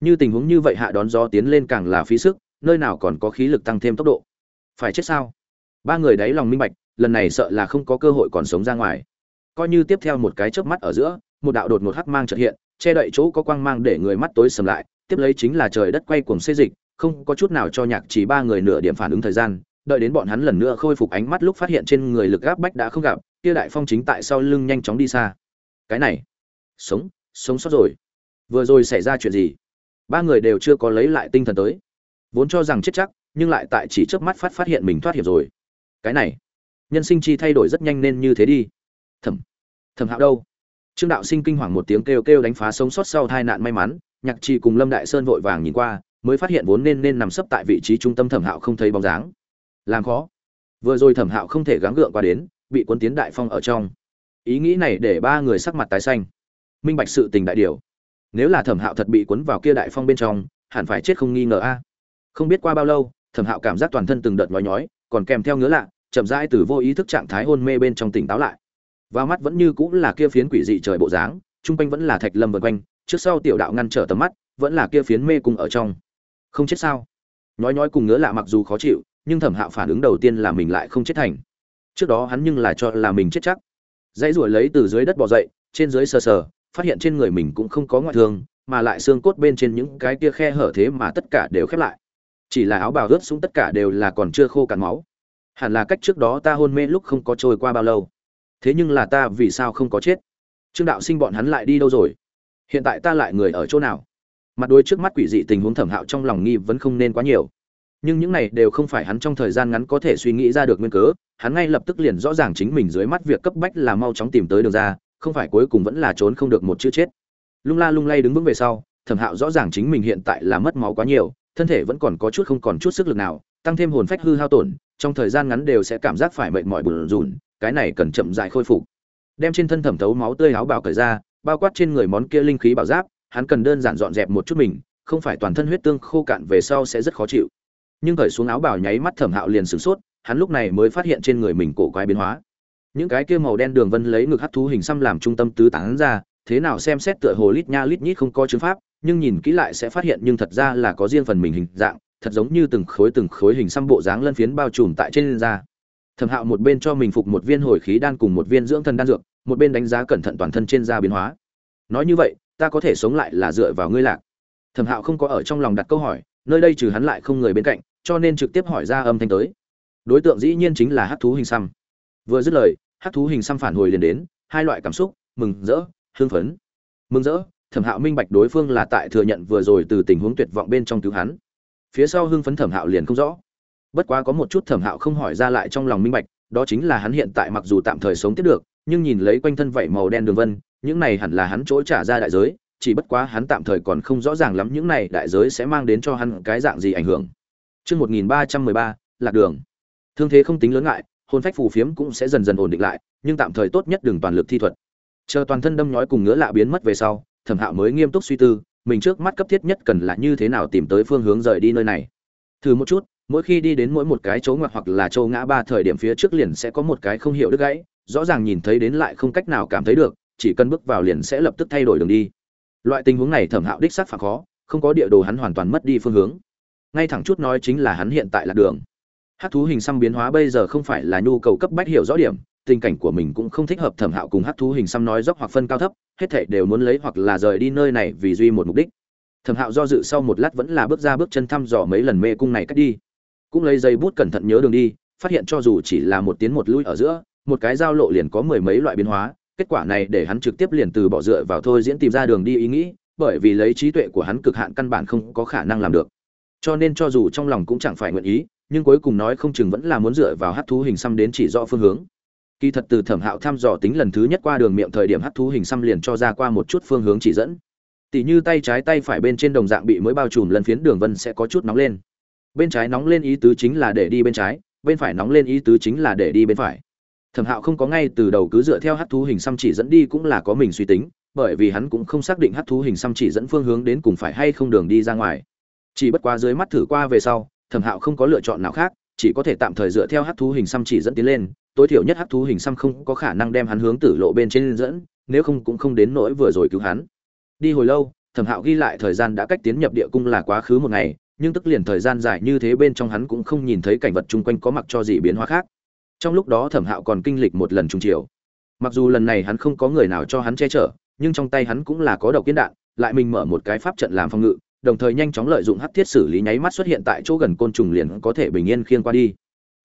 như tình huống như vậy hạ đón gió tiến lên càng là phí sức, nơi nào còn có khí lực tăng thêm tốc độ. Phải chết sao? Ba người đáy lòng minh bạch, lần này sợ là không có cơ hội còn sống ra ngoài. Coi như tiếp theo một cái chớp mắt ở giữa, một đạo đột một hắc mang chợt hiện, che đậy chỗ có quang mang để người mắt tối sầm lại, tiếp lấy chính là trời đất quay cuồng xê dịch, không có chút nào cho nhạc chỉ ba người nửa điểm phản ứng thời gian, đợi đến bọn hắn lần nữa khôi phục ánh mắt lúc phát hiện trên người lực gáp bách đã không gặp, kia đại phong chính tại sau lưng nhanh chóng đi xa. Cái này, sống sống sót rồi. Vừa rồi xảy ra chuyện gì? Ba người đều chưa có lấy lại tinh thần tới. Vốn cho rằng chết chắc, nhưng lại tại chỉ trước mắt phát phát hiện mình thoát hiểm rồi. Cái này, nhân sinh chi thay đổi rất nhanh nên như thế đi. Thẩm thẩm hạo đâu? Trương đạo sinh kinh hoàng một tiếng kêu kêu đánh phá sống sót sau tai nạn may mắn, nhạc trì cùng lâm đại sơn vội vàng nhìn qua, mới phát hiện vốn nên nên nằm sấp tại vị trí trung tâm thẩm hạo không thấy bóng dáng. Làm khó. Vừa rồi thẩm hạo không thể gắng gượng qua đến, bị quân tiến đại phong ở trong. Ý nghĩ này để ba người sắc mặt tái xanh. Minh bạch sự tình đại điều nếu là thẩm hạo thật bị cuốn vào kia đại phong bên trong, hẳn phải chết không nghi ngờ a. À. Không biết qua bao lâu, thẩm hạo cảm giác toàn thân từng đợt nhói nhói, còn kèm theo ngứa lạ, chậm rãi từ vô ý thức trạng thái hôn mê bên trong tỉnh táo lại. Vào mắt vẫn như cũng là kia phiến quỷ dị trời bộ dáng, chung quanh vẫn là thạch lâm vân quanh, trước sau tiểu đạo ngăn trở tầm mắt, vẫn là kia phiến mê cùng ở trong. Không chết sao? Nhói nhói cùng ngứa lạ mặc dù khó chịu, nhưng thẩm hạo phản ứng đầu tiên là mình lại không chết thành. Trước đó hắn nhưng là cho là mình chết chắc. Dãy ruổi lấy từ dưới đất bò dậy, trên dưới sờ sờ phát hiện trên người mình cũng không có ngoại thương, mà lại xương cốt bên trên những cái kia khe hở thế mà tất cả đều khép lại. Chỉ là áo bào ướt xuống tất cả đều là còn chưa khô cạn máu. Hẳn là cách trước đó ta hôn mê lúc không có trôi qua bao lâu. Thế nhưng là ta vì sao không có chết? Trương đạo sinh bọn hắn lại đi đâu rồi? Hiện tại ta lại người ở chỗ nào? Mặt đôi trước mắt quỷ dị tình huống thẩm hạo trong lòng nghi vẫn không nên quá nhiều. Nhưng những này đều không phải hắn trong thời gian ngắn có thể suy nghĩ ra được nguyên cớ, hắn ngay lập tức liền rõ ràng chính mình dưới mắt việc cấp bách là mau chóng tìm tới đường ra không phải cuối cùng vẫn là trốn không được một chữ chết. Lung la lung lay đứng vững về sau, thẩm hạo rõ ràng chính mình hiện tại là mất máu quá nhiều, thân thể vẫn còn có chút không còn chút sức lực nào, tăng thêm hồn phách hư hao tổn, trong thời gian ngắn đều sẽ cảm giác phải mệt mỏi bùn rùn, cái này cần chậm dài khôi phục. Đem trên thân thẩm thấu máu tươi áo bào cởi ra, bao quát trên người món kia linh khí bảo giáp, hắn cần đơn giản dọn dẹp một chút mình, không phải toàn thân huyết tương khô cạn về sau sẽ rất khó chịu. Nhưng cởi xuống áo bào nháy mắt thẩm hạo liền sửng sốt, hắn lúc này mới phát hiện trên người mình cổ quái biến hóa những cái kia màu đen đường vân lấy ngực Hắc thú hình xăm làm trung tâm tứ tán ra, thế nào xem xét tựa hồ lít nha lít nhít không có chứng pháp, nhưng nhìn kỹ lại sẽ phát hiện nhưng thật ra là có riêng phần mình hình dạng, thật giống như từng khối từng khối hình xăm bộ dáng lân phiến bao trùm tại trên da. Thẩm hạo một bên cho mình phục một viên hồi khí đan cùng một viên dưỡng thần đan dược, một bên đánh giá cẩn thận toàn thân trên da biến hóa. Nói như vậy, ta có thể sống lại là dựa vào ngươi lạc. Thẩm hạo không có ở trong lòng đặt câu hỏi, nơi đây trừ hắn lại không người bên cạnh, cho nên trực tiếp hỏi ra âm thanh tới. Đối tượng dĩ nhiên chính là hát thú hình xăm vừa dứt lời hát thú hình xăm phản hồi liền đến hai loại cảm xúc mừng rỡ hưng phấn. Mừng rỡ thẩm hạo minh bạch đối phương là tại thừa nhận vừa rồi từ tình huống tuyệt vọng bên trong cứu hắn. Phía sau hưng phấn thẩm hạo liền không rõ. Bất quá có một chút thẩm hạo không hỏi ra lại trong lòng minh bạch đó chính là hắn hiện tại mặc dù tạm thời sống tiếp được nhưng nhìn lấy quanh thân vảy màu đen đường vân những này hẳn là hắn chỗ trả ra đại giới chỉ bất quá hắn tạm thời còn không rõ ràng lắm những này đại giới sẽ mang đến cho hắn cái dạng gì ảnh hưởng. Chương 1313, lạc đường. Thương thế không tính lớn ngại, hồn phách phù phiếm cũng sẽ dần dần ổn định lại, nhưng tạm thời tốt nhất đừng toàn lực thi thuật. Chờ toàn thân đâm nhói cùng ngứa lạ biến mất về sau, Thẩm Hạo mới nghiêm túc suy tư, mình trước mắt cấp thiết nhất cần là như thế nào tìm tới phương hướng rời đi nơi này. Thử một chút, mỗi khi đi đến mỗi một cái chỗ ngoặt hoặc là chỗ ngã ba thời điểm phía trước liền sẽ có một cái không hiểu đứt gãy, rõ ràng nhìn thấy đến lại không cách nào cảm thấy được, chỉ cần bước vào liền sẽ lập tức thay đổi đường đi. Loại tình huống này Thẩm Hạo đích xác phạt khó, không có địa đồ hắn hoàn toàn mất đi phương hướng ngay thẳng chút nói chính là hắn hiện tại là đường hát thú hình xăm biến hóa bây giờ không phải là nhu cầu cấp bách hiểu rõ điểm, tình cảnh của mình cũng không thích hợp thẩm hạo cùng hát thú hình xăm nói dốc hoặc phân cao thấp, hết thể đều muốn lấy hoặc là rời đi nơi này vì duy một mục đích. Thẩm hạo do dự sau một lát vẫn là bước ra bước chân thăm dò mấy lần mê cung này cách đi. Cũng lấy dây bút cẩn thận nhớ đường đi, phát hiện cho dù chỉ là một tiến một lui ở giữa, một cái giao lộ liền có mười mấy loại biến hóa, kết quả này để hắn trực tiếp liền từ bỏ dựa vào thôi diễn tìm ra đường đi ý nghĩ, bởi vì lấy trí tuệ của hắn cực hạn căn bản không có khả năng làm được. Cho nên cho dù trong lòng cũng chẳng phải nguyện ý nhưng cuối cùng nói không chừng vẫn là muốn dựa vào hát thú hình xăm đến chỉ rõ phương hướng. Kỳ thật từ thẩm hạo thăm dò tính lần thứ nhất qua đường miệng thời điểm hát thú hình xăm liền cho ra qua một chút phương hướng chỉ dẫn. Tỷ như tay trái tay phải bên trên đồng dạng bị mới bao trùm lần phiến đường vân sẽ có chút nóng lên. Bên trái nóng lên ý tứ chính là để đi bên trái, bên phải nóng lên ý tứ chính là để đi bên phải. Thẩm hạo không có ngay từ đầu cứ dựa theo hát thú hình xăm chỉ dẫn đi cũng là có mình suy tính, bởi vì hắn cũng không xác định hát thú hình xăm chỉ dẫn phương hướng đến cùng phải hay không đường đi ra ngoài. Chỉ bất quá dưới mắt thử qua về sau thẩm hạo không có lựa chọn nào khác, chỉ có thể tạm thời dựa theo hát thú hình xăm chỉ dẫn tiến lên, tối thiểu nhất hát thú hình xăm không có khả năng đem hắn hướng tử lộ bên trên dẫn, nếu không cũng không đến nỗi vừa rồi cứu hắn. Đi hồi lâu, thẩm hạo ghi lại thời gian đã cách tiến nhập địa cung là quá khứ một ngày, nhưng tức liền thời gian dài như thế bên trong hắn cũng không nhìn thấy cảnh vật chung quanh có mặc cho gì biến hóa khác. Trong lúc đó thẩm hạo còn kinh lịch một lần trung chiều. Mặc dù lần này hắn không có người nào cho hắn che chở, nhưng trong tay hắn cũng là có độc kiến đạn, lại mình mở một cái pháp trận làm phòng ngự đồng thời nhanh chóng lợi dụng hắc thiết xử lý nháy mắt xuất hiện tại chỗ gần côn trùng liền có thể bình yên khiêng qua đi.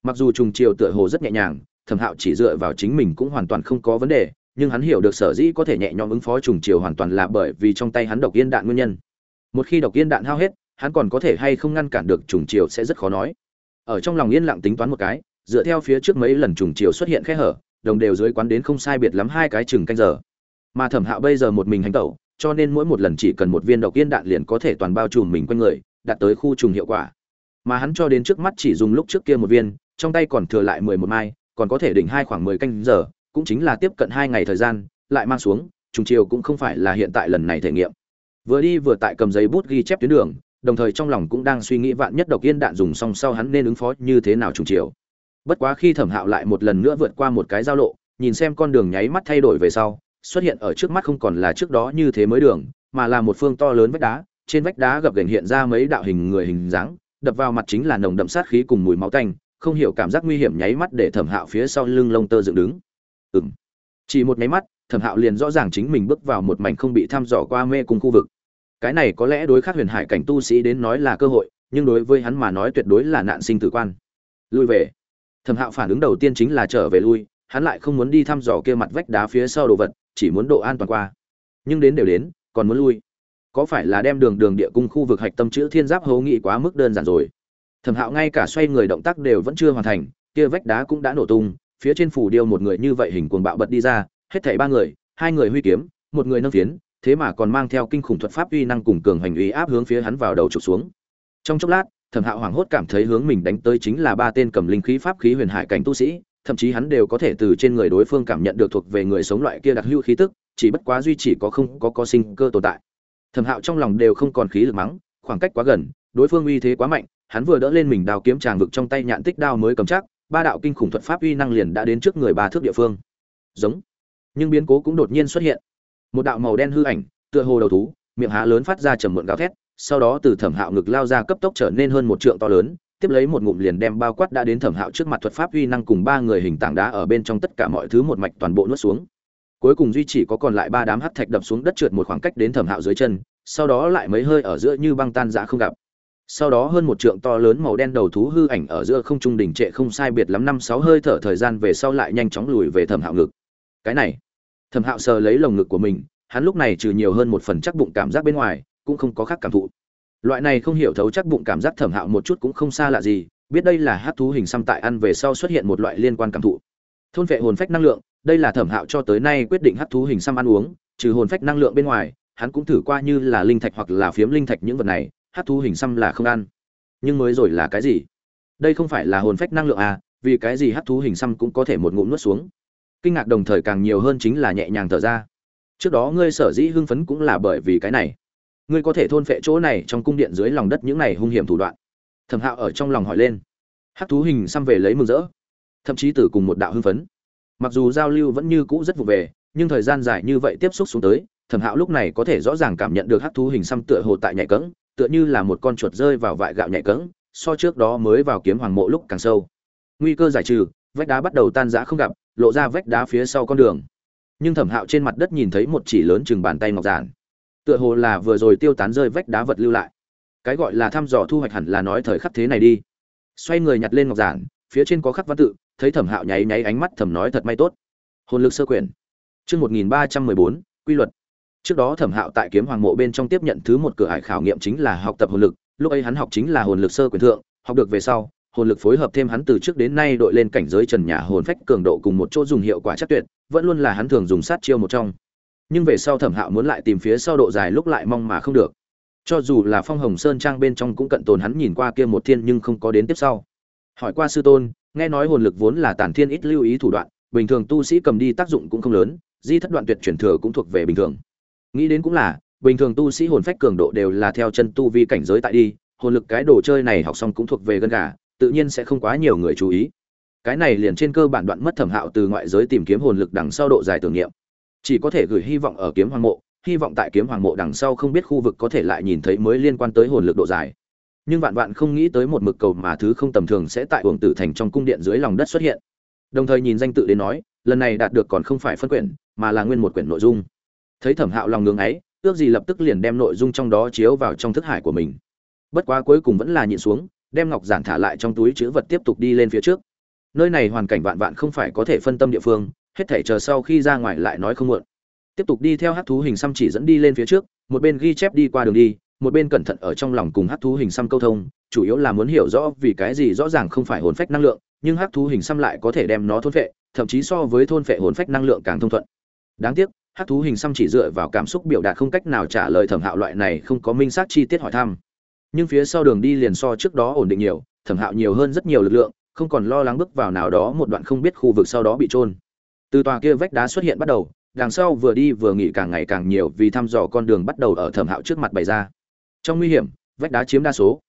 Mặc dù trùng chiều tựa hồ rất nhẹ nhàng, thẩm hạo chỉ dựa vào chính mình cũng hoàn toàn không có vấn đề, nhưng hắn hiểu được sở dĩ có thể nhẹ nhõm ứng phó trùng chiều hoàn toàn là bởi vì trong tay hắn độc yên đạn nguyên nhân. Một khi độc yên đạn hao hết, hắn còn có thể hay không ngăn cản được trùng chiều sẽ rất khó nói. Ở trong lòng yên lặng tính toán một cái, dựa theo phía trước mấy lần trùng chiều xuất hiện khe hở, đồng đều dưới quán đến không sai biệt lắm hai cái chừng canh giờ. Mà thẩm hạo bây giờ một mình hành tẩu cho nên mỗi một lần chỉ cần một viên độc yên đạn liền có thể toàn bao trùm mình quanh người, đạt tới khu trùng hiệu quả. Mà hắn cho đến trước mắt chỉ dùng lúc trước kia một viên, trong tay còn thừa lại mười một mai, còn có thể đỉnh hai khoảng mười canh giờ, cũng chính là tiếp cận hai ngày thời gian, lại mang xuống, trùng chiều cũng không phải là hiện tại lần này thể nghiệm. Vừa đi vừa tại cầm giấy bút ghi chép tuyến đường, đồng thời trong lòng cũng đang suy nghĩ vạn nhất độc yên đạn dùng xong sau hắn nên ứng phó như thế nào trùng chiều. Bất quá khi thẩm hạo lại một lần nữa vượt qua một cái giao lộ, nhìn xem con đường nháy mắt thay đổi về sau xuất hiện ở trước mắt không còn là trước đó như thế mới đường, mà là một phương to lớn vách đá, trên vách đá gập ghềnh hiện ra mấy đạo hình người hình dáng, đập vào mặt chính là nồng đậm sát khí cùng mùi máu tanh, không hiểu cảm giác nguy hiểm nháy mắt để thẩm hạo phía sau lưng lông tơ dựng đứng. Ừm. chỉ một cái mắt, thẩm hạo liền rõ ràng chính mình bước vào một mảnh không bị thăm dò qua mê cùng khu vực. Cái này có lẽ đối khác huyền hải cảnh tu sĩ đến nói là cơ hội, nhưng đối với hắn mà nói tuyệt đối là nạn sinh tử quan. Lui về. Thẩm hạo phản ứng đầu tiên chính là trở về lui, hắn lại không muốn đi thăm dò kia mặt vách đá phía sau đồ vật chỉ muốn độ an toàn qua. Nhưng đến đều đến, còn muốn lui. Có phải là đem đường đường địa cung khu vực hạch tâm chữ thiên giáp hấu nghị quá mức đơn giản rồi? Thẩm hạo ngay cả xoay người động tác đều vẫn chưa hoàn thành, kia vách đá cũng đã nổ tung, phía trên phủ điêu một người như vậy hình cuồng bạo bật đi ra, hết thảy ba người, hai người huy kiếm, một người nâng phiến, thế mà còn mang theo kinh khủng thuật pháp uy năng cùng cường hành uy áp hướng phía hắn vào đầu trục xuống. Trong chốc lát, thẩm hạo hoảng hốt cảm thấy hướng mình đánh tới chính là ba tên cầm linh khí pháp khí huyền hải cảnh tu sĩ thậm chí hắn đều có thể từ trên người đối phương cảm nhận được thuộc về người sống loại kia đặc hữu khí tức, chỉ bất quá duy chỉ có không có có sinh cơ tồn tại. Thẩm hạo trong lòng đều không còn khí lực mắng, khoảng cách quá gần, đối phương uy thế quá mạnh, hắn vừa đỡ lên mình đao kiếm tràng vực trong tay nhạn tích đao mới cầm chắc, ba đạo kinh khủng thuật pháp uy năng liền đã đến trước người ba thước địa phương. Giống. Nhưng biến cố cũng đột nhiên xuất hiện. Một đạo màu đen hư ảnh, tựa hồ đầu thú, miệng há lớn phát ra trầm muộn gào thét, sau đó từ thẩm hạo ngực lao ra cấp tốc trở nên hơn một trượng to lớn tiếp lấy một ngụm liền đem bao quát đã đến thẩm hạo trước mặt thuật pháp uy năng cùng ba người hình tảng đá ở bên trong tất cả mọi thứ một mạch toàn bộ nuốt xuống. Cuối cùng duy chỉ có còn lại ba đám hắc thạch đập xuống đất trượt một khoảng cách đến thẩm hạo dưới chân, sau đó lại mấy hơi ở giữa như băng tan dã không gặp. Sau đó hơn một trượng to lớn màu đen đầu thú hư ảnh ở giữa không trung đỉnh trệ không sai biệt lắm năm sáu hơi thở thời gian về sau lại nhanh chóng lùi về thẩm hạo ngực. Cái này, thẩm hạo sờ lấy lồng ngực của mình, hắn lúc này trừ nhiều hơn một phần chắc bụng cảm giác bên ngoài, cũng không có khác cảm thụ loại này không hiểu thấu chắc bụng cảm giác thẩm hạo một chút cũng không xa lạ gì, biết đây là hát thú hình xăm tại ăn về sau xuất hiện một loại liên quan cảm thụ. Thôn vệ hồn phách năng lượng, đây là thẩm hạo cho tới nay quyết định hát thú hình xăm ăn uống, trừ hồn phách năng lượng bên ngoài, hắn cũng thử qua như là linh thạch hoặc là phiếm linh thạch những vật này, hát thú hình xăm là không ăn. Nhưng mới rồi là cái gì? Đây không phải là hồn phách năng lượng à vì cái gì hát thú hình xăm cũng có thể một ngụm nuốt xuống? Kinh ngạc đồng thời càng nhiều hơn chính là nhẹ nhàng thở ra. Trước đó ngươi sở dĩ hưng phấn cũng là bởi vì cái này ngươi có thể thôn phệ chỗ này trong cung điện dưới lòng đất những này hung hiểm thủ đoạn. Thẩm hạo ở trong lòng hỏi lên. Hát thú hình xăm về lấy mừng rỡ. Thậm chí từ cùng một đạo hưng phấn. Mặc dù giao lưu vẫn như cũ rất vụ về, nhưng thời gian dài như vậy tiếp xúc xuống tới, thẩm hạo lúc này có thể rõ ràng cảm nhận được hát thú hình xăm tựa hồ tại nhạy cỡng tựa như là một con chuột rơi vào vại gạo nhạy cỡng so trước đó mới vào kiếm hoàng mộ lúc càng sâu. Nguy cơ giải trừ, vách đá bắt đầu tan rã không gặp, lộ ra vách đá phía sau con đường. Nhưng thẩm hạo trên mặt đất nhìn thấy một chỉ lớn chừng bàn tay ngọc giản tựa hồ là vừa rồi tiêu tán rơi vách đá vật lưu lại. Cái gọi là thăm dò thu hoạch hẳn là nói thời khắc thế này đi. Xoay người nhặt lên ngọc giản, phía trên có khắc văn tự, thấy thẩm hạo nháy nháy ánh mắt thẩm nói thật may tốt. Hồn lực sơ quyển. Chương một nghìn ba trăm mười bốn, quy luật. Trước đó thẩm hạo tại kiếm hoàng mộ bên trong tiếp nhận thứ một cửa hải khảo nghiệm chính là học tập hồn lực, lúc ấy hắn học chính là hồn lực sơ quyền thượng, học được về sau, hồn lực phối hợp thêm hắn từ trước đến nay đội lên cảnh giới trần nhà hồn phách cường độ cùng một chỗ dùng hiệu quả chắc tuyệt, vẫn luôn là hắn thường dùng sát chiêu một trong nhưng về sau thẩm hạo muốn lại tìm phía sau độ dài lúc lại mong mà không được. Cho dù là phong hồng sơn trang bên trong cũng cận tồn hắn nhìn qua kia một thiên nhưng không có đến tiếp sau. Hỏi qua sư tôn, nghe nói hồn lực vốn là tản thiên ít lưu ý thủ đoạn, bình thường tu sĩ cầm đi tác dụng cũng không lớn, di thất đoạn tuyệt chuyển thừa cũng thuộc về bình thường. Nghĩ đến cũng là, bình thường tu sĩ hồn phách cường độ đều là theo chân tu vi cảnh giới tại đi, hồn lực cái đồ chơi này học xong cũng thuộc về gân gà, tự nhiên sẽ không quá nhiều người chú ý. Cái này liền trên cơ bản đoạn mất thẩm hạo từ ngoại giới tìm kiếm hồn lực đằng sau độ dài tưởng niệm chỉ có thể gửi hy vọng ở kiếm hoàng mộ, hy vọng tại kiếm hoàng mộ đằng sau không biết khu vực có thể lại nhìn thấy mới liên quan tới hồn lực độ dài. Nhưng vạn vạn không nghĩ tới một mực cầu mà thứ không tầm thường sẽ tại uổng tử thành trong cung điện dưới lòng đất xuất hiện. Đồng thời nhìn danh tự đến nói, lần này đạt được còn không phải phân quyển, mà là nguyên một quyển nội dung. Thấy thẩm hạo lòng ngưng ấy, ước gì lập tức liền đem nội dung trong đó chiếu vào trong thức hải của mình. Bất quá cuối cùng vẫn là nhịn xuống, đem ngọc giản thả lại trong túi chữ vật tiếp tục đi lên phía trước. Nơi này hoàn cảnh vạn vạn không phải có thể phân tâm địa phương hết thể chờ sau khi ra ngoài lại nói không muộn. Tiếp tục đi theo hát thú hình xăm chỉ dẫn đi lên phía trước, một bên ghi chép đi qua đường đi, một bên cẩn thận ở trong lòng cùng hát thú hình xăm câu thông, chủ yếu là muốn hiểu rõ vì cái gì rõ ràng không phải hồn phách năng lượng, nhưng hát thú hình xăm lại có thể đem nó thôn phệ, thậm chí so với thôn phệ hồn phách năng lượng càng thông thuận. Đáng tiếc, hát thú hình xăm chỉ dựa vào cảm xúc biểu đạt không cách nào trả lời thẩm hạo loại này không có minh xác chi tiết hỏi thăm. Nhưng phía sau đường đi liền so trước đó ổn định nhiều, thẩm hạo nhiều hơn rất nhiều lực lượng, không còn lo lắng bước vào nào đó một đoạn không biết khu vực sau đó bị trôn từ tòa kia vách đá xuất hiện bắt đầu, đằng sau vừa đi vừa nghỉ càng ngày càng nhiều vì thăm dò con đường bắt đầu ở thẩm hạo trước mặt bày ra. Trong nguy hiểm, vách đá chiếm đa số.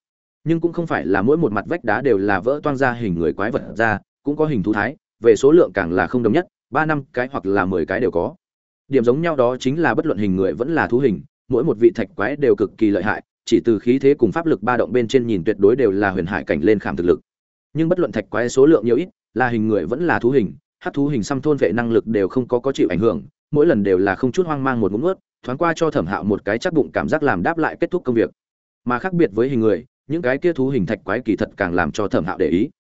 Nhưng cũng không phải là mỗi một mặt vách đá đều là vỡ toang ra hình người quái vật ra, cũng có hình thú thái, về số lượng càng là không đồng nhất, ba năm cái hoặc là mười cái đều có. Điểm giống nhau đó chính là bất luận hình người vẫn là thú hình, mỗi một vị thạch quái đều cực kỳ lợi hại, chỉ từ khí thế cùng pháp lực ba động bên trên nhìn tuyệt đối đều là huyền hải cảnh lên khảm thực lực. Nhưng bất luận thạch quái số lượng nhiều ít, là hình người vẫn là thú hình hát thú hình xăm thôn vệ năng lực đều không có có chịu ảnh hưởng, mỗi lần đều là không chút hoang mang một ngụm ướt thoáng qua cho thẩm hạo một cái chắc bụng cảm giác làm đáp lại kết thúc công việc. Mà khác biệt với hình người, những cái kia thú hình thạch quái kỳ thật càng làm cho thẩm hạo để ý.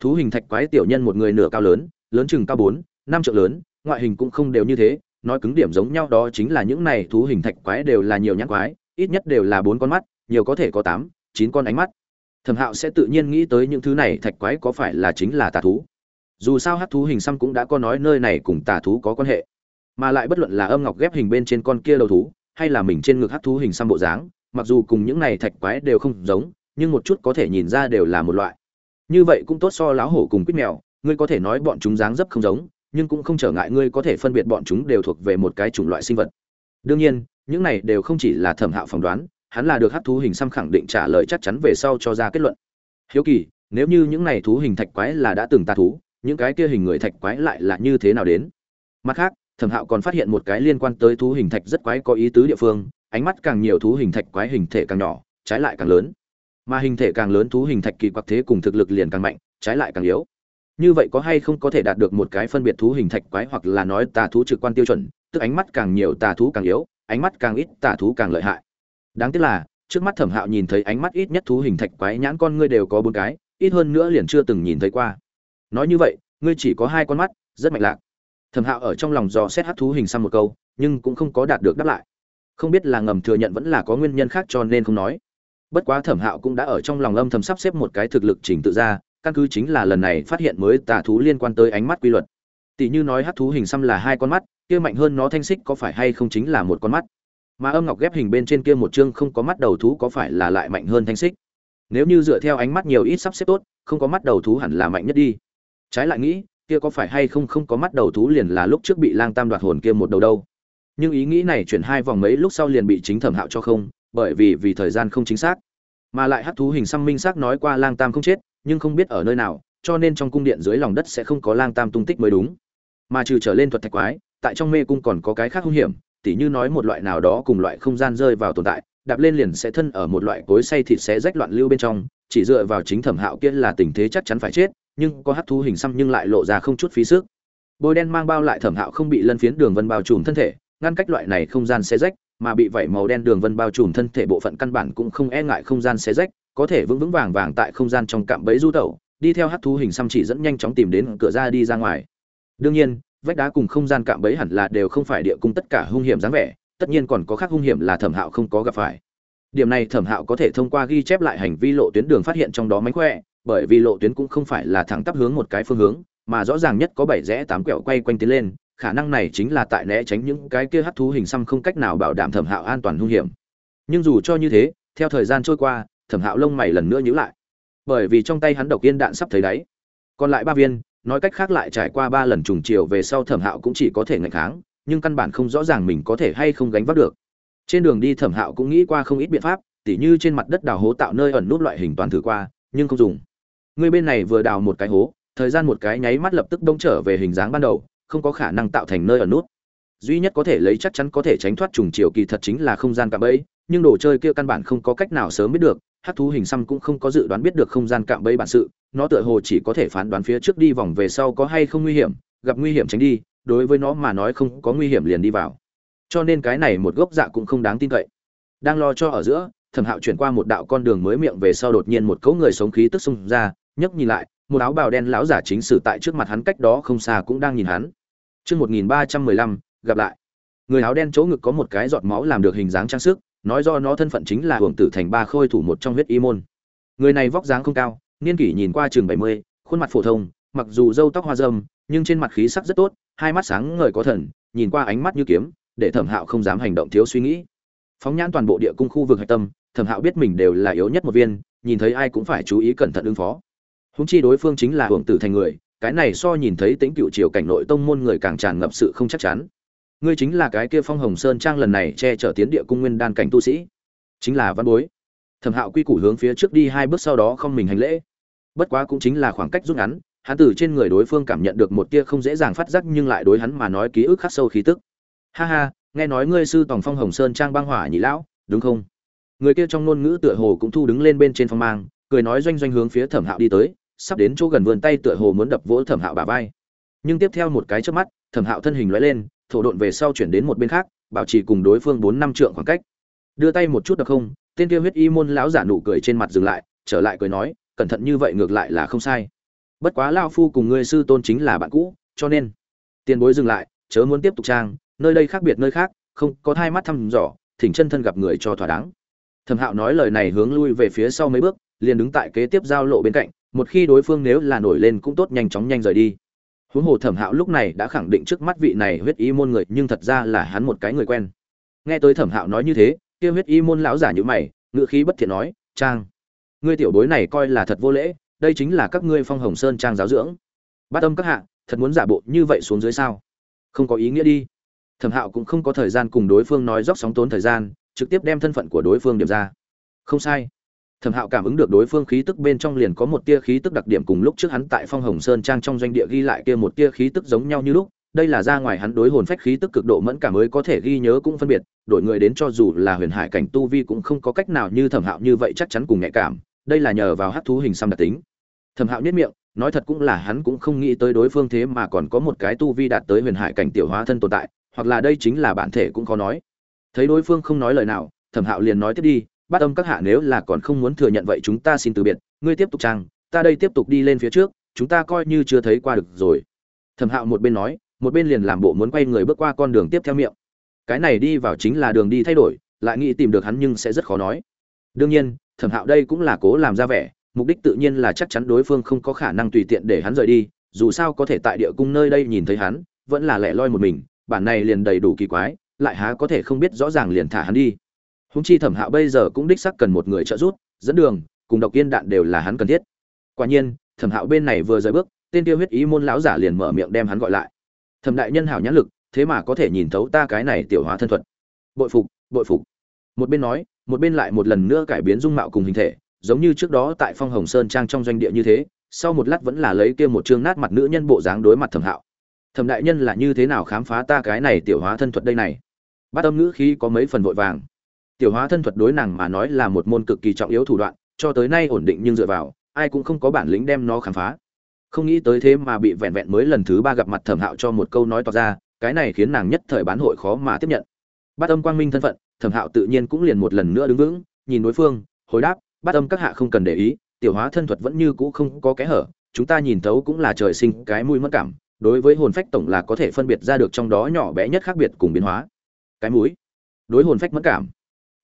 Thú hình thạch quái tiểu nhân một người nửa cao lớn lớn chừng cao bốn, năm trượng lớn, ngoại hình cũng không đều như thế, nói cứng điểm giống nhau đó chính là những này thú hình thạch quái đều là nhiều nhãn quái, ít nhất đều là bốn con mắt, nhiều có thể có tám, chín con ánh mắt. Thẩm hạo sẽ tự nhiên nghĩ tới những thứ này thạch quái có phải là chính là tà thú dù sao hát thú hình xăm cũng đã có nói nơi này cùng tà thú có quan hệ. Mà lại bất luận là âm ngọc ghép hình bên trên con kia đầu thú, hay là mình trên ngực hát thú hình xăm bộ dáng, mặc dù cùng những này thạch quái đều không giống, nhưng một chút có thể nhìn ra đều là một loại. Như vậy cũng tốt so láo hổ cùng quýt mèo, ngươi có thể nói bọn chúng dáng dấp không giống, nhưng cũng không trở ngại ngươi có thể phân biệt bọn chúng đều thuộc về một cái chủng loại sinh vật. Đương nhiên, những này đều không chỉ là thẩm hạo phỏng đoán, hắn là được hát thú hình xăm khẳng định trả lời chắc chắn về sau cho ra kết luận. Hiếu kỳ, nếu như những này thú hình thạch quái là đã từng tà thú những cái kia hình người thạch quái lại là như thế nào đến? Mặt khác, thẩm hạo còn phát hiện một cái liên quan tới thú hình thạch rất quái có ý tứ địa phương, ánh mắt càng nhiều thú hình thạch quái hình thể càng nhỏ, trái lại càng lớn. Mà hình thể càng lớn thú hình thạch kỳ quặc thế cùng thực lực liền càng mạnh, trái lại càng yếu. Như vậy có hay không có thể đạt được một cái phân biệt thú hình thạch quái hoặc là nói tà thú trực quan tiêu chuẩn, tức ánh mắt càng nhiều tà thú càng yếu, ánh mắt càng ít tà thú càng lợi hại. Đáng tiếc là, trước mắt thẩm hạo nhìn thấy ánh mắt ít nhất thú hình thạch quái nhãn con ngươi đều có bốn cái, ít hơn nữa liền chưa từng nhìn thấy qua nói như vậy, ngươi chỉ có hai con mắt, rất mạnh lạc. Thẩm hạo ở trong lòng dò xét hát thú hình xăm một câu, nhưng cũng không có đạt được đáp lại. Không biết là ngầm thừa nhận vẫn là có nguyên nhân khác cho nên không nói. Bất quá thẩm hạo cũng đã ở trong lòng âm thầm sắp xếp một cái thực lực chỉnh tự ra, căn cứ chính là lần này phát hiện mới tà thú liên quan tới ánh mắt quy luật. Tỷ như nói hát thú hình xăm là hai con mắt, kia mạnh hơn nó thanh xích có phải hay không chính là một con mắt? Mà âm ngọc ghép hình bên trên kia một chương không có mắt đầu thú có phải là lại mạnh hơn thanh xích? Nếu như dựa theo ánh mắt nhiều ít sắp xếp tốt, không có mắt đầu thú hẳn là mạnh nhất đi trái lại nghĩ, kia có phải hay không không có mắt đầu thú liền là lúc trước bị lang tam đoạt hồn kia một đầu đâu. Nhưng ý nghĩ này chuyển hai vòng mấy lúc sau liền bị chính thẩm hạo cho không, bởi vì vì thời gian không chính xác. Mà lại hát thú hình xăm minh xác nói qua lang tam không chết, nhưng không biết ở nơi nào, cho nên trong cung điện dưới lòng đất sẽ không có lang tam tung tích mới đúng. Mà trừ trở lên thuật thạch quái, tại trong mê cung còn có cái khác hung hiểm, tỉ như nói một loại nào đó cùng loại không gian rơi vào tồn tại, đạp lên liền sẽ thân ở một loại cối say thịt sẽ rách loạn lưu bên trong, chỉ dựa vào chính thẩm hạo kia là tình thế chắc chắn phải chết nhưng có hắc thú hình xăm nhưng lại lộ ra không chút phí sức. Bôi đen mang bao lại thẩm hạo không bị lân phiến đường vân bao trùm thân thể, ngăn cách loại này không gian xé rách, mà bị vẩy màu đen đường vân bao trùm thân thể bộ phận căn bản cũng không e ngại không gian xé rách, có thể vững vững vàng vàng tại không gian trong cạm bẫy du tẩu, đi theo hắc thú hình xăm chỉ dẫn nhanh chóng tìm đến cửa ra đi ra ngoài. Đương nhiên, vách đá cùng không gian cạm bẫy hẳn là đều không phải địa cung tất cả hung hiểm dáng vẻ, tất nhiên còn có khác hung hiểm là thẩm hạo không có gặp phải điểm này thẩm hạo có thể thông qua ghi chép lại hành vi lộ tuyến đường phát hiện trong đó mánh khỏe, bởi vì lộ tuyến cũng không phải là thẳng tắp hướng một cái phương hướng, mà rõ ràng nhất có bảy rẽ tám quẹo quay quanh tiến lên, khả năng này chính là tại né tránh những cái kia hấp thú hình xăm không cách nào bảo đảm thẩm hạo an toàn hung hiểm. Nhưng dù cho như thế, theo thời gian trôi qua, thẩm hạo lông mày lần nữa nhíu lại. Bởi vì trong tay hắn độc yên đạn sắp thấy đáy. Còn lại ba viên, nói cách khác lại trải qua ba lần trùng chiều về sau thẩm hạo cũng chỉ có thể ngạch kháng, nhưng căn bản không rõ ràng mình có thể hay không gánh vác được trên đường đi thẩm hạo cũng nghĩ qua không ít biện pháp, tỉ như trên mặt đất đào hố tạo nơi ẩn nút loại hình toàn thử qua, nhưng không dùng. Người bên này vừa đào một cái hố, thời gian một cái nháy mắt lập tức đông trở về hình dáng ban đầu, không có khả năng tạo thành nơi ẩn nút. Duy nhất có thể lấy chắc chắn có thể tránh thoát trùng chiều kỳ thật chính là không gian cạm bẫy, nhưng đồ chơi kia căn bản không có cách nào sớm biết được hát thú hình xăm cũng không có dự đoán biết được không gian cạm bẫy bản sự, nó tựa hồ chỉ có thể phán đoán phía trước đi vòng về sau có hay không nguy hiểm, gặp nguy hiểm tránh đi, đối với nó mà nói không có nguy hiểm liền đi vào cho nên cái này một gốc dạ cũng không đáng tin cậy đang lo cho ở giữa thẩm hạo chuyển qua một đạo con đường mới miệng về sau đột nhiên một cấu người sống khí tức xông ra nhấc nhìn lại một áo bào đen lão giả chính sử tại trước mặt hắn cách đó không xa cũng đang nhìn hắn Trước 1315, gặp lại. Người áo đen chỗ ngực có một cái giọt máu làm được hình dáng trang sức, nói do nó thân phận chính là hưởng tử thành ba khôi thủ một trong huyết y môn. Người này vóc dáng không cao, niên kỷ nhìn qua chừng 70, khuôn mặt phổ thông, mặc dù râu tóc hoa râm, nhưng trên mặt khí sắc rất tốt, hai mắt sáng ngời có thần, nhìn qua ánh mắt như kiếm, để Thẩm Hạo không dám hành động thiếu suy nghĩ. Phóng nhãn toàn bộ địa cung khu vực hạch tâm, Thẩm Hạo biết mình đều là yếu nhất một viên, nhìn thấy ai cũng phải chú ý cẩn thận ứng phó. Húng chi đối phương chính là hưởng tử thành người, cái này so nhìn thấy tính cựu triều cảnh nội tông môn người càng tràn ngập sự không chắc chắn. Ngươi chính là cái kia Phong Hồng Sơn trang lần này che chở tiến địa cung nguyên đan cảnh tu sĩ, chính là văn bối. Thẩm Hạo quy củ hướng phía trước đi hai bước sau đó không mình hành lễ. Bất quá cũng chính là khoảng cách rút ngắn, hắn từ trên người đối phương cảm nhận được một tia không dễ dàng phát giác nhưng lại đối hắn mà nói ký ức khắc sâu khí tức. Ha ha, nghe nói ngươi sư tòng Phong Hồng Sơn trang băng hỏa nhị lão, đúng không? Người kia trong ngôn ngữ tựa hồ cũng thu đứng lên bên trên phong mang, cười nói doanh doanh hướng phía Thẩm Hạo đi tới, sắp đến chỗ gần vườn tay tựa hồ muốn đập vỗ thẩm hạo bả vai. Nhưng tiếp theo một cái trước mắt thẩm hạo thân hình lóe lên thổ độn về sau chuyển đến một bên khác bảo trì cùng đối phương bốn năm trượng khoảng cách. Đưa tay một chút được không tên kia huyết y môn lão giả nụ cười trên mặt dừng lại trở lại cười nói cẩn thận như vậy ngược lại là không sai. Bất quá lao phu cùng ngươi sư tôn chính là bạn cũ cho nên. Tiền bối dừng lại chớ muốn tiếp tục trang nơi đây khác biệt nơi khác, không có thai mắt thăm dò, thỉnh chân thân gặp người cho thỏa đáng. Thẩm hạo nói lời này hướng lui về phía sau mấy bước, liền đứng tại kế tiếp giao lộ bên cạnh, một khi đối phương nếu là nổi lên cũng tốt nhanh chóng nhanh rời đi. Huống hồ thẩm hạo lúc này đã khẳng định trước mắt vị này huyết y môn người, nhưng thật ra là hắn một cái người quen. Nghe tới thẩm hạo nói như thế, kia huyết y môn lão giả như mày ngựa khí bất thiện nói, trang, ngươi tiểu bối này coi là thật vô lễ, đây chính là các ngươi phong hồng sơn trang giáo dưỡng. Bát tâm các hạ, thật muốn giả bộ như vậy xuống dưới sao? Không có ý nghĩa đi thẩm hạo cũng không có thời gian cùng đối phương nói dốc sóng tốn thời gian, trực tiếp đem thân phận của đối phương điểm ra. Không sai. Thẩm hạo cảm ứng được đối phương khí tức bên trong liền có một tia khí tức đặc điểm cùng lúc trước hắn tại phong hồng sơn trang trong doanh địa ghi lại kia một tia khí tức giống nhau như lúc, đây là ra ngoài hắn đối hồn phách khí tức cực độ mẫn cảm mới có thể ghi nhớ cũng phân biệt, đổi người đến cho dù là huyền hải cảnh tu vi cũng không có cách nào như thẩm hạo như vậy chắc chắn cùng nhạy cảm, đây là nhờ vào hát thú hình xăm đặc tính. Thẩm hạo nhất miệng, nói thật cũng là hắn cũng không nghĩ tới đối phương thế mà còn có một cái tu vi đạt tới huyền hải cảnh tiểu hóa thân tồn tại hoặc là đây chính là bản thể cũng khó nói. Thấy đối phương không nói lời nào, thẩm hạo liền nói tiếp đi, bát âm các hạ nếu là còn không muốn thừa nhận vậy chúng ta xin từ biệt, ngươi tiếp tục trang, ta đây tiếp tục đi lên phía trước, chúng ta coi như chưa thấy qua được rồi. Thẩm hạo một bên nói, một bên liền làm bộ muốn quay người bước qua con đường tiếp theo miệng. Cái này đi vào chính là đường đi thay đổi, lại nghĩ tìm được hắn nhưng sẽ rất khó nói. Đương nhiên, thẩm hạo đây cũng là cố làm ra vẻ, mục đích tự nhiên là chắc chắn đối phương không có khả năng tùy tiện để hắn rời đi, dù sao có thể tại địa cung nơi đây nhìn thấy hắn, vẫn là lẻ loi một mình bản này liền đầy đủ kỳ quái, lại há có thể không biết rõ ràng liền thả hắn đi. Húng chi thẩm hạo bây giờ cũng đích sắc cần một người trợ giúp, dẫn đường, cùng độc yên đạn đều là hắn cần thiết. Quả nhiên, thẩm hạo bên này vừa rời bước, tên tiêu huyết ý môn lão giả liền mở miệng đem hắn gọi lại. Thẩm đại nhân hảo nhãn lực, thế mà có thể nhìn thấu ta cái này tiểu hóa thân thuật. Bội phục bội phục. Một bên nói, một bên lại một lần nữa cải biến dung mạo cùng hình thể, giống như trước đó tại phong hồng sơn trang trong doanh địa như thế, sau một lát vẫn là lấy kia một chương nát mặt nữ nhân bộ dáng đối mặt thẩm hạo thẩm đại nhân là như thế nào khám phá ta cái này tiểu hóa thân thuật đây này? Bát âm ngữ khí có mấy phần vội vàng. Tiểu hóa thân thuật đối nàng mà nói là một môn cực kỳ trọng yếu thủ đoạn, cho tới nay ổn định nhưng dựa vào, ai cũng không có bản lĩnh đem nó khám phá. Không nghĩ tới thế mà bị vẹn vẹn mới lần thứ ba gặp mặt thẩm hạo cho một câu nói tỏ ra, cái này khiến nàng nhất thời bán hội khó mà tiếp nhận. Bát âm quang minh thân phận, thẩm hạo tự nhiên cũng liền một lần nữa đứng vững, nhìn đối phương, hồi đáp, bát âm các hạ không cần để ý, tiểu hóa thân thuật vẫn như cũ không có kẽ hở, chúng ta nhìn thấu cũng là trời sinh cái mũi mất cảm đối với hồn phách tổng là có thể phân biệt ra được trong đó nhỏ bé nhất khác biệt cùng biến hóa. Cái mũi. Đối hồn phách mất cảm.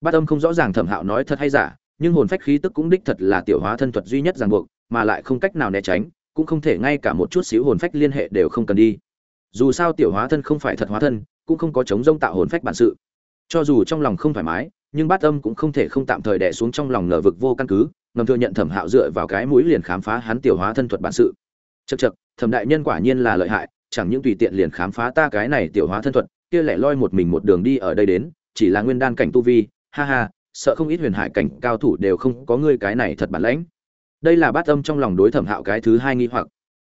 Bát âm không rõ ràng thẩm hạo nói thật hay giả, nhưng hồn phách khí tức cũng đích thật là tiểu hóa thân thuật duy nhất ràng buộc, mà lại không cách nào né tránh, cũng không thể ngay cả một chút xíu hồn phách liên hệ đều không cần đi. Dù sao tiểu hóa thân không phải thật hóa thân, cũng không có chống rông tạo hồn phách bản sự. Cho dù trong lòng không thoải mái, nhưng bát âm cũng không thể không tạm thời đẻ xuống trong lòng ngờ vực vô căn cứ, ngầm thừa nhận thẩm hạo dựa vào cái mũi liền khám phá hắn tiểu hóa thân thuật bản sự chật chật, thẩm đại nhân quả nhiên là lợi hại, chẳng những tùy tiện liền khám phá ta cái này tiểu hóa thân thuật, kia lẻ loi một mình một đường đi ở đây đến, chỉ là nguyên đan cảnh tu vi, ha ha, sợ không ít huyền hải cảnh cao thủ đều không có ngươi cái này thật bản lãnh. Đây là bát âm trong lòng đối thẩm hạo cái thứ hai nghi hoặc.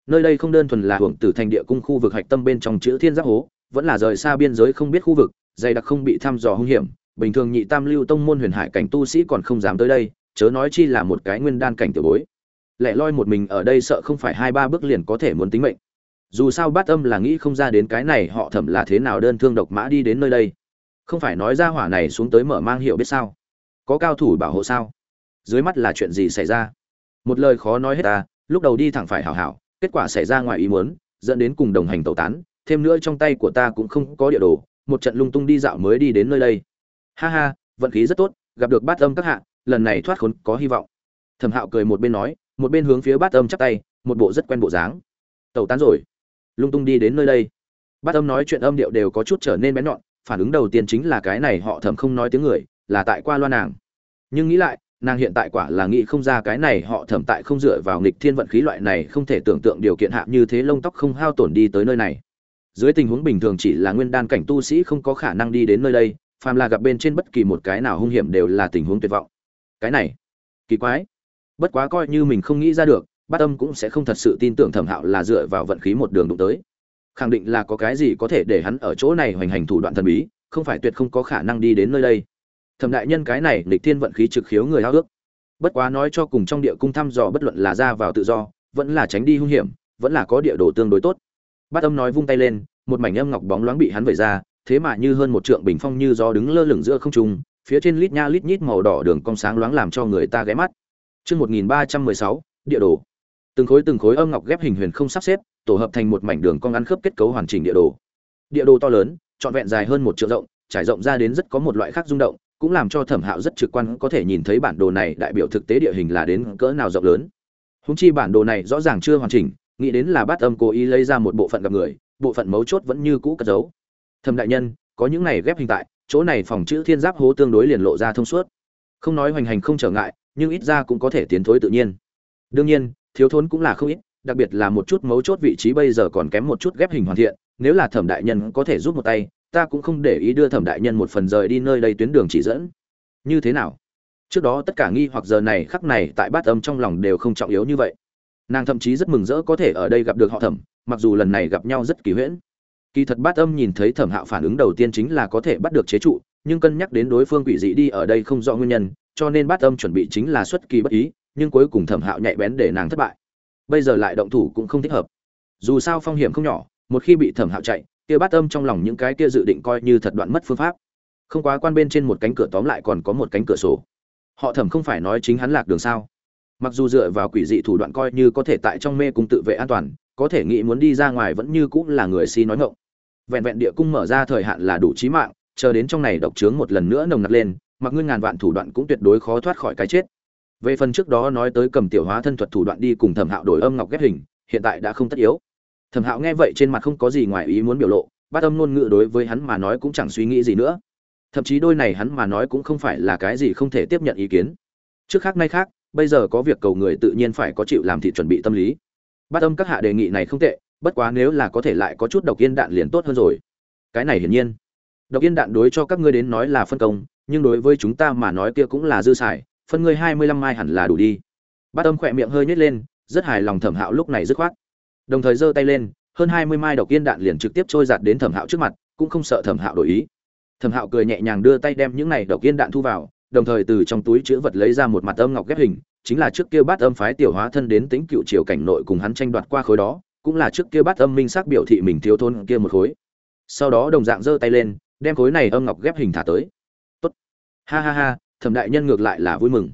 Nơi đây không đơn thuần là hưởng tử thành địa cung khu vực hạch tâm bên trong chữ thiên giáp hố, vẫn là rời xa biên giới không biết khu vực, dày đặc không bị thăm dò hung hiểm, bình thường nhị tam lưu tông môn huyền hải cảnh tu sĩ còn không dám tới đây, chớ nói chi là một cái nguyên đan cảnh tiểu bối lẻ loi một mình ở đây sợ không phải hai ba bước liền có thể muốn tính mệnh. Dù sao bát âm là nghĩ không ra đến cái này, họ thẩm là thế nào đơn thương độc mã đi đến nơi đây? Không phải nói ra hỏa này xuống tới mở mang hiệu biết sao? Có cao thủ bảo hộ sao? Dưới mắt là chuyện gì xảy ra? Một lời khó nói hết ta lúc đầu đi thẳng phải hảo hảo, kết quả xảy ra ngoài ý muốn, dẫn đến cùng đồng hành tẩu tán, thêm nữa trong tay của ta cũng không có địa đồ, một trận lung tung đi dạo mới đi đến nơi đây. Ha ha, vận khí rất tốt, gặp được bát âm các hạ, lần này thoát khốn có hy vọng. Thẩm hạo cười một bên nói một bên hướng phía bát âm chắp tay, một bộ rất quen bộ dáng. Tẩu tán rồi. Lung tung đi đến nơi đây. Bát âm nói chuyện âm điệu đều có chút trở nên bén nhọn, phản ứng đầu tiên chính là cái này họ thầm không nói tiếng người, là tại qua loa nàng. Nhưng nghĩ lại, nàng hiện tại quả là nghĩ không ra cái này họ thẩm tại không dựa vào nghịch thiên vận khí loại này không thể tưởng tượng điều kiện hạ như thế lông tóc không hao tổn đi tới nơi này. Dưới tình huống bình thường chỉ là nguyên đan cảnh tu sĩ không có khả năng đi đến nơi đây, phàm là gặp bên trên bất kỳ một cái nào hung hiểm đều là tình huống tuyệt vọng. Cái này, kỳ quái bất quá coi như mình không nghĩ ra được, bát âm cũng sẽ không thật sự tin tưởng thẩm hạo là dựa vào vận khí một đường đụng tới. Khẳng định là có cái gì có thể để hắn ở chỗ này hoành hành thủ đoạn thần bí, không phải tuyệt không có khả năng đi đến nơi đây. Thẩm đại nhân cái này lịch thiên vận khí trực khiếu người háo ước. Bất quá nói cho cùng trong địa cung thăm dò bất luận là ra vào tự do, vẫn là tránh đi hung hiểm, vẫn là có địa đồ tương đối tốt. Bát âm nói vung tay lên, một mảnh âm ngọc bóng loáng bị hắn vẩy ra, thế mà như hơn một trượng bình phong như gió đứng lơ lửng giữa không trung, phía trên lít nha lít nhít màu đỏ đường cong sáng loáng làm cho người ta ghé mắt. Chương 1316, địa đồ. Từng khối từng khối âm ngọc ghép hình huyền không sắp xếp, tổ hợp thành một mảnh đường cong ăn khớp kết cấu hoàn chỉnh địa đồ. Địa đồ to lớn, trọn vẹn dài hơn một triệu rộng, trải rộng ra đến rất có một loại khác rung động, cũng làm cho Thẩm Hạo rất trực quan có thể nhìn thấy bản đồ này đại biểu thực tế địa hình là đến cỡ nào rộng lớn. Húng chi bản đồ này rõ ràng chưa hoàn chỉnh, nghĩ đến là Bát Âm cố ý lấy ra một bộ phận gặp người, bộ phận mấu chốt vẫn như cũ cất giấu. Thẩm đại nhân, có những này ghép hình tại, chỗ này phòng chữ thiên giáp hố tương đối liền lộ ra thông suốt. Không nói hoành hành không trở ngại, nhưng ít ra cũng có thể tiến thối tự nhiên. Đương nhiên, thiếu thốn cũng là không ít, đặc biệt là một chút mấu chốt vị trí bây giờ còn kém một chút ghép hình hoàn thiện, nếu là thẩm đại nhân có thể giúp một tay, ta cũng không để ý đưa thẩm đại nhân một phần rời đi nơi đây tuyến đường chỉ dẫn. Như thế nào? Trước đó tất cả nghi hoặc giờ này khắc này tại bát âm trong lòng đều không trọng yếu như vậy. Nàng thậm chí rất mừng rỡ có thể ở đây gặp được họ thẩm, mặc dù lần này gặp nhau rất kỳ huyễn. Kỳ thật bát âm nhìn thấy thẩm hạo phản ứng đầu tiên chính là có thể bắt được chế trụ, nhưng cân nhắc đến đối phương quỷ dị đi ở đây không rõ nguyên nhân cho nên bát âm chuẩn bị chính là xuất kỳ bất ý, nhưng cuối cùng thẩm hạo nhạy bén để nàng thất bại. Bây giờ lại động thủ cũng không thích hợp. Dù sao phong hiểm không nhỏ, một khi bị thẩm hạo chạy, kia bát âm trong lòng những cái kia dự định coi như thật đoạn mất phương pháp. Không quá quan bên trên một cánh cửa tóm lại còn có một cánh cửa sổ. Họ thẩm không phải nói chính hắn lạc đường sao? Mặc dù dựa vào quỷ dị thủ đoạn coi như có thể tại trong mê cung tự vệ an toàn, có thể nghĩ muốn đi ra ngoài vẫn như cũng là người si nói ngộng vẹn vẹn địa cung mở ra thời hạn là đủ trí mạng, chờ đến trong này độc trướng một lần nữa nồng nặc lên mặc ngươi ngàn vạn thủ đoạn cũng tuyệt đối khó thoát khỏi cái chết. Về phần trước đó nói tới cầm tiểu hóa thân thuật thủ đoạn đi cùng thẩm hạo đổi âm ngọc ghép hình, hiện tại đã không tất yếu. Thẩm hạo nghe vậy trên mặt không có gì ngoài ý muốn biểu lộ bát âm ngôn ngữ đối với hắn mà nói cũng chẳng suy nghĩ gì nữa. Thậm chí đôi này hắn mà nói cũng không phải là cái gì không thể tiếp nhận ý kiến. Trước khác nay khác, bây giờ có việc cầu người tự nhiên phải có chịu làm thị chuẩn bị tâm lý. Bát âm các hạ đề nghị này không tệ, bất quá nếu là có thể lại có chút độc yên đạn liền tốt hơn rồi. Cái này hiển nhiên. Độc yên đạn đối cho các ngươi đến nói là phân công nhưng đối với chúng ta mà nói kia cũng là dư xài, phân ngươi hai mươi lăm mai hẳn là đủ đi. Bát âm khỏe miệng hơi nhếch lên, rất hài lòng thẩm hạo lúc này dứt khoát. Đồng thời giơ tay lên, hơn hai mươi mai độc yên đạn liền trực tiếp trôi giạt đến thẩm hạo trước mặt, cũng không sợ thẩm hạo đổi ý. Thẩm hạo cười nhẹ nhàng đưa tay đem những này độc yên đạn thu vào, đồng thời từ trong túi chữ vật lấy ra một mặt âm ngọc ghép hình, chính là trước kia bát âm phái tiểu hóa thân đến tính cựu triều cảnh nội cùng hắn tranh đoạt qua khối đó, cũng là trước kia bát âm minh xác biểu thị mình thiếu thốn kia một khối. Sau đó đồng dạng giơ tay lên, đem khối này âm ngọc ghép hình thả tới ha ha ha, thẩm đại nhân ngược lại là vui mừng.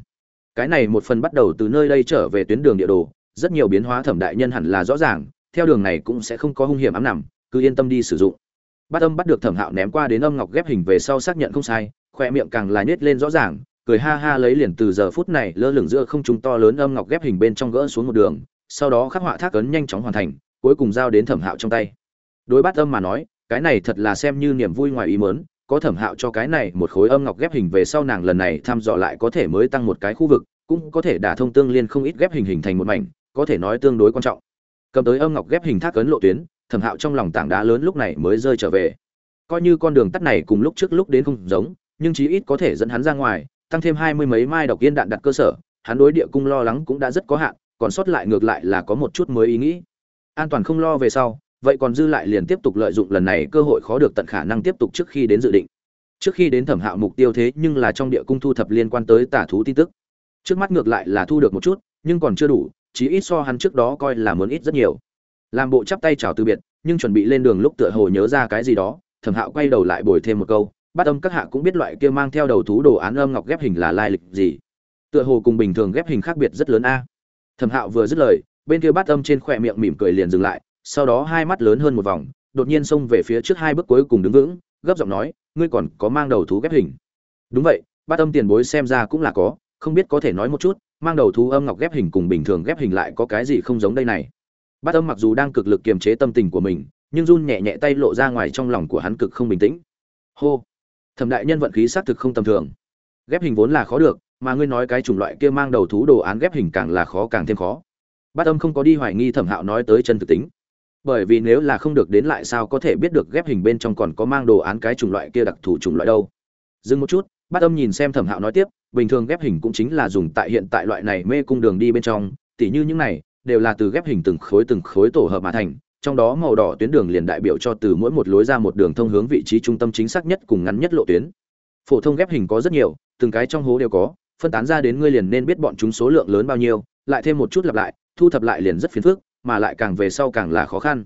Cái này một phần bắt đầu từ nơi đây trở về tuyến đường địa đồ, rất nhiều biến hóa thẩm đại nhân hẳn là rõ ràng, theo đường này cũng sẽ không có hung hiểm ám nằm, cứ yên tâm đi sử dụng. Bát âm bắt được thẩm hạo ném qua đến âm ngọc ghép hình về sau xác nhận không sai, khoe miệng càng là nhét lên rõ ràng, cười ha ha lấy liền từ giờ phút này lơ lửng giữa không trung to lớn âm ngọc ghép hình bên trong gỡ xuống một đường, sau đó khắc họa thác ấn nhanh chóng hoàn thành, cuối cùng giao đến thẩm hạo trong tay. Đối bát âm mà nói, cái này thật là xem như niềm vui ngoài ý mớn có thẩm hạo cho cái này một khối âm ngọc ghép hình về sau nàng lần này thăm dò lại có thể mới tăng một cái khu vực, cũng có thể đả thông tương liên không ít ghép hình hình thành một mảnh, có thể nói tương đối quan trọng. Cầm tới âm ngọc ghép hình thác ấn lộ tuyến, thẩm hạo trong lòng tảng đá lớn lúc này mới rơi trở về. Coi như con đường tắt này cùng lúc trước lúc đến không giống, nhưng chí ít có thể dẫn hắn ra ngoài, tăng thêm hai mươi mấy mai độc yên đạn đặt cơ sở, hắn đối địa cung lo lắng cũng đã rất có hạn, còn sót lại ngược lại là có một chút mới ý nghĩ. An toàn không lo về sau vậy còn dư lại liền tiếp tục lợi dụng lần này cơ hội khó được tận khả năng tiếp tục trước khi đến dự định. Trước khi đến thẩm hạo mục tiêu thế nhưng là trong địa cung thu thập liên quan tới tả thú tin tức. Trước mắt ngược lại là thu được một chút, nhưng còn chưa đủ chỉ ít so hắn trước đó coi là muốn ít rất nhiều. Làm bộ chắp tay chào từ biệt, nhưng chuẩn bị lên đường lúc tựa hồ nhớ ra cái gì đó, thẩm hạo quay đầu lại bồi thêm một câu, bát âm các hạ cũng biết loại kia mang theo đầu thú đồ án âm ngọc ghép hình là lai lịch gì. Tựa hồ cùng bình thường ghép hình khác biệt rất lớn a. Thẩm hạo vừa dứt lời, bên kia bát âm trên khỏe miệng mỉm cười liền dừng lại sau đó hai mắt lớn hơn một vòng, đột nhiên xông về phía trước hai bước cuối cùng đứng vững, gấp giọng nói, ngươi còn có mang đầu thú ghép hình. Đúng vậy, bát âm tiền bối xem ra cũng là có, không biết có thể nói một chút, mang đầu thú âm ngọc ghép hình cùng bình thường ghép hình lại có cái gì không giống đây này. Bát âm mặc dù đang cực lực kiềm chế tâm tình của mình, nhưng run nhẹ nhẹ tay lộ ra ngoài trong lòng của hắn cực không bình tĩnh. Hô, thẩm đại nhân vận khí xác thực không tầm thường. Ghép hình vốn là khó được, mà ngươi nói cái chủng loại kia mang đầu thú đồ án ghép hình càng là khó càng thêm khó. Bát âm không có đi hoài nghi thẩm hạo nói tới chân thực tính bởi vì nếu là không được đến lại sao có thể biết được ghép hình bên trong còn có mang đồ án cái chủng loại kia đặc thù chủng loại đâu. Dừng một chút bát âm nhìn xem thẩm hạo nói tiếp, bình thường ghép hình cũng chính là dùng tại hiện tại loại này mê cung đường đi bên trong, tỉ như những này, đều là từ ghép hình từng khối từng khối tổ hợp mà thành, trong đó màu đỏ tuyến đường liền đại biểu cho từ mỗi một lối ra một đường thông hướng vị trí trung tâm chính xác nhất cùng ngắn nhất lộ tuyến. Phổ thông ghép hình có rất nhiều, từng cái trong hố đều có, phân tán ra đến ngươi liền nên biết bọn chúng số lượng lớn bao nhiêu, lại thêm một chút lặp lại, thu thập lại liền rất phiền phức mà lại càng về sau càng là khó khăn.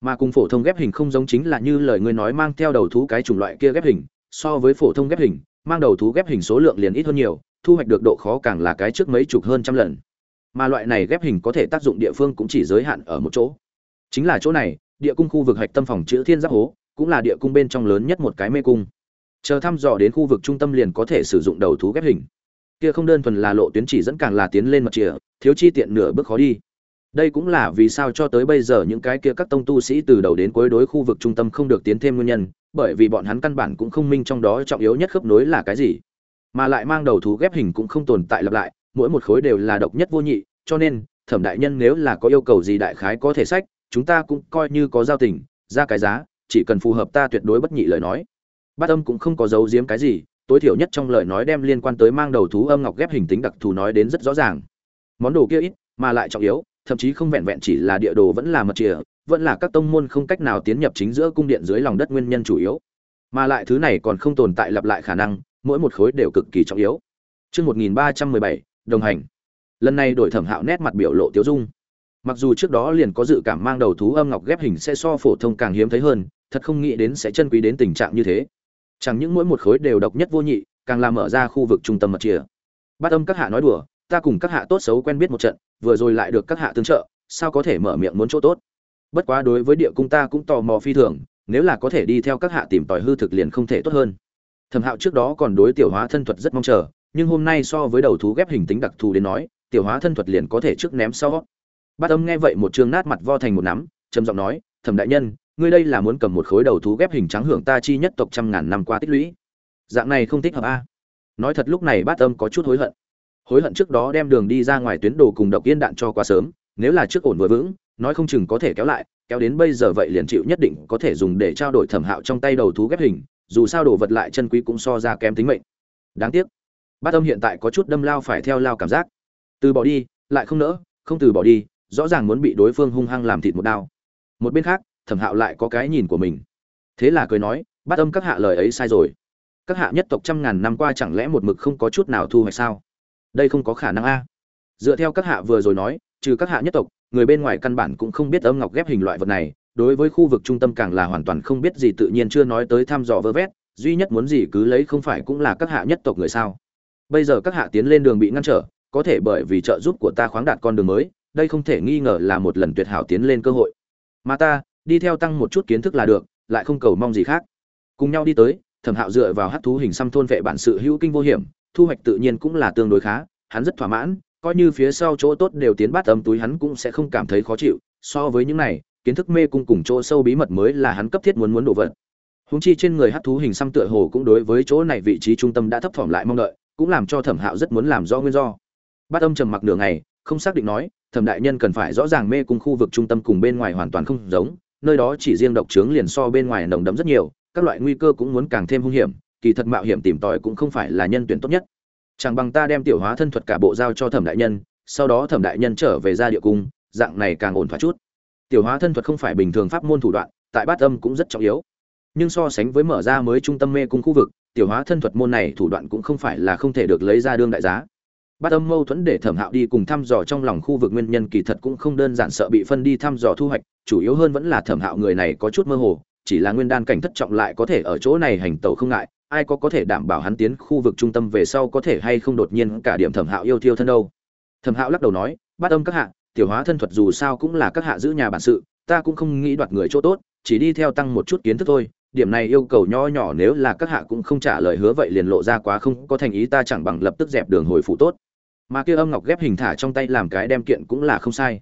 Mà cùng phổ thông ghép hình không giống chính là như lời ngươi nói mang theo đầu thú cái chủng loại kia ghép hình, so với phổ thông ghép hình, mang đầu thú ghép hình số lượng liền ít hơn nhiều, thu hoạch được độ khó càng là cái trước mấy chục hơn trăm lần. Mà loại này ghép hình có thể tác dụng địa phương cũng chỉ giới hạn ở một chỗ. Chính là chỗ này, địa cung khu vực hạch tâm phòng chữ thiên giáp hố, cũng là địa cung bên trong lớn nhất một cái mê cung. Chờ thăm dò đến khu vực trung tâm liền có thể sử dụng đầu thú ghép hình. Kia không đơn thuần là lộ tuyến chỉ dẫn càng là tiến lên mặt chìa, thiếu chi tiện nửa bước khó đi đây cũng là vì sao cho tới bây giờ những cái kia các tông tu sĩ từ đầu đến cuối đối khu vực trung tâm không được tiến thêm nguyên nhân, bởi vì bọn hắn căn bản cũng không minh trong đó trọng yếu nhất khớp nối là cái gì. Mà lại mang đầu thú ghép hình cũng không tồn tại lặp lại, mỗi một khối đều là độc nhất vô nhị, cho nên, thẩm đại nhân nếu là có yêu cầu gì đại khái có thể sách, chúng ta cũng coi như có giao tình, ra cái giá, chỉ cần phù hợp ta tuyệt đối bất nhị lời nói. Bát âm cũng không có giấu giếm cái gì, tối thiểu nhất trong lời nói đem liên quan tới mang đầu thú âm ngọc ghép hình tính đặc thù nói đến rất rõ ràng. Món đồ kia ít, mà lại trọng yếu thậm chí không vẹn vẹn chỉ là địa đồ vẫn là mật chìa vẫn là các tông môn không cách nào tiến nhập chính giữa cung điện dưới lòng đất nguyên nhân chủ yếu mà lại thứ này còn không tồn tại lặp lại khả năng mỗi một khối đều cực kỳ trọng yếu Trước 1317, đồng hành. Lần này đổi thẩm hạo nét mặt biểu lộ tiếu dung. Mặc dù trước đó liền có dự cảm mang đầu thú âm ngọc ghép hình sẽ so phổ thông càng hiếm thấy hơn, thật không nghĩ đến sẽ chân quý đến tình trạng như thế. Chẳng những mỗi một khối đều độc nhất vô nhị, càng làm mở ra khu vực trung tâm mật chìa. Bát âm các hạ nói đùa, ta cùng các hạ tốt xấu quen biết một trận, vừa rồi lại được các hạ tương trợ, sao có thể mở miệng muốn chỗ tốt. Bất quá đối với địa cung ta cũng tò mò phi thường, nếu là có thể đi theo các hạ tìm tòi hư thực liền không thể tốt hơn. Thẩm Hạo trước đó còn đối tiểu hóa thân thuật rất mong chờ, nhưng hôm nay so với đầu thú ghép hình tính đặc thù đến nói, tiểu hóa thân thuật liền có thể trước ném sau. Bát Âm nghe vậy một trương nát mặt vo thành một nắm, trầm giọng nói, "Thẩm đại nhân, ngươi đây là muốn cầm một khối đầu thú ghép hình trắng hưởng ta chi nhất tộc trăm ngàn năm qua tích lũy. Dạng này không thích hợp a." Nói thật lúc này Bát Âm có chút hối hận. Hối hận trước đó đem đường đi ra ngoài tuyến đồ cùng độc yên đạn cho quá sớm, nếu là trước ổn vừa vững, nói không chừng có thể kéo lại, kéo đến bây giờ vậy liền chịu nhất định có thể dùng để trao đổi thẩm hạo trong tay đầu thú ghép hình, dù sao đồ vật lại chân quý cũng so ra kém tính mệnh. Đáng tiếc, Bát Âm hiện tại có chút đâm lao phải theo lao cảm giác. Từ bỏ đi, lại không nỡ, không từ bỏ đi, rõ ràng muốn bị đối phương hung hăng làm thịt một đao một bên khác thẩm hạo lại có cái nhìn của mình thế là cười nói bát âm các hạ lời ấy sai rồi các hạ nhất tộc trăm ngàn năm qua chẳng lẽ một mực không có chút nào thu hoạch sao đây không có khả năng a. Dựa theo các hạ vừa rồi nói, trừ các hạ nhất tộc, người bên ngoài căn bản cũng không biết âm ngọc ghép hình loại vật này, đối với khu vực trung tâm càng là hoàn toàn không biết gì tự nhiên chưa nói tới thăm dò vơ vét, duy nhất muốn gì cứ lấy không phải cũng là các hạ nhất tộc người sao. Bây giờ các hạ tiến lên đường bị ngăn trở, có thể bởi vì trợ giúp của ta khoáng đạt con đường mới, đây không thể nghi ngờ là một lần tuyệt hảo tiến lên cơ hội. Mà ta, đi theo tăng một chút kiến thức là được, lại không cầu mong gì khác. Cùng nhau đi tới, thẩm hạo dựa vào hát thú hình xăm thôn vệ bản sự hữu kinh vô hiểm thu hoạch tự nhiên cũng là tương đối khá, hắn rất thỏa mãn, coi như phía sau chỗ tốt đều tiến bát âm túi hắn cũng sẽ không cảm thấy khó chịu, so với những này, kiến thức mê cung cùng chỗ sâu bí mật mới là hắn cấp thiết muốn muốn đổ vận. húng chi trên người hắc thú hình xăm tựa hồ cũng đối với chỗ này vị trí trung tâm đã thấp thỏm lại mong đợi, cũng làm cho thẩm hạo rất muốn làm rõ nguyên do bát âm trầm mặc nửa ngày, không xác định nói, thẩm đại nhân cần phải rõ ràng mê cung khu vực trung tâm cùng bên ngoài hoàn toàn không giống, nơi đó chỉ riêng độc trướng liền so bên ngoài nồng đậm rất nhiều, các loại nguy cơ cũng muốn càng thêm hung hiểm kỳ thật mạo hiểm tìm tòi cũng không phải là nhân tuyển tốt nhất. Chẳng bằng ta đem tiểu hóa thân thuật cả bộ giao cho thẩm đại nhân, sau đó thẩm đại nhân trở về ra địa cung, dạng này càng ổn thỏa chút. Tiểu hóa thân thuật không phải bình thường pháp môn thủ đoạn, tại bát âm cũng rất trọng yếu. Nhưng so sánh với mở ra mới trung tâm mê cung khu vực, tiểu hóa thân thuật môn này thủ đoạn cũng không phải là không thể được lấy ra đương đại giá. Bát âm mâu thuẫn để thẩm hạo đi cùng thăm dò trong lòng khu vực nguyên nhân kỳ thật cũng không đơn giản sợ bị phân đi thăm dò thu hoạch, chủ yếu hơn vẫn là thẩm hạo người này có chút mơ hồ, chỉ là nguyên đan cảnh thất trọng lại có thể ở chỗ này hành tẩu không ngại ai có có thể đảm bảo hắn tiến khu vực trung tâm về sau có thể hay không đột nhiên cả điểm thẩm hạo yêu thiêu thân đâu? Thẩm hạo lắc đầu nói, bát âm các hạ, tiểu hóa thân thuật dù sao cũng là các hạ giữ nhà bản sự, ta cũng không nghĩ đoạt người chỗ tốt, chỉ đi theo tăng một chút kiến thức thôi. Điểm này yêu cầu nho nhỏ nếu là các hạ cũng không trả lời hứa vậy liền lộ ra quá không có thành ý ta chẳng bằng lập tức dẹp đường hồi phụ tốt. Mà kia âm ngọc ghép hình thả trong tay làm cái đem kiện cũng là không sai.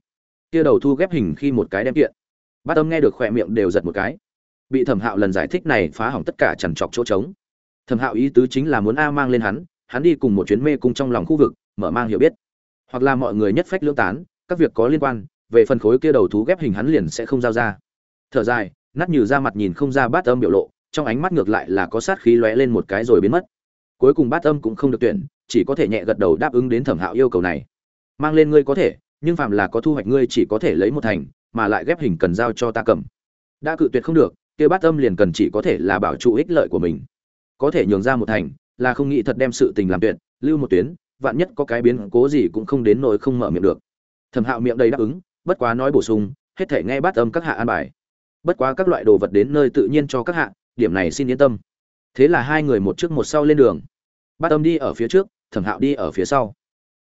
Kia đầu thu ghép hình khi một cái đem kiện. Bát âm nghe được khỏe miệng đều giật một cái. Bị thẩm hạo lần giải thích này phá hỏng tất cả chằn trọc chỗ trống thẩm hạo ý tứ chính là muốn a mang lên hắn hắn đi cùng một chuyến mê cung trong lòng khu vực, mở mang hiểu biết. Hoặc là mọi người nhất phách lưỡng tán, các việc có liên quan, về phần khối kia đầu thú ghép hình hắn liền sẽ không giao ra. Thở dài, nát như ra mặt nhìn không ra bát âm biểu lộ, trong ánh mắt ngược lại là có sát khí lóe lên một cái rồi biến mất. Cuối cùng bát âm cũng không được tuyển, chỉ có thể nhẹ gật đầu đáp ứng đến thẩm hạo yêu cầu này. Mang lên ngươi có thể, nhưng phạm là có thu hoạch ngươi chỉ có thể lấy một thành, mà lại ghép hình cần giao cho ta cầm. Đã cự tuyệt không được, kia bát âm liền cần chỉ có thể là bảo trụ ích lợi của mình có thể nhường ra một thành, là không nghĩ thật đem sự tình làm tuyệt, lưu một tuyến, vạn nhất có cái biến cố gì cũng không đến nỗi không mở miệng được. Thẩm hạo miệng đầy đáp ứng, bất quá nói bổ sung, hết thể nghe bát âm các hạ an bài. Bất quá các loại đồ vật đến nơi tự nhiên cho các hạ, điểm này xin yên tâm. Thế là hai người một trước một sau lên đường. Bát âm đi ở phía trước, thẩm hạo đi ở phía sau.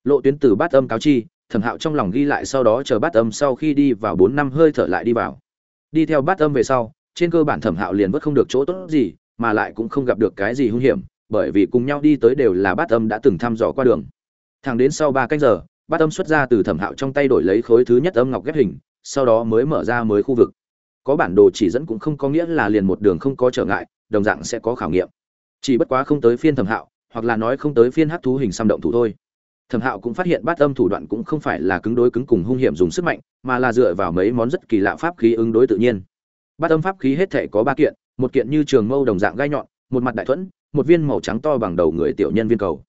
Lộ tuyến từ bát âm cáo chi, thẩm hạo trong lòng ghi lại sau đó chờ bát âm sau khi đi vào bốn năm hơi thở lại đi vào. Đi theo bát âm về sau, trên cơ bản thẩm hạo liền vất không được chỗ tốt gì mà lại cũng không gặp được cái gì hung hiểm, bởi vì cùng nhau đi tới đều là bát âm đã từng thăm dò qua đường. Thẳng đến sau ba canh giờ, bát âm xuất ra từ thẩm hạo trong tay đổi lấy khối thứ nhất âm ngọc ghép hình, sau đó mới mở ra mới khu vực. Có bản đồ chỉ dẫn cũng không có nghĩa là liền một đường không có trở ngại, đồng dạng sẽ có khảo nghiệm. Chỉ bất quá không tới phiên thẩm hạo, hoặc là nói không tới phiên hắc thú hình xăm động thủ thôi. Thẩm hạo cũng phát hiện bát âm thủ đoạn cũng không phải là cứng đối cứng cùng hung hiểm dùng sức mạnh, mà là dựa vào mấy món rất kỳ lạ pháp khí ứng đối tự nhiên. Bát âm pháp khí hết thể có ba kiện một kiện như trường mâu đồng dạng gai nhọn, một mặt đại thuẫn, một viên màu trắng to bằng đầu người tiểu nhân viên cầu.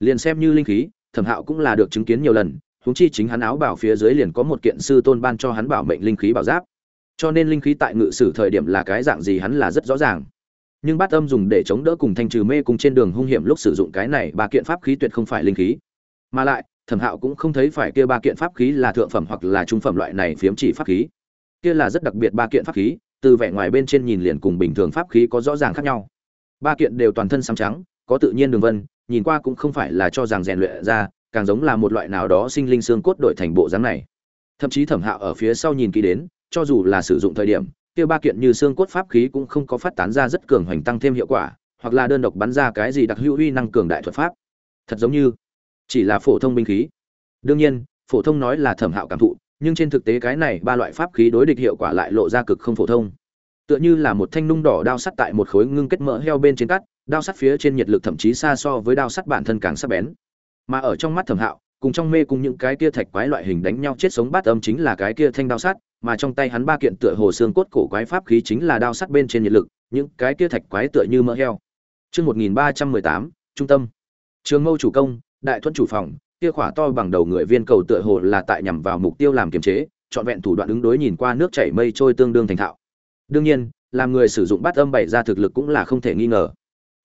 Liền xem như linh khí, thẩm hạo cũng là được chứng kiến nhiều lần, huống chi chính hắn áo bảo phía dưới liền có một kiện sư tôn ban cho hắn bảo mệnh linh khí bảo giáp. Cho nên linh khí tại ngự sử thời điểm là cái dạng gì hắn là rất rõ ràng. Nhưng bát âm dùng để chống đỡ cùng thanh trừ mê cùng trên đường hung hiểm lúc sử dụng cái này ba kiện pháp khí tuyệt không phải linh khí. Mà lại, thẩm hạo cũng không thấy phải kia ba kiện pháp khí là thượng phẩm hoặc là trung phẩm loại này phiếm chỉ pháp khí. Kia là rất đặc biệt ba kiện pháp khí từ vẻ ngoài bên trên nhìn liền cùng bình thường pháp khí có rõ ràng khác nhau. Ba kiện đều toàn thân xám trắng, có tự nhiên đường vân, nhìn qua cũng không phải là cho rằng rèn luyện ra, càng giống là một loại nào đó sinh linh xương cốt đổi thành bộ dáng này. Thậm chí thẩm hạo ở phía sau nhìn kỹ đến, cho dù là sử dụng thời điểm, kia ba kiện như xương cốt pháp khí cũng không có phát tán ra rất cường hoành tăng thêm hiệu quả, hoặc là đơn độc bắn ra cái gì đặc hữu uy năng cường đại thuật pháp. Thật giống như chỉ là phổ thông binh khí. Đương nhiên, phổ thông nói là thẩm hạo cảm thụ nhưng trên thực tế cái này ba loại pháp khí đối địch hiệu quả lại lộ ra cực không phổ thông. Tựa như là một thanh nung đỏ đao sắt tại một khối ngưng kết mỡ heo bên trên cắt đao sắt phía trên nhiệt lực thậm chí xa so với đao sắt bản thân càng sắc bén. Mà ở trong mắt thẩm hạo cùng trong mê cùng những cái kia thạch quái loại hình đánh nhau chết sống bát âm chính là cái kia thanh đao sắt mà trong tay hắn ba kiện tựa hồ xương cốt cổ quái pháp khí chính là đao sắt bên trên nhiệt lực những cái kia thạch quái tựa như mỡ heo. Chương 1318, trung tâm. Trường Mâu chủ công, đại thuẫn chủ phòng, kia khỏa to bằng đầu người viên cầu tựa hồ là tại nhằm vào mục tiêu làm kiềm chế, trọn vẹn thủ đoạn ứng đối nhìn qua nước chảy mây trôi tương đương thành thạo. Đương nhiên, làm người sử dụng bát âm bảy ra thực lực cũng là không thể nghi ngờ.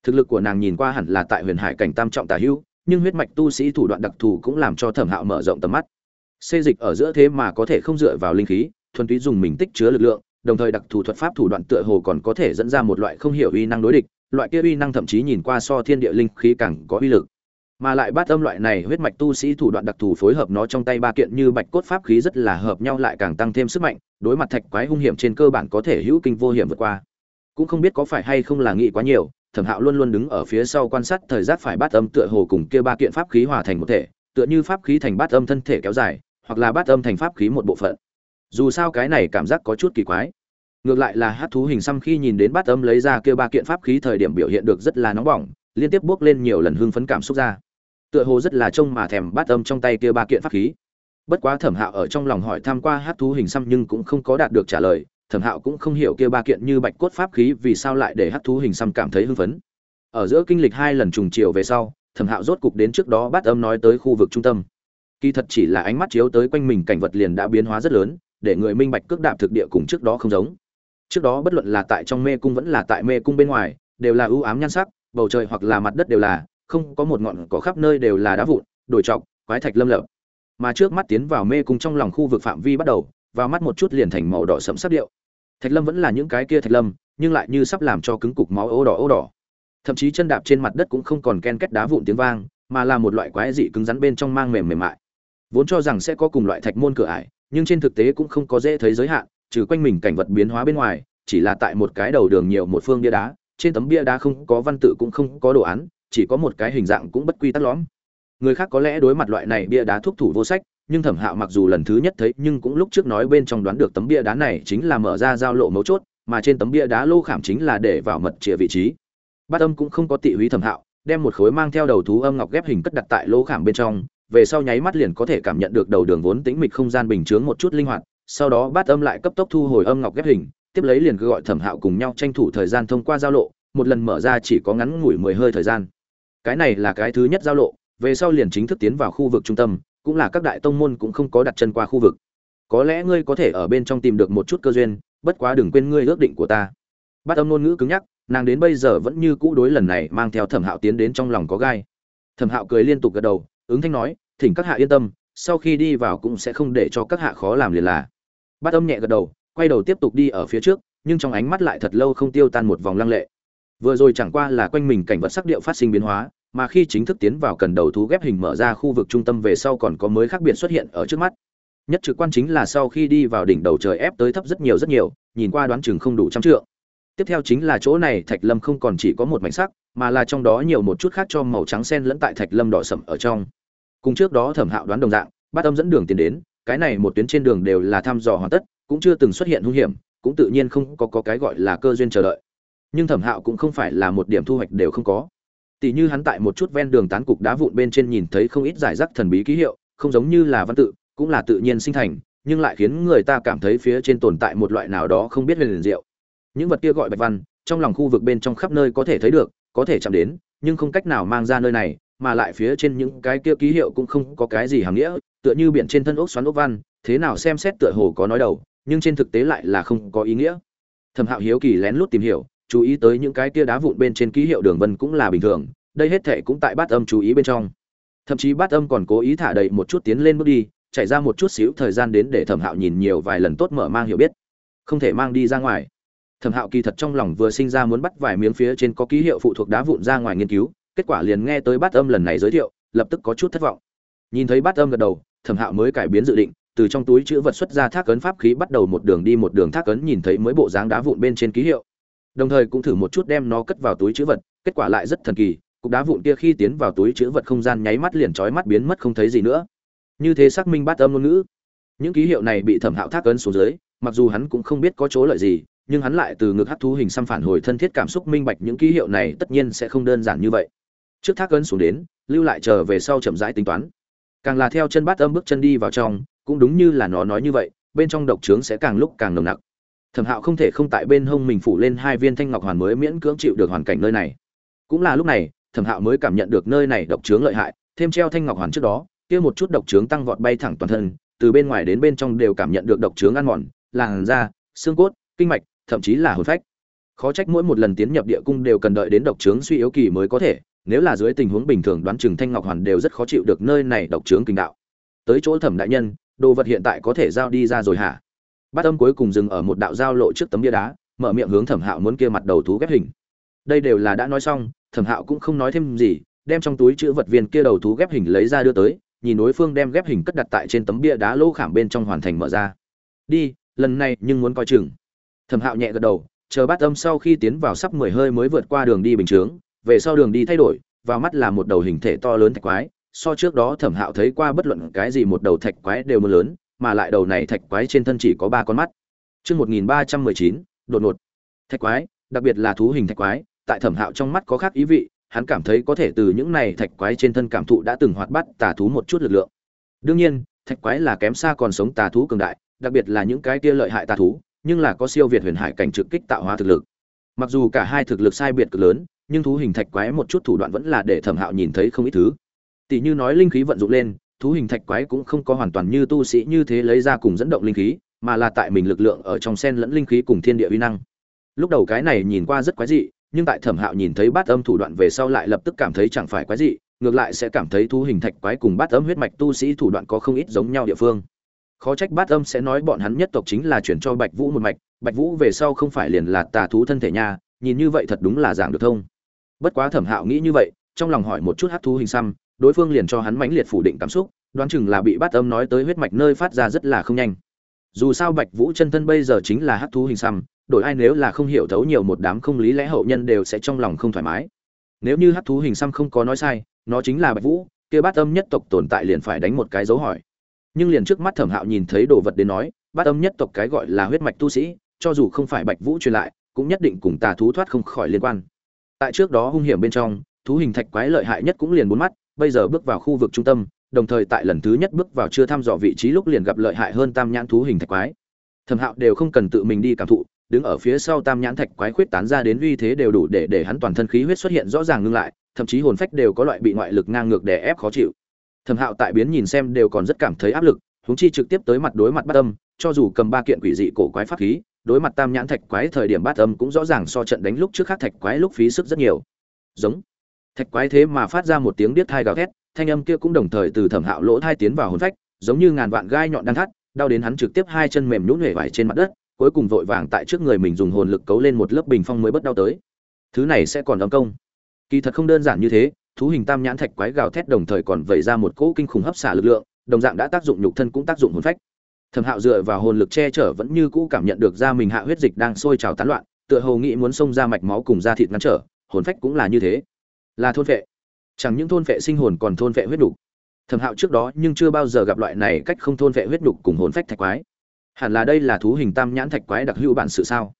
Thực lực của nàng nhìn qua hẳn là tại Huyền Hải cảnh tam trọng tả hữu, nhưng huyết mạch tu sĩ thủ đoạn đặc thù cũng làm cho Thẩm Hạo mở rộng tầm mắt. Xê dịch ở giữa thế mà có thể không dựa vào linh khí, thuần túy dùng mình tích chứa lực lượng, đồng thời đặc thù thuật pháp thủ đoạn tựa hồ còn có thể dẫn ra một loại không hiểu uy năng đối địch, loại kia uy năng thậm chí nhìn qua so thiên địa linh khí càng có uy lực. Mà lại bát âm loại này huyết mạch tu sĩ thủ đoạn đặc thù phối hợp nó trong tay ba kiện như bạch cốt pháp khí rất là hợp nhau lại càng tăng thêm sức mạnh, đối mặt thạch quái hung hiểm trên cơ bản có thể hữu kinh vô hiểm vượt qua. Cũng không biết có phải hay không là nghĩ quá nhiều, Thẩm Hạo luôn luôn đứng ở phía sau quan sát thời giác phải bát âm tựa hồ cùng kia ba kiện pháp khí hòa thành một thể, tựa như pháp khí thành bát âm thân thể kéo dài, hoặc là bát âm thành pháp khí một bộ phận. Dù sao cái này cảm giác có chút kỳ quái. Ngược lại là hát thú hình xăm khi nhìn đến bát âm lấy ra kia ba kiện pháp khí thời điểm biểu hiện được rất là nóng bỏng liên tiếp bước lên nhiều lần hưng phấn cảm xúc ra tựa hồ rất là trông mà thèm bát âm trong tay kia ba kiện pháp khí. Bất quá thẩm hạo ở trong lòng hỏi tham qua hát thú hình xăm nhưng cũng không có đạt được trả lời, thẩm hạo cũng không hiểu kia ba kiện như bạch cốt pháp khí vì sao lại để hát thú hình xăm cảm thấy hưng phấn. Ở giữa kinh lịch hai lần trùng chiều về sau, thẩm hạo rốt cục đến trước đó bát âm nói tới khu vực trung tâm. Kỳ thật chỉ là ánh mắt chiếu tới quanh mình cảnh vật liền đã biến hóa rất lớn, để người minh bạch cước đạp thực địa cùng trước đó không giống. Trước đó bất luận là tại trong mê cung vẫn là tại mê cung bên ngoài, đều là ưu ám nhan sắc, bầu trời hoặc là mặt đất đều là không có một ngọn cỏ khắp nơi đều là đá vụn, đồi trọc, quái thạch lâm lập. Mà trước mắt tiến vào mê cung trong lòng khu vực phạm vi bắt đầu, vào mắt một chút liền thành màu đỏ sẫm sắc điệu. Thạch lâm vẫn là những cái kia thạch lâm, nhưng lại như sắp làm cho cứng cục máu ô đỏ ô đỏ. Thậm chí chân đạp trên mặt đất cũng không còn ken kết đá vụn tiếng vang, mà là một loại quái dị cứng rắn bên trong mang mềm mềm mại. Vốn cho rằng sẽ có cùng loại thạch môn cửa ải, nhưng trên thực tế cũng không có dễ thấy giới hạn, trừ quanh mình cảnh vật biến hóa bên ngoài, chỉ là tại một cái đầu đường nhiều một phương bia đá, trên tấm bia đá không có văn tự cũng không có đồ án chỉ có một cái hình dạng cũng bất quy tắc lõm. Người khác có lẽ đối mặt loại này bia đá thuốc thủ vô sách, nhưng thẩm hạo mặc dù lần thứ nhất thấy, nhưng cũng lúc trước nói bên trong đoán được tấm bia đá này chính là mở ra giao lộ mấu chốt, mà trên tấm bia đá lô khảm chính là để vào mật chĩa vị trí. Bát âm cũng không có tị húy thẩm hạo, đem một khối mang theo đầu thú âm ngọc ghép hình cất đặt tại lô khảm bên trong, về sau nháy mắt liền có thể cảm nhận được đầu đường vốn tĩnh mịch không gian bình chướng một chút linh hoạt, sau đó bát âm lại cấp tốc thu hồi âm ngọc ghép hình, tiếp lấy liền cứ gọi thẩm hạo cùng nhau tranh thủ thời gian thông qua giao lộ, một lần mở ra chỉ có ngắn ngủi mười hơi thời gian cái này là cái thứ nhất giao lộ, về sau liền chính thức tiến vào khu vực trung tâm, cũng là các đại tông môn cũng không có đặt chân qua khu vực. Có lẽ ngươi có thể ở bên trong tìm được một chút cơ duyên, bất quá đừng quên ngươi ước định của ta. Bát âm ngôn ngữ cứng nhắc, nàng đến bây giờ vẫn như cũ đối lần này mang theo thẩm hạo tiến đến trong lòng có gai. Thẩm hạo cười liên tục gật đầu, ứng thanh nói, thỉnh các hạ yên tâm, sau khi đi vào cũng sẽ không để cho các hạ khó làm liền là. Bát âm nhẹ gật đầu, quay đầu tiếp tục đi ở phía trước, nhưng trong ánh mắt lại thật lâu không tiêu tan một vòng lăng lệ. Vừa rồi chẳng qua là quanh mình cảnh vật sắc điệu phát sinh biến hóa mà khi chính thức tiến vào cần đầu thú ghép hình mở ra khu vực trung tâm về sau còn có mới khác biệt xuất hiện ở trước mắt. Nhất trực quan chính là sau khi đi vào đỉnh đầu trời ép tới thấp rất nhiều rất nhiều nhìn qua đoán chừng không đủ trăm trượng. Tiếp theo chính là chỗ này thạch lâm không còn chỉ có một mảnh sắc mà là trong đó nhiều một chút khác cho màu trắng sen lẫn tại thạch lâm đỏ sậm ở trong. Cùng trước đó thẩm hạo đoán đồng dạng bát âm dẫn đường tiến đến cái này một tuyến trên đường đều là thăm dò hoàn tất cũng chưa từng xuất hiện hung hiểm cũng tự nhiên không có, có cái gọi là cơ duyên chờ đợi. Nhưng thẩm hạo cũng không phải là một điểm thu hoạch đều không có tỷ như hắn tại một chút ven đường tán cục đá vụn bên trên nhìn thấy không ít giải rác thần bí ký hiệu, không giống như là văn tự, cũng là tự nhiên sinh thành, nhưng lại khiến người ta cảm thấy phía trên tồn tại một loại nào đó không biết về liền diệu. Những vật kia gọi bạch văn, trong lòng khu vực bên trong khắp nơi có thể thấy được, có thể chạm đến, nhưng không cách nào mang ra nơi này, mà lại phía trên những cái kia ký hiệu cũng không có cái gì hàm nghĩa, tựa như biển trên thân ốc xoắn ốc văn, thế nào xem xét tựa hồ có nói đầu, nhưng trên thực tế lại là không có ý nghĩa. Thẩm hạo hiếu kỳ lén lút tìm hiểu chú ý tới những cái kia đá vụn bên trên ký hiệu đường vân cũng là bình thường, đây hết thệ cũng tại bát âm chú ý bên trong. Thậm chí bát âm còn cố ý thả đầy một chút tiến lên bước đi, chạy ra một chút xíu thời gian đến để thẩm hạo nhìn nhiều vài lần tốt mở mang hiểu biết. Không thể mang đi ra ngoài. Thẩm hạo kỳ thật trong lòng vừa sinh ra muốn bắt vài miếng phía trên có ký hiệu phụ thuộc đá vụn ra ngoài nghiên cứu, kết quả liền nghe tới bát âm lần này giới thiệu, lập tức có chút thất vọng. Nhìn thấy bát âm gật đầu, thẩm hạo mới cải biến dự định, từ trong túi chữ vật xuất ra thác ấn pháp khí bắt đầu một đường đi một đường thác ấn nhìn thấy mới bộ dáng đá vụn bên trên ký hiệu đồng thời cũng thử một chút đem nó cất vào túi chữ vật, kết quả lại rất thần kỳ, cục đá vụn kia khi tiến vào túi chữ vật không gian nháy mắt liền trói mắt biến mất không thấy gì nữa. Như thế xác minh bát âm ngôn ngữ. Những ký hiệu này bị thẩm hạo thác ấn xuống dưới, mặc dù hắn cũng không biết có chỗ lợi gì, nhưng hắn lại từ ngực hát thú hình xăm phản hồi thân thiết cảm xúc minh bạch những ký hiệu này tất nhiên sẽ không đơn giản như vậy. Trước thác ấn xuống đến, lưu lại chờ về sau chậm rãi tính toán. Càng là theo chân bát âm bước chân đi vào trong, cũng đúng như là nó nói như vậy, bên trong độc trướng sẽ càng lúc càng nồng nặc thẩm hạo không thể không tại bên hông mình phủ lên hai viên thanh ngọc hoàn mới miễn cưỡng chịu được hoàn cảnh nơi này. Cũng là lúc này, thẩm hạo mới cảm nhận được nơi này độc trướng lợi hại, thêm treo thanh ngọc hoàn trước đó, kia một chút độc trướng tăng vọt bay thẳng toàn thân, từ bên ngoài đến bên trong đều cảm nhận được độc trướng ăn mòn, làn da, xương cốt, kinh mạch, thậm chí là hồn phách. Khó trách mỗi một lần tiến nhập địa cung đều cần đợi đến độc trướng suy yếu kỳ mới có thể, nếu là dưới tình huống bình thường đoán chừng thanh ngọc hoàn đều rất khó chịu được nơi này độc trướng kinh đạo. Tới chỗ thẩm đại nhân, đồ vật hiện tại có thể giao đi ra rồi hả? Bát âm cuối cùng dừng ở một đạo giao lộ trước tấm bia đá, mở miệng hướng thẩm hạo muốn kia mặt đầu thú ghép hình. Đây đều là đã nói xong, thẩm hạo cũng không nói thêm gì, đem trong túi chữ vật viên kia đầu thú ghép hình lấy ra đưa tới, nhìn đối phương đem ghép hình cất đặt tại trên tấm bia đá lỗ khảm bên trong hoàn thành mở ra. Đi, lần này nhưng muốn coi chừng. Thẩm hạo nhẹ gật đầu, chờ bát âm sau khi tiến vào sắp mười hơi mới vượt qua đường đi bình chướng, về sau đường đi thay đổi, vào mắt là một đầu hình thể to lớn thạch quái, so trước đó thẩm hạo thấy qua bất luận cái gì một đầu thạch quái đều mưa lớn mà lại đầu này thạch quái trên thân chỉ có ba con mắt. Chương một nghìn ba trăm mười chín, đột ngột. Thạch quái, đặc biệt là thú hình thạch quái, tại thẩm hạo trong mắt có khác ý vị, hắn cảm thấy có thể từ những này thạch quái trên thân cảm thụ đã từng hoạt bắt tà thú một chút lực lượng. Đương nhiên, thạch quái là kém xa còn sống tà thú cường đại, đặc biệt là những cái kia lợi hại tà thú, nhưng là có siêu việt huyền hải cảnh trực kích tạo hóa thực lực. Mặc dù cả hai thực lực sai biệt cực lớn, nhưng thú hình thạch quái một chút thủ đoạn vẫn là để thẩm hạo nhìn thấy không ít thứ. Tỷ như nói linh khí vận dụng lên thú hình thạch quái cũng không có hoàn toàn như tu sĩ như thế lấy ra cùng dẫn động linh khí, mà là tại mình lực lượng ở trong sen lẫn linh khí cùng thiên địa uy năng. Lúc đầu cái này nhìn qua rất quái dị, nhưng tại thẩm hạo nhìn thấy bát âm thủ đoạn về sau lại lập tức cảm thấy chẳng phải quái dị, ngược lại sẽ cảm thấy thú hình thạch quái cùng bát âm huyết mạch tu sĩ thủ đoạn có không ít giống nhau địa phương. Khó trách bát âm sẽ nói bọn hắn nhất tộc chính là chuyển cho bạch vũ một mạch, bạch vũ về sau không phải liền là tà thú thân thể nha, nhìn như vậy thật đúng là giảng được thông. Bất quá thẩm hạo nghĩ như vậy, trong lòng hỏi một chút hát thú hình xăm đối phương liền cho hắn mãnh liệt phủ định cảm xúc, đoán chừng là bị bát âm nói tới huyết mạch nơi phát ra rất là không nhanh. Dù sao bạch vũ chân thân bây giờ chính là hát thú hình xăm, đổi ai nếu là không hiểu thấu nhiều một đám không lý lẽ hậu nhân đều sẽ trong lòng không thoải mái. Nếu như hát thú hình xăm không có nói sai, nó chính là bạch vũ, kia bát âm nhất tộc tồn tại liền phải đánh một cái dấu hỏi. Nhưng liền trước mắt thẩm hạo nhìn thấy đồ vật đến nói, bát âm nhất tộc cái gọi là huyết mạch tu sĩ, cho dù không phải bạch vũ truyền lại, cũng nhất định cùng tà thú thoát không khỏi liên quan. Tại trước đó hung hiểm bên trong, thú hình thạch quái lợi hại nhất cũng liền bốn mắt bây giờ bước vào khu vực trung tâm, đồng thời tại lần thứ nhất bước vào chưa thăm dò vị trí lúc liền gặp lợi hại hơn tam nhãn thú hình thạch quái. Thẩm hạo đều không cần tự mình đi cảm thụ, đứng ở phía sau tam nhãn thạch quái khuyết tán ra đến uy thế đều đủ để để hắn toàn thân khí huyết xuất hiện rõ ràng ngưng lại, thậm chí hồn phách đều có loại bị ngoại lực ngang ngược đè ép khó chịu. Thẩm hạo tại biến nhìn xem đều còn rất cảm thấy áp lực húng chi trực tiếp tới mặt đối mặt bát âm, cho dù cầm ba kiện quỷ dị cổ quái pháp khí, đối mặt tam nhãn thạch quái thời điểm bát âm cũng rõ ràng so trận đánh lúc trước khác thạch quái lúc phí sức rất nhiều. Giống thạch quái thế mà phát ra một tiếng điếc thai gào thét, thanh âm kia cũng đồng thời từ thẩm hạo lỗ thai tiến vào hồn phách, giống như ngàn vạn gai nhọn đang thắt, đau đến hắn trực tiếp hai chân mềm nhũn huệ vải trên mặt đất, cuối cùng vội vàng tại trước người mình dùng hồn lực cấu lên một lớp bình phong mới bất đau tới. Thứ này sẽ còn âm công. Kỳ thật không đơn giản như thế, thú hình tam nhãn thạch quái gào thét đồng thời còn vẩy ra một cỗ kinh khủng hấp xả lực lượng, đồng dạng đã tác dụng nhục thân cũng tác dụng hồn phách. Thẩm hạo dựa vào hồn lực che chở vẫn như cũ cảm nhận được da mình hạ huyết dịch đang sôi trào tán loạn, tựa hồ nghĩ muốn xông ra mạch máu cùng da thịt ngăn trở, hồn phách cũng là như thế là thôn vệ. Chẳng những thôn vệ sinh hồn còn thôn vệ huyết đục. Thẩm hạo trước đó nhưng chưa bao giờ gặp loại này cách không thôn vệ huyết đục cùng hồn phách thạch quái. Hẳn là đây là thú hình tam nhãn thạch quái đặc hữu bản sự sao?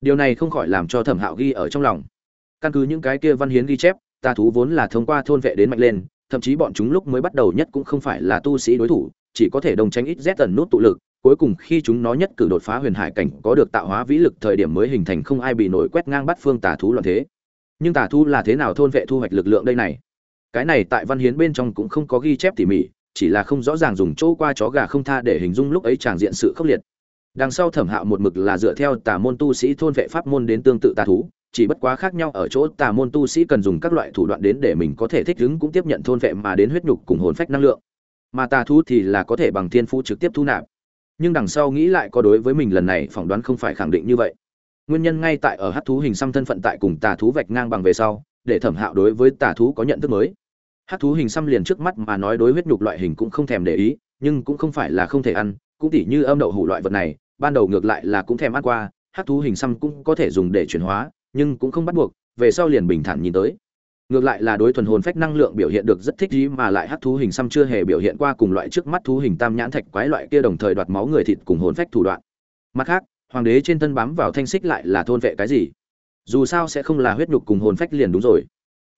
Điều này không khỏi làm cho thẩm hạo ghi ở trong lòng. Căn cứ những cái kia văn hiến ghi chép tà thú vốn là thông qua thôn vệ đến mạnh lên, thậm chí bọn chúng lúc mới bắt đầu nhất cũng không phải là tu sĩ đối thủ, chỉ có thể đồng tránh ít rét tần nút tụ lực, cuối cùng khi chúng nó nhất cử đột phá huyền hải cảnh có được tạo hóa vĩ lực thời điểm mới hình thành không ai bị nổi quét ngang bắt phương tà thú loạn thế nhưng tà thu là thế nào thôn vệ thu hoạch lực lượng đây này? Cái này tại văn hiến bên trong cũng không có ghi chép tỉ mỉ, chỉ là không rõ ràng dùng chỗ qua chó gà không tha để hình dung lúc ấy tràng diện sự khốc liệt. Đằng sau thẩm hạo một mực là dựa theo tà môn tu sĩ thôn vệ pháp môn đến tương tự tà thú, chỉ bất quá khác nhau ở chỗ tà môn tu sĩ cần dùng các loại thủ đoạn đến để mình có thể thích ứng cũng tiếp nhận thôn vệ mà đến huyết nhục cùng hồn phách năng lượng. Mà tà thú thì là có thể bằng thiên phu trực tiếp thu nạp. Nhưng đằng sau nghĩ lại có đối với mình lần này phỏng đoán không phải khẳng định như vậy nguyên nhân ngay tại ở hát thú hình xăm thân phận tại cùng tà thú vạch ngang bằng về sau, để thẩm hạo đối với tà thú có nhận thức mới. Hát thú hình xăm liền trước mắt mà nói đối huyết nhục loại hình cũng không thèm để ý, nhưng cũng không phải là không thể ăn, cũng tỉ như âm đậu hủ loại vật này, ban đầu ngược lại là cũng thèm ăn qua, hát thú hình xăm cũng có thể dùng để chuyển hóa, nhưng cũng không bắt buộc, về sau liền bình thản nhìn tới. Ngược lại là đối thuần hồn phách năng lượng biểu hiện được rất thích ý mà lại hát thú hình xăm chưa hề biểu hiện qua cùng loại trước mắt thú hình tam nhãn thạch quái loại kia đồng thời đoạt máu người thịt cùng hồn phách thủ đoạn. Mặt khác hoàng đế trên thân bám vào thanh xích lại là thôn vệ cái gì? Dù sao sẽ không là huyết nhục cùng hồn phách liền đúng rồi.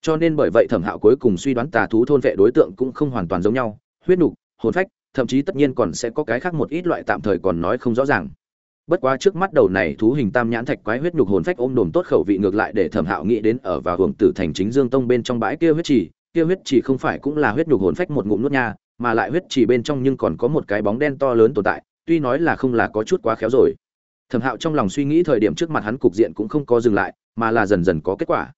Cho nên bởi vậy thẩm hạo cuối cùng suy đoán tà thú thôn vệ đối tượng cũng không hoàn toàn giống nhau. Huyết nhục, hồn phách, thậm chí tất nhiên còn sẽ có cái khác một ít loại tạm thời còn nói không rõ ràng. Bất quá trước mắt đầu này thú hình tam nhãn thạch quái huyết nhục hồn phách ôm đồm tốt khẩu vị ngược lại để thẩm hạo nghĩ đến ở vào hưởng tử thành chính dương tông bên trong bãi kia huyết trì. Kia huyết trì không phải cũng là huyết nhục hồn phách một ngụm nuốt nha, mà lại huyết trì bên trong nhưng còn có một cái bóng đen to lớn tồn tại, tuy nói là không là có chút quá khéo rồi thẩm hạo trong lòng suy nghĩ thời điểm trước mặt hắn cục diện cũng không có dừng lại, mà là dần dần có kết quả.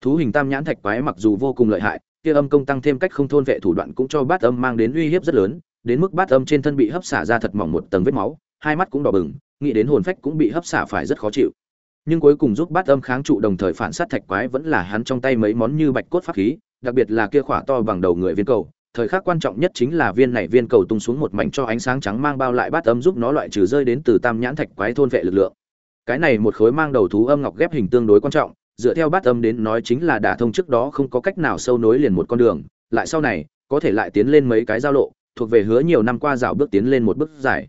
Thú hình tam nhãn thạch quái mặc dù vô cùng lợi hại, kia âm công tăng thêm cách không thôn vệ thủ đoạn cũng cho bát âm mang đến uy hiếp rất lớn, đến mức bát âm trên thân bị hấp xả ra thật mỏng một tầng vết máu, hai mắt cũng đỏ bừng, nghĩ đến hồn phách cũng bị hấp xả phải rất khó chịu. Nhưng cuối cùng giúp bát âm kháng trụ đồng thời phản sát thạch quái vẫn là hắn trong tay mấy món như bạch cốt pháp khí, đặc biệt là kia khỏa to bằng đầu người viên cầu thời khắc quan trọng nhất chính là viên này viên cầu tung xuống một mảnh cho ánh sáng trắng mang bao lại bát âm giúp nó loại trừ rơi đến từ tam nhãn thạch quái thôn vệ lực lượng. Cái này một khối mang đầu thú âm ngọc ghép hình tương đối quan trọng, dựa theo bát âm đến nói chính là đả thông trước đó không có cách nào sâu nối liền một con đường, lại sau này, có thể lại tiến lên mấy cái giao lộ, thuộc về hứa nhiều năm qua dạo bước tiến lên một bước dài.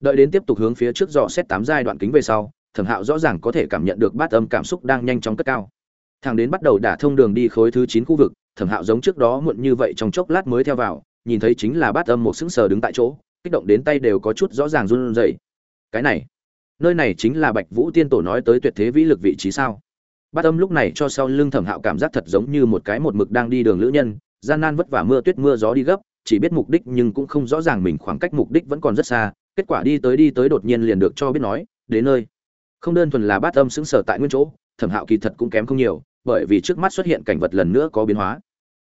Đợi đến tiếp tục hướng phía trước dò xét tám giai đoạn kính về sau, thẩm hạo rõ ràng có thể cảm nhận được bát âm cảm xúc đang nhanh chóng cất cao. Thằng đến bắt đầu đả thông đường đi khối thứ chín khu vực thẩm hạo giống trước đó muộn như vậy trong chốc lát mới theo vào, nhìn thấy chính là bát âm một sững sờ đứng tại chỗ, kích động đến tay đều có chút rõ ràng run rẩy. Cái này, nơi này chính là bạch vũ tiên tổ nói tới tuyệt thế vĩ lực vị trí sao? Bát âm lúc này cho sau lưng thẩm hạo cảm giác thật giống như một cái một mực đang đi đường lữ nhân, gian nan vất vả mưa tuyết mưa gió đi gấp, chỉ biết mục đích nhưng cũng không rõ ràng mình khoảng cách mục đích vẫn còn rất xa, kết quả đi tới đi tới đột nhiên liền được cho biết nói, đến nơi. Không đơn thuần là bát âm xứng sở tại nguyên chỗ thẩm hạo kỳ thật cũng kém không nhiều, bởi vì trước mắt xuất hiện cảnh vật lần nữa có biến hóa.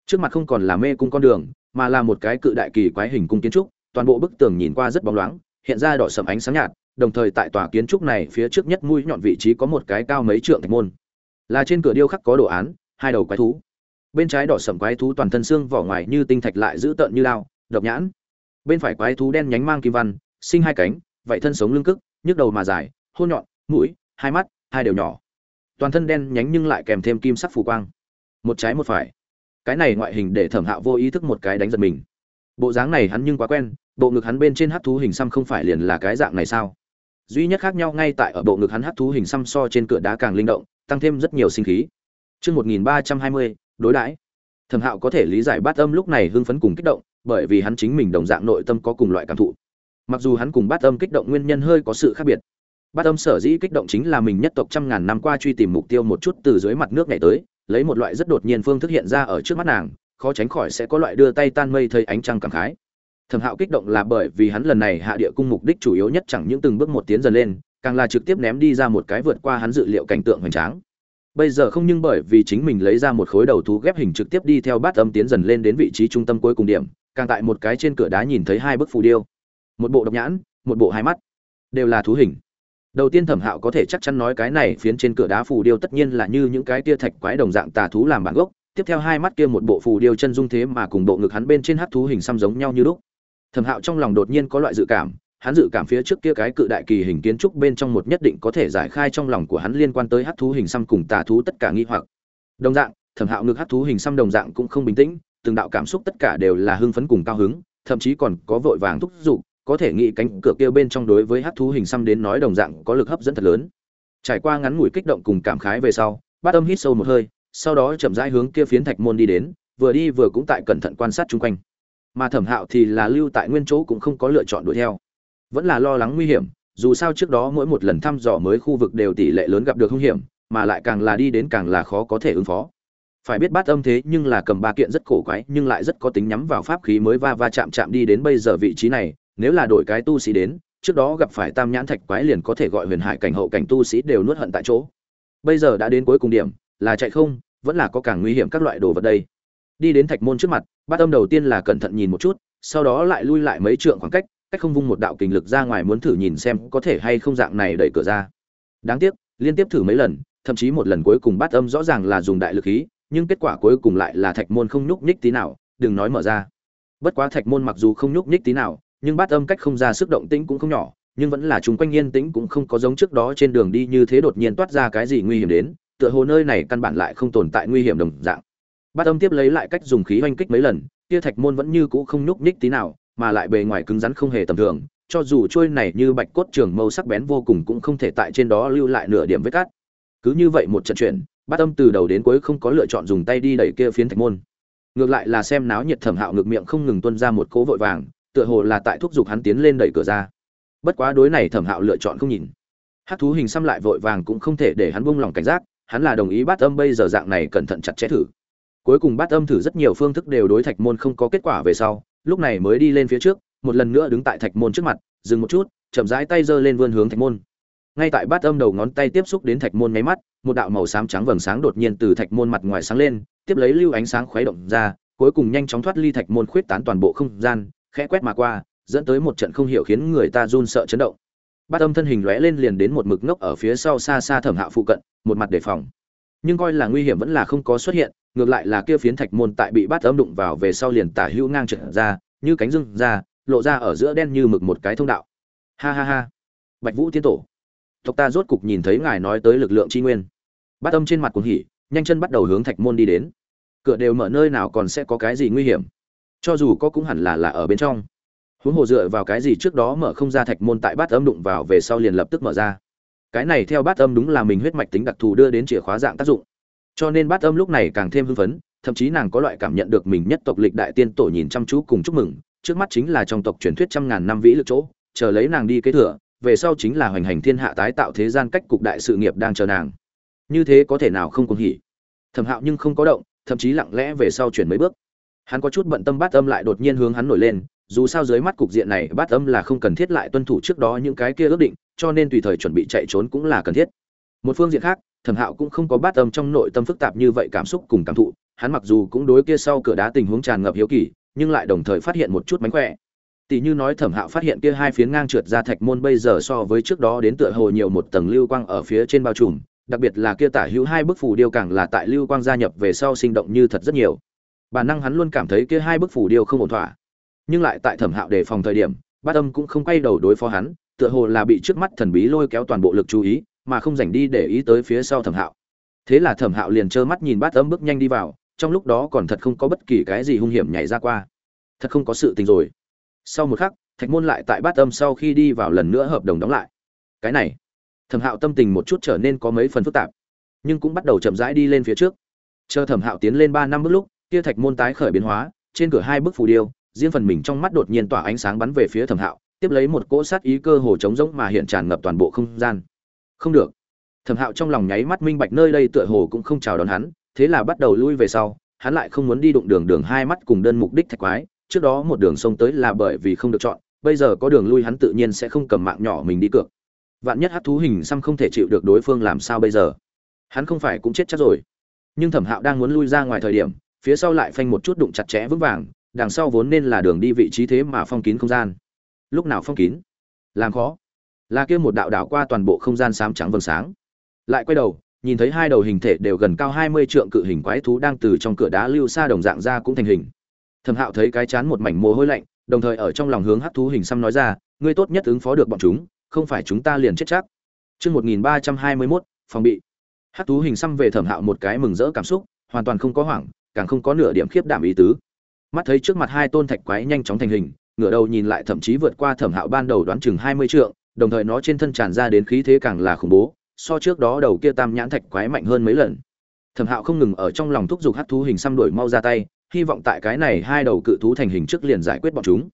Trước mặt không còn là mê cung con đường, mà là một cái cự đại kỳ quái hình cung kiến trúc, toàn bộ bức tường nhìn qua rất bóng loáng, hiện ra đỏ sầm ánh sáng nhạt, đồng thời tại tòa kiến trúc này phía trước nhất mũi nhọn vị trí có một cái cao mấy trượng thạch môn. Là trên cửa điêu khắc có đồ án, hai đầu quái thú. Bên trái đỏ sầm quái thú toàn thân xương vỏ ngoài như tinh thạch lại giữ tợn như lao, độc nhãn. Bên phải quái thú đen nhánh mang kim văn, sinh hai cánh vậy thân sống lưng cức, nhức đầu mà dài, hôn nhọn, mũi, hai mắt, hai đều nhỏ toàn thân đen nhánh nhưng lại kèm thêm kim sắc phù quang một trái một phải cái này ngoại hình để thẩm hạo vô ý thức một cái đánh giật mình bộ dáng này hắn nhưng quá quen bộ ngực hắn bên trên hát thú hình xăm không phải liền là cái dạng này sao duy nhất khác nhau ngay tại ở bộ ngực hắn hát thú hình xăm so trên cửa đá càng linh động tăng thêm rất nhiều sinh khí Chương 1320, đối đãi. Thẩm Hạo có thể lý giải Bát Âm lúc này hưng phấn cùng kích động, bởi vì hắn chính mình đồng dạng nội tâm có cùng loại cảm thụ. Mặc dù hắn cùng Bát Âm kích động nguyên nhân hơi có sự khác biệt. Bát Âm sở dĩ kích động chính là mình nhất tộc trăm ngàn năm qua truy tìm mục tiêu một chút từ dưới mặt nước này tới, lấy một loại rất đột nhiên phương thức hiện ra ở trước mắt nàng, khó tránh khỏi sẽ có loại đưa tay tan mây thấy ánh trăng cảm khái. Thẩm Hạo kích động là bởi vì hắn lần này hạ địa cung mục đích chủ yếu nhất chẳng những từng bước một tiến dần lên, càng là trực tiếp ném đi ra một cái vượt qua hắn dự liệu cảnh tượng hoành tráng. Bây giờ không nhưng bởi vì chính mình lấy ra một khối đầu thú ghép hình trực tiếp đi theo bát âm tiến dần lên đến vị trí trung tâm cuối cùng điểm càng tại một cái trên cửa đá nhìn thấy hai bức phù điêu. Một bộ độc nhãn một bộ hai mắt. Đều là thú hình đầu tiên thẩm hạo có thể chắc chắn nói cái này phiến trên cửa đá phù điêu tất nhiên là như những cái tia thạch quái đồng dạng tà thú làm bản gốc tiếp theo hai mắt kia một bộ phù điêu chân dung thế mà cùng bộ ngực hắn bên trên hát thú hình xăm giống nhau như lúc thẩm hạo trong lòng đột nhiên có loại dự cảm hắn dự cảm phía trước kia cái cự đại kỳ hình kiến trúc bên trong một nhất định có thể giải khai trong lòng của hắn liên quan tới hát thú hình xăm cùng tà thú tất cả nghi hoặc. Đồng dạng, Thẩm Hạo ngực hát thú hình xăm đồng dạng cũng không bình tĩnh, từng đạo cảm xúc tất cả đều là hưng phấn cùng cao hứng, thậm chí còn có vội vàng thúc giục, có thể nghĩ cánh cửa kia bên trong đối với hắc thú hình xăm đến nói đồng dạng có lực hấp dẫn thật lớn. Trải qua ngắn ngủi kích động cùng cảm khái về sau, Bát Âm hít sâu một hơi, sau đó chậm rãi hướng kia phiến thạch môn đi đến, vừa đi vừa cũng tại cẩn thận quan sát xung quanh. Mà Thẩm Hạo thì là lưu tại nguyên chỗ cũng không có lựa chọn đuổi theo vẫn là lo lắng nguy hiểm dù sao trước đó mỗi một lần thăm dò mới khu vực đều tỷ lệ lớn gặp được hung hiểm mà lại càng là đi đến càng là khó có thể ứng phó phải biết bát âm thế nhưng là cầm ba kiện rất cổ quái nhưng lại rất có tính nhắm vào pháp khí mới va va chạm chạm đi đến bây giờ vị trí này nếu là đổi cái tu sĩ đến, trước đó gặp phải tam nhãn thạch quái liền có thể gọi huyền hải cảnh hậu cảnh tu sĩ đều nuốt hận tại chỗ. Bây giờ đã đến cuối cùng điểm, là chạy không, vẫn là có càng nguy hiểm các loại đồ vật đây. Đi đến thạch môn trước mặt, bát âm đầu tiên là cẩn thận nhìn một chút, sau đó lại lui lại mấy trượng khoảng cách cách không vung một đạo kình lực ra ngoài muốn thử nhìn xem có thể hay không dạng này đẩy cửa ra. Đáng tiếc, liên tiếp thử mấy lần, thậm chí một lần cuối cùng bát âm rõ ràng là dùng đại lực khí, nhưng kết quả cuối cùng lại là thạch môn không nhúc nhích tí nào, đừng nói mở ra. Bất quá thạch môn mặc dù không nhúc nhích tí nào nhưng bát âm cách không ra sức động tĩnh cũng không nhỏ nhưng vẫn là chúng quanh yên tĩnh cũng không có giống trước đó trên đường đi như thế đột nhiên toát ra cái gì nguy hiểm đến tựa hồ nơi này căn bản lại không tồn tại nguy hiểm đồng dạng bát âm tiếp lấy lại cách dùng khí oanh kích mấy lần kia thạch môn vẫn như cũ không nhúc nhích tí nào mà lại bề ngoài cứng rắn không hề tầm thường, cho dù trôi này như bạch cốt trường mâu sắc bén vô cùng cũng không thể tại trên đó lưu lại nửa điểm vết cắt. Cứ như vậy một trận chuyển, Bát Âm từ đầu đến cuối không có lựa chọn dùng tay đi đẩy kia phiến thạch môn. Ngược lại là xem náo nhiệt Thẩm Hạo ngược miệng không ngừng tuôn ra một cỗ vội vàng, tựa hồ là tại thúc giục hắn tiến lên đẩy cửa ra. Bất quá đối này Thẩm Hạo lựa chọn không nhìn. Hắc thú hình xăm lại vội vàng cũng không thể để hắn buông lòng cảnh giác, hắn là đồng ý Bát Âm bây giờ dạng này cẩn thận chặt chẽ thử. Cuối cùng Bát Âm thử rất nhiều phương thức đều đối thạch môn không có kết quả về sau, lúc này mới đi lên phía trước một lần nữa đứng tại thạch môn trước mặt dừng một chút chậm rãi tay giơ lên vươn hướng thạch môn ngay tại bát âm đầu ngón tay tiếp xúc đến thạch môn nháy mắt một đạo màu xám trắng vầng sáng đột nhiên từ thạch môn mặt ngoài sáng lên tiếp lấy lưu ánh sáng khuấy động ra cuối cùng nhanh chóng thoát ly thạch môn khuyết tán toàn bộ không gian khẽ quét mà qua, dẫn tới một trận không hiểu khiến người ta run sợ chấn động. Bát âm thân hình lóe lên liền đến một mực ngốc ở phía sau xa xa thẩm hạo phụ cận, một mặt đề phòng. Nhưng coi là nguy hiểm vẫn là không có xuất hiện, ngược lại là kia phiến thạch môn tại bị bát âm đụng vào về sau liền tả hữu ngang trượt ra, như cánh rưng ra, lộ ra ở giữa đen như mực một cái thông đạo. Ha ha ha. Bạch vũ tiên tổ. Tộc ta rốt cục nhìn thấy ngài nói tới lực lượng tri nguyên. Bát âm trên mặt cuồng hỉ, nhanh chân bắt đầu hướng thạch môn đi đến. Cửa đều mở nơi nào còn sẽ có cái gì nguy hiểm? Cho dù có cũng hẳn là là ở bên trong. Huống hồ dựa vào cái gì trước đó mở không ra thạch môn tại bát âm đụng vào về sau liền lập tức mở ra. Cái này theo bát âm đúng là mình huyết mạch tính đặc thù đưa đến chìa khóa dạng tác dụng. Cho nên bát âm lúc này càng thêm hưng phấn, thậm chí nàng có loại cảm nhận được mình nhất tộc lịch đại tiên tổ nhìn chăm chú cùng chúc mừng, trước mắt chính là trong tộc truyền thuyết trăm ngàn năm vĩ lực chỗ, chờ lấy nàng đi kế thừa, về sau chính là hoành hành thiên hạ tái tạo thế gian cách cục đại sự nghiệp đang chờ nàng. Như thế có thể nào không cuồng hỉ? Thẩm hạo nhưng không có động, thậm chí lặng lẽ về sau chuyển mấy bước hắn có chút bận tâm bát âm lại đột nhiên hướng hắn nổi lên, dù sao dưới mắt cục diện này bát âm là không cần thiết lại tuân thủ trước đó những cái kia ước định, cho nên tùy thời chuẩn bị chạy trốn cũng là cần thiết. Một phương diện khác, thẩm hạo cũng không có bát âm trong nội tâm phức tạp như vậy cảm xúc cùng cảm thụ, hắn mặc dù cũng đối kia sau cửa đá tình huống tràn ngập hiếu kỳ, nhưng lại đồng thời phát hiện một chút mánh khỏe. Tỷ như nói thẩm hạo phát hiện kia hai phiến ngang trượt ra thạch môn bây giờ so với trước đó đến tựa hồ nhiều một tầng lưu quang ở phía trên bao trùm, đặc biệt là kia tả hữu hai bức phù điêu càng là tại lưu quang gia nhập về sau sinh động như thật rất nhiều bản năng hắn luôn cảm thấy kia hai bức phủ điêu không ổn thỏa. Nhưng lại tại thẩm hạo đề phòng thời điểm, bát âm cũng không quay đầu đối phó hắn, tựa hồ là bị trước mắt thần bí lôi kéo toàn bộ lực chú ý, mà không dành đi để ý tới phía sau thẩm hạo. Thế là thẩm hạo liền trơ mắt nhìn bát âm bước nhanh đi vào, trong lúc đó còn thật không có bất kỳ cái gì hung hiểm nhảy ra qua. Thật không có sự tình rồi. Sau một khắc, thạch môn lại tại bát âm sau khi đi vào lần nữa hợp đồng đóng lại. Cái này, thẩm hạo tâm tình một chút trở nên có mấy phần phức tạp, nhưng cũng bắt đầu chậm rãi đi lên phía trước. Chờ thẩm hạo tiến lên ba năm bước lúc kia thạch môn tái khởi biến hóa, trên cửa hai bức phù điêu, riêng phần mình trong mắt đột nhiên tỏa ánh sáng bắn về phía thẩm hạo, tiếp lấy một cỗ sát ý cơ hồ trống rỗng mà hiện tràn ngập toàn bộ không gian. Không được. Thẩm hạo trong lòng nháy mắt minh bạch nơi đây tựa hồ cũng không chào đón hắn, thế là bắt đầu lui về sau, hắn lại không muốn đi đụng đường đường hai mắt cùng đơn mục đích thạch quái, trước đó một đường sông tới là bởi vì không được chọn, bây giờ có đường lui hắn tự nhiên sẽ không cầm mạng nhỏ mình đi cược. Vạn nhất hát thú hình xăm không thể chịu được đối phương làm sao bây giờ? Hắn không phải cũng chết chắc rồi. Nhưng thẩm hạo đang muốn lui ra ngoài thời điểm phía sau lại phanh một chút đụng chặt chẽ vững vàng, đằng sau vốn nên là đường đi vị trí thế mà phong kín không gian. Lúc nào phong kín? Làm khó. Là kia một đạo đảo qua toàn bộ không gian sám trắng vầng sáng. Lại quay đầu, nhìn thấy hai đầu hình thể đều gần cao hai mươi trượng cự hình quái thú đang từ trong cửa đá lưu xa đồng dạng ra cũng thành hình. Thẩm hạo thấy cái chán một mảnh mồ hôi lạnh, đồng thời ở trong lòng hướng hắc thú hình xăm nói ra, ngươi tốt nhất ứng phó được bọn chúng, không phải chúng ta liền chết chắc. Chương một nghìn ba trăm hai mươi mốt, phòng bị. Hắc thú hình xăm về thẩm hạo một cái mừng rỡ cảm xúc, hoàn toàn không có hoảng càng không có nửa điểm khiếp đảm ý tứ. Mắt thấy trước mặt hai tôn thạch quái nhanh chóng thành hình, ngửa đầu nhìn lại thậm chí vượt qua thẩm hạo ban đầu đoán chừng hai mươi trượng, đồng thời nó trên thân tràn ra đến khí thế càng là khủng bố, so trước đó đầu kia tam nhãn thạch quái mạnh hơn mấy lần. Thẩm hạo không ngừng ở trong lòng thúc giục hát thú hình xăm đổi mau ra tay, hy vọng tại cái này hai đầu cự thú thành hình trước liền giải quyết bọn chúng.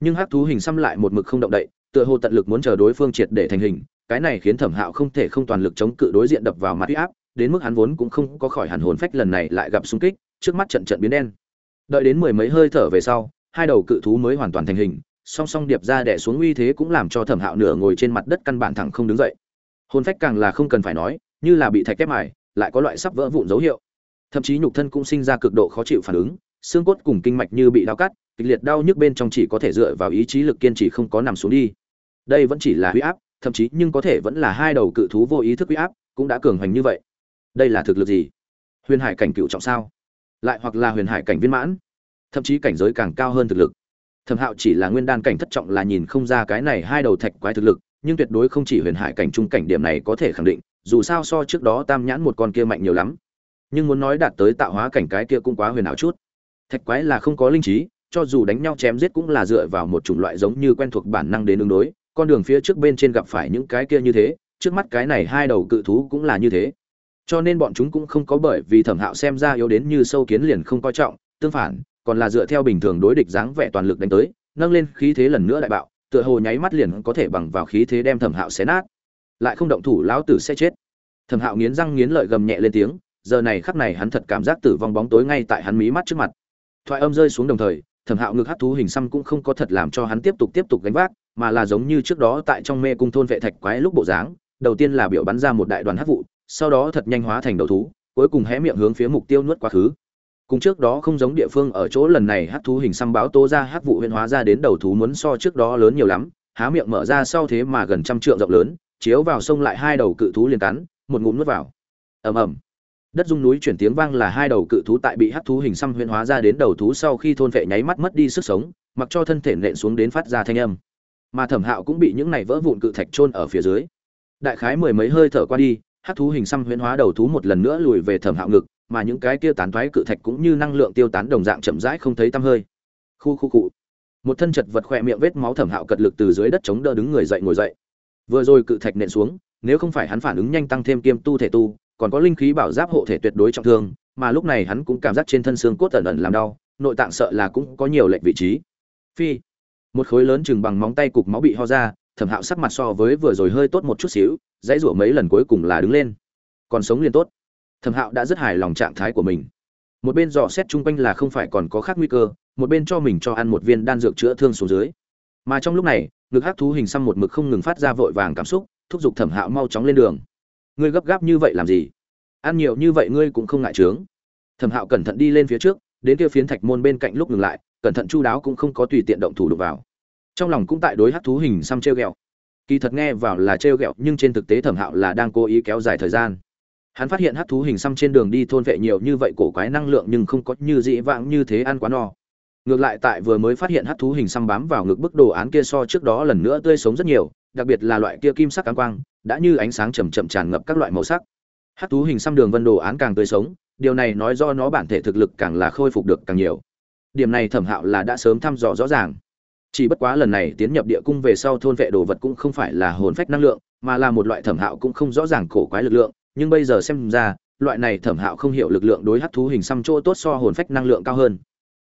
Nhưng hát thú hình xăm lại một mực không động đậy, tựa hồ tận lực muốn chờ đối phương triệt để thành hình, cái này khiến thẩm hạo không thể không toàn lực chống cự đối diện đập vào mặt huy áp, đến mức hắn vốn cũng không có khỏi hẳn hồn phách lần này lại gặp xung kích trước mắt trận trận biến đen. Đợi đến mười mấy hơi thở về sau, hai đầu cự thú mới hoàn toàn thành hình, song song điệp ra đẻ xuống uy thế cũng làm cho thẩm hạo nửa ngồi trên mặt đất căn bản thẳng không đứng dậy. Hồn phách càng là không cần phải nói, như là bị thạch kép mài, lại có loại sắp vỡ vụn dấu hiệu. Thậm chí nhục thân cũng sinh ra cực độ khó chịu phản ứng, xương cốt cùng kinh mạch như bị đau cắt, kịch liệt đau nhức bên trong chỉ có thể dựa vào ý chí lực kiên trì không có nằm xuống đi. Đây vẫn chỉ là huy áp, thậm chí nhưng có thể vẫn là hai đầu cự thú vô ý thức huy áp, cũng đã cường hành như vậy. Đây là thực lực gì? Huyền hải cảnh cựu trọng sao? Lại hoặc là huyền hải cảnh viên mãn, thậm chí cảnh giới càng cao hơn thực lực. Thẩm hạo chỉ là nguyên đan cảnh thất trọng là nhìn không ra cái này hai đầu thạch quái thực lực, nhưng tuyệt đối không chỉ huyền hải cảnh trung cảnh điểm này có thể khẳng định, dù sao so trước đó tam nhãn một con kia mạnh nhiều lắm. Nhưng muốn nói đạt tới tạo hóa cảnh cái kia cũng quá huyền ảo chút. Thạch quái là không có linh trí, cho dù đánh nhau chém giết cũng là dựa vào một chủng loại giống như quen thuộc bản năng đến ứng đối, con đường phía trước bên trên gặp phải những cái kia như thế, trước mắt cái này hai đầu cự thú cũng là như thế cho nên bọn chúng cũng không có bởi vì thẩm hạo xem ra yếu đến như sâu kiến liền không coi trọng, tương phản, còn là dựa theo bình thường đối địch dáng vẻ toàn lực đánh tới, nâng lên khí thế lần nữa đại bạo, tựa hồ nháy mắt liền có thể bằng vào khí thế đem thẩm hạo xé nát. Lại không động thủ, lão tử sẽ chết. Thẩm hạo nghiến răng nghiến lợi gầm nhẹ lên tiếng, giờ này khắc này hắn thật cảm giác tử vong bóng tối ngay tại hắn mí mắt trước mặt. Thoại âm rơi xuống đồng thời, thẩm hạo ngực hát thú hình xăm cũng không có thật làm cho hắn tiếp tục tiếp tục gánh vác, mà là giống như trước đó tại trong mê cung thôn vệ thạch quái lúc bộ dáng, đầu tiên là biểu bắn ra một đại đoàn hát vụ sau đó thật nhanh hóa thành đầu thú, cuối cùng hé miệng hướng phía mục tiêu nuốt quá khứ. Cùng trước đó không giống địa phương ở chỗ lần này hát thú hình xăm báo tố ra hát vụ huyên hóa ra đến đầu thú muốn so trước đó lớn nhiều lắm, há miệng mở ra sau thế mà gần trăm trượng rộng lớn, chiếu vào sông lại hai đầu cự thú liền cắn, một ngụm nuốt vào. Ầm ầm. Đất dung núi chuyển tiếng vang là hai đầu cự thú tại bị hát thú hình xăm huyên hóa ra đến đầu thú sau khi thôn vệ nháy mắt mất đi sức sống, mặc cho thân thể nện xuống đến phát ra thanh âm. Mà thẩm hạo cũng bị những này vỡ vụn cự thạch trôn ở phía dưới. Đại khái mười mấy hơi thở qua đi hát thú hình xăm huyễn hóa đầu thú một lần nữa lùi về thẩm hạo ngực, mà những cái kia tán thoái cự thạch cũng như năng lượng tiêu tán đồng dạng chậm rãi không thấy tăm hơi. Khu khu cụ. Một thân chật vật khỏe miệng vết máu thẩm hạo cật lực từ dưới đất chống đỡ đứng người dậy ngồi dậy. Vừa rồi cự thạch nện xuống, nếu không phải hắn phản ứng nhanh tăng thêm kiêm tu thể tu, còn có linh khí bảo giáp hộ thể tuyệt đối trọng thương, mà lúc này hắn cũng cảm giác trên thân xương cốt ẩn ẩn làm đau, nội tạng sợ là cũng có nhiều lệnh vị trí. Phi. Một khối lớn chừng bằng móng tay cục máu bị ho ra thẩm hạo sắc mặt so với vừa rồi hơi tốt một chút xíu, dãy rủa mấy lần cuối cùng là đứng lên. Còn sống liền tốt. Thẩm hạo đã rất hài lòng trạng thái của mình. Một bên dò xét chung quanh là không phải còn có khác nguy cơ, một bên cho mình cho ăn một viên đan dược chữa thương xuống dưới. Mà trong lúc này, ngực hắc thú hình xăm một mực không ngừng phát ra vội vàng cảm xúc, thúc giục thẩm hạo mau chóng lên đường. Ngươi gấp gáp như vậy làm gì? Ăn nhiều như vậy ngươi cũng không ngại trướng thẩm hạo cẩn thận đi lên phía trước, đến kia phiến thạch môn bên cạnh lúc ngừng lại, cẩn thận chu đáo cũng không có tùy tiện động thủ đục vào trong lòng cũng tại đối hắc thú hình xăm treo ghẹo. Kỳ thật nghe vào là treo ghẹo, nhưng trên thực tế thẩm hạo là đang cố ý kéo dài thời gian. Hắn phát hiện hắc thú hình xăm trên đường đi thôn vệ nhiều như vậy cổ quái năng lượng nhưng không có như dĩ vãng như thế ăn quá no. Ngược lại tại vừa mới phát hiện hắc thú hình xăm bám vào ngực bức đồ án kia so trước đó lần nữa tươi sống rất nhiều, đặc biệt là loại kia kim sắc cám quang, đã như ánh sáng chầm chậm tràn ngập các loại màu sắc. Hắc thú hình xăm đường vân đồ án càng tươi sống, điều này nói do nó bản thể thực lực càng là khôi phục được càng nhiều. Điểm này thẩm hạo là đã sớm thăm dò rõ ràng chỉ bất quá lần này tiến nhập địa cung về sau thôn vệ đồ vật cũng không phải là hồn phách năng lượng, mà là một loại thẩm hạo cũng không rõ ràng cổ quái lực lượng, nhưng bây giờ xem ra, loại này thẩm hạo không hiểu lực lượng đối hắc thú hình xăm chỗ tốt so hồn phách năng lượng cao hơn.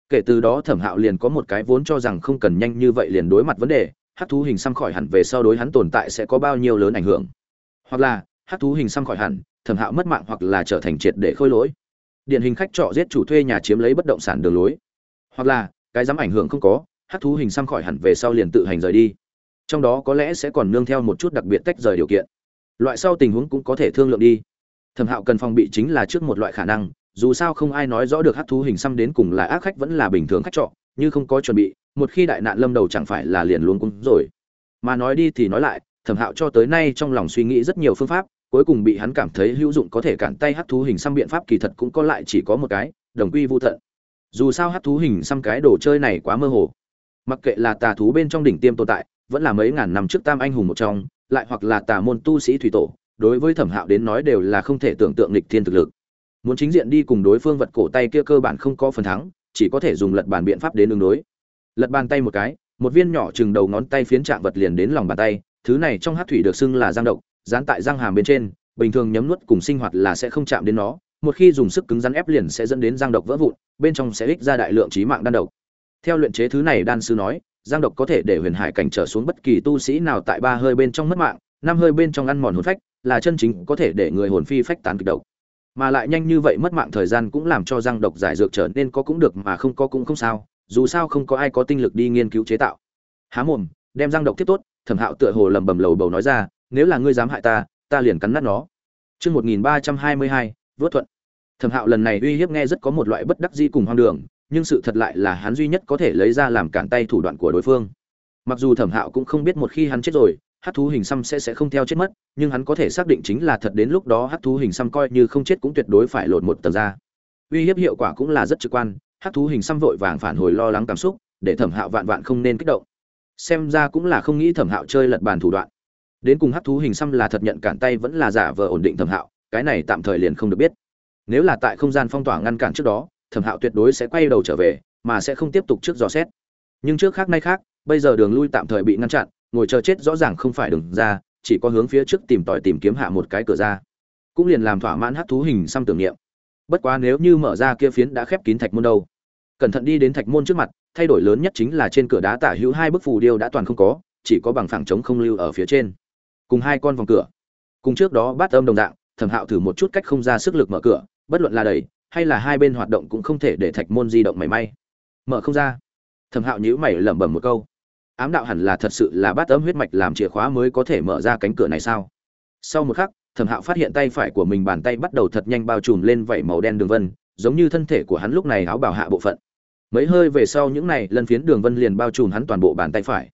Kể từ đó thẩm hạo liền có một cái vốn cho rằng không cần nhanh như vậy liền đối mặt vấn đề, hắc thú hình xăm khỏi hẳn về sau đối hắn tồn tại sẽ có bao nhiêu lớn ảnh hưởng. Hoặc là, hắc thú hình xăm khỏi hẳn, thẩm hạo mất mạng hoặc là trở thành triệt để khôi lỗi. Điển hình khách trọ giết chủ thuê nhà chiếm lấy bất động sản đường lối. Hoặc là, cái dám ảnh hưởng không có hắc thú hình xăm khỏi hẳn về sau liền tự hành rời đi. Trong đó có lẽ sẽ còn nương theo một chút đặc biệt tách rời điều kiện. Loại sau tình huống cũng có thể thương lượng đi. Thẩm hạo cần phòng bị chính là trước một loại khả năng, dù sao không ai nói rõ được hắc thú hình xăm đến cùng là ác khách vẫn là bình thường khách trọ, như không có chuẩn bị, một khi đại nạn lâm đầu chẳng phải là liền luôn cúng rồi. Mà nói đi thì nói lại, thẩm hạo cho tới nay trong lòng suy nghĩ rất nhiều phương pháp, cuối cùng bị hắn cảm thấy hữu dụng có thể cản tay hắc thú hình xăm biện pháp kỳ thật cũng có lại chỉ có một cái, đồng quy vô thận dù sao hắc thú hình xăm cái đồ chơi này quá mơ hồ mặc kệ là tà thú bên trong đỉnh tiêm tồn tại, vẫn là mấy ngàn năm trước tam anh hùng một trong, lại hoặc là tà môn tu sĩ thủy tổ, đối với thẩm hạo đến nói đều là không thể tưởng tượng lịch thiên thực lực. Muốn chính diện đi cùng đối phương vật cổ tay kia cơ bản không có phần thắng, chỉ có thể dùng lật bàn biện pháp đến ứng đối. Lật bàn tay một cái, một viên nhỏ chừng đầu ngón tay phiến chạm vật liền đến lòng bàn tay, thứ này trong hát thủy được xưng là giang độc, dán tại răng hàm bên trên, bình thường nhấm nuốt cùng sinh hoạt là sẽ không chạm đến nó, một khi dùng sức cứng rắn ép liền sẽ dẫn đến giang độc vỡ vụn, bên trong sẽ ích ra đại lượng trí mạng đan độc theo luyện chế thứ này đan sư nói, giang độc có thể để huyền hải cảnh trở xuống bất kỳ tu sĩ nào tại ba hơi bên trong mất mạng, năm hơi bên trong ăn mòn hồn phách, là chân chính có thể để người hồn phi phách tán kịch độc. Mà lại nhanh như vậy mất mạng thời gian cũng làm cho giang độc giải dược trở nên có cũng được mà không có cũng không sao, dù sao không có ai có tinh lực đi nghiên cứu chế tạo. Há mồm, đem giang độc tiếp tốt, thẩm hạo tựa hồ lầm bầm lầu bầu nói ra, nếu là ngươi dám hại ta ta liền cắn nát nó. Chương một nghìn ba trăm hai mươi hai vớt thuận. Thẩm hạo lần này uy hiếp nghe rất có một loại bất đắc di cùng hoang đường nhưng sự thật lại là hắn duy nhất có thể lấy ra làm cản tay thủ đoạn của đối phương. Mặc dù thẩm hạo cũng không biết một khi hắn chết rồi hát thú hình xăm sẽ sẽ không theo chết mất, nhưng hắn có thể xác định chính là thật đến lúc đó hát thú hình xăm coi như không chết cũng tuyệt đối phải lột một tầng ra. Uy hiếp hiệu quả cũng là rất trực quan hát thú hình xăm vội vàng phản hồi lo lắng cảm xúc, để thẩm hạo vạn vạn không nên kích động. Xem ra cũng là không nghĩ thẩm hạo chơi lật bàn thủ đoạn. Đến cùng hát thú hình xăm là thật nhận cản tay vẫn là giả vờ ổn định thẩm hạo, cái này tạm thời liền không được biết. Nếu là tại không gian phong tỏa ngăn cản trước đó thẩm hạo tuyệt đối sẽ quay đầu trở về, mà sẽ không tiếp tục trước dò xét. Nhưng trước khác nay khác, bây giờ đường lui tạm thời bị ngăn chặn, ngồi chờ chết rõ ràng không phải đường ra, chỉ có hướng phía trước tìm tòi tìm kiếm hạ một cái cửa ra. Cũng liền làm thỏa mãn hát thú hình xăm tưởng niệm. Bất quá nếu như mở ra kia phiến đã khép kín thạch môn đâu. Cẩn thận đi đến thạch môn trước mặt, thay đổi lớn nhất chính là trên cửa đá tả hữu hai bức phù điêu đã toàn không có, chỉ có bằng phẳng trống không lưu ở phía trên. Cùng hai con vòng cửa. Cùng trước đó bát âm đồng dạng, thẩm hạo thử một chút cách không ra sức lực mở cửa, bất luận là đẩy hay là hai bên hoạt động cũng không thể để thạch môn di động mảy may. Mở không ra. Thẩm hạo nhíu mày lẩm bẩm một câu. Ám đạo hẳn là thật sự là bát ấm huyết mạch làm chìa khóa mới có thể mở ra cánh cửa này sao? Sau một khắc, thẩm hạo phát hiện tay phải của mình bàn tay bắt đầu thật nhanh bao trùm lên vảy màu đen đường vân, giống như thân thể của hắn lúc này áo bảo hạ bộ phận. Mấy hơi về sau những này lân phiến đường vân liền bao trùm hắn toàn bộ bàn tay phải.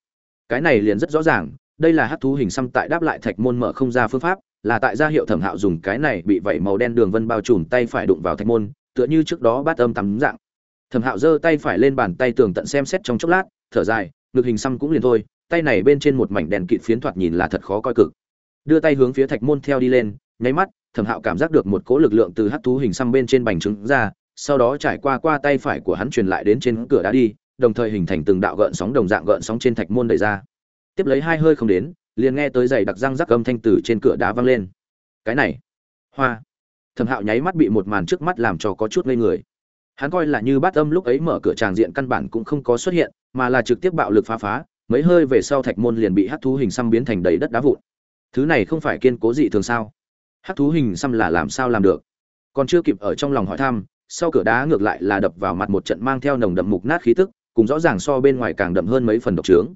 Cái này liền rất rõ ràng, đây là hát thú hình xăm tại đáp lại thạch môn mở không ra phương pháp là tại gia hiệu thẩm hạo dùng cái này bị vẩy màu đen đường vân bao trùm tay phải đụng vào thạch môn, tựa như trước đó bát âm tắm dạng. Thẩm hạo giơ tay phải lên bàn tay tường tận xem xét trong chốc lát, thở dài, ngực hình xăm cũng liền thôi, tay này bên trên một mảnh đèn kịt phiến thoạt nhìn là thật khó coi cực. Đưa tay hướng phía thạch môn theo đi lên, nháy mắt, thẩm hạo cảm giác được một cỗ lực lượng từ hát thú hình xăm bên trên bành trứng ra, sau đó trải qua qua tay phải của hắn truyền lại đến trên cửa đá đi, đồng thời hình thành từng đạo gợn sóng đồng dạng gợn sóng trên thạch môn đẩy ra. Tiếp lấy hai hơi không đến liền nghe tới giày đặc răng rắc âm thanh từ trên cửa đá văng lên. Cái này, hoa. Thẩm hạo nháy mắt bị một màn trước mắt làm cho có chút ngây người. Hắn coi là như bát âm lúc ấy mở cửa tràng diện căn bản cũng không có xuất hiện, mà là trực tiếp bạo lực phá phá, mấy hơi về sau thạch môn liền bị hát thú hình xăm biến thành đầy đất đá vụn. Thứ này không phải kiên cố dị thường sao? Hát thú hình xăm là làm sao làm được? Còn chưa kịp ở trong lòng hỏi thăm, sau cửa đá ngược lại là đập vào mặt một trận mang theo nồng đậm mục nát khí tức, cùng rõ ràng so bên ngoài càng đậm hơn mấy phần độc trướng.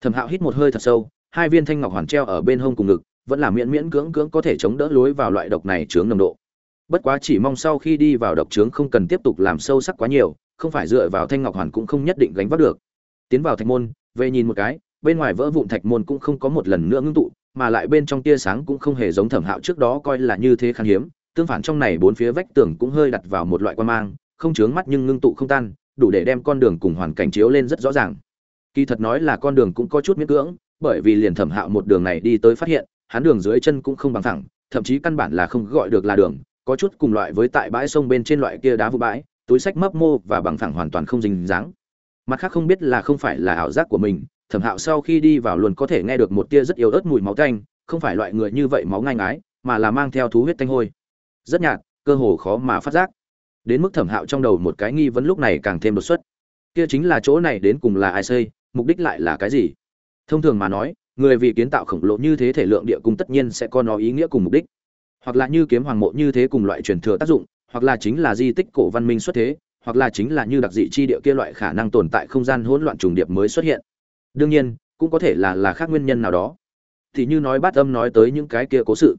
Thẩm hạo hít một hơi thật sâu hai viên thanh ngọc hoàn treo ở bên hông cùng ngực, vẫn là miễn miễn cưỡng cưỡng có thể chống đỡ lối vào loại độc này chướng nồng độ. Bất quá chỉ mong sau khi đi vào độc trướng không cần tiếp tục làm sâu sắc quá nhiều, không phải dựa vào thanh ngọc hoàn cũng không nhất định gánh vác được. Tiến vào thạch môn, về nhìn một cái, bên ngoài vỡ vụn thạch môn cũng không có một lần nữa ngưng tụ, mà lại bên trong tia sáng cũng không hề giống thẩm hạo trước đó coi là như thế khan hiếm, tương phản trong này bốn phía vách tường cũng hơi đặt vào một loại quan mang, không chướng mắt nhưng ngưng tụ không tan, đủ để đem con đường cùng hoàn cảnh chiếu lên rất rõ ràng. Kỳ thật nói là con đường cũng có chút miễn cưỡng bởi vì liền thẩm hạo một đường này đi tới phát hiện, hắn đường dưới chân cũng không bằng thẳng, thậm chí căn bản là không gọi được là đường, có chút cùng loại với tại bãi sông bên trên loại kia đá vụ bãi, túi sách mấp mô và bằng thẳng hoàn toàn không dính dáng. Mặt khác không biết là không phải là ảo giác của mình, thẩm hạo sau khi đi vào luôn có thể nghe được một tia rất yếu ớt mùi máu tanh, không phải loại người như vậy máu ngang ái mà là mang theo thú huyết tanh hôi. Rất nhạt, cơ hồ khó mà phát giác. Đến mức thẩm hạo trong đầu một cái nghi vấn lúc này càng thêm đột xuất. Kia chính là chỗ này đến cùng là ai xây, mục đích lại là cái gì? Thông thường mà nói, người vì kiến tạo khổng lồ như thế thể lượng địa cung tất nhiên sẽ có nó ý nghĩa cùng mục đích. Hoặc là như kiếm hoàng mộ như thế cùng loại truyền thừa tác dụng, hoặc là chính là di tích cổ văn minh xuất thế, hoặc là chính là như đặc dị chi địa kia loại khả năng tồn tại không gian hỗn loạn trùng điệp mới xuất hiện. Đương nhiên, cũng có thể là là khác nguyên nhân nào đó. Thì như nói bát âm nói tới những cái kia cố sự.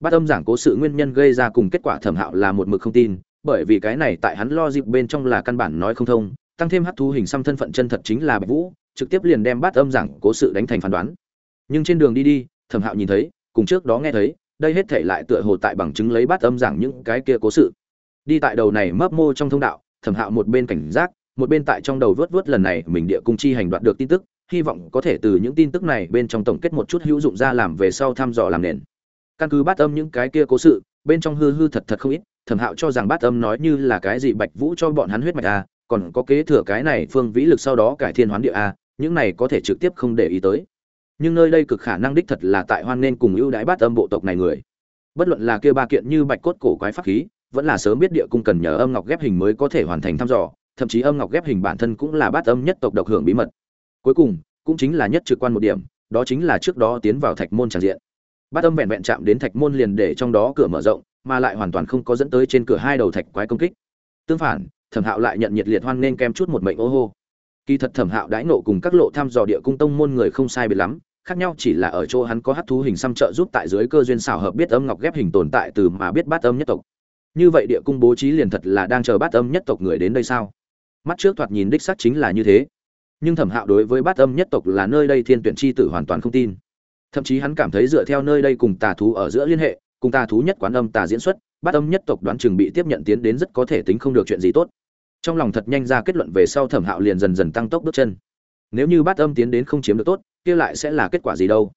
Bát âm giảng cố sự nguyên nhân gây ra cùng kết quả thẩm hạo là một mực không tin, bởi vì cái này tại hắn lo dịp bên trong là căn bản nói không thông, tăng thêm hát thú hình xăm thân phận chân thật chính là bạch vũ trực tiếp liền đem bát âm giảng cố sự đánh thành phán đoán. Nhưng trên đường đi đi, thẩm hạo nhìn thấy, cùng trước đó nghe thấy, đây hết thể lại tựa hồ tại bằng chứng lấy bát âm giảng những cái kia cố sự. Đi tại đầu này mấp mô trong thông đạo, thẩm hạo một bên cảnh giác, một bên tại trong đầu vớt vớt lần này mình địa cung chi hành đoạt được tin tức, hy vọng có thể từ những tin tức này bên trong tổng kết một chút hữu dụng ra làm về sau thăm dò làm nền. Căn cứ bát âm những cái kia cố sự, bên trong hư hư thật thật không ít, thẩm hạo cho rằng bát âm nói như là cái gì bạch vũ cho bọn hắn huyết mạch a còn có kế thừa cái này phương vĩ lực sau đó cải thiên hoán địa a những này có thể trực tiếp không để ý tới. Nhưng nơi đây cực khả năng đích thật là tại hoan nên cùng ưu đãi bát âm bộ tộc này người. Bất luận là kia ba kiện như bạch cốt cổ quái pháp khí, vẫn là sớm biết địa cung cần nhờ âm ngọc ghép hình mới có thể hoàn thành thăm dò, thậm chí âm ngọc ghép hình bản thân cũng là bát âm nhất tộc độc hưởng bí mật. Cuối cùng, cũng chính là nhất trực quan một điểm, đó chính là trước đó tiến vào thạch môn tràn diện. Bát âm vẹn vẹn chạm đến thạch môn liền để trong đó cửa mở rộng, mà lại hoàn toàn không có dẫn tới trên cửa hai đầu thạch quái công kích. Tương phản, thẩm hạo lại nhận nhiệt liệt hoan nên kem chút một mệnh ô hô kỳ thật thẩm hạo đãi nộ cùng các lộ tham dò địa cung tông môn người không sai biệt lắm, khác nhau chỉ là ở chỗ hắn có hát thú hình xăm trợ giúp tại dưới cơ duyên xảo hợp biết âm ngọc ghép hình tồn tại từ mà biết bát âm nhất tộc. Như vậy địa cung bố trí liền thật là đang chờ bát âm nhất tộc người đến đây sao? Mắt trước thoạt nhìn đích xác chính là như thế. Nhưng thẩm hạo đối với bát âm nhất tộc là nơi đây thiên tuyển chi tử hoàn toàn không tin. Thậm chí hắn cảm thấy dựa theo nơi đây cùng tà thú ở giữa liên hệ, cùng tà thú nhất quán âm tà diễn xuất, bát âm nhất tộc đoán chừng bị tiếp nhận tiến đến rất có thể tính không được chuyện gì tốt trong lòng thật nhanh ra kết luận về sau thẩm hạo liền dần dần tăng tốc bước chân. Nếu như bát âm tiến đến không chiếm được tốt, kia lại sẽ là kết quả gì đâu?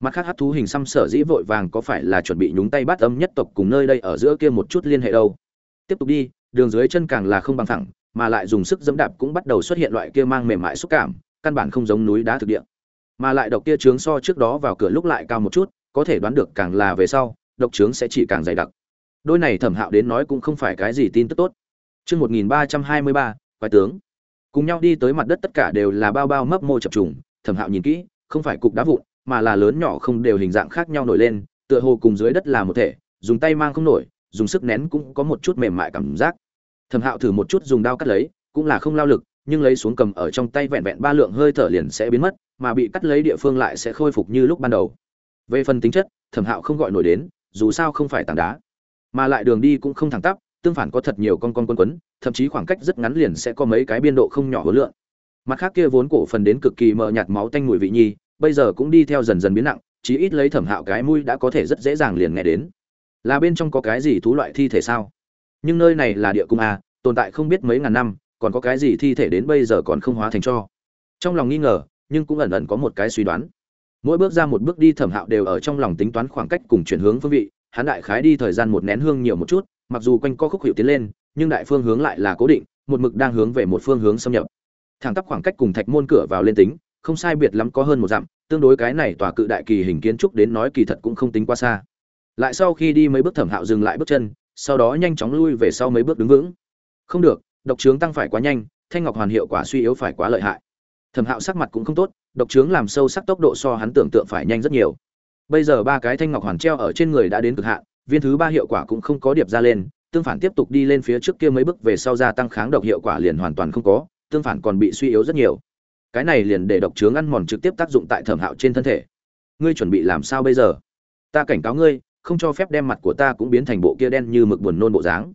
Mặt khác hát thú hình xăm sở dĩ vội vàng có phải là chuẩn bị nhúng tay bát âm nhất tộc cùng nơi đây ở giữa kia một chút liên hệ đâu? Tiếp tục đi, đường dưới chân càng là không bằng thẳng, mà lại dùng sức dẫm đạp cũng bắt đầu xuất hiện loại kia mang mềm mại xúc cảm, căn bản không giống núi đá thực địa. Mà lại độc kia trướng so trước đó vào cửa lúc lại cao một chút, có thể đoán được càng là về sau, độc trướng sẽ chỉ càng dày đặc. Đôi này thẩm hạo đến nói cũng không phải cái gì tin tức tốt chương một nghìn ba trăm hai mươi ba, quái tướng. Cùng nhau đi tới mặt đất tất cả đều là bao bao mấp mô chập trùng, thẩm hạo nhìn kỹ, không phải cục đá vụn, mà là lớn nhỏ không đều hình dạng khác nhau nổi lên, tựa hồ cùng dưới đất là một thể, dùng tay mang không nổi, dùng sức nén cũng có một chút mềm mại cảm giác. Thẩm hạo thử một chút dùng đao cắt lấy, cũng là không lao lực, nhưng lấy xuống cầm ở trong tay vẹn vẹn ba lượng hơi thở liền sẽ biến mất, mà bị cắt lấy địa phương lại sẽ khôi phục như lúc ban đầu. Về phần tính chất, thẩm hạo không gọi nổi đến, dù sao không phải tảng đá, mà lại đường đi cũng không thẳng tắp tương phản có thật nhiều con con quấn quấn, thậm chí khoảng cách rất ngắn liền sẽ có mấy cái biên độ không nhỏ hối lượng. Mặt khác kia vốn cổ phần đến cực kỳ mờ nhạt máu tanh mùi vị nhi, bây giờ cũng đi theo dần dần biến nặng, chí ít lấy thẩm hạo cái mũi đã có thể rất dễ dàng liền nghe đến. Là bên trong có cái gì thú loại thi thể sao? Nhưng nơi này là địa cung a tồn tại không biết mấy ngàn năm, còn có cái gì thi thể đến bây giờ còn không hóa thành cho. Trong lòng nghi ngờ, nhưng cũng ẩn ẩn có một cái suy đoán. Mỗi bước ra một bước đi thẩm hạo đều ở trong lòng tính toán khoảng cách cùng chuyển hướng phương vị, hắn đại khái đi thời gian một nén hương nhiều một chút mặc dù quanh co khúc hiệu tiến lên, nhưng đại phương hướng lại là cố định, một mực đang hướng về một phương hướng xâm nhập. Thẳng tắp khoảng cách cùng thạch môn cửa vào lên tính, không sai biệt lắm có hơn một dặm, tương đối cái này tòa cự đại kỳ hình kiến trúc đến nói kỳ thật cũng không tính quá xa. Lại sau khi đi mấy bước thẩm hạo dừng lại bước chân, sau đó nhanh chóng lui về sau mấy bước đứng vững. Không được, độc trướng tăng phải quá nhanh, thanh ngọc hoàn hiệu quả suy yếu phải quá lợi hại. Thẩm hạo sắc mặt cũng không tốt, độc trướng làm sâu sắc tốc độ so hắn tưởng tượng phải nhanh rất nhiều. Bây giờ ba cái thanh ngọc hoàn treo ở trên người đã đến cực hạn viên thứ ba hiệu quả cũng không có điệp ra lên, tương phản tiếp tục đi lên phía trước kia mấy bước về sau gia tăng kháng độc hiệu quả liền hoàn toàn không có, tương phản còn bị suy yếu rất nhiều. Cái này liền để độc trướng ăn mòn trực tiếp tác dụng tại thẩm hạo trên thân thể. Ngươi chuẩn bị làm sao bây giờ? Ta cảnh cáo ngươi, không cho phép đem mặt của ta cũng biến thành bộ kia đen như mực buồn nôn bộ dáng.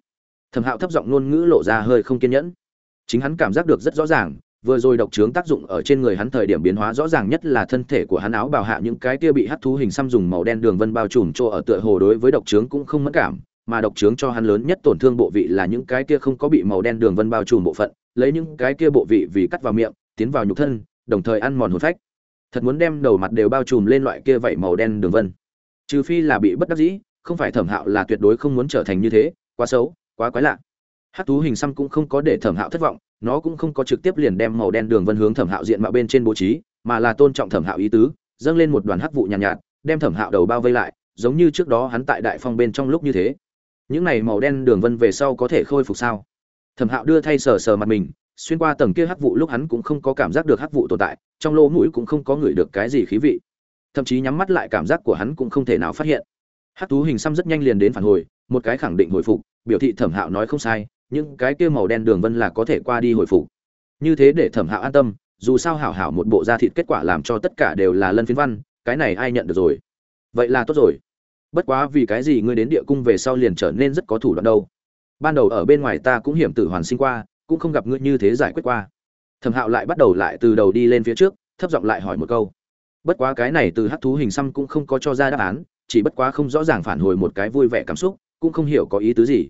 Thẩm hạo thấp giọng ngôn ngữ lộ ra hơi không kiên nhẫn. Chính hắn cảm giác được rất rõ ràng vừa rồi độc trướng tác dụng ở trên người hắn thời điểm biến hóa rõ ràng nhất là thân thể của hắn áo bào hạ những cái kia bị hắt thú hình xăm dùng màu đen đường vân bao trùm chỗ ở tựa hồ đối với độc trướng cũng không mất cảm, mà độc trướng cho hắn lớn nhất tổn thương bộ vị là những cái kia không có bị màu đen đường vân bao trùm bộ phận, lấy những cái kia bộ vị vì cắt vào miệng, tiến vào nhục thân, đồng thời ăn mòn hồn phách. Thật muốn đem đầu mặt đều bao trùm lên loại kia vậy màu đen đường vân. Trừ phi là bị bất đắc dĩ, không phải thẩm hạo là tuyệt đối không muốn trở thành như thế, quá xấu, quá quái lạ. Hát thú hình xăm cũng không có để thẩm hạo thất vọng nó cũng không có trực tiếp liền đem màu đen đường vân hướng thẩm hạo diện mạo bên trên bố trí mà là tôn trọng thẩm hạo ý tứ dâng lên một đoàn hắc vụ nhàn nhạt, nhạt đem thẩm hạo đầu bao vây lại giống như trước đó hắn tại đại phong bên trong lúc như thế. Những này màu đen đường vân về sau có thể khôi phục sao? Thẩm hạo đưa thay sờ sờ mặt mình xuyên qua tầng kia hắc vụ lúc hắn cũng không có cảm giác được hắc vụ tồn tại trong lỗ mũi cũng không có ngửi được cái gì khí vị. Thậm chí nhắm mắt lại cảm giác của hắn cũng không thể nào phát hiện. Hắc thú hình xăm rất nhanh liền đến phản hồi một cái khẳng định hồi phục biểu thị thẩm hạo nói không sai những cái kia màu đen đường vân là có thể qua đi hồi phục. Như thế để thẩm hạo an tâm, dù sao hảo hảo một bộ da thịt kết quả làm cho tất cả đều là lân phiến văn, cái này ai nhận được rồi? Vậy là tốt rồi. Bất quá vì cái gì ngươi đến địa cung về sau liền trở nên rất có thủ đoạn đâu? Ban đầu ở bên ngoài ta cũng hiểm tử hoàn sinh qua, cũng không gặp ngươi như thế giải quyết qua. Thẩm hạo lại bắt đầu lại từ đầu đi lên phía trước, thấp giọng lại hỏi một câu. Bất quá cái này từ hắc thú hình xăm cũng không có cho ra đáp án, chỉ bất quá không rõ ràng phản hồi một cái vui vẻ cảm xúc, cũng không hiểu có ý tứ gì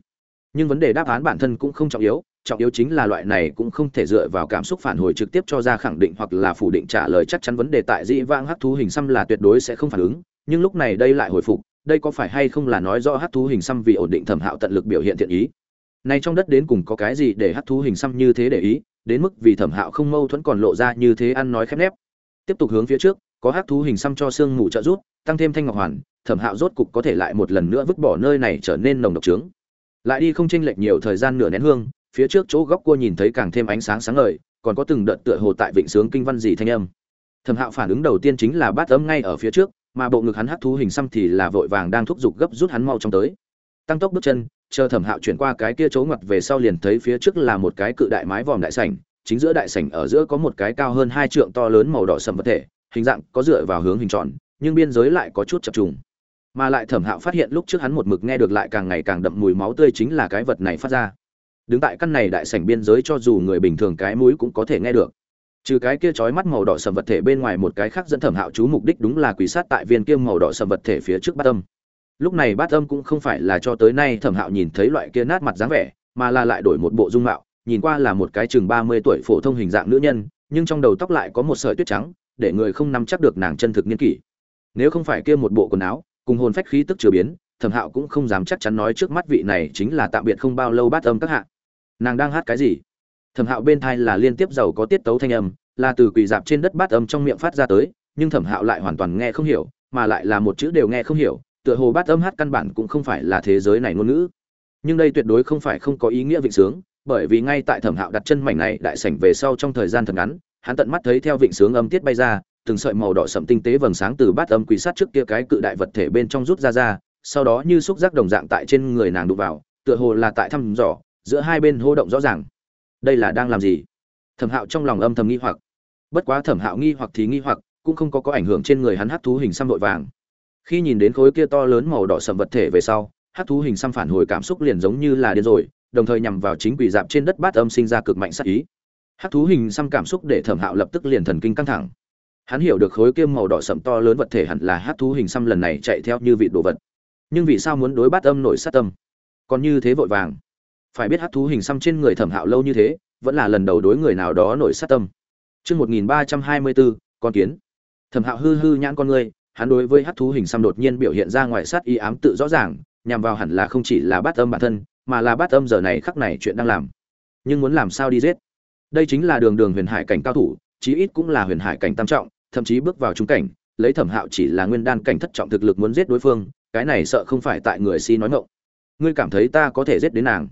nhưng vấn đề đáp án bản thân cũng không trọng yếu trọng yếu chính là loại này cũng không thể dựa vào cảm xúc phản hồi trực tiếp cho ra khẳng định hoặc là phủ định trả lời chắc chắn vấn đề tại dĩ vãng hắc thú hình xăm là tuyệt đối sẽ không phản ứng, nhưng lúc này đây lại hồi phục, đây có phải hay không là nói rõ hắc thú hình xăm vì ổn định thẩm hạo tận lực biểu hiện thiện ý? Này trong đất đến cùng có cái gì để hắc thú hình xăm như thế để ý, đến mức vì thẩm hạo không mâu thuẫn còn lộ ra như thế ăn nói khép nép. Tiếp tục hướng phía trước, có hắc thú hình xăm cho xương ngủ trợ rút tăng thêm thanh ngọc hoàn, thẩm hạo rốt cục có thể lại một lần nữa vứt bỏ nơi này trở nên nồng độc trướng lại đi không chênh lệch nhiều thời gian nửa nén hương, phía trước chỗ góc cua nhìn thấy càng thêm ánh sáng sáng ngời, còn có từng đợt tựa hồ tại vịnh sướng kinh văn gì thanh âm. Thẩm hạo phản ứng đầu tiên chính là bát âm ngay ở phía trước, mà bộ ngực hắn hắc thú hình xăm thì là vội vàng đang thúc giục gấp rút hắn mau trong tới. Tăng tốc bước chân, chờ thẩm hạo chuyển qua cái kia chỗ ngoặt về sau liền thấy phía trước là một cái cự đại mái vòm đại sảnh, chính giữa đại sảnh ở giữa có một cái cao hơn hai trượng to lớn màu đỏ sầm vật thể, hình dạng có dựa vào hướng hình tròn, nhưng biên giới lại có chút chập trùng mà lại thẩm hạo phát hiện lúc trước hắn một mực nghe được lại càng ngày càng đậm mùi máu tươi chính là cái vật này phát ra. Đứng tại căn này đại sảnh biên giới cho dù người bình thường cái mũi cũng có thể nghe được. Trừ cái kia chói mắt màu đỏ sầm vật thể bên ngoài một cái khác dẫn thẩm hạo chú mục đích đúng là quỷ sát tại viên kia màu đỏ sầm vật thể phía trước bát âm. Lúc này bát âm cũng không phải là cho tới nay thẩm hạo nhìn thấy loại kia nát mặt dáng vẻ, mà là lại đổi một bộ dung mạo, nhìn qua là một cái chừng ba mươi tuổi phổ thông hình dạng nữ nhân, nhưng trong đầu tóc lại có một sợi tuyết trắng, để người không nắm chắc được nàng chân thực niên kỷ. Nếu không phải kia một bộ quần áo cùng hồn phách khí tức chưa biến, thẩm hạo cũng không dám chắc chắn nói trước mắt vị này chính là tạm biệt không bao lâu bát âm các hạ. Nàng đang hát cái gì? Thẩm hạo bên thai là liên tiếp giàu có tiết tấu thanh âm, là từ quỳ dạp trên đất bát âm trong miệng phát ra tới, nhưng thẩm hạo lại hoàn toàn nghe không hiểu, mà lại là một chữ đều nghe không hiểu, tựa hồ bát âm hát căn bản cũng không phải là thế giới này ngôn ngữ. Nhưng đây tuyệt đối không phải không có ý nghĩa vịnh sướng, bởi vì ngay tại thẩm hạo đặt chân mảnh này đại sảnh về sau trong thời gian thật ngắn, hắn tận mắt thấy theo vịnh sướng âm tiết bay ra từng sợi màu đỏ sậm tinh tế vầng sáng từ bát âm quỷ sát trước kia cái cự đại vật thể bên trong rút ra ra, sau đó như xúc giác đồng dạng tại trên người nàng đụng vào, tựa hồ là tại thăm dò, giữa hai bên hô động rõ ràng. Đây là đang làm gì? Thẩm Hạo trong lòng âm thầm nghi hoặc. Bất quá Thẩm Hạo nghi hoặc thì nghi hoặc, cũng không có có ảnh hưởng trên người hắn hắc thú hình xăm đội vàng. Khi nhìn đến khối kia to lớn màu đỏ sẫm vật thể về sau, hắc thú hình xăm phản hồi cảm xúc liền giống như là điên rồi, đồng thời nhằm vào chính quỷ dạp trên đất bát âm sinh ra cực mạnh sát ý. Hắc thú hình xăm cảm xúc để Thẩm Hạo lập tức liền thần kinh căng thẳng hắn hiểu được khối kim màu đỏ sậm to lớn vật thể hẳn là hát thú hình xăm lần này chạy theo như vị đồ vật nhưng vì sao muốn đối bát âm nổi sát tâm còn như thế vội vàng phải biết hát thú hình xăm trên người thẩm hạo lâu như thế vẫn là lần đầu đối người nào đó nổi sát tâm Trước 1324, con kiến. Thẩm hạo hư hư nhãn con người, hắn đối với hát thú hình xăm đột nhiên biểu hiện ra ngoài sát y ám tự rõ ràng, nhằm vào hẳn là không chỉ là bát âm bản thân, mà là bát âm giờ này khắc này chuyện đang làm. Nhưng muốn làm sao đi giết? Đây chính là đường đường huyền hải cảnh cao thủ, chí ít cũng là huyền hải cảnh tam trọng, thậm chí bước vào trung cảnh, lấy Thẩm Hạo chỉ là nguyên đan cảnh thất trọng thực lực muốn giết đối phương, cái này sợ không phải tại người si nói ngọng. Ngươi cảm thấy ta có thể giết đến nàng?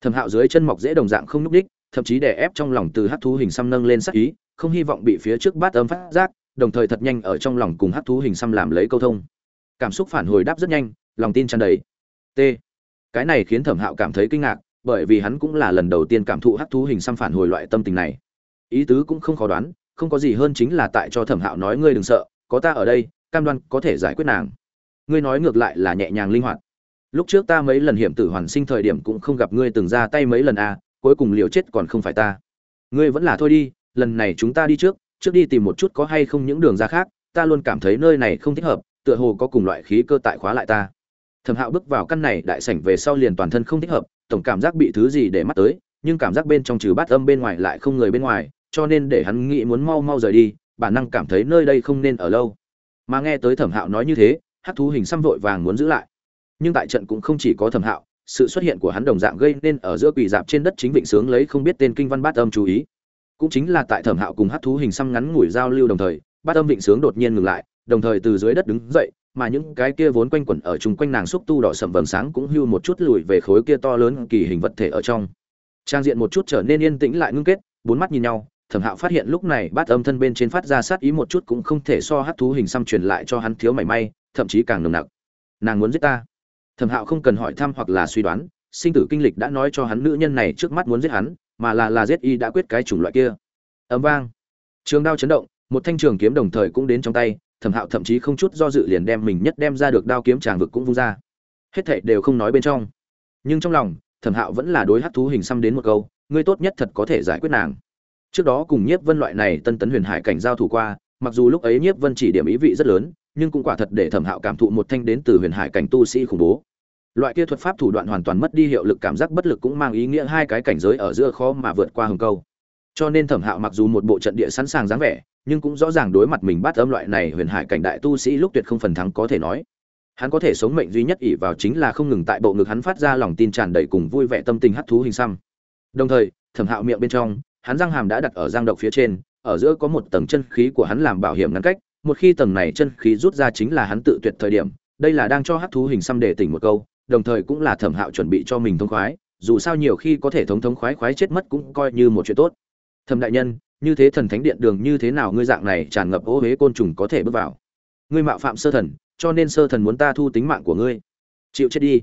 Thẩm Hạo dưới chân mọc dễ đồng dạng không lúc đích, thậm chí đè ép trong lòng từ hắc thú hình xăm nâng lên sắc ý, không hy vọng bị phía trước bát âm phát giác, đồng thời thật nhanh ở trong lòng cùng hắc thú hình xăm làm lấy câu thông. Cảm xúc phản hồi đáp rất nhanh, lòng tin tràn đầy. T. cái này khiến thẩm hạo cảm thấy kinh ngạc bởi vì hắn cũng là lần đầu tiên cảm thụ hắc thú hình xăm phản hồi loại tâm tình này ý tứ cũng không khó đoán, không có gì hơn chính là tại cho thẩm hạo nói ngươi đừng sợ, có ta ở đây, cam đoan có thể giải quyết nàng. Ngươi nói ngược lại là nhẹ nhàng linh hoạt. Lúc trước ta mấy lần hiểm tử hoàn sinh thời điểm cũng không gặp ngươi từng ra tay mấy lần à cuối cùng liều chết còn không phải ta. Ngươi vẫn là thôi đi, lần này chúng ta đi trước trước đi tìm một chút có hay không những đường ra khác, ta luôn cảm thấy nơi này không thích hợp, tựa hồ có cùng loại khí cơ tại khóa lại ta. Thẩm hạo bước vào căn này đại sảnh về sau liền toàn thân không thích hợp, tổng cảm giác bị thứ gì để mắt tới, nhưng cảm giác bên trong trừ bát âm bên ngoài lại không người bên ngoài cho nên để hắn nghĩ muốn mau mau rời đi bản năng cảm thấy nơi đây không nên ở lâu. Mà nghe tới thẩm hạo nói như thế hát thú hình xăm vội vàng muốn giữ lại. Nhưng tại trận cũng không chỉ có thẩm hạo, sự xuất hiện của hắn đồng dạng gây nên ở giữa quỷ dạp trên đất chính vịnh sướng lấy không biết tên kinh văn bát âm chú ý. Cũng chính là tại thẩm hạo cùng hát thú hình xăm ngắn ngủi giao lưu đồng thời, bát âm vịnh sướng đột nhiên ngừng lại, đồng thời từ dưới đất đứng dậy, mà những cái kia vốn quanh quẩn ở chung quanh nàng xúc tu đỏ sầm vầng sáng cũng hưu một chút lùi về khối kia to lớn kỳ hình vật thể ở trong. Trang diện một chút trở nên yên tĩnh lại ngưng kết, bốn mắt nhìn nhau thẩm hạo phát hiện lúc này bát âm thân bên trên phát ra sát ý một chút cũng không thể so hát thú hình xăm truyền lại cho hắn thiếu mảy may, thậm chí càng nồng nặc. Nàng muốn giết ta. Thẩm hạo không cần hỏi thăm hoặc là suy đoán, sinh tử kinh lịch đã nói cho hắn nữ nhân này trước mắt muốn giết hắn, mà là là giết y đã quyết cái chủng loại kia. Ấm vang. Trường đao chấn động, một thanh trường kiếm đồng thời cũng đến trong tay, thẩm hạo thậm chí không chút do dự liền đem mình nhất đem ra được đao kiếm tràng vực cũng vung ra. Hết thệ đều không nói bên trong. Nhưng trong lòng, thẩm hạo vẫn là đối hát thú hình xăm đến một câu, ngươi tốt nhất thật có thể giải quyết nàng trước đó cùng nhiếp vân loại này tân tấn huyền hải cảnh giao thủ qua, mặc dù lúc ấy nhiếp vân chỉ điểm ý vị rất lớn, nhưng cũng quả thật để thẩm hạo cảm thụ một thanh đến từ huyền hải cảnh tu sĩ khủng bố. Loại kia thuật pháp thủ đoạn hoàn toàn mất đi hiệu lực cảm giác bất lực cũng mang ý nghĩa hai cái cảnh giới ở giữa khó mà vượt qua hừng câu. Cho nên thẩm hạo mặc dù một bộ trận địa sẵn sàng dáng vẻ, nhưng cũng rõ ràng đối mặt mình bắt âm loại này huyền hải cảnh đại tu sĩ lúc tuyệt không phần thắng có thể nói. Hắn có thể sống mệnh duy nhất ỷ vào chính là không ngừng tại bộ ngực hắn phát ra lòng tin tràn đầy cùng vui vẻ tâm tình hắt thú hình xăm. Đồng thời, thẩm hạo miệng bên trong hắn răng hàm đã đặt ở răng độc phía trên, ở giữa có một tầng chân khí của hắn làm bảo hiểm ngăn cách, một khi tầng này chân khí rút ra chính là hắn tự tuyệt thời điểm, đây là đang cho hắc thú hình xăm để tỉnh một câu, đồng thời cũng là thẩm hạo chuẩn bị cho mình thông khoái, dù sao nhiều khi có thể thống thống khoái khoái chết mất cũng coi như một chuyện tốt. Thẩm đại nhân, như thế thần thánh điện đường như thế nào ngươi dạng này tràn ngập ô hế côn trùng có thể bước vào? Ngươi mạo phạm sơ thần, cho nên sơ thần muốn ta thu tính mạng của ngươi. Chịu chết đi.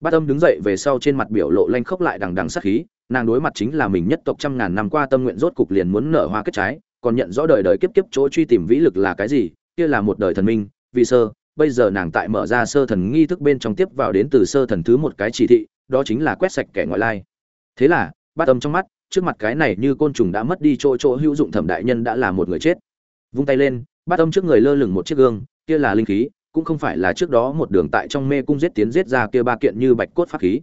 Bát âm đứng dậy về sau trên mặt biểu lộ lanh khốc lại đằng đằng sát khí nàng đối mặt chính là mình nhất tộc trăm ngàn năm qua tâm nguyện rốt cục liền muốn nở hoa kết trái, còn nhận rõ đời đời kiếp kiếp chỗ truy tìm vĩ lực là cái gì, kia là một đời thần minh, vì sơ, bây giờ nàng tại mở ra sơ thần nghi thức bên trong tiếp vào đến từ sơ thần thứ một cái chỉ thị, đó chính là quét sạch kẻ ngoại lai. Thế là, bát âm trong mắt, trước mặt cái này như côn trùng đã mất đi chỗ chỗ hữu dụng thẩm đại nhân đã là một người chết. Vung tay lên, bát âm trước người lơ lửng một chiếc gương, kia là linh khí, cũng không phải là trước đó một đường tại trong mê cung giết tiến giết ra kia ba kiện như bạch cốt pháp khí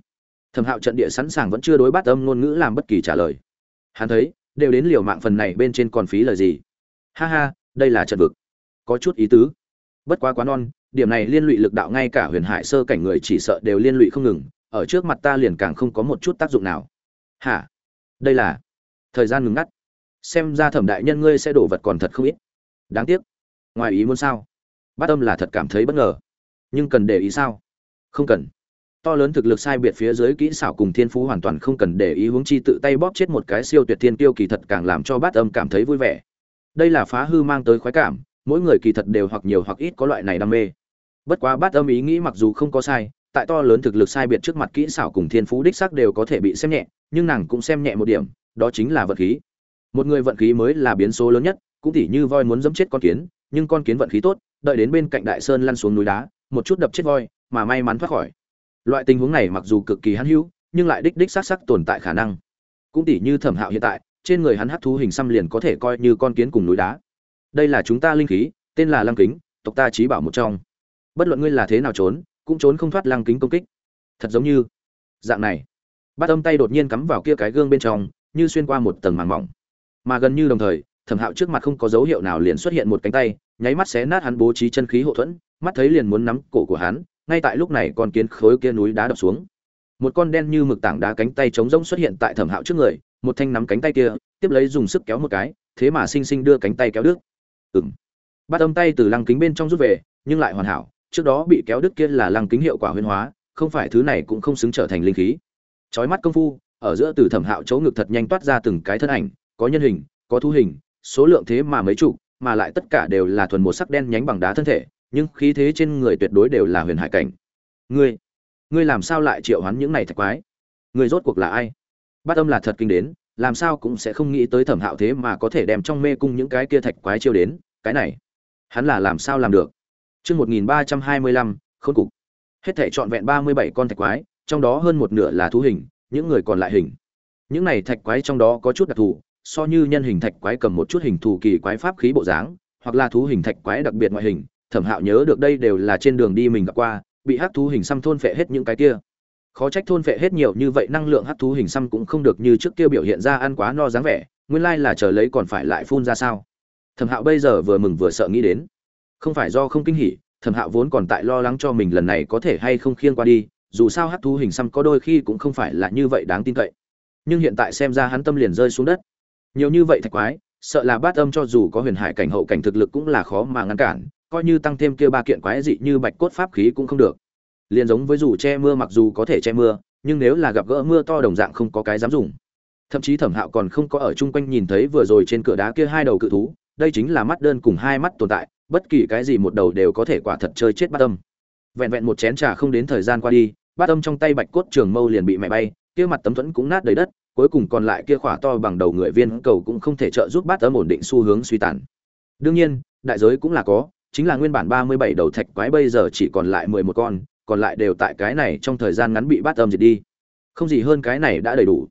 thẩm hạo trận địa sẵn sàng vẫn chưa đối bát âm ngôn ngữ làm bất kỳ trả lời. Hắn thấy, đều đến liều mạng phần này bên trên còn phí lời gì. Ha ha, đây là trận vực. Có chút ý tứ. Bất quá quá non, điểm này liên lụy lực đạo ngay cả huyền hải sơ cảnh người chỉ sợ đều liên lụy không ngừng, ở trước mặt ta liền càng không có một chút tác dụng nào. Hả? Đây là? Thời gian ngừng ngắt. Xem ra thẩm đại nhân ngươi sẽ đổ vật còn thật không ít. Đáng tiếc. Ngoài ý muốn sao? Bát âm là thật cảm thấy bất ngờ. Nhưng cần để ý sao? Không cần to lớn thực lực sai biệt phía dưới kỹ xảo cùng thiên phú hoàn toàn không cần để ý hướng chi tự tay bóp chết một cái siêu tuyệt thiên tiêu kỳ thật càng làm cho bát âm cảm thấy vui vẻ. Đây là phá hư mang tới khoái cảm, mỗi người kỳ thật đều hoặc nhiều hoặc ít có loại này đam mê. Bất quá bát âm ý nghĩ mặc dù không có sai, tại to lớn thực lực sai biệt trước mặt kỹ xảo cùng thiên phú đích xác đều có thể bị xem nhẹ, nhưng nàng cũng xem nhẹ một điểm, đó chính là vận khí. Một người vận khí mới là biến số lớn nhất, cũng tỉ như voi muốn dẫm chết con kiến, nhưng con kiến vận khí tốt, đợi đến bên cạnh đại sơn lăn xuống núi đá, một chút đập chết voi, mà may mắn thoát khỏi loại tình huống này mặc dù cực kỳ hãn hữu, nhưng lại đích đích xác xác tồn tại khả năng. Cũng tỉ như thẩm hạo hiện tại, trên người hắn hắc thú hình xăm liền có thể coi như con kiến cùng núi đá. Đây là chúng ta linh khí, tên là lăng kính, tộc ta trí bảo một trong. Bất luận ngươi là thế nào trốn, cũng trốn không thoát lăng kính công kích. Thật giống như, dạng này. Bát âm tay đột nhiên cắm vào kia cái gương bên trong, như xuyên qua một tầng màng mỏng. Mà gần như đồng thời, thẩm hạo trước mặt không có dấu hiệu nào liền xuất hiện một cánh tay, nháy mắt xé nát hắn bố trí chân khí hậu thuẫn, mắt thấy liền muốn nắm cổ của hắn ngay tại lúc này con kiến khối kia núi đá đập xuống. Một con đen như mực tảng đá cánh tay trống rỗng xuất hiện tại thẩm hạo trước người, một thanh nắm cánh tay kia, tiếp lấy dùng sức kéo một cái, thế mà sinh sinh đưa cánh tay kéo đứt. Ừng bắt âm tay từ lăng kính bên trong rút về, nhưng lại hoàn hảo, trước đó bị kéo đứt kia là lăng kính hiệu quả huyên hóa, không phải thứ này cũng không xứng trở thành linh khí. Chói mắt công phu, ở giữa từ thẩm hạo chỗ ngực thật nhanh toát ra từng cái thân ảnh, có nhân hình, có thu hình, số lượng thế mà mấy chục, mà lại tất cả đều là thuần một sắc đen nhánh bằng đá thân thể nhưng khí thế trên người tuyệt đối đều là huyền hải cảnh. Ngươi ngươi làm sao lại triệu hoán những này thạch quái? Ngươi rốt cuộc là ai? Bát âm là thật kinh đến, làm sao cũng sẽ không nghĩ tới thẩm hạo thế mà có thể đem trong mê cung những cái kia thạch quái chiêu đến, cái này, hắn là làm sao làm được? Chương một nghìn ba trăm hai mươi lăm khôn cục. Hết thể trọn vẹn ba mươi bảy con thạch quái, trong đó hơn một nửa là thú hình, những người còn lại hình. Những này thạch quái trong đó có chút đặc thù, so như nhân hình thạch quái cầm một chút hình thù kỳ quái pháp khí bộ dáng, hoặc là thú hình thạch quái đặc biệt ngoại hình thẩm hạo nhớ được đây đều là trên đường đi mình gặp qua, bị hắc thú hình xăm thôn phệ hết những cái kia. Khó trách thôn phệ hết nhiều như vậy, năng lượng hắc thú hình xăm cũng không được như trước kia biểu hiện ra ăn quá no dáng vẻ, nguyên lai là chờ lấy còn phải lại phun ra sao. Thẩm hạo bây giờ vừa mừng vừa sợ nghĩ đến. Không phải do không kinh hỉ, thẩm hạo vốn còn tại lo lắng cho mình lần này có thể hay không khiêng qua đi, dù sao hắc thú hình xăm có đôi khi cũng không phải là như vậy đáng tin cậy. Nhưng hiện tại xem ra hắn tâm liền rơi xuống đất. Nhiều như vậy thạch quái, sợ là bát âm cho dù có huyền hải cảnh, hậu cảnh thực lực cũng là khó mà ngăn cản coi như tăng thêm kia ba kiện quái dị như bạch cốt pháp khí cũng không được. Liền giống với dù che mưa mặc dù có thể che mưa, nhưng nếu là gặp gỡ mưa to đồng dạng không có cái dám dùng. Thậm chí thẩm hạo còn không có ở chung quanh nhìn thấy vừa rồi trên cửa đá kia hai đầu cự thú, đây chính là mắt đơn cùng hai mắt tồn tại, bất kỳ cái gì một đầu đều có thể quả thật chơi chết bát âm. Vẹn vẹn một chén trà không đến thời gian qua đi, bát âm trong tay bạch cốt trường mâu liền bị mẹ bay, kia mặt tấm thuẫn cũng nát đầy đất, cuối cùng còn lại kia khỏa to bằng đầu người viên cầu cũng không thể trợ giúp bát âm ổn định xu hướng suy tàn. Đương nhiên, đại giới cũng là có chính là nguyên bản ba mươi bảy đầu thạch quái bây giờ chỉ còn lại mười một con, còn lại đều tại cái này trong thời gian ngắn bị bát âm diệt đi. Không gì hơn cái này đã đầy đủ.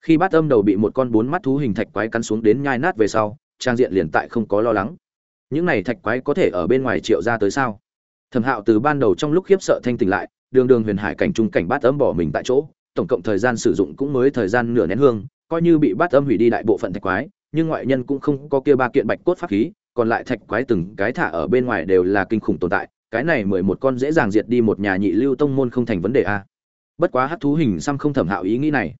Khi bát âm đầu bị một con bốn mắt thú hình thạch quái cắn xuống đến nhai nát về sau, trang diện liền tại không có lo lắng. Những này thạch quái có thể ở bên ngoài triệu ra tới sao? Thẩm hạo từ ban đầu trong lúc khiếp sợ thanh tỉnh lại, đường đường huyền hải cảnh trung cảnh bát âm bỏ mình tại chỗ, tổng cộng thời gian sử dụng cũng mới thời gian nửa nén hương, coi như bị bát âm hủy đi đại bộ phận thạch quái, nhưng ngoại nhân cũng không có kia ba kiện bạch cốt pháp khí còn lại thạch quái từng cái thả ở bên ngoài đều là kinh khủng tồn tại, cái này mười một con dễ dàng diệt đi một nhà nhị lưu tông môn không thành vấn đề a. Bất quá hát thú hình xăm không thẩm hạo ý nghĩ này.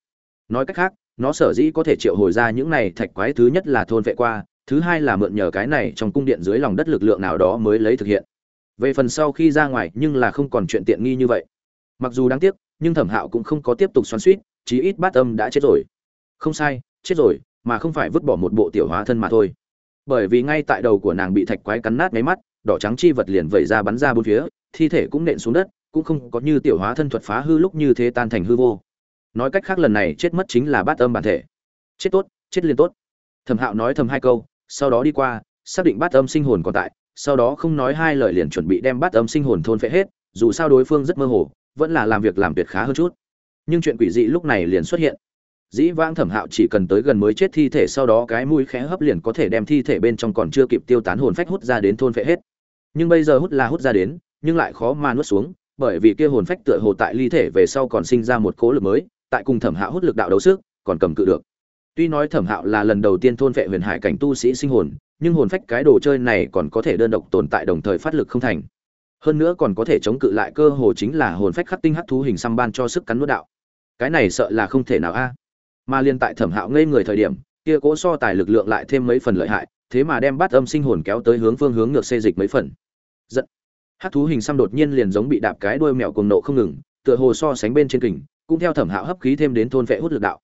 Nói cách khác, nó sở dĩ có thể triệu hồi ra những này thạch quái thứ nhất là thôn vệ qua, thứ hai là mượn nhờ cái này trong cung điện dưới lòng đất lực lượng nào đó mới lấy thực hiện. Về phần sau khi ra ngoài, nhưng là không còn chuyện tiện nghi như vậy. Mặc dù đáng tiếc, nhưng thẩm hạo cũng không có tiếp tục xoắn suýt chí ít bát âm đã chết rồi. Không sai, chết rồi, mà không phải vứt bỏ một bộ tiểu hóa thân mà thôi bởi vì ngay tại đầu của nàng bị thạch quái cắn nát mấy mắt, đỏ trắng chi vật liền vẩy ra bắn ra bốn phía, thi thể cũng nện xuống đất, cũng không có như tiểu hóa thân thuật phá hư lúc như thế tan thành hư vô. Nói cách khác lần này chết mất chính là bát âm bản thể. Chết tốt, chết liền tốt. Thẩm hạo nói thầm hai câu, sau đó đi qua, xác định bát âm sinh hồn còn tại, sau đó không nói hai lời liền chuẩn bị đem bát âm sinh hồn thôn phệ hết, dù sao đối phương rất mơ hồ, vẫn là làm việc làm tuyệt khá hơn chút. Nhưng chuyện quỷ dị lúc này liền xuất hiện dĩ vãng thẩm hạo chỉ cần tới gần mới chết thi thể sau đó cái mũi khẽ hấp liền có thể đem thi thể bên trong còn chưa kịp tiêu tán hồn phách hút ra đến thôn phệ hết. Nhưng bây giờ hút là hút ra đến, nhưng lại khó mà nuốt xuống, bởi vì kia hồn phách tựa hồ tại ly thể về sau còn sinh ra một cố lực mới, tại cùng thẩm hạo hút lực đạo đấu sức, còn cầm cự được. Tuy nói thẩm hạo là lần đầu tiên thôn vệ huyền hải cảnh tu sĩ sinh hồn, nhưng hồn phách cái đồ chơi này còn có thể đơn độc tồn tại đồng thời phát lực không thành. Hơn nữa còn có thể chống cự lại cơ hồ chính là hồn phách khắc tinh hắc thú hình xăm ban cho sức cắn nuốt đạo. Cái này sợ là không thể nào a mà liên tại thẩm hạo ngây người thời điểm, kia cố so tài lực lượng lại thêm mấy phần lợi hại, thế mà đem bát âm sinh hồn kéo tới hướng phương hướng ngược xê dịch mấy phần. Giận. Hắc thú hình xăm đột nhiên liền giống bị đạp cái đuôi mèo cùng nộ không ngừng, tựa hồ so sánh bên trên kình, cũng theo thẩm hạo hấp khí thêm đến thôn vệ hút lực đạo.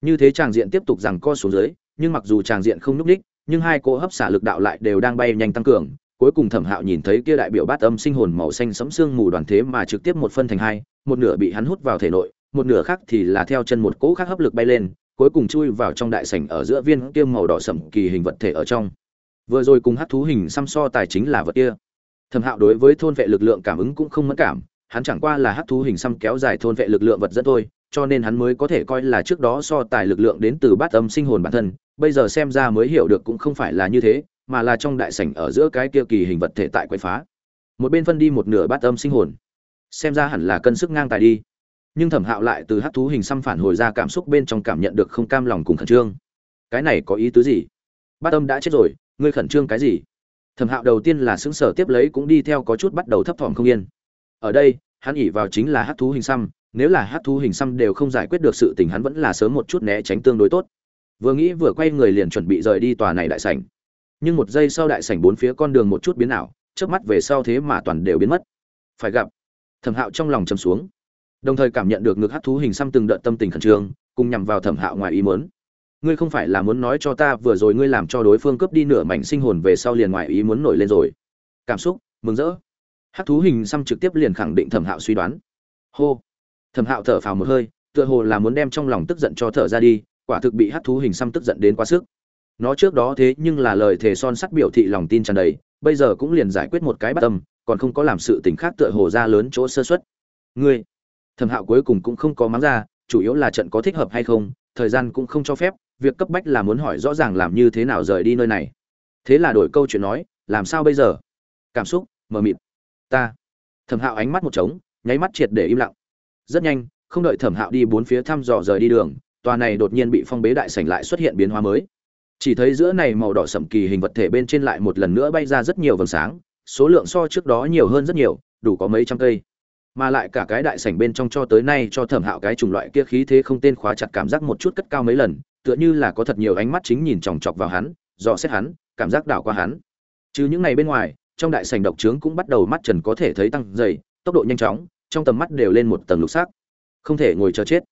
Như thế tràng diện tiếp tục rằng co xuống dưới, nhưng mặc dù tràng diện không núc đích, nhưng hai cỗ hấp xả lực đạo lại đều đang bay nhanh tăng cường, cuối cùng thẩm hạo nhìn thấy kia đại biểu bát âm sinh hồn màu xanh sẫm xương mù đoàn thế mà trực tiếp một phân thành hai, một nửa bị hắn hút vào thể nội một nửa khác thì là theo chân một cỗ khác hấp lực bay lên, cuối cùng chui vào trong đại sảnh ở giữa viên kia màu đỏ sẫm kỳ hình vật thể ở trong. Vừa rồi cùng hát thú hình xăm so tài chính là vật kia. Thẩm hạo đối với thôn vệ lực lượng cảm ứng cũng không mất cảm, hắn chẳng qua là hát thú hình xăm kéo dài thôn vệ lực lượng vật dẫn thôi, cho nên hắn mới có thể coi là trước đó so tài lực lượng đến từ bát âm sinh hồn bản thân, bây giờ xem ra mới hiểu được cũng không phải là như thế, mà là trong đại sảnh ở giữa cái kia kỳ hình vật thể tại quậy phá. Một bên phân đi một nửa bát âm sinh hồn. Xem ra hẳn là cân sức ngang tài đi nhưng thẩm hạo lại từ hát thú hình xăm phản hồi ra cảm xúc bên trong cảm nhận được không cam lòng cùng khẩn trương. Cái này có ý tứ gì? Bát âm đã chết rồi, ngươi khẩn trương cái gì? Thẩm hạo đầu tiên là xứng sở tiếp lấy cũng đi theo có chút bắt đầu thấp thỏm không yên. Ở đây, hắn ỉ vào chính là hát thú hình xăm, nếu là hát thú hình xăm đều không giải quyết được sự tình hắn vẫn là sớm một chút né tránh tương đối tốt. Vừa nghĩ vừa quay người liền chuẩn bị rời đi tòa này đại sảnh. Nhưng một giây sau đại sảnh bốn phía con đường một chút biến ảo trước mắt về sau thế mà toàn đều biến mất. Phải gặp. Thẩm hạo trong lòng chầm xuống đồng thời cảm nhận được ngực hát thú hình xăm từng đợt tâm tình khẩn trương, cùng nhằm vào thẩm hạo ngoài ý muốn. ngươi không phải là muốn nói cho ta vừa rồi ngươi làm cho đối phương cướp đi nửa mảnh sinh hồn về sau liền ngoài ý muốn nổi lên rồi. Cảm xúc, mừng rỡ. Hát thú hình xăm trực tiếp liền khẳng định thẩm hạo suy đoán. Hô. Thẩm hạo thở phào một hơi, tựa hồ là muốn đem trong lòng tức giận cho thở ra đi, quả thực bị hát thú hình xăm tức giận đến quá sức. Nó trước đó thế nhưng là lời thề son sắt biểu thị lòng tin tràn đầy, bây giờ cũng liền giải quyết một cái bất tâm còn không có làm sự tình khác tựa hồ ra lớn chỗ sơ xuất ngươi thẩm hạo cuối cùng cũng không có mắng ra, chủ yếu là trận có thích hợp hay không, thời gian cũng không cho phép, việc cấp bách là muốn hỏi rõ ràng làm như thế nào rời đi nơi này. Thế là đổi câu chuyện nói, làm sao bây giờ? Cảm xúc, mờ mịt. Ta. Thẩm hạo ánh mắt một trống, nháy mắt triệt để im lặng. Rất nhanh, không đợi thẩm hạo đi bốn phía thăm dò rời đi đường, tòa này đột nhiên bị phong bế đại sảnh lại xuất hiện biến hóa mới. Chỉ thấy giữa này màu đỏ sậm kỳ hình vật thể bên trên lại một lần nữa bay ra rất nhiều vầng sáng, số lượng so trước đó nhiều hơn rất nhiều, đủ có mấy trăm cây mà lại cả cái đại sảnh bên trong cho tới nay cho thẩm hạo cái chủng loại kia khí thế không tên khóa chặt cảm giác một chút cất cao mấy lần tựa như là có thật nhiều ánh mắt chính nhìn chòng chọc vào hắn dò xét hắn cảm giác đảo qua hắn. Chứ những ngày bên ngoài trong đại sảnh độc trướng cũng bắt đầu mắt trần có thể thấy tăng dày tốc độ nhanh chóng trong tầm mắt đều lên một tầng lục sắc. Không thể ngồi chờ chết.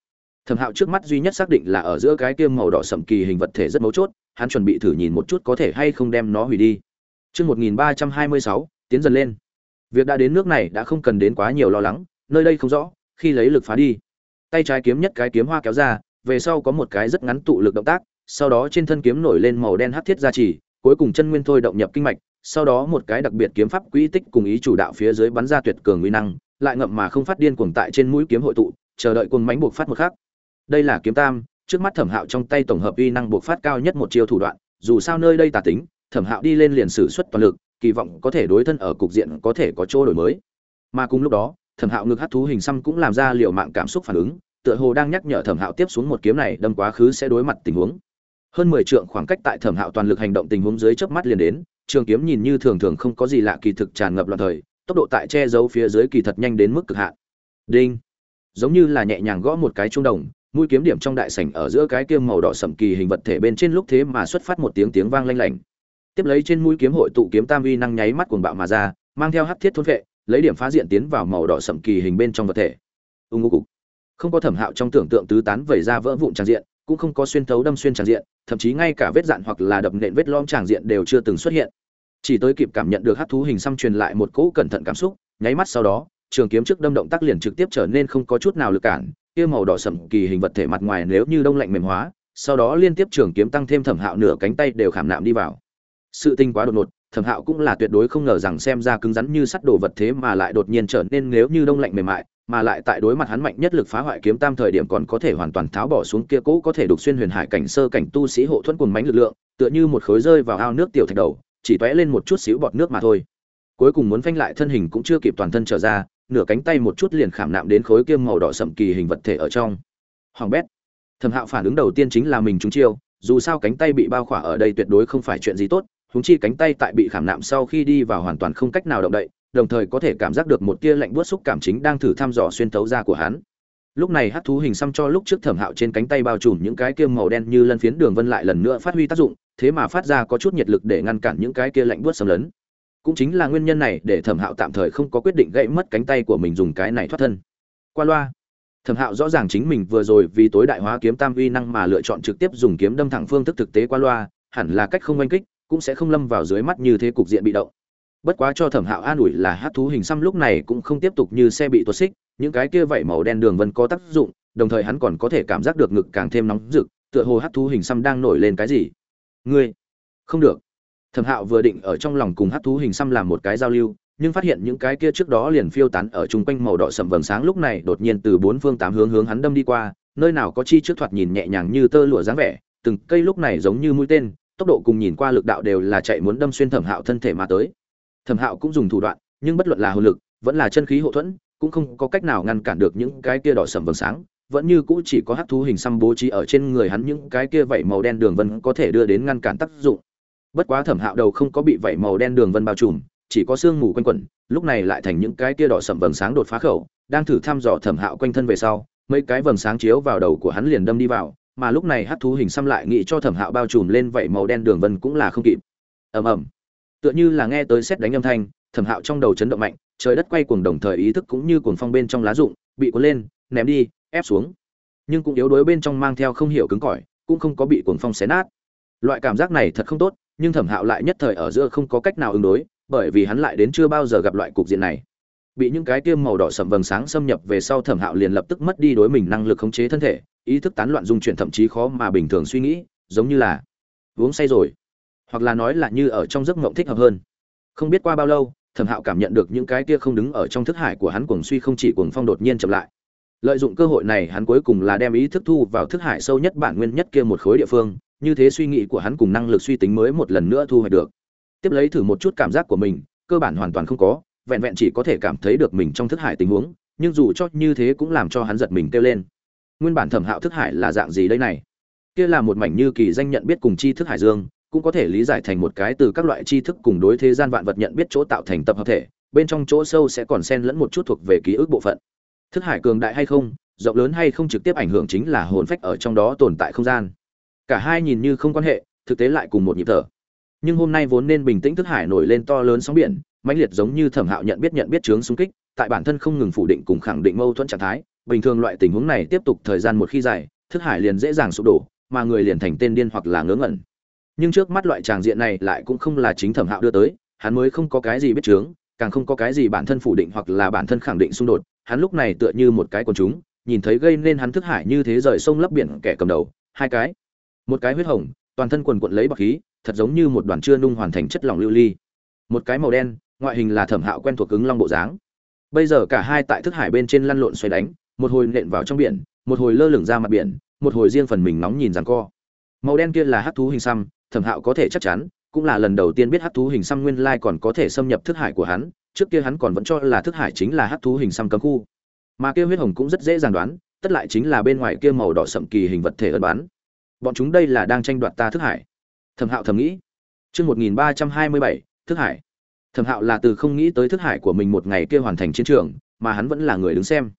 Thẩm hạo trước mắt duy nhất xác định là ở giữa cái kia màu đỏ sậm kỳ hình vật thể rất mấu chốt hắn chuẩn bị thử nhìn một chút có thể hay không đem nó hủy đi. Chương 1326, tiến dần lên. Việc đã đến nước này đã không cần đến quá nhiều lo lắng, nơi đây không rõ, khi lấy lực phá đi. Tay trái kiếm nhất cái kiếm hoa kéo ra, về sau có một cái rất ngắn tụ lực động tác, sau đó trên thân kiếm nổi lên màu đen hắc thiết gia trì, cuối cùng chân nguyên thôi động nhập kinh mạch, sau đó một cái đặc biệt kiếm pháp quỹ tích cùng ý chủ đạo phía dưới bắn ra tuyệt cường uy năng, lại ngậm mà không phát điên cuồng tại trên mũi kiếm hội tụ, chờ đợi cuồng mãnh buộc phát một khắc. Đây là kiếm tam, trước mắt Thẩm Hạo trong tay tổng hợp uy năng buộc phát cao nhất một chiêu thủ đoạn, dù sao nơi đây tà tính, Thẩm Hạo đi lên liền sử xuất toàn lực, kỳ vọng có thể đối thân ở cục diện có thể có chỗ đổi mới. Mà cùng lúc đó, Thẩm Hạo ngực hắc thú hình xăm cũng làm ra liệu mạng cảm xúc phản ứng, tựa hồ đang nhắc nhở Thẩm Hạo tiếp xuống một kiếm này đâm quá khứ sẽ đối mặt tình huống. Hơn mười trượng khoảng cách tại Thẩm Hạo toàn lực hành động tình huống dưới chớp mắt liền đến, trường kiếm nhìn như thường thường không có gì lạ kỳ thực tràn ngập loạn thời, tốc độ tại che giấu phía dưới kỳ thật nhanh đến mức cực hạn. Đinh, giống như là nhẹ nhàng gõ một cái trung đồng, mũi kiếm điểm trong đại sảnh ở giữa cái kiêm màu đỏ sậm kỳ hình vật thể bên trên lúc thế mà xuất phát một tiếng tiếng vang lanh lảnh. Tiếp lấy trên mũi kiếm hội tụ kiếm tam vi năng nháy mắt cuồng bạo mà ra, mang theo hắc thiết thôn vệ, lấy điểm phá diện tiến vào màu đỏ sậm kỳ hình bên trong vật thể. Ung ngô cục. Không có thẩm hạo trong tưởng tượng tứ tán vẩy ra vỡ vụn tràn diện, cũng không có xuyên thấu đâm xuyên tràn diện, thậm chí ngay cả vết dạn hoặc là đập nện vết lõm tràn diện đều chưa từng xuất hiện. Chỉ tới kịp cảm nhận được hắc thú hình xăm truyền lại một cỗ cẩn thận cảm xúc, nháy mắt sau đó, trường kiếm trước đâm động tác liền trực tiếp trở nên không có chút nào lực cản, kia màu đỏ sẫm kỳ hình vật thể mặt ngoài nếu như đông lạnh mềm hóa, sau đó liên tiếp trường kiếm tăng thêm thẩm hạo nửa cánh tay đều khảm nạm đi vào. Sự tinh quá đột ngột, thẩm hạo cũng là tuyệt đối không ngờ rằng xem ra cứng rắn như sắt đồ vật thế mà lại đột nhiên trở nên nếu như đông lạnh mềm mại, mà lại tại đối mặt hắn mạnh nhất lực phá hoại kiếm tam thời điểm còn có thể hoàn toàn tháo bỏ xuống kia cũ có thể đục xuyên huyền hải cảnh sơ cảnh tu sĩ hộ thuẫn cùng mánh lực lượng, tựa như một khối rơi vào ao nước tiểu thạch đầu, chỉ tóe lên một chút xíu bọt nước mà thôi. Cuối cùng muốn phanh lại thân hình cũng chưa kịp toàn thân trở ra, nửa cánh tay một chút liền khảm nạm đến khối kiêm màu đỏ sậm kỳ hình vật thể ở trong hoàng bét thẩm hạo phản ứng đầu tiên chính là mình trúng chiêu dù sao cánh tay bị bao khỏa ở đây tuyệt đối không phải chuyện gì tốt huống chi cánh tay tại bị khảm nạm sau khi đi vào hoàn toàn không cách nào động đậy, đồng thời có thể cảm giác được một tia lạnh buốt xúc cảm chính đang thử thăm dò xuyên thấu ra của hắn. Lúc này hắc thú hình xăm cho lúc trước thẩm hạo trên cánh tay bao trùm những cái kia màu đen như lân phiến đường vân lại lần nữa phát huy tác dụng, thế mà phát ra có chút nhiệt lực để ngăn cản những cái kia lạnh buốt xâm lấn. Cũng chính là nguyên nhân này để thẩm hạo tạm thời không có quyết định gãy mất cánh tay của mình dùng cái này thoát thân. Qua loa, thẩm hạo rõ ràng chính mình vừa rồi vì tối đại hóa kiếm tam uy năng mà lựa chọn trực tiếp dùng kiếm đâm thẳng phương thức thực tế qua loa, hẳn là cách không oanh kích cũng sẽ không lâm vào dưới mắt như thế cục diện bị động. Bất quá cho thẩm hạo an ủi là hát thú hình xăm lúc này cũng không tiếp tục như xe bị tuột xích, những cái kia vảy màu đen đường vân có tác dụng, đồng thời hắn còn có thể cảm giác được ngực càng thêm nóng rực, tựa hồ hát thú hình xăm đang nổi lên cái gì. Ngươi, không được. Thẩm hạo vừa định ở trong lòng cùng hát thú hình xăm làm một cái giao lưu, nhưng phát hiện những cái kia trước đó liền phiêu tán ở chung quanh màu đỏ sậm vầng sáng lúc này đột nhiên từ bốn phương tám hướng hướng hắn đâm đi qua, nơi nào có chi trước thoạt nhìn nhẹ nhàng như tơ lụa dáng vẻ, từng cây lúc này giống như mũi tên tốc độ cùng nhìn qua lực đạo đều là chạy muốn đâm xuyên thẩm hạo thân thể mà tới. Thẩm hạo cũng dùng thủ đoạn, nhưng bất luận là hồn lực, vẫn là chân khí hậu thuẫn, cũng không có cách nào ngăn cản được những cái kia đỏ sầm vầng sáng, vẫn như cũ chỉ có hát thú hình xăm bố trí ở trên người hắn những cái kia vảy màu đen đường vân có thể đưa đến ngăn cản tác dụng. Bất quá thẩm hạo đầu không có bị vảy màu đen đường vân bao trùm, chỉ có sương mù quanh quẩn, lúc này lại thành những cái kia đỏ sầm vầng sáng đột phá khẩu, đang thử thăm dò thẩm hạo quanh thân về sau, mấy cái vầng sáng chiếu vào đầu của hắn liền đâm đi vào mà lúc này hát thú hình xăm lại nghĩ cho thẩm hạo bao trùm lên vậy màu đen đường vân cũng là không kịp. Ầm ầm. Tựa như là nghe tới xét đánh âm thanh, thẩm hạo trong đầu chấn động mạnh, trời đất quay cuồng đồng thời ý thức cũng như cuồng phong bên trong lá rụng, bị cuốn lên, ném đi, ép xuống. Nhưng cũng yếu đuối bên trong mang theo không hiểu cứng cỏi, cũng không có bị cuồng phong xé nát. Loại cảm giác này thật không tốt, nhưng thẩm hạo lại nhất thời ở giữa không có cách nào ứng đối, bởi vì hắn lại đến chưa bao giờ gặp loại cục diện này. Bị những cái tiêm màu đỏ sầm vầng sáng xâm nhập về sau thẩm hạo liền lập tức mất đi đối mình năng lực khống chế thân thể ý thức tán loạn dung chuyển thậm chí khó mà bình thường suy nghĩ, giống như là uống say rồi, hoặc là nói là như ở trong giấc mộng thích hợp hơn. Không biết qua bao lâu, thẩm hạo cảm nhận được những cái kia không đứng ở trong thức hải của hắn cuồng suy không chỉ cuồng phong đột nhiên chậm lại. Lợi dụng cơ hội này, hắn cuối cùng là đem ý thức thu vào thức hải sâu nhất bản nguyên nhất kia một khối địa phương, như thế suy nghĩ của hắn cùng năng lực suy tính mới một lần nữa thu hoạch được. Tiếp lấy thử một chút cảm giác của mình, cơ bản hoàn toàn không có, vẹn vẹn chỉ có thể cảm thấy được mình trong thức hải tình huống, nhưng dù cho như thế cũng làm cho hắn giật mình kêu lên nguyên bản thẩm hạo thức hải là dạng gì đây này? Kia là một mảnh như kỳ danh nhận biết cùng chi thức hải dương, cũng có thể lý giải thành một cái từ các loại tri thức cùng đối thế gian vạn vật nhận biết chỗ tạo thành tập hợp thể, bên trong chỗ sâu sẽ còn xen lẫn một chút thuộc về ký ức bộ phận. Thức hải cường đại hay không, rộng lớn hay không trực tiếp ảnh hưởng chính là hồn phách ở trong đó tồn tại không gian. Cả hai nhìn như không quan hệ, thực tế lại cùng một nhịp thở. Nhưng hôm nay vốn nên bình tĩnh thức hải nổi lên to lớn sóng biển, mãnh liệt giống như thẩm hạo nhận biết nhận biết chướng xung kích, tại bản thân không ngừng phủ định cùng khẳng định mâu thuẫn trạng thái bình thường loại tình huống này tiếp tục thời gian một khi dài, thức hải liền dễ dàng sụp đổ, mà người liền thành tên điên hoặc là ngớ ngẩn. Nhưng trước mắt loại tràng diện này lại cũng không là chính thẩm hạo đưa tới, hắn mới không có cái gì biết chướng, càng không có cái gì bản thân phủ định hoặc là bản thân khẳng định xung đột, hắn lúc này tựa như một cái quần chúng, nhìn thấy gây nên hắn thức hải như thế rời sông lấp biển kẻ cầm đầu, hai cái. Một cái huyết hồng, toàn thân quần quận lấy bọc khí, thật giống như một đoàn chưa nung hoàn thành chất lỏng lưu ly. Một cái màu đen, ngoại hình là thẩm hạo quen thuộc cứng long bộ dáng. Bây giờ cả hai tại thức hải bên trên lăn lộn xoay đánh một hồi nện vào trong biển, một hồi lơ lửng ra mặt biển, một hồi riêng phần mình nóng nhìn rằng co. Màu đen kia là hắc thú hình xăm, thẩm hạo có thể chắc chắn, cũng là lần đầu tiên biết hắc thú hình xăm nguyên lai còn có thể xâm nhập thức hải của hắn, trước kia hắn còn vẫn cho là thức hải chính là hắc thú hình xăm cấm khu. Mà kia huyết hồng cũng rất dễ dàng đoán, tất lại chính là bên ngoài kia màu đỏ sậm kỳ hình vật thể ẩn bán. Bọn chúng đây là đang tranh đoạt ta thức hải. Thẩm hạo thầm nghĩ. Chương một nghìn ba trăm hai mươi bảy, thức hải. Thẩm hạo là từ không nghĩ tới thức hải của mình một ngày kia hoàn thành chiến trường, mà hắn vẫn là người đứng xem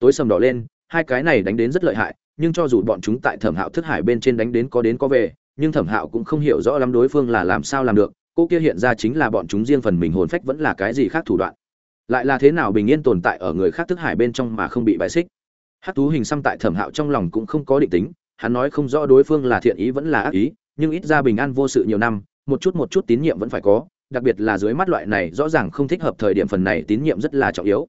tối sầm đỏ lên, hai cái này đánh đến rất lợi hại, nhưng cho dù bọn chúng tại thẩm hạo thức hải bên trên đánh đến có đến có về, nhưng thẩm hạo cũng không hiểu rõ lắm đối phương là làm sao làm được, cô kia hiện ra chính là bọn chúng riêng phần mình hồn phách vẫn là cái gì khác thủ đoạn. Lại là thế nào bình yên tồn tại ở người khác thức hải bên trong mà không bị bại xích. Hát thú hình xăm tại thẩm hạo trong lòng cũng không có định tính, hắn nói không rõ đối phương là thiện ý vẫn là ác ý, nhưng ít ra bình an vô sự nhiều năm, một chút một chút tín nhiệm vẫn phải có, đặc biệt là dưới mắt loại này rõ ràng không thích hợp thời điểm phần này tín nhiệm rất là trọng yếu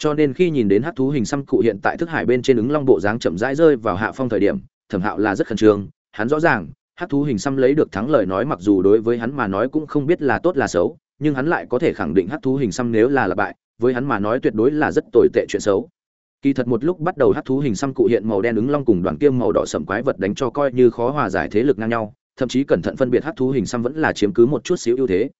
cho nên khi nhìn đến hát thú hình xăm cụ hiện tại thức hải bên trên ứng long bộ dáng chậm rãi rơi vào hạ phong thời điểm, thẩm hạo là rất khẩn trương. Hắn rõ ràng, hát thú hình xăm lấy được thắng lời nói mặc dù đối với hắn mà nói cũng không biết là tốt là xấu, nhưng hắn lại có thể khẳng định hát thú hình xăm nếu là là bại, với hắn mà nói tuyệt đối là rất tồi tệ chuyện xấu. Kỳ thật một lúc bắt đầu hát thú hình xăm cụ hiện màu đen ứng long cùng đoàn kiêm màu đỏ sầm quái vật đánh cho coi như khó hòa giải thế lực ngang nhau, thậm chí cẩn thận phân biệt hát thú hình xăm vẫn là chiếm cứ một chút xíu ưu thế.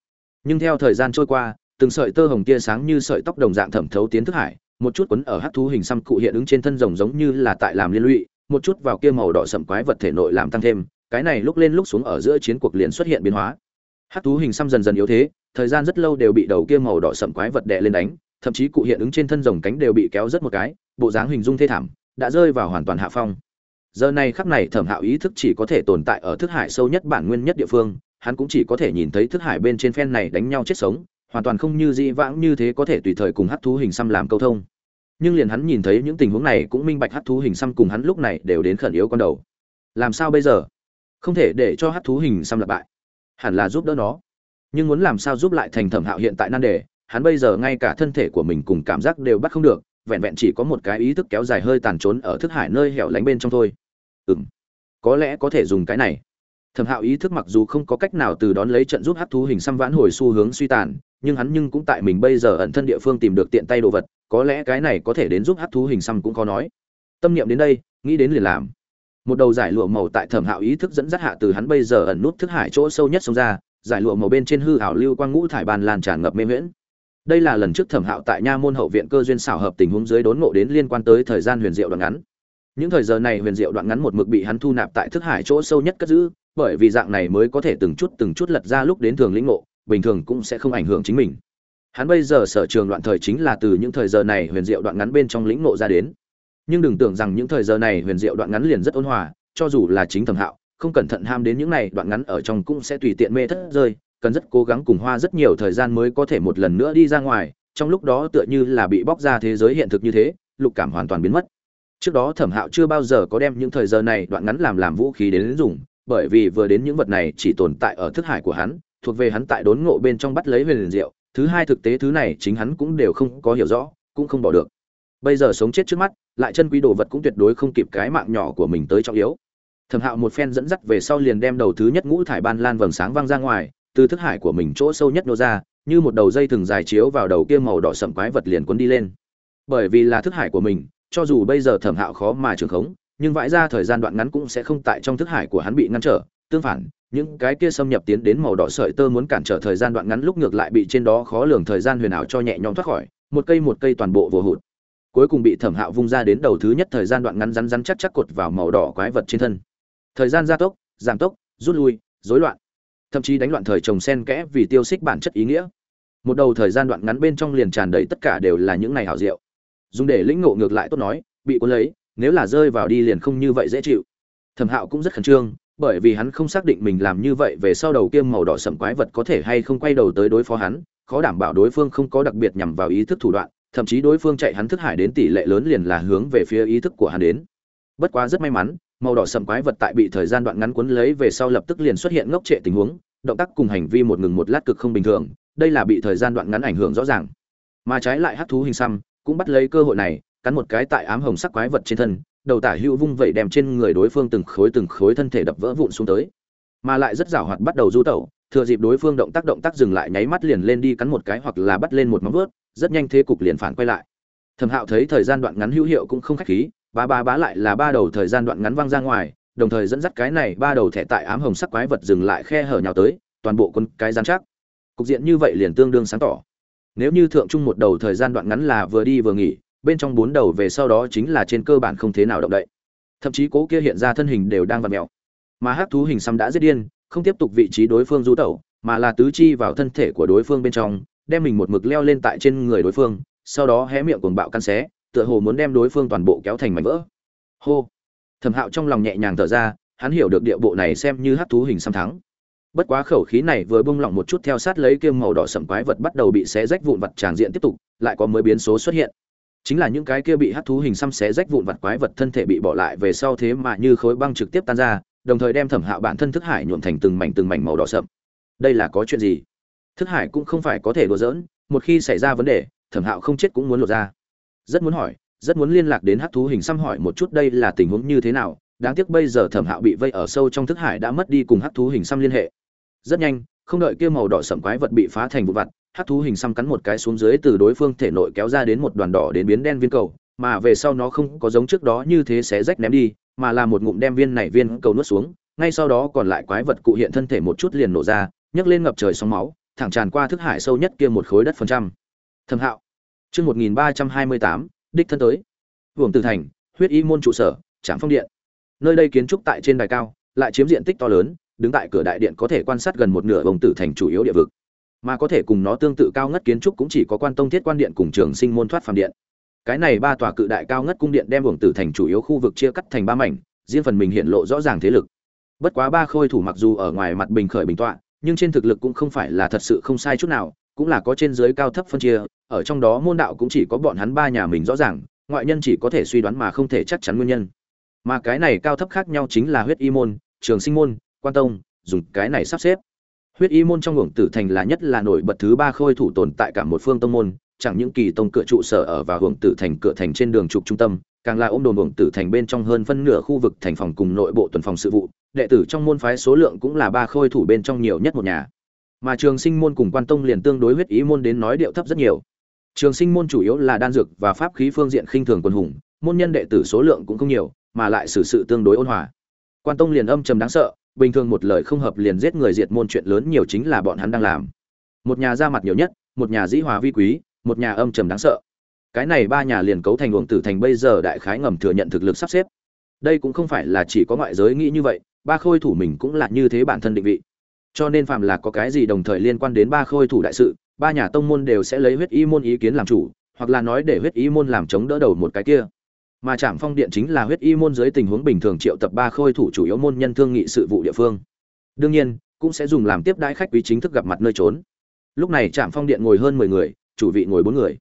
Nhưng theo thời gian trôi qua từng sợi tơ hồng tia sáng như sợi tóc đồng dạng thẩm thấu tiến thức hải, một chút quấn ở hát thú hình xăm cụ hiện ứng trên thân rồng giống như là tại làm liên lụy, một chút vào kia màu đỏ sậm quái vật thể nội làm tăng thêm, cái này lúc lên lúc xuống ở giữa chiến cuộc liền xuất hiện biến hóa. Hát thú hình xăm dần dần yếu thế, thời gian rất lâu đều bị đầu kia màu đỏ sậm quái vật đè lên đánh, thậm chí cụ hiện ứng trên thân rồng cánh đều bị kéo rất một cái, bộ dáng hình dung thê thảm, đã rơi vào hoàn toàn hạ phong. Giờ này khắc này thẩm hạo ý thức chỉ có thể tồn tại ở thức hải sâu nhất bản nguyên nhất địa phương, hắn cũng chỉ có thể nhìn thấy thức hải bên trên phen này đánh nhau chết sống hoàn toàn không như di vãng như thế có thể tùy thời cùng Hắc thú hình xăm làm câu thông. Nhưng liền hắn nhìn thấy những tình huống này cũng minh bạch Hắc thú hình xăm cùng hắn lúc này đều đến khẩn yếu con đầu. Làm sao bây giờ? Không thể để cho Hắc thú hình xăm lặp bại hẳn là giúp đỡ nó. Nhưng muốn làm sao giúp lại thành thẩm hạo hiện tại nan đề, hắn bây giờ ngay cả thân thể của mình cùng cảm giác đều bắt không được, vẹn vẹn chỉ có một cái ý thức kéo dài hơi tàn trốn ở thức hải nơi hẻo lánh bên trong thôi. Ừ m có lẽ có thể dùng cái này. Thẩm hạo ý thức mặc dù không có cách nào từ đón lấy trận giúp hát thú hình xăm vãn hồi xu hướng suy tàn nhưng hắn nhưng cũng tại mình bây giờ ẩn thân địa phương tìm được tiện tay đồ vật, có lẽ cái này có thể đến giúp hát thú hình xăm cũng khó nói. Tâm niệm đến đây, nghĩ đến liền làm. Một đầu giải lụa màu tại thẩm hạo ý thức dẫn dắt hạ từ hắn bây giờ ẩn nút thức hải chỗ sâu nhất xông ra, giải lụa màu bên trên hư hảo lưu quang ngũ thải bàn lan tràn ngập mê miễn đây là lần trước thẩm hạo tại nha môn hậu viện cơ duyên xảo hợp tình huống dưới đốn ngộ đến liên quan tới thời gian huyền diệu đoạn ngắn. Những thời giờ này huyền diệu đoạn ngắn một mực bị hắn thu nạp tại thức hải chỗ sâu nhất cất giữ, bởi vì dạng này mới có thể từng chút từng chút lật ra lúc đến thường lĩnh ngộ bình thường cũng sẽ không ảnh hưởng chính mình. Hắn bây giờ sở trường loạn thời chính là từ những thời giờ này huyền diệu đoạn ngắn bên trong lĩnh ngộ ra đến. Nhưng đừng tưởng rằng những thời giờ này huyền diệu đoạn ngắn liền rất ôn hòa, cho dù là chính thẩm hạo, không cẩn thận ham đến những này đoạn ngắn ở trong cũng sẽ tùy tiện mê thất rơi, cần rất cố gắng cùng hoa rất nhiều thời gian mới có thể một lần nữa đi ra ngoài, trong lúc đó tựa như là bị bóc ra thế giới hiện thực như thế, lục cảm hoàn toàn biến mất. Trước đó thẩm hạo chưa bao giờ có đem những thời giờ này đoạn ngắn làm làm vũ khí đến dùng, bởi vì vừa đến những vật này chỉ tồn tại ở thức hải của hắn thuộc về hắn tại đốn ngộ bên trong bắt lấy huyền liền diệu. Thứ hai thực tế thứ này chính hắn cũng đều không có hiểu rõ, cũng không bỏ được. Bây giờ sống chết trước mắt, lại chân quý đồ vật cũng tuyệt đối không kịp cái mạng nhỏ của mình tới trọng yếu. Thẩm hạo một phen dẫn dắt về sau liền đem đầu thứ nhất ngũ thải ban lan vầng sáng văng ra ngoài, từ thức hải của mình chỗ sâu nhất nô ra, như một đầu dây thừng dài chiếu vào đầu kia màu đỏ sậm quái vật liền cuốn đi lên. Bởi vì là thức hải của mình, cho dù bây giờ thẩm hạo khó mà trường khống, nhưng vãi ra thời gian đoạn ngắn cũng sẽ không tại trong thức hải của hắn bị ngăn trở tương phản, những cái kia xâm nhập tiến đến màu đỏ sợi tơ muốn cản trở thời gian đoạn ngắn lúc ngược lại bị trên đó khó lường thời gian huyền ảo cho nhẹ nhõm thoát khỏi, một cây một cây toàn bộ vừa hụt. Cuối cùng bị thẩm hạo vung ra đến đầu thứ nhất thời gian đoạn ngắn rắn rắn chắc chắc cột vào màu đỏ quái vật trên thân. Thời gian gia tốc, giảm tốc, rút lui, rối loạn. Thậm chí đánh loạn thời trồng sen kẽ vì tiêu xích bản chất ý nghĩa. Một đầu thời gian đoạn ngắn bên trong liền tràn đầy tất cả đều là những này hảo diệu. Dùng để lĩnh ngộ ngược lại tốt nói, bị cuốn lấy, nếu là rơi vào đi liền không như vậy dễ chịu. Thẩm hạo cũng rất khẩn trương bởi vì hắn không xác định mình làm như vậy về sau đầu kiêm màu đỏ sẫm quái vật có thể hay không quay đầu tới đối phó hắn, khó đảm bảo đối phương không có đặc biệt nhằm vào ý thức thủ đoạn, thậm chí đối phương chạy hắn thức hải đến tỷ lệ lớn liền là hướng về phía ý thức của hắn đến. Bất quá rất may mắn, màu đỏ sẫm quái vật tại bị thời gian đoạn ngắn cuốn lấy về sau lập tức liền xuất hiện ngốc trệ tình huống, động tác cùng hành vi một ngừng một lát cực không bình thường, đây là bị thời gian đoạn ngắn ảnh hưởng rõ ràng. Mà trái lại hắc thú hình xăm cũng bắt lấy cơ hội này, cắn một cái tại ám hồng sắc quái vật trên thân đầu tả hữu vung vẩy đem trên người đối phương từng khối từng khối thân thể đập vỡ vụn xuống tới. Mà lại rất rào hoạt bắt đầu du tẩu, thừa dịp đối phương động tác động tác dừng lại nháy mắt liền lên đi cắn một cái hoặc là bắt lên một móng vớt rất nhanh thế cục liền phản quay lại. Thẩm hạo thấy thời gian đoạn ngắn hữu hiệu cũng không khách khí ba ba bá lại là ba đầu thời gian đoạn ngắn văng ra ngoài, đồng thời dẫn dắt cái này ba đầu thẻ tại ám hồng sắc quái vật dừng lại khe hở nhào tới, toàn bộ quân cái gian chắc. Cục diện như vậy liền tương đương sáng tỏ. Nếu như thượng trung một đầu thời gian đoạn ngắn là vừa đi vừa nghỉ bên trong bốn đầu về sau đó chính là trên cơ bản không thế nào động đậy. Thậm chí cố kia hiện ra thân hình đều đang vặn mèo. Mà hắc thú hình xăm đã giết điên, không tiếp tục vị trí đối phương du tẩu, mà là tứ chi vào thân thể của đối phương bên trong, đem mình một mực leo lên tại trên người đối phương, sau đó hé miệng cuồng bạo căn xé, tựa hồ muốn đem đối phương toàn bộ kéo thành mảnh vỡ. Hô! Thẩm hạo trong lòng nhẹ nhàng thở ra, hắn hiểu được địa bộ này xem như hắc thú hình xăm thắng. Bất quá khẩu khí này vừa bung lỏng một chút theo sát lấy kiêm màu đỏ sẩm quái vật bắt đầu bị xé rách vụn vặt tràng diện tiếp tục, lại có mới biến số xuất hiện chính là những cái kia bị hắc thú hình xăm xé rách vụn vặt quái vật thân thể bị bỏ lại về sau thế mà như khối băng trực tiếp tan ra, đồng thời đem thẩm hạo bản thân thức hải nhuộm thành từng mảnh từng mảnh màu đỏ sậm. Đây là có chuyện gì? Thức hải cũng không phải có thể đùa giỡn, một khi xảy ra vấn đề, thẩm hạo không chết cũng muốn lột ra. Rất muốn hỏi, rất muốn liên lạc đến hắc thú hình xăm hỏi một chút đây là tình huống như thế nào, đáng tiếc bây giờ thẩm hạo bị vây ở sâu trong thức hải đã mất đi cùng hắc thú hình xăm liên hệ. Rất nhanh không đợi kia màu đỏ sậm quái vật bị phá thành vụ vặt, hắc thú hình xăm cắn một cái xuống dưới từ đối phương thể nội kéo ra đến một đoàn đỏ đến biến đen viên cầu, mà về sau nó không có giống trước đó như thế xé rách ném đi, mà là một ngụm đem viên này viên cầu nuốt xuống, ngay sau đó còn lại quái vật cụ hiện thân thể một chút liền nổ ra, nhấc lên ngập trời sóng máu, thẳng tràn qua thức hải sâu nhất kia một khối đất phần trăm. Thâm hạo. Chương một nghìn ba trăm hai mươi tám, đích thân tới. Hưởng từ thành, huyết y môn trụ sở, trạm phong điện. Nơi đây kiến trúc tại trên đài cao, lại chiếm diện tích to lớn đứng tại cửa đại điện có thể quan sát gần một nửa vòng tử thành chủ yếu địa vực. Mà có thể cùng nó tương tự cao ngất kiến trúc cũng chỉ có quan tông thiết quan điện cùng trường sinh môn thoát phàm điện. Cái này ba tòa cự đại cao ngất cung điện đem vòng tử thành chủ yếu khu vực chia cắt thành ba mảnh, riêng phần mình hiện lộ rõ ràng thế lực. Bất quá ba khôi thủ mặc dù ở ngoài mặt bình khởi bình tọa, nhưng trên thực lực cũng không phải là thật sự không sai chút nào, cũng là có trên dưới cao thấp phân chia, ở trong đó môn đạo cũng chỉ có bọn hắn ba nhà mình rõ ràng, ngoại nhân chỉ có thể suy đoán mà không thể chắc chắn nguyên nhân. Mà cái này cao thấp khác nhau chính là huyết y môn, trường sinh môn quan tông, dùng cái này sắp xếp. Huyết y môn trong hưởng tử thành là nhất là nổi bật thứ ba khôi thủ tồn tại cả một phương tông môn, chẳng những kỳ tông cửa trụ sở ở và hưởng tử thành cửa thành trên đường trục trung tâm, càng là ôm đồn hưởng tử thành bên trong hơn phân nửa khu vực thành phòng cùng nội bộ tuần phòng sự vụ, đệ tử trong môn phái số lượng cũng là ba khôi thủ bên trong nhiều nhất một nhà. Mà trường sinh môn cùng quan tông liền tương đối huyết ý môn đến nói điệu thấp rất nhiều. Trường sinh môn chủ yếu là đan dược và pháp khí phương diện khinh thường quân hùng, môn nhân đệ tử số lượng cũng không nhiều, mà lại xử sự tương đối ôn hòa. Quan tông liền âm trầm đáng sợ bình thường một lời không hợp liền giết người diệt môn chuyện lớn nhiều chính là bọn hắn đang làm. Một nhà ra mặt nhiều nhất, một nhà dĩ hòa vi quý, một nhà âm trầm đáng sợ. Cái này ba nhà liền cấu thành uổng tử thành bây giờ đại khái ngầm thừa nhận thực lực sắp xếp. Đây cũng không phải là chỉ có ngoại giới nghĩ như vậy, ba khôi thủ mình cũng là như thế bản thân định vị. Cho nên phạm là có cái gì đồng thời liên quan đến ba khôi thủ đại sự, ba nhà tông môn đều sẽ lấy huyết y môn ý kiến làm chủ, hoặc là nói để huyết y môn làm chống đỡ đầu một cái kia mà trạm phong điện chính là huyết y môn dưới tình huống bình thường triệu tập ba khôi thủ chủ yếu môn nhân thương nghị sự vụ địa phương. Đương nhiên, cũng sẽ dùng làm tiếp đãi khách quý chính thức gặp mặt nơi trốn. Lúc này trạm phong điện ngồi hơn mười người, chủ vị ngồi bốn người.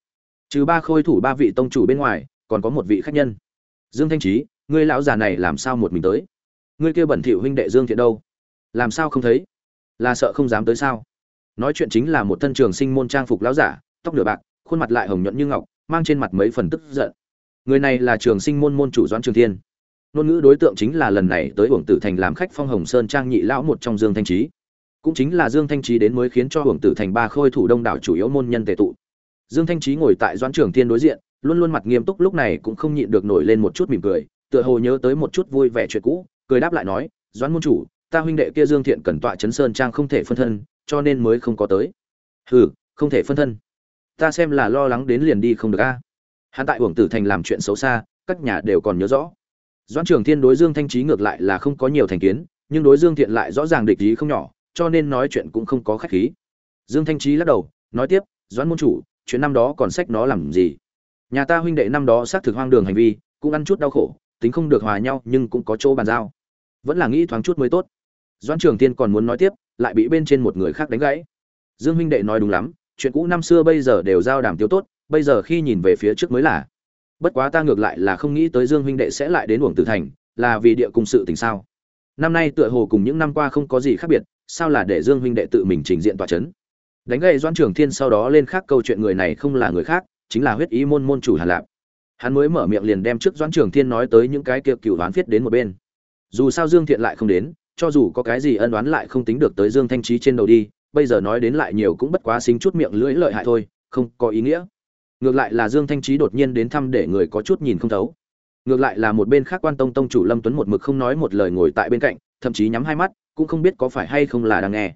Trừ ba khôi thủ ba vị tông chủ bên ngoài, còn có một vị khách nhân. Dương thanh trí, ngươi lão già này làm sao một mình tới? Ngươi kia bẩn thỉu huynh đệ dương thiện đâu? Làm sao không thấy? Là sợ không dám tới sao? Nói chuyện chính là một thân trường sinh môn trang phục lão giả, tóc nửa bạc, khuôn mặt lại hồng nhuận như ngọc, mang trên mặt mấy phần tức giận người này là trường sinh môn môn chủ doãn trường thiên. Ngôn ngữ đối tượng chính là lần này tới uổng tử thành làm khách phong hồng sơn trang nhị lão một trong dương thanh trí cũng chính là dương thanh trí đến mới khiến cho uổng tử thành ba khôi thủ đông đảo chủ yếu môn nhân tề tụ. Dương thanh trí ngồi tại doãn trường thiên đối diện, luôn luôn mặt nghiêm túc lúc này cũng không nhịn được nổi lên một chút mỉm cười, tựa hồ nhớ tới một chút vui vẻ chuyện cũ, cười đáp lại nói, doãn môn chủ, ta huynh đệ kia dương thiện cần tọa chấn sơn trang không thể phân thân, cho nên mới không có tới. Hừ, không thể phân thân. Ta xem là lo lắng đến liền đi không được a hắn tại uổng tử thành làm chuyện xấu xa, các nhà đều còn nhớ rõ. Doãn trường thiên đối dương thanh trí ngược lại là không có nhiều thành kiến, nhưng đối dương thiện lại rõ ràng địch ý không nhỏ, cho nên nói chuyện cũng không có khách khí. Dương thanh trí lắc đầu, nói tiếp, doãn môn chủ, chuyện năm đó còn sách nó làm gì? Nhà ta huynh đệ năm đó xác thực hoang đường hành vi, cũng ăn chút đau khổ, tính không được hòa nhau, nhưng cũng có chỗ bàn giao. Vẫn là nghĩ thoáng chút mới tốt. Doãn trường thiên còn muốn nói tiếp, lại bị bên trên một người khác đánh gãy. Dương huynh đệ nói đúng lắm, chuyện cũ năm xưa bây giờ đều giao đàm tiêu tốt bây giờ khi nhìn về phía trước mới là. Bất quá ta ngược lại là không nghĩ tới dương huynh đệ sẽ lại đến uổng tử thành, là vì địa cung sự tình sao? Năm nay tựa hồ cùng những năm qua không có gì khác biệt, sao là để dương huynh đệ tự mình trình diện tòa c h ấ n đánh gậy doan trường thiên sau đó lên khác câu chuyện người này không là người khác, chính là huyết ý môn môn chủ hàn lạp. Hắn mới mở miệng liền đem trước doan trường thiên nói tới những cái kia cựu đoán viết đến một bên. Dù sao dương thiện lại không đến, cho dù có cái gì ân đoán lại không tính được tới dương thanh trí trên đầu đi, bây giờ nói đến lại nhiều cũng bất quá xính chút miệng lưỡi lợi hại thôi, không có ý nghĩa ngược lại là dương thanh trí đột nhiên đến thăm để người có chút nhìn không thấu. Ngược lại là một bên khác quan tông tông chủ lâm tuấn một mực không nói một lời ngồi tại bên cạnh, thậm chí nhắm hai mắt, cũng không biết có phải hay không là đang nghe.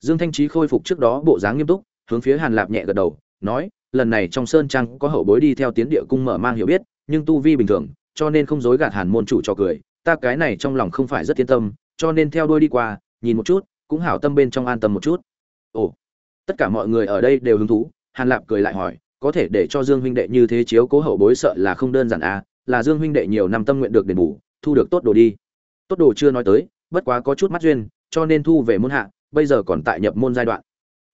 Dương thanh trí khôi phục trước đó bộ dáng nghiêm túc, hướng phía hàn lạp nhẹ gật đầu, nói, lần này trong sơn trang có hậu bối đi theo tiến địa cung mở mang hiểu biết, nhưng tu vi bình thường, cho nên không dối gạt hàn môn chủ cho cười. Ta cái này trong lòng không phải rất yên tâm, cho nên theo đuôi đi qua, nhìn một chút, cũng hảo tâm bên trong an tâm một chút. Ồ, tất cả mọi người ở đây đều hứng thú, hàn lạp cười lại hỏi có thể để cho Dương huynh đệ như thế chiếu cố hậu bối sợ là không đơn giản à, là Dương huynh đệ nhiều năm tâm nguyện được đền bù, thu được tốt đồ đi. Tốt đồ chưa nói tới, bất quá có chút mắt duyên, cho nên thu về môn hạ, bây giờ còn tại nhập môn giai đoạn.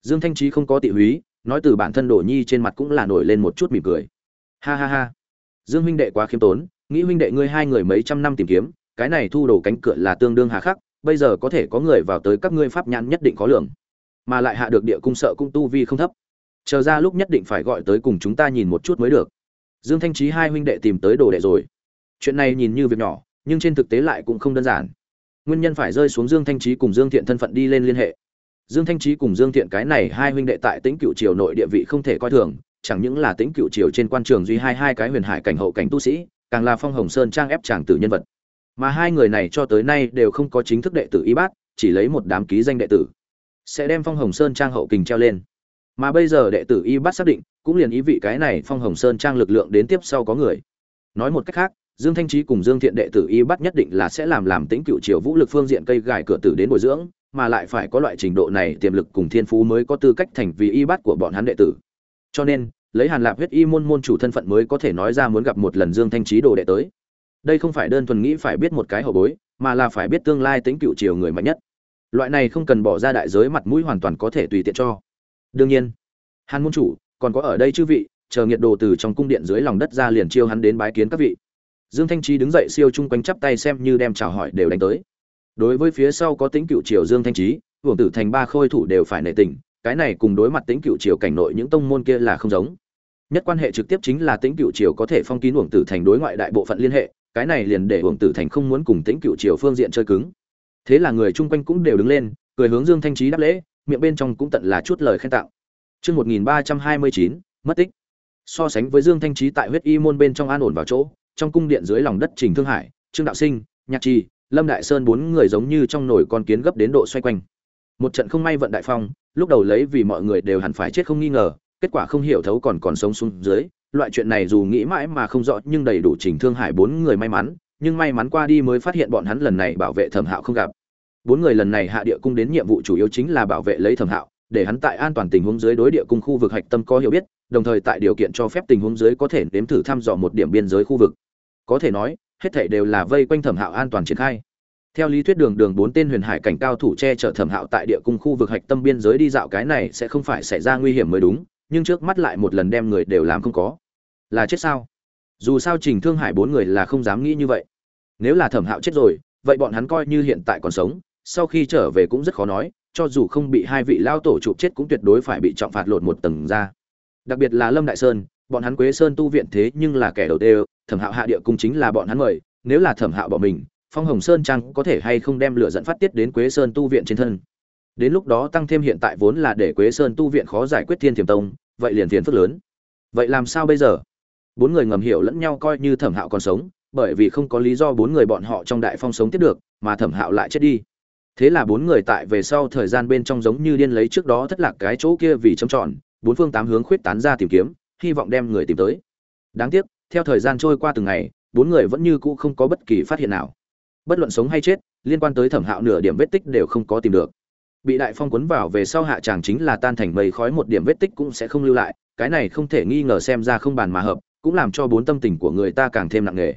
Dương Thanh Chí không có tị húy, nói từ bản thân Đổ Nhi trên mặt cũng là nổi lên một chút mỉm cười. Ha ha ha. Dương huynh đệ quá khiêm tốn, nghĩ huynh đệ ngươi hai người mấy trăm năm tìm kiếm, cái này thu đồ cánh cửa là tương đương hà khắc, bây giờ có thể có người vào tới các ngươi pháp nhãn nhất định có lượng, mà lại hạ được địa cung sợ cung tu vi không thấp chờ ra lúc nhất định phải gọi tới cùng chúng ta nhìn một chút mới được. Dương thanh trí hai huynh đệ tìm tới đồ đệ rồi. Chuyện này nhìn như việc nhỏ, nhưng trên thực tế lại cũng không đơn giản. Nguyên nhân phải rơi xuống dương thanh trí cùng dương thiện thân phận đi lên liên hệ. Dương thanh trí cùng dương thiện cái này hai huynh đệ tại tính cựu triều nội địa vị không thể coi thường, chẳng những là tính cựu triều trên quan trường duy hai hai cái huyền hải cảnh hậu cảnh tu sĩ, càng là phong hồng sơn trang ép tràng tử nhân vật. Mà hai người này cho tới nay đều không có chính thức đệ tử y bát, chỉ lấy một đám ký danh đệ tử, sẽ đem phong hồng sơn trang hậu kình treo lên mà bây giờ đệ tử y bắt xác định, cũng liền ý vị cái này phong hồng sơn trang lực lượng đến tiếp sau có người. Nói một cách khác, dương thanh trí cùng dương thiện đệ tử y bắt nhất định là sẽ làm làm tính cựu triều vũ lực phương diện cây gài cửa tử đến bồi dưỡng, mà lại phải có loại trình độ này tiềm lực cùng thiên phú mới có tư cách thành vì y bắt của bọn hắn đệ tử. Cho nên, lấy hàn lạp huyết y môn môn chủ thân phận mới có thể nói ra muốn gặp một lần dương thanh trí đồ đệ tới. Đây không phải đơn thuần nghĩ phải biết một cái hậu bối, mà là phải biết tương lai tính cựu triều người mạnh nhất. Loại này không cần bỏ ra đại giới mặt mũi hoàn toàn có thể tùy tiện cho đương nhiên, hàn môn chủ còn có ở đây chư vị, chờ nghiệt đồ từ trong cung điện dưới lòng đất ra liền chiêu hắn đến bái kiến các vị. Dương thanh trí đứng dậy siêu chung quanh chắp tay xem như đem chào hỏi đều đánh tới. Đối với phía sau có tính cựu triều dương thanh trí hưởng tử thành ba khôi thủ đều phải nể tình, cái này cùng đối mặt tính cựu triều cảnh nội những tông môn kia là không giống. Nhất quan hệ trực tiếp chính là tính cựu triều có thể phong kín hưởng tử thành đối ngoại đại bộ phận liên hệ, cái này liền để hưởng tử thành không muốn cùng tính cựu triều phương diện chơi cứng. Thế là người chung quanh cũng đều đứng lên, cười hướng dương thanh trí đáp lễ miệng bên trong cũng tận là chút lời khen tặng. Chương 1329, mất tích. So sánh với Dương Thanh Chí tại huyết y môn bên trong an ổn vào chỗ, trong cung điện dưới lòng đất Trình Thương Hải, Trương Đạo Sinh, Nhạc Trì, Lâm Đại Sơn bốn người giống như trong nồi con kiến gấp đến độ xoay quanh. Một trận không may vận đại phong, lúc đầu lấy vì mọi người đều hẳn phải chết không nghi ngờ, kết quả không hiểu thấu còn còn sống xuống dưới, loại chuyện này dù nghĩ mãi mà không rõ nhưng đầy đủ Trình Thương Hải bốn người may mắn, nhưng may mắn qua đi mới phát hiện bọn hắn lần này bảo vệ Thẩm Hạo không gặp bốn người lần này hạ địa cung đến nhiệm vụ chủ yếu chính là bảo vệ lấy thẩm hạo, để hắn tại an toàn tình huống dưới đối địa cung khu vực hạch tâm có hiểu biết, đồng thời tại điều kiện cho phép tình huống dưới có thể nếm thử thăm dò một điểm biên giới khu vực. Có thể nói, hết thảy đều là vây quanh thẩm hạo an toàn triển khai. Theo lý thuyết đường đường bốn tên huyền hải cảnh cao thủ che chở thẩm hạo tại địa cung khu vực hạch tâm biên giới đi dạo cái này sẽ không phải xảy ra nguy hiểm mới đúng, nhưng trước mắt lại một lần đem người đều làm không có. Là chết sao? Dù sao trình thương hải bốn người là không dám nghĩ như vậy. Nếu là thẩm hạo chết rồi, vậy bọn hắn coi như hiện tại còn sống sau khi trở về cũng rất khó nói, cho dù không bị hai vị lao tổ chụp chết cũng tuyệt đối phải bị trọng phạt lột một tầng ra. Đặc biệt là lâm đại sơn, bọn hắn quế sơn tu viện thế nhưng là kẻ đầu tiên thẩm hạo hạ địa cung chính là bọn hắn mời, nếu là thẩm hạo bỏ mình, phong hồng sơn trang có thể hay không đem lửa dẫn phát tiết đến quế sơn tu viện trên thân? Đến lúc đó tăng thêm hiện tại vốn là để quế sơn tu viện khó giải quyết thiên thiềm tông, vậy liền thiền phức lớn. Vậy làm sao bây giờ? Bốn người ngầm hiểu lẫn nhau coi như thẩm hạo còn sống, bởi vì không có lý do bốn người bọn họ trong đại phong sống tiếp được, mà thẩm hạo lại chết đi thế là bốn người tại về sau thời gian bên trong giống như điên lấy trước đó thất lạc cái chỗ kia vì châm tròn, bốn phương tám hướng khuyết tán ra tìm kiếm, hy vọng đem người tìm tới. Đáng tiếc, theo thời gian trôi qua từng ngày, bốn người vẫn như cũ không có bất kỳ phát hiện nào. Bất luận sống hay chết, liên quan tới thẩm hạo nửa điểm vết tích đều không có tìm được. Bị đại phong cuốn vào về sau hạ tràng chính là tan thành mây khói một điểm vết tích cũng sẽ không lưu lại, cái này không thể nghi ngờ xem ra không bàn mà hợp, cũng làm cho bốn tâm tình của người ta càng thêm nặng nề.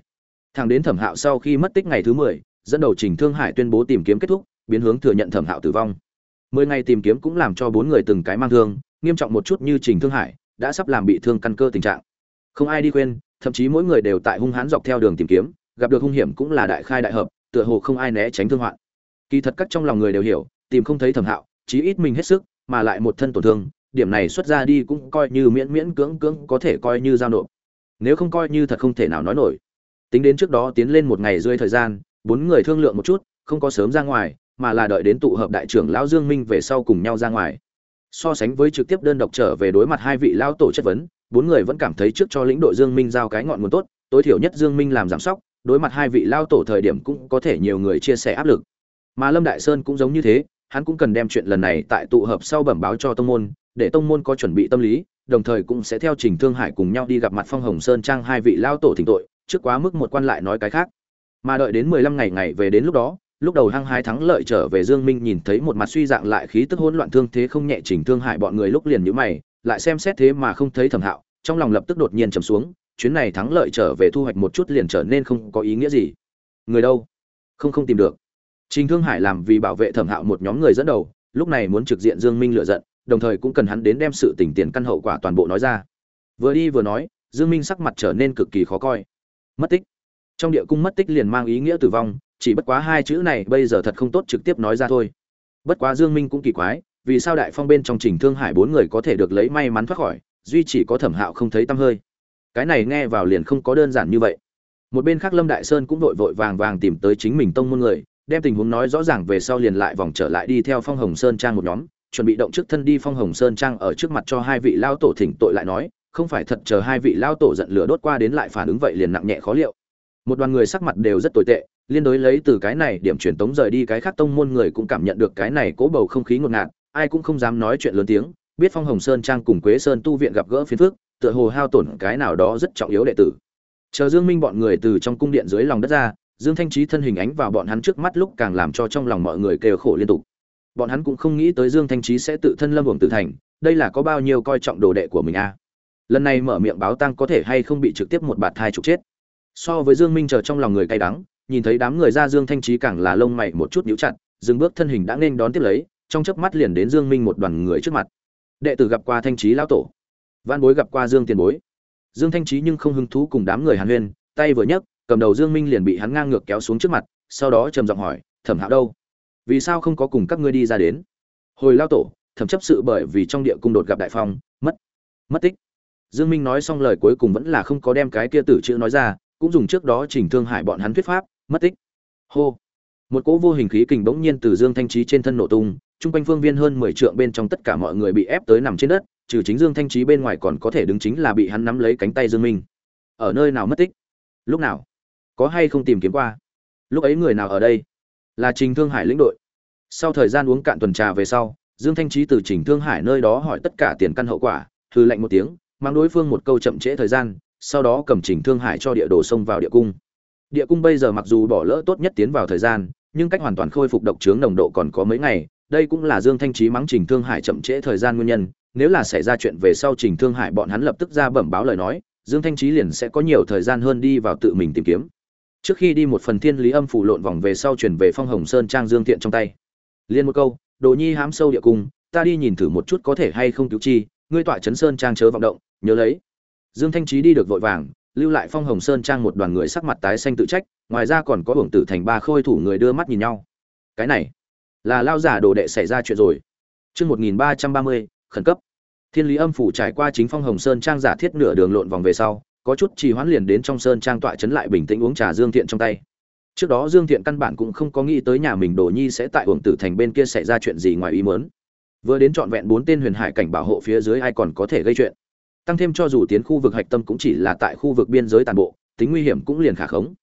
Thằng đến thẩm hạo sau khi mất tích ngày thứ mười, dẫn đầu trình thương hải tuyên bố tìm kiếm kết thúc biến hướng thừa nhận thẩm hạo tử vong. Mười ngày tìm kiếm cũng làm cho bốn người từng cái mang thương, nghiêm trọng một chút như trình thương hải, đã sắp làm bị thương căn cơ tình trạng. Không ai đi quên thậm chí mỗi người đều tại hung hãn dọc theo đường tìm kiếm, gặp được hung hiểm cũng là đại khai đại hợp, tựa hồ không ai né tránh thương hoạn. Kỳ thật các trong lòng người đều hiểu, tìm không thấy thẩm hạo, chí ít mình hết sức, mà lại một thân tổn thương, điểm này xuất ra đi cũng coi như miễn miễn cưỡng cưỡng có thể coi như giao nộp. Nếu không coi như thật không thể nào nói nổi. Tính đến trước đó tiến lên một ngày rơi thời gian, bốn người thương lượng một chút, không có sớm ra ngoài mà là đợi đến tụ hợp đại trưởng lão dương minh về sau cùng nhau ra ngoài. So sánh với trực tiếp đơn độc trở về đối mặt hai vị lão tổ chất vấn, bốn người vẫn cảm thấy trước cho lĩnh đội dương minh giao cái ngọn nguồn tốt, tối thiểu nhất dương minh làm giảm sóc, đối mặt hai vị Lão tổ thời điểm cũng có thể nhiều người chia sẻ áp lực. Mà lâm đại sơn cũng giống như thế, hắn cũng cần đem chuyện lần này tại tụ hợp sau bẩm báo cho tông môn, để tông môn có chuẩn bị tâm lý, đồng thời cũng sẽ theo trình thương hải cùng nhau đi gặp mặt phong hồng sơn trang hai vị Lão tổ thỉnh tội, trước quá mức một quan lại nói cái khác. Mà đợi đến mười lăm ngày ngày về đến lúc đó lúc đầu hăng hái thắng lợi trở về dương minh nhìn thấy một mặt suy dạng lại khí tức hỗn loạn thương thế không nhẹ trình thương hại bọn người lúc liền nhíu mày, lại xem xét thế mà không thấy thẩm hạo, trong lòng lập tức đột nhiên trầm xuống, chuyến này thắng lợi trở về thu hoạch một chút liền trở nên không có ý nghĩa gì. Người đâu? Không không tìm được. Trình thương hải làm vì bảo vệ thẩm hạo một nhóm người dẫn đầu, lúc này muốn trực diện dương minh lựa giận, đồng thời cũng cần hắn đến đem sự tình tiền căn hậu quả toàn bộ nói ra. Vừa đi vừa nói, dương minh sắc mặt trở nên cực kỳ khó coi. Mất tích. Trong địa cung mất tích liền mang ý nghĩa tử vong chỉ bất quá hai chữ này bây giờ thật không tốt trực tiếp nói ra thôi. Bất quá dương minh cũng kỳ quái, vì sao đại phong bên trong trình thương hải bốn người có thể được lấy may mắn thoát khỏi, duy chỉ có thẩm hạo không thấy tăm hơi. Cái này nghe vào liền không có đơn giản như vậy. Một bên khác lâm đại sơn cũng vội vội vàng vàng tìm tới chính mình tông môn người, đem tình huống nói rõ ràng về sau liền lại vòng trở lại đi theo phong hồng sơn trang một nhóm, chuẩn bị động trước thân đi phong hồng sơn trang ở trước mặt cho hai vị lao tổ thỉnh tội lại nói, không phải thật chờ hai vị lao tổ giận lửa đốt qua đến lại phản ứng vậy liền nặng nhẹ khó liệu. Một đoàn người sắc mặt đều rất tồi tệ liên đối lấy từ cái này điểm truyền tống rời đi cái khác tông môn người cũng cảm nhận được cái này cố bầu không khí ngột ngạt, ai cũng không dám nói chuyện lớn tiếng, biết phong hồng sơn trang cùng quế sơn tu viện gặp gỡ phiến phước tựa hồ hao tổn cái nào đó rất trọng yếu đệ tử. Chờ dương minh bọn người từ trong cung điện dưới lòng đất ra, dương thanh trí thân hình ánh vào bọn hắn trước mắt lúc càng làm cho trong lòng mọi người kêu khổ liên tục. Bọn hắn cũng không nghĩ tới dương thanh trí sẽ tự thân lâm vùng tử thành, đây là có bao nhiêu coi trọng đồ đệ của mình a. Lần này mở miệng báo tăng có thể hay không bị trực tiếp một bạt thai trục chết. So với dương minh chờ trong lòng người cay đắng nhìn thấy đám người ra dương thanh trí càng là lông mày một chút nhíu chặt, dừng bước thân hình đã nên đón tiếp lấy, trong chớp mắt liền đến dương minh một đoàn người trước mặt. Đệ tử gặp qua thanh trí lão tổ, văn bối gặp qua dương tiền bối. Dương thanh trí nhưng không hứng thú cùng đám người hàn huyên, tay vừa nhấc, cầm đầu dương minh liền bị hắn ngang ngược kéo xuống trước mặt, sau đó trầm giọng hỏi, thẩm hạo đâu? Vì sao không có cùng các ngươi đi ra đến? Hồi lão tổ, thẩm chấp sự bởi vì trong địa cung đột gặp đại phong, mất mất tích. Dương minh nói xong lời cuối cùng vẫn là không có đem cái kia tử chữ nói ra, cũng dùng trước đó chỉnh thương hại bọn hắn thuyết pháp mất tích. Hô. Một cỗ vô hình khí kình bỗng nhiên từ dương thanh trí trên thân nổ tung, trung quanh phương viên hơn mười trượng bên trong tất cả mọi người bị ép tới nằm trên đất, trừ chính dương thanh trí bên ngoài còn có thể đứng chính là bị hắn nắm lấy cánh tay dương minh. Ở nơi nào mất tích? Lúc nào? Có hay không tìm kiếm qua? Lúc ấy người nào ở đây? Là trình thương hải lĩnh đội. Sau thời gian uống cạn tuần trà về sau, dương thanh trí từ trình thương hải nơi đó hỏi tất cả tiền căn hậu quả thư lệnh một tiếng, mang đối phương một câu chậm trễ thời gian, sau đó cầm trình thương hải cho địa đồ xông vào địa cung địa cung bây giờ mặc dù bỏ lỡ tốt nhất tiến vào thời gian, nhưng cách hoàn toàn khôi phục độc trướng nồng độ còn có mấy ngày, đây cũng là dương thanh trí mắng trình thương hải chậm trễ thời gian nguyên nhân. Nếu là xảy ra chuyện về sau trình thương hải bọn hắn lập tức ra bẩm báo lời nói, dương thanh trí liền sẽ có nhiều thời gian hơn đi vào tự mình tìm kiếm. Trước khi đi một phần thiên lý âm phủ lộn vòng về sau chuyển về phong hồng sơn trang dương thiện trong tay. Liên một câu, đồ nhi hám sâu địa cung, ta đi nhìn thử một chút có thể hay không cứu chi, ngươi tọa Trấn sơn trang chớ vọng động, nhớ lấy. Dương thanh trí đi được vội vàng lưu lại phong hồng sơn trang một đoàn người sắc mặt tái xanh tự trách, ngoài ra còn có hưởng tử thành ba khôi thủ người đưa mắt nhìn nhau. Cái này, là lao giả đồ đệ xảy ra chuyện rồi. Chương một nghìn ba trăm ba mươi, khẩn cấp. Thiên lý âm phủ trải qua chính phong hồng sơn trang giả thiết nửa đường lộn vòng về sau, có chút trì hoãn liền đến trong sơn trang tọa chấn lại bình tĩnh uống trà dương thiện trong tay. Trước đó dương thiện căn bản cũng không có nghĩ tới nhà mình đồ nhi sẽ tại hưởng tử thành bên kia xảy ra chuyện gì ngoài ý mớn vừa đến trọn vẹn bốn tên huyền hải cảnh bảo hộ phía dưới ai còn có thể gây chuyện? Tăng thêm cho dù tiến khu vực hạch tâm cũng chỉ là tại khu vực biên giới tàn bộ, tính nguy hiểm cũng liền khả khống.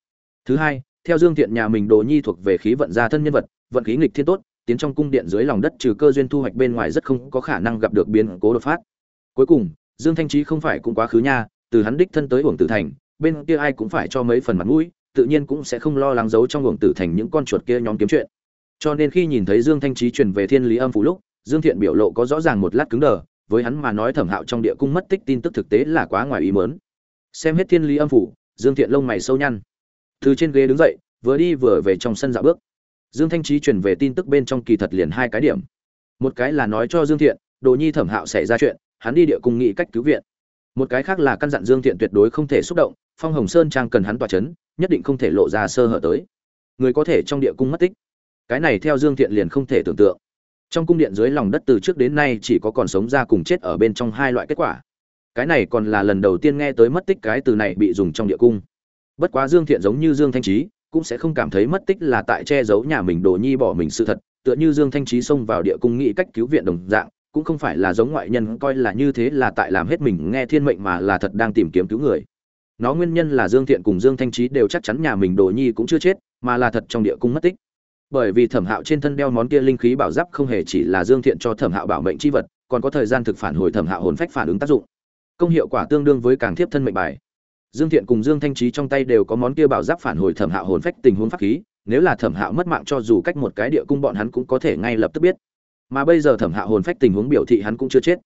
Thứ hai, theo dương thiện nhà mình đồ nhi thuộc về khí vận gia thân nhân vật, vận khí nghịch thiên tốt, tiến trong cung điện dưới lòng đất trừ cơ duyên thu hoạch bên ngoài rất không có khả năng gặp được biến cố đột phát. Cuối cùng, dương thanh trí không phải cũng quá khứ nha, từ hắn đích thân tới uổng tử thành, bên kia ai cũng phải cho mấy phần mặt mũi, tự nhiên cũng sẽ không lo lắng giấu trong uổng tử thành những con chuột kia nhóm kiếm chuyện. Cho nên khi nhìn thấy dương thanh trí truyền về thiên lý âm phủ lúc, dương thiện biểu lộ có rõ ràng một lát cứng đờ với hắn mà nói thẩm hạo trong địa cung mất tích tin tức thực tế là quá ngoài ý mớn xem hết thiên lý âm phủ, dương thiện lông mày sâu nhăn. Từ trên ghế đứng dậy, vừa đi vừa về trong sân dạo bước. Dương thanh trí truyền về tin tức bên trong kỳ thật liền hai cái điểm. Một cái là nói cho dương thiện, đồ nhi thẩm hạo xảy ra chuyện, hắn đi địa cung nghĩ cách cứu viện. Một cái khác là căn dặn dương thiện tuyệt đối không thể xúc động, phong hồng sơn trang cần hắn tỏa chấn, nhất định không thể lộ ra sơ hở tới. Người có thể trong địa cung mất tích. Cái này theo dương thiện liền không thể tưởng tượng trong cung điện dưới lòng đất từ trước đến nay chỉ có còn sống ra cùng chết ở bên trong hai loại kết quả. Cái này còn là lần đầu tiên nghe tới mất tích cái từ này bị dùng trong địa cung. Bất quá dương thiện giống như dương thanh trí cũng sẽ không cảm thấy mất tích là tại che giấu nhà mình đồ nhi bỏ mình sự thật, tựa như dương thanh trí xông vào địa cung nghĩ cách cứu viện đồng dạng, cũng không phải là giống ngoại nhân coi là như thế là tại làm hết mình nghe thiên mệnh mà là thật đang tìm kiếm cứu người. Nó nguyên nhân là dương thiện cùng dương thanh trí đều chắc chắn nhà mình đồ nhi cũng chưa chết, mà là thật trong địa cung mất tích bởi vì thẩm hạo trên thân đeo món kia linh khí bảo giáp không hề chỉ là dương thiện cho thẩm hạo bảo mệnh c h i vật, còn có thời gian thực phản hồi thẩm hạo hồn phách phản ứng tác dụng. Công hiệu quả tương đương với càng thiếp thân mệnh bài. Dương thiện cùng dương thanh trí trong tay đều có món kia bảo giáp phản hồi thẩm hạo hồn phách tình huống pháp khí, nếu là thẩm hạo mất mạng cho dù cách một cái địa cung bọn hắn cũng có thể ngay lập tức biết. Mà bây giờ thẩm hạo hồn phách tình huống biểu thị hắn cũng chưa chết,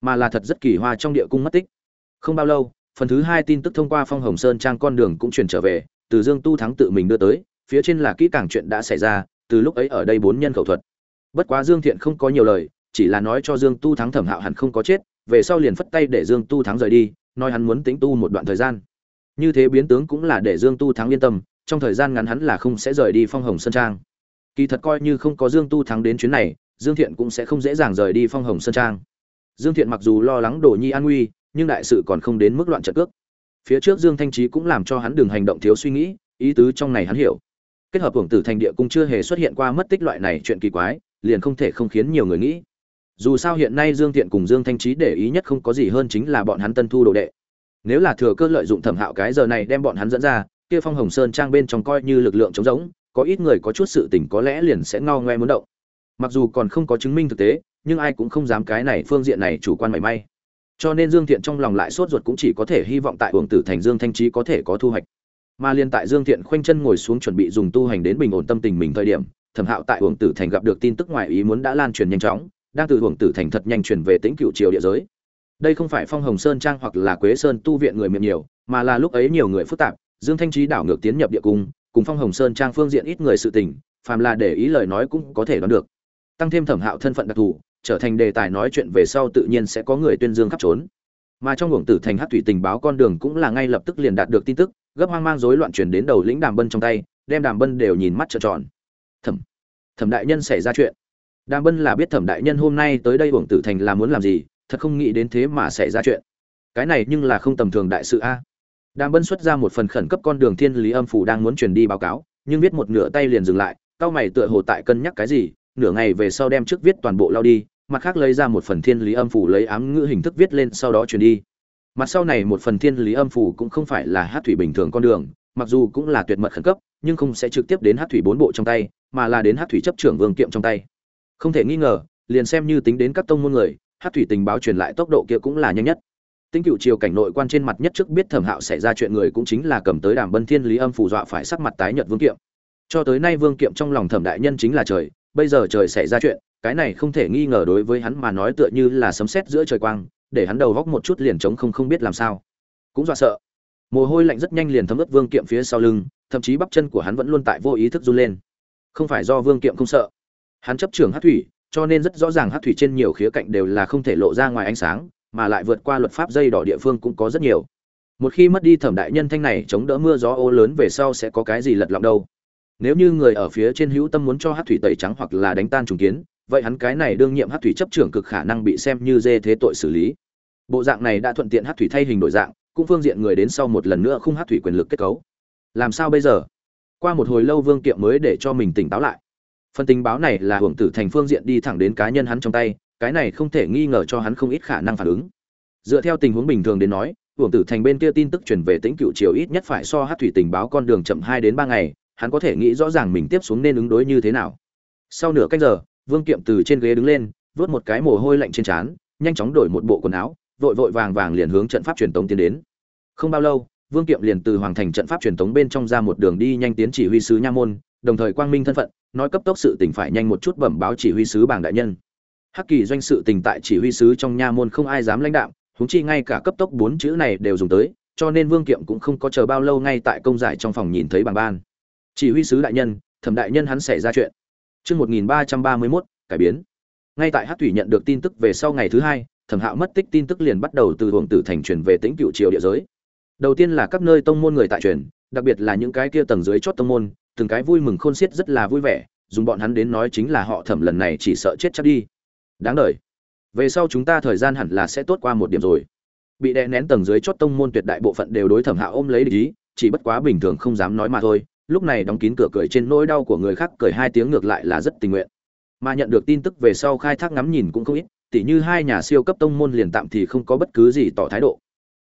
mà là thật rất kỳ hoa trong địa cung mất tích. Không bao lâu, phần thứ hai tin tức thông qua phong hồng sơn trang con đường cũng truyền trở về, từ dương tu thắng tự mình đưa tới phía trên là kỹ càng chuyện đã xảy ra, từ lúc ấy ở đây bốn nhân khẩu thuật. Bất quá dương thiện không có nhiều lời, chỉ là nói cho dương tu thắng thẩm hạo hẳn không có chết, về sau liền phất tay để dương tu thắng rời đi, nói hắn muốn tính tu một đoạn thời gian. Như thế biến tướng cũng là để dương tu thắng yên tâm, trong thời gian ngắn hắn là không sẽ rời đi phong hồng sơn trang. Kỳ thật coi như không có dương tu thắng đến chuyến này, dương thiện cũng sẽ không dễ dàng rời đi phong hồng sơn trang. Dương thiện mặc dù lo lắng đồ nhi an nguy, nhưng đại sự còn không đến mức loạn trận cước. Phía trước dương thanh trí cũng làm cho hắn đừng hành động thiếu suy nghĩ, ý tứ trong này hắn hiểu kết hợp hưởng tử thành địa cung chưa hề xuất hiện qua mất tích loại này chuyện kỳ quái, liền không thể không khiến nhiều người nghĩ. Dù sao hiện nay dương thiện cùng dương thanh trí để ý nhất không có gì hơn chính là bọn hắn tân thu đồ đệ. Nếu là thừa cơ lợi dụng thẩm hạo cái giờ này đem bọn hắn dẫn ra, kia phong hồng sơn trang bên trong coi như lực lượng chống rỗng, có ít người có chút sự tỉnh có lẽ liền sẽ ngao ngoe muốn động. Mặc dù còn không có chứng minh thực tế, nhưng ai cũng không dám cái này phương diện này chủ quan mảy may. Cho nên dương thiện trong lòng lại sốt ruột cũng chỉ có thể hy vọng tại uổng tử thành dương thanh trí có thể có thu hoạch mà liên tại dương thiện khoanh chân ngồi xuống chuẩn bị dùng tu hành đến bình ổn tâm tình mình thời điểm, thẩm hạo tại hưởng tử thành gặp được tin tức ngoại ý muốn đã lan truyền nhanh chóng, đang từ hưởng tử thành thật nhanh truyền về tính cựu triều địa giới. Đây không phải phong hồng sơn trang hoặc là quế sơn tu viện người miệng nhiều, mà là lúc ấy nhiều người phức tạp, dương thanh trí đảo ngược tiến nhập địa cung, cùng phong hồng sơn trang phương diện ít người sự tình, phàm là để ý lời nói cũng có thể đoán được. Tăng thêm thẩm hạo thân phận đặc thù, trở thành đề tài nói chuyện về sau tự nhiên sẽ có người tuyên dương khắp trốn. Mà trong hưởng tử thành hát thủy tình báo con đường cũng là ngay lập tức liền đạt được tin tức gấp hoang mang rối loạn chuyển đến đầu lĩnh đàm bân trong tay, đem đàm bân đều nhìn mắt trợn tròn. Thẩm thẩm đại nhân xảy ra chuyện. Đàm bân là biết thẩm đại nhân hôm nay tới đây uổng tử thành là muốn làm gì, thật không nghĩ đến thế mà xảy ra chuyện. Cái này nhưng là không tầm thường đại sự a. Đàm bân xuất ra một phần khẩn cấp con đường thiên lý âm phủ đang muốn truyền đi báo cáo, nhưng viết một nửa tay liền dừng lại cao mày tựa hồ tại cân nhắc cái gì, nửa ngày về sau đem trước viết toàn bộ lao đi, mặt khác lấy ra một phần thiên lý âm phủ lấy ám ngữ hình thức viết lên, sau đó truyền đi mặt sau này một phần thiên lý âm phủ cũng không phải là hát thủy bình thường con đường, mặc dù cũng là tuyệt mật khẩn cấp, nhưng không sẽ trực tiếp đến hát thủy bốn bộ trong tay, mà là đến hát thủy chấp trưởng vương kiệm trong tay. Không thể nghi ngờ, liền xem như tính đến các tông môn người, hát thủy tình báo truyền lại tốc độ kia cũng là nhanh nhất. Tính cựu triều cảnh nội quan trên mặt nhất trước biết thẩm hạo xảy ra chuyện người cũng chính là cầm tới đàm bân thiên lý âm phủ dọa phải sắc mặt tái nhợt vương kiệm. Cho tới nay vương kiệm trong lòng thẩm đại nhân chính là trời, bây giờ trời xảy ra chuyện, cái này không thể nghi ngờ đối với hắn mà nói tựa như là sấm sét giữa trời quang để hắn đầu góc một chút liền trống không không biết làm sao. Cũng dọa sợ. Mồ hôi lạnh rất nhanh liền thấm ướt vương kiệm phía sau lưng, thậm chí bắp chân của hắn vẫn luôn tại vô ý thức run lên. Không phải do vương kiệm không sợ. Hắn chấp trưởng hát thủy, cho nên rất rõ ràng hát thủy trên nhiều khía cạnh đều là không thể lộ ra ngoài ánh sáng, mà lại vượt qua luật pháp dây đỏ địa phương cũng có rất nhiều. Một khi mất đi thẩm đại nhân thanh này, chống đỡ mưa gió ô lớn về sau sẽ có cái gì lật lọng đâu. Nếu như người ở phía trên hữu tâm muốn cho hát thủy tẩy trắng hoặc là đánh tan trùng kiến, vậy hắn cái này đương nhiệm hát thủy chấp trưởng cực khả năng bị xem như dê thế tội xử lý bộ dạng này đã thuận tiện hát thủy thay hình đổi dạng, cũng phương diện người đến sau một lần nữa không hát thủy quyền lực kết cấu. Làm sao bây giờ? Qua một hồi lâu vương kiệm mới để cho mình tỉnh táo lại. Phần tình báo này là hưởng tử thành phương diện đi thẳng đến cá nhân hắn trong tay, cái này không thể nghi ngờ cho hắn không ít khả năng phản ứng. Dựa theo tình huống bình thường đến nói, hưởng tử thành bên kia tin tức truyền về tính cựu triều ít nhất phải so hát thủy tình báo con đường chậm hai đến ba ngày, hắn có thể nghĩ rõ ràng mình tiếp xuống nên ứng đối như thế nào. Sau nửa cách giờ, vương kiệm từ trên ghế đứng lên, vớt một cái mồ hôi lạnh trên trán, nhanh chóng đổi một bộ quần áo vội vội vàng vàng liền hướng trận pháp truyền tống tiến đến. Không bao lâu, vương kiệm liền từ hoàng thành trận pháp truyền tống bên trong ra một đường đi nhanh tiến chỉ huy sứ nha môn, đồng thời quang minh thân phận, nói cấp tốc sự tình phải nhanh một chút bẩm báo chỉ huy sứ bảng đại nhân. Hắc kỳ doanh sự tình tại chỉ huy sứ trong nha môn không ai dám lãnh đạo huống chi ngay cả cấp tốc bốn chữ này đều dùng tới, cho nên vương kiệm cũng không có chờ bao lâu ngay tại công giải trong phòng nhìn thấy bảng ban. Chỉ huy sứ đại nhân, thẩm đại nhân hắn xảy ra chuyện. Chương một nghìn ba trăm ba mươi mốt, cải biến. Ngay tại Hắc thủy nhận được tin tức về sau ngày thứ hai thẩm hạo mất tích tin tức liền bắt đầu từ hưởng tử thành truyền về tính cựu triều địa giới. Đầu tiên là các nơi tông môn người tại truyền, đặc biệt là những cái kia tầng dưới chót tông môn, từng cái vui mừng khôn xiết rất là vui vẻ, dùng bọn hắn đến nói chính là họ thẩm lần này chỉ sợ chết chắc đi. Đáng đời. Về sau chúng ta thời gian hẳn là sẽ tốt qua một điểm rồi. Bị đè nén tầng dưới chót tông môn tuyệt đại bộ phận đều đối thẩm hạo ôm lấy lý chỉ bất quá bình thường không dám nói mà thôi, lúc này đóng kín cửa cười trên nỗi đau của người khác cười hai tiếng ngược lại là rất tình nguyện. Mà nhận được tin tức về sau khai thác ngắm nhìn cũng không ít tỉ như hai nhà siêu cấp tông môn liền tạm thì không có bất cứ gì tỏ thái độ.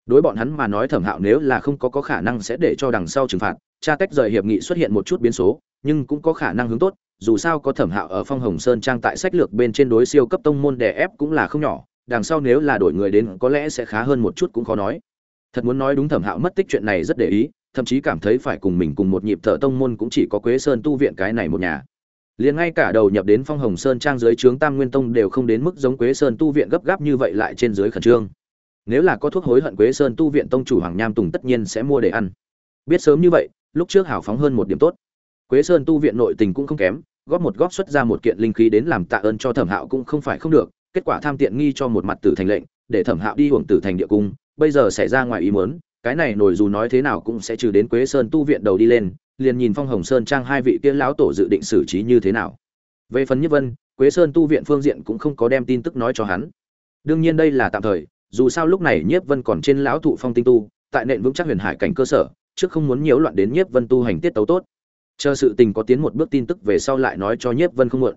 Đối bọn hắn mà nói thẩm hạo nếu là không có có khả năng sẽ để cho đằng sau trừng phạt. Tra tách rời hiệp nghị xuất hiện một chút biến số, nhưng cũng có khả năng hướng tốt, dù sao có thẩm hạo ở phong hồng sơn trang tại sách lược bên trên đối siêu cấp tông môn đè ép cũng là không nhỏ, đằng sau nếu là đổi người đến có lẽ sẽ khá hơn một chút cũng khó nói. Thật muốn nói đúng thẩm hạo mất tích chuyện này rất để ý, thậm chí cảm thấy phải cùng mình cùng một nhịp thợ tông môn cũng chỉ có quế sơn tu viện cái này một nhà liền ngay cả đầu nhập đến phong hồng sơn trang dưới trướng tam nguyên tông đều không đến mức giống quế sơn tu viện gấp gáp như vậy lại trên dưới khẩn trương. Nếu là có thuốc hối hận quế sơn tu viện tông chủ hoàng nham tùng tất nhiên sẽ mua để ăn. Biết sớm như vậy, lúc trước hào phóng hơn một điểm tốt. Quế sơn tu viện nội tình cũng không kém, góp một góp xuất ra một kiện linh khí đến làm tạ ơn cho thẩm hạo cũng không phải không được, kết quả tham tiện nghi cho một mặt tử thành lệnh, để thẩm hạo đi hưởng tử thành địa cung, bây giờ xảy ra ngoài ý muốn, cái này nổi dù nói thế nào cũng sẽ trừ đến quế sơn tu viện đầu đi lên liền nhìn phong hồng sơn trang hai vị kia lão tổ dự định xử trí như thế nào. Về phần nhất vân, quế sơn tu viện phương diện cũng không có đem tin tức nói cho hắn. Đương nhiên đây là tạm thời, dù sao lúc này nhiếp vân còn trên lão thụ phong tinh tu, tại nền vững chắc huyền hải cảnh cơ sở, trước không muốn nhiễu loạn đến nhiếp vân tu hành tiết tấu tốt. Chờ sự tình có tiến một bước tin tức về sau lại nói cho nhiếp vân không muộn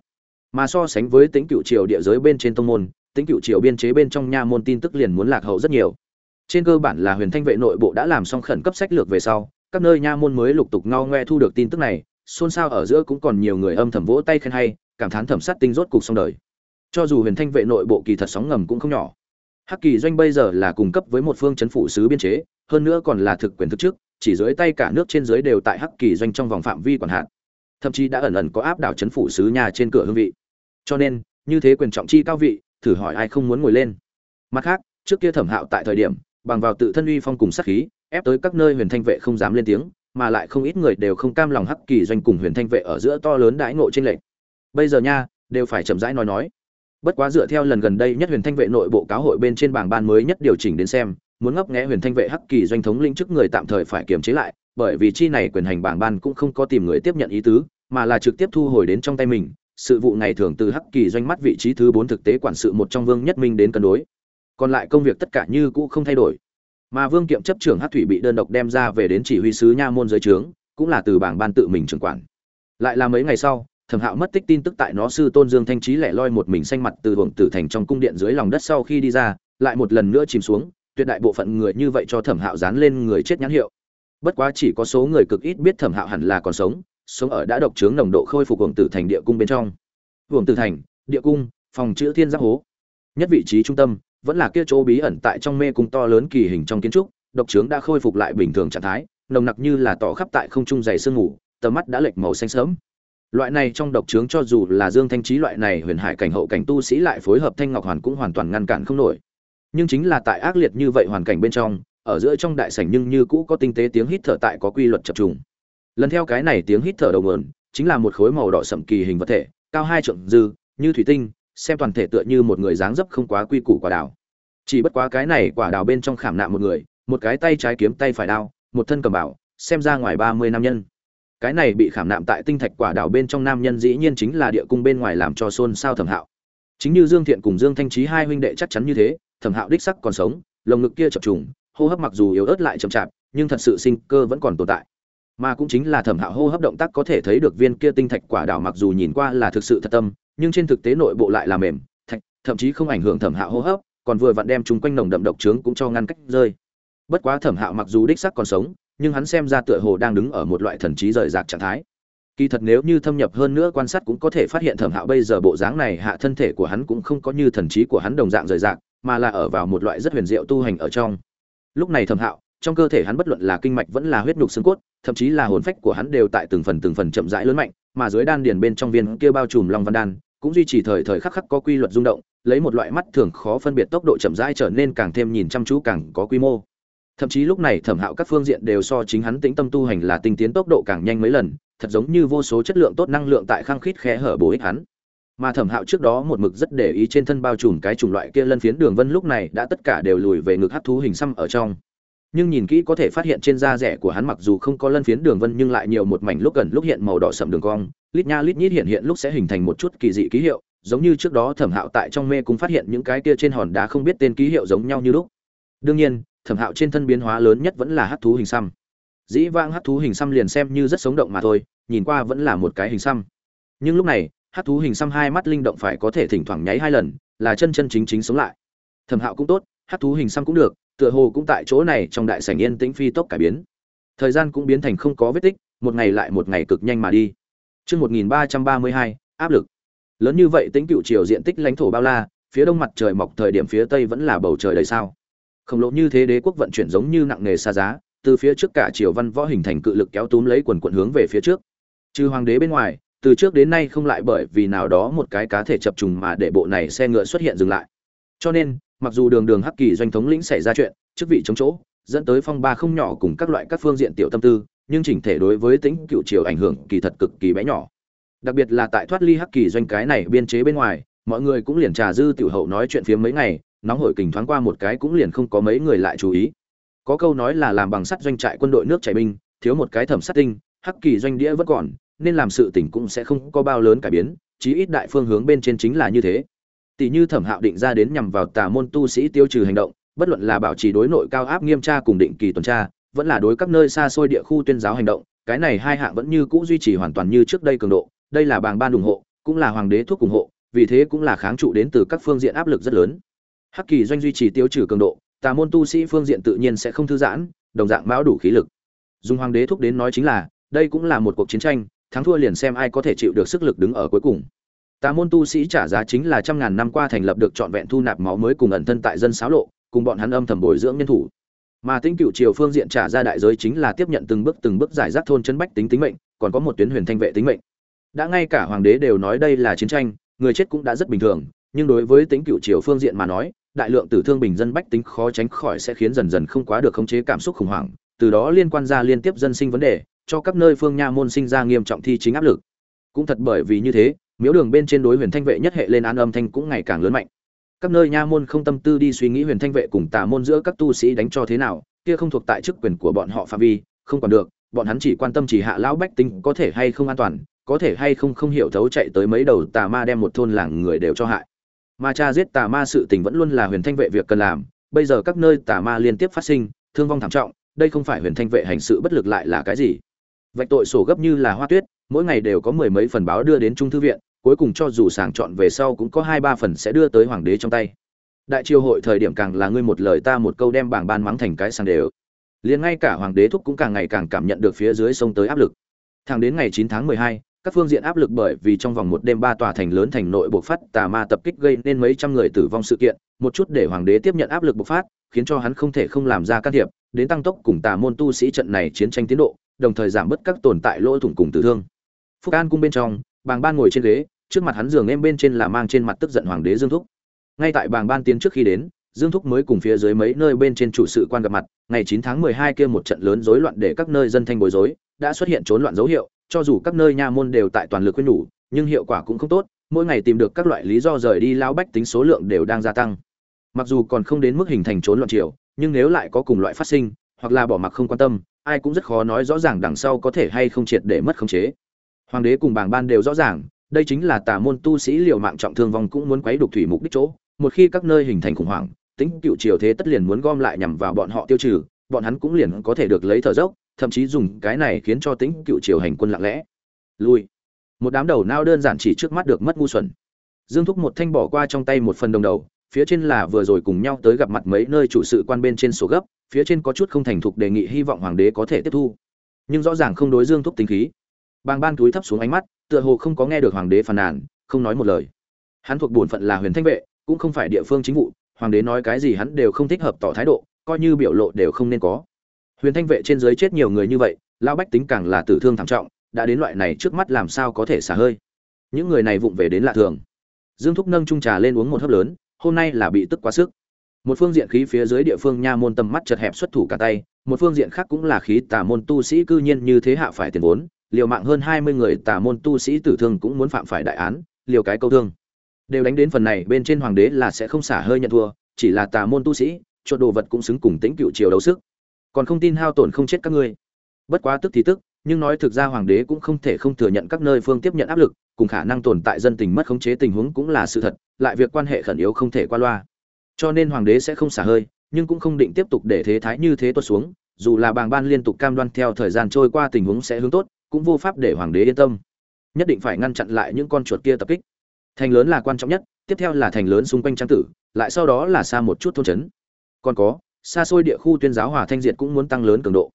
mà so sánh với tính cựu triều địa giới bên trên tông môn tính cựu triều biên chế bên trong nha môn tin tức liền muốn lạc hậu rất nhiều. Trên cơ bản là huyền thanh vệ nội bộ đã làm xong khẩn cấp sách lược về sau các nơi nha môn mới lục tục ngao ngoe thu được tin tức này, xôn xao ở giữa cũng còn nhiều người âm thầm vỗ tay khen hay, cảm thán thẩm sát tinh rốt cục xong đời. Cho dù huyền thanh vệ nội bộ kỳ thật sóng ngầm cũng không nhỏ. Hắc kỳ doanh bây giờ là cung cấp với một phương chấn phủ sứ biên chế, hơn nữa còn là thực quyền thực chức, chỉ dưới tay cả nước trên dưới đều tại hắc kỳ doanh trong vòng phạm vi quản hạn thậm chí đã ẩn ẩn có áp đảo chấn phủ sứ nhà trên cửa hương vị. Cho nên, như thế quyền trọng chi cao vị, thử hỏi ai không muốn ngồi lên. Mặt khác, trước kia thẩm hạo tại thời điểm, bằng vào tự thân uy phong cùng sát khí ép tới các nơi huyền thanh vệ không dám lên tiếng, mà lại không ít người đều không cam lòng hắc kỳ doanh cùng huyền thanh vệ ở giữa to lớn đãi ngộ trên lệnh bây giờ nha, đều phải chậm rãi nói nói. Bất quá dựa theo lần gần đây nhất huyền thanh vệ nội bộ cáo hội bên trên bảng ban mới nhất điều chỉnh đến xem, muốn ngấp nghẽ huyền thanh vệ hắc kỳ doanh thống lĩnh chức người tạm thời phải kiềm chế lại, bởi vì chi này quyền hành bảng ban cũng không có tìm người tiếp nhận ý tứ, mà là trực tiếp thu hồi đến trong tay mình. Sự vụ ngày thường từ hắc kỳ doanh mắt vị trí thứ bốn thực tế quản sự một trong vương nhất minh đến cân đối. Còn lại công việc tất cả như cũ không thay đổi mà vương kiệm chấp trưởng hát thủy bị đơn độc đem ra về đến chỉ huy sứ nha môn giới trướng, cũng là từ bảng ban tự mình trưởng quản. Lại là mấy ngày sau, thẩm hạo mất tích tin tức tại nó sư tôn dương thanh trí lẻ loi một mình xanh mặt từ hưởng tử thành trong cung điện dưới lòng đất sau khi đi ra, lại một lần nữa chìm xuống, tuyệt đại bộ phận người như vậy cho thẩm hạo dán lên người chết nhãn hiệu. Bất quá chỉ có số người cực ít biết thẩm hạo hẳn là còn sống sống ở đã độc trướng nồng độ khôi phục hưởng tử thành địa cung bên trong. Hưởng tử thành, địa cung, phòng chữ thiên giác hố. Nhất vị trí trung tâm vẫn là kia chỗ bí ẩn tại trong mê cung to lớn kỳ hình trong kiến trúc, độc trướng đã khôi phục lại bình thường trạng thái, nồng nặc như là tỏ khắp tại không trung dày sương ngủ tầm mắt đã lệch màu xanh sớm loại này trong độc trướng cho dù là dương thanh trí loại này huyền hải cảnh hậu cảnh tu sĩ lại phối hợp thanh ngọc hoàn cũng hoàn toàn ngăn cản không nổi. Nhưng chính là tại ác liệt như vậy hoàn cảnh bên trong, ở giữa trong đại sảnh nhưng như cũ có tinh tế tiếng hít thở tại có quy luật chập trùng. Lần theo cái này tiếng hít thở đầu nguồn, chính là một khối màu đỏ sậm kỳ hình vật thể, cao hai trượng dư, như thủy tinh xem toàn thể tựa như một người dáng dấp không quá quy củ quả đào. Chỉ bất quá cái này quả đào bên trong khảm nạm một người, một cái tay trái kiếm tay phải đao, một thân cầm bảo, xem ra ngoài ba mươi nam nhân. Cái này bị khảm nạm tại tinh thạch quả đảo bên trong nam nhân dĩ nhiên chính là địa cung bên ngoài làm cho xôn xao thẩm hạo. Chính như dương thiện cùng dương thanh trí hai huynh đệ chắc chắn như thế, thẩm hạo đích sắc còn sống, lồng ngực kia chập trùng, hô hấp mặc dù yếu ớt lại chậm chạp, nhưng thật sự sinh cơ vẫn còn tồn tại. Mà cũng chính là thẩm hạo hô hấp động tác có thể thấy được viên kia tinh thạch quả đảo mặc dù nhìn qua là thực sự thật tâm nhưng trên thực tế nội bộ lại là mềm, thạch, thậm chí không ảnh hưởng thẩm hạo hô hấp, còn vừa vặn đem chúng quanh nồng đậm độc trướng cũng cho ngăn cách rơi. Bất quá thẩm hạo mặc dù đích sắc còn sống, nhưng hắn xem ra tựa hồ đang đứng ở một loại thần trí rời rạc trạng thái. Kỳ thật nếu như thâm nhập hơn nữa quan sát cũng có thể phát hiện thẩm hạo bây giờ bộ dáng này hạ thân thể của hắn cũng không có như thần trí của hắn đồng dạng rời rạc, mà là ở vào một loại rất huyền diệu tu hành ở trong. Lúc này thẩm hạo, trong cơ thể hắn bất luận là kinh mạch vẫn là huyết nhục xương cốt, thậm chí là hồn phách của hắn đều tại từng phần từng phần chậm rãi lớn mạnh mà dưới đan điền bên trong viên kia bao trùm long văn đan, cũng duy trì thời thời khắc khắc có quy luật rung động, lấy một loại mắt thường khó phân biệt tốc độ chậm rãi trở nên càng thêm nhìn chăm chú càng có quy mô. Thậm chí lúc này thẩm hạo các phương diện đều so chính hắn tĩnh tâm tu hành là tinh tiến tốc độ càng nhanh mấy lần, thật giống như vô số chất lượng tốt năng lượng tại khăng khít khe hở bổ ích hắn. Mà thẩm hạo trước đó một mực rất để ý trên thân bao trùm cái chủng loại kia lân phiến đường vân lúc này đã tất cả đều lùi về ngực hấp thú hình xăm ở trong nhưng nhìn kỹ có thể phát hiện trên da rẻ của hắn mặc dù không có lân phiến đường vân nhưng lại nhiều một mảnh lúc gần lúc hiện màu đỏ sậm đường cong. Lít nha lít nhít hiện hiện lúc sẽ hình thành một chút kỳ dị ký hiệu, giống như trước đó thẩm hạo tại trong mê cũng phát hiện những cái kia trên hòn đá không biết tên ký hiệu giống nhau như lúc. Đương nhiên, thẩm hạo trên thân biến hóa lớn nhất vẫn là hát thú hình xăm. Dĩ vãng hát thú hình xăm liền xem như rất sống động mà thôi, nhìn qua vẫn là một cái hình xăm. Nhưng lúc này hát thú hình xăm hai mắt linh động phải có thể thỉnh thoảng nháy hai lần, là chân chân chính chính sống lại. Thẩm hạo cũng tốt hát thú hình xăm cũng được tựa hồ cũng tại chỗ này trong đại sảnh yên tĩnh phi tốc cải biến. Thời gian cũng biến thành không có vết tích một ngày lại một ngày cực nhanh mà đi. Trước 1332, áp lực. Lớn như vậy tính cựu chiều diện tích lãnh thổ bao la, phía đông mặt trời mọc thời điểm phía tây vẫn là bầu trời đầy sao. Khổng lồ như thế đế quốc vận chuyển giống như nặng nghề xa giá từ phía trước cả triều văn võ hình thành cự lực kéo túm lấy quần quần hướng về phía trước. Trừ hoàng đế bên ngoài từ trước đến nay không lại bởi vì nào đó một cái cá thể chập trùng mà để bộ này xe ngựa xuất hiện dừng lại. Cho nên mặc dù đường đường hắc kỳ doanh thống lĩnh xảy ra chuyện, chức vị chống chỗ, dẫn tới phong ba không nhỏ cùng các loại các phương diện tiểu tâm tư, nhưng chỉnh thể đối với tính cựu triều ảnh hưởng kỳ thật cực kỳ bé nhỏ. Đặc biệt là tại thoát ly hắc kỳ doanh cái này biên chế bên ngoài, mọi người cũng liền trà dư tiểu hậu nói chuyện phía mấy ngày, nóng hổi kình thoáng qua một cái cũng liền không có mấy người lại chú ý. Có câu nói là làm bằng sắt doanh trại quân đội nước chảy binh, thiếu một cái thẩm sắt tinh, hắc kỳ doanh đĩa vẫn còn, nên làm sự tỉnh cũng sẽ không có bao lớn cải biến, chí ít đại phương hướng bên trên chính là như thế tỷ như thẩm hạo định ra đến nhằm vào tà môn tu sĩ tiêu trừ hành động, bất luận là bảo trì đối nội cao áp nghiêm tra cùng định kỳ tuần tra, vẫn là đối các nơi xa xôi địa khu tuyên giáo hành động, cái này hai hạng vẫn như cũ duy trì hoàn toàn như trước đây cường độ, đây là bàng ban ủng hộ, cũng là hoàng đế thuốc ủng hộ, vì thế cũng là kháng trụ đến từ các phương diện áp lực rất lớn. Hắc kỳ doanh duy trì tiêu trừ cường độ, tà môn tu sĩ phương diện tự nhiên sẽ không thư giãn, đồng dạng mão đủ khí lực. Dùng hoàng đế thúc đến nói chính là, đây cũng là một cuộc chiến tranh, thắng thua liền xem ai có thể chịu được sức lực đứng ở cuối cùng tà môn tu sĩ trả giá chính là trăm ngàn năm qua thành lập được trọn vẹn thu nạp máu mới cùng ẩn thân tại dân xáo lộ, cùng bọn hắn âm thầm bồi dưỡng nhân thủ. Mà tính cựu triều phương diện trả ra đại giới chính là tiếp nhận từng bước từng bước giải rác thôn chân bách tính tính mệnh, còn có một tuyến huyền thanh vệ tính mệnh. Đã ngay cả hoàng đế đều nói đây là chiến tranh, người chết cũng đã rất bình thường, nhưng đối với tính cựu triều phương diện mà nói, đại lượng tử thương bình dân bách tính khó tránh khỏi sẽ khiến dần dần không quá được khống chế cảm xúc khủng hoảng, từ đó liên quan ra liên tiếp dân sinh vấn đề, cho các nơi phương nha môn sinh ra nghiêm trọng thi chính áp lực. Cũng thật bởi vì như thế miếu đường bên trên đối huyền thanh vệ nhất hệ lên án âm thanh cũng ngày càng lớn mạnh. Các nơi nha môn không tâm tư đi suy nghĩ huyền thanh vệ cùng tà môn giữa các tu sĩ đánh cho thế nào, kia không thuộc tại chức quyền của bọn họ phạm vi, không còn được, bọn hắn chỉ quan tâm chỉ hạ lão bách tính có thể hay không an toàn, có thể hay không không hiểu thấu chạy tới mấy đầu tà ma đem một thôn làng người đều cho hại. Ma cha giết tà ma sự tình vẫn luôn là huyền thanh vệ việc cần làm, bây giờ các nơi tà ma liên tiếp phát sinh, thương vong thảm trọng, đây không phải huyền thanh vệ hành sự bất lực lại là cái gì? Vạch tội sổ gấp như là hoa tuyết, mỗi ngày đều có mười mấy phần báo đưa đến trung thư viện cuối cùng cho dù sàng chọn về sau cũng có hai ba phần sẽ đưa tới hoàng đế trong tay. Đại triều hội thời điểm càng là ngươi một lời ta một câu đem bảng ban mắng thành cái sàng đều. Liền ngay cả hoàng đế thúc cũng càng ngày càng cảm nhận được phía dưới sông tới áp lực. Thẳng đến ngày 9 tháng 12, các phương diện áp lực bởi vì trong vòng một đêm ba tòa thành lớn thành nội bộc phát tà ma tập kích gây nên mấy trăm người tử vong sự kiện một chút để hoàng đế tiếp nhận áp lực bộc phát khiến cho hắn không thể không làm ra can thiệp đến tăng tốc cùng tà môn tu sĩ trận này chiến tranh tiến độ đồng thời giảm bớt các tồn tại lỗ thủng cùng tử thương. Phúc an cung bên trong bàng ban ngồi trên ghế, trước mặt hắn giường em bên trên là mang trên mặt tức giận hoàng đế dương thúc. Ngay tại bàng ban tiến trước khi đến, dương thúc mới cùng phía dưới mấy nơi bên trên chủ sự quan gặp mặt, ngày 9 tháng 12 kia một trận lớn rối loạn để các nơi dân thanh bối rối, đã xuất hiện trốn loạn dấu hiệu, cho dù các nơi nha môn đều tại toàn lực khuyên nhủ, nhưng hiệu quả cũng không tốt, mỗi ngày tìm được các loại lý do rời đi lao bách tính số lượng đều đang gia tăng. Mặc dù còn không đến mức hình thành trốn loạn triều, nhưng nếu lại có cùng loại phát sinh, hoặc là bỏ mặc không quan tâm, ai cũng rất khó nói rõ ràng đằng sau có thể hay không triệt để mất khống chế hoàng đế cùng bảng ban đều rõ ràng, đây chính là tà môn tu sĩ liều mạng trọng thương vong cũng muốn quấy đục thủy mục đích chỗ. Một khi các nơi hình thành khủng hoảng, tính cựu triều thế tất liền muốn gom lại nhằm vào bọn họ tiêu trừ, bọn hắn cũng liền có thể được lấy thở dốc, thậm chí dùng cái này khiến cho tính cựu triều hành quân lặng lẽ. Lui. Một đám đầu nao đơn giản chỉ trước mắt được mất ngu xuẩn. Dương thúc một thanh bỏ qua trong tay một phần đồng đầu, phía trên là vừa rồi cùng nhau tới gặp mặt mấy nơi chủ sự quan bên trên sổ gấp, phía trên có chút không thành thục đề nghị hy vọng hoàng đế có thể tiếp thu. Nhưng rõ ràng không đối dương thúc tính khí bàng ban túi thấp xuống ánh mắt, tựa hồ không có nghe được hoàng đế phàn nàn, không nói một lời. Hắn thuộc bổn phận là huyền thanh vệ, cũng không phải địa phương chính vụ, hoàng đế nói cái gì hắn đều không thích hợp tỏ thái độ, coi như biểu lộ đều không nên có. Huyền thanh vệ trên dưới chết nhiều người như vậy, lão bách tính càng là tử thương thảm trọng, đã đến loại này trước mắt làm sao có thể xả hơi. Những người này vụng về đến lạ thường. Dương thúc nâng trung trà lên uống một hớp lớn, hôm nay là bị tức quá sức. Một phương diện khí phía dưới địa phương nha môn tầm mắt chật hẹp xuất thủ cả tay, một phương diện khác cũng là khí tà môn tu sĩ cư nhiên như thế hạ phải tiền vốn liều mạng hơn hai mươi người tà môn tu sĩ tử thương cũng muốn phạm phải đại án, liều cái câu thương. Đều đánh đến phần này, bên trên hoàng đế là sẽ không xả hơi nhận thua, chỉ là tà môn tu sĩ, chuột đồ vật cũng xứng cùng tính cựu triều đấu sức. Còn không tin hao tổn không chết các ngươi. Bất quá tức thì tức, nhưng nói thực ra hoàng đế cũng không thể không thừa nhận các nơi phương tiếp nhận áp lực, cùng khả năng tồn tại dân tình mất khống chế tình huống cũng là sự thật, lại việc quan hệ khẩn yếu không thể qua loa. Cho nên hoàng đế sẽ không xả hơi, nhưng cũng không định tiếp tục để thế thái như thế tuột xuống, dù là bàng ban liên tục cam đoan theo thời gian trôi qua tình huống sẽ hướng tốt cũng vô pháp để hoàng đế yên tâm. Nhất định phải ngăn chặn lại những con chuột kia tập kích. Thành lớn là quan trọng nhất, tiếp theo là thành lớn xung quanh trang tử, lại sau đó là xa một chút thôn trấn. Còn có, xa xôi địa khu tuyên giáo hòa thanh diệt cũng muốn tăng lớn cường độ.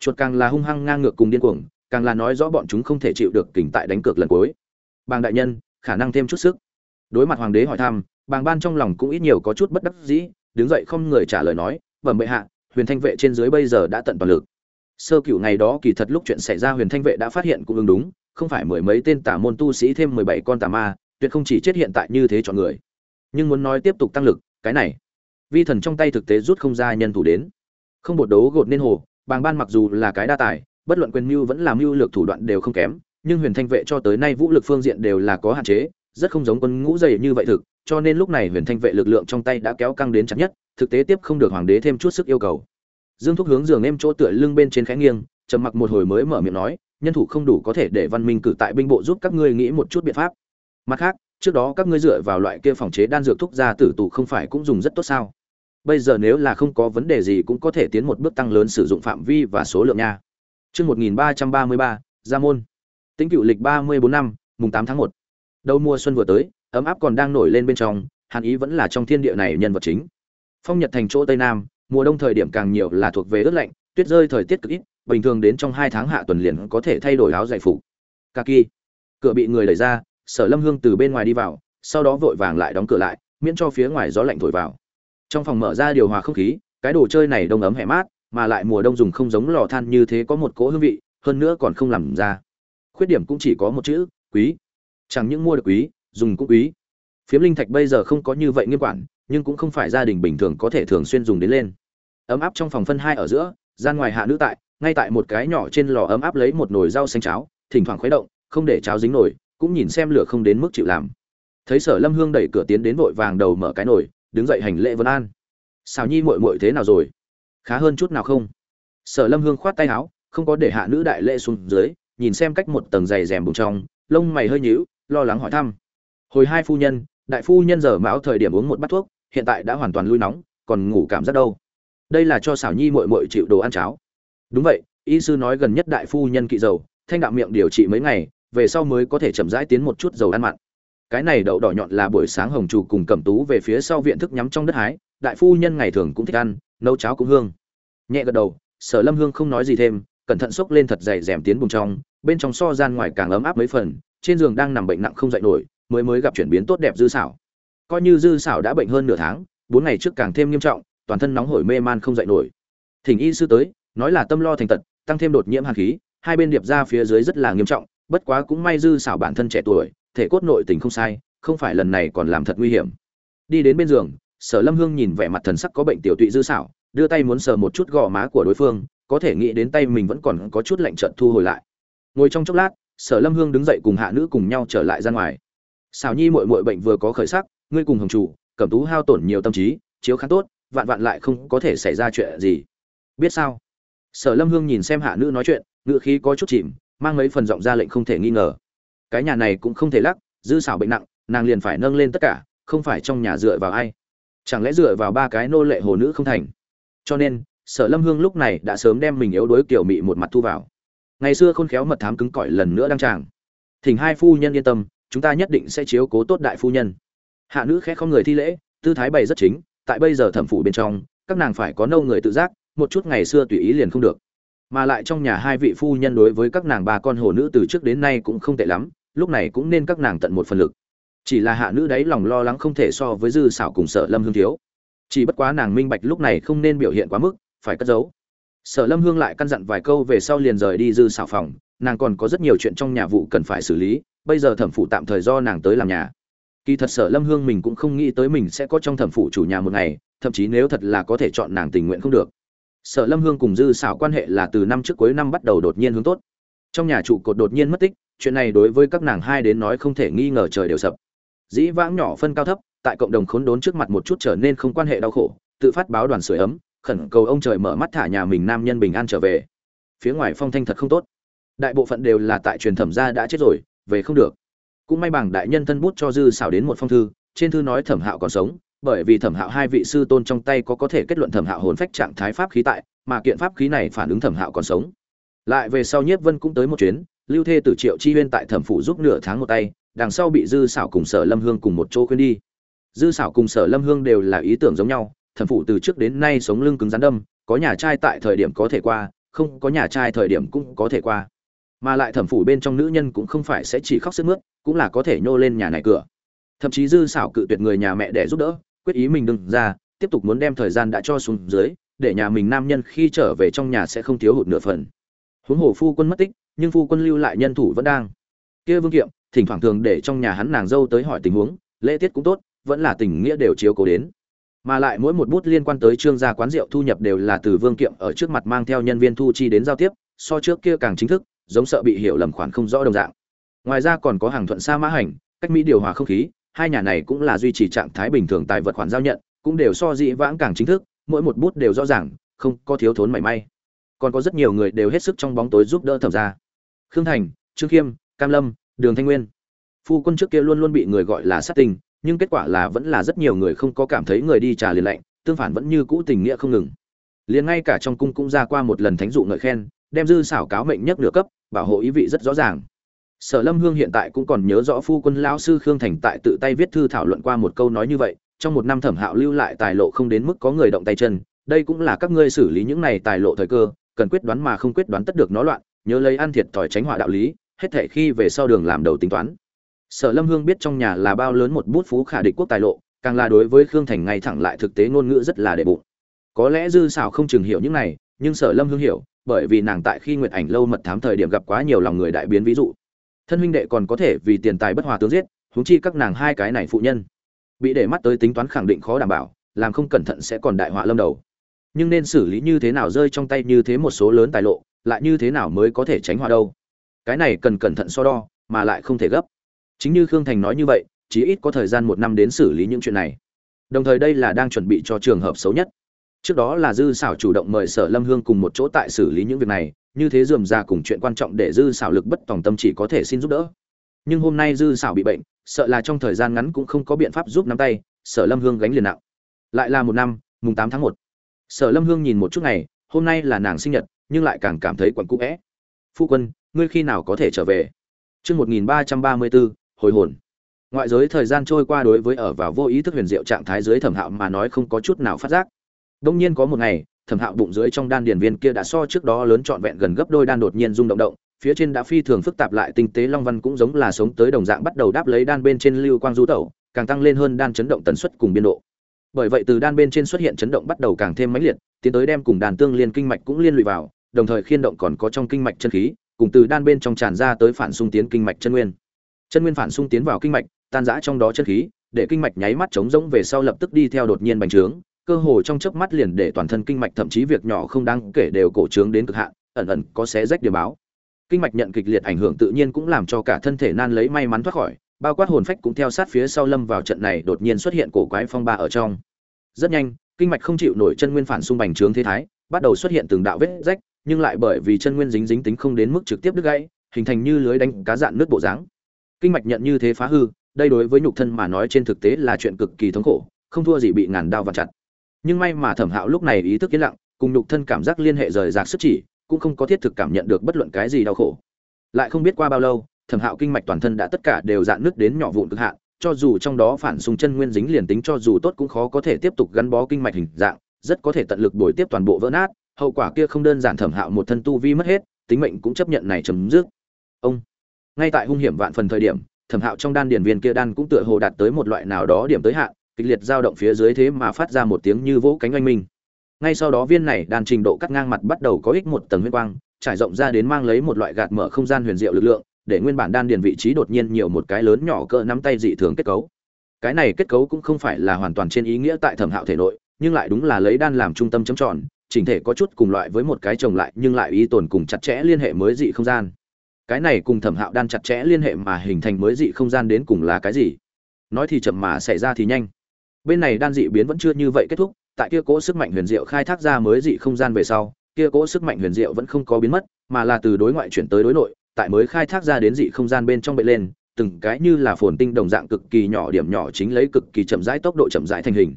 Chuột càng là hung hăng ngang ngược cùng điên cuồng, càng là nói rõ bọn chúng không thể chịu được kình tại đánh cược lần cuối. Bàng đại nhân, khả năng thêm chút sức. Đối mặt hoàng đế hỏi thăm, bàng ban trong lòng cũng ít nhiều có chút bất đắc dĩ, đứng dậy không người trả lời nói, bẩm bệ hạ, huyền thanh vệ trên dưới bây giờ đã tận toàn lực sơ cửu ngày đó kỳ thật lúc chuyện xảy ra huyền thanh vệ đã phát hiện cũng ứng đúng, không phải mười mấy tên tà môn tu sĩ thêm mười bảy con tà ma, tuyệt không chỉ chết hiện tại như thế chọn người. Nhưng muốn nói tiếp tục tăng lực, cái này, vi thần trong tay thực tế rút không ra nhân thủ đến. Không bột đấu gột nên hồ, bàng ban mặc dù là cái đa tài, bất luận quyền mưu vẫn làm mưu lược thủ đoạn đều không kém, nhưng huyền thanh vệ cho tới nay vũ lực phương diện đều là có hạn chế, rất không giống quân ngũ dày như vậy thực, cho nên lúc này huyền thanh vệ lực lượng trong tay đã kéo căng đến chặt nhất, thực tế tiếp không được hoàng đế thêm chút sức yêu cầu dương thúc hướng giường em chỗ tựa lưng bên trên khẽ nghiêng trầm mặc một hồi mới mở miệng nói nhân thủ không đủ có thể để văn minh cử tại binh bộ giúp các ngươi nghĩ một chút biện pháp mặt khác trước đó các ngươi dựa vào loại kia phòng chế đan dược thuốc ra tử tù không phải cũng dùng rất tốt sao bây giờ nếu là không có vấn đề gì cũng có thể tiến một bước tăng lớn sử dụng phạm vi và số lượng nha Chương 1333, Gia môn. Tính cựu lịch 34 năm, mùng 8 tháng 1. Đầu mùa xuân vừa tới, ấm áp còn đang nổi lên bên trong, hàn ý vẫn là trong thiên địa này nhân vật chính. Phong Nhật thành chỗ Tây Nam, mùa đông thời điểm càng nhiều là thuộc về ướt lạnh, tuyết rơi thời tiết cực ít, bình thường đến trong 2 tháng hạ tuần liền có thể thay đổi áo giải phục. Kaki. Cửa bị người đẩy ra, Sở Lâm Hương từ bên ngoài đi vào, sau đó vội vàng lại đóng cửa lại, miễn cho phía ngoài gió lạnh thổi vào. Trong phòng mở ra điều hòa không khí, cái đồ chơi này đông ấm hệ mát, mà lại mùa đông dùng không giống lò than như thế có một cỗ hương vị, hơn nữa còn không làm ra. Khuyết điểm cũng chỉ có một chữ, quý. Chẳng những mua được quý, dùng cũng quý. Phiếm linh thạch bây giờ không có như vậy nghiêm quản, nhưng cũng không phải gia đình bình thường có thể thường xuyên dùng đến lên. Ấm áp trong phòng phân hai ở giữa, gian ngoài hạ nữ tại, ngay tại một cái nhỏ trên lò ấm áp lấy một nồi rau xanh cháo, thỉnh thoảng khuấy động, không để cháo dính nồi, cũng nhìn xem lửa không đến mức chịu làm. Thấy Sở Lâm Hương đẩy cửa tiến đến vội vàng đầu mở cái nồi, đứng dậy hành lễ vân an. xào Nhi muội muội thế nào rồi? khá hơn chút nào không sở lâm hương khoát tay áo không có để hạ nữ đại lễ xuống dưới nhìn xem cách một tầng dày rèm bùng trong lông mày hơi nhíu lo lắng hỏi thăm hồi hai phu nhân đại phu nhân giờ mão thời điểm uống một bát thuốc hiện tại đã hoàn toàn lui nóng, còn ngủ cảm giác đâu. Đây là cho xảo nhi mội mội chịu đồ ăn cháo. Đúng vậy, y sư nói gần nhất đại phu nhân kỵ dầu, thanh đạm miệng điều trị mấy ngày, về sau mới có thể chậm rãi tiến một chút dầu ăn mặn. Cái này đậu đỏ nhọn là buổi sáng hồng chủ cùng cẩm tú về phía sau viện thức nhắm trong đất hái, đại phu nhân ngày thường cũng thích ăn, nấu cháo cũng hương. Nhẹ gật đầu, sở lâm hương không nói gì thêm, cẩn thận xốc lên thật dày rèm tiến bùng trong, bên trong so gian ngoài càng ấm áp mấy phần, trên giường đang nằm bệnh nặng không dậy nổi, mới mới gặp chuyển biến tốt đẹp dư xảo coi như dư xảo đã bệnh hơn nửa tháng, bốn ngày trước càng thêm nghiêm trọng, toàn thân nóng hổi mê man không dậy nổi. Thỉnh y sư tới, nói là tâm lo thành tật, tăng thêm đột nhiễm hàn khí, hai bên điệp ra phía dưới rất là nghiêm trọng, bất quá cũng may dư xảo bản thân trẻ tuổi, thể cốt nội tình không sai, không phải lần này còn làm thật nguy hiểm. Đi đến bên giường, sở lâm hương nhìn vẻ mặt thần sắc có bệnh tiểu tụy dư xảo, đưa tay muốn sờ một chút gò má của đối phương, có thể nghĩ đến tay mình vẫn còn có chút lạnh trận thu hồi lại. Ngồi trong chốc lát, sở lâm hương đứng dậy cùng hạ nữ cùng nhau trở lại ra ngoài. Xào nhi mội mội bệnh vừa có khởi sắc ngươi cùng hồng chủ, cẩm tú hao tổn nhiều tâm trí, chiếu khá tốt, vạn vạn lại không có thể xảy ra chuyện gì. Biết sao? Sở lâm hương nhìn xem hạ nữ nói chuyện ngự khí có chút chìm, mang mấy phần giọng ra lệnh không thể nghi ngờ. Cái nhà này cũng không thể lắc, dư xảo bệnh nặng, nàng liền phải nâng lên tất cả, không phải trong nhà dựa vào ai. Chẳng lẽ dựa vào ba cái nô lệ hồ nữ không thành? Cho nên, sở lâm hương lúc này đã sớm đem mình yếu đuối kiểu mị một mặt thu vào. Ngày xưa khôn khéo mật thám cứng cỏi lần nữa đăng tràng. Thỉnh hai phu nhân yên tâm, chúng ta nhất định sẽ chiếu cố tốt đại phu nhân hạ nữ khẽ không người thi lễ, tư thái bày rất chính, tại bây giờ thẩm phủ bên trong, các nàng phải có nâu người tự giác, một chút ngày xưa tùy ý liền không được. Mà lại trong nhà hai vị phu nhân đối với các nàng ba con hồ nữ từ trước đến nay cũng không tệ lắm, lúc này cũng nên các nàng tận một phần lực. Chỉ là hạ nữ đấy lòng lo lắng không thể so với dư xảo cùng sợ lâm hương thiếu. Chỉ bất quá nàng minh bạch lúc này không nên biểu hiện quá mức, phải cất giấu. Sở lâm hương lại căn dặn vài câu về sau liền rời đi dư xảo phòng, nàng còn có rất nhiều chuyện trong nhà vụ cần phải xử lý, bây giờ thẩm phụ tạm thời do nàng tới làm nhà kỳ thật sở lâm hương mình cũng không nghĩ tới mình sẽ có trong thẩm phụ chủ nhà một ngày, thậm chí nếu thật là có thể chọn nàng tình nguyện không được. Sở lâm hương cùng dư xảo quan hệ là từ năm trước cuối năm bắt đầu đột nhiên hướng tốt. Trong nhà trụ cột đột nhiên mất tích, chuyện này đối với các nàng hai đến nói không thể nghi ngờ trời đều sập. Dĩ vãng nhỏ phân cao thấp, tại cộng đồng khốn đốn trước mặt một chút trở nên không quan hệ đau khổ, tự phát báo đoàn sưởi ấm, khẩn cầu ông trời mở mắt thả nhà mình nam nhân bình an trở về. Phía ngoài phong thanh thật không tốt. Đại bộ phận đều là tại truyền thẩm gia đã chết rồi, về không được cũng may bằng đại nhân thân bút cho dư xảo đến một phong thư, trên thư nói thẩm hạo còn sống, bởi vì thẩm hạo hai vị sư tôn trong tay có có thể kết luận thẩm hạo hồn phách trạng thái pháp khí tại, mà kiện pháp khí này phản ứng thẩm hạo còn sống. Lại về sau nhiếp vân cũng tới một chuyến, lưu thê tử triệu chi huyên tại thẩm phủ giúp nửa tháng một tay, đằng sau bị dư xảo cùng sở lâm hương cùng một chỗ khuyên đi. Dư xảo cùng sở lâm hương đều là ý tưởng giống nhau, thẩm phủ từ trước đến nay sống lưng cứng rắn đâm, có nhà trai tại thời điểm có thể qua, không có nhà trai thời điểm cũng có thể qua mà lại thẩm phủ bên trong nữ nhân cũng không phải sẽ chỉ khóc sức mướt, cũng là có thể nhô lên nhà này cửa. Thậm chí dư xảo cự tuyệt người nhà mẹ để giúp đỡ, quyết ý mình đừng ra, tiếp tục muốn đem thời gian đã cho xuống dưới, để nhà mình nam nhân khi trở về trong nhà sẽ không thiếu hụt nửa phần. Huống hồ phu quân mất tích, nhưng phu quân lưu lại nhân thủ vẫn đang. Kia vương kiệm, thỉnh thoảng thường để trong nhà hắn nàng dâu tới hỏi tình huống, lễ tiết cũng tốt, vẫn là tình nghĩa đều chiếu cố đến. Mà lại mỗi một bút liên quan tới trương gia quán rượu thu nhập đều là từ vương kiệm ở trước mặt mang theo nhân viên thu chi đến giao tiếp, so trước kia càng chính thức giống sợ bị hiểu lầm khoản không rõ đồng dạng. Ngoài ra còn có hàng thuận sa mã hành, cách mỹ điều hòa không khí, hai nhà này cũng là duy trì trạng thái bình thường tài vật khoản giao nhận, cũng đều so dị vãng càng chính thức, mỗi một bút đều rõ ràng, không có thiếu thốn mảy may. Còn có rất nhiều người đều hết sức trong bóng tối giúp đỡ thẩm ra khương thành, trương khiêm, cam lâm, đường thanh nguyên. Phu quân trước kia luôn luôn bị người gọi là sát tình, nhưng kết quả là vẫn là rất nhiều người không có cảm thấy người đi trà liền lạnh, tương phản vẫn như cũ tình nghĩa không ngừng. Liền ngay cả trong cung cũng ra qua một lần thánh dụ ngợi khen, đem dư xảo cáo mệnh nhất nửa cấp bảo hộ ý vị rất rõ ràng. Sở lâm hương hiện tại cũng còn nhớ rõ phu quân lão sư khương thành tại tự tay viết thư thảo luận qua một câu nói như vậy, trong một năm thẩm hạo lưu lại tài lộ không đến mức có người động tay chân, đây cũng là các ngươi xử lý những này tài lộ thời cơ, cần quyết đoán mà không quyết đoán tất được nó loạn, nhớ lấy ăn thiệt thòi tránh họa đạo lý, hết thể khi về sau đường làm đầu tính toán. Sở lâm hương biết trong nhà là bao lớn một bút phú khả địch quốc tài lộ, càng là đối với khương thành ngay thẳng lại thực tế ngôn ngữ rất là đệ bụng. Có lẽ dư xảo không chừng hiểu những này, nhưng sở lâm hương hiểu bởi vì nàng tại khi nguyệt ảnh lâu mật thám thời điểm gặp quá nhiều lòng người đại biến ví dụ. Thân huynh đệ còn có thể vì tiền tài bất hòa tướng giết, huống chi các nàng hai cái này phụ nhân. Bị để mắt tới tính toán khẳng định khó đảm bảo, làm không cẩn thận sẽ còn đại họa lâm đầu. Nhưng nên xử lý như thế nào rơi trong tay như thế một số lớn tài lộ, lại như thế nào mới có thể tránh họa đâu? Cái này cần cẩn thận so đo, mà lại không thể gấp. Chính như khương thành nói như vậy, chí ít có thời gian một năm đến xử lý những chuyện này. Đồng thời đây là đang chuẩn bị cho trường hợp xấu nhất trước đó là dư xảo chủ động mời sở lâm hương cùng một chỗ tại xử lý những việc này, như thế dườm ra cùng chuyện quan trọng để dư xảo lực bất tòng tâm chỉ có thể xin giúp đỡ. Nhưng hôm nay dư xảo bị bệnh, sợ là trong thời gian ngắn cũng không có biện pháp giúp nắm tay, sở lâm hương gánh liền nặng. Lại là một năm, mùng tám tháng một. Sở lâm hương nhìn một chút ngày, hôm nay là nàng sinh nhật, nhưng lại càng cảm thấy quặn cũ vẽ phu quân, ngươi khi nào có thể trở về? Chương một nghìn ba trăm ba mươi bốn, hồi hồn. Ngoại giới thời gian trôi qua đối với ở vào vô ý thức huyền diệu trạng thái dưới thẩm hạo mà nói không có chút nào phát giác đông nhiên có một ngày, thẩm hạo bụng dưới trong đan điền viên kia đã so trước đó lớn trọn vẹn gần gấp đôi đan đột nhiên rung động động, phía trên đã phi thường phức tạp lại tinh tế long văn cũng giống là sống tới đồng dạng bắt đầu đáp lấy đan bên trên lưu quang du tẩu, càng tăng lên hơn đan chấn động tần suất cùng biên độ. Bởi vậy từ đan bên trên xuất hiện chấn động bắt đầu càng thêm mãnh liệt, tiến tới đem cùng đàn tương liên kinh mạch cũng liên lụy vào, đồng thời khiên động còn có trong kinh mạch chân khí, cùng từ đan bên trong tràn ra tới phản xung tiến kinh mạch chân nguyên. Chân nguyên phản xung tiến vào kinh mạch, tan rã trong đó chân khí, để kinh mạch nháy mắt trống rỗng về sau lập tức đi theo đột nhiên bành trướng cơ hồ trong chớp mắt liền để toàn thân kinh mạch thậm chí việc nhỏ không đáng kể đều cổ trướng đến cực hạn, ẩn ẩn có xé rách điểm báo. Kinh mạch nhận kịch liệt ảnh hưởng tự nhiên cũng làm cho cả thân thể nan lấy may mắn thoát khỏi, bao quát hồn phách cũng theo sát phía sau lâm vào trận này đột nhiên xuất hiện cổ quái phong ba ở trong. Rất nhanh, kinh mạch không chịu nổi chân nguyên phản xung bành trướng thế thái, bắt đầu xuất hiện từng đạo vết rách, nhưng lại bởi vì chân nguyên dính dính tính không đến mức trực tiếp đứt gãy, hình thành như lưới đánh cá dạn nước bộ dáng. Kinh mạch nhận như thế phá hư, đây đối với nhục thân mà nói trên thực tế là chuyện cực kỳ thống khổ, không thua gì bị ngàn đao vạn chặt nhưng may mà thẩm hạo lúc này ý thức yên lặng, cùng nhục thân cảm giác liên hệ rời rạc sức chỉ, cũng không có thiết thực cảm nhận được bất luận cái gì đau khổ. Lại không biết qua bao lâu, thẩm hạo kinh mạch toàn thân đã tất cả đều dạn nước đến nhỏ vụn cực hạn, cho dù trong đó phản xung chân nguyên dính liền tính cho dù tốt cũng khó có thể tiếp tục gắn bó kinh mạch hình dạng, rất có thể tận lực bồi tiếp toàn bộ vỡ nát, hậu quả kia không đơn giản thẩm hạo một thân tu vi mất hết, tính mệnh cũng chấp nhận này chấm dứt. Ông, ngay tại hung hiểm vạn phần thời điểm, thẩm hạo trong đan điển viên kia đan cũng tựa hồ đạt tới một loại nào đó điểm tới hạn kịch liệt dao động phía dưới thế mà phát ra một tiếng như vỗ cánh oanh minh. Ngay sau đó viên này đan trình độ cắt ngang mặt bắt đầu có ích một tầng huyết quang, trải rộng ra đến mang lấy một loại gạt mở không gian huyền diệu lực lượng, để nguyên bản đan điền vị trí đột nhiên nhiều một cái lớn nhỏ cỡ nắm tay dị thường kết cấu. Cái này kết cấu cũng không phải là hoàn toàn trên ý nghĩa tại thẩm hạo thể nội, nhưng lại đúng là lấy đan làm trung tâm chấm tròn, chỉnh thể có chút cùng loại với một cái trồng lại nhưng lại ý tồn cùng chặt chẽ liên hệ mới dị không gian. Cái này cùng thẩm hạo đan chặt chẽ liên hệ mà hình thành mới dị không gian đến cùng là cái gì? Nói thì chậm mà xảy ra thì nhanh bên này đan dị biến vẫn chưa như vậy kết thúc, tại kia cỗ sức mạnh huyền diệu khai thác ra mới dị không gian về sau, kia cỗ sức mạnh huyền diệu vẫn không có biến mất, mà là từ đối ngoại chuyển tới đối nội, tại mới khai thác ra đến dị không gian bên trong bệ lên, từng cái như là phồn tinh đồng dạng cực kỳ nhỏ điểm nhỏ chính lấy cực kỳ chậm rãi tốc độ chậm rãi thành hình.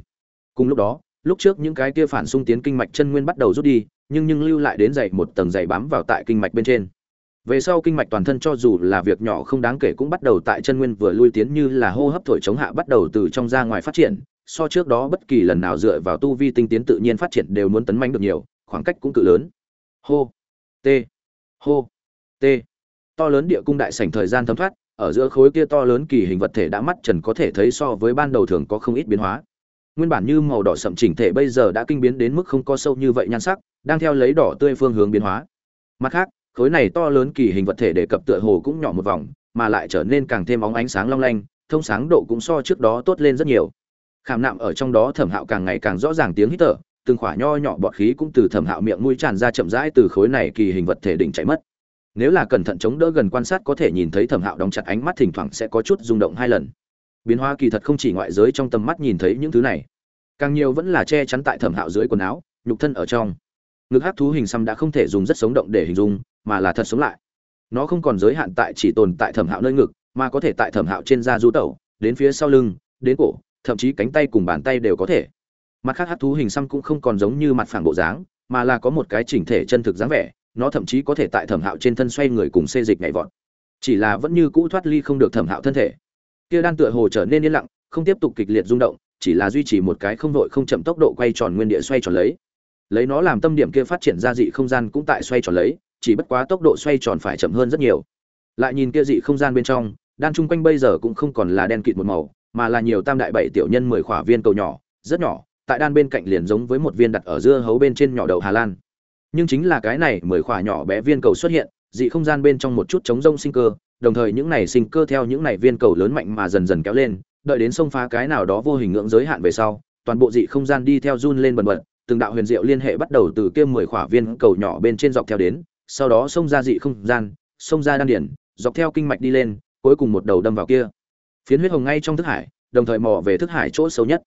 Cùng lúc đó, lúc trước những cái kia phản xung tiến kinh mạch chân nguyên bắt đầu rút đi, nhưng nhưng lưu lại đến dày một tầng dày bám vào tại kinh mạch bên trên. Về sau kinh mạch toàn thân cho dù là việc nhỏ không đáng kể cũng bắt đầu tại chân nguyên vừa lui tiến như là hô hấp thổi chống hạ bắt đầu từ trong ra ngoài phát triển so trước đó bất kỳ lần nào dựa vào tu vi tinh tiến tự nhiên phát triển đều muốn tấn manh được nhiều, khoảng cách cũng cự lớn. Hô, t hô, t. To lớn địa cung đại sảnh thời gian thấm thoát, ở giữa khối kia to lớn kỳ hình vật thể đã mắt trần có thể thấy so với ban đầu thường có không ít biến hóa. Nguyên bản như màu đỏ sậm chỉnh thể bây giờ đã kinh biến đến mức không có sâu như vậy nhan sắc, đang theo lấy đỏ tươi phương hướng biến hóa. Mặt khác, khối này to lớn kỳ hình vật thể đề cập tựa hồ cũng nhỏ một vòng, mà lại trở nên càng thêm óng ánh sáng long lanh, thông sáng độ cũng so trước đó tốt lên rất nhiều khảm nạm ở trong đó thẩm hạo càng ngày càng rõ ràng tiếng hít thở, từng khỏa nho nhỏ bọt khí cũng từ thẩm hạo miệng mũi tràn ra chậm rãi từ khối này kỳ hình vật thể đỉnh chạy mất. Nếu là cẩn thận chống đỡ gần quan sát có thể nhìn thấy thẩm hạo đóng chặt ánh mắt thỉnh thoảng sẽ có chút rung động hai lần. Biến hóa kỳ thật không chỉ ngoại giới trong tầm mắt nhìn thấy những thứ này, càng nhiều vẫn là che chắn tại thẩm hạo dưới quần áo, nhục thân ở trong. Ngực hát thú hình xăm đã không thể dùng rất sống động để hình dung, mà là thật sống lại. Nó không còn giới hạn tại chỉ tồn tại thẩm hạo nơi ngực, mà có thể tại thẩm hạo trên da du tẩu, đến phía sau lưng, đến cổ thậm chí cánh tay cùng bàn tay đều có thể. Mặt khác hát thú hình xăm cũng không còn giống như mặt phản bộ dáng, mà là có một cái chỉnh thể chân thực dáng vẻ, nó thậm chí có thể tại thẩm hạo trên thân xoay người cùng xê dịch nhảy vọt. Chỉ là vẫn như cũ thoát ly không được thẩm hạo thân thể. Kia đan tựa hồ trở nên yên lặng, không tiếp tục kịch liệt rung động, chỉ là duy trì một cái không vội không chậm tốc độ quay tròn nguyên địa xoay tròn lấy. Lấy nó làm tâm điểm kia phát triển ra dị không gian cũng tại xoay tròn lấy, chỉ bất quá tốc độ xoay tròn phải chậm hơn rất nhiều. Lại nhìn kia dị không gian bên trong, đan chung quanh bây giờ cũng không còn là đen kịt một màu mà là nhiều tam đại bảy tiểu nhân mười khỏa viên cầu nhỏ, rất nhỏ, tại đan bên cạnh liền giống với một viên đặt ở dưa hấu bên trên nhỏ đầu hà lan. Nhưng chính là cái này mười khỏa nhỏ bé viên cầu xuất hiện, dị không gian bên trong một chút chống rông sinh cơ, đồng thời những này sinh cơ theo những này viên cầu lớn mạnh mà dần dần kéo lên, đợi đến sông phá cái nào đó vô hình ngưỡng giới hạn về sau, toàn bộ dị không gian đi theo run lên bần bật, từng đạo huyền diệu liên hệ bắt đầu từ kia mười khỏa viên cầu nhỏ bên trên dọc theo đến, sau đó xông ra dị không gian, xông ra đan điển, dọc theo kinh mạch đi lên, cuối cùng một đầu đâm vào kia phiến huyết hồng ngay trong thức hải, đồng thời mò về thức hải chỗ sâu nhất.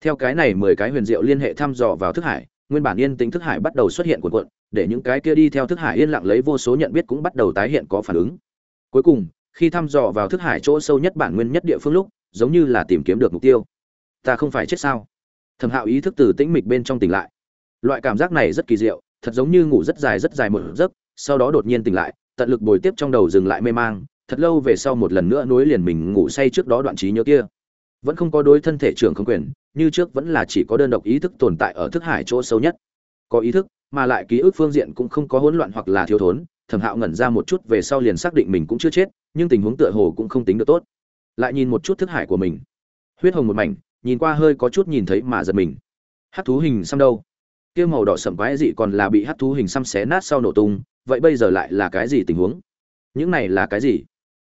Theo cái này mười cái huyền diệu liên hệ thăm dò vào thức hải, nguyên bản yên tĩnh thức hải bắt đầu xuất hiện cuộn cuộn, để những cái kia đi theo thức hải yên lặng lấy vô số nhận biết cũng bắt đầu tái hiện có phản ứng. Cuối cùng, khi thăm dò vào thức hải chỗ sâu nhất bản nguyên nhất địa phương lúc, giống như là tìm kiếm được mục tiêu. Ta không phải chết sao? Thẩm hạo ý thức từ tĩnh mịch bên trong tỉnh lại. Loại cảm giác này rất kỳ diệu, thật giống như ngủ rất dài rất dài một giấc, sau đó đột nhiên tỉnh lại, tận lực bồi tiếp trong đầu dừng lại mê mang thật lâu về sau một lần nữa nối liền mình ngủ say trước đó đoạn trí nhớ kia. Vẫn không có đối thân thể trưởng không quyền, như trước vẫn là chỉ có đơn độc ý thức tồn tại ở thức hải chỗ sâu nhất. Có ý thức, mà lại ký ức phương diện cũng không có hỗn loạn hoặc là thiếu thốn, thẩm hạo ngẩn ra một chút về sau liền xác định mình cũng chưa chết, nhưng tình huống tựa hồ cũng không tính được tốt. Lại nhìn một chút thức hải của mình. Huyết hồng một mảnh, nhìn qua hơi có chút nhìn thấy mà giật mình. Hát thú hình xăm đâu? Kia màu đỏ sậm quái dị còn là bị hát thú hình xăm xé nát sau nổ tung, vậy bây giờ lại là cái gì tình huống? Những này là cái gì?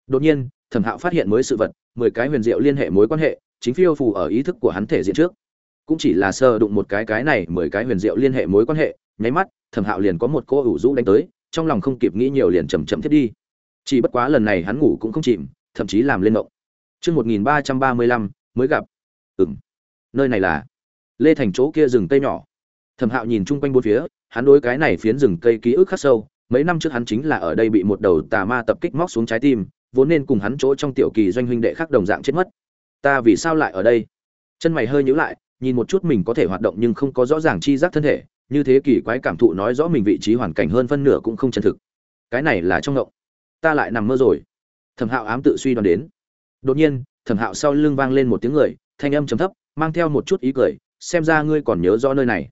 Đột nhiên thẩm hạo phát hiện mới sự vật mười cái huyền diệu liên hệ mối quan hệ chính phiêu phù ở ý thức của hắn thể diện trước. Cũng chỉ là sơ đụng một cái cái này mười cái huyền diệu liên hệ mối quan hệ nháy mắt thẩm hạo liền có một cô ủ rũ đánh tới trong lòng không kịp nghĩ nhiều liền chầm chậm thiết đi. Chỉ bất quá lần này hắn ngủ cũng không chìm thậm chí làm lên ngộng. Chương một nghìn ba trăm ba mươi lăm mới gặp. Ừm, nơi này là lê thành chỗ kia rừng cây nhỏ. Thẩm hạo nhìn chung quanh bốn phía hắn đối cái này phiến rừng cây ký ức khắc sâu mấy năm trước hắn chính là ở đây bị một đầu tà ma tập kích móc xuống trái tim vốn nên cùng hắn chỗ trong tiểu kỳ doanh huynh đệ khác đồng dạng chết mất. Ta vì sao lại ở đây? Chân mày hơi nhíu lại, nhìn một chút mình có thể hoạt động nhưng không có rõ ràng chi giác thân thể, như thế kỳ quái cảm thụ nói rõ mình vị trí hoàn cảnh hơn phân nửa cũng không chân thực. Cái này là trong ngộng. Ta lại nằm mơ rồi. Thẩm hạo ám tự suy đoán đến. Đột nhiên, thẩm hạo sau lưng vang lên một tiếng người, thanh âm trầm thấp, mang theo một chút ý cười, xem ra ngươi còn nhớ rõ nơi này.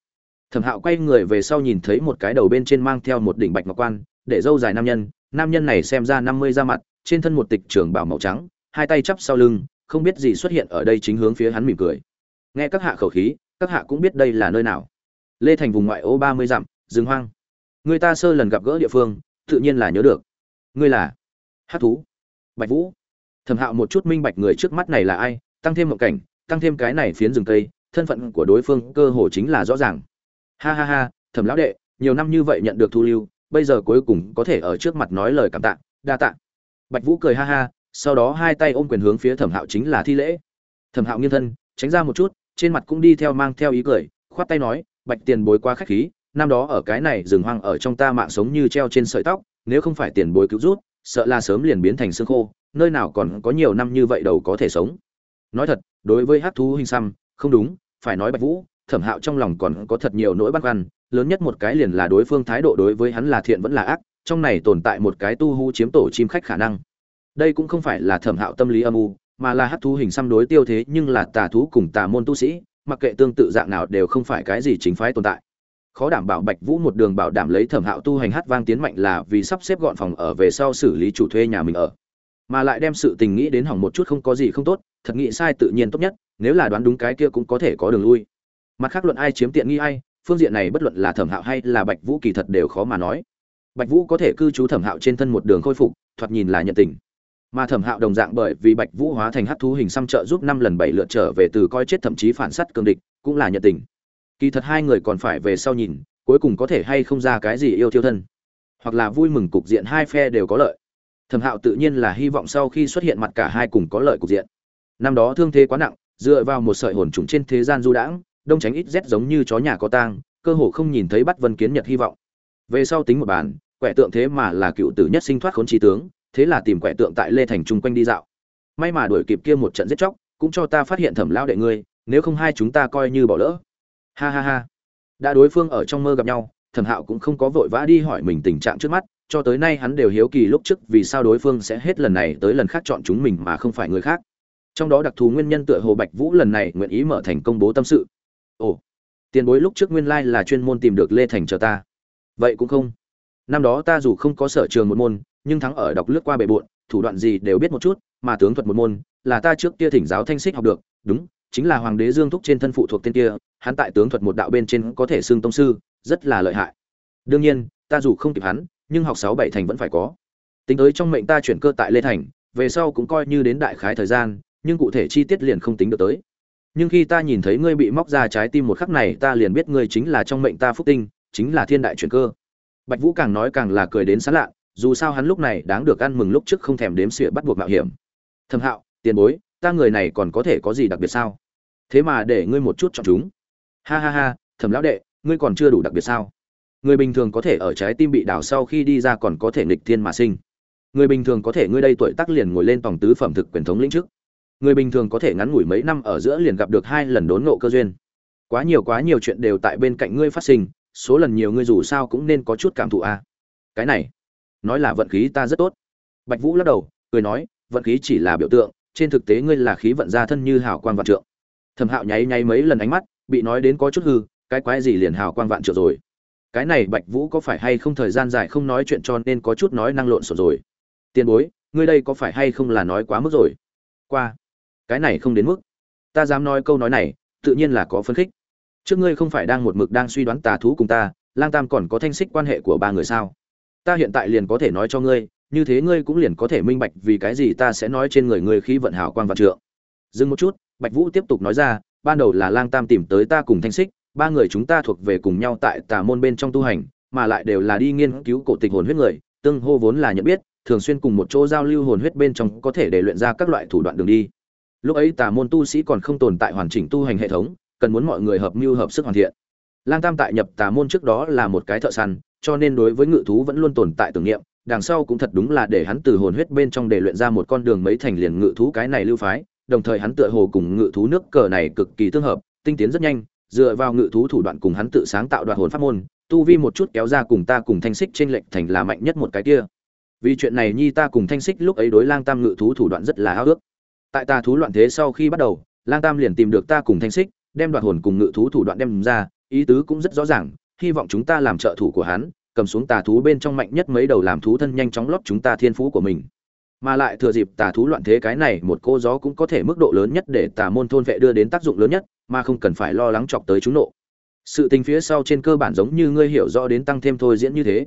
Thẩm hạo quay người về sau nhìn thấy một cái đầu bên trên mang theo một đỉnh bạch ngọc quan, để dâu dài nam nhân nam nhân này xem ra năm mươi ra mặt trên thân một tịch trường bảo màu trắng, hai tay chắp sau lưng, không biết gì xuất hiện ở đây chính hướng phía hắn mỉm cười. Nghe các hạ khẩu khí, các hạ cũng biết đây là nơi nào. Lê thành vùng ngoại ô ba mươi dặm, rừng hoang. Người ta sơ lần gặp gỡ địa phương, tự nhiên là nhớ được. Ngươi là? Hát thú. Bạch vũ. Thẩm hạo một chút minh bạch người trước mắt này là ai, tăng thêm một cảnh, tăng thêm cái này phiến rừng cây, thân phận của đối phương cơ hồ chính là rõ ràng. Ha ha ha, thẩm lão đệ, nhiều năm như vậy nhận được thu lưu, bây giờ cuối cùng có thể ở trước mặt nói lời cảm tạ, đa tạ bạch vũ cười ha ha, sau đó hai tay ôm quyền hướng phía thẩm hạo chính là thi lễ. Thẩm hạo nghiêng thân, tránh ra một chút, trên mặt cũng đi theo mang theo ý cười, khoát tay nói, bạch tiền bối quá khách khí, năm đó ở cái này rừng hoang ở trong ta mạng sống như treo trên sợi tóc, nếu không phải tiền bối cứu rút sợ là sớm liền biến thành xương khô, nơi nào còn có nhiều năm như vậy đầu có thể sống. Nói thật, đối với hát thú hình xăm không đúng, phải nói bạch vũ, thẩm hạo trong lòng còn có thật nhiều nỗi băn khoăn, lớn nhất một cái liền là đối phương thái độ đối với hắn là thiện vẫn là ác trong này tồn tại một cái tu hú chiếm tổ chim khách khả năng. Đây cũng không phải là thẩm hạo tâm lý âm u, mà là hát thú hình xăm đối tiêu thế nhưng là tà thú cùng tà môn tu sĩ, mặc kệ tương tự dạng nào đều không phải cái gì chính phái tồn tại. Khó đảm bảo bạch vũ một đường bảo đảm lấy thẩm hạo tu hành hát vang tiến mạnh là vì sắp xếp gọn phòng ở về sau xử lý chủ thuê nhà mình ở. Mà lại đem sự tình nghĩ đến hỏng một chút không có gì không tốt, thật nghĩ sai tự nhiên tốt nhất, nếu là đoán đúng cái kia cũng có thể có đường lui. Mặt khác luận ai chiếm tiện nghi ai, phương diện này bất luận là thẩm hạo hay là bạch vũ kỳ thật đều khó mà nói bạch vũ có thể cư trú thẩm hạo trên thân một đường khôi phục, thoạt nhìn là nhận tình. Mà thẩm hạo đồng dạng bởi vì bạch vũ hóa thành hát thú hình xăm trợ giúp năm lần bảy lượt trở về từ coi chết thậm chí phản s á t cường địch, cũng là nhận tình. Kỳ thật hai người còn phải về sau nhìn, cuối cùng có thể hay không ra cái gì yêu thiêu thân. Hoặc là vui mừng cục diện hai phe đều có lợi. Thẩm hạo tự nhiên là hy vọng sau khi xuất hiện mặt cả hai cùng có lợi cục diện. Năm đó thương thế quá nặng, dựa vào một sợi hồn trùng trên thế gian du đãng, đông tránh ít rét giống như chó nhà có tang, cơ hồ không nhìn thấy bắt vân kiến nhật hy vọng. Về sau tính một bàn quẻ tượng thế mà là cựu tử nhất sinh thoát khốn trí tướng, thế là tìm quẻ tượng tại lê thành chung quanh đi dạo. May mà đuổi kịp kia một trận giết chóc, cũng cho ta phát hiện thẩm lao đệ ngươi, nếu không hai chúng ta coi như bỏ lỡ. Ha ha ha. Đã đối phương ở trong mơ gặp nhau, thẩm hạo cũng không có vội vã đi hỏi mình tình trạng trước mắt, cho tới nay hắn đều hiếu kỳ lúc trước vì sao đối phương sẽ hết lần này tới lần khác chọn chúng mình mà không phải người khác. Trong đó đặc thù nguyên nhân tựa hồ bạch vũ lần này nguyện ý mở thành công bố tâm sự. Ồ, tiền bối lúc trước nguyên lai là chuyên môn tìm được lê thành chờ ta. Vậy cũng không năm đó ta dù không có sở trường một môn, nhưng thắng ở đọc lướt qua bề bộn, thủ đoạn gì đều biết một chút, mà tướng thuật một môn, là ta trước kia thỉnh giáo thanh xích học được. Đúng, chính là hoàng đế dương thúc trên thân phụ thuộc tên kia, hắn tại tướng thuật một đạo bên trên có thể xưng tông sư, rất là lợi hại. Đương nhiên, ta dù không kịp hắn, nhưng học sáu bảy thành vẫn phải có. Tính tới trong mệnh ta chuyển cơ tại lê thành, về sau cũng coi như đến đại khái thời gian, nhưng cụ thể chi tiết liền không tính được tới. Nhưng khi ta nhìn thấy ngươi bị móc ra trái tim một khắc này, ta liền biết ngươi chính là trong mệnh ta phúc tinh, chính là thiên đại chuyển cơ bạch vũ càng nói càng là cười đến sán lạ, dù sao hắn lúc này đáng được ăn mừng lúc trước không thèm đếm xỉa bắt buộc mạo hiểm. Thâm hạo, tiền bối, ta người này còn có thể có gì đặc biệt sao? Thế mà để ngươi một chút chọn chúng. Ha ha ha thẩm lão đệ, ngươi còn chưa đủ đặc biệt sao? Người bình thường có thể ở trái tim bị đào sau khi đi ra còn có thể nghịch thiên mà sinh. Người bình thường có thể ngươi đây tuổi tác liền ngồi lên tổng tứ phẩm thực quyền thống lĩnh trước. Người bình thường có thể ngắn ngủi mấy năm ở giữa liền gặp được hai lần đốn ngộ cơ duyên. Quá nhiều quá nhiều chuyện đều tại bên cạnh ngươi phát sinh số lần nhiều ngươi dù sao cũng nên có chút cảm thụ a à. cái này, nói là vận khí ta rất tốt. Bạch vũ lắc đầu, cười nói, vận khí chỉ là biểu tượng, trên thực tế ngươi là khí vận gia thân như hào quang vạn trượng. Thẩm hạo nháy nháy mấy lần ánh mắt, bị nói đến có chút hư, cái quái gì liền hào quang vạn trượng rồi. Cái này bạch vũ có phải hay không thời gian dài không nói chuyện cho nên có chút nói năng lộn xộn rồi. Tiền bối, ngươi đây có phải hay không là nói quá mức rồi? Qua, cái này không đến mức. Ta dám nói câu nói này, tự nhiên là có phấn khích trước ngươi không phải đang một mực đang suy đoán tà thú cùng ta, lang tam còn có thanh xích quan hệ của ba người sao? Ta hiện tại liền có thể nói cho ngươi, như thế ngươi cũng liền có thể minh bạch vì cái gì ta sẽ nói trên người ngươi khi vận hảo quan vạn trượng. Dừng một chút, bạch vũ tiếp tục nói ra, ban đầu là lang tam tìm tới ta cùng thanh xích, ba người chúng ta thuộc về cùng nhau tại tà môn bên trong tu hành, mà lại đều là đi nghiên cứu cổ tịch hồn huyết người, tương hô vốn là nhận biết, thường xuyên cùng một chỗ giao lưu hồn huyết bên trong có thể để luyện ra các loại thủ đoạn đường đi. Lúc ấy tà môn tu sĩ còn không tồn tại hoàn chỉnh tu hành hệ thống cần muốn mọi người hợp mưu hợp sức hoàn thiện. Lang tam tại nhập tà môn trước đó là một cái thợ săn, cho nên đối với ngự thú vẫn luôn tồn tại tưởng niệm, đằng sau cũng thật đúng là để hắn từ hồn huyết bên trong để luyện ra một con đường mấy thành liền ngự thú cái này lưu phái, đồng thời hắn tựa hồ cùng ngự thú nước cờ này cực kỳ tương hợp, tinh tiến rất nhanh, dựa vào ngự thú thủ đoạn cùng hắn tự sáng tạo đoạn hồn pháp môn, tu vi một chút kéo ra cùng ta cùng thanh xích trên lệnh thành là mạnh nhất một cái kia. Vì chuyện này nhi ta cùng thanh xích lúc ấy đối lang tam ngự thú thủ đoạn rất là háo ước tại ta thú loạn thế sau khi bắt đầu, lang tam liền tìm được ta cùng thanh xích đem đoạt hồn cùng ngự thú thủ đoạn đem ra, ý tứ cũng rất rõ ràng, hy vọng chúng ta làm trợ thủ của hắn, cầm xuống tà thú bên trong mạnh nhất mấy đầu làm thú thân nhanh chóng lót chúng ta thiên phú của mình. Mà lại thừa dịp tà thú loạn thế cái này, một cô gió cũng có thể mức độ lớn nhất để tà môn thôn vệ đưa đến tác dụng lớn nhất, mà không cần phải lo lắng chọc tới chúng nộ. Sự tình phía sau trên cơ bản giống như ngươi hiểu rõ đến tăng thêm thôi diễn như thế.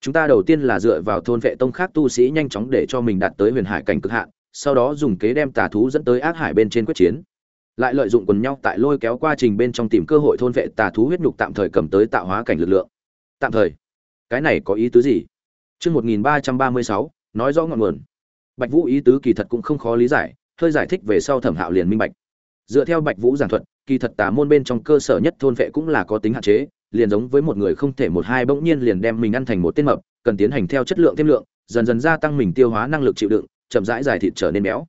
Chúng ta đầu tiên là dựa vào thôn vệ tông khác tu sĩ nhanh chóng để cho mình đạt tới huyền hải cảnh cực hạn, sau đó dùng kế đem tà thú dẫn tới ác hải bên trên quyết chiến lại lợi dụng quần nhau tại lôi kéo quá trình bên trong tìm cơ hội thôn vệ tà thú huyết nhục tạm thời cầm tới tạo hóa cảnh lực lượng. Tạm thời. Cái này có ý tứ gì? Chương một nghìn ba trăm ba mươi sáu, nói rõ ngọn nguồn. Bạch vũ ý tứ kỳ thật cũng không khó lý giải, hơi giải thích về sau thẩm hạo liền minh bạch. Dựa theo bạch vũ giảng thuật, kỳ thật tà môn bên trong cơ sở nhất thôn vệ cũng là có tính hạn chế, liền giống với một người không thể một hai bỗng nhiên liền đem mình ăn thành một tên mập, cần tiến hành theo chất lượng thêm lượng, dần dần gia tăng mình tiêu hóa năng lực chịu đựng, chậm rãi giải thịt trở nên béo.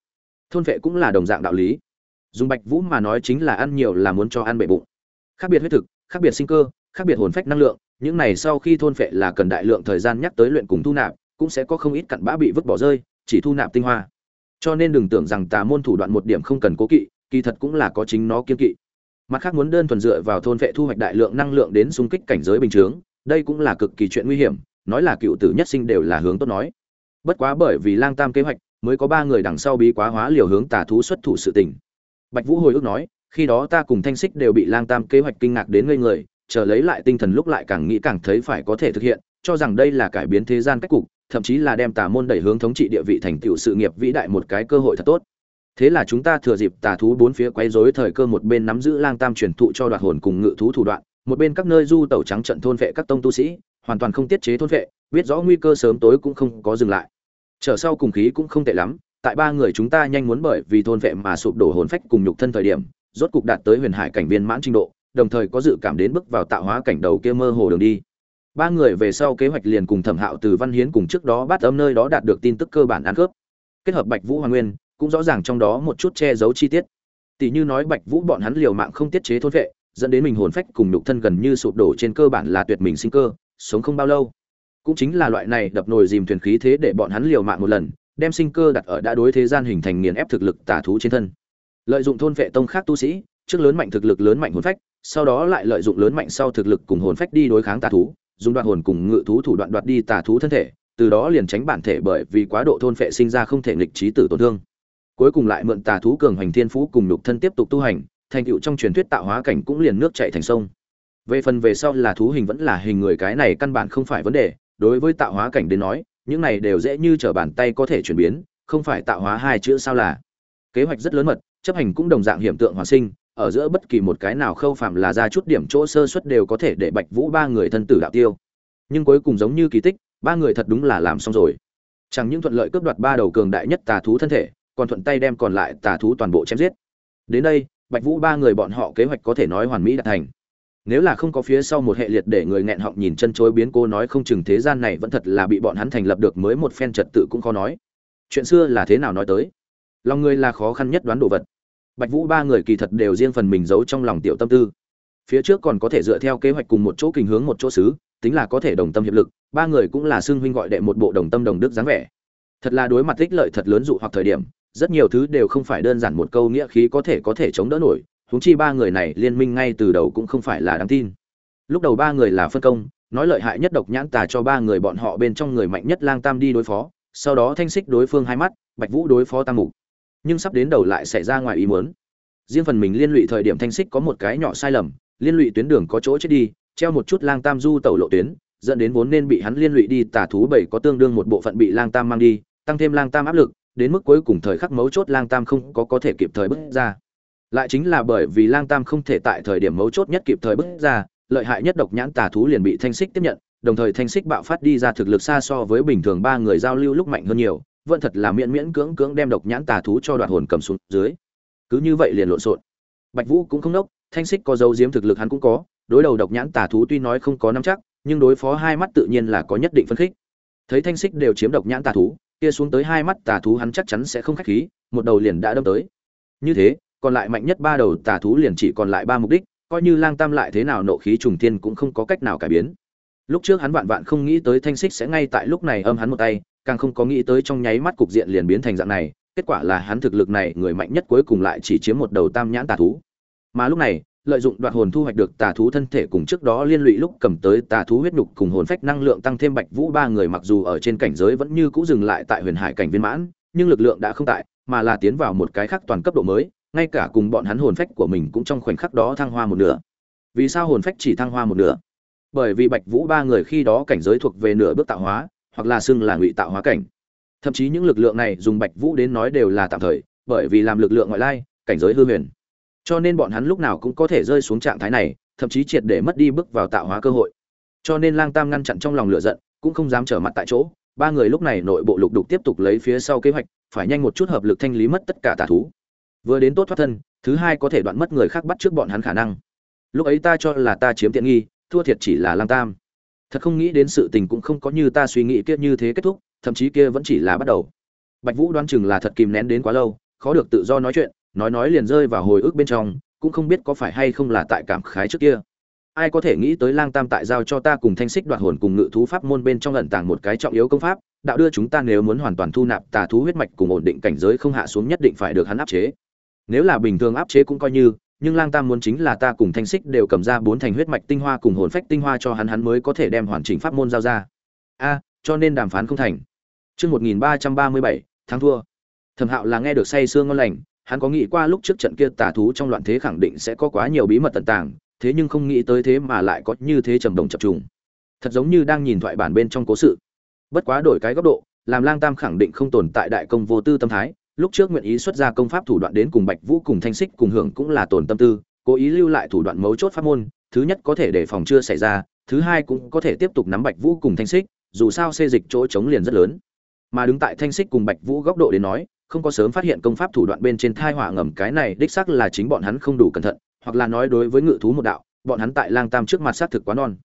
Thôn vệ cũng là đồng dạng đạo lý dùng bạch vũ mà nói chính là ăn nhiều là muốn cho ăn bệ bụng. Khác biệt huyết thực, khác biệt sinh cơ, khác biệt hồn phách năng lượng, những này sau khi thôn phệ là cần đại lượng thời gian nhắc tới luyện cùng thu nạp, cũng sẽ có không ít cặn bã bị vứt bỏ rơi, chỉ thu nạp tinh hoa. Cho nên đừng tưởng rằng tà môn thủ đoạn một điểm không cần cố kỵ, kỳ thật cũng là có chính nó kiên kỵ. Mặt khác muốn đơn thuần dựa vào thôn vệ thu hoạch đại lượng năng lượng đến xung kích cảnh giới bình chướng, đây cũng là cực kỳ chuyện nguy hiểm, nói là cựu tử nhất sinh đều là hướng tốt nói. Bất quá bởi vì lang tam kế hoạch, mới có ba người đằng sau bí quá hóa liều hướng tà thú xuất thủ sự tình bạch vũ hồi ức nói, khi đó ta cùng thanh xích đều bị lang tam kế hoạch kinh ngạc đến ngây người, chờ lấy lại tinh thần lúc lại càng nghĩ càng thấy phải có thể thực hiện, cho rằng đây là cải biến thế gian cách cục, thậm chí là đem tà môn đẩy hướng thống trị địa vị thành tựu sự nghiệp vĩ đại một cái cơ hội thật tốt. Thế là chúng ta thừa dịp tà thú bốn phía quấy rối thời cơ một bên nắm giữ lang tam truyền thụ cho đoạt hồn cùng ngự thú thủ đoạn, một bên các nơi du tẩu trắng trận thôn vệ các tông tu sĩ, hoàn toàn không tiết chế thôn vệ, biết rõ nguy cơ sớm tối cũng không có dừng lại. Trở sau cùng khí cũng không tệ lắm tại ba người chúng ta nhanh muốn bởi vì thôn vệ mà sụp đổ hồn phách cùng nhục thân thời điểm, rốt cục đạt tới huyền hải cảnh viên mãn trình độ, đồng thời có dự cảm đến bước vào tạo hóa cảnh đầu kia mơ hồ đường đi. Ba người về sau kế hoạch liền cùng thẩm hạo từ văn hiến cùng trước đó bắt âm nơi đó đạt được tin tức cơ bản ăn khớp. Kết hợp bạch vũ hoàng nguyên, cũng rõ ràng trong đó một chút che giấu chi tiết. Tỷ như nói bạch vũ bọn hắn liều mạng không tiết chế thôn vệ, dẫn đến mình hồn phách cùng nhục thân gần như sụp đổ trên cơ bản là tuyệt mình sinh cơ, sống không bao lâu. Cũng chính là loại này đập nồi dìm thuyền khí thế để bọn hắn liều mạng một lần đem sinh cơ đặt ở đã đối thế gian hình thành nghiền ép thực lực tà thú trên thân. Lợi dụng thôn vệ tông khác tu sĩ, trước lớn mạnh thực lực lớn mạnh hồn phách, sau đó lại lợi dụng lớn mạnh sau thực lực cùng hồn phách đi đối kháng tà thú, dùng đoạn hồn cùng ngự thú thủ đoạn đoạt đi tà thú thân thể, từ đó liền tránh bản thể bởi vì quá độ thôn vệ sinh ra không thể nghịch trí tử tổn thương. Cuối cùng lại mượn tà thú cường hành thiên phú cùng nhục thân tiếp tục tu hành, thành tựu trong truyền thuyết tạo hóa cảnh cũng liền nước chảy thành sông. Về phần về sau là thú hình vẫn là hình người, cái này căn bản không phải vấn đề. Đối với tạo hóa cảnh đến nói những này đều dễ như trở bàn tay có thể chuyển biến, không phải tạo hóa hai chữ sao là. Kế hoạch rất lớn mật, chấp hành cũng đồng dạng hiểm tượng hoàn sinh, ở giữa bất kỳ một cái nào khâu phạm là ra chút điểm chỗ sơ suất đều có thể để bạch vũ ba người thân tử đạo tiêu. Nhưng cuối cùng giống như kỳ tích, ba người thật đúng là làm xong rồi. Chẳng những thuận lợi cướp đoạt ba đầu cường đại nhất tà thú thân thể, còn thuận tay đem còn lại tà thú toàn bộ chém giết. Đến đây, bạch vũ ba người bọn họ kế hoạch có thể nói hoàn mỹ đạt thành nếu là không có phía sau một hệ liệt để người nghẹn họng nhìn chân chối biến cô nói không chừng thế gian này vẫn thật là bị bọn hắn thành lập được mới một phen trật tự cũng khó nói. Chuyện xưa là thế nào nói tới? Lòng người là khó khăn nhất đoán đồ vật. Bạch vũ ba người kỳ thật đều riêng phần mình giấu trong lòng tiểu tâm tư. Phía trước còn có thể dựa theo kế hoạch cùng một chỗ kình hướng một chỗ xứ, tính là có thể đồng tâm hiệp lực, ba người cũng là xương huynh gọi đệ một bộ đồng tâm đồng đức dáng vẻ. Thật là đối mặt ích lợi thật lớn dụ hoặc thời điểm, rất nhiều thứ đều không phải đơn giản một câu nghĩa khí có thể có thể chống đỡ nổi huống chi ba người này liên minh ngay từ đầu cũng không phải là đáng tin. Lúc đầu ba người là phân công, nói lợi hại nhất độc nhãn tà cho ba người bọn họ bên trong người mạnh nhất lang tam đi đối phó, sau đó thanh xích đối phương hai mắt, bạch vũ đối phó tam mục. Nhưng sắp đến đầu lại xảy ra ngoài ý muốn. Riêng phần mình liên lụy thời điểm thanh xích có một cái nhỏ sai lầm, liên lụy tuyến đường có chỗ chết đi, treo một chút lang tam du tẩu lộ tuyến, dẫn đến vốn nên bị hắn liên lụy đi tà thú bảy có tương đương một bộ phận bị lang tam mang đi, tăng thêm lang tam áp lực, đến mức cuối cùng thời khắc mấu chốt lang tam không có có thể kịp thời bước ra lại chính là bởi vì lang tam không thể tại thời điểm mấu chốt nhất kịp thời bước ra, lợi hại nhất độc nhãn tà thú liền bị thanh xích tiếp nhận, đồng thời thanh xích bạo phát đi ra thực lực xa so với bình thường ba người giao lưu lúc mạnh hơn nhiều, vẫn thật là miễn miễn cưỡng cưỡng đem độc nhãn tà thú cho đoạt hồn cầm xuống dưới. Cứ như vậy liền lộn xộn. Bạch vũ cũng không nốc, thanh xích có dấu diếm thực lực hắn cũng có, đối đầu độc nhãn tà thú tuy nói không có nắm chắc, nhưng đối phó hai mắt tự nhiên là có nhất định phân khích. Thấy thanh xích đều chiếm độc nhãn tà thú, kia xuống tới hai mắt tà thú hắn chắc chắn sẽ không khách khí, một đầu liền đã đâm tới. Như thế còn lại mạnh nhất ba đầu tà thú liền chỉ còn lại ba mục đích, coi như lang tam lại thế nào nộ khí trùng thiên cũng không có cách nào cải biến. Lúc trước hắn vạn vạn không nghĩ tới thanh xích sẽ ngay tại lúc này âm hắn một tay, càng không có nghĩ tới trong nháy mắt cục diện liền biến thành dạng này, kết quả là hắn thực lực này người mạnh nhất cuối cùng lại chỉ chiếm một đầu tam nhãn tà thú. Mà lúc này, lợi dụng đoạt hồn thu hoạch được tà thú thân thể cùng trước đó liên lụy lúc cầm tới tà thú huyết nhục cùng hồn phách năng lượng tăng thêm bạch vũ ba người mặc dù ở trên cảnh giới vẫn như cũ dừng lại tại huyền hải cảnh viên mãn, nhưng lực lượng đã không tại, mà là tiến vào một cái khác toàn cấp độ mới ngay cả cùng bọn hắn hồn phách của mình cũng trong khoảnh khắc đó thăng hoa một nửa. Vì sao hồn phách chỉ thăng hoa một nửa? Bởi vì bạch vũ ba người khi đó cảnh giới thuộc về nửa bước tạo hóa, hoặc là xưng là ngụy tạo hóa cảnh. Thậm chí những lực lượng này dùng bạch vũ đến nói đều là tạm thời, bởi vì làm lực lượng ngoại lai, cảnh giới hư huyền. Cho nên bọn hắn lúc nào cũng có thể rơi xuống trạng thái này, thậm chí triệt để mất đi bước vào tạo hóa cơ hội. Cho nên lang tam ngăn chặn trong lòng lửa giận, cũng không dám trở mặt tại chỗ. Ba người lúc này nội bộ lục đục tiếp tục lấy phía sau kế hoạch, phải nhanh một chút hợp lực thanh lý mất tất cả tà thú vừa đến tốt thoát thân, thứ hai có thể đoạn mất người khác bắt trước bọn hắn khả năng. Lúc ấy ta cho là ta chiếm tiện nghi, thua thiệt chỉ là lang tam. Thật không nghĩ đến sự tình cũng không có như ta suy nghĩ kia như thế kết thúc, thậm chí kia vẫn chỉ là bắt đầu. Bạch vũ đoán chừng là thật kìm nén đến quá lâu, khó được tự do nói chuyện, nói nói liền rơi vào hồi ức bên trong, cũng không biết có phải hay không là tại cảm khái trước kia. Ai có thể nghĩ tới lang tam tại giao cho ta cùng thanh xích đoạt hồn cùng ngự thú pháp môn bên trong lẩn tàng một cái trọng yếu công pháp, đạo đưa chúng ta nếu muốn hoàn toàn thu nạp tà thú huyết mạch cùng ổn định cảnh giới không hạ xuống nhất định phải được hắn áp chế nếu là bình thường áp chế cũng coi như nhưng lang tam muốn chính là ta cùng thanh xích đều cầm ra bốn thành huyết mạch tinh hoa cùng hồn phách tinh hoa cho hắn hắn mới có thể đem hoàn chỉnh pháp môn giao ra a cho nên đàm phán không thành Chương 1337, tháng thua. Thẩm Hạo là nghe được say sương ngon lành, hắn có nghĩ qua lúc trước trận kia tà thú trong loạn thế khẳng định sẽ có quá nhiều bí mật tận tàng, thế nhưng không nghĩ tới thế mà lại có như thế trầm đồng chập trùng. Thật giống như đang nhìn thoại bản bên trong cố sự. Bất quá đổi cái góc độ, làm Lang Tam khẳng định không tồn tại đại công vô tư tâm thái, lúc trước nguyện ý xuất ra công pháp thủ đoạn đến cùng Bạch Vũ cùng Thanh Xích cùng hưởng cũng là tổn tâm tư, cố ý lưu lại thủ đoạn mấu chốt pháp môn, thứ nhất có thể để phòng chưa xảy ra, thứ hai cũng có thể tiếp tục nắm Bạch Vũ cùng Thanh Xích, dù sao xê dịch chỗ chống liền rất lớn. Mà đứng tại thanh xích cùng bạch vũ góc độ đến nói không có sớm phát hiện công pháp thủ đoạn bên trên thai hỏa ngầm cái này đích xác là chính bọn hắn không đủ cẩn thận hoặc là nói đối với ngự thú một đạo bọn hắn tại lang tam trước mặt xác thực quá non.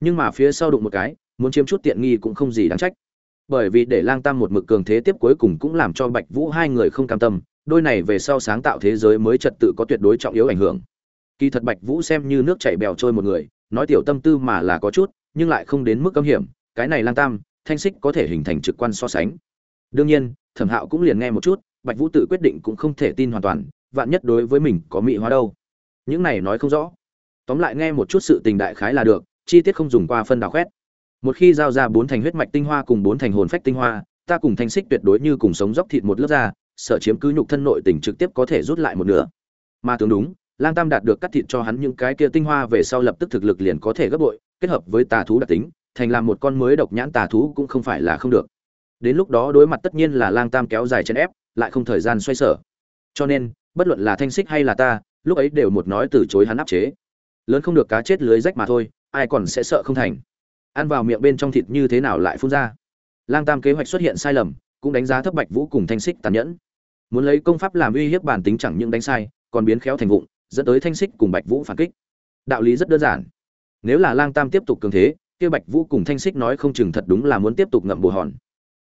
Nhưng mà phía sau đụng một cái muốn chiếm chút tiện nghi cũng không gì đáng trách bởi vì để lang tam một mực cường thế tiếp cuối cùng cũng làm cho bạch vũ hai người không cam tâm, đôi này về sau sáng tạo thế giới mới trật tự có tuyệt đối trọng yếu ảnh hưởng. Kỳ thật bạch vũ xem như nước chảy bèo trôi một người, nói tiểu tâm tư mà là có chút, nhưng lại không đến mức cấm hiểm, cái này lang tam, thanh xích có thể hình thành trực quan so sánh. Đương nhiên, thẩm hạo cũng liền nghe một chút, bạch vũ tự quyết định cũng không thể tin hoàn toàn, vạn nhất đối với mình có mị hóa đâu. Những này nói không rõ. Tóm lại nghe một chút sự tình đại khái là được, chi tiết không dùng qua phân đào khoét một khi giao ra bốn thành huyết mạch tinh hoa cùng bốn thành hồn phách tinh hoa, ta cùng thanh xích tuyệt đối như cùng sống dốc thịt một lớp da sợ chiếm cứ nhục thân nội tình trực tiếp có thể rút lại một nửa. Mà tưởng đúng, lang tam đạt được cắt thịt cho hắn những cái kia tinh hoa về sau lập tức thực lực liền có thể gấp bội, kết hợp với tà thú đặc tính, thành làm một con mới độc nhãn tà thú cũng không phải là không được. Đến lúc đó đối mặt tất nhiên là lang tam kéo dài chân ép, lại không thời gian xoay sở. Cho nên, bất luận là thanh xích hay là ta, lúc ấy đều một nói từ chối hắn áp chế. Lớn không được cá chết lưới rách mà thôi, ai còn sẽ sợ không thành ăn vào miệng bên trong thịt như thế nào lại phun ra lang tam kế hoạch xuất hiện sai lầm cũng đánh giá thấp bạch vũ cùng thanh xích tàn nhẫn muốn lấy công pháp làm uy hiếp bản tính chẳng những đánh sai còn biến khéo thành vụng dẫn tới thanh xích cùng bạch vũ phản kích đạo lý rất đơn giản nếu là lang tam tiếp tục cường thế kia Bạch Vũ cùng Thanh Xích nói không chừng thật đúng là muốn tiếp tục ngậm bù hòn.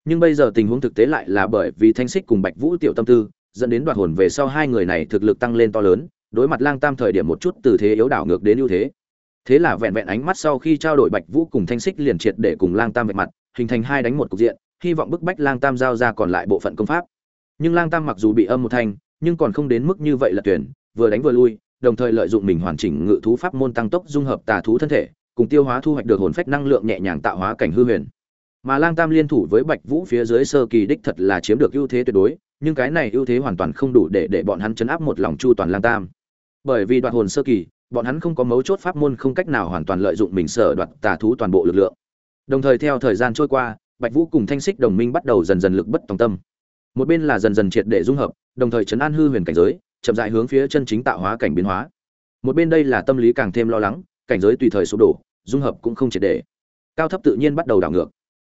Nhưng bây giờ tình huống thực tế lại là bởi vì Thanh Xích cùng Bạch Vũ tiểu tâm tư, dẫn đến đoạt hồn về sau hai người này thực lực tăng lên to lớn, đối mặt Lang Tam thời điểm một chút từ thế yếu đảo ngược đến ưu thế. Thế là vẹn vẹn ánh mắt sau khi trao đổi Bạch Vũ cùng Thanh Xích liền triệt để cùng Lang Tam vạch mặt, hình thành hai đánh một cục diện, hy vọng bức bách Lang Tam giao ra còn lại bộ phận công pháp. Nhưng Lang Tam mặc dù bị âm một thanh, nhưng còn không đến mức như vậy là tuyển, vừa đánh vừa lui, đồng thời lợi dụng mình hoàn chỉnh ngự thú pháp môn tăng tốc dung hợp tà thú thân thể, cùng tiêu hóa thu hoạch được hồn phách năng lượng nhẹ nhàng tạo hóa cảnh hư huyền. Mà Lang Tam liên thủ với Bạch Vũ phía dưới sơ kỳ đích thật là chiếm được ưu thế tuyệt đối, nhưng cái này ưu thế hoàn toàn không đủ để để bọn hắn chấn áp một lòng chu toàn Lang Tam. Bởi vì đoạt hồn sơ kỳ, bọn hắn không có mấu chốt pháp môn không cách nào hoàn toàn lợi dụng mình sở đoạt tà thú toàn bộ lực lượng. Đồng thời theo thời gian trôi qua, Bạch Vũ cùng Thanh Xích đồng minh bắt đầu dần dần lực bất tòng tâm. Một bên là dần dần triệt để dung hợp, đồng thời chấn an hư huyền cảnh giới, chậm rãi hướng phía chân chính tạo hóa cảnh biến hóa. Một bên đây là tâm lý càng thêm lo lắng, cảnh giới tùy thời sụp đổ, dung hợp cũng không triệt để cao thấp tự nhiên bắt đầu đảo ngược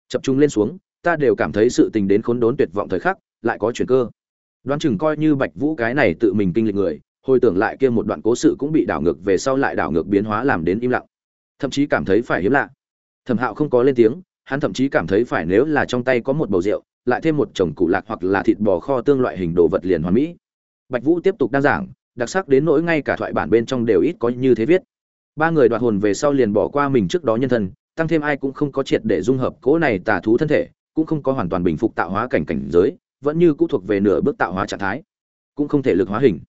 chập trung lên xuống ta đều cảm thấy sự tình đến khốn đốn tuyệt vọng thời khắc lại có chuyển cơ đoán chừng coi như bạch vũ cái này tự mình kinh lịch người hồi tưởng lại kia một đoạn cố sự cũng bị đảo ngược về sau lại đảo ngược biến hóa làm đến im lặng. Thậm chí cảm thấy phải hiếm lạ. Thẩm hạo không có lên tiếng, hắn thậm chí cảm thấy phải nếu là trong tay có một bầu rượu, lại thêm một chồng củ lạc hoặc là thịt bò kho tương loại hình đồ vật liền hoàn mỹ. Bạch vũ tiếp tục đa giảng, đặc sắc đến nỗi ngay cả thoại bản bên trong đều ít có như thế viết. Ba người đoạt hồn về sau liền bỏ qua mình trước đó nhân thân, tăng thêm ai cũng không có triệt để dung hợp cỗ này tà thú thân thể, cũng không có hoàn toàn bình phục tạo hóa cảnh cảnh giới, vẫn như cũ thuộc về nửa bước tạo hóa trạng thái, cũng không thể lực hóa hình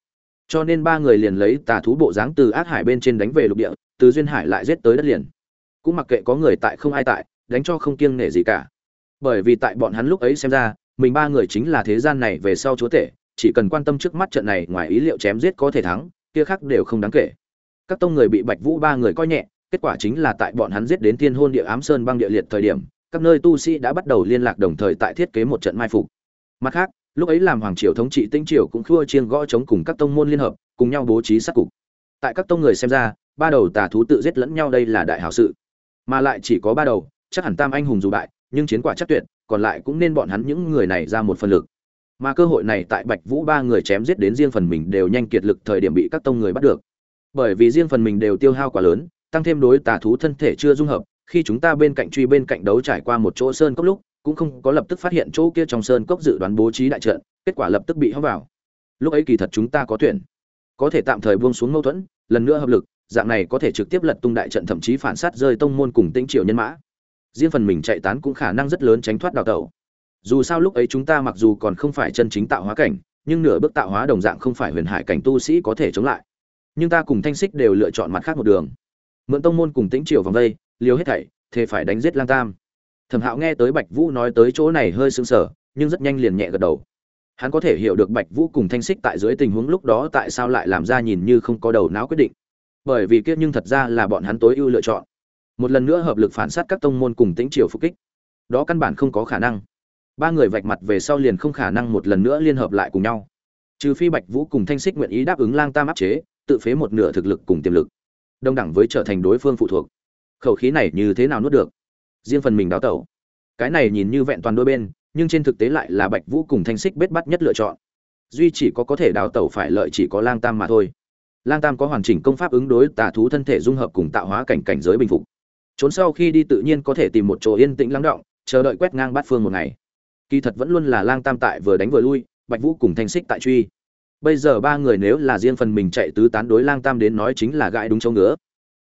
cho nên ba người liền lấy tà thú bộ dáng từ ác hải bên trên đánh về lục địa, từ duyên hải lại giết tới đất liền. Cũng mặc kệ có người tại không ai tại, đánh cho không kiêng nể gì cả. Bởi vì tại bọn hắn lúc ấy xem ra, mình ba người chính là thế gian này về sau chúa tể, chỉ cần quan tâm trước mắt trận này, ngoài ý liệu chém giết có thể thắng, kia khác đều không đáng kể. Các tông người bị bạch vũ ba người coi nhẹ, kết quả chính là tại bọn hắn giết đến thiên hôn địa ám sơn băng địa liệt thời điểm, các nơi tu sĩ đã bắt đầu liên lạc đồng thời tại thiết kế một trận mai phục. Mặt khác lúc ấy làm hoàng triều thống trị tinh triều cũng khua chiên gõ chống cùng các tông môn liên hợp, cùng nhau bố trí sát cục. Tại các tông người xem ra, ba đầu tà thú tự giết lẫn nhau đây là đại hảo sự. Mà lại chỉ có ba đầu, chắc hẳn tam anh hùng dù bại, nhưng chiến quả chắc tuyệt, còn lại cũng nên bọn hắn những người này ra một phần lực. Mà cơ hội này tại bạch vũ ba người chém giết đến riêng phần mình đều nhanh kiệt lực thời điểm bị các tông người bắt được. Bởi vì riêng phần mình đều tiêu hao quá lớn, tăng thêm đối tà thú thân thể chưa dung hợp, khi chúng ta bên cạnh truy bên cạnh đấu trải qua một chỗ sơn cốc lúc cũng không có lập tức phát hiện chỗ kia trong sơn cốc dự đoán bố trí đại trận, kết quả lập tức bị hóc vào. Lúc ấy kỳ thật chúng ta có tuyển, có thể tạm thời buông xuống mâu thuẫn, lần nữa hợp lực, dạng này có thể trực tiếp lật tung đại trận thậm chí phản sát rơi tông môn cùng tĩnh triều nhân mã. Riêng phần mình chạy tán cũng khả năng rất lớn tránh thoát đào tẩu. Dù sao lúc ấy chúng ta mặc dù còn không phải chân chính tạo hóa cảnh, nhưng nửa bước tạo hóa đồng dạng không phải huyền hải cảnh tu sĩ có thể chống lại. Nhưng ta cùng thanh xích đều lựa chọn mặt khác một đường. Mượn tông môn cùng tĩnh triều vòng đây liều hết thảy thế phải đánh giết lang tam thẩm hạo nghe tới bạch vũ nói tới chỗ này hơi sững sờ, nhưng rất nhanh liền nhẹ gật đầu. Hắn có thể hiểu được bạch vũ cùng thanh xích tại dưới tình huống lúc đó tại sao lại làm ra nhìn như không có đầu não quyết định. Bởi vì kiếp nhưng thật ra là bọn hắn tối ưu lựa chọn. Một lần nữa hợp lực phản sát các tông môn cùng tĩnh triều phục kích. Đó căn bản không có khả năng. Ba người vạch mặt về sau liền không khả năng một lần nữa liên hợp lại cùng nhau. Trừ phi bạch vũ cùng thanh xích nguyện ý đáp ứng lang tam áp chế, tự phế một nửa thực lực cùng tiềm lực, đồng đẳng với trở thành đối phương phụ thuộc. Khẩu khí này như thế nào nuốt được? Riêng phần mình đào tẩu. Cái này nhìn như vẹn toàn đôi bên, nhưng trên thực tế lại là bạch vũ cùng thanh xích bết bắt nhất lựa chọn. Duy chỉ có có thể đào tẩu phải lợi chỉ có lang tam mà thôi. Lang tam có hoàn chỉnh công pháp ứng đối tà thú thân thể dung hợp cùng tạo hóa cảnh cảnh giới bình phục. Trốn sau khi đi tự nhiên có thể tìm một chỗ yên tĩnh lắng động, chờ đợi quét ngang bát phương một ngày. Kỳ thật vẫn luôn là lang tam tại vừa đánh vừa lui, bạch vũ cùng thanh xích tại truy. Bây giờ ba người nếu là riêng phần mình chạy tứ tán đối lang tam đến nói chính là gãi đúng chỗ ngứa.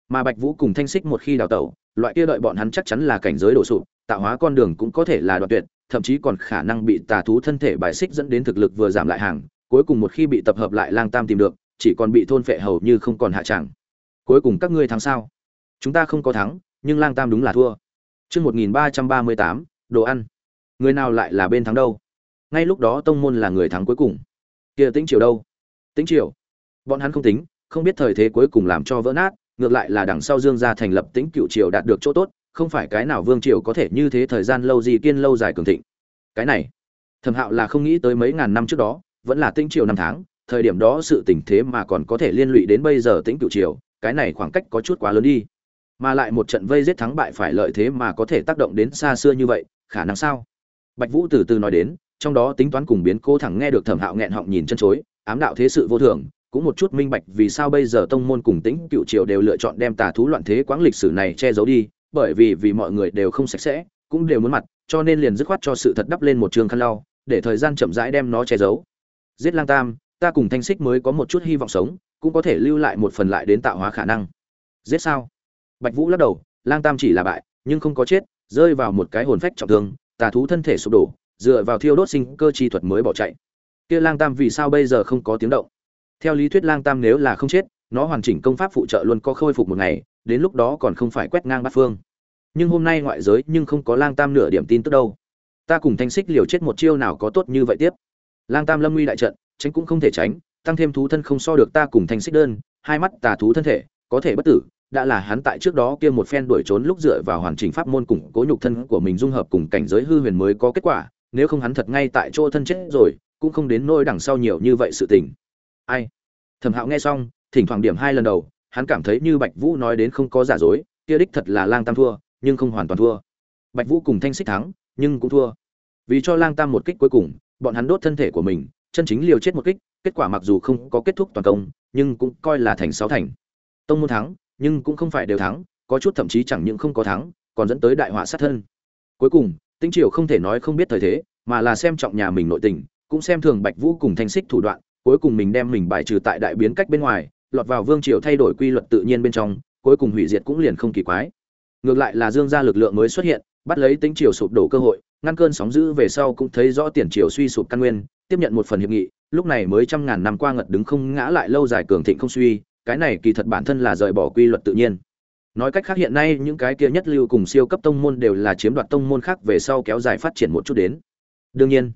Mà bạch vũ cùng thanh xích một khi đào tẩu loại kia đợi bọn hắn chắc chắn là cảnh giới đổ sụp, tạo hóa con đường cũng có thể là đoạn tuyệt, thậm chí còn khả năng bị tà thú thân thể bài xích dẫn đến thực lực vừa giảm lại hàng, cuối cùng một khi bị tập hợp lại lang tam tìm được, chỉ còn bị thôn phệ hầu như không còn hạ trạng. cuối cùng các ngươi thắng sao? Chúng ta không có thắng, nhưng lang tam đúng là thua. Chương một nghìn ba trăm ba mươi tám, đồ ăn. Người nào lại là bên thắng đâu? Ngay lúc đó tông môn là người thắng cuối cùng. Kia tĩnh triều đâu? Tĩnh triều. Bọn hắn không tính, không biết thời thế cuối cùng làm cho vỡ nát ngược lại là đằng sau dương gia thành lập tĩnh cựu triều đạt được chỗ tốt, không phải cái nào vương triều có thể như thế thời gian lâu gì kiên lâu dài cường thịnh. Cái này, thẩm hạo là không nghĩ tới mấy ngàn năm trước đó, vẫn là tĩnh triều năm tháng, thời điểm đó sự tình thế mà còn có thể liên lụy đến bây giờ tĩnh cựu triều, cái này khoảng cách có chút quá lớn đi. Mà lại một trận vây giết thắng bại phải lợi thế mà có thể tác động đến xa xưa như vậy, khả năng sao? Bạch vũ từ từ nói đến, trong đó tính toán cùng biến cố thẳng nghe được thẩm hạo nghẹn họng nhìn chân chối, ám đạo thế sự vô thường cũng một chút minh bạch vì sao bây giờ tông môn cùng tĩnh cựu triều đều lựa chọn đem tà thú loạn thế quãng lịch sử này che giấu đi, bởi vì vì mọi người đều không sạch sẽ, cũng đều muốn mặt, cho nên liền dứt khoát cho sự thật đắp lên một trường khăn lau, để thời gian chậm rãi đem nó che giấu. Giết lang tam, ta cùng thanh xích mới có một chút hy vọng sống, cũng có thể lưu lại một phần lại đến tạo hóa khả năng. Giết sao? Bạch vũ lắc đầu, lang tam chỉ là bại, nhưng không có chết, rơi vào một cái hồn phách trọng thương, tà thú thân thể sụp đổ, dựa vào thiêu đốt sinh cơ chi thuật mới bỏ chạy. Kia lang tam vì sao bây giờ không có tiếng động? Theo lý thuyết lang tam nếu là không chết, nó hoàn chỉnh công pháp phụ trợ luôn có khôi phục một ngày, đến lúc đó còn không phải quét ngang bát phương. Nhưng hôm nay ngoại giới nhưng không có lang tam nửa điểm tin tức đâu. Ta cùng thanh xích liều chết một chiêu nào có tốt như vậy tiếp? Lang tam lâm nguy đại trận, tránh cũng không thể tránh, tăng thêm thú thân không so được ta cùng thanh xích đơn, hai mắt tà thú thân thể, có thể bất tử, đã là hắn tại trước đó kia một phen đuổi trốn lúc dựa vào hoàn chỉnh pháp môn củng cố nhục thân của mình dung hợp cùng cảnh giới hư huyền mới có kết quả, nếu không hắn thật ngay tại chỗ thân chết rồi, cũng không đến nỗi đằng sau nhiều như vậy sự tình ai? Thẩm hạo nghe xong, thỉnh thoảng điểm hai lần đầu, hắn cảm thấy như bạch vũ nói đến không có giả dối, kia đích thật là lang tam thua, nhưng không hoàn toàn thua. Bạch vũ cùng thanh xích thắng, nhưng cũng thua. Vì cho lang tam một kích cuối cùng, bọn hắn đốt thân thể của mình, chân chính liều chết một kích, kết quả mặc dù không có kết thúc toàn công, nhưng cũng coi là thành sáu thành. Tông môn thắng, nhưng cũng không phải đều thắng, có chút thậm chí chẳng những không có thắng, còn dẫn tới đại họa sát thân. Cuối cùng tinh triều không thể nói không biết thời thế, mà là xem trọng nhà mình nội tình, cũng xem thường bạch vũ cùng thanh xích thủ đoạn cuối cùng mình đem mình bài trừ tại đại biến cách bên ngoài, lọt vào vương triều thay đổi quy luật tự nhiên bên trong, cuối cùng hủy diệt cũng liền không kỳ quái. Ngược lại là dương gia lực lượng mới xuất hiện, bắt lấy tính triều sụp đổ cơ hội, ngăn cơn sóng dữ về sau cũng thấy rõ tiền triều suy sụp căn nguyên, tiếp nhận một phần hiệp nghị, lúc này mới trăm ngàn năm qua ngật đứng không ngã lại lâu dài cường thịnh không suy, cái này kỳ thật bản thân là rời bỏ quy luật tự nhiên. Nói cách khác hiện nay những cái kia nhất lưu cùng siêu cấp tông môn đều là chiếm đoạt tông môn khác về sau kéo dài phát triển một chút đến. Đương nhiên,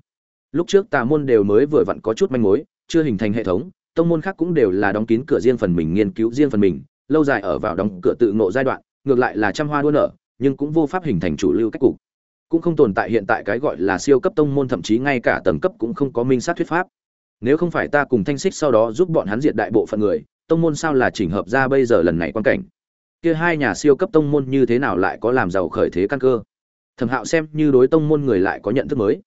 lúc trước tà môn đều mới vừa vặn có chút manh mối chưa hình thành hệ thống, tông môn khác cũng đều là đóng kín cửa riêng phần mình, nghiên cứu riêng phần mình, lâu dài ở vào đóng cửa tự ngộ giai đoạn, ngược lại là trăm hoa đua nở, nhưng cũng vô pháp hình thành chủ lưu cách cục. Cũng không tồn tại hiện tại cái gọi là siêu cấp tông môn, thậm chí ngay cả tầng cấp cũng không có minh sát thuyết pháp. Nếu không phải ta cùng thanh xích sau đó giúp bọn hắn diệt đại bộ phận người, tông môn sao là chỉnh hợp ra bây giờ lần này quan cảnh? Kia hai nhà siêu cấp tông môn như thế nào lại có làm giàu khởi thế căn cơ? Thẩm hạo xem như đối tông môn người lại có nhận thức mới.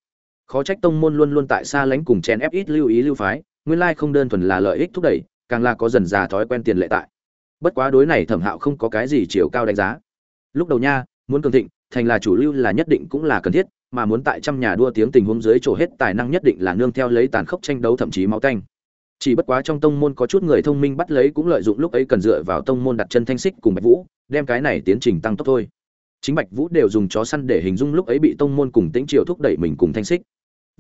Khó trách tông môn luôn luôn tại xa lánh cùng chèn ép ít lưu ý lưu phái nguyên lai không đơn thuần là lợi ích thúc đẩy, càng là có dần già thói quen tiền lệ tại. Bất quá đối này thẩm hạo không có cái gì chiều cao đánh giá. Lúc đầu nha, muốn cường thịnh, thành là chủ lưu là nhất định cũng là cần thiết, mà muốn tại trăm nhà đua tiếng tình huống dưới chỗ hết tài năng nhất định là nương theo lấy tàn khốc tranh đấu thậm chí máu tanh. Chỉ bất quá trong tông môn có chút người thông minh bắt lấy cũng lợi dụng lúc ấy cần dựa vào tông môn đặt chân thanh xích cùng bạch vũ, đem cái này tiến trình tăng tốc thôi. Chính bạch vũ đều dùng chó săn để hình dung lúc ấy bị tông môn cùng tĩnh triều thúc đẩy mình cùng thanh xích.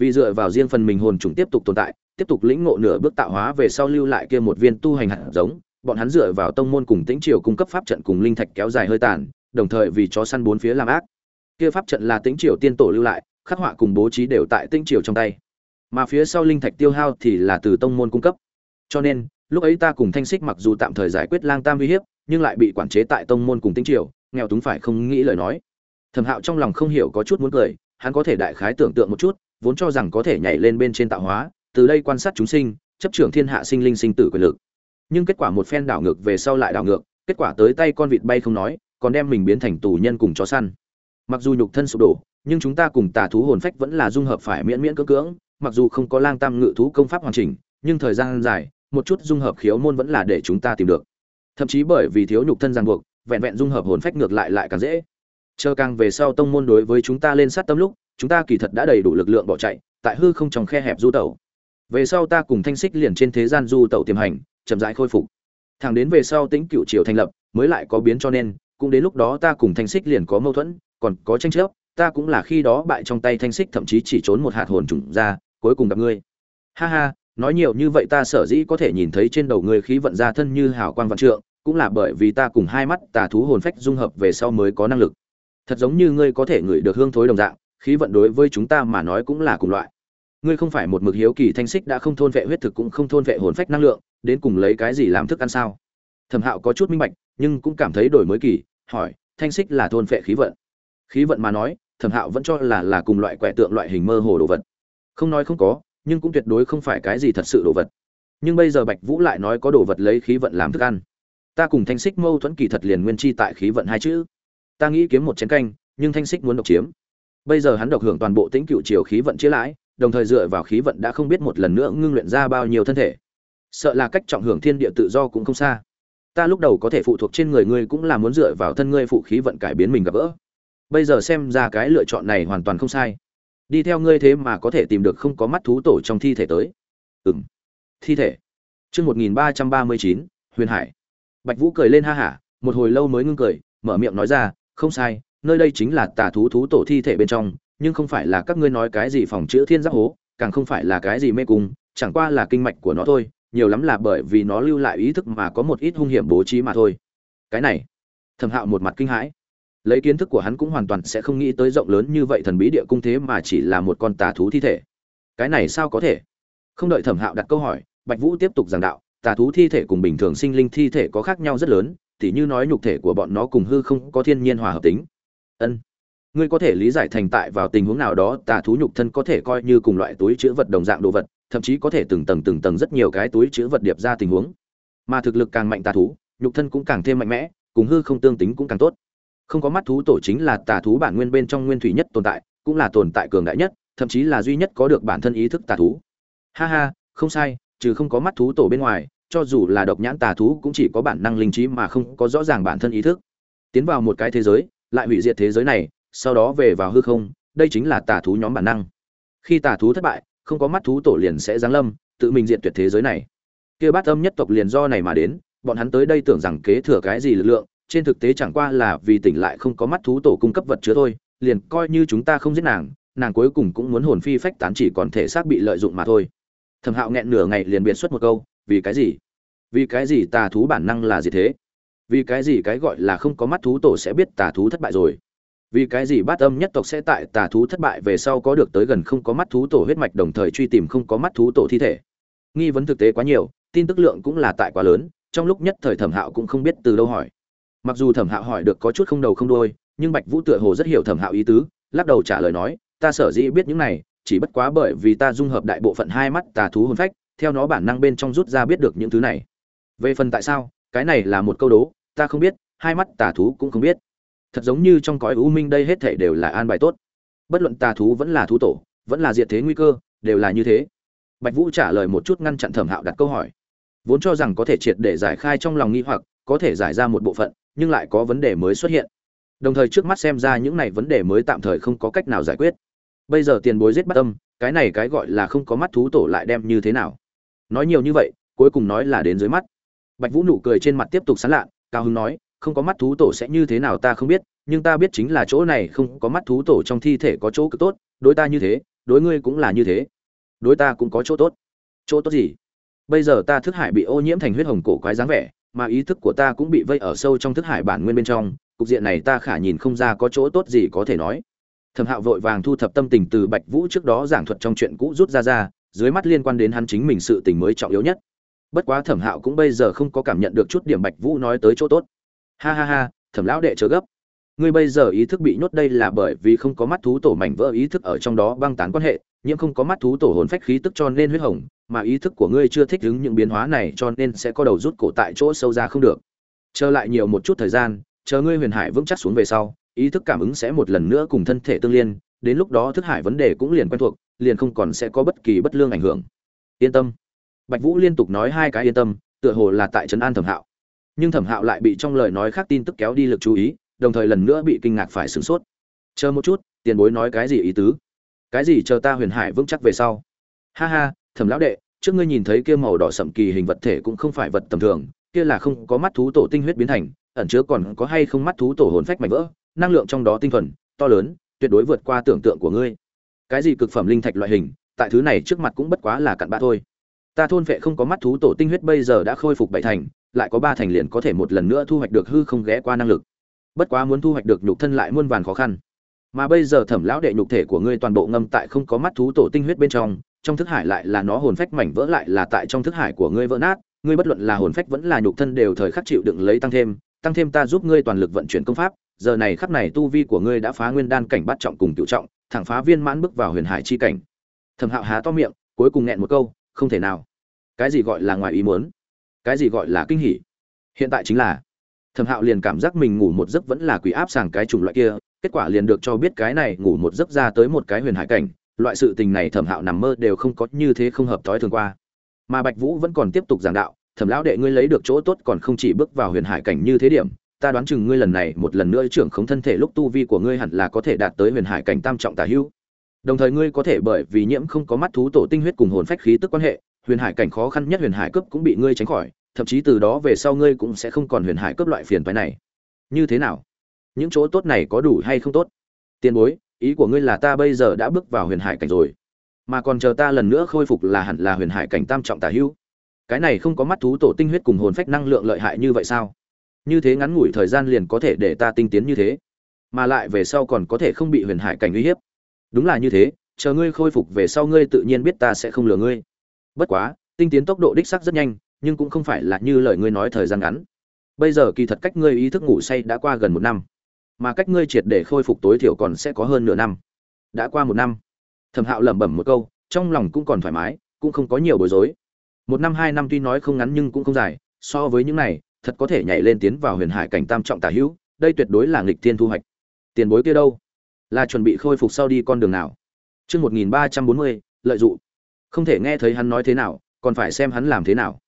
Vì dựa vào riêng phần mình hồn trùng tiếp tục tồn tại tiếp tục lĩnh ngộ nửa bước tạo hóa về sau lưu lại kia một viên tu hành hạt giống, bọn hắn dựa vào tông môn cùng tĩnh triều cung cấp pháp trận cùng linh thạch kéo dài hơi tàn, đồng thời vì chó săn bốn phía làm ác. Kia pháp trận là tĩnh triều tiên tổ lưu lại, khắc họa cùng bố trí đều tại tĩnh triều trong tay. Mà phía sau linh thạch tiêu hao thì là từ tông môn cung cấp. Cho nên, lúc ấy ta cùng thanh xích mặc dù tạm thời giải quyết lang tam uy hiếp, nhưng lại bị quản chế tại tông môn cùng tĩnh triều, nghèo túng phải không nghĩ lời nói. Thẩm hạo trong lòng không hiểu có chút muốn cười, hắn có thể đại khái tưởng tượng một chút, vốn cho rằng có thể nhảy lên bên trên tạo hóa từ đây quan sát chúng sinh, chấp trưởng thiên hạ sinh linh sinh tử quyền lực. Nhưng kết quả một phen đảo ngược về sau lại đảo ngược, kết quả tới tay con vịt bay không nói, còn đem mình biến thành tù nhân cùng chó săn. Mặc dù nhục thân sụp đổ, nhưng chúng ta cùng tà thú hồn phách vẫn là dung hợp phải miễn miễn cưỡng cưỡng, mặc dù không có lang tam ngự thú công pháp hoàn chỉnh, nhưng thời gian dài, một chút dung hợp khiếu môn vẫn là để chúng ta tìm được. Thậm chí bởi vì thiếu nhục thân ràng buộc, vẹn vẹn dung hợp hồn phách ngược lại lại càng dễ. Chờ càng về sau tông môn đối với chúng ta lên sát tâm lúc, chúng ta kỳ thật đã đầy đủ lực lượng bỏ chạy, tại hư không trong khe hẹp du tẩu về sau ta cùng thanh xích liền trên thế gian du tẩu tiềm hành, chậm rãi khôi phục. Thẳng đến về sau tính cựu triều thành lập, mới lại có biến cho nên, cũng đến lúc đó ta cùng thanh xích liền có mâu thuẫn, còn có tranh chấp, ta cũng là khi đó bại trong tay thanh xích thậm chí chỉ trốn một hạt hồn trùng ra, cuối cùng gặp ngươi. Ha ha, nói nhiều như vậy ta sở dĩ có thể nhìn thấy trên đầu ngươi khí vận ra thân như hào quang vạn trượng, cũng là bởi vì ta cùng hai mắt tà thú hồn phách dung hợp về sau mới có năng lực. Thật giống như ngươi có thể ngửi được hương thối đồng dạng, khí vận đối với chúng ta mà nói cũng là cùng loại ngươi không phải một mực hiếu kỳ thanh xích đã không thôn vệ huyết thực cũng không thôn vệ hồn phách năng lượng, đến cùng lấy cái gì làm thức ăn sao? Thẩm hạo có chút minh bạch, nhưng cũng cảm thấy đổi mới kỳ, hỏi, thanh xích là thôn vệ khí vận. Khí vận mà nói, thẩm hạo vẫn cho là là cùng loại quẻ tượng loại hình mơ hồ đồ vật. Không nói không có, nhưng cũng tuyệt đối không phải cái gì thật sự đồ vật. Nhưng bây giờ bạch vũ lại nói có đồ vật lấy khí vận làm thức ăn. Ta cùng thanh xích mâu thuẫn kỳ thật liền nguyên chi tại khí vận hai chữ. Ta nghĩ kiếm một chén canh, nhưng thanh xích muốn độc chiếm. Bây giờ hắn độc hưởng toàn bộ tính cựu chiều khí vận chia lãi đồng thời dựa vào khí vận đã không biết một lần nữa ngưng luyện ra bao nhiêu thân thể. Sợ là cách trọng hưởng thiên địa tự do cũng không xa. Ta lúc đầu có thể phụ thuộc trên người ngươi cũng là muốn dựa vào thân ngươi phụ khí vận cải biến mình gặp gỡ. Bây giờ xem ra cái lựa chọn này hoàn toàn không sai. Đi theo ngươi thế mà có thể tìm được không có mắt thú tổ trong thi thể tới. Ừ m thi thể. Chương một nghìn ba trăm ba mươi chín, huyền hải. Bạch vũ cười lên ha hả, một hồi lâu mới ngưng cười, mở miệng nói ra, không sai, nơi đây chính là tà thú thú tổ thi thể bên trong nhưng không phải là các ngươi nói cái gì phòng chữa thiên giáp hố, càng không phải là cái gì mê cung, chẳng qua là kinh mạch của nó thôi, nhiều lắm là bởi vì nó lưu lại ý thức mà có một ít hung hiểm bố trí mà thôi. Cái này, thẩm hạo một mặt kinh hãi. Lấy kiến thức của hắn cũng hoàn toàn sẽ không nghĩ tới rộng lớn như vậy thần bí địa cung thế mà chỉ là một con tà thú thi thể. Cái này sao có thể? Không đợi thẩm hạo đặt câu hỏi, bạch vũ tiếp tục giảng đạo, tà thú thi thể cùng bình thường sinh linh thi thể có khác nhau rất lớn, tỉ như nói nhục thể của bọn nó cùng hư không có thiên nhiên hòa hợp tính. Ân ngươi có thể lý giải thành tại vào tình huống nào đó, tà thú nhục thân có thể coi như cùng loại túi chứa vật đồng dạng đồ vật, thậm chí có thể từng tầng từng tầng rất nhiều cái túi chứa vật điệp ra tình huống. Mà thực lực càng mạnh tà thú, nhục thân cũng càng thêm mạnh mẽ, cùng hư không tương tính cũng càng tốt. Không có mắt thú tổ chính là tà thú bản nguyên bên trong nguyên thủy nhất tồn tại, cũng là tồn tại cường đại nhất, thậm chí là duy nhất có được bản thân ý thức tà thú. Ha ha, không sai, trừ không có mắt thú tổ bên ngoài, cho dù là độc nhãn tà thú cũng chỉ có bản năng linh trí mà không có rõ ràng bản thân ý thức. Tiến vào một cái thế giới, lại hủy diệt thế giới này sau đó về vào hư không, đây chính là tà thú nhóm bản năng. Khi tà thú thất bại, không có mắt thú tổ liền sẽ giáng lâm, tự mình diệt tuyệt thế giới này. Kia bát âm nhất tộc liền do này mà đến, bọn hắn tới đây tưởng rằng kế thừa cái gì lực lượng, trên thực tế chẳng qua là vì tỉnh lại không có mắt thú tổ cung cấp vật chứa thôi, liền coi như chúng ta không giết nàng nàng cuối cùng cũng muốn hồn phi phách tán chỉ còn thể xác bị lợi dụng mà thôi. Thẩm hạo nghẹn nửa ngày liền biệt xuất một câu, vì cái gì? Vì cái gì tà thú bản năng là gì thế? Vì cái gì cái gọi là không có mắt thú tổ sẽ biết tà thú thất bại rồi? Vì cái gì bát âm nhất tộc sẽ tại tà thú thất bại về sau có được tới gần không có mắt thú tổ huyết mạch đồng thời truy tìm không có mắt thú tổ thi thể? Nghi vấn thực tế quá nhiều, tin tức lượng cũng là tại quá lớn, trong lúc nhất thời thẩm hạo cũng không biết từ đâu hỏi. Mặc dù thẩm hạo hỏi được có chút không đầu không đôi nhưng bạch vũ tựa hồ rất hiểu thẩm hạo ý tứ, lắc đầu trả lời nói, ta sở dĩ biết những này, chỉ bất quá bởi vì ta dung hợp đại bộ phận hai mắt tà thú hồn phách, theo nó bản năng bên trong rút ra biết được những thứ này. Về phần tại sao, cái này là một câu đố, ta không biết, hai mắt tà thú cũng không biết thật giống như trong cõi u minh đây hết thảy đều là an bài tốt. Bất luận tà thú vẫn là thú tổ, vẫn là diệt thế nguy cơ, đều là như thế. Bạch vũ trả lời một chút ngăn chặn thẩm hạo đặt câu hỏi. Vốn cho rằng có thể triệt để giải khai trong lòng nghi hoặc, có thể giải ra một bộ phận, nhưng lại có vấn đề mới xuất hiện. Đồng thời trước mắt xem ra những này vấn đề mới tạm thời không có cách nào giải quyết. Bây giờ tiền bối giết bắt tâm cái này cái gọi là không có mắt thú tổ lại đem như thế nào? Nói nhiều như vậy, cuối cùng nói là đến dưới mắt. Bạch vũ nụ cười trên mặt tiếp tục sán lạ cao hứng nói không có mắt thú tổ sẽ như thế nào ta không biết, nhưng ta biết chính là chỗ này không có mắt thú tổ trong thi thể có chỗ cực tốt, đối ta như thế, đối ngươi cũng là như thế. Đối ta cũng có chỗ tốt. Chỗ tốt gì? Bây giờ ta thức hải bị ô nhiễm thành huyết hồng cổ quái dáng vẻ, mà ý thức của ta cũng bị vây ở sâu trong thức hải bản nguyên bên trong, cục diện này ta khả nhìn không ra có chỗ tốt gì có thể nói. Thẩm hạo vội vàng thu thập tâm tình từ bạch vũ trước đó giảng thuật trong chuyện cũ rút ra ra, dưới mắt liên quan đến hắn chính mình sự tình mới trọng yếu nhất. Bất quá thẩm hạo cũng bây giờ không có cảm nhận được chút điểm bạch vũ nói tới chỗ tốt ha ha ha, thẩm lão đệ chớ gấp. Ngươi bây giờ ý thức bị nhốt đây là bởi vì không có mắt thú tổ mảnh vỡ ý thức ở trong đó băng tán quan hệ, nhiễm không có mắt thú tổ hồn phách khí tức cho nên huyết hồng, mà ý thức của ngươi chưa thích ứng những biến hóa này cho nên sẽ có đầu rút cổ tại chỗ sâu ra không được. Chờ lại nhiều một chút thời gian, chờ ngươi huyền hải vững chắc xuống về sau, ý thức cảm ứng sẽ một lần nữa cùng thân thể tương liên, đến lúc đó thức hải vấn đề cũng liền quen thuộc, liền không còn sẽ có bất kỳ bất lương ảnh hưởng. Yên tâm. Bạch vũ liên tục nói hai cái yên tâm, tựa hồ là tại trấn an thẩm hạo nhưng thẩm hạo lại bị trong lời nói khác tin tức kéo đi lực chú ý, đồng thời lần nữa bị kinh ngạc phải sửng sốt. Chờ một chút, tiền bối nói cái gì ý tứ? Cái gì chờ ta huyền hải vững chắc về sau? Ha ha, thẩm lão đệ, trước ngươi nhìn thấy kia màu đỏ sậm kỳ hình vật thể cũng không phải vật tầm thường, kia là không có mắt thú tổ tinh huyết biến thành, ẩn chứa còn có hay không mắt thú tổ hồn phách mạnh vỡ, năng lượng trong đó tinh thuần, to lớn, tuyệt đối vượt qua tưởng tượng của ngươi. Cái gì cực phẩm linh thạch loại hình, tại thứ này trước mặt cũng bất quá là cặn bã thôi. Ta thôn vệ không có mắt thú tổ tinh huyết bây giờ đã khôi phục bảy thành lại có ba thành liền có thể một lần nữa thu hoạch được hư không ghé qua năng lực. Bất quá muốn thu hoạch được nhục thân lại muôn vàn khó khăn. Mà bây giờ thẩm lão đệ nhục thể của ngươi toàn bộ ngâm tại không có mắt thú tổ tinh huyết bên trong trong thức hải lại là nó hồn phách mảnh vỡ lại là tại trong thức hải của ngươi vỡ nát, ngươi bất luận là hồn phách vẫn là nhục thân đều thời khắc chịu đựng lấy tăng thêm tăng thêm ta giúp ngươi toàn lực vận chuyển công pháp, giờ này khắc này tu vi của ngươi đã phá nguyên đan cảnh bắt trọng cùng cựu trọng, thẳng phá viên mãn bước vào huyền hải chi cảnh. Thẩm hạo há to miệng, cuối cùng nghẹn một câu, không thể nào. Cái gì gọi là ngoài ý muốn? Cái gì gọi là kinh hỉ? Hiện tại chính là, thẩm hạo liền cảm giác mình ngủ một giấc vẫn là quỷ áp sàng cái chủng loại kia, kết quả liền được cho biết cái này ngủ một giấc ra tới một cái huyền hải cảnh, loại sự tình này thẩm hạo nằm mơ đều không có như thế không hợp thói thường qua. Mà bạch vũ vẫn còn tiếp tục giảng đạo, thẩm lão đệ ngươi lấy được chỗ tốt còn không chỉ bước vào huyền hải cảnh như thế điểm, ta đoán chừng ngươi lần này một lần nữa trưởng khống thân thể lúc tu vi của ngươi hẳn là có thể đạt tới huyền hải cảnh tam trọng tả hữu. Đồng thời ngươi có thể bởi vì nhiễm không có mắt thú tổ tinh huyết cùng hồn phách khí tức quan hệ huyền hải cảnh khó khăn nhất huyền hải cấp cũng bị ngươi tránh khỏi, thậm chí từ đó về sau ngươi cũng sẽ không còn huyền hải cấp loại phiền phái này. Như thế nào? Những chỗ tốt này có đủ hay không tốt? Tiền bối, ý của ngươi là ta bây giờ đã bước vào huyền hải cảnh rồi, mà còn chờ ta lần nữa khôi phục là hẳn là huyền hải cảnh tam trọng tả hữu. Cái này không có mắt thú tổ tinh huyết cùng hồn phách năng lượng lợi hại như vậy sao? Như thế ngắn ngủi thời gian liền có thể để ta tinh tiến như thế, mà lại về sau còn có thể không bị huyền hải cảnh uy hiếp. Đúng là như thế, chờ ngươi khôi phục về sau ngươi tự nhiên biết ta sẽ không lừa ngươi bất quá, tinh tiến tốc độ đích sắc rất nhanh, nhưng cũng không phải là như lời ngươi nói thời gian ngắn. Bây giờ kỳ thật cách ngươi ý thức ngủ say đã qua gần một năm. Mà cách ngươi triệt để khôi phục tối thiểu còn sẽ có hơn nửa năm. Đã qua một năm. Thẩm hạo lẩm bẩm một câu, trong lòng cũng còn thoải mái, cũng không có nhiều bối rối. Một năm, hai năm tuy nói không ngắn nhưng cũng không dài, so với những này, thật có thể nhảy lên tiến vào huyền hải cảnh tam trọng tả hữu, đây tuyệt đối là nghịch thiên thu hoạch. Tiền bối kia đâu? Là chuẩn bị khôi phục sau đi con đường nào? Chương một nghìn ba trăm bốn mươi, lợi dụng không thể nghe thấy hắn nói thế nào, còn phải xem hắn làm thế nào.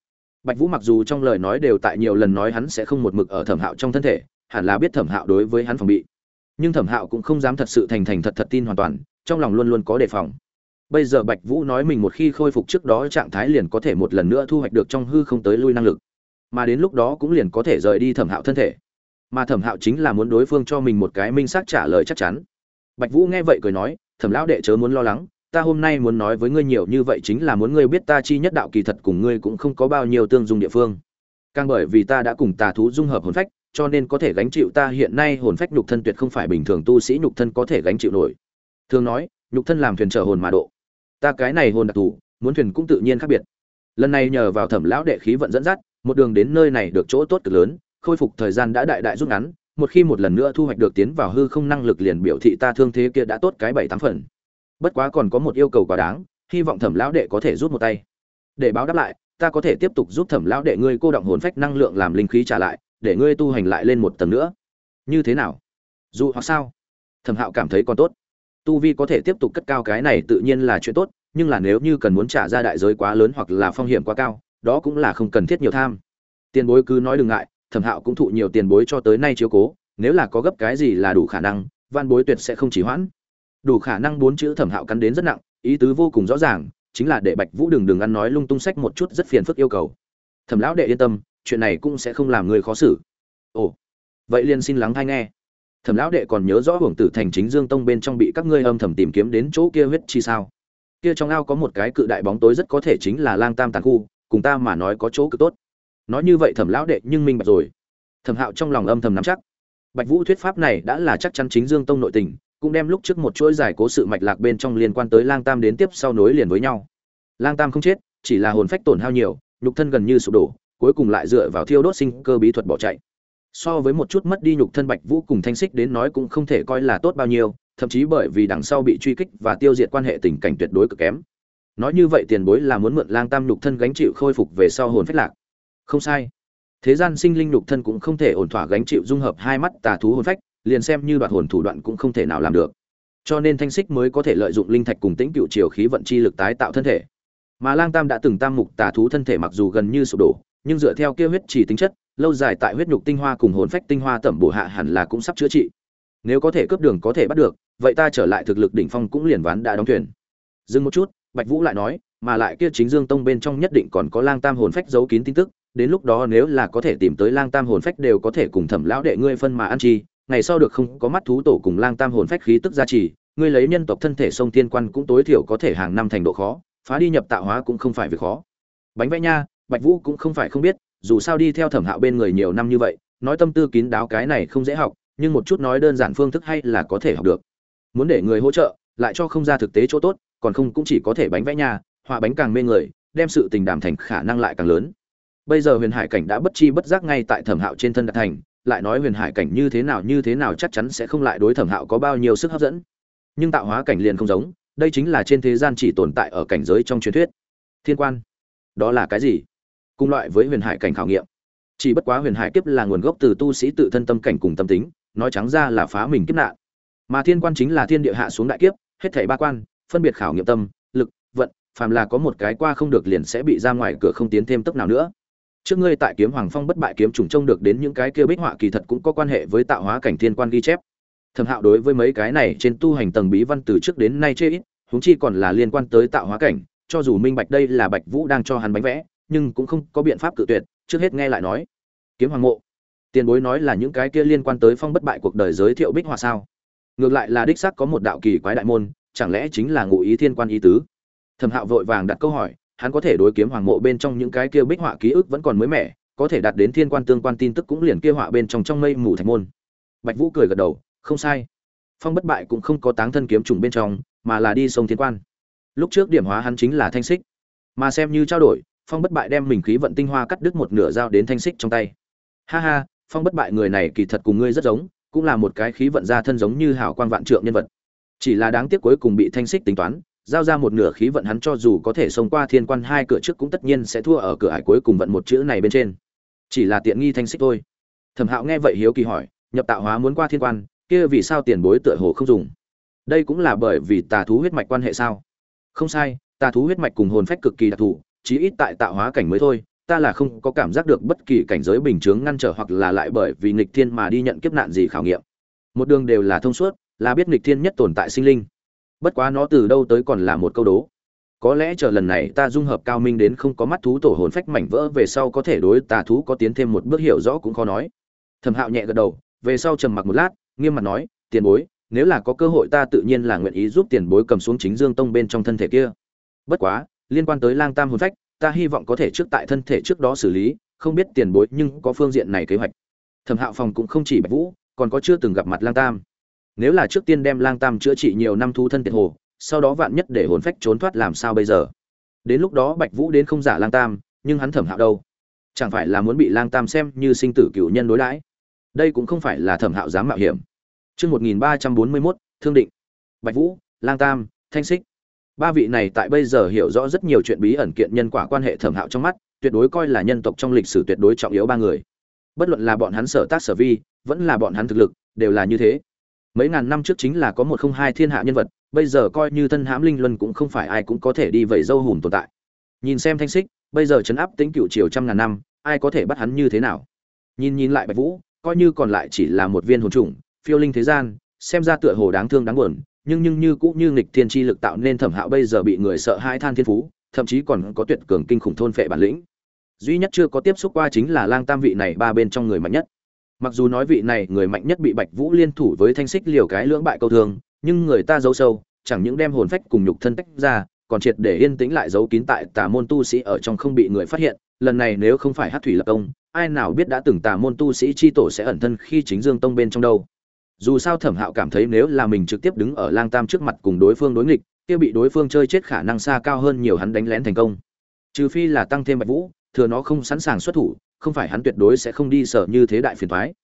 Bạch vũ mặc dù trong lời nói đều tại nhiều lần nói hắn sẽ không một mực ở thẩm hạo trong thân thể, hẳn là biết thẩm hạo đối với hắn phòng bị. Nhưng thẩm hạo cũng không dám thật sự thành thành thật thật tin hoàn toàn, trong lòng luôn luôn có đề phòng. Bây giờ bạch vũ nói mình một khi khôi phục trước đó trạng thái liền có thể một lần nữa thu hoạch được trong hư không tới lui năng lực. Mà đến lúc đó cũng liền có thể rời đi thẩm hạo thân thể. Mà thẩm hạo chính là muốn đối phương cho mình một cái minh xác trả lời chắc chắn. Bạch vũ nghe vậy cười nói, thẩm lão đệ chớ muốn lo lắng ta hôm nay muốn nói với ngươi nhiều như vậy chính là muốn ngươi biết ta chi nhất đạo kỳ thật cùng ngươi cũng không có bao nhiêu tương dung địa phương. Càng bởi vì ta đã cùng tà thú dung hợp hồn phách, cho nên có thể gánh chịu ta hiện nay hồn phách nhục thân tuyệt không phải bình thường tu sĩ nhục thân có thể gánh chịu nổi. Thường nói, nhục thân làm thuyền trở hồn mà độ. Ta cái này hồn đặc thù, muốn thuyền cũng tự nhiên khác biệt. Lần này nhờ vào thẩm lão đệ khí vận dẫn dắt, một đường đến nơi này được chỗ tốt cực lớn, khôi phục thời gian đã đại đại rút ngắn, một khi một lần nữa thu hoạch được tiến vào hư không năng lực liền biểu thị ta thương thế kia đã tốt cái bảy tám phần bất quá còn có một yêu cầu quá đáng, hy vọng thẩm lão đệ có thể rút một tay. Để báo đáp lại, ta có thể tiếp tục giúp thẩm lão đệ ngươi cô động hồn phách năng lượng làm linh khí trả lại, để ngươi tu hành lại lên một tầng nữa. Như thế nào? Dù hoặc sao? Thẩm hạo cảm thấy còn tốt. Tu vi có thể tiếp tục cất cao cái này tự nhiên là chuyện tốt, nhưng là nếu như cần muốn trả ra đại giới quá lớn hoặc là phong hiểm quá cao, đó cũng là không cần thiết nhiều tham. Tiền bối cứ nói đừng ngại, thẩm hạo cũng thụ nhiều tiền bối cho tới nay chiếu cố, nếu là có gấp cái gì là đủ khả năng văn bối tuyệt sẽ không chỉ hoãn đủ khả năng bốn chữ thẩm hạo cắn đến rất nặng, ý tứ vô cùng rõ ràng, chính là để bạch vũ đừng đừng ăn nói lung tung sách một chút rất phiền phức yêu cầu. Thẩm lão đệ yên tâm, chuyện này cũng sẽ không làm người khó xử. Ồ, vậy liền xin lắng thai nghe. Thẩm lão đệ còn nhớ rõ hưởng tử thành chính dương tông bên trong bị các ngươi âm thầm tìm kiếm đến chỗ kia huyết chi sao? Kia trong ao có một cái cự đại bóng tối rất có thể chính là lang tam tàn khu, cùng ta mà nói có chỗ cực tốt. Nói như vậy thẩm lão đệ nhưng minh bạch rồi. Thẩm hạo trong lòng âm thầm nắm chắc. Bạch vũ thuyết pháp này đã là chắc chắn chính dương tông nội tình cũng đem lúc trước một chuỗi giải cố sự mạch lạc bên trong liên quan tới lang tam đến tiếp sau nối liền với nhau. Lang tam không chết, chỉ là hồn phách tổn hao nhiều, nhục thân gần như sụp đổ, cuối cùng lại dựa vào thiêu đốt sinh cơ bí thuật bỏ chạy. So với một chút mất đi nhục thân bạch vũ cùng thanh xích đến nói cũng không thể coi là tốt bao nhiêu, thậm chí bởi vì đằng sau bị truy kích và tiêu diệt quan hệ tình cảnh tuyệt đối cực kém. Nói như vậy tiền bối là muốn mượn lang tam nhục thân gánh chịu khôi phục về sau hồn phách lạc. Không sai. Thế gian sinh linh nhục thân cũng không thể ổn thỏa gánh chịu dung hợp hai mắt tà thú hồn phách liền xem như đoạt hồn thủ đoạn cũng không thể nào làm được. Cho nên thanh xích mới có thể lợi dụng linh thạch cùng tĩnh cựu chiều khí vận chi lực tái tạo thân thể. Mà lang tam đã từng tam mục tà thú thân thể mặc dù gần như sụp đổ, nhưng dựa theo kia huyết chỉ tính chất, lâu dài tại huyết nhục tinh hoa cùng hồn phách tinh hoa tẩm bổ hạ hẳn là cũng sắp chữa trị. Nếu có thể cướp đường có thể bắt được, vậy ta trở lại thực lực đỉnh phong cũng liền ván đã đóng thuyền. Dừng một chút, bạch vũ lại nói, mà lại kia chính dương tông bên trong nhất định còn có lang tam hồn phách giấu kín tin tức, đến lúc đó nếu là có thể tìm tới lang tam hồn phách đều có thể cùng thẩm lão đệ ngươi phân mà ăn chi ngày sau được không có mắt thú tổ cùng lang tam hồn phách khí tức gia trì, ngươi lấy nhân tộc thân thể sông thiên quan cũng tối thiểu có thể hàng năm thành độ khó, phá đi nhập tạo hóa cũng không phải việc khó. Bánh vẽ nha, bạch vũ cũng không phải không biết, dù sao đi theo thẩm hạo bên người nhiều năm như vậy, nói tâm tư kín đáo cái này không dễ học, nhưng một chút nói đơn giản phương thức hay là có thể học được. Muốn để người hỗ trợ, lại cho không ra thực tế chỗ tốt, còn không cũng chỉ có thể bánh vẽ nha, họa bánh càng mê người, đem sự tình đảm thành khả năng lại càng lớn. Bây giờ huyền hải cảnh đã bất chi bất giác ngay tại thẩm hạo trên thân đạt thành lại nói huyền hải cảnh như thế nào như thế nào chắc chắn sẽ không lại đối thẩm hạo có bao nhiêu sức hấp dẫn. Nhưng tạo hóa cảnh liền không giống, đây chính là trên thế gian chỉ tồn tại ở cảnh giới trong truyền thuyết. Thiên quan, đó là cái gì? Cùng loại với huyền hải cảnh khảo nghiệm. Chỉ bất quá huyền hải kiếp là nguồn gốc từ tu sĩ tự thân tâm cảnh cùng tâm tính, nói trắng ra là phá mình kiếp nạn. Mà thiên quan chính là thiên địa hạ xuống đại kiếp, hết thảy ba quan, phân biệt khảo nghiệm tâm, lực, vận, phàm là có một cái qua không được liền sẽ bị ra ngoài, cửa không tiến thêm tốc nào nữa trước ngươi tại kiếm hoàng phong bất bại kiếm trùng trông được đến những cái kia bích họa kỳ thật cũng có quan hệ với tạo hóa cảnh thiên quan ghi chép. Thẩm hạo đối với mấy cái này trên tu hành tầng bí văn từ trước đến nay chê ít, huống chi còn là liên quan tới tạo hóa cảnh, cho dù minh bạch đây là bạch vũ đang cho hắn bánh vẽ, nhưng cũng không có biện pháp cự tuyệt, trước hết nghe lại nói. Kiếm hoàng mộ, tiền bối nói là những cái kia liên quan tới phong bất bại cuộc đời giới thiệu bích họa sao? Ngược lại là đích xác có một đạo kỳ quái đại môn, chẳng lẽ chính là ngụ ý thiên quan ý tứ? Thẩm hạo vội vàng đặt câu hỏi hắn có thể đối kiếm hoàng mộ bên trong những cái kia bích họa ký ức vẫn còn mới mẻ, có thể đạt đến thiên quan tương quan tin tức cũng liền kia họa bên trong trong mây mù thạch môn. Bạch vũ cười gật đầu, không sai. Phong bất bại cũng không có táng thân kiếm trùng bên trong, mà là đi sông thiên quan. Lúc trước điểm hóa hắn chính là thanh xích. Mà xem như trao đổi, phong bất bại đem mình khí vận tinh hoa cắt đứt một nửa dao đến thanh xích trong tay. Ha ha, phong bất bại người này kỳ thật cùng ngươi rất giống, cũng là một cái khí vận ra thân giống như hảo quan vạn trượng nhân vật. Chỉ là đáng tiếc cuối cùng bị thanh xích tính toán giao ra một nửa khí vận hắn cho dù có thể xông qua thiên quan hai cửa trước cũng tất nhiên sẽ thua ở cửa ải cuối cùng vận một chữ này bên trên. Chỉ là tiện nghi thanh xích thôi. Thẩm hạo nghe vậy hiếu kỳ hỏi, nhập tạo hóa muốn qua thiên quan, kia vì sao tiền bối tựa hồ không dùng? Đây cũng là bởi vì tà thú huyết mạch quan hệ sao? Không sai, tà thú huyết mạch cùng hồn phách cực kỳ đặc thù, chí ít tại tạo hóa cảnh mới thôi, ta là không có cảm giác được bất kỳ cảnh giới bình chướng ngăn trở hoặc là lại bởi vì nghịch thiên mà đi nhận kiếp nạn gì khảo nghiệm. Một đường đều là thông suốt, là biết nghịch thiên nhất tồn tại sinh linh bất quá nó từ đâu tới còn là một câu đố. Có lẽ chờ lần này ta dung hợp cao minh đến không có mắt thú tổ hồn phách mảnh vỡ về sau có thể đối tà thú có tiến thêm một bước hiểu rõ cũng khó nói. Thẩm hạo nhẹ gật đầu, về sau trầm mặc một lát, nghiêm mặt nói, tiền bối, nếu là có cơ hội ta tự nhiên là nguyện ý giúp tiền bối cầm xuống chính dương tông bên trong thân thể kia. Bất quá, liên quan tới lang tam hồn phách, ta hy vọng có thể trước tại thân thể trước đó xử lý, không biết tiền bối nhưng có phương diện này kế hoạch. Thẩm hạo phòng cũng không chỉ bạch vũ, còn có chưa từng gặp mặt lang tam nếu là trước tiên đem lang tam chữa trị nhiều năm thu thân tiệt hồ sau đó vạn nhất để hồn phách trốn thoát làm sao bây giờ đến lúc đó bạch vũ đến không giả lang tam nhưng hắn thẩm hạo đâu chẳng phải là muốn bị lang tam xem như sinh tử cựu nhân đối đãi đây cũng không phải là thẩm hạo dám mạo hiểm trước 1341, Thương Định. Bạch Vũ, Lang Tam, Thanh Xích. Ba vị này tại bây giờ hiểu rõ rất nhiều chuyện bí ẩn kiện nhân quả quan hệ thẩm hạo trong mắt, tuyệt đối coi là nhân tộc trong lịch sử tuyệt đối trọng yếu ba người. Bất luận là bọn hắn sở tác sở vi, vẫn là bọn hắn thực lực, đều là như thế. Mấy ngàn năm trước chính là có một không hai thiên hạ nhân vật, bây giờ coi như thân hãm linh luân cũng không phải ai cũng có thể đi vẩy dâu hùm tồn tại. Nhìn xem Thanh Xích, bây giờ chấn áp tính cựu triều trăm ngàn năm, ai có thể bắt hắn như thế nào? Nhìn nhìn lại Bạch Vũ, coi như còn lại chỉ là một viên hồn trùng, phiêu linh thế gian xem ra tựa hồ đáng thương đáng buồn nhưng nhưng như cũng như nghịch thiên chi lực tạo nên thẩm hạo bây giờ bị người sợ hai than thiên phú thậm chí còn có tuyệt cường kinh khủng thôn phệ bản lĩnh duy nhất chưa có tiếp xúc qua chính là lang tam vị này ba bên trong người mạnh nhất mặc dù nói vị này người mạnh nhất bị bạch vũ liên thủ với thanh xích liều cái lưỡng bại câu thường nhưng người ta giấu sâu, chẳng những đem hồn phách cùng nhục thân tách ra, còn triệt để yên tĩnh lại giấu kín tại tà môn tu sĩ ở trong không bị người phát hiện. Lần này nếu không phải hát thủy lập công ai nào biết đã từng tà môn tu sĩ chi tổ sẽ ẩn thân khi chính dương tông bên trong đâu. Dù sao thẩm hạo cảm thấy nếu là mình trực tiếp đứng ở lang tam trước mặt cùng đối phương đối nghịch, kia bị đối phương chơi chết khả năng xa cao hơn nhiều hắn đánh lén thành công. Trừ phi là tăng thêm bạch vũ, thừa nó không sẵn sàng xuất thủ không phải hắn tuyệt đối sẽ không đi sở như thế đại phiền toái.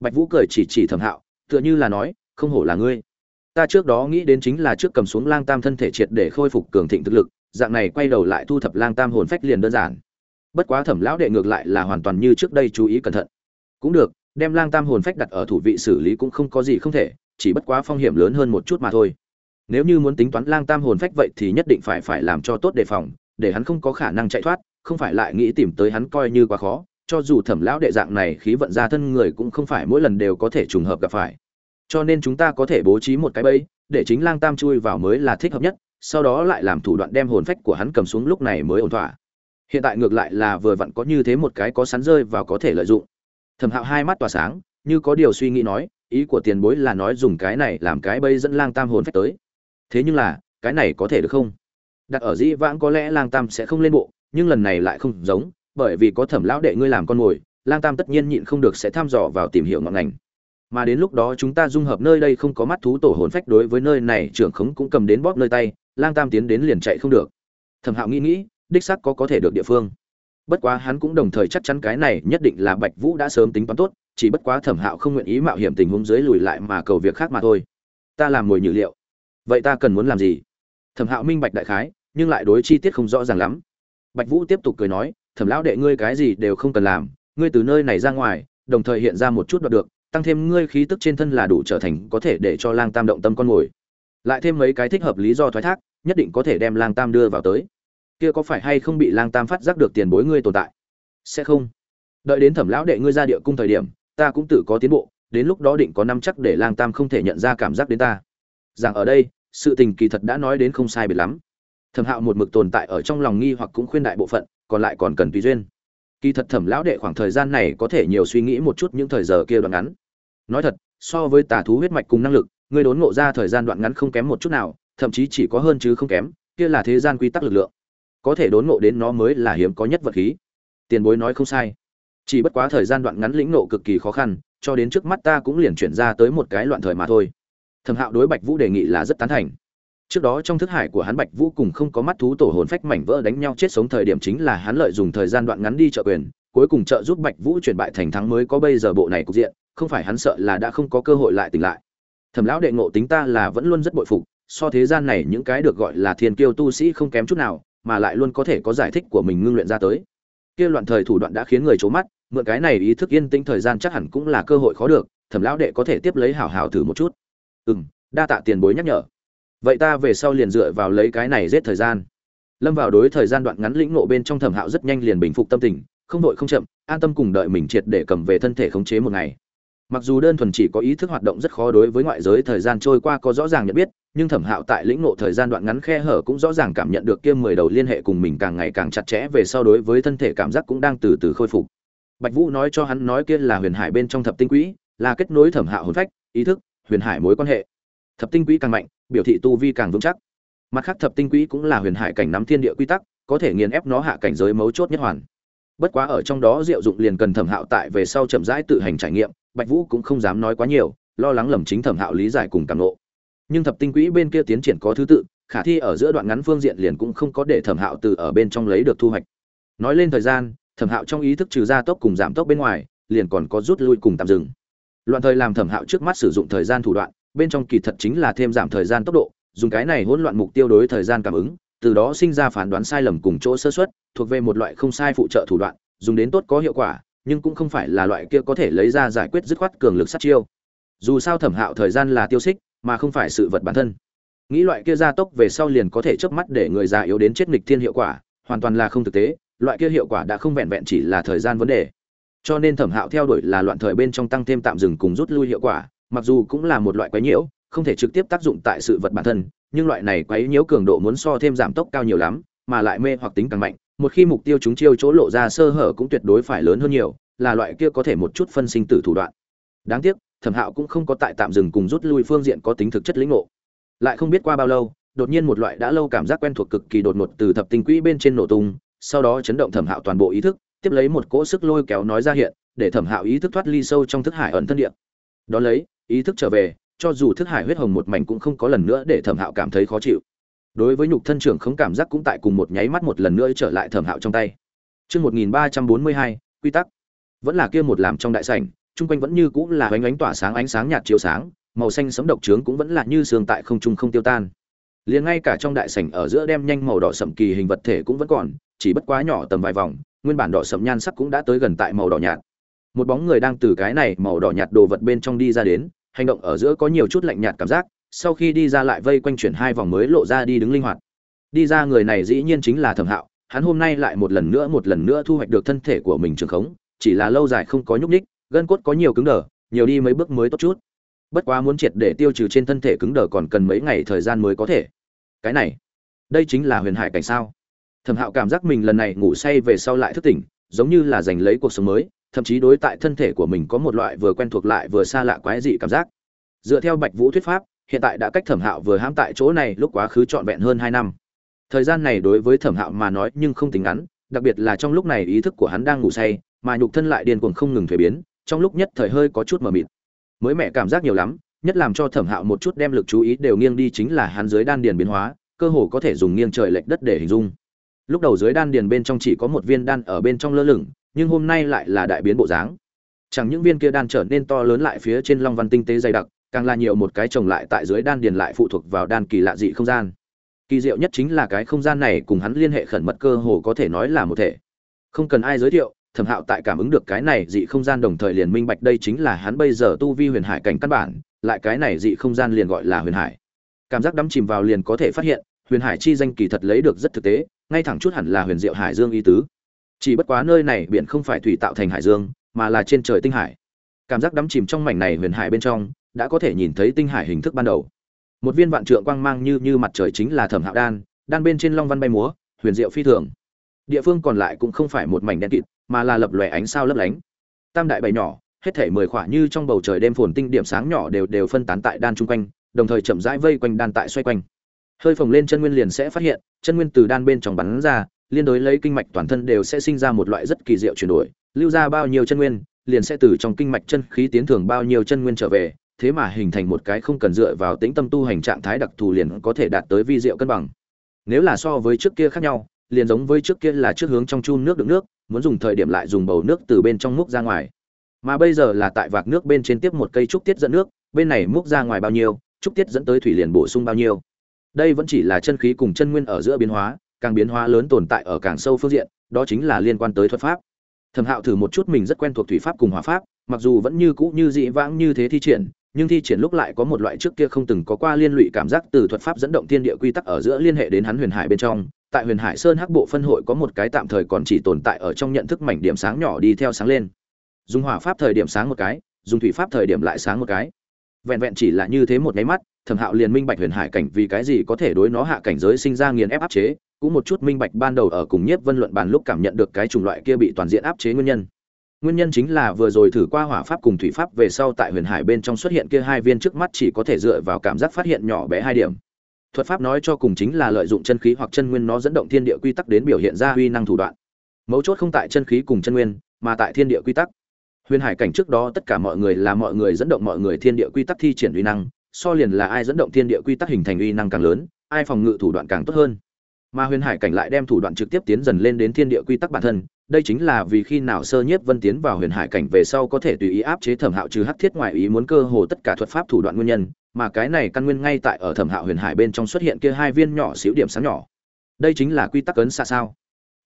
bạch vũ cười chỉ chỉ thẩm hạo, tựa như là nói, không hổ là ngươi. Ta trước đó nghĩ đến chính là trước cầm xuống lang tam thân thể triệt để khôi phục cường thịnh thực lực, dạng này quay đầu lại thu thập lang tam hồn phách liền đơn giản. Bất quá thẩm lão đệ ngược lại là hoàn toàn như trước đây chú ý cẩn thận. Cũng được, đem lang tam hồn phách đặt ở thủ vị xử lý cũng không có gì không thể, chỉ bất quá phong hiểm lớn hơn một chút mà thôi. Nếu như muốn tính toán lang tam hồn phách vậy thì nhất định phải phải làm cho tốt đề phòng, để hắn không có khả năng chạy thoát, không phải lại nghĩ tìm tới hắn coi như quá khó cho dù thẩm lão đệ dạng này khí vận ra thân người cũng không phải mỗi lần đều có thể trùng hợp gặp phải. Cho nên chúng ta có thể bố trí một cái bẫy, để chính lang tam chui vào mới là thích hợp nhất, sau đó lại làm thủ đoạn đem hồn phách của hắn cầm xuống lúc này mới ổn thỏa. Hiện tại ngược lại là vừa vặn có như thế một cái có sắn rơi và có thể lợi dụng. Thẩm hạo hai mắt tỏa sáng, như có điều suy nghĩ nói, ý của tiền bối là nói dùng cái này làm cái bây dẫn lang tam hồn phách tới. Thế nhưng là, cái này có thể được không? Đặt ở dĩ vãng có lẽ lang tam sẽ không lên bộ, nhưng lần này lại không giống bởi vì có thẩm lão đệ ngươi làm con mồi, lang tam tất nhiên nhịn không được sẽ thăm dò vào tìm hiểu ngọn ngành. Mà đến lúc đó chúng ta dung hợp nơi đây không có mắt thú tổ hồn phách đối với nơi này, trưởng khống cũng cầm đến bóp nơi tay, lang tam tiến đến liền chạy không được. Thẩm hạo nghĩ nghĩ, đích xác có có thể được địa phương. Bất quá hắn cũng đồng thời chắc chắn cái này nhất định là bạch vũ đã sớm tính toán tốt, chỉ bất quá thẩm hạo không nguyện ý mạo hiểm tình huống dưới lùi lại mà cầu việc khác mà thôi. Ta làm mồi nhử liệu. Vậy ta cần muốn làm gì? Thẩm hạo minh bạch đại khái, nhưng lại đối chi tiết không rõ ràng lắm. Bạch vũ tiếp tục cười nói thẩm lão đệ ngươi cái gì đều không cần làm, ngươi từ nơi này ra ngoài, đồng thời hiện ra một chút đoạt được, tăng thêm ngươi khí tức trên thân là đủ trở thành có thể để cho lang tam động tâm con mồi lại thêm mấy cái thích hợp lý do thoái thác, nhất định có thể đem lang tam đưa vào tới. Kia có phải hay không bị lang tam phát giác được tiền bối ngươi tồn tại? Sẽ không. Đợi đến thẩm lão đệ ngươi ra địa cung thời điểm, ta cũng tự có tiến bộ, đến lúc đó định có năm chắc để lang tam không thể nhận ra cảm giác đến ta. Rằng ở đây, sự tình kỳ thật đã nói đến không sai biệt lắm. Thẩm hạo một mực tồn tại ở trong lòng nghi hoặc cũng khuyên đại bộ phận còn lại còn cần tùy duyên. Kỳ thật thẩm lão đệ khoảng thời gian này có thể nhiều suy nghĩ một chút những thời giờ kia đoạn ngắn. Nói thật, so với tà thú huyết mạch cùng năng lực, ngươi đốn ngộ ra thời gian đoạn ngắn không kém một chút nào, thậm chí chỉ có hơn chứ không kém, kia là thế gian quy tắc lực lượng. Có thể đốn ngộ đến nó mới là hiếm có nhất vật khí. Tiền bối nói không sai. Chỉ bất quá thời gian đoạn ngắn lĩnh ngộ cực kỳ khó khăn, cho đến trước mắt ta cũng liền chuyển ra tới một cái loạn thời mà thôi. Thẩm hạo đối bạch vũ đề nghị là rất tán thành trước đó trong thức hải của hắn bạch vũ cùng không có mắt thú tổ hồn phách mảnh vỡ đánh nhau chết sống thời điểm chính là hắn lợi dùng thời gian đoạn ngắn đi trợ quyền, cuối cùng trợ giúp bạch vũ chuyển bại thành thắng mới có bây giờ bộ này cục diện, không phải hắn sợ là đã không có cơ hội lại tỉnh lại. Thẩm lão đệ ngộ tính ta là vẫn luôn rất bội phục, so thế gian này những cái được gọi là thiên kiêu tu sĩ không kém chút nào, mà lại luôn có thể có giải thích của mình ngưng luyện ra tới. Kia loạn thời thủ đoạn đã khiến người trố mắt, mượn cái này ý thức yên tĩnh thời gian chắc hẳn cũng là cơ hội khó được, thẩm lão đệ có thể tiếp lấy hảo hảo thử một chút. Ừ đa tạ tiền bối nhắc nhở vậy ta về sau liền dựa vào lấy cái này giết thời gian. Lâm vào đối thời gian đoạn ngắn lĩnh nộ bên trong thẩm hạo rất nhanh liền bình phục tâm tình, không đội không chậm, an tâm cùng đợi mình triệt để cầm về thân thể khống chế một ngày. Mặc dù đơn thuần chỉ có ý thức hoạt động rất khó đối với ngoại giới thời gian trôi qua có rõ ràng nhận biết, nhưng thẩm hạo tại lĩnh nộ thời gian đoạn ngắn khe hở cũng rõ ràng cảm nhận được kia mười đầu liên hệ cùng mình càng ngày càng chặt chẽ về sau đối với thân thể cảm giác cũng đang từ từ khôi phục. Bạch vũ nói cho hắn nói kia là huyền hải bên trong thập tinh quỹ, là kết nối thẩm hạo hồn phách, ý thức, huyền hải mối quan hệ thập tinh quỹ càng mạnh, biểu thị tu vi càng vững chắc. Mặt khác, thập tinh quỹ cũng là huyền hải cảnh nắm thiên địa quy tắc, có thể nghiền ép nó hạ cảnh giới mấu chốt nhất hoàn. Bất quá ở trong đó diệu dụng liền cần thẩm hạo tại về sau chậm rãi tự hành trải nghiệm, bạch vũ cũng không dám nói quá nhiều, lo lắng lầm chính thẩm hạo lý giải cùng càng nộ nhưng thập tinh quỹ bên kia tiến triển có thứ tự, khả thi ở giữa đoạn ngắn phương diện liền cũng không có để thẩm hạo từ ở bên trong lấy được thu hoạch. Nói lên thời gian, thẩm hạo trong ý thức trừ ra tốc cùng giảm tốc bên ngoài, liền còn có rút lui cùng tạm dừng. Loạn thời làm thẩm hạo trước mắt sử dụng thời gian thủ đoạn bên trong kỳ thật chính là thêm giảm thời gian tốc độ, dùng cái này hỗn loạn mục tiêu đối thời gian cảm ứng, từ đó sinh ra phán đoán sai lầm cùng chỗ sơ xuất thuộc về một loại không sai phụ trợ thủ đoạn, dùng đến tốt có hiệu quả, nhưng cũng không phải là loại kia có thể lấy ra giải quyết dứt khoát cường lực sát chiêu. Dù sao thẩm hạo thời gian là tiêu xích, mà không phải sự vật bản thân. Nghĩ loại kia gia tốc về sau liền có thể chớp mắt để người già yếu đến chết nghịch thiên hiệu quả, hoàn toàn là không thực tế, loại kia hiệu quả đã không vẹn vẹn chỉ là thời gian vấn đề. Cho nên thẩm hạo theo đuổi là loạn thời bên trong tăng thêm tạm dừng cùng rút lui hiệu quả mặc dù cũng là một loại quái nhiễu, không thể trực tiếp tác dụng tại sự vật bản thân, nhưng loại này quấy nhiễu cường độ muốn so thêm giảm tốc cao nhiều lắm, mà lại mê hoặc tính càng mạnh, một khi mục tiêu chúng chiêu chỗ lộ ra sơ hở cũng tuyệt đối phải lớn hơn nhiều, là loại kia có thể một chút phân sinh tử thủ đoạn. Đáng tiếc, thẩm hạo cũng không có tại tạm dừng cùng rút lui phương diện có tính thực chất lĩnh ngộ. Lại không biết qua bao lâu, đột nhiên một loại đã lâu cảm giác quen thuộc cực kỳ đột ngột từ thập tinh quỹ bên trên nổ tung, sau đó chấn động thẩm hạo toàn bộ ý thức, tiếp lấy một cỗ sức lôi kéo nói ra hiện, để thẩm hạo ý thức thoát ly sâu trong thức hải ẩn thân địa. Đón lấy ý thức trở về cho dù thức hải huyết hồng một mảnh cũng không có lần nữa để thẩm hạo cảm thấy khó chịu đối với nhục thân trưởng không cảm giác cũng tại cùng một nháy mắt một lần nữa trở lại thẩm hạo trong tay Trước 1342, quy tắc. Vẫn là kia một làm trong đại sảnh, trung quanh vẫn như cũ là ánh ánh tỏa sáng ánh sáng nhạt chiếu sáng, màu xanh sẫm độc trướng cũng vẫn là như sương tại không trung không tiêu tan. Liền ngay cả trong đại sảnh ở giữa đem nhanh màu đỏ sậm kỳ hình vật thể cũng vẫn còn, chỉ bất quá nhỏ tầm vài vòng, nguyên bản đỏ sậm nhan sắc cũng đã tới gần tại màu đỏ nhạt. Một bóng người đang từ cái này màu đỏ nhạt đồ vật bên trong đi ra đến, hành động ở giữa có nhiều chút lạnh nhạt cảm giác, sau khi đi ra lại vây quanh chuyển hai vòng mới lộ ra đi đứng linh hoạt. Đi ra người này dĩ nhiên chính là Thẩm Hạo, hắn hôm nay lại một lần nữa một lần nữa thu hoạch được thân thể của mình trường khống, chỉ là lâu dài không có nhúc ních gân cốt có nhiều cứng đờ, nhiều đi mấy bước mới tốt chút. Bất quá muốn triệt để tiêu trừ trên thân thể cứng đờ còn cần mấy ngày thời gian mới có thể. Cái này, đây chính là huyền hải cảnh sao? Thẩm Hạo cảm giác mình lần này ngủ say về sau lại thức tỉnh, giống như là giành lấy cuộc sống mới, thậm chí đối tại thân thể của mình có một loại vừa quen thuộc lại vừa xa lạ quái dị cảm giác. Dựa theo Bạch Vũ thuyết pháp, hiện tại đã cách Thẩm Hạo vừa hãm tại chỗ này lúc quá khứ trọn vẹn hơn hai năm. Thời gian này đối với Thẩm Hạo mà nói nhưng không tính ngắn, đặc biệt là trong lúc này ý thức của hắn đang ngủ say, mà nhục thân lại điên cuồng không ngừng thay biến, trong lúc nhất thời hơi có chút mờ mịt. Mới mẹ cảm giác nhiều lắm, nhất làm cho Thẩm Hạo một chút đem lực chú ý đều nghiêng đi chính là hắn dưới đan điền biến hóa, cơ hồ có thể dùng nghiêng trời lệch đất để hình dung. Lúc đầu dưới đan điền bên trong chỉ có một viên đan ở bên trong lơ lửng, nhưng hôm nay lại là đại biến bộ dáng. Chẳng những viên kia đan trở nên to lớn lại phía trên long văn tinh tế dày đặc, càng là nhiều một cái chồng lại tại dưới đan điền lại phụ thuộc vào đan kỳ lạ dị không gian. Kỳ diệu nhất chính là cái không gian này cùng hắn liên hệ khẩn mật cơ hồ có thể nói là một thể. Không cần ai giới thiệu, Thẩm Hạo tại cảm ứng được cái này dị không gian đồng thời liền minh bạch đây chính là hắn bây giờ tu vi huyền hải cảnh căn bản, lại cái này dị không gian liền gọi là huyền hải. Cảm giác đắm chìm vào liền có thể phát hiện, huyền hải chi danh kỳ thật lấy được rất thực tế, ngay thẳng chút hẳn là huyền diệu hải dương y tứ. Chỉ bất quá nơi này biển không phải thủy tạo thành hải dương, mà là trên trời tinh hải. Cảm giác đắm chìm trong mảnh này huyền hải bên trong, đã có thể nhìn thấy tinh hải hình thức ban đầu. Một viên vạn trượng quang mang như như mặt trời chính là thẩm hạo đan đan bên trên long văn bay múa huyền diệu phi thường. Địa phương còn lại cũng không phải một mảnh đen kịt mà là lập lòe ánh sao lấp lánh. Tam đại bảy nhỏ hết thể mười khỏa như trong bầu trời đêm phồn tinh điểm sáng nhỏ đều đều phân tán tại đan chung quanh đồng thời chậm rãi vây quanh đan tại xoay quanh. Hơi phồng lên chân nguyên liền sẽ phát hiện chân nguyên từ đan bên trong bắn ra liên đối lấy kinh mạch toàn thân đều sẽ sinh ra một loại rất kỳ diệu chuyển đổi lưu ra bao nhiêu chân nguyên liền sẽ từ trong kinh mạch chân khí tiến thường bao nhiêu chân nguyên trở về thế mà hình thành một cái không cần dựa vào tĩnh tâm tu hành trạng thái đặc thù liền có thể đạt tới vi diệu cân bằng. Nếu là so với trước kia khác nhau, liền giống với trước kia là trước hướng trong chun nước đựng nước, muốn dùng thời điểm lại dùng bầu nước từ bên trong múc ra ngoài. Mà bây giờ là tại vạc nước bên trên tiếp một cây trúc tiết dẫn nước, bên này múc ra ngoài bao nhiêu, trúc tiết dẫn tới thủy liền bổ sung bao nhiêu. Đây vẫn chỉ là chân khí cùng chân nguyên ở giữa biến hóa, càng biến hóa lớn tồn tại ở càng sâu phương diện, đó chính là liên quan tới thuật pháp. Thẩm Hạo thử một chút mình rất quen thuộc thủy pháp cùng hỏa pháp, mặc dù vẫn như cũ như dị vãng như thế thi triển, nhưng thi triển lúc lại có một loại trước kia không từng có qua liên lụy cảm giác từ thuật pháp dẫn động thiên địa quy tắc ở giữa liên hệ đến hắn huyền hải bên trong. Tại huyền hải sơn hắc bộ phân hội có một cái tạm thời còn chỉ tồn tại ở trong nhận thức mảnh điểm sáng nhỏ đi theo sáng lên. Dùng hỏa pháp thời điểm sáng một cái dùng thủy pháp thời điểm lại sáng một cái. Vẹn vẹn chỉ là như thế một cái mắt thẩm hạo liền minh bạch huyền hải cảnh vì cái gì có thể đối nó hạ cảnh giới sinh ra nghiền ép áp chế cũng một chút minh bạch ban đầu ở cùng nhiếp vân luận bàn lúc cảm nhận được cái chủng loại kia bị toàn diện áp chế nguyên nhân. Nguyên nhân chính là vừa rồi thử qua hỏa pháp cùng thủy pháp về sau tại huyền hải bên trong xuất hiện kia hai viên trước mắt chỉ có thể dựa vào cảm giác phát hiện nhỏ bé hai điểm. Thuật pháp nói cho cùng chính là lợi dụng chân khí hoặc chân nguyên nó dẫn động thiên địa quy tắc đến biểu hiện ra uy năng thủ đoạn. Mấu chốt không tại chân khí cùng chân nguyên, mà tại thiên địa quy tắc. Huyền hải cảnh trước đó tất cả mọi người là mọi người dẫn động mọi người thiên địa quy tắc thi triển uy năng, so liền là ai dẫn động thiên địa quy tắc hình thành uy năng càng lớn, ai phòng ngự thủ đoạn càng tốt hơn mà huyền hải cảnh lại đem thủ đoạn trực tiếp tiến dần lên đến thiên địa quy tắc bản thân, đây chính là vì khi nào sơ nhiếp vân tiến vào huyền hải cảnh về sau có thể tùy ý áp chế thẩm hạo trừ hắc thiết ngoại ý muốn cơ hồ tất cả thuật pháp thủ đoạn nguyên nhân, mà cái này căn nguyên ngay tại ở thẩm hạo huyền hải bên trong xuất hiện kia hai viên nhỏ xíu điểm sáng nhỏ. Đây chính là quy tắc ấn xa sao,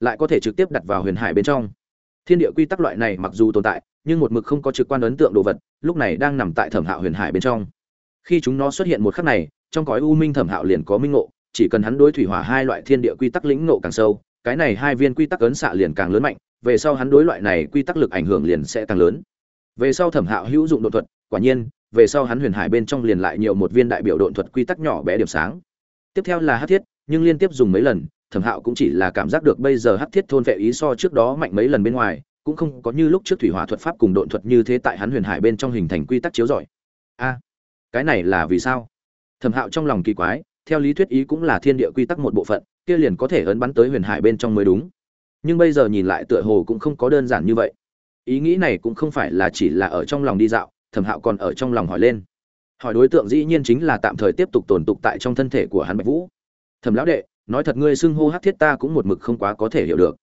lại có thể trực tiếp đặt vào huyền hải bên trong. Thiên địa quy tắc loại này mặc dù tồn tại, nhưng một mực không có trực quan ấn tượng đồ vật, lúc này đang nằm tại thẩm hạo huyền hải bên trong. Khi chúng nó xuất hiện một khắc này, trong cõi u minh thẩm hạo liền có minh ngộ chỉ cần hắn đối thủy hỏa hai loại thiên địa quy tắc lĩnh ngộ càng sâu, cái này hai viên quy tắc ấn xạ liền càng lớn mạnh, về sau hắn đối loại này quy tắc lực ảnh hưởng liền sẽ càng lớn. Về sau thẩm hạo hữu dụng đột thuật, quả nhiên, về sau hắn huyền hải bên trong liền lại nhiều một viên đại biểu độn thuật quy tắc nhỏ bé điểm sáng. Tiếp theo là Hắc thiết, nhưng liên tiếp dùng mấy lần, thẩm hạo cũng chỉ là cảm giác được bây giờ Hắc thiết thôn vệ ý so trước đó mạnh mấy lần bên ngoài, cũng không có như lúc trước thủy hỏa thuật pháp cùng độn thuật như thế tại hắn huyền hải bên trong hình thành quy tắc chiếu rọi. a, cái này là vì sao? Thẩm hạo trong lòng kỳ quái theo lý thuyết ý cũng là thiên địa quy tắc một bộ phận, kia liền có thể ấn bắn tới huyền hải bên trong mới đúng. Nhưng bây giờ nhìn lại tựa hồ cũng không có đơn giản như vậy. Ý nghĩ này cũng không phải là chỉ là ở trong lòng đi dạo, thẩm hạo còn ở trong lòng hỏi lên. Hỏi đối tượng dĩ nhiên chính là tạm thời tiếp tục tồn tục tại trong thân thể của hắn bạch vũ. Thẩm lão đệ, nói thật ngươi xưng hô hát thiết ta cũng một mực không quá có thể hiểu được.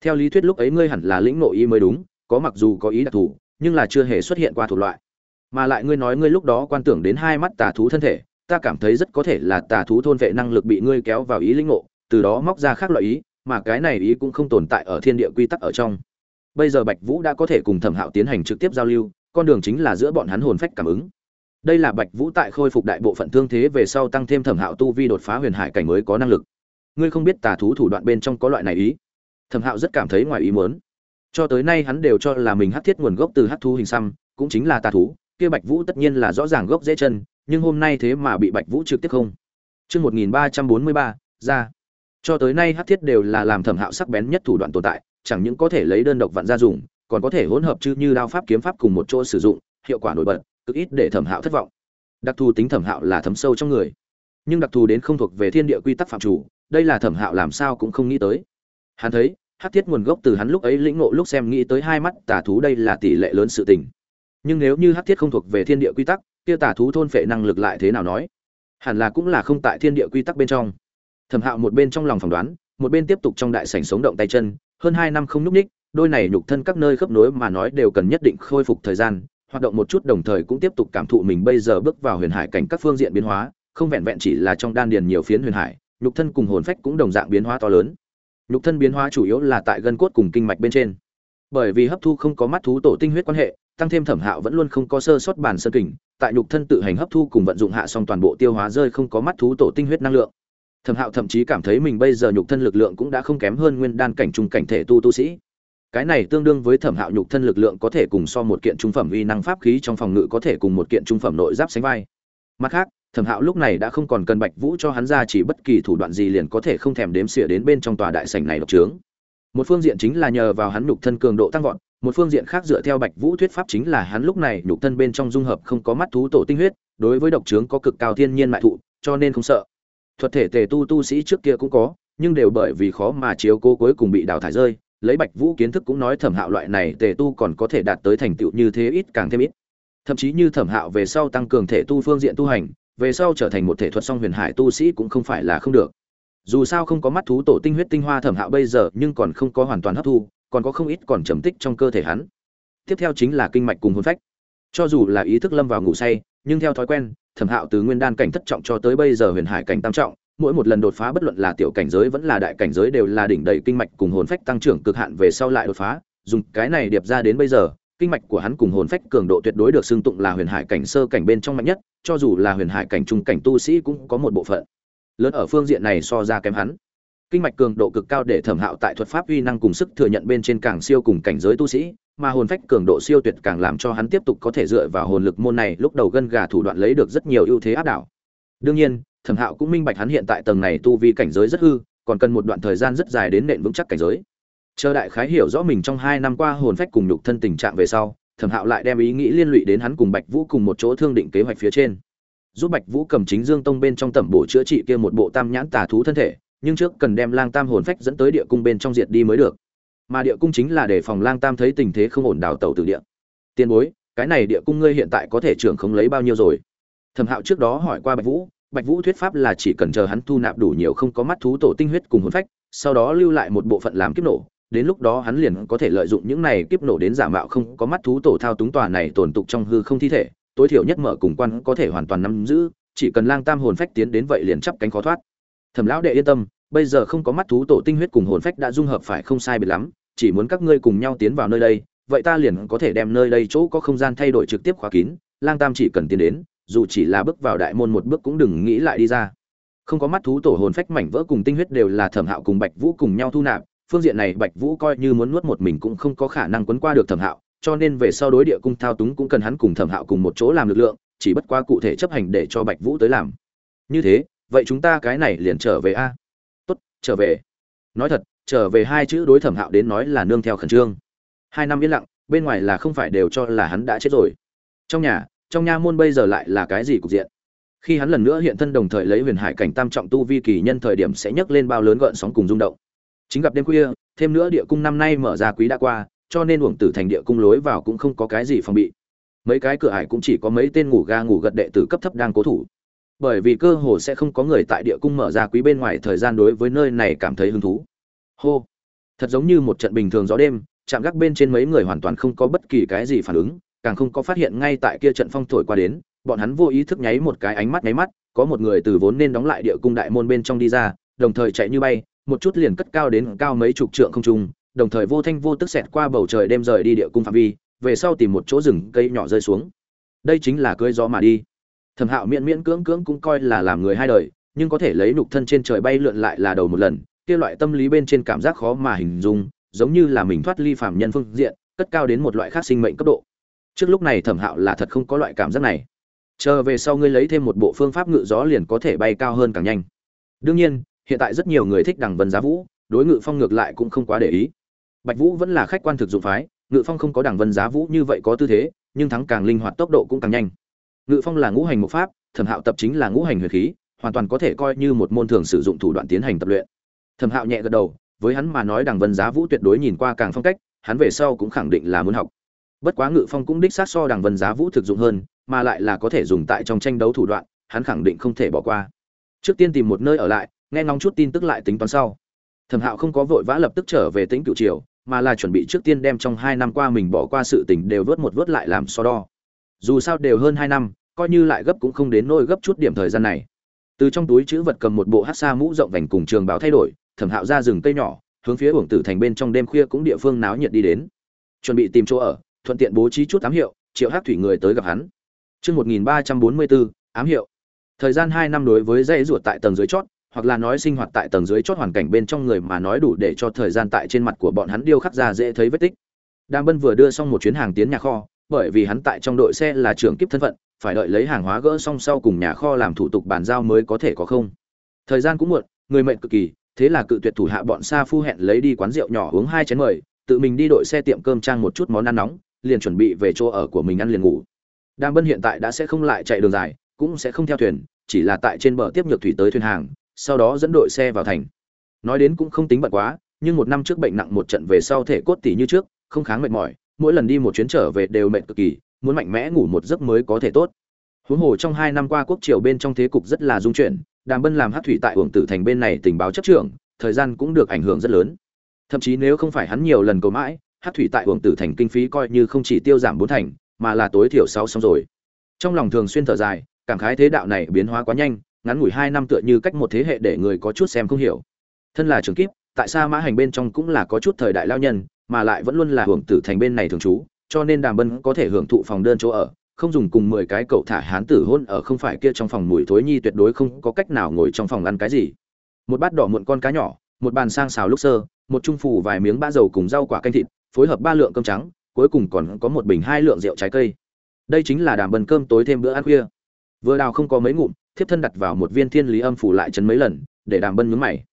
Theo lý thuyết lúc ấy ngươi hẳn là lĩnh nội ý mới đúng, có mặc dù có ý đặc thù, nhưng là chưa hề xuất hiện qua thuộc loại. Mà lại ngươi nói ngươi lúc đó quan tưởng đến hai mắt tà thú thân thể ta cảm thấy rất có thể là tà thú thôn vệ năng lực bị ngươi kéo vào ý linh ngộ, từ đó móc ra khác loại ý, mà cái này ý cũng không tồn tại ở thiên địa quy tắc ở trong. Bây giờ bạch vũ đã có thể cùng thẩm hạo tiến hành trực tiếp giao lưu, con đường chính là giữa bọn hắn hồn phách cảm ứng. Đây là bạch vũ tại khôi phục đại bộ phận thương thế về sau tăng thêm thẩm hạo tu vi đột phá huyền hải cảnh mới có năng lực. Ngươi không biết tà thú thủ đoạn bên trong có loại này ý? Thẩm hạo rất cảm thấy ngoài ý muốn. Cho tới nay hắn đều cho là mình hắc thiết nguồn gốc từ hắc thú hình xăm, cũng chính là tà thú, kia bạch vũ tất nhiên là rõ ràng gốc dễ chân nhưng hôm nay thế mà bị bạch vũ trực tiếp không? Chương một nghìn ba trăm bốn mươi ba, ra. Cho tới nay hắc thiết đều là làm thẩm hạo sắc bén nhất thủ đoạn tồn tại, chẳng những có thể lấy đơn độc vặn ra dùng, còn có thể hỗn hợp chư như đao pháp kiếm pháp cùng một chỗ sử dụng, hiệu quả nổi bật, cực ít để thẩm hạo thất vọng. Đặc thù tính thẩm hạo là thấm sâu trong người. Nhưng đặc thù đến không thuộc về thiên địa quy tắc phạm chủ, đây là thẩm hạo làm sao cũng không nghĩ tới. Hắn thấy hắc thiết nguồn gốc từ hắn lúc ấy lĩnh ngộ lúc xem nghĩ tới hai mắt tà thú đây là tỷ lệ lớn sự tình. Nhưng nếu như hắc thiết không thuộc về thiên địa quy tắc kia tà thú thôn phệ năng lực lại thế nào nói? Hẳn là cũng là không tại thiên địa quy tắc bên trong. Thẩm hạo một bên trong lòng phỏng đoán, một bên tiếp tục trong đại sảnh sống động tay chân, hơn hai năm không núp ních, đôi này nhục thân các nơi khớp nối mà nói đều cần nhất định khôi phục thời gian, hoạt động một chút đồng thời cũng tiếp tục cảm thụ mình bây giờ bước vào huyền hải cảnh các phương diện biến hóa, không vẹn vẹn chỉ là trong đan điền nhiều phiến huyền hải, nhục thân cùng hồn phách cũng đồng dạng biến hóa to lớn. Nhục thân biến hóa chủ yếu là tại gân cốt cùng kinh mạch bên trên. Bởi vì hấp thu không có mắt thú tổ tinh huyết quan hệ tăng thêm thẩm hạo vẫn luôn không có sơ sót bản sơn kình, tại nhục thân tự hành hấp thu cùng vận dụng hạ xong toàn bộ tiêu hóa rơi không có mắt thú tổ tinh huyết năng lượng. Thẩm hạo thậm chí cảm thấy mình bây giờ nhục thân lực lượng cũng đã không kém hơn nguyên đan cảnh trung cảnh thể tu tu sĩ. Cái này tương đương với thẩm hạo nhục thân lực lượng có thể cùng so một kiện trung phẩm uy năng pháp khí trong phòng ngự có thể cùng một kiện trung phẩm nội giáp sánh vai. Mặt khác, thẩm hạo lúc này đã không còn cần bạch vũ cho hắn ra chỉ bất kỳ thủ đoạn gì liền có thể không thèm đếm xỉa đến bên trong tòa đại sảnh này độc trướng. Một phương diện chính là nhờ vào hắn nhục thân cường độ tăng vọt một phương diện khác dựa theo bạch vũ thuyết pháp chính là hắn lúc này nhục thân bên trong dung hợp không có mắt thú tổ tinh huyết, đối với độc trướng có cực cao thiên nhiên mại thụ, cho nên không sợ. Thuật thể tề tu tu sĩ trước kia cũng có, nhưng đều bởi vì khó mà chiếu cố cuối cùng bị đào thải rơi, lấy bạch vũ kiến thức cũng nói thẩm hạo loại này tề tu còn có thể đạt tới thành tựu như thế ít càng thêm ít. Thậm chí như thẩm hạo về sau tăng cường thể tu phương diện tu hành, về sau trở thành một thể thuật song huyền hải tu sĩ cũng không phải là không được. Dù sao không có mắt thú tổ tinh huyết tinh hoa thẩm hạo bây giờ, nhưng còn không có hoàn toàn hấp thu còn có không ít còn trầm tích trong cơ thể hắn. Tiếp theo chính là kinh mạch cùng hồn phách. Cho dù là ý thức lâm vào ngủ say, nhưng theo thói quen, thẩm hạo từ nguyên đan cảnh thất trọng cho tới bây giờ huyền hải cảnh tam trọng, mỗi một lần đột phá bất luận là tiểu cảnh giới vẫn là đại cảnh giới đều là đỉnh đầy kinh mạch cùng hồn phách tăng trưởng cực hạn về sau lại đột phá. Dùng cái này điệp ra đến bây giờ, kinh mạch của hắn cùng hồn phách cường độ tuyệt đối được xưng tụng là huyền hải cảnh sơ cảnh bên trong mạnh nhất, cho dù là huyền hải cảnh trung cảnh tu sĩ cũng có một bộ phận. Lớn ở phương diện này so ra kém hắn kinh mạch cường độ cực cao để thẩm hạo tại thuật pháp uy năng cùng sức thừa nhận bên trên càng siêu cùng cảnh giới tu sĩ, mà hồn phách cường độ siêu tuyệt càng làm cho hắn tiếp tục có thể dựa vào hồn lực môn này lúc đầu gân gà thủ đoạn lấy được rất nhiều ưu thế áp đảo. Đương nhiên, thẩm hạo cũng minh bạch hắn hiện tại tầng này tu vi cảnh giới rất hư, còn cần một đoạn thời gian rất dài đến nện vững chắc cảnh giới. Chờ đại khái hiểu rõ mình trong hai năm qua hồn phách cùng nhục thân tình trạng về sau, thẩm hạo lại đem ý nghĩ liên lụy đến hắn cùng bạch vũ cùng một chỗ thương định kế hoạch phía trên. Giúp bạch vũ cầm chính dương tông bên trong tẩm bổ chữa trị kia một bộ tam nhãn tà thú thân thể nhưng trước cần đem lang tam hồn phách dẫn tới địa cung bên trong diệt đi mới được. Mà địa cung chính là để phòng lang tam thấy tình thế không ổn đào tàu từ địa. Tiền bối, cái này địa cung ngươi hiện tại có thể trưởng không lấy bao nhiêu rồi? Thẩm hạo trước đó hỏi qua bạch vũ bạch vũ thuyết pháp là chỉ cần chờ hắn thu nạp đủ nhiều không có mắt thú tổ tinh huyết cùng hồn phách, sau đó lưu lại một bộ phận làm kiếp nổ, đến lúc đó hắn liền có thể lợi dụng những này kiếp nổ đến giả mạo không có mắt thú tổ thao túng tòa này tồn tục trong hư không thi thể, tối thiểu nhất mở cùng quan có thể hoàn toàn nắm giữ, chỉ cần lang tam hồn phách tiến đến vậy liền chắp cánh khó thoát thẩm lão đệ yên tâm, bây giờ không có mắt thú tổ tinh huyết cùng hồn phách đã dung hợp phải không sai biệt lắm, chỉ muốn các ngươi cùng nhau tiến vào nơi đây, vậy ta liền có thể đem nơi đây chỗ có không gian thay đổi trực tiếp khóa kín, lang tam chỉ cần tiến đến, dù chỉ là bước vào đại môn một bước cũng đừng nghĩ lại đi ra. Không có mắt thú tổ hồn phách mảnh vỡ cùng tinh huyết đều là thẩm hạo cùng bạch vũ cùng nhau thu nạp, phương diện này bạch vũ coi như muốn nuốt một mình cũng không có khả năng quấn qua được thẩm hạo, cho nên về sau đối địa cung thao túng cũng cần hắn cùng thẩm hạo cùng một chỗ làm lực lượng, chỉ bất qua cụ thể chấp hành để cho bạch vũ tới làm. Như thế vậy chúng ta cái này liền trở về a. Tốt, trở về. Nói thật, trở về hai chữ đối thẩm hạo đến nói là nương theo khẩn trương. Hai năm yên lặng, bên ngoài là không phải đều cho là hắn đã chết rồi. Trong nhà, trong nha môn bây giờ lại là cái gì cục diện? Khi hắn lần nữa hiện thân đồng thời lấy huyền hải cảnh tam trọng tu vi kỳ nhân thời điểm sẽ nhấc lên bao lớn gợn sóng cùng rung động. Chính gặp đêm khuya, thêm nữa địa cung năm nay mở ra quý đã qua, cho nên uổng tử thành địa cung lối vào cũng không có cái gì phòng bị. Mấy cái cửa ải cũng chỉ có mấy tên ngủ ga ngủ gật đệ tử cấp thấp đang cố thủ bởi vì cơ hồ sẽ không có người tại địa cung mở ra quý bên ngoài thời gian đối với nơi này cảm thấy hứng thú. Hô! Thật giống như một trận bình thường gió đêm, chạm gác bên trên mấy người hoàn toàn không có bất kỳ cái gì phản ứng, càng không có phát hiện ngay tại kia trận phong thổi qua đến, bọn hắn vô ý thức nháy một cái ánh mắt nháy mắt, có một người từ vốn nên đóng lại địa cung đại môn bên trong đi ra, đồng thời chạy như bay, một chút liền cất cao đến cao mấy chục trượng không trung, đồng thời vô thanh vô tức xẹt qua bầu trời đêm rời đi địa cung phạm vi, về sau tìm một chỗ rừng cây nhỏ rơi xuống. Đây chính là cưới gió mà đi thẩm hạo miễn miễn cưỡng cưỡng cũng coi là làm người hai đời, nhưng có thể lấy nục thân trên trời bay lượn lại là đầu một lần, kia loại tâm lý bên trên cảm giác khó mà hình dung, giống như là mình thoát ly phàm nhân phương diện, cất cao đến một loại khác sinh mệnh cấp độ. Trước lúc này thẩm hạo là thật không có loại cảm giác này. Chờ về sau ngươi lấy thêm một bộ phương pháp ngự gió liền có thể bay cao hơn càng nhanh. Đương nhiên, hiện tại rất nhiều người thích đằng vân giá vũ, đối ngự phong ngược lại cũng không quá để ý. Bạch vũ vẫn là khách quan thực dụng phái, ngự phong không có đằng vân giá vũ như vậy có tư thế, nhưng thắng càng linh hoạt tốc độ cũng càng nhanh ngự phong là ngũ hành một pháp, thẩm hạo tập chính là ngũ hành huyền khí, hoàn toàn có thể coi như một môn thường sử dụng thủ đoạn tiến hành tập luyện. Thẩm hạo nhẹ gật đầu, với hắn mà nói đằng vân giá vũ tuyệt đối nhìn qua càng phong cách, hắn về sau cũng khẳng định là muốn học. Bất quá ngự phong cũng đích sát so đằng vân giá vũ thực dụng hơn, mà lại là có thể dùng tại trong tranh đấu thủ đoạn, hắn khẳng định không thể bỏ qua. Trước tiên tìm một nơi ở lại, nghe ngóng chút tin tức lại tính toán sau. Thẩm hạo không có vội vã lập tức trở về tính cựu triều, mà là chuẩn bị trước tiên đem trong hai năm qua mình bỏ qua sự tình đều vớt một vớt lại làm so đo dù sao đều hơn hai năm coi như lại gấp cũng không đến nôi gấp chút điểm thời gian này từ trong túi chữ vật cầm một bộ hát xa mũ rộng vành cùng trường báo thay đổi thẩm hạo ra rừng cây nhỏ hướng phía uổng tử thành bên trong đêm khuya cũng địa phương náo nhiệt đi đến chuẩn bị tìm chỗ ở thuận tiện bố trí chút ám hiệu triệu hát thủy người tới gặp hắn Chương 1344, ám hiệu. Thời gian 2 năm đối với dây ruột tại tầng dưới chót, hoặc là nói sinh hoạt tại tầng dưới chót hoàn cảnh bên trong người mà nói đủ để cho thời gian tại trên mặt của bọn hắn điêu khắc ra dễ thấy vết tích. Đàm Bân vừa đưa xong một chuyến hàng tiến nhà kho, bởi vì hắn tại trong đội xe là trưởng kiếp thân phận, phải đợi lấy hàng hóa gỡ xong sau cùng nhà kho làm thủ tục bàn giao mới có thể có không. Thời gian cũng muộn, người mệnh cực kỳ, thế là cự tuyệt thủ hạ bọn Sa Phu hẹn lấy đi quán rượu nhỏ uống hai chén mời, tự mình đi đội xe tiệm cơm trang một chút món ăn nóng, liền chuẩn bị về chỗ ở của mình ăn liền ngủ. Đàm Bân hiện tại đã sẽ không lại chạy đường dài, cũng sẽ không theo thuyền, chỉ là tại trên bờ tiếp nhược thủy tới thuyền hàng, sau đó dẫn đội xe vào thành. Nói đến cũng không tính bận quá, nhưng một năm trước bệnh nặng một trận về sau thể cốt tỉ như trước, không kháng mệt mỏi, mỗi lần đi một chuyến trở về đều mệt cực kỳ, muốn mạnh mẽ ngủ một giấc mới có thể tốt. Huống hồ trong hai năm qua quốc triều bên trong thế cục rất là dung chuyển, Đàm Bân làm hát thủy tại Uổng Tử thành bên này tình báo chấp trưởng, thời gian cũng được ảnh hưởng rất lớn. Thậm chí nếu không phải hắn nhiều lần cầu mãi, hát thủy tại Uổng Tử thành kinh phí coi như không chỉ tiêu giảm bốn thành, mà là tối thiểu sáu xong rồi trong lòng thường xuyên thở dài cảm khái thế đạo này biến hóa quá nhanh ngắn ngủi hai năm tựa như cách một thế hệ để người có chút xem không hiểu thân là trường kíp tại sao mã hành bên trong cũng là có chút thời đại lao nhân mà lại vẫn luôn là hưởng tử thành bên này thường trú, cho nên đàm bân có thể hưởng thụ phòng đơn chỗ ở, không dùng cùng mười cái cậu thả hán tử hôn ở không phải kia trong phòng mùi thối nhi tuyệt đối không có cách nào ngồi trong phòng ăn cái gì. Một bát đỏ muộn con cá nhỏ, một bàn sang xào lúc sơ, một trung phủ vài miếng ba dầu cùng rau quả canh thịt, phối hợp ba lượng cơm trắng, cuối cùng còn có một bình hai lượng rượu trái cây. Đây chính là đàm bần cơm tối thêm bữa ăn khuya. Vừa đào không có mấy ngụm, thiếp thân đặt vào một viên thiên lý âm phủ lại chấn mấy lần, để đàm bân nhướng mày.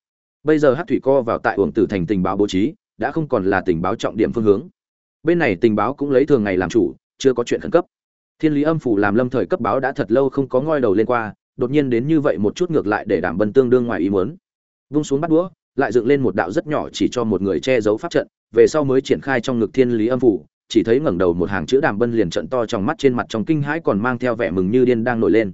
Bây giờ hát thủy co vào tại uổng tử thành tình báo bố trí đã không còn là tình báo trọng điểm phương hướng. Bên này tình báo cũng lấy thường ngày làm chủ, chưa có chuyện khẩn cấp. Thiên lý âm phủ làm lâm thời cấp báo đã thật lâu không có ngoi đầu lên qua, đột nhiên đến như vậy một chút ngược lại để đảm bân tương đương ngoài ý muốn. Vung xuống bắt đũa, lại dựng lên một đạo rất nhỏ chỉ cho một người che giấu pháp trận, về sau mới triển khai trong ngực thiên lý âm phủ, chỉ thấy ngẩng đầu một hàng chữ đàm bân liền trận to trong mắt trên mặt trong kinh hãi còn mang theo vẻ mừng như điên đang nổi lên.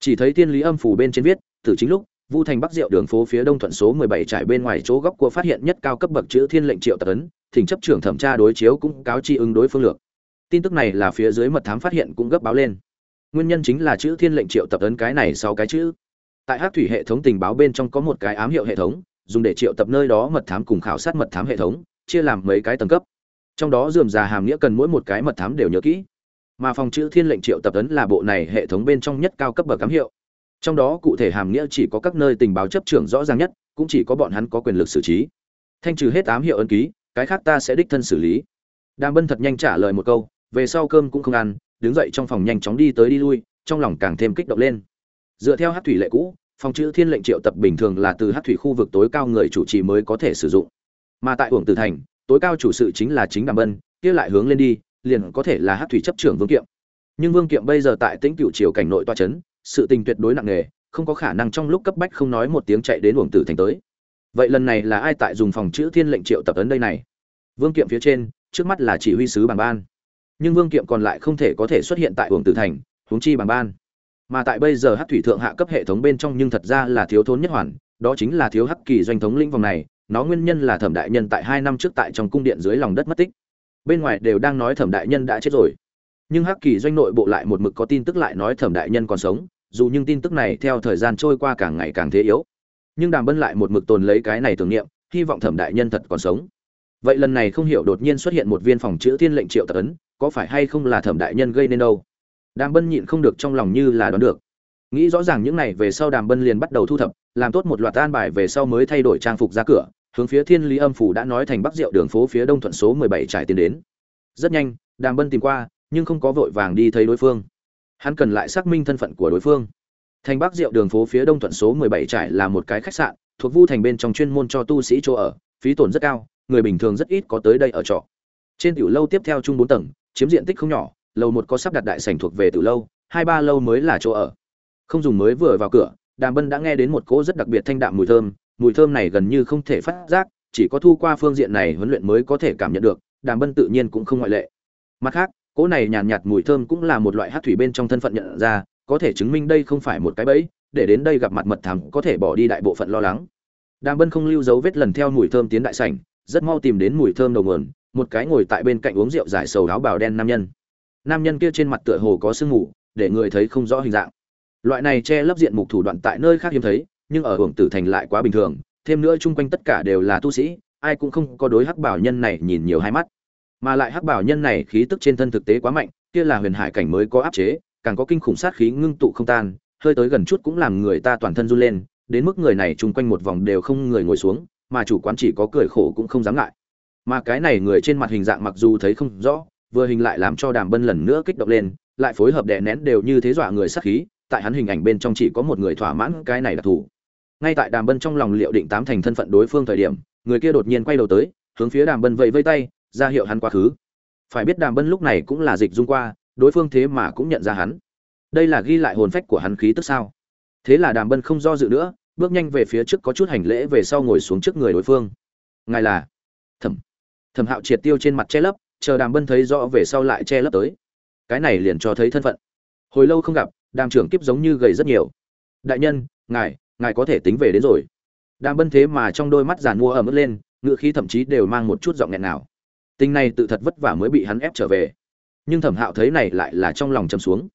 Chỉ thấy thiên lý âm phủ bên trên viết từ chính lúc vu thành bắc diệu đường phố phía đông thuận số 17 trải bên ngoài chỗ góc của phát hiện nhất cao cấp bậc chữ thiên lệnh triệu tập ấn, thỉnh chấp trưởng thẩm tra đối chiếu cũng cáo chi ứng đối phương lược. Tin tức này là phía dưới mật thám phát hiện cũng gấp báo lên. Nguyên nhân chính là chữ thiên lệnh triệu tập ấn cái này sau cái chữ. Tại hắc thủy hệ thống tình báo bên trong có một cái ám hiệu hệ thống, dùng để triệu tập nơi đó mật thám cùng khảo sát mật thám hệ thống, chia làm mấy cái tầng cấp. Trong đó dườm già hàm nghĩa cần mỗi một cái mật thám đều nhớ kỹ. Mà phòng chữ thiên lệnh triệu tập ấn là bộ này hệ thống bên trong nhất cao cấp bậc ám hiệu trong đó cụ thể hàm nghĩa chỉ có các nơi tình báo chấp trưởng rõ ràng nhất, cũng chỉ có bọn hắn có quyền lực xử trí. Thanh trừ hết ám hiệu ấn ký, cái khác ta sẽ đích thân xử lý. Đàm bân thật nhanh trả lời một câu, về sau cơm cũng không ăn, đứng dậy trong phòng nhanh chóng đi tới đi lui, trong lòng càng thêm kích động lên. Dựa theo hát thủy lệ cũ, phòng chữ thiên lệnh triệu tập bình thường là từ hát thủy khu vực tối cao người chủ trì mới có thể sử dụng. Mà tại uổng tử thành, tối cao chủ sự chính là chính đàm bân, kia lại hướng lên đi, liền có thể là hát thủy chấp trưởng vương kiệm. Nhưng vương kiệm bây giờ tại tĩnh cựu triều cảnh nội toa c h ấ n sự tình tuyệt đối nặng nề, không có khả năng trong lúc cấp bách không nói một tiếng chạy đến uổng tử thành tới. Vậy lần này là ai tại dùng phòng chữ thiên lệnh triệu tập ấn đây này? Vương kiệm phía trên, trước mắt là chỉ huy sứ bàng ban. Nhưng vương kiệm còn lại không thể có thể xuất hiện tại uổng tử thành, huống chi bàng ban. Mà tại bây giờ hát thủy thượng hạ cấp hệ thống bên trong nhưng thật ra là thiếu thốn nhất hoàn, đó chính là thiếu hắc kỳ doanh thống lĩnh vòng này, nó nguyên nhân là thẩm đại nhân tại hai năm trước tại trong cung điện dưới lòng đất mất tích. Bên ngoài đều đang nói thẩm đại nhân đã chết rồi nhưng hắc kỳ doanh nội bộ lại một mực có tin tức lại nói thẩm đại nhân còn sống, dù nhưng tin tức này theo thời gian trôi qua càng ngày càng thế yếu. Nhưng đàm bân lại một mực tồn lấy cái này tưởng niệm, hy vọng thẩm đại nhân thật còn sống. Vậy lần này không hiểu đột nhiên xuất hiện một viên phòng chữ thiên lệnh triệu tập ấn, có phải hay không là thẩm đại nhân gây nên đâu? Đàm bân nhịn không được trong lòng như là đoán được. Nghĩ rõ ràng những này về sau đàm bân liền bắt đầu thu thập, làm tốt một loạt an bài về sau mới thay đổi trang phục ra cửa, hướng phía thiên lý âm phủ đã nói thành bắc diệu đường phố phía đông thuận số mười bảy trải tiến đến. Rất nhanh, đàm bân tìm qua nhưng không có vội vàng đi thấy đối phương. Hắn cần lại xác minh thân phận của đối phương. Thành bắc diệu đường phố phía đông thuận số mười bảy trải là một cái khách sạn, thuộc vu thành bên trong chuyên môn cho tu sĩ chỗ ở, phí tổn rất cao, người bình thường rất ít có tới đây ở trọ. Trên tiểu lâu tiếp theo chung bốn tầng, chiếm diện tích không nhỏ, lầu một có sắp đặt đại sảnh thuộc về tiểu lâu, hai ba lâu mới là chỗ ở. Không dùng mới vừa vào cửa, đàm bân đã nghe đến một cỗ rất đặc biệt thanh đạm mùi thơm mùi thơm này gần như không thể phát giác, chỉ có thu qua phương diện này huấn luyện mới có thể cảm nhận được, đàm bân tự nhiên cũng không ngoại lệ. Mặt khác cỗ này nhàn nhạt, nhạt mùi thơm cũng là một loại hát thủy bên trong thân phận nhận ra có thể chứng minh đây không phải một cái bẫy để đến đây gặp mặt mật thám có thể bỏ đi đại bộ phận lo lắng. Đàm bân không lưu dấu vết lần theo mùi thơm tiến đại sảnh rất mau tìm đến mùi thơm đầu nguồn một cái ngồi tại bên cạnh uống rượu giải sầu áo bào đen nam nhân. Nam nhân kia trên mặt tựa hồ có sương mù để người thấy không rõ hình dạng. Loại này che lấp diện mục thủ đoạn tại nơi khác hiếm thấy nhưng ở hưởng tử thành lại quá bình thường thêm nữa chung quanh tất cả đều là tu sĩ ai cũng không có đối hắc bảo nhân này nhìn nhiều hai mắt mà lại hắc bảo nhân này khí tức trên thân thực tế quá mạnh, kia là huyền hải cảnh mới có áp chế, càng có kinh khủng sát khí ngưng tụ không tan, hơi tới gần chút cũng làm người ta toàn thân run lên, đến mức người này chung quanh một vòng đều không người ngồi xuống, mà chủ quán chỉ có cười khổ cũng không dám ngại. Mà cái này người trên mặt hình dạng mặc dù thấy không rõ, vừa hình lại làm cho đàm bân lần nữa kích động lên, lại phối hợp đè nén đều như thế dọa người sát khí, tại hắn hình ảnh bên trong chỉ có một người thỏa mãn cái này đặc thù ngay tại đàm bân trong lòng liệu định tám thành thân phận đối phương thời điểm, người kia đột nhiên quay đầu tới, hướng phía đàm bân vẫy vây tay ra hiệu hắn quá khứ. Phải biết đàm bân lúc này cũng là dịch dung qua, đối phương thế mà cũng nhận ra hắn. Đây là ghi lại hồn phách của hắn khí tức sao? Thế là đàm bân không do dự nữa, bước nhanh về phía trước có chút hành lễ về sau ngồi xuống trước người đối phương. Ngài là? Thẩm. Thẩm hạo triệt tiêu trên mặt che lấp, chờ đàm bân thấy rõ về sau lại che lấp tới. Cái này liền cho thấy thân phận. Hồi lâu không gặp, đàm trưởng kiếp giống như gầy rất nhiều. Đại nhân, ngài ngài có thể tính về đến rồi. Đàm bân thế mà trong đôi mắt giàn mua ẩm ướt lên, ngựa khí thậm chí đều mang một chút giọng nghẹn nào tình này tự thật vất vả mới bị hắn ép trở về nhưng thẩm hạo thấy này lại là trong lòng chầm xuống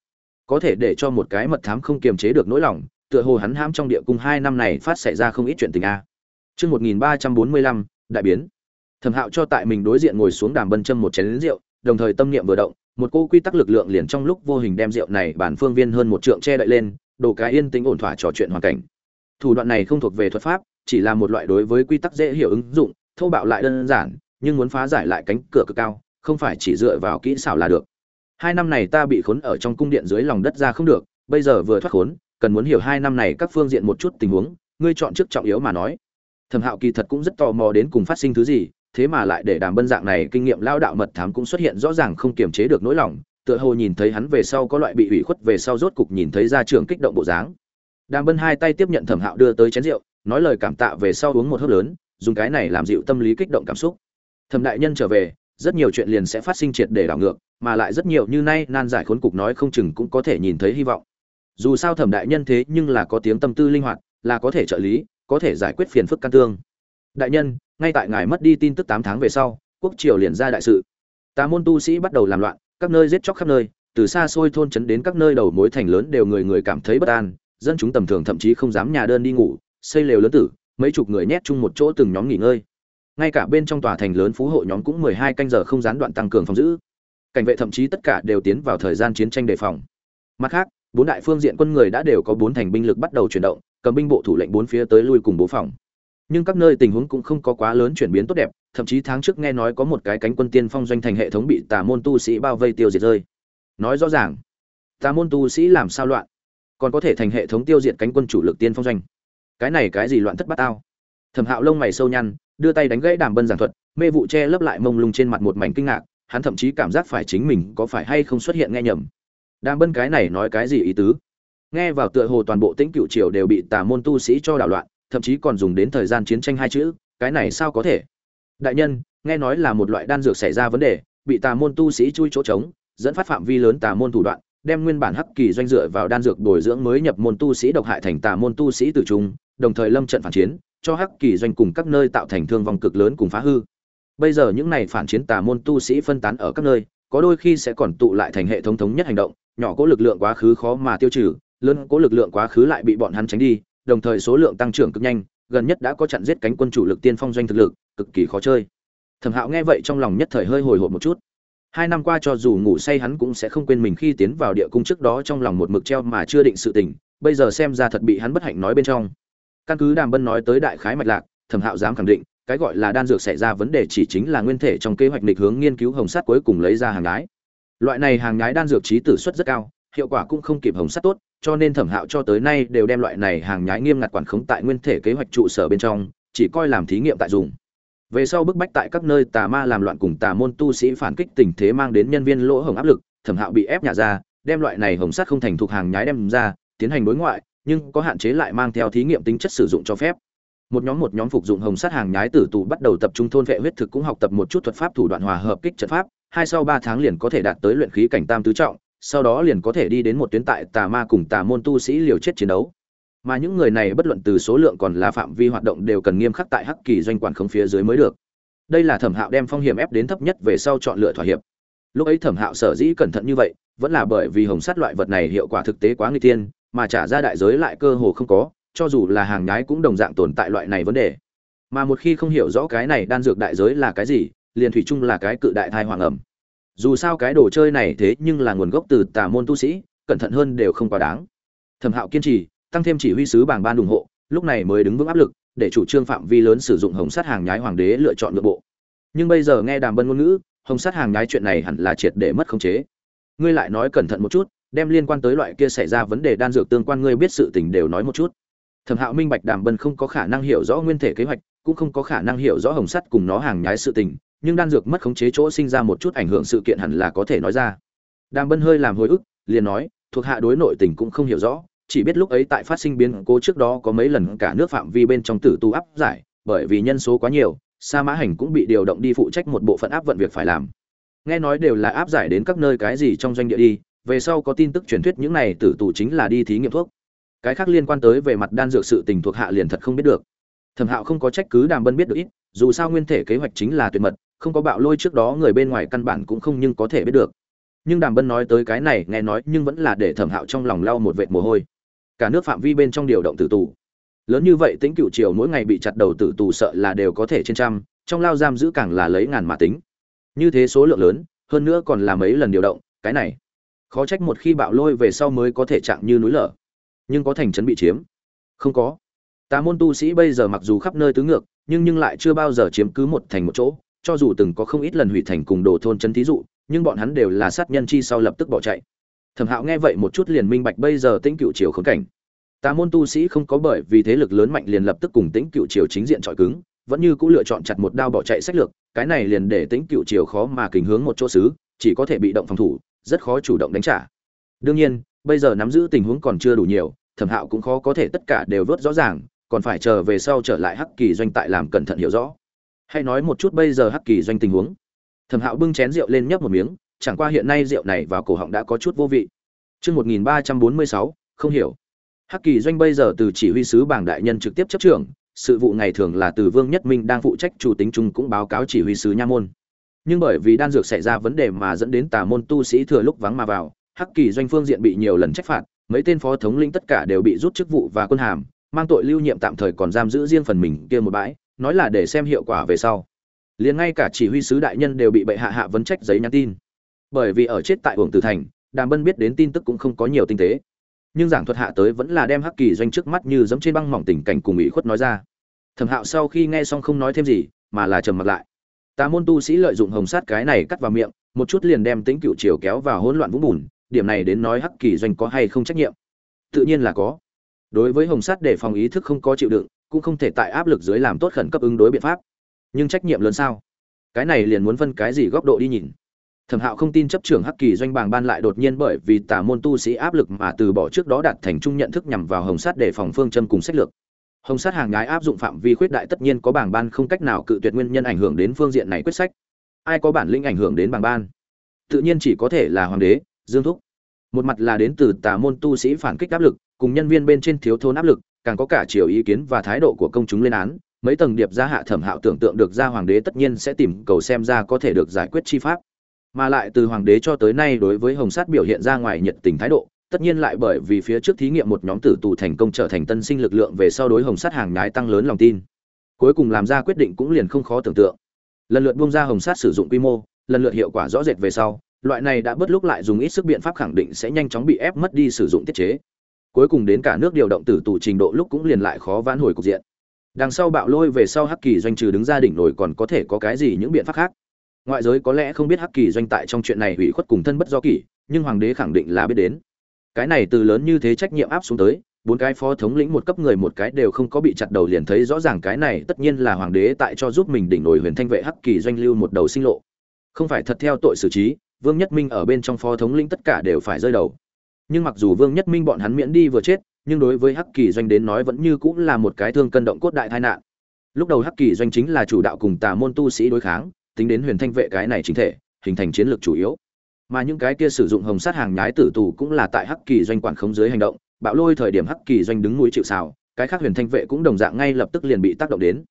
có thể để cho một cái mật thám không kiềm chế được nỗi lòng tựa hồ hắn hãm trong địa cung hai năm này phát xảy ra không ít chuyện tình a Chương 1345, đại biến. Thẩm Hạo cho tại mình đối diện ngồi xuống đàm bân châm một chén rượu, đồng thời tâm niệm vừa động, một cô quy tắc lực lượng liền trong lúc vô hình đem rượu này bản phương viên hơn một trượng che đậy lên, đồ cái yên tĩnh ổn thỏa trò chuyện hoàn cảnh. Thủ đoạn này không thuộc về thuật pháp, chỉ là một loại đối với quy tắc dễ hiểu ứng dụng thô bạo lại đơn giản nhưng muốn phá giải lại cánh cửa cực cao, không phải chỉ dựa vào kỹ xảo là được. Hai năm này ta bị khốn ở trong cung điện dưới lòng đất ra không được, bây giờ vừa thoát khốn, cần muốn hiểu hai năm này các phương diện một chút tình huống, ngươi chọn trước trọng yếu mà nói. Thẩm hạo kỳ thật cũng rất tò mò đến cùng phát sinh thứ gì, thế mà lại để đàm bân dạng này kinh nghiệm lao đạo mật thám cũng xuất hiện rõ ràng không kiềm chế được nỗi lòng, tựa hồ nhìn thấy hắn về sau có loại bị ủy khuất về sau rốt cục nhìn thấy ra trường kích động bộ dáng. Đàm bân hai tay tiếp nhận thẩm hạo đưa tới chén rượu, nói lời cảm tạ về sau uống một hớp lớn, dùng cái này làm dịu tâm lý kích động cảm xúc thẩm đại nhân trở về, rất nhiều chuyện liền sẽ phát sinh triệt để đảo ngược, mà lại rất nhiều như nay nan giải khốn cục nói không chừng cũng có thể nhìn thấy hy vọng. Dù sao thẩm đại nhân thế nhưng là có tiếng tâm tư linh hoạt, là có thể trợ lý, có thể giải quyết phiền phức căn tương. Đại nhân, ngay tại ngài mất đi tin tức tám tháng về sau, quốc triều liền ra đại sự. Tà môn tu sĩ bắt đầu làm loạn, các nơi giết chóc khắp nơi, từ xa xôi thôn trấn đến các nơi đầu mối thành lớn đều người người cảm thấy bất an, dân chúng tầm thường thậm chí không dám nhà đơn đi ngủ, xây lều lớn tử, mấy chục người nhét chung một chỗ từng nhóm nghỉ ngơi ngay cả bên trong tòa thành lớn phú hộ nhóm cũng mười hai canh giờ không gián đoạn tăng cường phòng giữ. Cảnh vệ thậm chí tất cả đều tiến vào thời gian chiến tranh đề phòng. Mặt khác, bốn đại phương diện quân người đã đều có bốn thành binh lực bắt đầu chuyển động, cầm binh bộ thủ lệnh bốn phía tới lui cùng bố phòng. Nhưng các nơi tình huống cũng không có quá lớn chuyển biến tốt đẹp, thậm chí tháng trước nghe nói có một cái cánh quân tiên phong doanh thành hệ thống bị tà môn tu sĩ bao vây tiêu diệt rơi. Nói rõ ràng, tà môn tu sĩ làm sao loạn? Còn có thể thành hệ thống tiêu diệt cánh quân chủ lực tiên phong doanh. Cái này cái gì loạn thất bát tao? Thẩm hạo lông mày sâu nhăn đưa tay đánh gãy đàm bân giảng thuật, mê vụ che lấp lại mông lung trên mặt một mảnh kinh ngạc, hắn thậm chí cảm giác phải chính mình có phải hay không xuất hiện nghe nhầm. Đàm bân cái này nói cái gì ý tứ? Nghe vào tựa hồ toàn bộ tĩnh cựu triều đều bị tà môn tu sĩ cho đảo loạn, thậm chí còn dùng đến thời gian chiến tranh hai chữ, cái này sao có thể? Đại nhân, nghe nói là một loại đan dược xảy ra vấn đề, bị tà môn tu sĩ chui chỗ trống, dẫn phát phạm vi lớn tà môn thủ đoạn, đem nguyên bản hắc kỳ doanh dựa vào đan dược bồi dưỡng mới nhập môn tu sĩ độc hại thành tà môn tu sĩ tử trung, đồng thời lâm trận phản chiến cho hắc kỳ doanh cùng các nơi tạo thành thương vong cực lớn cùng phá hư. Bây giờ những này phản chiến tà môn tu sĩ phân tán ở các nơi, có đôi khi sẽ còn tụ lại thành hệ thống thống nhất hành động, nhỏ có lực lượng quá khứ khó mà tiêu trừ, lớn có lực lượng quá khứ lại bị bọn hắn tránh đi, đồng thời số lượng tăng trưởng cực nhanh, gần nhất đã có chặn giết cánh quân chủ lực tiên phong doanh thực lực, cực kỳ khó chơi. Thẩm hạo nghe vậy trong lòng nhất thời hơi hồi hộp một chút. Hai năm qua cho dù ngủ say hắn cũng sẽ không quên mình khi tiến vào địa cung trước đó trong lòng một mực treo mà chưa định sự tình, bây giờ xem ra thật bị hắn bất hạnh nói bên trong căn cứ đàm bân nói tới đại khái mạch lạc, thẩm hạo dám khẳng định, cái gọi là đan dược xảy ra vấn đề chỉ chính là nguyên thể trong kế hoạch định hướng nghiên cứu hồng sắt cuối cùng lấy ra hàng nhái. Loại này hàng nhái đan dược trí tử suất rất cao, hiệu quả cũng không kịp hồng sắt tốt, cho nên thẩm hạo cho tới nay đều đem loại này hàng nhái nghiêm ngặt quản khống tại nguyên thể kế hoạch trụ sở bên trong, chỉ coi làm thí nghiệm tại dùng. Về sau bức bách tại các nơi tà ma làm loạn cùng tà môn tu sĩ phản kích tình thế mang đến nhân viên lỗ hồng áp lực, thẩm hạo bị ép nhả ra, đem loại này hồng sắt không thành thuộc hàng nhái đem ra, tiến hành đối ngoại nhưng có hạn chế lại mang theo thí nghiệm tính chất sử dụng cho phép. Một nhóm một nhóm phục dụng hồng sắt hàng nhái tử tù bắt đầu tập trung thôn vệ huyết thực cũng học tập một chút thuật pháp thủ đoạn hòa hợp kích trận pháp, hai sau ba tháng liền có thể đạt tới luyện khí cảnh tam tứ trọng, sau đó liền có thể đi đến một tuyến tại tà ma cùng tà môn tu sĩ liều chết chiến đấu. Mà những người này bất luận từ số lượng còn là phạm vi hoạt động đều cần nghiêm khắc tại hắc kỳ doanh quản khống phía dưới mới được. Đây là thẩm hạo đem phong hiểm ép đến thấp nhất về sau chọn lựa thỏa hiệp. Lúc ấy thẩm hạo sở dĩ cẩn thận như vậy, vẫn là bởi vì hồng sắt loại vật này hiệu quả thực tế quá nguy tiên mà trả ra đại giới lại cơ hồ không có, cho dù là hàng nhái cũng đồng dạng tồn tại loại này vấn đề. Mà một khi không hiểu rõ cái này đan dược đại giới là cái gì, liền thủy chung là cái cự đại thai hoàng ẩm. Dù sao cái đồ chơi này thế nhưng là nguồn gốc từ tà môn tu sĩ, cẩn thận hơn đều không quá đáng. Thẩm hạo kiên trì, tăng thêm chỉ huy sứ bảng ban ủng hộ, lúc này mới đứng vững áp lực, để chủ trương phạm vi lớn sử dụng hồng sắt hàng nhái hoàng đế lựa chọn nội bộ. Nhưng bây giờ nghe đàm bân ngôn ngữ, hồng sắt hàng nhái chuyện này hẳn là triệt để mất khống chế. Ngươi lại nói cẩn thận một chút đem liên quan tới loại kia xảy ra vấn đề đan dược tương quan ngươi biết sự tình đều nói một chút. Thẩm hạo minh bạch đàm bân không có khả năng hiểu rõ nguyên thể kế hoạch, cũng không có khả năng hiểu rõ hồng sắt cùng nó hàng nhái sự tình, nhưng đan dược mất khống chế chỗ sinh ra một chút ảnh hưởng sự kiện hẳn là có thể nói ra. Đàm bân hơi làm hồi ức, liền nói, thuộc hạ đối nội tình cũng không hiểu rõ, chỉ biết lúc ấy tại phát sinh biến cố trước đó có mấy lần cả nước phạm vi bên trong tử tu áp giải, bởi vì nhân số quá nhiều, sa mã hành cũng bị điều động đi phụ trách một bộ phận áp vận việc phải làm. Nghe nói đều là áp giải đến các nơi cái gì trong doanh địa đi về sau có tin tức truyền thuyết những này tử tù chính là đi thí nghiệm thuốc. Cái khác liên quan tới về mặt đan dược sự tình thuộc hạ liền thật không biết được. Thẩm hạo không có trách cứ đàm bân biết được ít, dù sao nguyên thể kế hoạch chính là tuyệt mật, không có bạo lôi trước đó người bên ngoài căn bản cũng không nhưng có thể biết được. Nhưng đàm bân nói tới cái này, nghe nói nhưng vẫn là để thẩm hạo trong lòng lau một vệt mồ hôi. Cả nước phạm vi bên trong điều động tử tù. Lớn như vậy, tính cựu triều mỗi ngày bị chặt đầu tử tù sợ là đều có thể trên trăm, trong lao giam giữ càng là lấy ngàn mà tính. Như thế số lượng lớn, hơn nữa còn là mấy lần điều động, cái này khó trách một khi bạo lôi về sau mới có thể chạm như núi lở. Nhưng có thành trấn bị chiếm? Không có. Tà môn tu sĩ bây giờ mặc dù khắp nơi tứ ngược, nhưng nhưng lại chưa bao giờ chiếm cứ một thành một chỗ. Cho dù từng có không ít lần hủy thành cùng đồ thôn trấn thí dụ, nhưng bọn hắn đều là sát nhân chi sau lập tức bỏ chạy. Thẩm hạo nghe vậy một chút liền minh bạch bây giờ tĩnh cựu triều khốn cảnh. Tà môn tu sĩ không có bởi vì thế lực lớn mạnh liền lập tức cùng tĩnh cựu triều chính diện trọi cứng, vẫn như cũng lựa chọn chặt một đao bỏ chạy sách lược, cái này liền để tĩnh cựu triều khó mà kình hướng một chỗ xứ, chỉ có thể bị động phòng thủ rất khó chủ động đánh trả. Đương nhiên, bây giờ nắm giữ tình huống còn chưa đủ nhiều, thẩm hạo cũng khó có thể tất cả đều vớt rõ ràng, còn phải chờ về sau trở lại hắc kỳ doanh tại làm cẩn thận hiểu rõ. Hay nói một chút bây giờ hắc kỳ doanh tình huống. Thẩm hạo bưng chén rượu lên nhấp một miếng, chẳng qua hiện nay rượu này vào cổ họng đã có chút vô vị. Chương một nghìn ba trăm bốn mươi sáu, không hiểu. Hắc kỳ doanh bây giờ từ chỉ huy sứ bảng đại nhân trực tiếp chấp trưởng, sự vụ ngày thường là từ vương nhất minh đang phụ trách chủ tính trung cũng báo cáo chỉ huy sứ nha môn nhưng bởi vì đan dược xảy ra vấn đề mà dẫn đến tà môn tu sĩ thừa lúc vắng mà vào, hắc kỳ doanh phương diện bị nhiều lần trách phạt, mấy tên phó thống lĩnh tất cả đều bị rút chức vụ và quân hàm, mang tội lưu nhiệm tạm thời còn giam giữ riêng phần mình kia một bãi, nói là để xem hiệu quả về sau. Liền ngay cả chỉ huy sứ đại nhân đều bị bệ hạ hạ vấn trách giấy nhắn tin. Bởi vì ở chết tại uổng tử thành, đàm bân biết đến tin tức cũng không có nhiều tinh tế. Nhưng giảng thuật hạ tới vẫn là đem hắc kỳ doanh trước mắt như giẫm trên băng mỏng tình cảnh cùng ủy khuất nói ra. Thẩm hạo sau khi nghe xong không nói thêm gì, mà là trầm mặt lại tà môn tu sĩ lợi dụng hồng sát cái này cắt vào miệng, một chút liền đem tính cựu chiều kéo vào hỗn loạn vũng bùn, điểm này đến nói hắc kỳ doanh có hay không trách nhiệm? Tự nhiên là có. Đối với hồng sát để phòng ý thức không có chịu đựng, cũng không thể tại áp lực dưới làm tốt khẩn cấp ứng đối biện pháp. Nhưng trách nhiệm lớn sao? Cái này liền muốn phân cái gì góc độ đi nhìn? Thẩm hạo không tin chấp trưởng hắc kỳ doanh bàng ban lại đột nhiên bởi vì tả môn tu sĩ áp lực mà từ bỏ trước đó đạt thành chung nhận thức nhằm vào hồng sát để phòng phương châm cùng sách lược hồng sát hàng nhái áp dụng phạm vi khuyết đại tất nhiên có bảng ban không cách nào cự tuyệt nguyên nhân ảnh hưởng đến phương diện này quyết sách. Ai có bản lĩnh ảnh hưởng đến bảng ban? Tự nhiên chỉ có thể là hoàng đế, dương thúc. Một mặt là đến từ tà môn tu sĩ phản kích áp lực, cùng nhân viên bên trên thiếu thốn áp lực, càng có cả chiều ý kiến và thái độ của công chúng lên án. Mấy tầng điệp gia hạ thẩm hạo tưởng tượng được ra hoàng đế tất nhiên sẽ tìm cầu xem ra có thể được giải quyết chi pháp. Mà lại từ hoàng đế cho tới nay đối với hồng sát biểu hiện ra ngoài nhiệt tình thái độ tất nhiên lại bởi vì phía trước thí nghiệm một nhóm tử tù thành công trở thành tân sinh lực lượng về sau đối hồng sát hàng nhái tăng lớn lòng tin. Cuối cùng làm ra quyết định cũng liền không khó tưởng tượng. Lần lượt bung ra hồng sát sử dụng quy mô, lần lượt hiệu quả rõ rệt về sau, loại này đã bớt lúc lại dùng ít sức biện pháp khẳng định sẽ nhanh chóng bị ép mất đi sử dụng tiết chế. Cuối cùng đến cả nước điều động tử tù trình độ lúc cũng liền lại khó vãn hồi cục diện. Đằng sau bạo lôi về sau hắc kỳ doanh trừ đứng ra đỉnh nổi còn có thể có cái gì những biện pháp khác? Ngoại giới có lẽ không biết hắc kỳ doanh tại trong chuyện này hủy khuất cùng thân bất do kỷ, nhưng hoàng đế khẳng định là biết đến cái này từ lớn như thế trách nhiệm áp xuống tới, bốn cái phó thống lĩnh một cấp người một cái đều không có bị chặt đầu liền thấy rõ ràng cái này tất nhiên là hoàng đế tại cho giúp mình đỉnh nổi huyền thanh vệ hắc kỳ doanh lưu một đầu sinh lộ. Không phải thật theo tội xử trí, vương nhất minh ở bên trong phó thống lĩnh tất cả đều phải rơi đầu. Nhưng mặc dù vương nhất minh bọn hắn miễn đi vừa chết, nhưng đối với hắc kỳ doanh đến nói vẫn như cũng là một cái thương cân động cốt đại tai nạn. Lúc đầu hắc kỳ doanh chính là chủ đạo cùng tà môn tu sĩ đối kháng, tính đến huyền thanh vệ cái này chính thể, hình thành chiến lược chủ yếu mà những cái kia sử dụng hồng sát hàng nhái tử tù cũng là tại hắc kỳ doanh quản khống dưới hành động, bạo lôi thời điểm hắc kỳ doanh đứng núi chịu xào cái khác huyền thanh vệ cũng đồng dạng ngay lập tức liền bị tác động đến.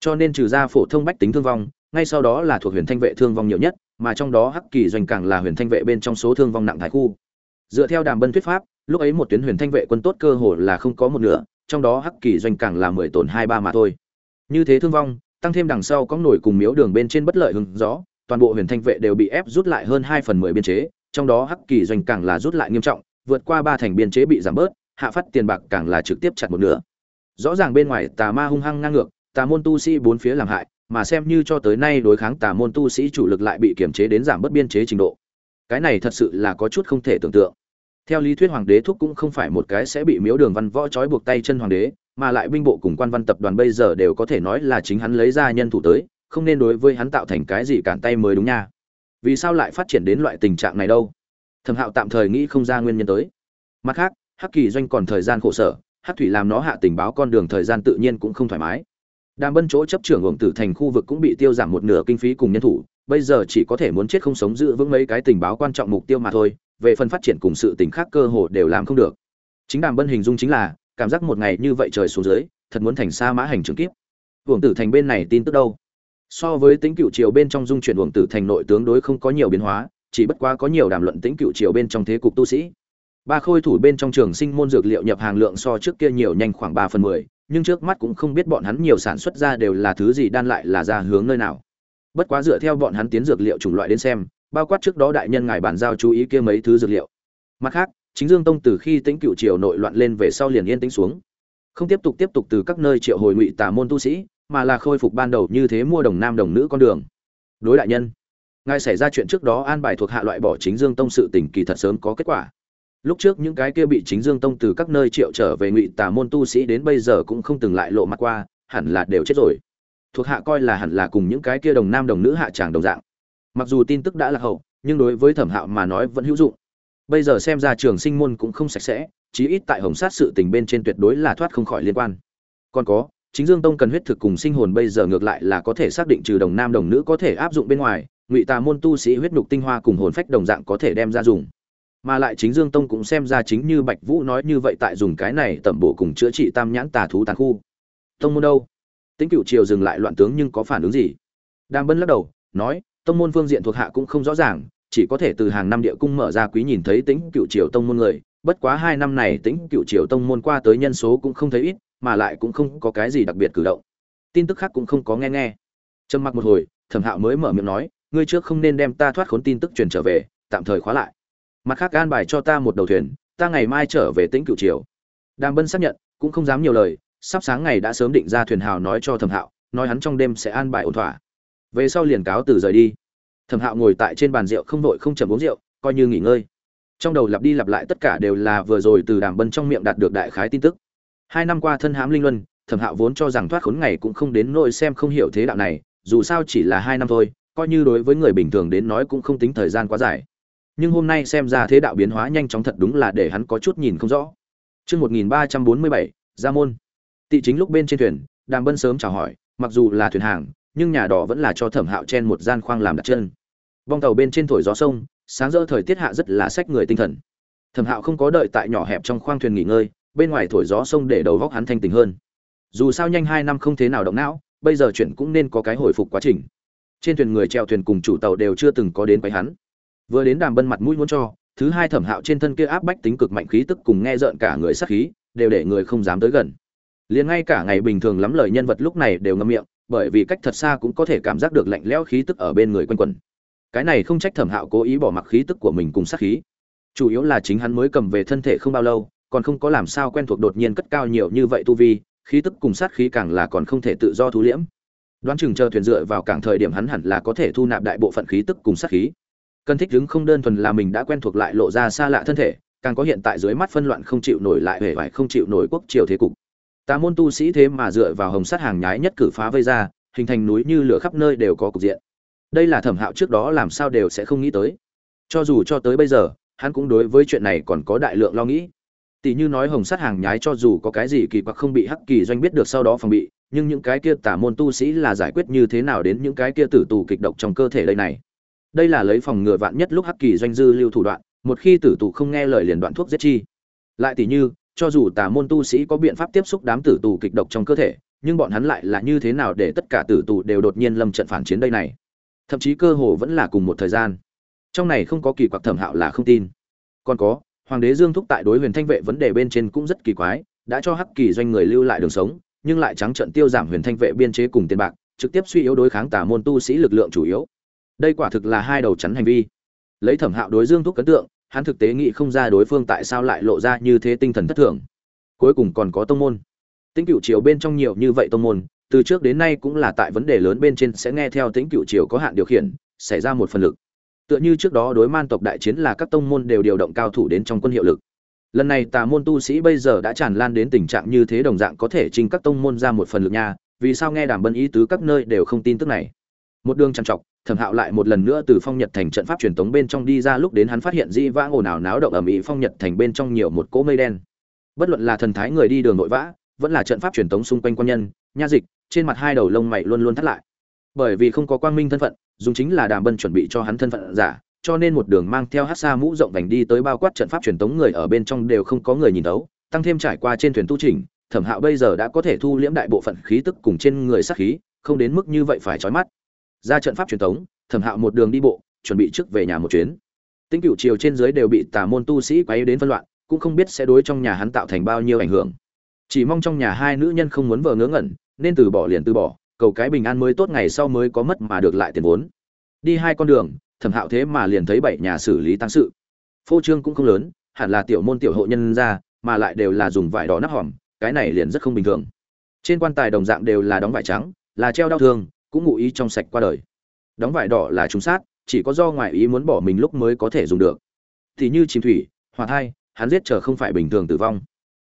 Cho nên trừ ra phổ thông bách tính thương vong, ngay sau đó là thuộc huyền thanh vệ thương vong nhiều nhất, mà trong đó hắc kỳ doanh càng là huyền thanh vệ bên trong số thương vong nặng thái khu. Dựa theo đàm bân thuyết pháp, lúc ấy một tuyến huyền thanh vệ quân tốt cơ hồ là không có một nửa, trong đó hắc kỳ doanh càng là mười tổn hai ba mà thôi. Như thế thương vong, tăng thêm đằng sau có nổi cùng miếu đường bên trên bất lợi hứng gió toàn bộ huyền thanh vệ đều bị ép rút lại hơn hai phần mười biên chế, trong đó hắc kỳ doanh càng là rút lại nghiêm trọng, vượt qua ba thành biên chế bị giảm bớt, hạ phát tiền bạc càng là trực tiếp chặt một nửa. Rõ ràng bên ngoài tà ma hung hăng ngang ngược, tà môn tu sĩ bốn phía làm hại, mà xem như cho tới nay đối kháng tà môn tu sĩ chủ lực lại bị kiểm chế đến giảm bớt biên chế trình độ. Cái này thật sự là có chút không thể tưởng tượng. Theo lý thuyết hoàng đế thúc cũng không phải một cái sẽ bị miếu đường văn võ trói buộc tay chân hoàng đế, mà lại binh bộ cùng quan văn tập đoàn bây giờ đều có thể nói là chính hắn lấy ra nhân thủ tới không nên đối với hắn tạo thành cái gì cản tay mới đúng nha. Vì sao lại phát triển đến loại tình trạng này đâu? Thẩm hạo tạm thời nghĩ không ra nguyên nhân tới. Mặt khác, hắc kỳ doanh còn thời gian khổ sở, hắc thủy làm nó hạ tình báo con đường thời gian tự nhiên cũng không thoải mái. Đàm bân chỗ chấp trưởng hưởng tử thành khu vực cũng bị tiêu giảm một nửa kinh phí cùng nhân thủ, bây giờ chỉ có thể muốn chết không sống giữ vững mấy cái tình báo quan trọng mục tiêu mà thôi, về phần phát triển cùng sự tình khác cơ hồ đều làm không được. Chính đàm bân hình dung chính là, cảm giác một ngày như vậy trời xuống dưới, thật muốn thành xa mã hành trường kiếp. Hưởng tử thành bên này tin tức đâu? So với tính cựu triều bên trong dung chuyển uổng tử thành nội tướng đối không có nhiều biến hóa, chỉ bất quá có nhiều đàm luận tính cựu triều bên trong thế cục tu sĩ. Ba khôi thủ bên trong trường sinh môn dược liệu nhập hàng lượng so trước kia nhiều nhanh khoảng ba phần mười, nhưng trước mắt cũng không biết bọn hắn nhiều sản xuất ra đều là thứ gì đan lại là ra hướng nơi nào. Bất quá dựa theo bọn hắn tiến dược liệu chủng loại đến xem, bao quát trước đó đại nhân ngài bàn giao chú ý kia mấy thứ dược liệu. Mặt khác, chính dương tông từ khi tính cựu triều nội loạn lên về sau liền yên tĩnh xuống. Không tiếp tục tiếp tục từ các nơi triệu hồi ngụy tà môn tu sĩ mà là khôi phục ban đầu như thế mua đồng nam đồng nữ con đường. Đối đại nhân, ngài xảy ra chuyện trước đó an bài thuộc hạ loại bỏ chính dương tông sự tình kỳ thật sớm có kết quả. Lúc trước những cái kia bị chính dương tông từ các nơi triệu trở về ngụy tà môn tu sĩ đến bây giờ cũng không từng lại lộ mặt qua, hẳn là đều chết rồi. Thuộc hạ coi là hẳn là cùng những cái kia đồng nam đồng nữ hạ tràng đồng dạng. Mặc dù tin tức đã là hậu, nhưng đối với thẩm hạo mà nói vẫn hữu dụng. Bây giờ xem ra trường sinh môn cũng không sạch sẽ, chí ít tại hồng sát sự tình bên trên tuyệt đối là thoát không khỏi liên quan. Còn có chính dương tông cần huyết thực cùng sinh hồn bây giờ ngược lại là có thể xác định trừ đồng nam đồng nữ có thể áp dụng bên ngoài, ngụy tà môn tu sĩ huyết nhục tinh hoa cùng hồn phách đồng dạng có thể đem ra dùng. Mà lại chính dương tông cũng xem ra chính như bạch vũ nói như vậy tại dùng cái này tẩm bổ cùng chữa trị tam nhãn tà thú tàn khu. Tông môn đâu? Tính cựu triều dừng lại loạn tướng nhưng có phản ứng gì? Đàm bân lắc đầu, nói, tông môn phương diện thuộc hạ cũng không rõ ràng, chỉ có thể từ hàng năm địa cung mở ra quý nhìn thấy tính cựu triều tông môn người. Bất quá hai năm này tính cựu triều tông môn qua tới nhân số cũng không thấy ít mà lại cũng không có cái gì đặc biệt cử động. Tin tức khác cũng không có nghe nghe. Trầm mặc một hồi, thẩm hạo mới mở miệng nói, ngươi trước không nên đem ta thoát khốn tin tức truyền trở về, tạm thời khóa lại. Mặt khác an bài cho ta một đầu thuyền, ta ngày mai trở về tĩnh cựu triều. Đàm bân xác nhận, cũng không dám nhiều lời, sắp sáng ngày đã sớm định ra thuyền hào nói cho thẩm hạo, nói hắn trong đêm sẽ an bài ổn thỏa. Về sau liền cáo từ rời đi. Thẩm hạo ngồi tại trên bàn rượu không vội không chầm uống rượu, coi như nghỉ ngơi. Trong đầu lặp đi lặp lại tất cả đều là vừa rồi từ đàm bân trong miệng đạt được đại khái tin tức hai năm qua thân hãm linh luân thẩm hạo vốn cho rằng thoát khốn ngày cũng không đến nỗi xem không hiểu thế đạo này dù sao chỉ là hai năm thôi coi như đối với người bình thường đến nói cũng không tính thời gian quá dài nhưng hôm nay xem ra thế đạo biến hóa nhanh chóng thật đúng là để hắn có chút nhìn không rõ Chương 1347, Gia môn. Tị chính lúc bên trên thuyền, Đàm Bân sớm chào hỏi, mặc dù là thuyền hàng, nhưng nhà đỏ vẫn là cho Thẩm Hạo chen một gian khoang làm đặt chân. Bong tàu bên trên thổi gió sông, sáng rỡ thời tiết hạ rất là sách người tinh thần. Thẩm Hạo không có đợi tại nhỏ hẹp trong khoang thuyền nghỉ ngơi, bên ngoài thổi gió sông để đầu góc hắn thanh tỉnh hơn. Dù sao nhanh hai năm không thế nào động não, bây giờ chuyện cũng nên có cái hồi phục quá trình. Trên thuyền người treo thuyền cùng chủ tàu đều chưa từng có đến với hắn. Vừa đến Đàm Bân mặt mũi muốn cho, thứ hai Thẩm Hạo trên thân kia áp bách tính cực mạnh khí tức cùng nghe rợn cả người sát khí, đều để người không dám tới gần. Liền ngay cả ngày bình thường lắm lời nhân vật lúc này đều ngậm miệng, bởi vì cách thật xa cũng có thể cảm giác được lạnh lẽo khí tức ở bên người quanh quẩn. Cái này không trách Thẩm Hạo cố ý bỏ mặc khí tức của mình cùng sát khí. Chủ yếu là chính hắn mới cầm về thân thể không bao lâu, còn không có làm sao quen thuộc đột nhiên cất cao nhiều như vậy tu vi, khí tức cùng sát khí càng là còn không thể tự do thu liễm. Đoán chừng chờ thuyền dựa vào cảng thời điểm hắn hẳn là có thể thu nạp đại bộ phận khí tức cùng sát khí. Cần thích đứng không đơn thuần là mình đã quen thuộc lại lộ ra xa lạ thân thể, càng có hiện tại dưới mắt phân loạn không chịu nổi lại hề vải không chịu nổi quốc triều thế cục. Tà môn tu sĩ thế mà dựa vào hồng sát hàng nhái nhất cử phá vây ra, hình thành núi như lửa khắp nơi đều có cục diện. Đây là Thẩm Hạo trước đó làm sao đều sẽ không nghĩ tới. Cho dù cho tới bây giờ, hắn cũng đối với chuyện này còn có đại lượng lo nghĩ tỷ như nói hồng sát hàng nhái cho dù có cái gì kỳ quặc không bị hắc kỳ doanh biết được sau đó phòng bị, nhưng những cái kia tả môn tu sĩ là giải quyết như thế nào đến những cái kia tử tù kịch độc trong cơ thể đây này? Đây là lấy phòng ngừa vạn nhất lúc hắc kỳ doanh dư lưu thủ đoạn, một khi tử tù không nghe lời liền đoạn thuốc giết chi. Lại tỷ như, cho dù tà môn tu sĩ có biện pháp tiếp xúc đám tử tù kịch độc trong cơ thể, nhưng bọn hắn lại là như thế nào để tất cả tử tù đều đột nhiên lâm trận phản chiến đây này? Thậm chí cơ hồ vẫn là cùng một thời gian. Trong này không có kỳ quặc thẩm hạo là không tin. Còn có hoàng đế dương thúc tại đối huyền thanh vệ vấn đề bên trên cũng rất kỳ quái, đã cho hắc kỳ doanh người lưu lại đường sống, nhưng lại trắng trận tiêu giảm huyền thanh vệ biên chế cùng tiền bạc, trực tiếp suy yếu đối kháng tả môn tu sĩ lực lượng chủ yếu. Đây quả thực là hai đầu chắn hành vi. Lấy thẩm hạo đối dương thúc ấn tượng, hắn thực tế nghĩ không ra đối phương tại sao lại lộ ra như thế tinh thần thất thường. Cuối cùng còn có tông môn. Tính cựu triều bên trong nhiều như vậy tông môn, từ trước đến nay cũng là tại vấn đề lớn bên trên sẽ nghe theo tính cựu triều có hạn điều khiển, xảy ra một phần lực tựa như trước đó đối man tộc đại chiến là các tông môn đều điều động cao thủ đến trong quân hiệu lực. Lần này tà môn tu sĩ bây giờ đã tràn lan đến tình trạng như thế đồng dạng có thể trình các tông môn ra một phần lực nha, vì sao nghe đàm bân ý tứ các nơi đều không tin tức này? Một đường trằn trọc, thẩm hạo lại một lần nữa từ phong nhật thành trận pháp truyền tống bên trong đi ra lúc đến hắn phát hiện di vãng ồn ào náo động ở mỹ phong nhật thành bên trong nhiều một cỗ mây đen. Bất luận là thần thái người đi đường nội vã, vẫn là trận pháp truyền tống xung quanh quan nhân, nha dịch, trên mặt hai đầu lông mày luôn luôn thắt lại bởi vì không có quang minh thân phận, dùng chính là đàm bân chuẩn bị cho hắn thân phận giả, cho nên một đường mang theo hát xa mũ rộng vành đi tới bao quát trận pháp truyền tống người ở bên trong đều không có người nhìn tấu tăng thêm trải qua trên thuyền tu trình thẩm hạo bây giờ đã có thể thu liễm đại bộ phận khí tức cùng trên người sát khí, không đến mức như vậy phải trói mắt. Ra trận pháp truyền tống, thẩm hạo một đường đi bộ, chuẩn bị trước về nhà một chuyến. Tính cựu chiều trên dưới đều bị tà môn tu sĩ quấy đến phân loạn, cũng không biết sẽ đối trong nhà hắn tạo thành bao nhiêu ảnh hưởng. Chỉ mong trong nhà hai nữ nhân không muốn vờ ngớ ngẩn, nên từ bỏ liền từ bỏ cầu cái bình an mới tốt ngày sau mới có mất mà được lại tiền vốn. Đi hai con đường, thẩm hạo thế mà liền thấy bảy nhà xử lý tăng sự. Phô trương cũng không lớn, hẳn là tiểu môn tiểu hộ nhân ra, mà lại đều là dùng vải đỏ nắp hòm, cái này liền rất không bình thường. Trên quan tài đồng dạng đều là đóng vải trắng, là treo đau thương, cũng ngụ ý trong sạch qua đời. Đóng vải đỏ là trúng sát, chỉ có do ngoại ý muốn bỏ mình lúc mới có thể dùng được. Thì như chìm thủy hỏa thai, hắn giết chờ không phải bình thường tử vong.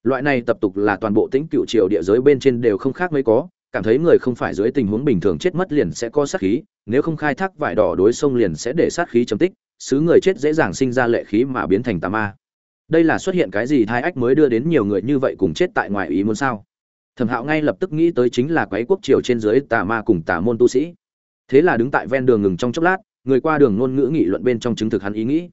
Loại này tập tục là toàn bộ tĩnh cựu triều địa giới bên trên đều không khác mấy có cảm thấy người không phải dưới tình huống bình thường chết mất liền sẽ có sát khí, nếu không khai thác vải đỏ đối sông liền sẽ để sát khí chấm tích, xứ người chết dễ dàng sinh ra lệ khí mà biến thành tà ma. Đây là xuất hiện cái gì thai ách mới đưa đến nhiều người như vậy cùng chết tại ngoài ý muốn sao? Thẩm hạo ngay lập tức nghĩ tới chính là quái quốc triều trên dưới tà ma cùng tà môn tu sĩ. Thế là đứng tại ven đường ngừng trong chốc lát, người qua đường ngôn ngữ nghị luận bên trong chứng thực hắn ý nghĩ.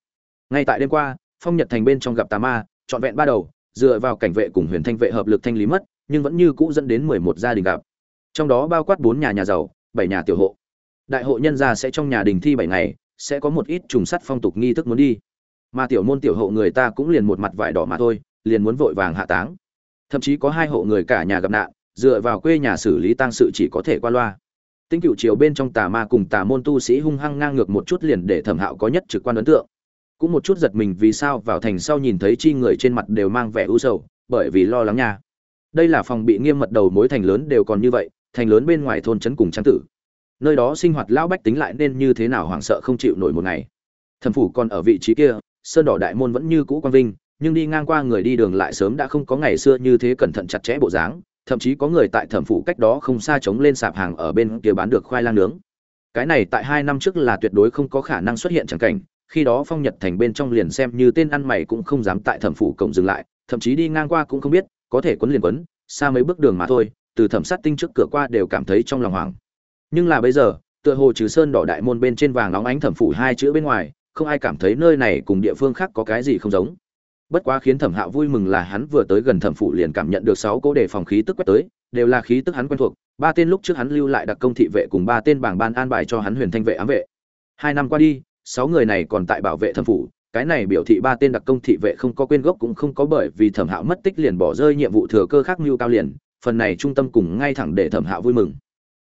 Ngay tại đêm qua, phong nhật thành bên trong gặp tà ma, trọn vẹn ba đầu, dựa vào cảnh vệ cùng huyền thanh vệ hợp lực thanh lý mất, nhưng vẫn như cũ dẫn đến mười một gia đình gặp trong đó bao quát bốn nhà nhà giàu, bảy nhà tiểu hộ. Đại hộ nhân gia sẽ trong nhà đình thi bảy ngày, sẽ có một ít trùng sắt phong tục nghi thức muốn đi. Mà tiểu môn tiểu hộ người ta cũng liền một mặt vải đỏ mà thôi, liền muốn vội vàng hạ táng. Thậm chí có hai hộ người cả nhà gặp nạn, dựa vào quê nhà xử lý tang sự chỉ có thể qua loa. Tinh cựu chiều bên trong tà ma cùng tà môn tu sĩ hung hăng ngang ngược một chút liền để thẩm hạo có nhất trực quan ấn tượng. Cũng một chút giật mình vì sao vào thành sau nhìn thấy chi người trên mặt đều mang vẻ u sầu, bởi vì lo lắng nha. Đây là phòng bị nghiêm mật đầu mối thành lớn đều còn như vậy thành lớn bên ngoài thôn trấn cùng trang tử. Nơi đó sinh hoạt lão bách tính lại nên như thế nào hoảng sợ không chịu nổi một ngày. Thẩm phủ còn ở vị trí kia, sơn đỏ đại môn vẫn như cũ quang vinh, nhưng đi ngang qua người đi đường lại sớm đã không có ngày xưa như thế cẩn thận chặt chẽ bộ dáng, thậm chí có người tại thẩm phủ cách đó không xa chống lên sạp hàng ở bên kia bán được khoai lang nướng. Cái này tại hai năm trước là tuyệt đối không có khả năng xuất hiện chẳng cảnh, khi đó phong nhật thành bên trong liền xem như tên ăn mày cũng không dám tại thẩm phủ cổng dừng lại, thậm chí đi ngang qua cũng không biết, có thể quấn liền quấn, xa mấy bước đường mà thôi từ thẩm sát tinh trước cửa qua đều cảm thấy trong lòng hoảng. Nhưng là bây giờ, tựa hồ trừ sơn đỏ đại môn bên trên vàng óng ánh thẩm phủ hai chữ bên ngoài, không ai cảm thấy nơi này cùng địa phương khác có cái gì không giống. Bất quá khiến thẩm hạo vui mừng là hắn vừa tới gần thẩm phủ liền cảm nhận được sáu cố đề phòng khí tức quét tới, đều là khí tức hắn quen thuộc, ba tên lúc trước hắn lưu lại đặc công thị vệ cùng ba tên bảng ban an bài cho hắn huyền thanh vệ ám vệ. Hai năm qua đi, sáu người này còn tại bảo vệ thẩm phủ, cái này biểu thị ba tên đặc công thị vệ không có quên gốc cũng không có bởi vì thẩm hạo mất tích liền bỏ rơi nhiệm vụ thừa cơ khác mưu cao liền phần này trung tâm cùng ngay thẳng để thẩm hạo vui mừng.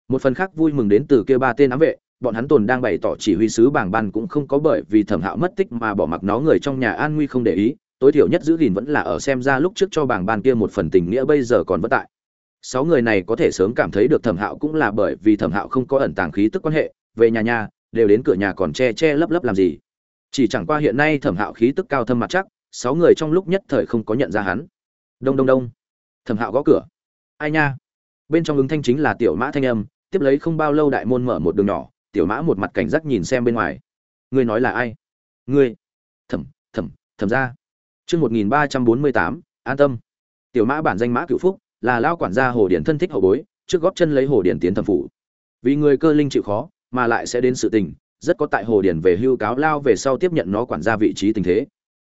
Một phần khác vui mừng đến từ kia ba tên ám vệ, bọn hắn tồn đang bày tỏ chỉ huy sứ bảng ban cũng không có bởi vì thẩm hạo mất tích mà bỏ mặc nó người trong nhà an nguy không để ý, tối thiểu nhất giữ gìn vẫn là ở xem ra lúc trước cho bảng ban kia một phần tình nghĩa bây giờ còn vất tại. Sáu người này có thể sớm cảm thấy được thẩm hạo cũng là bởi vì thẩm hạo không có ẩn tàng khí tức quan hệ, về nhà nhà, đều đến cửa nhà còn che che lấp lấp làm gì. Chỉ chẳng qua hiện nay thẩm hạo khí tức cao thâm mặt chắc, sáu người trong lúc nhất thời không có nhận ra hắn. Đông đông đông. Thẩm hạo gõ cửa ai nha? Bên trong ứng thanh chính là tiểu mã thanh âm, tiếp lấy không bao lâu đại môn mở một đường nhỏ, tiểu mã một mặt cảnh giác nhìn xem bên ngoài. Ngươi nói là ai? Ngươi. Thẩm thẩm thẩm ra. Chương một nghìn ba trăm bốn mươi tám, an tâm. Tiểu mã bản danh mã cựu phúc, là lao quản gia hồ điển thân thích hậu bối, trước góp chân lấy hồ điển tiến thẩm phủ. Vì người cơ linh chịu khó, mà lại sẽ đến sự tình, rất có tại hồ điển về hưu cáo lao về sau tiếp nhận nó quản gia vị trí tình thế.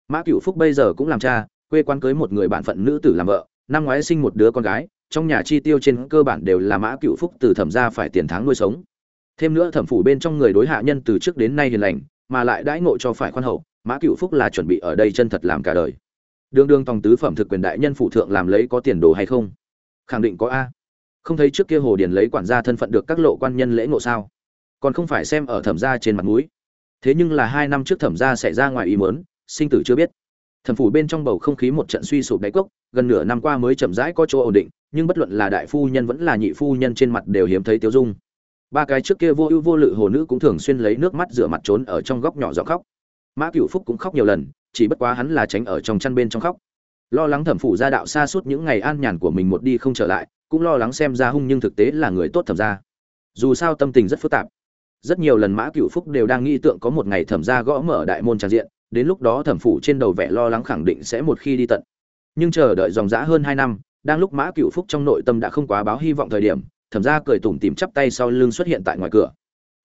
Mã cựu phúc bây giờ cũng làm cha, quê quán cưới một người bạn phận nữ tử làm vợ, năm ngoái sinh một đứa con gái trong nhà chi tiêu trên cơ bản đều là mã cựu phúc từ thẩm ra phải tiền tháng nuôi sống. Thêm nữa thẩm phủ bên trong người đối hạ nhân từ trước đến nay hiền lành, mà lại đãi ngộ cho phải khoan hậu, mã cựu phúc là chuẩn bị ở đây chân thật làm cả đời. Đương đương tòng tứ phẩm thực quyền đại nhân phụ thượng làm lấy có tiền đồ hay không? Khẳng định có a. Không thấy trước kia hồ điền lấy quản gia thân phận được các lộ quan nhân lễ ngộ sao? Còn không phải xem ở thẩm gia trên mặt mũi. Thế nhưng là hai năm trước thẩm gia xảy ra ngoài ý mớn sinh tử chưa biết. Thẩm phủ bên trong bầu không khí một trận suy sụp đáy cốc, gần nửa năm qua mới chậm rãi có chỗ ổn định nhưng bất luận là đại phu nhân vẫn là nhị phu nhân trên mặt đều hiếm thấy tiêu dung. Ba cái trước kia vô ưu vô lự hồ nữ cũng thường xuyên lấy nước mắt rửa mặt trốn ở trong góc nhỏ giọng khóc. Mã cựu phúc cũng khóc nhiều lần, chỉ bất quá hắn là tránh ở trong chăn bên trong khóc. Lo lắng thẩm phủ gia đạo xa suốt những ngày an nhàn của mình một đi không trở lại, cũng lo lắng xem ra hung nhưng thực tế là người tốt thẩm gia. dù sao tâm tình rất phức tạp. Rất nhiều lần mã cựu phúc đều đang nghĩ tượng có một ngày thẩm gia gõ mở đại môn tràn diện, đến lúc đó thẩm phủ trên đầu vẻ lo lắng khẳng định sẽ một khi đi tận. Nhưng chờ đợi dòng dã hơn hai năm đang lúc mã cựu phúc trong nội tâm đã không quá báo hy vọng thời điểm thẩm ra cười tủm tìm chắp tay sau lưng xuất hiện tại ngoài cửa.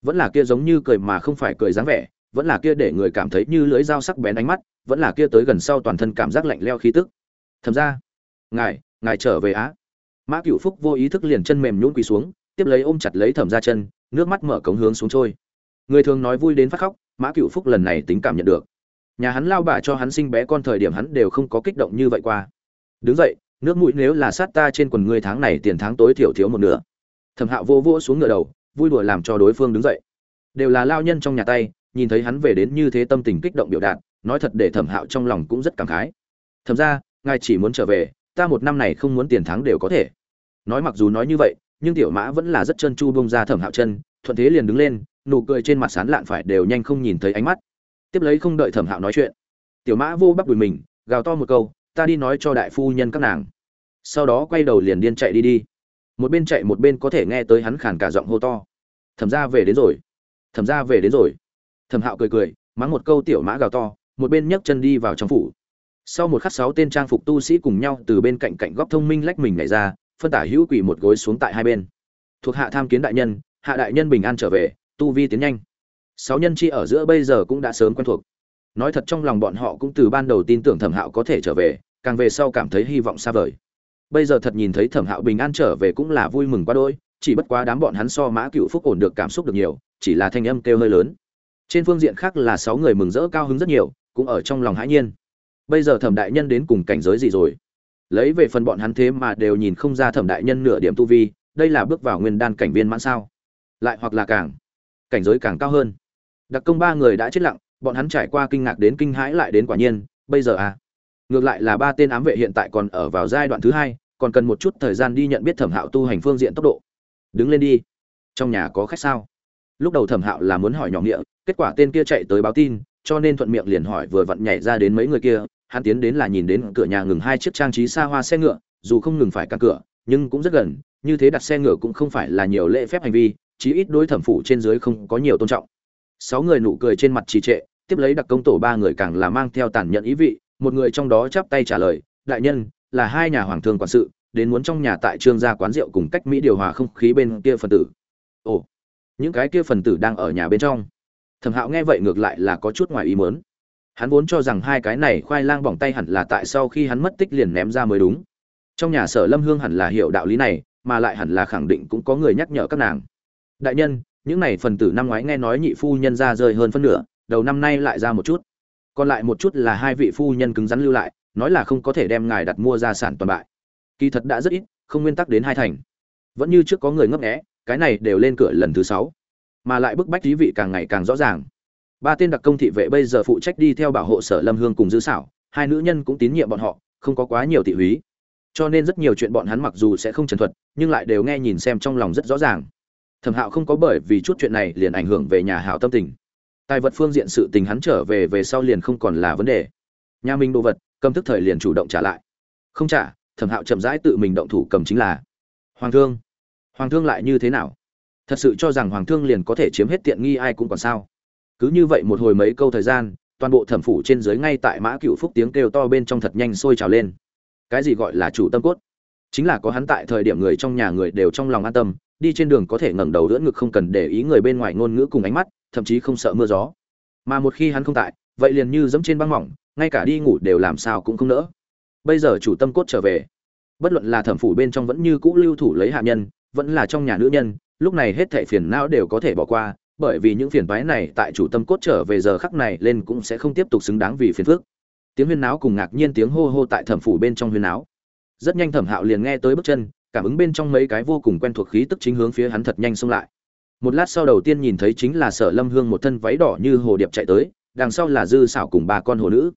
Vẫn là kia giống như cười mà không phải cười dáng vẻ, vẫn là kia để người cảm thấy như lưỡi dao sắc bén ánh mắt, vẫn là kia tới gần sau toàn thân cảm giác lạnh leo khí tức. Thẩm ra, ngài ngài trở về á. Mã cựu phúc vô ý thức liền chân mềm nhún quỳ xuống, tiếp lấy ôm chặt lấy thẩm ra chân, nước mắt mở cống hướng xuống trôi. Người thường nói vui đến phát khóc, mã cựu phúc lần này tính cảm nhận được. Nhà hắn lao bà cho hắn sinh bé con thời điểm hắn đều không có kích động như vậy qua. Đứng dậy nước mũi nếu là sát ta trên quần ngươi tháng này tiền tháng tối thiểu thiếu một nửa. Thẩm hạo vô vô xuống ngựa đầu, vui đùa làm cho đối phương đứng dậy. Đều là lao nhân trong nhà tay, nhìn thấy hắn về đến như thế tâm tình kích động biểu đạt, nói thật để thẩm hạo trong lòng cũng rất cảm khái. Thẩm ra ngài chỉ muốn trở về, ta một năm này không muốn tiền thắng đều có thể. Nói mặc dù nói như vậy, nhưng tiểu mã vẫn là rất chân chu bông ra thẩm hạo chân, thuận thế liền đứng lên, nụ cười trên mặt sán lạn phải đều nhanh không nhìn thấy ánh mắt. Tiếp lấy không đợi thẩm hạo nói chuyện, tiểu mã vô bắp đùi mình, gào to một câu ta đi nói cho đại phu nhân các nàng. Sau đó quay đầu liền điên chạy đi đi. Một bên chạy một bên có thể nghe tới hắn khàn cả giọng hô to. Thẩm ra về đến rồi. Thẩm ra về đến rồi. Thẩm hạo cười cười, mắng một câu tiểu mã gào to, một bên nhấc chân đi vào trong phủ. Sau một khắc sáu tên trang phục tu sĩ cùng nhau từ bên cạnh cạnh góc thông minh lách mình nhảy ra, phân tả hữu quỷ một gối xuống tại hai bên. Thuộc hạ tham kiến đại nhân, hạ đại nhân bình an trở về, tu vi tiến nhanh. Sáu nhân chi ở giữa bây giờ cũng đã sớm quen thuộc nói thật trong lòng bọn họ cũng từ ban đầu tin tưởng thẩm hạo có thể trở về, càng về sau cảm thấy hy vọng xa vời. Bây giờ thật nhìn thấy thẩm hạo bình an trở về cũng là vui mừng quá đôi chỉ bất quá đám bọn hắn so mã cựu phúc ổn được cảm xúc được nhiều, chỉ là thanh âm kêu hơi lớn. Trên phương diện khác là sáu người mừng rỡ cao hứng rất nhiều, cũng ở trong lòng hãi nhiên. Bây giờ thẩm đại nhân đến cùng cảnh giới gì rồi? Lấy về phần bọn hắn thế mà đều nhìn không ra thẩm đại nhân nửa điểm tu vi, đây là bước vào nguyên đan cảnh viên mãn sao? Lại hoặc là càng, cảnh giới càng cao hơn. Đặc công ba người đã chết lặng bọn hắn trải qua kinh ngạc đến kinh hãi lại đến quả nhiên, bây giờ à? Ngược lại là ba tên ám vệ hiện tại còn ở vào giai đoạn thứ hai, còn cần một chút thời gian đi nhận biết thẩm hạo tu hành phương diện tốc độ. Đứng lên đi. Trong nhà có khách sao? Lúc đầu thẩm hạo là muốn hỏi nhỏ nghĩa kết quả tên kia chạy tới báo tin, cho nên thuận miệng liền hỏi vừa vặn nhảy ra đến mấy người kia, hắn tiến đến là nhìn đến cửa nhà ngừng hai chiếc trang trí xa hoa xe ngựa, dù không ngừng phải cản cửa, nhưng cũng rất gần, như thế đặt xe ngựa cũng không phải là nhiều lễ phép hành vi, chí ít đối thẩm phủ trên dưới không có nhiều tôn trọng. Sáu người nụ cười trên mặt trì trệ tiếp lấy đặc công tổ ba người càng là mang theo tàn nhẫn ý vị, một người trong đó chắp tay trả lời, đại nhân, là hai nhà hoàng thương quản sự, đến muốn trong nhà tại trương gia quán rượu cùng cách mỹ điều hòa không khí bên kia phần tử. Ồ, những cái kia phần tử đang ở nhà bên trong. Thẩm hạo nghe vậy ngược lại là có chút ngoài ý mớn hắn vốn cho rằng hai cái này khoai lang bỏng tay hẳn là tại sau khi hắn mất tích liền ném ra mới đúng. Trong nhà sở lâm hương hẳn là hiểu đạo lý này, mà lại hẳn là khẳng định cũng có người nhắc nhở các nàng. Đại nhân, những này phần tử năm ngoái nghe nói nhị phu nhân ra rơi hơn phân nửa đầu năm nay lại ra một chút. Còn lại một chút là hai vị phu nhân cứng rắn lưu lại, nói là không có thể đem ngài đặt mua gia sản toàn bại. Kỳ thật đã rất ít, không nguyên tắc đến hai thành. Vẫn như trước có người ngấp nghé, cái này đều lên cửa lần thứ sáu. Mà lại bức bách thí vị càng ngày càng rõ ràng. Ba tên đặc công thị vệ bây giờ phụ trách đi theo bảo hộ sở lâm hương cùng dư xảo hai nữ nhân cũng tín nhiệm bọn họ, không có quá nhiều thị húy. Cho nên rất nhiều chuyện bọn hắn mặc dù sẽ không trần thuật, nhưng lại đều nghe nhìn xem trong lòng rất rõ ràng. Thẩm hạo không có bởi vì chút chuyện này liền ảnh hưởng về nhà hảo tâm tình tài vật phương diện sự tình hắn trở về về sau liền không còn là vấn đề. Nhà mình đồ vật, cầm thức thời liền chủ động trả lại. Không trả, thẩm hạo chậm rãi tự mình động thủ cầm chính là. Hoàng thương. Hoàng thương lại như thế nào? Thật sự cho rằng hoàng thương liền có thể chiếm hết tiện nghi ai cũng còn sao? Cứ như vậy một hồi mấy câu thời gian, toàn bộ thẩm phủ trên dưới ngay tại mã cựu phúc tiếng kêu to bên trong thật nhanh sôi trào lên. Cái gì gọi là chủ tâm cốt? Chính là có hắn tại thời điểm người trong nhà người đều trong lòng an tâm, đi trên đường có thể ngẩng đầu đỡ ngực không cần để ý người bên ngoài ngôn ngữ cùng ánh mắt thậm chí không sợ mưa gió. Mà một khi hắn không tại, vậy liền như dẫm trên băng mỏng, ngay cả đi ngủ đều làm sao cũng không nỡ. Bây giờ chủ tâm cốt trở về. Bất luận là thẩm phủ bên trong vẫn như cũ lưu thủ lấy hạ nhân, vẫn là trong nhà nữ nhân, lúc này hết thảy phiền não đều có thể bỏ qua, bởi vì những phiền toái này tại chủ tâm cốt trở về giờ khắc này lên cũng sẽ không tiếp tục xứng đáng vì phiền phức. Tiếng huyên náo cùng ngạc nhiên tiếng hô hô tại thẩm phủ bên trong huyên náo. Rất nhanh thẩm hạo liền nghe tới bước chân, cảm ứng bên trong mấy cái vô cùng quen thuộc khí tức chính hướng phía hắn thật nhanh xông lại một lát sau đầu tiên nhìn thấy chính là sở lâm hương một thân váy đỏ như hồ điệp chạy tới đằng sau là dư xảo cùng ba con hồ nữ.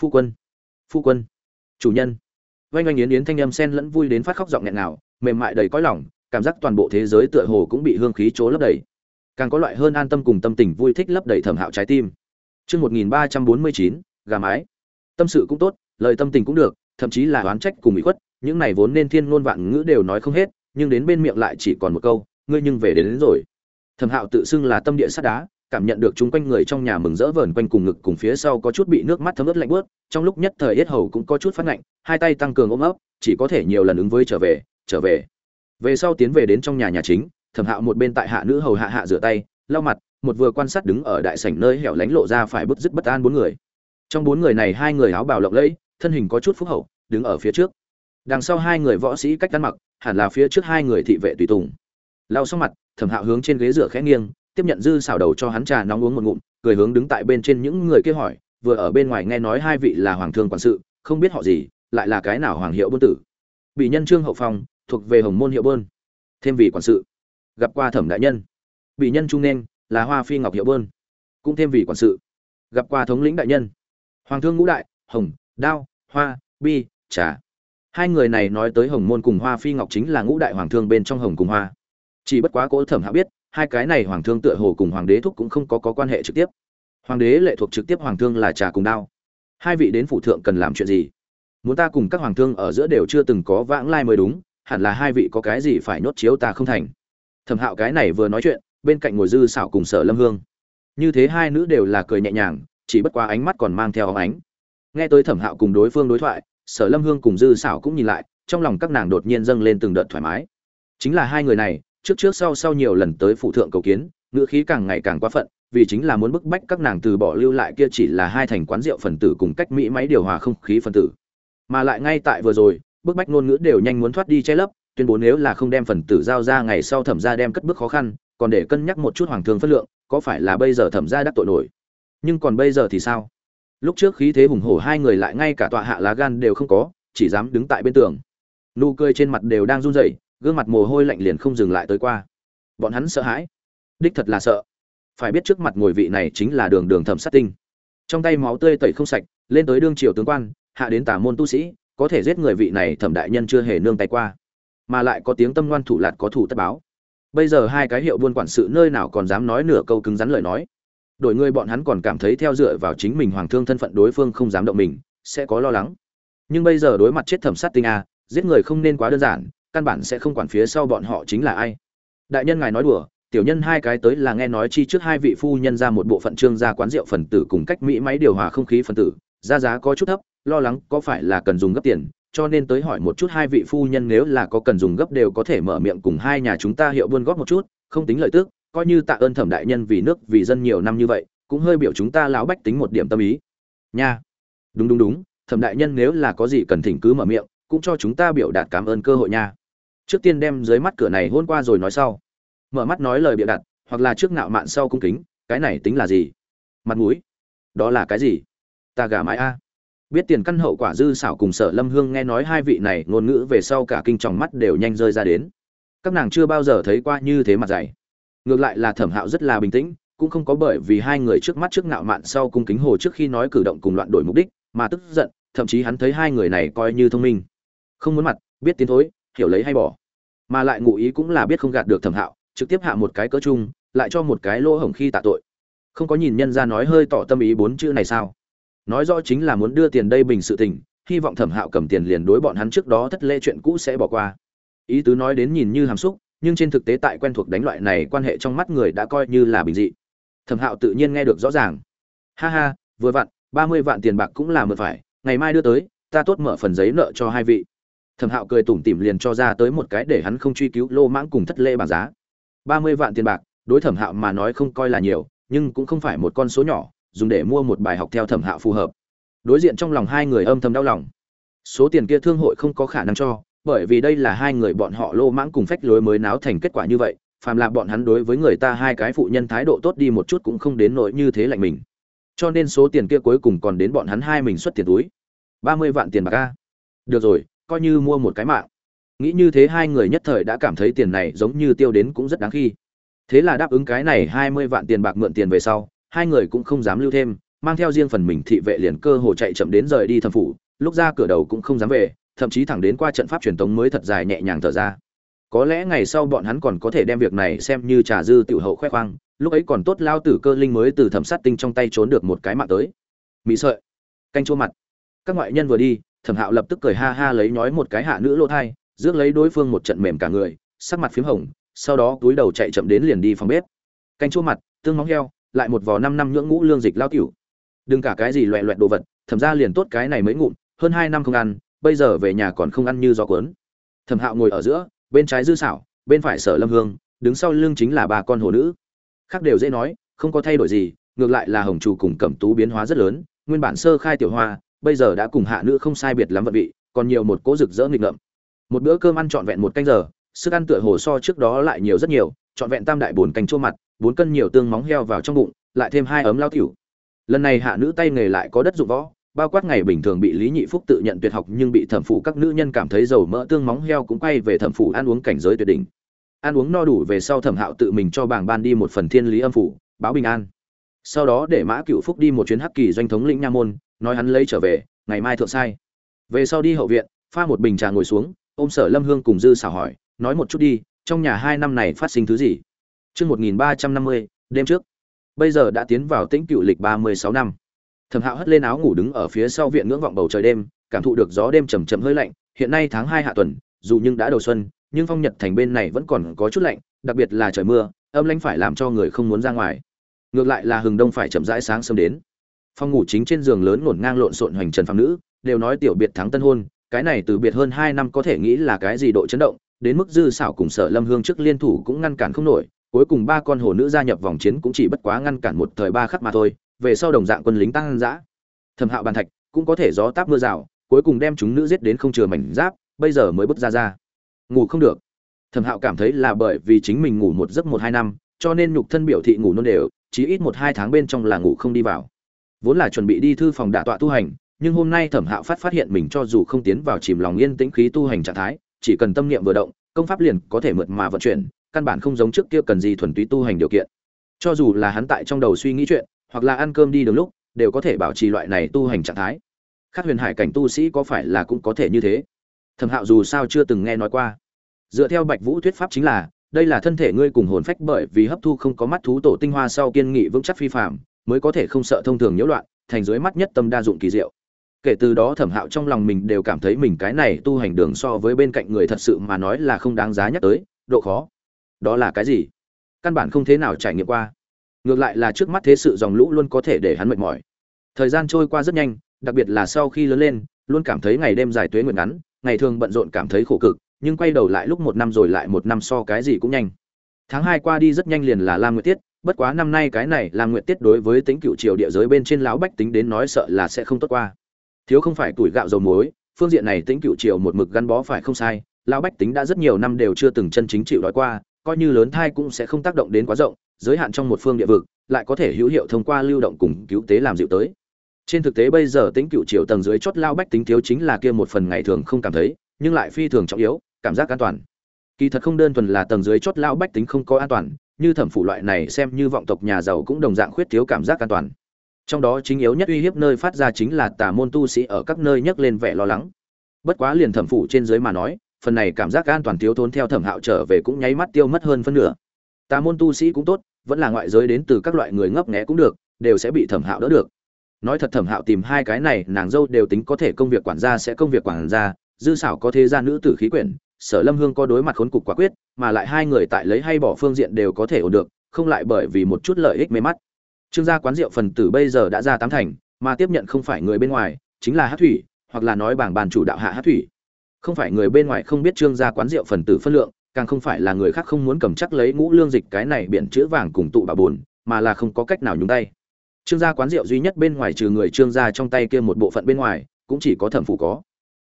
Phu quân phu quân chủ nhân. Oanh oanh yến yến thanh âm sen lẫn vui đến phát khóc giọng nghẹn nào mềm mại đầy cõi lòng cảm giác toàn bộ thế giới tựa hồ cũng bị hương khí chỗ lấp đầy. Càng có loại hơn an tâm cùng tâm tình vui thích lấp đầy thẩm hạo trái tim. Chương một nghìn ba trăm bốn mươi chín gà mái. Tâm sự cũng tốt lời tâm tình cũng được thậm chí là oán trách cùng bị khuất những này vốn nên thiên ngôn vạn ngữ đều nói không hết nhưng đến bên miệng lại chỉ còn một câu ngươi nhưng về đến, đến rồi thẩm hạo tự xưng là tâm địa sắt đá, cảm nhận được chúng quanh người trong nhà mừng rỡ vờn quanh cùng ngực cùng phía sau có chút bị nước mắt thấm ướt lạnh bớt trong lúc nhất thời yết hầu cũng có chút phát lạnh hai tay tăng cường ôm ấp, chỉ có thể nhiều lần ứng với trở về trở về. Về sau tiến về đến trong nhà nhà chính, thẩm hạo một bên tại hạ nữ hầu hạ hạ rửa tay, lau mặt, một vừa quan sát đứng ở đại sảnh nơi hẻo lánh lộ ra phải bứt rứt bất an bốn người. Trong bốn người này hai người áo bào lộng lẫy, thân hình có chút phúc hậu, đứng ở phía trước. Đằng sau hai người võ sĩ cách ăn mặc, hẳn là phía trước hai người thị vệ tùy tùng lau xong mặt, thẩm hạo hướng trên ghế rửa khẽ nghiêng, tiếp nhận dư xào đầu cho hắn trà nóng uống một ngụm, cười hướng đứng tại bên trên những người kia hỏi, vừa ở bên ngoài nghe nói hai vị là hoàng thương quản sự, không biết họ gì, lại là cái nào hoàng hiệu bôn tử? Bị nhân trương hậu phong, thuộc về hồng môn hiệu bơn thêm vị quản sự. Gặp qua thẩm đại nhân. Bị nhân trung nên, là hoa phi ngọc hiệu bơn cũng thêm vị quản sự. Gặp qua thống lĩnh đại nhân. Hoàng thương ngũ đại, hồng, đao, hoa, bi, trà. Hai người này nói tới hồng môn cùng hoa phi ngọc chính là ngũ đại hoàng thương bên trong hồng cùng hoa chỉ bất quá cố thẩm hạ biết hai cái này hoàng thương tựa hồ cùng hoàng đế thúc cũng không có, có quan hệ trực tiếp. Hoàng đế lệ thuộc trực tiếp hoàng thương là trà cùng đao. Hai vị đến phủ thượng cần làm chuyện gì? Muốn ta cùng các hoàng thương ở giữa đều chưa từng có vãng lai mới đúng hẳn là hai vị có cái gì phải nhốt chiếu ta không thành. Thẩm hạo cái này vừa nói chuyện bên cạnh ngồi dư xảo cùng sở lâm hương. Như thế hai nữ đều là cười nhẹ nhàng chỉ bất quá ánh mắt còn mang theo óng ánh. Nghe tới thẩm hạo cùng đối phương đối thoại sở lâm hương cùng dư xảo cũng nhìn lại trong lòng các nàng đột nhiên dâng lên từng đợt thoải mái. Chính là hai người này trước trước sau sau nhiều lần tới phụ thượng cầu kiến, ngữ khí càng ngày càng quá phận, vì chính là muốn bức bách các nàng từ bỏ lưu lại kia chỉ là hai thành quán rượu phần tử cùng cách mỹ máy điều hòa không khí phần tử. Mà lại ngay tại vừa rồi, bức bách ngôn ngữ đều nhanh muốn thoát đi che lấp, tuyên bố nếu là không đem phần tử giao ra ngày sau thẩm ra đem cất bước khó khăn, còn để cân nhắc một chút hoàng thương phất lượng, có phải là bây giờ thẩm ra đắc tội nổi? Nhưng còn bây giờ thì sao? Lúc trước khí thế hùng hổ hai người lại ngay cả tọa hạ lá gan đều không có, chỉ dám đứng tại bên tường. Nụ cười trên mặt đều đang run rẩy gương mặt mồ hôi lạnh liền không dừng lại tới qua. Bọn hắn sợ hãi. Đích thật là sợ. Phải biết trước mặt ngồi vị này chính là đường đường thẩm sát tinh. Trong tay máu tươi tẩy không sạch, lên tới đương triều tướng quan, hạ đến tả môn tu sĩ, có thể giết người vị này thẩm đại nhân chưa hề nương tay qua. Mà lại có tiếng tâm ngoan thủ lạt có thủ tất báo. Bây giờ hai cái hiệu buôn quản sự nơi nào còn dám nói nửa câu cứng rắn lời nói. Đổi người bọn hắn còn cảm thấy theo dựa vào chính mình hoàng thương thân phận đối phương không dám động mình, sẽ có lo lắng. Nhưng bây giờ đối mặt chết thẩm sát tinh a, giết người không nên quá đơn giản căn bản sẽ không quản phía sau bọn họ chính là ai. Đại nhân ngài nói đùa, tiểu nhân hai cái tới là nghe nói chi trước hai vị phu nhân ra một bộ phận trương gia quán rượu phần tử cùng cách mỹ máy điều hòa không khí phần tử, giá giá có chút thấp, lo lắng có phải là cần dùng gấp tiền, cho nên tới hỏi một chút hai vị phu nhân nếu là có cần dùng gấp đều có thể mở miệng cùng hai nhà chúng ta hiệu buôn góp một chút, không tính lợi tức, coi như tạ ơn thẩm đại nhân vì nước vì dân nhiều năm như vậy, cũng hơi biểu chúng ta lão bách tính một điểm tâm ý. Nha. Đúng đúng đúng, thẩm đại nhân nếu là có gì cần thỉnh cứ mở miệng, cũng cho chúng ta biểu đạt cảm ơn cơ hội nha trước tiên đem dưới mắt cửa này hôn qua rồi nói sau. Mở mắt nói lời bịa đặt, hoặc là trước ngạo mạn sau cung kính, cái này tính là gì? Mặt mũi? Đó là cái gì? Ta gà mái a. Biết tiền căn hậu quả dư xảo cùng sở lâm hương nghe nói hai vị này ngôn ngữ về sau cả kinh tròng mắt đều nhanh rơi ra đến. Các nàng chưa bao giờ thấy qua như thế mặt dày. Ngược lại là thẩm hạo rất là bình tĩnh, cũng không có bởi vì hai người trước mắt trước ngạo mạn sau cung kính hồ trước khi nói cử động cùng loạn đổi mục đích, mà tức giận, thậm chí hắn thấy hai người này coi như thông minh. Không muốn mặt, biết tiến thối, hiểu lấy hay bỏ mà lại ngụ ý cũng là biết không gạt được thẩm hạo, trực tiếp hạ một cái cỡ chung, lại cho một cái lỗ hổng khi tạ tội. Không có nhìn nhân ra nói hơi tỏ tâm ý bốn chữ này sao? Nói rõ chính là muốn đưa tiền đây bình sự tình, hy vọng thẩm hạo cầm tiền liền đối bọn hắn trước đó thất lễ chuyện cũ sẽ bỏ qua. Ý tứ nói đến nhìn như hàm xúc, nhưng trên thực tế tại quen thuộc đánh loại này quan hệ trong mắt người đã coi như là bình dị. Thẩm hạo tự nhiên nghe được rõ ràng. Ha ha, vừa vặn, ba mươi vạn tiền bạc cũng là mượn phải, ngày mai đưa tới, ta tốt mở phần giấy nợ cho hai vị thẩm hạo cười tủm tỉm liền cho ra tới một cái để hắn không truy cứu lô mãng cùng thất lễ bảng giá. Ba mươi vạn tiền bạc, đối thẩm hạo mà nói không coi là nhiều, nhưng cũng không phải một con số nhỏ, dùng để mua một bài học theo thẩm hạo phù hợp. Đối diện trong lòng hai người âm thầm đau lòng. Số tiền kia thương hội không có khả năng cho, bởi vì đây là hai người bọn họ lô mãng cùng phách lối mới náo thành kết quả như vậy, phàm là bọn hắn đối với người ta hai cái phụ nhân thái độ tốt đi một chút cũng không đến nỗi như thế lạnh mình. Cho nên số tiền kia cuối cùng còn đến bọn hắn hai mình xuất tiền túi. Ba mươi vạn tiền bạc ca được rồi coi như mua một cái mạng. Nghĩ như thế hai người nhất thời đã cảm thấy tiền này giống như tiêu đến cũng rất đáng khi. Thế là đáp ứng cái này hai mươi vạn tiền bạc mượn tiền về sau, hai người cũng không dám lưu thêm, mang theo riêng phần mình thị vệ liền cơ hồ chạy chậm đến rời đi thâm phủ, lúc ra cửa đầu cũng không dám về, thậm chí thẳng đến qua trận pháp truyền tống mới thật dài nhẹ nhàng thở ra. Có lẽ ngày sau bọn hắn còn có thể đem việc này xem như trà dư tiểu hậu khoe khoang, lúc ấy còn tốt lao tử cơ linh mới từ thẩm sát tinh trong tay trốn được một cái mạng tới. Mỹ sợi, canh chua mặt. Các ngoại nhân vừa đi thẩm hạo lập tức cười ha ha lấy nhói một cái hạ nữ lô thai, rước lấy đối phương một trận mềm cả người, sắc mặt p h í m hồng, sau đó túi đầu chạy chậm đến liền đi phòng bếp. Canh chua mặt, tương móng heo, lại một vò năm năm nhưỡng ngũ lương dịch lao cửu đừng cả cái gì loẹ loẹt đồ vật, thẩm ra liền tốt cái này mới ngụm, hơn hai năm không ăn, bây giờ về nhà còn không ăn như gió cuốn. Thẩm hạo ngồi ở giữa, bên trái dư xảo, bên phải sở lâm hương, đứng sau lưng chính là ba con hồ nữ. Khác đều dễ nói, không có thay đổi gì, ngược lại là hồng chủ cùng cẩm tú biến hóa rất lớn, nguyên bản sơ khai tiểu hoa bây giờ đã cùng hạ nữ không sai biệt lắm vận vị, còn nhiều một cố rực rỡ nghịch ngợm. Một bữa cơm ăn trọn vẹn một canh giờ, sức ăn tựa hồ so trước đó lại nhiều rất nhiều, trọn vẹn tam đại bốn canh chua mặt, bốn cân nhiều tương móng heo vào trong bụng, lại thêm hai ấm lao tiểu. Lần này hạ nữ tay nghề lại có đất dụng võ, bao quát ngày bình thường bị lý nhị phúc tự nhận tuyệt học nhưng bị thẩm phụ các nữ nhân cảm thấy dầu mỡ tương móng heo cũng quay về thẩm phụ ăn uống cảnh giới tuyệt đỉnh. Ăn uống no đủ về sau thẩm hạo tự mình cho bảng ban đi một phần thiên lý âm phủ, báo bình an. Sau đó để mã cựu phúc đi một chuyến hắc kỳ doanh thống lĩnh nha môn nói hắn lấy trở về, ngày mai thượng sai. Về sau đi hậu viện, pha một bình trà ngồi xuống, ôm sở lâm hương cùng dư xảo hỏi, nói một chút đi, trong nhà hai năm này phát sinh thứ gì? Chương một nghìn ba trăm năm mươi, đêm trước. Bây giờ đã tiến vào tĩnh cựu lịch ba mươi sáu năm. Thẩm hạo hất lên áo ngủ đứng ở phía sau viện ngưỡng vọng bầu trời đêm, cảm thụ được gió đêm chầm chậm hơi lạnh, hiện nay tháng hai hạ tuần, dù nhưng đã đầu xuân, nhưng phong nhật thành bên này vẫn còn có chút lạnh, đặc biệt là trời mưa, âm lãnh phải làm cho người không muốn ra ngoài. Ngược lại là hừng đông phải chậm rãi sáng sớm đến phòng ngủ chính trên giường lớn ngổn ngang lộn xộn hoành trần phạm nữ, đều nói tiểu biệt thắng tân hôn, cái này từ biệt hơn hai năm có thể nghĩ là cái gì độ chấn động, đến mức dư xảo cùng sở lâm hương trước liên thủ cũng ngăn cản không nổi, cuối cùng ba con hồ nữ gia nhập vòng chiến cũng chỉ bất quá ngăn cản một thời ba khắc mà thôi, về sau đồng dạng quân lính tăng dã. Thẩm hạo bàn thạch, cũng có thể gió táp mưa rào, cuối cùng đem chúng nữ giết đến không chừa mảnh giáp, bây giờ mới bước ra ra. Ngủ không được. Thẩm hạo cảm thấy là bởi vì chính mình ngủ một giấc một hai năm, cho nên nhục thân biểu thị ngủ nôn đều, chí ít một hai tháng bên trong là ngủ không đi vào vốn là chuẩn bị đi thư phòng đả tọa tu hành, nhưng hôm nay thẩm hạo phát phát hiện mình cho dù không tiến vào chìm lòng yên tĩnh khí tu hành trạng thái, chỉ cần tâm niệm vừa động, công pháp liền có thể mượt mà vận chuyển, căn bản không giống trước kia cần gì thuần túy tu hành điều kiện. Cho dù là hắn tại trong đầu suy nghĩ chuyện, hoặc là ăn cơm đi đường lúc, đều có thể bảo trì loại này tu hành trạng thái. Khác huyền hải cảnh tu sĩ có phải là cũng có thể như thế? Thẩm hạo dù sao chưa từng nghe nói qua. Dựa theo bạch vũ thuyết pháp chính là, đây là thân thể ngươi cùng hồn phách bởi vì hấp thu không có mắt thú tổ tinh hoa sau kiên nghị vững chắc phi phạm mới có thể không sợ thông thường nhiễu loạn, thành dưới mắt nhất tâm đa dụng kỳ diệu. Kể từ đó thẩm hạo trong lòng mình đều cảm thấy mình cái này tu hành đường so với bên cạnh người thật sự mà nói là không đáng giá nhắc tới, độ khó. Đó là cái gì? Căn bản không thế nào trải nghiệm qua. Ngược lại là trước mắt thế sự dòng lũ luôn có thể để hắn mệt mỏi. Thời gian trôi qua rất nhanh, đặc biệt là sau khi lớn lên, luôn cảm thấy ngày đêm dài tuế nguyện ngắn, ngày thường bận rộn cảm thấy khổ cực, nhưng quay đầu lại lúc một năm rồi lại một năm so cái gì cũng nhanh. Tháng hai qua đi rất nhanh liền là lam nguyệt tiết bất quá năm nay cái này là nguyệt tiết đối với tính cựu triều địa giới bên trên lão bách tính đến nói sợ là sẽ không tốt qua. Thiếu không phải tuổi gạo dầu muối, phương diện này tính cựu triều một mực gắn bó phải không sai, lão bách tính đã rất nhiều năm đều chưa từng chân chính chịu đói qua, coi như lớn thai cũng sẽ không tác động đến quá rộng, giới hạn trong một phương địa vực, lại có thể hữu hiệu thông qua lưu động cùng cứu tế làm dịu tới. Trên thực tế bây giờ tính cựu triều tầng dưới chót lao bách tính thiếu chính là kia một phần ngày thường không cảm thấy, nhưng lại phi thường trọng yếu, cảm giác an toàn. Kỳ thật không đơn thuần là tầng dưới chót lao bách tính không có an toàn như thẩm phủ loại này xem như vọng tộc nhà giàu cũng đồng dạng khuyết thiếu cảm giác an toàn. Trong đó chính yếu nhất uy hiếp nơi phát ra chính là tà môn tu sĩ ở các nơi nhấc lên vẻ lo lắng. Bất quá liền thẩm phủ trên dưới mà nói, phần này cảm giác an toàn thiếu thốn theo thẩm hạo trở về cũng nháy mắt tiêu mất hơn phân nửa. Tà môn tu sĩ cũng tốt, vẫn là ngoại giới đến từ các loại người ngấp nghé cũng được, đều sẽ bị thẩm hạo đỡ được. Nói thật thẩm hạo tìm hai cái này, nàng dâu đều tính có thể công việc quản gia sẽ công việc quản gia, dư xảo có thế gia nữ tử khí quyển sở lâm hương có đối mặt khốn cục quả quyết, mà lại hai người tại lấy hay bỏ phương diện đều có thể ổn được, không lại bởi vì một chút lợi ích mê mắt. Trương gia quán rượu phần tử bây giờ đã ra tám thành, mà tiếp nhận không phải người bên ngoài, chính là hát thủy, hoặc là nói bảng bàn chủ đạo hạ hát thủy. Không phải người bên ngoài không biết trương gia quán rượu phần tử phân lượng, càng không phải là người khác không muốn cầm chắc lấy ngũ lương dịch cái này biển chữ vàng cùng tụ bà bồn mà là không có cách nào nhúng tay. Trương gia quán rượu duy nhất bên ngoài trừ người trương gia trong tay kia một bộ phận bên ngoài, cũng chỉ có thẩm phủ có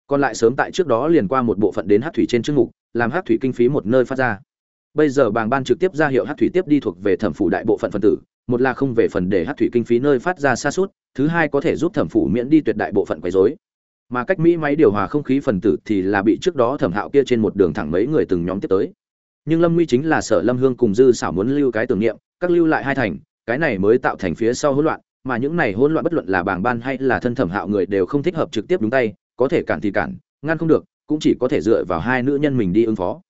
còn lại sớm tại trước đó liền qua một bộ phận đến hát thủy trên chương mục, làm hát thủy kinh phí một nơi phát ra. Bây giờ bàng ban trực tiếp ra hiệu hát thủy tiếp đi thuộc về thẩm phủ đại bộ phận phần tử, một là không về phần để hát thủy kinh phí nơi phát ra xa suốt, thứ hai có thể giúp thẩm phủ miễn đi tuyệt đại bộ phận quấy rối. Mà cách mỹ máy điều hòa không khí phần tử thì là bị trước đó thẩm hạo kia trên một đường thẳng mấy người từng nhóm tiếp tới. Nhưng lâm nguy chính là sở lâm hương cùng dư xảo muốn lưu cái tưởng niệm, các lưu lại hai thành, cái này mới tạo thành phía sau hỗn loạn, mà những này hỗn loạn bất luận là bảng ban hay là thân thẩm hạo người đều không thích hợp trực tiếp đúng tay có thể cản thì cản, ngăn không được, cũng chỉ có thể dựa vào hai nữ nhân mình đi ứng phó.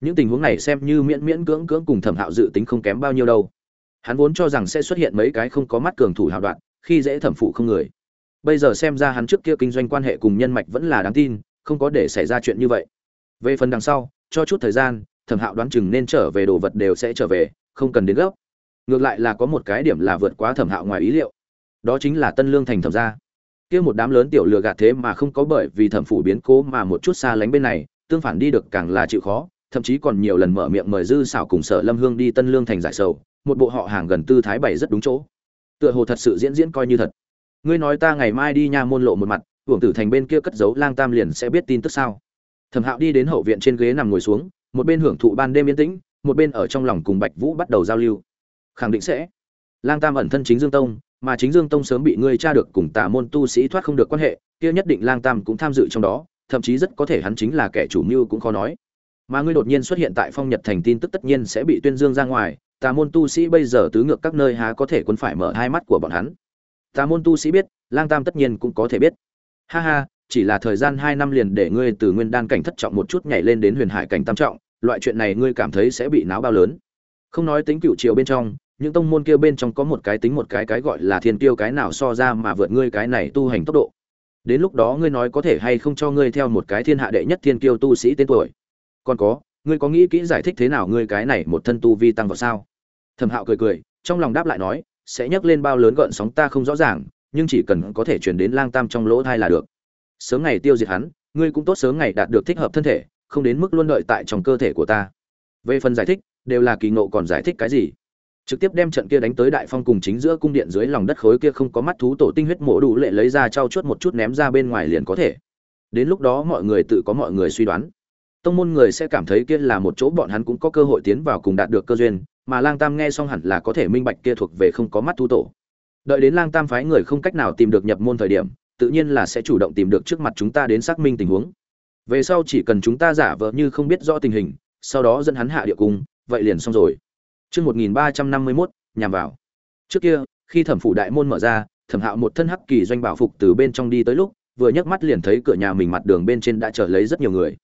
Những tình huống này xem như miễn miễn cưỡng cưỡng cùng thẩm hạo dự tính không kém bao nhiêu đâu. Hắn vốn cho rằng sẽ xuất hiện mấy cái không có mắt cường thủ hạo đoạn, khi dễ thẩm phụ không người. Bây giờ xem ra hắn trước kia kinh doanh quan hệ cùng nhân mạch vẫn là đáng tin, không có để xảy ra chuyện như vậy. Về phần đằng sau, cho chút thời gian, thẩm hạo đoán chừng nên trở về đồ vật đều sẽ trở về, không cần đến gấp. Ngược lại là có một cái điểm là vượt quá thẩm hạo ngoài ý liệu. Đó chính là tân lương thành thẩm gia kia một đám lớn tiểu lừa gạt thế mà không có bởi vì thẩm phủ biến cố mà một chút xa lánh bên này, tương phản đi được càng là chịu khó, thậm chí còn nhiều lần mở miệng mời dư xảo cùng sở lâm hương đi tân lương thành giải sầu, một bộ họ hàng gần tư thái bảy rất đúng chỗ. Tựa hồ thật sự diễn diễn coi như thật. Ngươi nói ta ngày mai đi nha môn lộ một mặt, hưởng tử thành bên kia cất giấu lang tam liền sẽ biết tin tức sao. Thẩm hạo đi đến hậu viện trên ghế nằm ngồi xuống, một bên hưởng thụ ban đêm yên tĩnh, một bên ở trong lòng cùng bạch vũ bắt đầu giao lưu. Khẳng định sẽ. Lang tam ẩn thân chính dương tông mà chính dương tông sớm bị ngươi tra được cùng tà môn tu sĩ thoát không được quan hệ, kia nhất định lang tam cũng tham dự trong đó, thậm chí rất có thể hắn chính là kẻ chủ mưu cũng khó nói. Mà ngươi đột nhiên xuất hiện tại phong nhật thành tin tức tất nhiên sẽ bị tuyên dương ra ngoài, tà môn tu sĩ bây giờ tứ ngược các nơi há có thể quân phải mở hai mắt của bọn hắn. Tà môn tu sĩ biết, lang tam tất nhiên cũng có thể biết. Ha ha, chỉ là thời gian hai năm liền để ngươi từ nguyên đan cảnh thất trọng một chút nhảy lên đến huyền hải cảnh tam trọng, loại chuyện này ngươi cảm thấy sẽ bị náo bao lớn. Không nói tính cựu triều bên trong những tông môn kia bên trong có một cái tính một cái cái gọi là thiên tiêu cái nào so ra mà vượt ngươi cái này tu hành tốc độ. Đến lúc đó ngươi nói có thể hay không cho ngươi theo một cái thiên hạ đệ nhất thiên kiêu tu sĩ tên tuổi. Còn có, ngươi có nghĩ kỹ giải thích thế nào ngươi cái này một thân tu vi tăng vào sao? Thẩm hạo cười cười, trong lòng đáp lại nói, sẽ nhắc lên bao lớn gợn sóng ta không rõ ràng, nhưng chỉ cần có thể chuyển đến lang tam trong lỗ thai là được. Sớm ngày tiêu diệt hắn, ngươi cũng tốt sớm ngày đạt được thích hợp thân thể, không đến mức luôn đợi tại trong cơ thể của ta. Về phần giải thích, đều là kỳ ngộ còn giải thích cái gì? Trực tiếp đem trận kia đánh tới đại phong cùng chính giữa cung điện dưới lòng đất khối kia không có mắt thú tổ tinh huyết mổ đủ lệ lấy ra trao chuốt một chút ném ra bên ngoài liền có thể. Đến lúc đó mọi người tự có mọi người suy đoán. Tông môn người sẽ cảm thấy kia là một chỗ bọn hắn cũng có cơ hội tiến vào cùng đạt được cơ duyên, mà lang tam nghe xong hẳn là có thể minh bạch kia thuộc về không có mắt thú tổ. Đợi đến lang tam phái người không cách nào tìm được nhập môn thời điểm, tự nhiên là sẽ chủ động tìm được trước mặt chúng ta đến xác minh tình huống. Về sau chỉ cần chúng ta giả vờ như không biết rõ tình hình, sau đó dẫn hắn hạ địa cung, vậy liền xong rồi. Chương 1351, nhằm vào. Trước kia, khi Thẩm phủ đại môn mở ra, Thẩm Hạo một thân hắc kỳ doanh bảo phục từ bên trong đi tới lúc, vừa nhấc mắt liền thấy cửa nhà mình mặt đường bên trên đã chờ lấy rất nhiều người.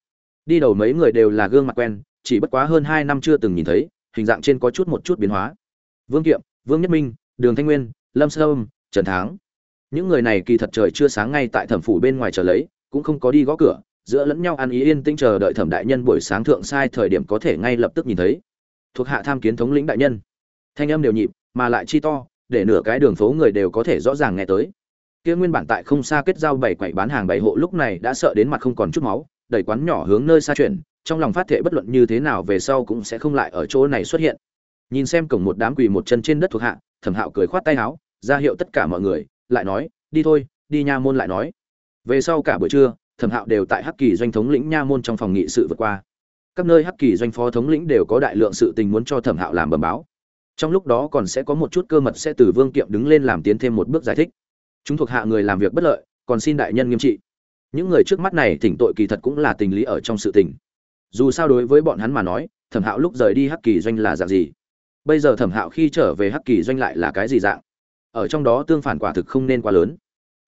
Đi đầu mấy người đều là gương mặt quen, chỉ bất quá hơn 2 năm chưa từng nhìn thấy, hình dạng trên có chút một chút biến hóa. Vương Kiệm, Vương Nhất Minh, Đường Thanh Nguyên, Lâm Sâm, Trần Thắng. Những người này kỳ thật trời chưa sáng ngay tại Thẩm phủ bên ngoài chờ lấy, cũng không có đi gõ cửa, giữa lẫn nhau ăn ý yên tĩnh chờ đợi Thẩm đại nhân buổi sáng thượng sai thời điểm có thể ngay lập tức nhìn thấy thuộc hạ tham kiến thống lĩnh đại nhân. Thanh âm đều nhịp, mà lại chi to, để nửa cái đường phố người đều có thể rõ ràng nghe tới. Kia nguyên bản tại không xa kết giao bảy quầy bán hàng bảy hộ lúc này đã sợ đến mặt không còn chút máu, đẩy quán nhỏ hướng nơi xa chuyển, trong lòng phát thệ bất luận như thế nào về sau cũng sẽ không lại ở chỗ này xuất hiện. Nhìn xem cổng một đám quỳ một chân trên đất thuộc hạ, thẩm hạo cười khoát tay áo, ra hiệu tất cả mọi người, lại nói, đi thôi, đi nha môn lại nói. Về sau cả buổi trưa, thẩm hạo đều tại hắc kỳ doanh thống lĩnh nha môn trong phòng nghị sự vượt qua các nơi hắc kỳ doanh phó thống lĩnh đều có đại lượng sự tình muốn cho thẩm hạo làm bẩm báo. Trong lúc đó còn sẽ có một chút cơ mật sẽ từ vương kiệm đứng lên làm tiến thêm một bước giải thích. Chúng thuộc hạ người làm việc bất lợi, còn xin đại nhân nghiêm trị. Những người trước mắt này thỉnh tội kỳ thật cũng là tình lý ở trong sự tình. Dù sao đối với bọn hắn mà nói, thẩm hạo lúc rời đi hắc kỳ doanh là dạng gì? Bây giờ thẩm hạo khi trở về hắc kỳ doanh lại là cái gì dạng? Ở trong đó tương phản quả thực không nên quá lớn.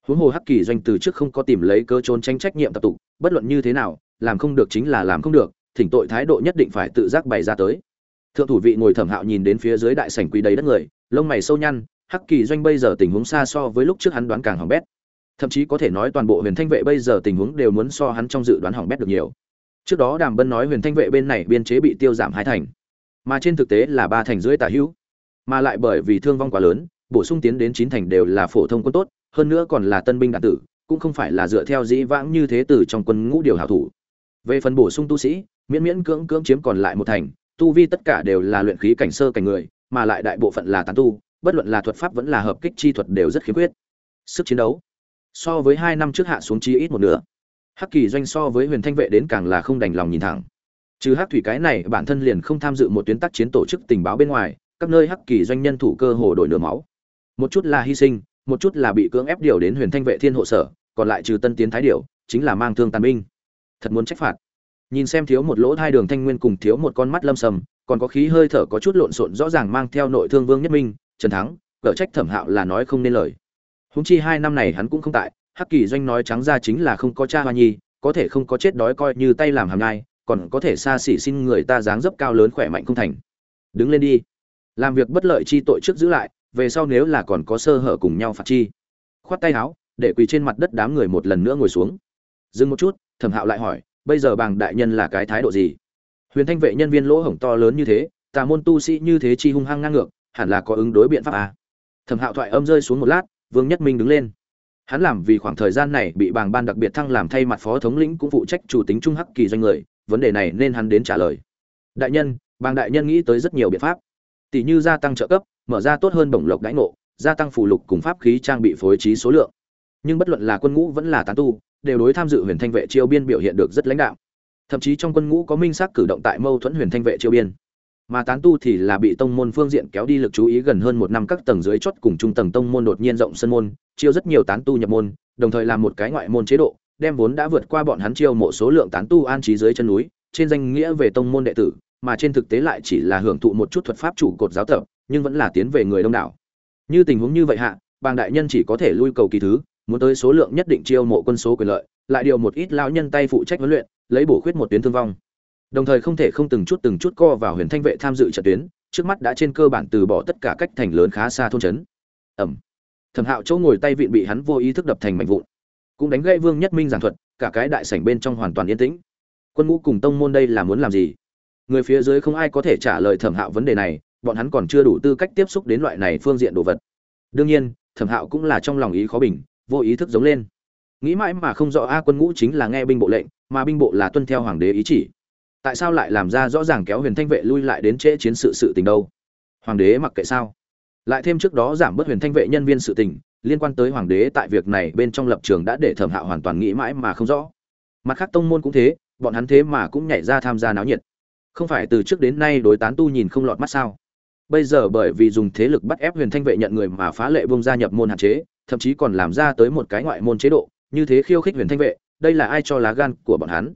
Huống hồ hắc kỳ doanh từ trước không có tìm lấy cơ trốn tranh trách nhiệm tập tụ, bất luận như thế nào, làm không được chính là làm không được thỉnh tội thái độ nhất định phải tự giác bày ra tới. Thượng thủ vị ngồi thẩm hạo nhìn đến phía dưới đại sảnh quỳ đầy đất người, lông mày sâu nhăn, hắc kỳ doanh bây giờ tình huống xa so với lúc trước hắn đoán càng hỏng bét. Thậm chí có thể nói toàn bộ huyền thanh vệ bây giờ tình huống đều muốn so hắn trong dự đoán hỏng bét được nhiều. Trước đó đàm bân nói huyền thanh vệ bên này biên chế bị tiêu giảm hai thành, mà trên thực tế là ba thành dưới tả hữu. Mà lại bởi vì thương vong quá lớn, bổ sung tiến đến chín thành đều là phổ thông quân tốt, hơn nữa còn là tân binh đạn tử, cũng không phải là dựa theo dĩ vãng như thế từ trong quân ngũ điều hảo thủ. Về phần bổ sung tu sĩ miễn miễn cưỡng cưỡng chiếm còn lại một thành, tu vi tất cả đều là luyện khí cảnh sơ cảnh người, mà lại đại bộ phận là tán tu, bất luận là thuật pháp vẫn là hợp kích chi thuật đều rất khiếm khuyết. Sức chiến đấu so với hai năm trước hạ xuống chi ít một nửa. Hắc kỳ doanh so với huyền thanh vệ đến càng là không đành lòng nhìn thẳng. Trừ hắc thủy cái này, bản thân liền không tham dự một tuyến tác chiến tổ chức tình báo bên ngoài, các nơi hắc kỳ doanh nhân thủ cơ hồ đổi nửa máu. Một chút là hy sinh, một chút là bị cưỡng ép điều đến huyền thanh vệ thiên hộ sở, còn lại trừ tân tiến thái điểu, chính là mang thương tàn binh. Thật muốn trách phạt nhìn xem thiếu một lỗ hai đường thanh nguyên cùng thiếu một con mắt lâm sầm, còn có khí hơi thở có chút lộn xộn rõ ràng mang theo nội thương vương nhất minh, trần thắng, cở trách thẩm hạo là nói không nên lời. Húng chi hai năm này hắn cũng không tại, hắc kỳ doanh nói trắng ra chính là không có cha hoa nhi, có thể không có chết đói coi như tay làm hàm nhai, còn có thể xa xỉ xin người ta dáng dấp cao lớn khỏe mạnh không thành. Đứng lên đi. Làm việc bất lợi chi tội trước giữ lại, về sau nếu là còn có sơ hở cùng nhau phạt chi. Khoát tay áo, để quỳ trên mặt đất đám người một lần nữa ngồi xuống. Dừng một chút, thẩm hạo lại hỏi bây giờ bàng đại nhân là cái thái độ gì? Huyền thanh vệ nhân viên lỗ hổng to lớn như thế, tà môn tu sĩ như thế chi hung hăng ngang ngược, hẳn là có ứng đối biện pháp à. thẩm hạo thoại âm rơi xuống một lát, vương nhất minh đứng lên. Hắn làm vì khoảng thời gian này bị bàng ban đặc biệt thăng làm thay mặt phó thống lĩnh cũng phụ trách chủ tính trung hắc kỳ doanh người, vấn đề này nên hắn đến trả lời. Đại nhân, bàng đại nhân nghĩ tới rất nhiều biện pháp. Tỷ như gia tăng trợ cấp, mở ra tốt hơn bổng lộc đãi ngộ, gia tăng phù lục cùng pháp khí trang bị phối trí số lượng. Nhưng bất luận là quân ngũ vẫn là tán tu đều đối tham dự huyền thanh vệ chiêu biên biểu hiện được rất lãnh đạo. Thậm chí trong quân ngũ có minh xác cử động tại mâu thuẫn huyền thanh vệ chiêu biên. Mà tán tu thì là bị tông môn phương diện kéo đi lực chú ý gần hơn một năm các tầng dưới chót cùng trung tầng tông môn đột nhiên rộng sân môn, chiêu rất nhiều tán tu nhập môn, đồng thời làm một cái ngoại môn chế độ, đem vốn đã vượt qua bọn hắn chiêu mộ số lượng tán tu an trí dưới chân núi, trên danh nghĩa về tông môn đệ tử, mà trên thực tế lại chỉ là hưởng thụ một chút thuật pháp chủ cột giáo tập, nhưng vẫn là tiến về người đông đảo. Như tình huống như vậy hạ, bàng đại nhân chỉ có thể lui cầu kỳ thứ muốn tới số lượng nhất định chiêu mộ quân số quyền lợi, lại điều một ít lão nhân tay phụ trách huấn luyện, lấy bổ khuyết một tuyến thương vong. Đồng thời không thể không từng chút từng chút co vào huyền thanh vệ tham dự trận tuyến, trước mắt đã trên cơ bản từ bỏ tất cả cách thành lớn khá xa thôn trấn. Ẩm. Thẩm hạo chỗ ngồi tay vịn bị hắn vô ý thức đập thành mảnh vụn. Cũng đánh gãy vương nhất minh giảng thuật, cả cái đại sảnh bên trong hoàn toàn yên tĩnh. Quân ngũ cùng tông môn đây là muốn làm gì? Người phía dưới không ai có thể trả lời thẩm hạo vấn đề này, bọn hắn còn chưa đủ tư cách tiếp xúc đến loại này phương diện đồ vật. Đương nhiên, thẩm hạo cũng là trong lòng ý khó bình vô ý thức giống lên. Nghĩ mãi mà không rõ a quân ngũ chính là nghe binh bộ lệnh, mà binh bộ là tuân theo hoàng đế ý chỉ. Tại sao lại làm ra rõ ràng kéo huyền thanh vệ lui lại đến trễ chiến sự sự tình đâu? Hoàng đế mặc kệ sao? Lại thêm trước đó giảm bớt huyền thanh vệ nhân viên sự tình, liên quan tới hoàng đế tại việc này bên trong lập trường đã để thẩm hạo hoàn toàn nghĩ mãi mà không rõ. Mặt khác tông môn cũng thế, bọn hắn thế mà cũng nhảy ra tham gia náo nhiệt. Không phải từ trước đến nay đối tán tu nhìn không lọt mắt sao? Bây giờ bởi vì dùng thế lực bắt ép huyền thanh vệ nhận người mà phá lệ bông gia nhập môn hạn chế thậm chí còn làm ra tới một cái ngoại môn chế độ, như thế khiêu khích huyền thanh vệ, đây là ai cho lá gan của bọn hắn?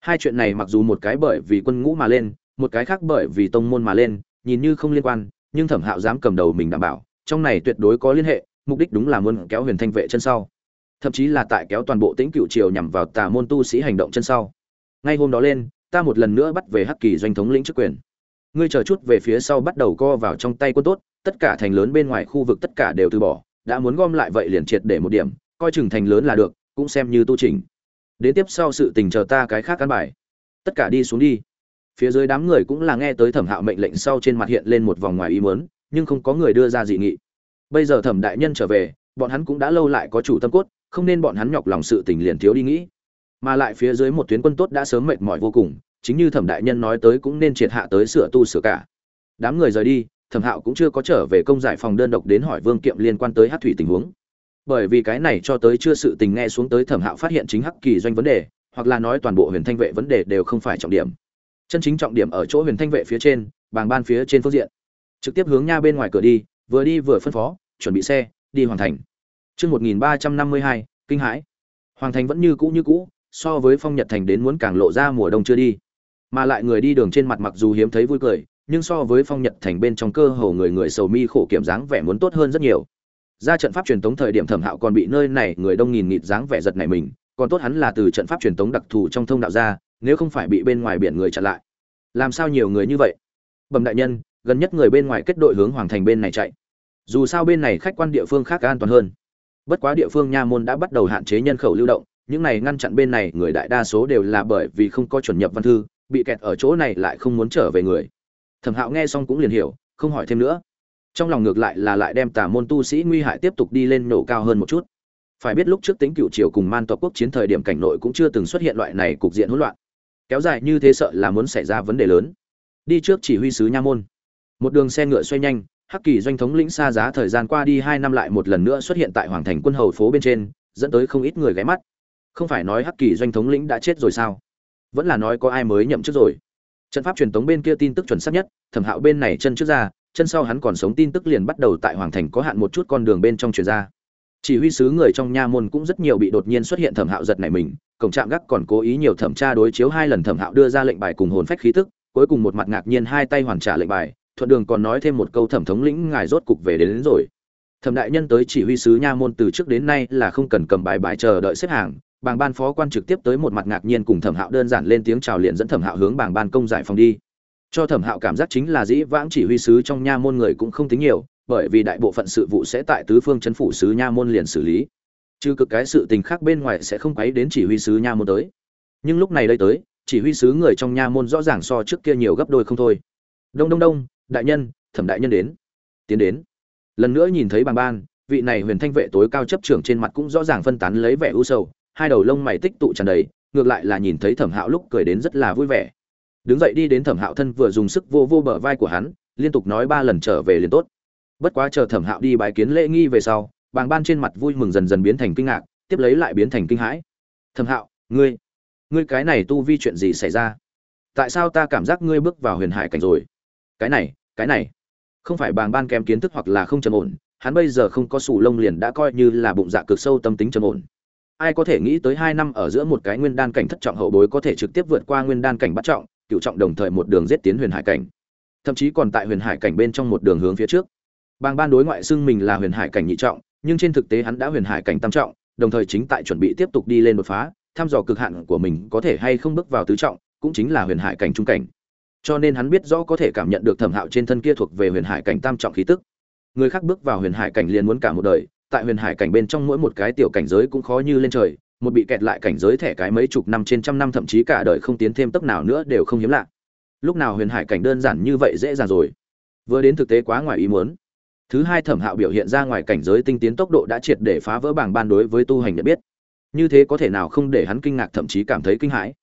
Hai chuyện này mặc dù một cái bởi vì quân ngũ mà lên, một cái khác bởi vì tông môn mà lên, nhìn như không liên quan, nhưng thẩm hạo dám cầm đầu mình đảm bảo, trong này tuyệt đối có liên hệ, mục đích đúng là muốn kéo huyền thanh vệ chân sau. Thậm chí là tại kéo toàn bộ tĩnh cựu triều nhằm vào tà môn tu sĩ hành động chân sau. Ngay hôm đó lên, ta một lần nữa bắt về hắc kỳ doanh thống lĩnh chức quyền. Ngươi chờ chút về phía sau bắt đầu co vào trong tay quân tốt, tất cả thành lớn bên ngoài khu vực tất cả đều từ bỏ đã muốn gom lại vậy liền triệt để một điểm, coi chừng thành lớn là được, cũng xem như tu trình đến tiếp sau sự tình chờ ta cái khác căn bài. Tất cả đi xuống đi. Phía dưới đám người cũng là nghe tới thẩm hạo mệnh lệnh sau trên mặt hiện lên một vòng ngoài ý mớn nhưng không có người đưa ra dị nghị. Bây giờ thẩm đại nhân trở về, bọn hắn cũng đã lâu lại có chủ tâm cốt, không nên bọn hắn nhọc lòng sự tình liền thiếu đi nghĩ. Mà lại phía dưới một tuyến quân tốt đã sớm mệt mỏi vô cùng, chính như thẩm đại nhân nói tới cũng nên triệt hạ tới sửa tu sửa cả. Đám người rời đi thẩm hạo cũng chưa có trở về công giải phòng đơn độc đến hỏi vương kiệm liên quan tới hát thủy tình huống bởi vì cái này cho tới chưa sự tình nghe xuống tới thẩm hạo phát hiện chính hắc kỳ doanh vấn đề hoặc là nói toàn bộ huyền thanh vệ vấn đề đều không phải trọng điểm chân chính trọng điểm ở chỗ huyền thanh vệ phía trên bàng ban phía trên phương diện trực tiếp hướng nha bên ngoài cửa đi vừa đi vừa phân phó chuẩn bị xe đi hoàn thành Trước 1352, kinh hãi. Hoàng thành vẫn như cũ như cũ, so với phong nhật thành đến muốn càng lộ ra mùa đông chưa đi. Mà lại người đi đường trên mặt mặc dù hiếm thấy vui cười, nhưng so với phong nhật thành bên trong cơ hồ người người sầu mi khổ kiểm dáng vẻ muốn tốt hơn rất nhiều. Ra trận pháp truyền tống thời điểm Thẩm Hạo còn bị nơi này người đông nghìn nghịt dáng vẻ giật này mình, còn tốt hắn là từ trận pháp truyền tống đặc thù trong thông đạo ra, nếu không phải bị bên ngoài biển người chặn lại. Làm sao nhiều người như vậy? Bẩm đại nhân, gần nhất người bên ngoài kết đội hướng hoàng thành bên này chạy. Dù sao bên này khách quan địa phương khác an toàn hơn. Bất quá địa phương nha môn đã bắt đầu hạn chế nhân khẩu lưu động, những này ngăn chặn bên này người đại đa số đều là bởi vì không có chuẩn nhập văn thư, bị kẹt ở chỗ này lại không muốn trở về người. Thẩm Hạo nghe xong cũng liền hiểu, không hỏi thêm nữa. Trong lòng ngược lại là lại đem tà môn tu sĩ nguy hại tiếp tục đi lên nổ cao hơn một chút. Phải biết lúc trước tính cựu triều cùng Man tộc quốc chiến thời điểm cảnh nội cũng chưa từng xuất hiện loại này cục diện hỗn loạn. Kéo dài như thế sợ là muốn xảy ra vấn đề lớn. Đi trước chỉ huy sứ nha môn. Một đường xe ngựa xoay nhanh, hắc kỳ doanh thống lĩnh xa giá thời gian qua đi hai năm lại một lần nữa xuất hiện tại hoàng thành quân hầu phố bên trên dẫn tới không ít người ghé mắt không phải nói hắc kỳ doanh thống lĩnh đã chết rồi sao vẫn là nói có ai mới nhậm chức rồi trận pháp truyền thống bên kia tin tức chuẩn xác nhất thẩm hạo bên này chân trước ra chân sau hắn còn sống tin tức liền bắt đầu tại hoàng thành có hạn một chút con đường bên trong truyền ra. Chỉ huy sứ người trong nha môn cũng rất nhiều bị đột nhiên xuất hiện thẩm hạo giật này mình cổng trạm gác còn cố ý nhiều thẩm tra đối chiếu hai lần thẩm hạo đưa ra lệnh bài cùng hồn phách khí tức cuối cùng một mặt ngạc nhiên hai tay hoàn trả lệnh bài thuận đường còn nói thêm một câu thẩm thống lĩnh ngài rốt cục về đến, đến rồi. Thẩm đại nhân tới chỉ huy sứ nha môn từ trước đến nay là không cần cầm bài bài chờ đợi xếp hàng bàng ban phó quan trực tiếp tới một mặt ngạc nhiên cùng thẩm hạo đơn giản lên tiếng chào liền dẫn thẩm hạo hướng bàng ban công giải phòng đi. Cho thẩm hạo cảm giác chính là dĩ vãng chỉ huy sứ trong nha môn người cũng không tính nhiều, bởi vì đại bộ phận sự vụ sẽ tại tứ phương chấn phủ sứ nha môn liền xử lý. Chứ cực cái sự tình khác bên ngoài sẽ không quấy đến chỉ huy sứ nha môn tới. Nhưng lúc này đây tới, chỉ huy sứ người trong nha môn rõ ràng so trước kia nhiều gấp đôi không thôi. Đông đông đông, đại nhân, thẩm đại nhân đến. Tiến đến. Lần nữa nhìn thấy bàng ban, vị này huyền thanh vệ tối cao chấp trưởng trên mặt cũng rõ ràng phân tán lấy vẻ u sầu hai đầu lông mày tích tụ tràn đầy, ngược lại là nhìn thấy thẩm hạo lúc cười đến rất là vui vẻ. Đứng dậy đi đến thẩm hạo thân vừa dùng sức vô vô bờ vai của hắn, liên tục nói ba lần trở về liền tốt. Bất quá chờ thẩm hạo đi bài kiến lễ nghi về sau, bàng ban trên mặt vui mừng dần dần biến thành kinh ngạc, tiếp lấy lại biến thành kinh hãi. Thẩm hạo, ngươi ngươi cái này tu vi chuyện gì xảy ra? Tại sao ta cảm giác ngươi bước vào huyền hải cảnh rồi? Cái này cái này. Không phải bàng ban kém kiến thức hoặc là không trầm ổn, hắn bây giờ không có sủ lông liền đã coi như là bụng dạ cực sâu tâm tính trầm ổn ai có thể nghĩ tới hai năm ở giữa một cái nguyên đan cảnh thất trọng hậu bối có thể trực tiếp vượt qua nguyên đan cảnh bắt trọng cựu trọng đồng thời một đường giết tiến huyền hải cảnh. Thậm chí còn tại huyền hải cảnh bên trong một đường hướng phía trước. Bang ban đối ngoại xưng mình là huyền hải cảnh nhị trọng, nhưng trên thực tế hắn đã huyền hải cảnh tam trọng, đồng thời chính tại chuẩn bị tiếp tục đi lên đột phá, thăm dò cực hạn của mình có thể hay không bước vào tứ trọng, cũng chính là huyền hải cảnh trung cảnh. Cho nên hắn biết rõ có thể cảm nhận được thẩm hạo trên thân kia thuộc về huyền hải cảnh tam trọng khí tức. Người khác bước vào huyền hải cảnh liền muốn cả một đời tại huyền hải cảnh bên trong mỗi một cái tiểu cảnh giới cũng khó như lên trời, một bị kẹt lại cảnh giới thẻ cái mấy chục năm trên trăm năm thậm chí cả đời không tiến thêm tốc nào nữa đều không hiếm lạ. Lúc nào huyền hải cảnh đơn giản như vậy dễ dàng rồi. Vừa đến thực tế quá ngoài ý muốn. Thứ hai thẩm hạo biểu hiện ra ngoài cảnh giới tinh tiến tốc độ đã triệt để phá vỡ bảng ban đối với tu hành nhận biết. Như thế có thể nào không để hắn kinh ngạc thậm chí cảm thấy kinh hãi?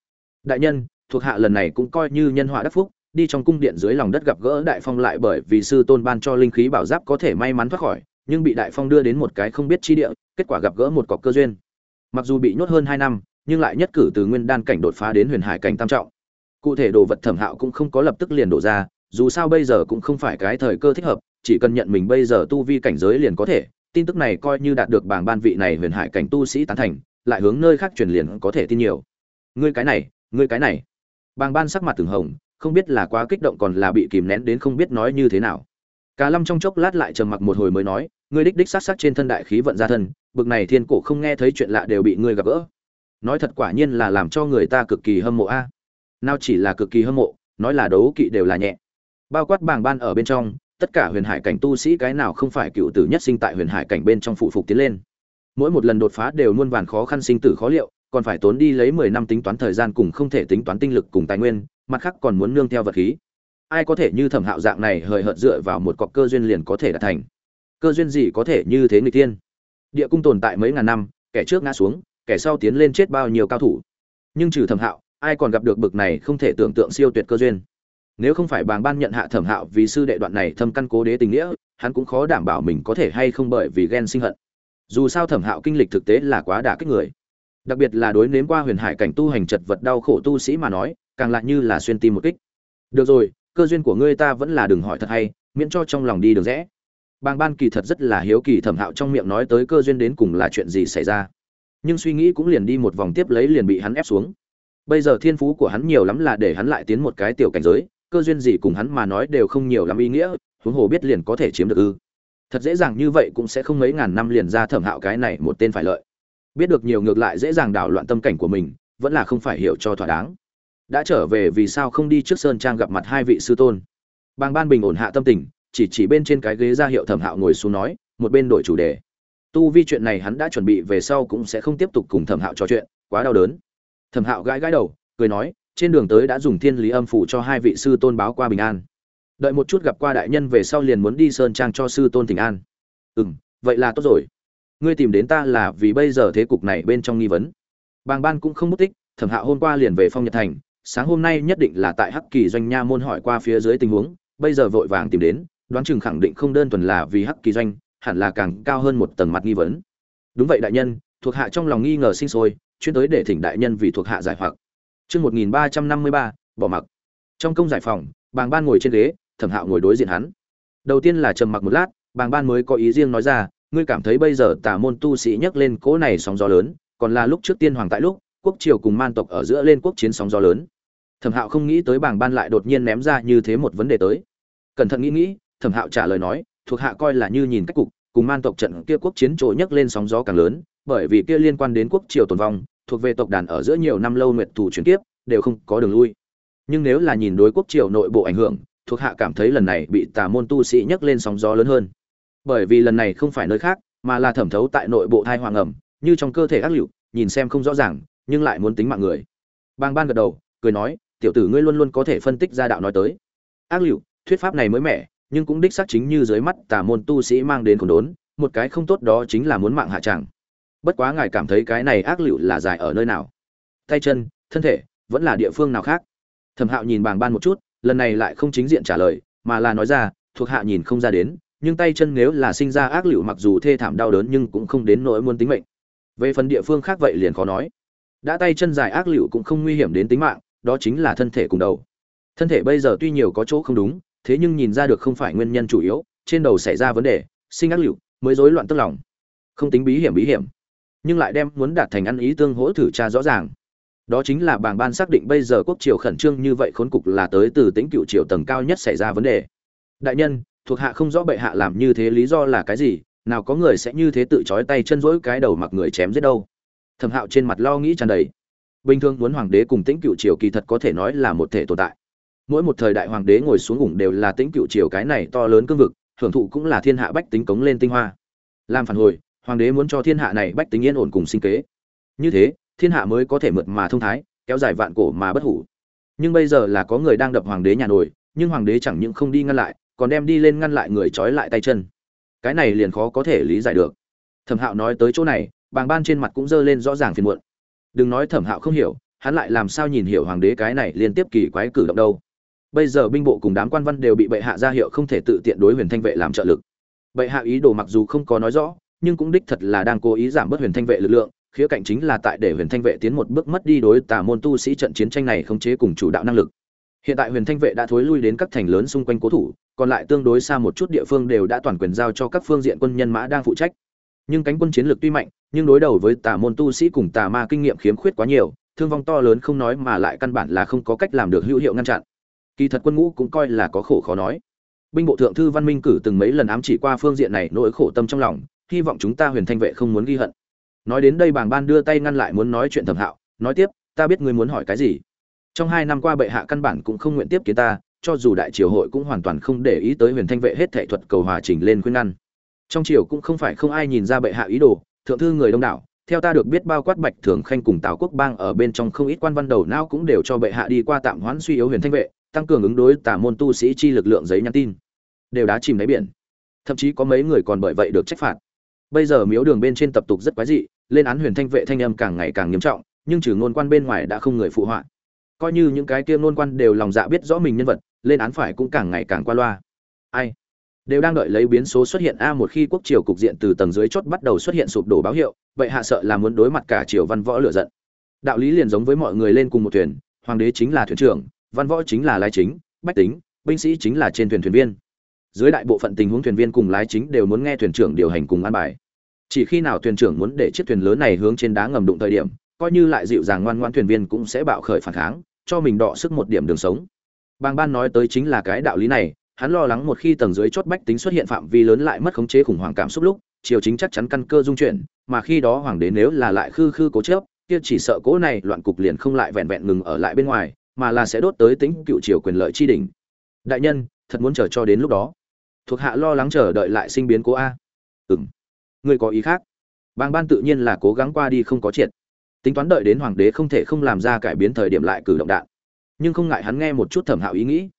Đại nhân, thuộc hạ lần này cũng coi như nhân họa đắc phúc, đi trong cung điện dưới lòng đất gặp gỡ đại phong lại bởi vì sư tôn ban cho linh khí bảo giáp có thể may mắn thoát khỏi nhưng bị đại phong đưa đến một cái không biết chi địa, kết quả gặp gỡ một cọc cơ duyên. Mặc dù bị nhốt hơn hai năm, nhưng lại nhất cử từ nguyên đan cảnh đột phá đến huyền hải cảnh tam trọng. Cụ thể đồ vật thẩm hạo cũng không có lập tức liền đổ ra, dù sao bây giờ cũng không phải cái thời cơ thích hợp, chỉ cần nhận mình bây giờ tu vi cảnh giới liền có thể, tin tức này coi như đạt được bảng ban vị này huyền hải cảnh tu sĩ tán thành, lại hướng nơi khác truyền liền có thể tin nhiều. Ngươi cái này, ngươi cái này. Bàng ban sắc mặt từng hồng, không biết là quá kích động còn là bị kìm nén đến không biết nói như thế nào. Cả lâm trong chốc lát lại trầm mặc một hồi mới nói ngươi đích đích sát sát trên thân đại khí vận ra thân, bực này thiên cổ không nghe thấy chuyện lạ đều bị ngươi gặp gỡ. Nói thật quả nhiên là làm cho người ta cực kỳ hâm mộ a. Nào chỉ là cực kỳ hâm mộ, nói là đấu kỵ đều là nhẹ. Bao quát bảng ban ở bên trong, tất cả huyền hải cảnh tu sĩ cái nào không phải cựu tử nhất sinh tại huyền hải cảnh bên trong phụ phục tiến lên. Mỗi một lần đột phá đều muôn vàn khó khăn sinh tử khó liệu, còn phải tốn đi lấy mười năm tính toán thời gian cùng không thể tính toán tinh lực cùng tài nguyên, mặt khác còn muốn nương theo vật khí. Ai có thể như thẩm hạo dạng này hời hợt dựa vào một cọc cơ duyên liền có thể đạt thành? Cơ duyên gì có thể như thế người tiên địa cung tồn tại mấy ngàn năm, kẻ trước ngã xuống, kẻ sau tiến lên chết bao nhiêu cao thủ. Nhưng trừ thẩm hạo, ai còn gặp được bực này không thể tưởng tượng siêu tuyệt cơ duyên? Nếu không phải bàng ban nhận hạ thẩm hạo vì sư đệ đoạn này thâm căn cố đế tình nghĩa, hắn cũng khó đảm bảo mình có thể hay không bởi vì ghen sinh hận. Dù sao thẩm hạo kinh lịch thực tế là quá đả kích người. Đặc biệt là đối nếm qua huyền hải cảnh tu hành chật vật đau khổ tu sĩ mà nói, càng lại như là xuyên tim một kích. Được rồi, cơ duyên của ngươi ta vẫn là đừng hỏi thật hay, miễn cho trong lòng đi được rẽ bàng ban kỳ thật rất là hiếu kỳ thẩm hạo trong miệng nói tới cơ duyên đến cùng là chuyện gì xảy ra. Nhưng suy nghĩ cũng liền đi một vòng tiếp lấy liền bị hắn ép xuống. Bây giờ thiên phú của hắn nhiều lắm là để hắn lại tiến một cái tiểu cảnh giới, cơ duyên gì cùng hắn mà nói đều không nhiều lắm ý nghĩa, huống hồ biết liền có thể chiếm được ư. Thật dễ dàng như vậy cũng sẽ không mấy ngàn năm liền ra thẩm hạo cái này một tên phải lợi. Biết được nhiều ngược lại dễ dàng đảo loạn tâm cảnh của mình, vẫn là không phải hiểu cho thỏa đáng. Đã trở về vì sao không đi trước sơn trang gặp mặt hai vị sư tôn. Bàng ban bình ổn hạ tâm tình chỉ chỉ bên trên cái ghế ra hiệu thẩm hạo ngồi xuống nói, một bên đổi chủ đề. Tu vi chuyện này hắn đã chuẩn bị về sau cũng sẽ không tiếp tục cùng thẩm hạo trò chuyện, quá đau đớn. Thẩm hạo gãi gãi đầu, cười nói, trên đường tới đã dùng thiên lý âm phủ cho hai vị sư tôn báo qua bình an. Đợi một chút gặp qua đại nhân về sau liền muốn đi sơn trang cho sư tôn tình an. Ừ m vậy là tốt rồi. Ngươi tìm đến ta là vì bây giờ thế cục này bên trong nghi vấn. Bàng ban cũng không mất tích, thẩm hạo hôm qua liền về phong nhật thành, sáng hôm nay nhất định là tại hắc kỳ doanh nha môn hỏi qua phía dưới tình huống, bây giờ vội vàng tìm đến đoán chừng khẳng định không đơn thuần là vì hắc kỳ doanh, hẳn là càng cao hơn một tầng mặt nghi vấn. Đúng vậy đại nhân, thuộc hạ trong lòng nghi ngờ sinh sôi, chuyên tới để thỉnh đại nhân vì thuộc hạ giải hoặc. Chương một nghìn ba trăm năm mươi ba, bỏ mặc. Trong công giải phòng, bàng ban ngồi trên ghế, thẩm hạo ngồi đối diện hắn. Đầu tiên là trầm mặc một lát, bàng ban mới có ý riêng nói ra, ngươi cảm thấy bây giờ Tả môn tu sĩ nhắc lên cỗ này sóng gió lớn, còn là lúc trước tiên hoàng tại lúc, quốc triều cùng man tộc ở giữa lên quốc chiến sóng gió lớn. Thẩm hạo không nghĩ tới bảng ban lại đột nhiên ném ra như thế một vấn đề tới. Cẩn thận nghĩ nghĩ thẩm hạo trả lời nói, thuộc hạ coi là như nhìn cách cục, cùng man tộc trận kia quốc chiến trội nhấc lên sóng gió càng lớn, bởi vì kia liên quan đến quốc triều tồn vong, thuộc về tộc đàn ở giữa nhiều năm lâu nguyệt thủ chuyển tiếp đều không có đường lui. Nhưng nếu là nhìn đối quốc triều nội bộ ảnh hưởng, thuộc hạ cảm thấy lần này bị tà môn tu sĩ nhấc lên sóng gió lớn hơn. Bởi vì lần này không phải nơi khác, mà là thẩm thấu tại nội bộ thai hoàng ẩm, như trong cơ thể ác liệu nhìn xem không rõ ràng, nhưng lại muốn tính mạng người. Bang ban gật đầu, cười nói, tiểu tử ngươi luôn luôn có thể phân tích ra đạo nói tới. Ác liệu thuyết pháp này mới mẻ nhưng cũng đích xác chính như dưới mắt tà môn tu sĩ mang đến khốn đốn, một cái không tốt đó chính là muốn mạng hạ chẳng. bất quá ngài cảm thấy cái này ác liệu là dài ở nơi nào? Tay chân, thân thể, vẫn là địa phương nào khác? Thẩm hạo nhìn bàng ban một chút, lần này lại không chính diện trả lời, mà là nói ra, thuộc hạ nhìn không ra đến, nhưng tay chân nếu là sinh ra ác liệu mặc dù thê thảm đau đớn nhưng cũng không đến nỗi muốn tính mệnh. Về phần địa phương khác vậy liền khó nói. Đã tay chân dài ác liệu cũng không nguy hiểm đến tính mạng, đó chính là thân thể cùng đầu. Thân thể bây giờ tuy nhiều có chỗ không đúng thế nhưng nhìn ra được không phải nguyên nhân chủ yếu, trên đầu xảy ra vấn đề, sinh ác liệu mới rối loạn tức lòng. Không tính bí hiểm bí hiểm. Nhưng lại đem muốn đạt thành ăn ý tương hỗ thử tra rõ ràng. Đó chính là bảng ban xác định bây giờ quốc triều khẩn trương như vậy khốn cục là tới từ tính cựu triều tầng cao nhất xảy ra vấn đề. Đại nhân, thuộc hạ không rõ bệ hạ làm như thế lý do là cái gì, nào có người sẽ như thế tự trói tay chân rỗi cái đầu mặc người chém giết đâu. Thẩm hạo trên mặt lo nghĩ tràn đầy. Bình thường muốn hoàng đế cùng tĩnh cựu triều kỳ thật có thể nói là một thể tồn tại mỗi một thời đại hoàng đế ngồi xuống ủng đều là tĩnh cựu triều cái này to lớn cương vực hưởng thụ cũng là thiên hạ bách tính cống lên tinh hoa. Làm phản hồi, hoàng đế muốn cho thiên hạ này bách tính yên ổn cùng sinh kế. Như thế, thiên hạ mới có thể mượt mà thông thái, kéo dài vạn cổ mà bất hủ. Nhưng bây giờ là có người đang đập hoàng đế nhà nổi nhưng hoàng đế chẳng những không đi ngăn lại, còn đem đi lên ngăn lại người trói lại tay chân. Cái này liền khó có thể lý giải được. Thẩm hạo nói tới chỗ này, bàng ban trên mặt cũng dơ lên rõ ràng phiền muộn. Đừng nói thẩm hạo không hiểu, hắn lại làm sao nhìn hiểu hoàng đế cái này liên tiếp kỳ quái cử động đâu bây giờ binh bộ cùng đám quan văn đều bị bệ hạ ra hiệu không thể tự tiện đối huyền thanh vệ làm trợ lực. Bệ hạ ý đồ mặc dù không có nói rõ, nhưng cũng đích thật là đang cố ý giảm bớt huyền thanh vệ lực lượng, khía cạnh chính là tại để huyền thanh vệ tiến một bước mất đi đối tà môn tu sĩ trận chiến tranh này khống chế cùng chủ đạo năng lực. Hiện tại huyền thanh vệ đã thối lui đến các thành lớn xung quanh cố thủ, còn lại tương đối xa một chút địa phương đều đã toàn quyền giao cho các phương diện quân nhân mã đang phụ trách. Nhưng cánh quân chiến lược tuy mạnh, nhưng đối đầu với tà môn tu sĩ cùng tà ma kinh nghiệm khiếm khuyết quá nhiều, thương vong to lớn không nói mà lại căn bản là không có cách làm được hữu hiệu ngăn chặn kỳ thật quân ngũ cũng coi là có khổ khó nói. Binh bộ thượng thư văn minh cử từng mấy lần ám chỉ qua phương diện này nỗi khổ tâm trong lòng, hy vọng chúng ta huyền thanh vệ không muốn ghi hận. Nói đến đây bàng ban đưa tay ngăn lại muốn nói chuyện thẩm hạo, nói tiếp, ta biết ngươi muốn hỏi cái gì. Trong hai năm qua bệ hạ căn bản cũng không nguyện tiếp kiến ta, cho dù đại triều hội cũng hoàn toàn không để ý tới huyền thanh vệ hết thệ thuật cầu hòa trình lên khuyên ngăn. Trong triều cũng không phải không ai nhìn ra bệ hạ ý đồ, thượng thư người đông đảo, theo ta được biết bao quát bạch thường khanh cùng tào quốc bang ở bên trong không ít quan văn đầu não cũng đều cho bệ hạ đi qua tạm hoãn suy yếu huyền thanh vệ tăng cường ứng đối tả môn tu sĩ chi lực lượng giấy nhắn tin, đều đã chìm đáy biển. Thậm chí có mấy người còn bởi vậy được trách phạt. Bây giờ miếu đường bên trên tập tục rất quái dị, lên án huyền thanh vệ thanh âm càng ngày càng nghiêm trọng, nhưng trừ ngôn quan bên ngoài đã không người phụ họa. Coi như những cái kia ngôn quan đều lòng dạ biết rõ mình nhân vật, lên án phải cũng càng ngày càng qua loa. Ai? Đều đang đợi lấy biến số xuất hiện a một khi quốc triều cục diện từ tầng dưới chốt bắt đầu xuất hiện sụp đổ báo hiệu, vậy hạ sợ là muốn đối mặt cả triều văn võ lựa giận. Đạo lý liền giống với mọi người lên cùng một thuyền, hoàng đế chính là thuyền trưởng văn võ chính là lái chính, bách tính, binh sĩ chính là trên thuyền thuyền viên. Dưới đại bộ phận tình huống thuyền viên cùng lái chính đều muốn nghe thuyền trưởng điều hành cùng an bài. Chỉ khi nào thuyền trưởng muốn để chiếc thuyền lớn này hướng trên đá ngầm đụng thời điểm, coi như lại dịu dàng ngoan ngoan thuyền viên cũng sẽ bạo khởi phản kháng, cho mình đọ sức một điểm đường sống. Bang ban nói tới chính là cái đạo lý này, hắn lo lắng một khi tầng dưới chốt bách tính xuất hiện phạm vi lớn lại mất khống chế khủng hoảng cảm xúc lúc, triều chính chắc chắn căn cơ dung chuyển, mà khi đó hoàng đế nếu là lại khư khư cố chớp kia chỉ sợ cố này loạn cục liền không lại vẹn vẹn ngừng ở lại bên ngoài mà là sẽ đốt tới tính cựu triều quyền lợi chi đỉnh. Đại nhân, thật muốn chờ cho đến lúc đó. Thuộc hạ lo lắng chờ đợi lại sinh biến cố a. Ừng người có ý khác. Bang ban tự nhiên là cố gắng qua đi không có triệt. Tính toán đợi đến hoàng đế không thể không làm ra cải biến thời điểm lại cử động đạn. Nhưng không ngại hắn nghe một chút thẩm hạo ý nghĩ.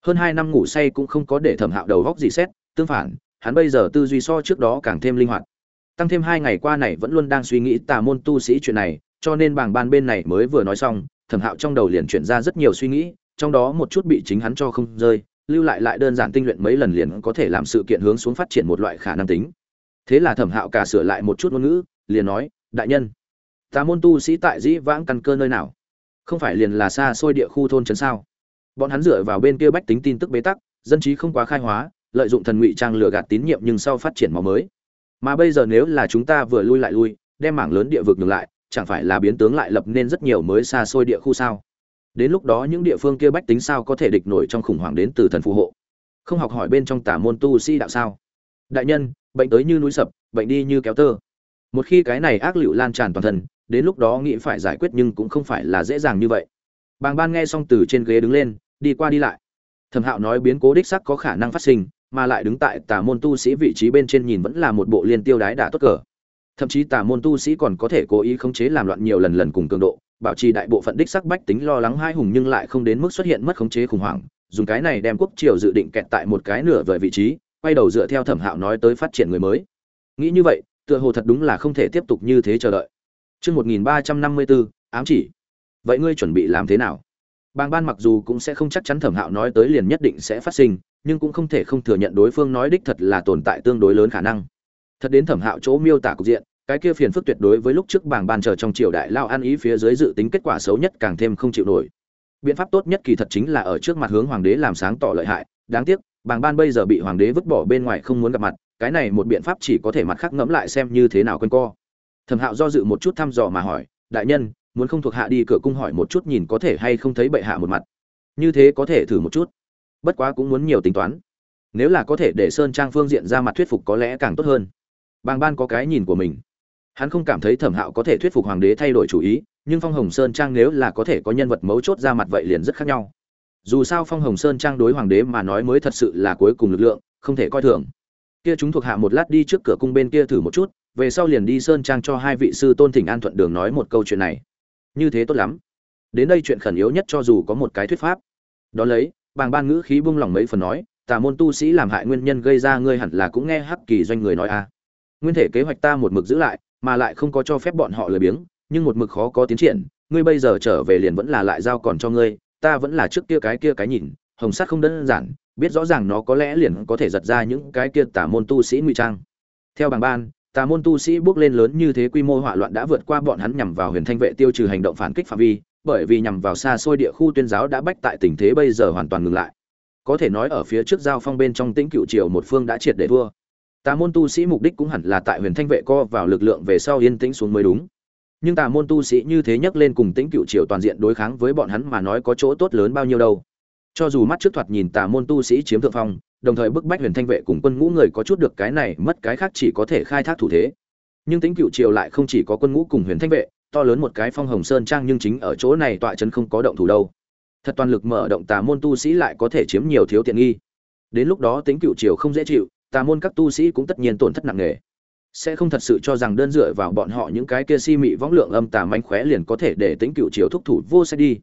Hơn hai năm ngủ say cũng không có để thẩm hạo đầu góc gì xét, tương phản, hắn bây giờ tư duy so trước đó càng thêm linh hoạt. Tăng thêm hai ngày qua này vẫn luôn đang suy nghĩ tà môn tu sĩ chuyện này, cho nên bảng ban bên này mới vừa nói xong thẩm hạo trong đầu liền chuyển ra rất nhiều suy nghĩ, trong đó một chút bị chính hắn cho không rơi, lưu lại lại đơn giản tinh luyện mấy lần liền có thể làm sự kiện hướng xuống phát triển một loại khả năng tính. Thế là thẩm hạo cả sửa lại một chút ngôn ngữ, liền nói, đại nhân, ta môn tu sĩ tại dĩ vãng căn cơ nơi nào? Không phải liền là xa xôi địa khu thôn trấn sao? Bọn hắn dựa vào bên kia bách tính tin tức bế tắc, dân trí không quá khai hóa, lợi dụng thần ngụy trang lừa gạt tín nhiệm nhưng sau phát triển máu mới. Mà bây giờ nếu là chúng ta vừa lui lại lui, đem mảng lớn địa vực ngược lại chẳng phải là biến tướng lại lập nên rất nhiều mới xa xôi địa khu sao? Đến lúc đó những địa phương kia bách tính sao có thể địch nổi trong khủng hoảng đến từ thần phù hộ? Không học hỏi bên trong tả môn tu sĩ đạo sao? Đại nhân, bệnh tới như núi sập, bệnh đi như kéo tơ. Một khi cái này ác liệu lan tràn toàn thân, đến lúc đó nghĩ phải giải quyết nhưng cũng không phải là dễ dàng như vậy. Bàng ban nghe xong từ trên ghế đứng lên, đi qua đi lại. Thẩm hạo nói biến cố đích sắc có khả năng phát sinh, mà lại đứng tại tà môn tu sĩ vị trí bên trên nhìn vẫn là một bộ liên tiêu đái đả tốt cờ thậm chí tà môn tu sĩ còn có thể cố ý khống chế làm loạn nhiều lần lần cùng cường độ bảo trì đại bộ phận đích sắc bách tính lo lắng hai hùng nhưng lại không đến mức xuất hiện mất khống chế khủng hoảng dùng cái này đem quốc triều dự định kẹt tại một cái nửa vời vị trí quay đầu dựa theo thẩm hạo nói tới phát triển người mới nghĩ như vậy tựa hồ thật đúng là không thể tiếp tục như thế chờ đợi Trước 1354, ám chỉ. Vậy ngươi chuẩn bị làm thế nào? Bàng ban mặc dù cũng sẽ không chắc chắn thẩm hạo nói tới liền nhất định sẽ phát sinh, nhưng cũng không thể không thừa nhận đối phương nói đích thật là tồn tại tương đối lớn khả năng. Thật đến thẩm hạo chỗ miêu tả cục diện, cái kia phiền phức tuyệt đối với lúc trước bảng ban chờ trong triều đại lao an ý phía dưới dự tính kết quả xấu nhất càng thêm không chịu nổi. Biện pháp tốt nhất kỳ thật chính là ở trước mặt hướng hoàng đế làm sáng tỏ lợi hại. Đáng tiếc, bảng ban bây giờ bị hoàng đế vứt bỏ bên ngoài không muốn gặp mặt, cái này một biện pháp chỉ có thể mặt khác ngẫm lại xem như thế nào quên co. Thẩm hạo do dự một chút thăm dò mà hỏi, đại nhân, muốn không thuộc hạ đi cửa cung hỏi một chút nhìn có thể hay không thấy bệ hạ một mặt? Như thế có thể thử một chút. Bất quá cũng muốn nhiều tính toán. Nếu là có thể để sơn trang phương diện ra mặt thuyết phục có lẽ càng tốt hơn. Bàng ban có cái nhìn của mình hắn không cảm thấy thẩm hạo có thể thuyết phục hoàng đế thay đổi chủ ý, nhưng phong hồng sơn trang nếu là có thể có nhân vật mấu chốt ra mặt vậy liền rất khác nhau. Dù sao phong hồng sơn trang đối hoàng đế mà nói mới thật sự là cuối cùng lực lượng, không thể coi thường. Kia chúng thuộc hạ một lát đi trước cửa cung bên kia thử một chút, về sau liền đi sơn trang cho hai vị sư tôn thỉnh an thuận đường nói một câu chuyện này. Như thế tốt lắm. Đến đây chuyện khẩn yếu nhất cho dù có một cái thuyết pháp. Đó lấy, bàng ban ngữ khí buông lỏng mấy phần nói, tà môn tu sĩ làm hại nguyên nhân gây ra ngươi hẳn là cũng nghe hắc kỳ doanh người nói a à. nguyên thể kế hoạch ta một mực giữ lại mà lại không có cho phép bọn họ lười biếng, nhưng một mực khó có tiến triển. Ngươi bây giờ trở về liền vẫn là lại giao còn cho ngươi, ta vẫn là trước kia cái kia cái nhìn, hồng sắt không đơn giản, biết rõ ràng nó có lẽ liền có thể giật ra những cái kia tà môn tu sĩ ngụy trang. Theo bảng ban, tà môn tu sĩ bước lên lớn như thế quy mô hỏa loạn đã vượt qua bọn hắn nhằm vào huyền thanh vệ tiêu trừ hành động phản kích phạm vi, bởi vì nhằm vào xa xôi địa khu tuyên giáo đã bách tại tình thế bây giờ hoàn toàn ngừng lại. Có thể nói ở phía trước giao phong bên trong tĩnh cựu triều một phương đã triệt để thua tà môn tu sĩ mục đích cũng hẳn là tại huyền thanh vệ co vào lực lượng về sau yên tĩnh xuống mới đúng. Nhưng tà môn tu sĩ như thế nhắc lên cùng tĩnh cựu triều toàn diện đối kháng với bọn hắn mà nói có chỗ tốt lớn bao nhiêu đâu. Cho dù mắt trước thoạt nhìn tà môn tu sĩ chiếm thượng phong, đồng thời bức bách huyền thanh vệ cùng quân ngũ người có chút được cái này mất cái khác chỉ có thể khai thác thủ thế. Nhưng tính cựu triều lại không chỉ có quân ngũ cùng huyền thanh vệ, to lớn một cái phong hồng sơn trang nhưng chính ở chỗ này tọa chân không có động thủ đâu. Thật toàn lực mở động tà môn tu sĩ lại có thể chiếm nhiều thiếu tiện nghi. Đến lúc đó tính cựu triều không dễ chịu tà môn các tu sĩ cũng tất nhiên tổn thất nặng nề. Sẽ không thật sự cho rằng đơn dựa vào bọn họ những cái kia si mị võng lượng âm tà manh khóe liền có thể để tính cựu triều thúc thủ vô sẽ đi.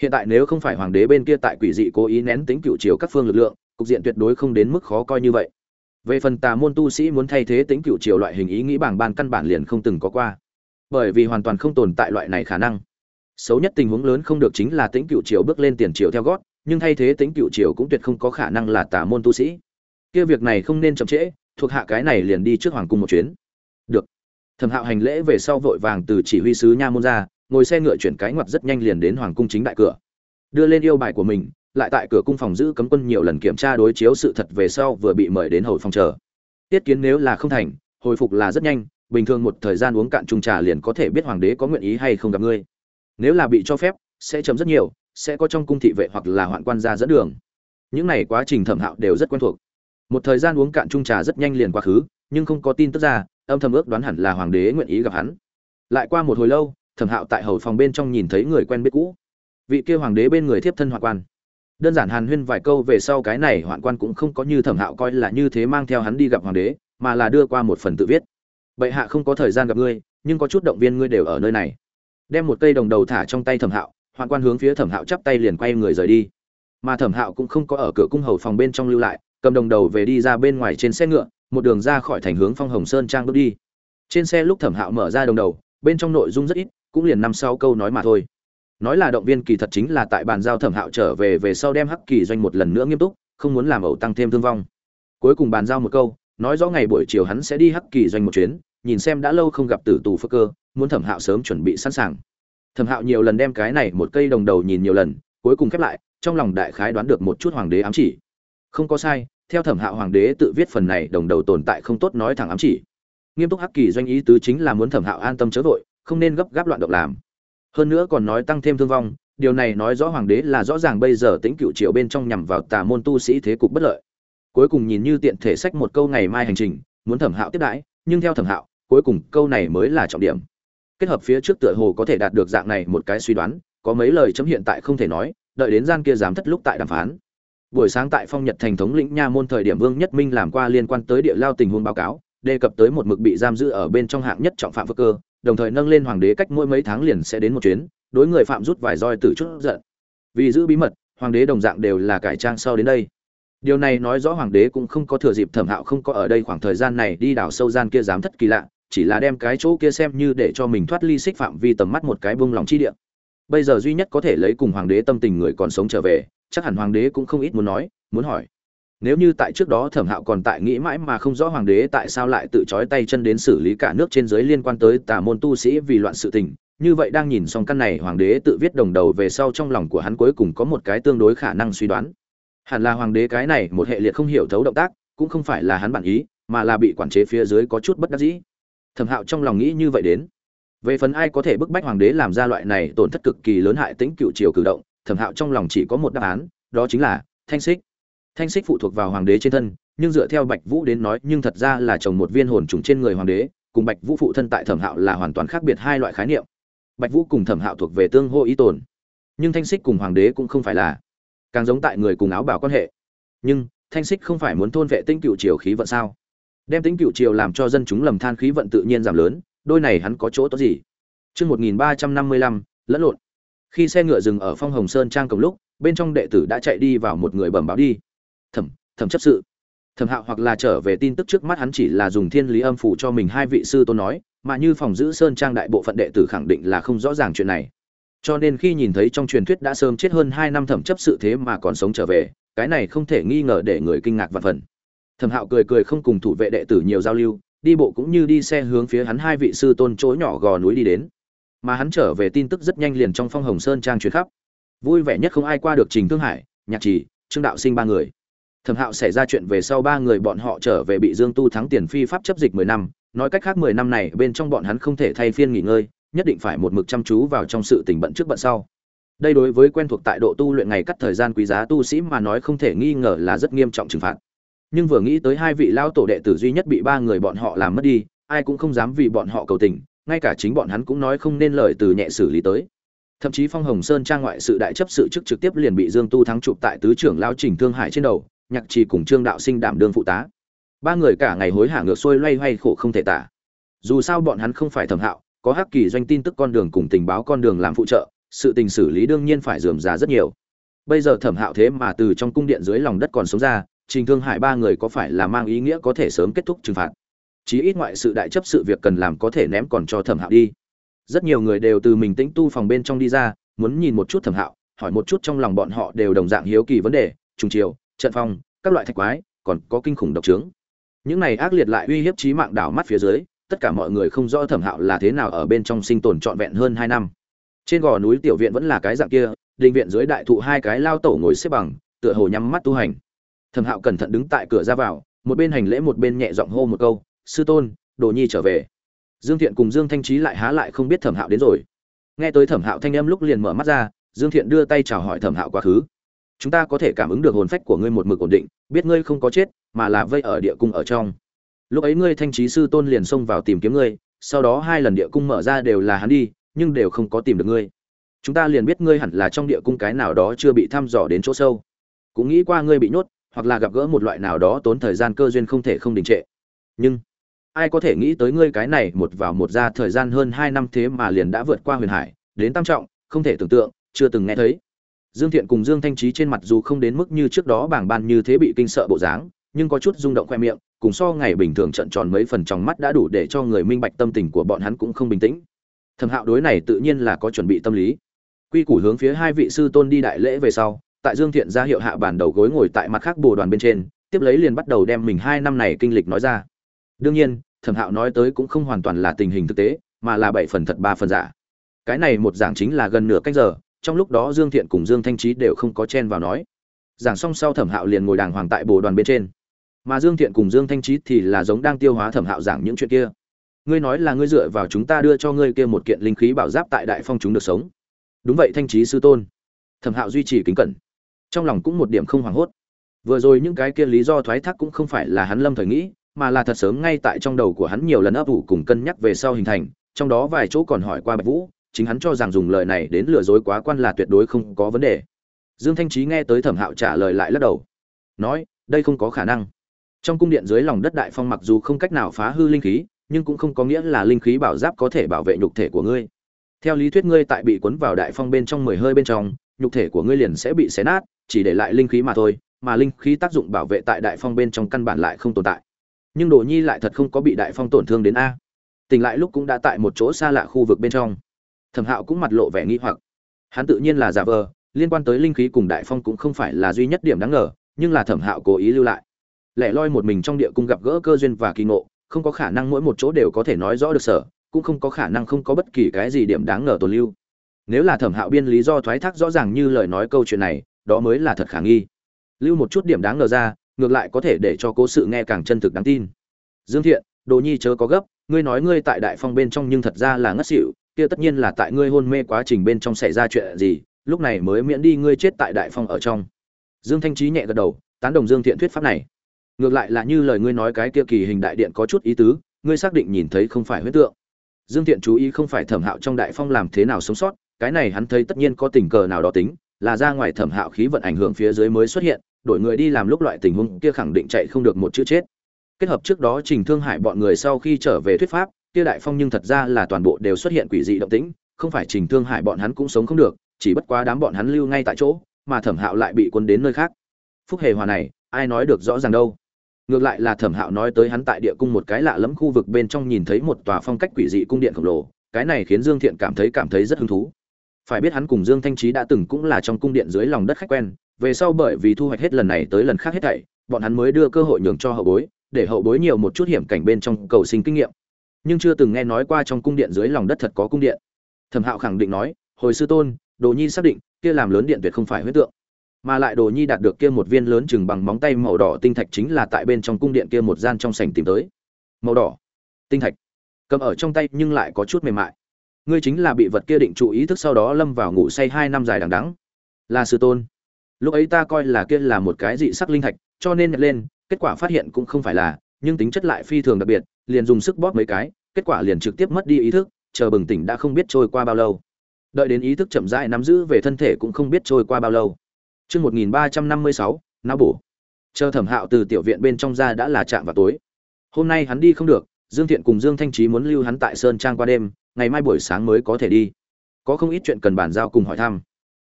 Hiện tại nếu không phải hoàng đế bên kia tại quỷ dị cố ý nén tính cựu triều các phương lực lượng, cục diện tuyệt đối không đến mức khó coi như vậy. Về phần tà môn tu sĩ muốn thay thế tính cựu triều loại hình ý nghĩ bảng ban căn bản liền không từng có qua. Bởi vì hoàn toàn không tồn tại loại này khả năng. Xấu nhất tình huống lớn không được chính là tính cựu triều bước lên tiền triều theo gót, nhưng thay thế tính cựu triều cũng tuyệt không có khả năng là tà môn tu sĩ kia việc này không nên chậm trễ, thuộc hạ cái này liền đi trước hoàng cung một chuyến. Được. Thẩm hạo hành lễ về sau vội vàng từ chỉ huy sứ nha môn ra, ngồi xe ngựa chuyển cái ngoặt rất nhanh liền đến hoàng cung chính đại cửa. Đưa lên yêu bài của mình, lại tại cửa cung phòng giữ cấm quân nhiều lần kiểm tra đối chiếu sự thật về sau vừa bị mời đến hầu phòng chờ. Tiết kiến nếu là không thành, hồi phục là rất nhanh, bình thường một thời gian uống cạn chung trà liền có thể biết hoàng đế có nguyện ý hay không gặp ngươi. Nếu là bị cho phép, sẽ chấm rất nhiều, sẽ có trong cung thị vệ hoặc là hoạn quan gia dẫn đường. Những này quá trình thẩm hạo đều rất quen thuộc một thời gian uống cạn chung trà rất nhanh liền quá khứ, nhưng không có tin tức ra, âm thầm ước đoán hẳn là hoàng đế nguyện ý gặp hắn. Lại qua một hồi lâu, thẩm hạo tại hầu phòng bên trong nhìn thấy người quen biết cũ. Vị kia hoàng đế bên người thiếp thân hoạn quan. Đơn giản hàn huyên vài câu về sau cái này hoạn quan cũng không có như thẩm hạo coi là như thế mang theo hắn đi gặp hoàng đế, mà là đưa qua một phần tự viết. Bệ hạ không có thời gian gặp ngươi, nhưng có chút động viên ngươi đều ở nơi này. Đem một cây đồng đầu thả trong tay thẩm hạo, hoạn quan hướng phía thẩm hạo chắp tay liền quay người rời đi. Mà thẩm hạo cũng không có ở cửa cung hầu phòng bên trong lưu lại cầm đồng đầu về đi ra bên ngoài trên xe ngựa, một đường ra khỏi thành hướng phong hồng sơn trang bước đi. Trên xe lúc thẩm hạo mở ra đồng đầu, bên trong nội dung rất ít, cũng liền năm sau câu nói mà thôi. Nói là động viên kỳ thật chính là tại bàn giao thẩm hạo trở về về sau đem hắc kỳ doanh một lần nữa nghiêm túc, không muốn làm ẩu tăng thêm thương vong. Cuối cùng bàn giao một câu, nói rõ ngày buổi chiều hắn sẽ đi hắc kỳ doanh một chuyến, nhìn xem đã lâu không gặp tử tù phơ cơ, muốn thẩm hạo sớm chuẩn bị sẵn sàng. Thẩm hạo nhiều lần đem cái này một cây đồng đầu nhìn nhiều lần, cuối cùng khép lại, trong lòng đại khái đoán được một chút hoàng đế ám chỉ không có sai, theo thẩm hạo hoàng đế tự viết phần này, đồng đầu tồn tại không tốt nói thẳng ám chỉ. Nghiêm túc hắc kỳ doanh ý tứ chính là muốn thẩm hạo an tâm chớ vội, không nên gấp gáp loạn động làm. Hơn nữa còn nói tăng thêm thương vong, điều này nói rõ hoàng đế là rõ ràng bây giờ tính cựu triều bên trong nhằm vào tà môn tu sĩ thế cục bất lợi. Cuối cùng nhìn như tiện thể sách một câu ngày mai hành trình, muốn thẩm hạo tiếp đãi, nhưng theo thẩm hạo, cuối cùng câu này mới là trọng điểm. Kết hợp phía trước tựa hồ có thể đạt được dạng này một cái suy đoán, có mấy lời chấm hiện tại không thể nói, đợi đến gian kia dám thất lúc tại đàm phán buổi sáng tại phong nhật thành thống lĩnh nha môn thời điểm vương nhất minh làm qua liên quan tới địa lao tình huống báo cáo, đề cập tới một mực bị giam giữ ở bên trong hạng nhất trọng phạm phước cơ, đồng thời nâng lên hoàng đế cách mỗi mấy tháng liền sẽ đến một chuyến, đối người phạm rút vài roi từ chút giận. Vì giữ bí mật, hoàng đế đồng dạng đều là cải trang sau đến đây. Điều này nói rõ hoàng đế cũng không có thừa dịp thẩm hạo không có ở đây khoảng thời gian này đi đào sâu gian kia dám thất kỳ lạ, chỉ là đem cái chỗ kia xem như để cho mình thoát ly xích phạm vi tầm mắt một cái bông lòng chi địa bây giờ duy nhất có thể lấy cùng hoàng đế tâm tình người còn sống trở về, chắc hẳn hoàng đế cũng không ít muốn nói, muốn hỏi. Nếu như tại trước đó thẩm hạo còn tại nghĩ mãi mà không rõ hoàng đế tại sao lại tự trói tay chân đến xử lý cả nước trên giới liên quan tới tà môn tu sĩ vì loạn sự tình, như vậy đang nhìn xong căn này hoàng đế tự viết đồng đầu về sau trong lòng của hắn cuối cùng có một cái tương đối khả năng suy đoán. Hẳn là hoàng đế cái này một hệ liệt không hiểu thấu động tác, cũng không phải là hắn bản ý, mà là bị quản chế phía dưới có chút bất đắc dĩ. Thẩm hạo trong lòng nghĩ như vậy đến về phần ai có thể bức bách hoàng đế làm ra loại này tổn thất cực kỳ lớn hại tính cựu triều cử động, thẩm hạo trong lòng chỉ có một đáp án, đó chính là thanh xích thanh xích phụ thuộc vào hoàng đế trên thân, nhưng dựa theo bạch vũ đến nói, nhưng thật ra là trồng một viên hồn trùng trên người hoàng đế, cùng bạch vũ phụ thân tại thẩm hạo là hoàn toàn khác biệt hai loại khái niệm. Bạch vũ cùng thẩm hạo thuộc về tương hô ý tồn. Nhưng thanh xích cùng hoàng đế cũng không phải là càng giống tại người cùng áo bảo quan hệ. Nhưng, thanh xích không phải muốn thôn vệ tinh cựu triều khí vận sao? Đem tính cựu triều làm cho dân chúng lầm than khí vận tự nhiên giảm lớn đôi này hắn có chỗ tốt gì Chương 1355, lẫn lộn. Khi xe ngựa dừng ở Phong Hồng Sơn trang cổng lúc, bên trong đệ tử đã chạy đi vào một người bẩm báo đi. Thẩm, thẩm chấp sự. Thẩm Hạo hoặc là trở về tin tức trước mắt hắn chỉ là dùng Thiên Lý Âm phủ cho mình hai vị sư tôn nói, mà như phòng giữ Sơn trang đại bộ phận đệ tử khẳng định là không rõ ràng chuyện này. Cho nên khi nhìn thấy trong truyền thuyết đã sớm chết hơn 2 năm thẩm chấp sự thế mà còn sống trở về, cái này không thể nghi ngờ để người kinh ngạc vạn phần. Thẩm Hạo cười cười không cùng thủ vệ đệ tử nhiều giao lưu, đi bộ cũng như đi xe hướng phía hắn hai vị sư tôn chỗ nhỏ gò núi đi đến. Mà hắn trở về tin tức rất nhanh liền trong phong hồng sơn trang truyền khắp. Vui vẻ nhất không ai qua được trình thương hải, nhạc trì, trương đạo sinh ba người. Thẩm hạo xảy ra chuyện về sau ba người bọn họ trở về bị dương tu thắng tiền phi pháp chấp dịch mười năm. Nói cách khác mười năm này bên trong bọn hắn không thể thay phiên nghỉ ngơi, nhất định phải một mực chăm chú vào trong sự tình bận trước bận sau. Đây đối với quen thuộc tại độ tu luyện ngày cắt thời gian quý giá tu sĩ mà nói không thể nghi ngờ là rất nghiêm trọng trừng phạt nhưng vừa nghĩ tới hai vị lao tổ đệ tử duy nhất bị ba người bọn họ làm mất đi, ai cũng không dám vì bọn họ cầu tình, ngay cả chính bọn hắn cũng nói không nên lời từ nhẹ xử lý tới. Thậm chí phong hồng sơn trang ngoại sự đại chấp sự chức trực tiếp liền bị dương tu thắng chụp tại tứ trưởng lao trình thương hải trên đầu, nhạc trì cùng trương đạo sinh đảm đương phụ tá. Ba người cả ngày hối hả ngược xuôi loay hoay khổ không thể tả. Dù sao bọn hắn không phải thẩm hạo, có hắc kỳ doanh tin tức con đường cùng tình báo con đường làm phụ trợ, sự tình xử lý đương nhiên phải dườm già rất nhiều. Bây giờ thẩm hạo thế mà từ trong cung điện dưới lòng đất còn sống ra trình thương hải ba người có phải là mang ý nghĩa có thể sớm kết thúc trừng phạt? Chí ít ngoại sự đại chấp sự việc cần làm có thể ném còn cho thẩm hạo đi. Rất nhiều người đều từ mình tĩnh tu phòng bên trong đi ra, muốn nhìn một chút thẩm hạo, hỏi một chút trong lòng bọn họ đều đồng dạng hiếu kỳ vấn đề, trùng chiều, trận phong, các loại thạch quái, còn có kinh khủng độc chứng những này ác liệt lại uy hiếp chí mạng đảo mắt phía dưới, tất cả mọi người không rõ thẩm hạo là thế nào ở bên trong sinh tồn trọn vẹn hơn hai năm. Trên gò núi tiểu viện vẫn là cái dạng kia, đình viện dưới đại thụ hai cái lao tổ ngồi xếp bằng, tựa hồ nhắm mắt tu hành thẩm hạo cẩn thận đứng tại cửa ra vào, một bên hành lễ một bên nhẹ giọng hô một câu, sư tôn, đồ nhi trở về. Dương thiện cùng dương thanh trí lại há lại không biết thẩm hạo đến rồi. Nghe tới thẩm hạo thanh âm lúc liền mở mắt ra, dương thiện đưa tay chào hỏi thẩm hạo quá khứ. Chúng ta có thể cảm ứng được hồn phách của ngươi một mực ổn định, biết ngươi không có chết, mà là vây ở địa cung ở trong. Lúc ấy ngươi thanh trí sư tôn liền xông vào tìm kiếm ngươi, sau đó hai lần địa cung mở ra đều là hắn đi, nhưng đều không có tìm được ngươi. Chúng ta liền biết ngươi hẳn là trong địa cung cái nào đó chưa bị thăm dò đến chỗ sâu. Cũng nghĩ qua ngươi bị nhốt hoặc là gặp gỡ một loại nào đó tốn thời gian cơ duyên không thể không đình trệ. Nhưng, ai có thể nghĩ tới ngươi cái này một vào một ra thời gian hơn hai năm thế mà liền đã vượt qua huyền hải, đến tam trọng, không thể tưởng tượng, chưa từng nghe thấy. Dương thiện cùng dương thanh trí trên mặt dù không đến mức như trước đó bảng ban như thế bị kinh sợ bộ dáng, nhưng có chút rung động khoe miệng, cùng so ngày bình thường trận tròn mấy phần trong mắt đã đủ để cho người minh bạch tâm tình của bọn hắn cũng không bình tĩnh. Thẩm hạo đối này tự nhiên là có chuẩn bị tâm lý. Quy củ hướng phía hai vị sư tôn đi đại lễ về sau tại dương thiện ra hiệu hạ bản đầu gối ngồi tại mặt khác bồ đoàn bên trên, tiếp lấy liền bắt đầu đem mình hai năm này kinh lịch nói ra. Đương nhiên, thẩm hạo nói tới cũng không hoàn toàn là tình hình thực tế, mà là bảy phần thật, ba phần giả. Cái này một giảng chính là gần nửa cách giờ, trong lúc đó dương thiện cùng dương thanh trí đều không có chen vào nói. Giảng xong sau thẩm hạo liền ngồi đàng hoàng tại bồ đoàn bên trên. Mà dương thiện cùng dương thanh trí thì là giống đang tiêu hóa thẩm hạo giảng những chuyện kia. Ngươi nói là ngươi dựa vào chúng ta đưa cho ngươi kia một kiện linh khí bảo giáp tại đại phong chúng được sống. Đúng vậy, thanh trí sư tôn. Thẩm hạo duy trì kính cẩn trong lòng cũng một điểm không hoảng hốt vừa rồi những cái kia lý do thoái thác cũng không phải là hắn lâm thời nghĩ mà là thật sớm ngay tại trong đầu của hắn nhiều lần ấp ủ cùng cân nhắc về sau hình thành, trong đó vài chỗ còn hỏi qua Bạch Vũ, chính hắn cho rằng dùng lời này đến lừa dối quá quan là tuyệt đối không có vấn đề. Dương Thanh trí nghe tới Thẩm Hạo trả lời lại lắc đầu, nói, đây không có khả năng. Trong cung điện dưới lòng đất đại phong mặc dù không cách nào phá hư linh khí, nhưng cũng không có nghĩa là linh khí bảo giáp có thể bảo vệ nhục thể của ngươi. Theo lý thuyết ngươi tại bị cuốn vào đại phong bên trong mười hơi bên trong, nhục thể của ngươi liền sẽ bị xé nát, chỉ để lại linh khí mà thôi, mà linh khí tác dụng bảo vệ tại đại phong bên trong căn bản lại không tồn tại. Nhưng đồ nhi lại thật không có bị đại phong tổn thương đến a. Tỉnh lại lúc cũng đã tại một chỗ xa lạ khu vực bên trong. Thẩm hạo cũng mặt lộ vẻ nghi hoặc. Hắn tự nhiên là giả vờ liên quan tới linh khí cùng đại phong cũng không phải là duy nhất điểm đáng ngờ nhưng là thẩm hạo cố ý lưu lại. Lẻ loi một mình trong địa cung gặp gỡ cơ duyên và kỳ ngộ không có khả năng mỗi một chỗ đều có thể nói rõ được sở cũng không có khả năng không có bất kỳ cái gì điểm đáng ngờ tồn lưu. Nếu là thẩm hạo biên lý do thoái thác rõ ràng như lời nói câu chuyện này đó mới là thật khả nghi. Lưu một chút điểm đáng ngờ ra, ngược lại có thể để cho cố sự nghe càng chân thực đáng tin. Dương thiện, đồ nhi chớ có gấp, ngươi nói ngươi tại đại phong bên trong nhưng thật ra là ngất xỉu, kia tất nhiên là tại ngươi hôn mê quá trình bên trong xảy ra chuyện gì, lúc này mới miễn đi ngươi chết tại đại phong ở trong. Dương thanh trí nhẹ gật đầu, tán đồng dương thiện thuyết pháp này. Ngược lại là như lời ngươi nói cái kia kỳ hình đại điện có chút ý tứ, ngươi xác định nhìn thấy không phải huyết tượng. Dương thiện chú ý không phải thẩm hạo trong đại phong làm thế nào sống sót, cái này hắn thấy tất nhiên có tình cờ nào đó tính là ra ngoài thẩm hạo khí vận ảnh hưởng phía dưới mới xuất hiện, đổi người đi làm lúc loại tình huống kia khẳng định chạy không được một chữ chết. Kết hợp trước đó trình thương hại bọn người sau khi trở về thuyết pháp, kia đại phong nhưng thật ra là toàn bộ đều xuất hiện quỷ dị động tĩnh, không phải trình thương hại bọn hắn cũng sống không được, chỉ bất quá đám bọn hắn lưu ngay tại chỗ, mà thẩm hạo lại bị quân đến nơi khác. Phúc hề hòa này, ai nói được rõ ràng đâu? Ngược lại là thẩm hạo nói tới hắn tại địa cung một cái lạ lẫm khu vực bên trong nhìn thấy một tòa phong cách quỷ dị cung điện khổng lồ, cái này khiến dương thiện cảm thấy cảm thấy rất hứng thú phải biết hắn cùng dương thanh trí đã từng cũng là trong cung điện dưới lòng đất khách quen, về sau bởi vì thu hoạch hết lần này tới lần khác hết thảy, bọn hắn mới đưa cơ hội nhường cho hậu bối, để hậu bối nhiều một chút hiểm cảnh bên trong cầu sinh kinh nghiệm. Nhưng chưa từng nghe nói qua trong cung điện dưới lòng đất thật có cung điện. Thẩm hạo khẳng định nói, hồi sư tôn, đồ nhi xác định, kia làm lớn điện tuyệt không phải huyết tượng. Mà lại đồ nhi đạt được kia một viên lớn chừng bằng móng tay màu đỏ tinh thạch chính là tại bên trong cung điện kia một gian trong sảnh tìm tới. Màu đỏ tinh thạch. Cầm ở trong tay nhưng lại có chút mềm mại ngươi chính là bị vật kia định trụ ý thức sau đó lâm vào ngủ say hai năm dài đằng đẵng. Là sư tôn. Lúc ấy ta coi là kia là một cái dị sắc linh thạch, cho nên nhặt lên, kết quả phát hiện cũng không phải là, nhưng tính chất lại phi thường đặc biệt, liền dùng sức bóp mấy cái, kết quả liền trực tiếp mất đi ý thức, chờ bừng tỉnh đã không biết trôi qua bao lâu. Đợi đến ý thức chậm rãi nắm giữ về thân thể cũng không biết trôi qua bao lâu. Chương một nghìn ba trăm năm mươi sáu, não bổ. Chờ thẩm hạo từ tiểu viện bên trong ra đã là chạm vào tối. Hôm nay hắn đi không được, dương thiện cùng dương thanh trí muốn lưu hắn tại sơn trang qua đêm ngày mai buổi sáng mới có thể đi. Có không ít chuyện cần bàn giao cùng hỏi thăm.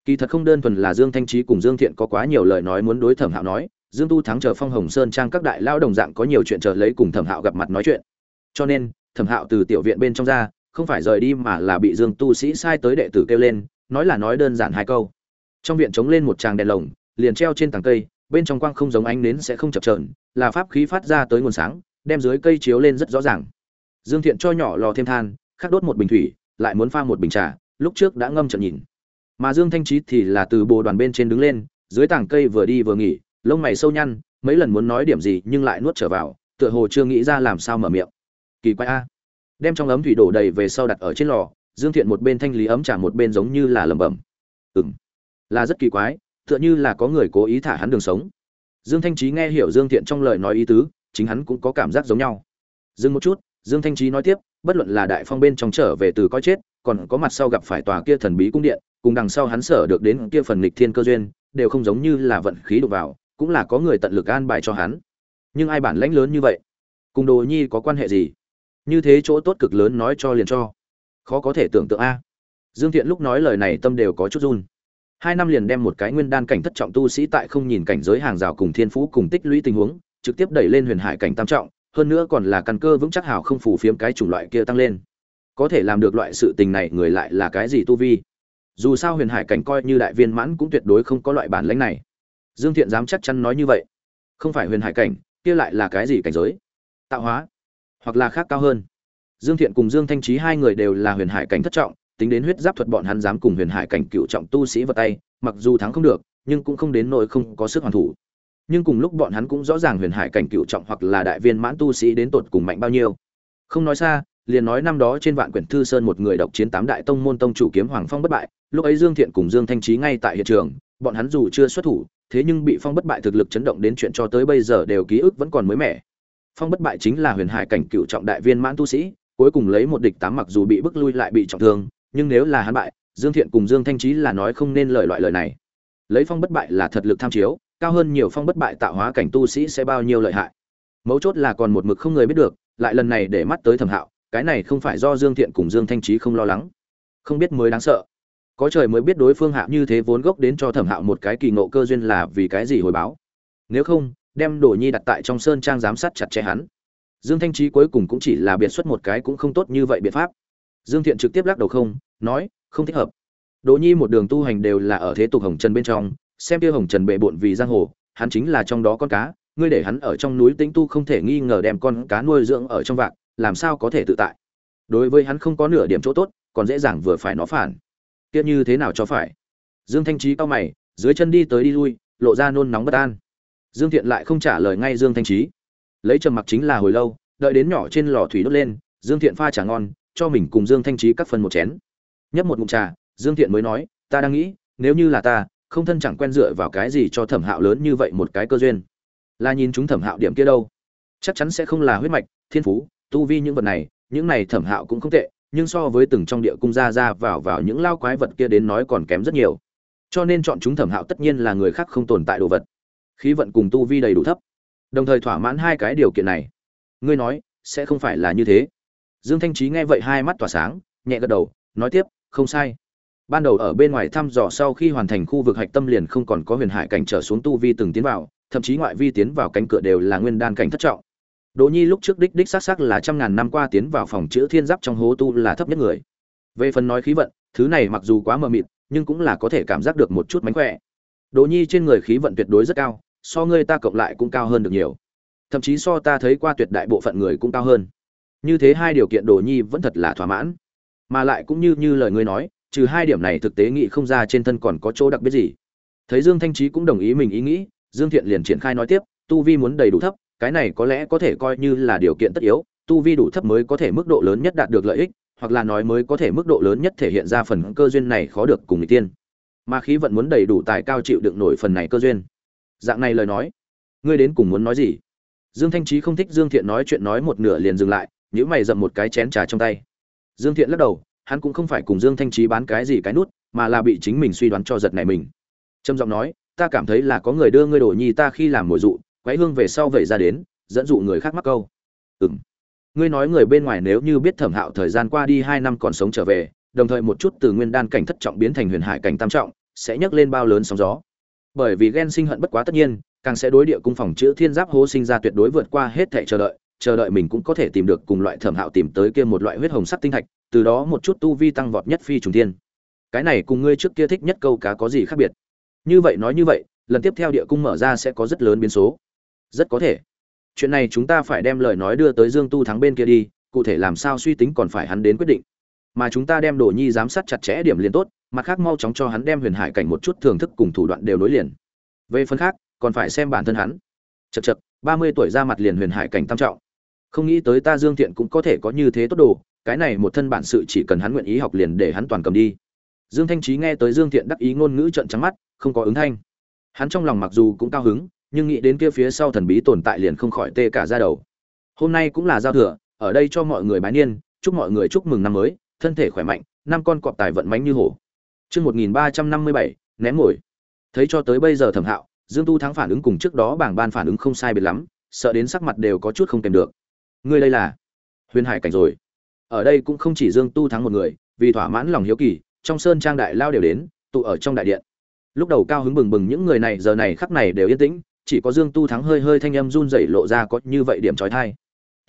Kỳ thật không đơn thuần là dương thanh trí cùng dương thiện có quá nhiều lời nói muốn đối thẩm hạo nói, dương tu thắng chờ phong hồng sơn trang các đại lao đồng dạng có nhiều chuyện chờ lấy cùng thẩm hạo gặp mặt nói chuyện. Cho nên, thẩm hạo từ tiểu viện bên trong ra, không phải rời đi mà là bị dương tu sĩ sai tới đệ tử kêu lên, nói là nói đơn giản hai câu. Trong viện chống lên một tràng đèn lồng, liền treo trên tàng cây, bên trong quang không giống ánh nến sẽ không chập trờn là pháp khí phát ra tới nguồn sáng, đem dưới cây chiếu lên rất rõ ràng. Dương thiện cho nhỏ lò thêm than khác đốt một bình thủy, lại muốn pha một bình trà, lúc trước đã ngâm trận nhìn. Mà dương thanh trí thì là từ bồ đoàn bên trên đứng lên, dưới tảng cây vừa đi vừa nghỉ, lông mày sâu nhăn, mấy lần muốn nói điểm gì nhưng lại nuốt trở vào, tựa hồ chưa nghĩ ra làm sao mở miệng. Kỳ quái a. Đem trong ấm thủy đổ đầy về sau đặt ở trên lò, dương thiện một bên thanh lý ấm trà một bên giống như là lẩm bẩm. Ừ m là rất kỳ quái, tựa như là có người cố ý thả hắn đường sống. Dương thanh trí nghe hiểu dương thiện trong lời nói ý tứ, chính hắn cũng có cảm giác giống nhau. Dừng một chút, dương thanh trí nói tiếp bất luận là đại phong bên trong trở về từ coi chết, còn có mặt sau gặp phải tòa kia thần bí cung điện, cùng đằng sau hắn sở được đến kia phần lịch thiên cơ duyên, đều không giống như là vận khí đục vào, cũng là có người tận lực an bài cho hắn. Nhưng ai bản lãnh lớn như vậy? Cùng đồ nhi có quan hệ gì? Như thế chỗ tốt cực lớn nói cho liền cho. Khó có thể tưởng tượng a. Dương thiện lúc nói lời này tâm đều có chút run. Hai năm liền đem một cái nguyên đan cảnh thất trọng tu sĩ tại không nhìn cảnh giới hàng rào cùng thiên phú cùng tích lũy tình huống, trực tiếp đẩy lên huyền hải cảnh tam trọng hơn nữa còn là căn cơ vững chắc hào không phủ phiếm cái chủng loại kia tăng lên. Có thể làm được loại sự tình này, người lại là cái gì tu vi? Dù sao huyền hải cảnh coi như đại viên mãn cũng tuyệt đối không có loại bản lãnh này. Dương thiện dám chắc chắn nói như vậy. Không phải huyền hải cảnh, kia lại là cái gì cảnh giới? Tạo hóa, hoặc là khác cao hơn. Dương thiện cùng dương thanh trí hai người đều là huyền hải cảnh thất trọng, tính đến huyết giáp thuật bọn hắn dám cùng huyền hải cảnh cựu trọng tu sĩ vào tay, mặc dù thắng không được, nhưng cũng không đến nỗi không có sức hoàn thủ nhưng cùng lúc bọn hắn cũng rõ ràng huyền hải cảnh cựu trọng hoặc là đại viên mãn tu sĩ đến tột cùng mạnh bao nhiêu. Không nói xa, liền nói năm đó trên vạn quyển thư sơn một người độc chiến tám đại tông môn tông chủ kiếm hoàng phong bất bại, lúc ấy dương thiện cùng dương thanh trí ngay tại hiện trường, bọn hắn dù chưa xuất thủ, thế nhưng bị phong bất bại thực lực chấn động đến chuyện cho tới bây giờ đều ký ức vẫn còn mới mẻ. Phong bất bại chính là huyền hải cảnh cựu trọng đại viên mãn tu sĩ, cuối cùng lấy một địch tám mặc dù bị bức lui lại bị trọng thương, nhưng nếu là hắn bại, dương thiện cùng dương thanh trí là nói không nên lời loại lời này. Lấy phong bất bại là thật lực tham chiếu cao hơn nhiều phong bất bại tạo hóa cảnh tu sĩ sẽ bao nhiêu lợi hại. Mấu chốt là còn một mực không người biết được, lại lần này để mắt tới thẩm hạo, cái này không phải do dương thiện cùng dương thanh trí không lo lắng. Không biết mới đáng sợ. Có trời mới biết đối phương hạ như thế vốn gốc đến cho thẩm hạo một cái kỳ ngộ cơ duyên là vì cái gì hồi báo. Nếu không, đem đồ nhi đặt tại trong sơn trang giám sát chặt chẽ hắn. Dương thanh trí cuối cùng cũng chỉ là biệt xuất một cái cũng không tốt như vậy biện pháp. Dương thiện trực tiếp lắc đầu không, nói, không thích hợp. Đồ nhi một đường tu hành đều là ở thế tục hồng trần bên trong xem kia hồng trần bệ bộn vì giang hồ, hắn chính là trong đó con cá, ngươi để hắn ở trong núi tĩnh tu không thể nghi ngờ đem con cá nuôi dưỡng ở trong vạc, làm sao có thể tự tại? Đối với hắn không có nửa điểm chỗ tốt, còn dễ dàng vừa phải nó phản. Kia như thế nào cho phải? Dương thanh trí cao mày, dưới chân đi tới đi lui, lộ ra nôn nóng bất an. Dương thiện lại không trả lời ngay dương thanh trí lấy trầm mặc chính là hồi lâu, đợi đến nhỏ trên lò thủy đốt lên, dương thiện pha trà ngon, cho mình cùng dương thanh trí cắt phần một chén. Nhấp một ngụm trà, dương thiện mới nói, ta đang nghĩ, nếu như là ta không thân chẳng quen dựa vào cái gì cho thẩm hạo lớn như vậy một cái cơ duyên. Là nhìn chúng thẩm hạo điểm kia đâu. Chắc chắn sẽ không là huyết mạch, thiên phú, tu vi những vật này, những này thẩm hạo cũng không tệ, nhưng so với từng trong địa cung ra ra vào vào những lao quái vật kia đến nói còn kém rất nhiều. Cho nên chọn chúng thẩm hạo tất nhiên là người khác không tồn tại đồ vật. Khí vận cùng tu vi đầy đủ thấp. Đồng thời thỏa mãn hai cái điều kiện này. Ngươi nói, sẽ không phải là như thế. Dương thanh trí nghe vậy hai mắt tỏa sáng, nhẹ gật đầu, nói tiếp, không sai ban đầu ở bên ngoài thăm dò sau khi hoàn thành khu vực hạch tâm liền không còn có huyền hải cảnh trở xuống tu vi từng tiến vào, thậm chí ngoại vi tiến vào cánh cửa đều là nguyên đan cảnh thất trọng. Đỗ nhi lúc trước đích đích xác xác là trăm ngàn năm qua tiến vào phòng chữa thiên giáp trong hố tu là thấp nhất người. Về phần nói khí vận, thứ này mặc dù quá mờ mịt, nhưng cũng là có thể cảm giác được một chút mánh khỏe. Đỗ nhi trên người khí vận tuyệt đối rất cao, so ngươi ta cộng lại cũng cao hơn được nhiều. Thậm chí so ta thấy qua tuyệt đại bộ phận người cũng cao hơn. Như thế hai điều kiện đồ nhi vẫn thật là thỏa mãn. Mà lại cũng như như lời ngươi nói trừ hai điểm này thực tế nghĩ không ra trên thân còn có chỗ đặc biệt gì. Thấy dương thanh trí cũng đồng ý mình ý nghĩ, dương thiện liền triển khai nói tiếp, tu vi muốn đầy đủ thấp, cái này có lẽ có thể coi như là điều kiện tất yếu, tu vi đủ thấp mới có thể mức độ lớn nhất đạt được lợi ích, hoặc là nói mới có thể mức độ lớn nhất thể hiện ra phần cơ duyên này khó được cùng người tiên. Mà khí vận muốn đầy đủ tài cao chịu đựng nổi phần này cơ duyên. Dạng này lời nói, ngươi đến cùng muốn nói gì? Dương thanh trí không thích dương thiện nói chuyện nói một nửa liền dừng lại nhữ mày dậm một cái chén trà trong tay. Dương thiện lắc đầu hắn cũng không phải cùng dương thanh trí bán cái gì cái nút, mà là bị chính mình suy đoán cho giật này mình. Trầm giọng nói, ta cảm thấy là có người đưa ngươi đổ nhi ta khi làm mồi dụ quái hương về sau vậy ra đến, dẫn dụ người khác mắc câu. Ừng ngươi nói người bên ngoài nếu như biết thẩm hạo thời gian qua đi hai năm còn sống trở về, đồng thời một chút từ nguyên đan cảnh thất trọng biến thành huyền hải cảnh tam trọng, sẽ nhấc lên bao lớn sóng gió. Bởi vì ghen sinh hận bất quá tất nhiên, càng sẽ đối địa cung phòng chữ thiên giáp hố sinh ra tuyệt đối vượt qua hết thảy chờ đợi chờ đợi mình cũng có thể tìm được cùng loại thẩm hạo tìm tới kia một loại huyết hồng sắc tinh thạch từ đó một chút tu vi tăng vọt nhất phi trùng thiên. Cái này cùng ngươi trước kia thích nhất câu cá có gì khác biệt? Như vậy nói như vậy, lần tiếp theo địa cung mở ra sẽ có rất lớn biến số. Rất có thể. Chuyện này chúng ta phải đem lời nói đưa tới dương tu thắng bên kia đi, cụ thể làm sao suy tính còn phải hắn đến quyết định. Mà chúng ta đem đồ nhi giám sát chặt chẽ điểm liền tốt, mặt khác mau chóng cho hắn đem huyền hải cảnh một chút thưởng thức cùng thủ đoạn đều nối liền. Về phần khác, còn phải xem bản thân hắn. Chật chật ba mươi tuổi ra mặt liền huyền hải cảnh tam trọng. Không nghĩ tới ta dương thiện cũng có thể có như thế tốt đồ cái này một thân bản sự chỉ cần hắn nguyện ý học liền để hắn toàn cầm đi. Dương thanh trí nghe tới dương thiện đắc ý ngôn ngữ trận trắng mắt, không có ứng thanh. Hắn trong lòng mặc dù cũng cao hứng, nhưng nghĩ đến kia phía sau thần bí tồn tại liền không khỏi tê cả ra đầu. Hôm nay cũng là giao thừa, ở đây cho mọi người bái niên, chúc mọi người chúc mừng năm mới, thân thể khỏe mạnh, năm con cọp tài vận mánh như hổ. Chương một nghìn ba trăm năm mươi bảy, ném ngồi. Thấy cho tới bây giờ thẩm hạo, dương tu thắng phản ứng cùng trước đó bảng ban phản ứng không sai biệt lắm, sợ đến sắc mặt đều có chút không kèm được. Ngươi đây là huyền hải cảnh rồi ở đây cũng không chỉ dương tu thắng một người, vì thỏa mãn lòng hiếu kỳ, trong sơn trang đại lao đều đến, tụ ở trong đại điện. Lúc đầu cao hứng bừng bừng những người này, giờ này khắc này đều yên tĩnh, chỉ có dương tu thắng hơi hơi thanh âm run rẩy lộ ra có như vậy điểm trói thai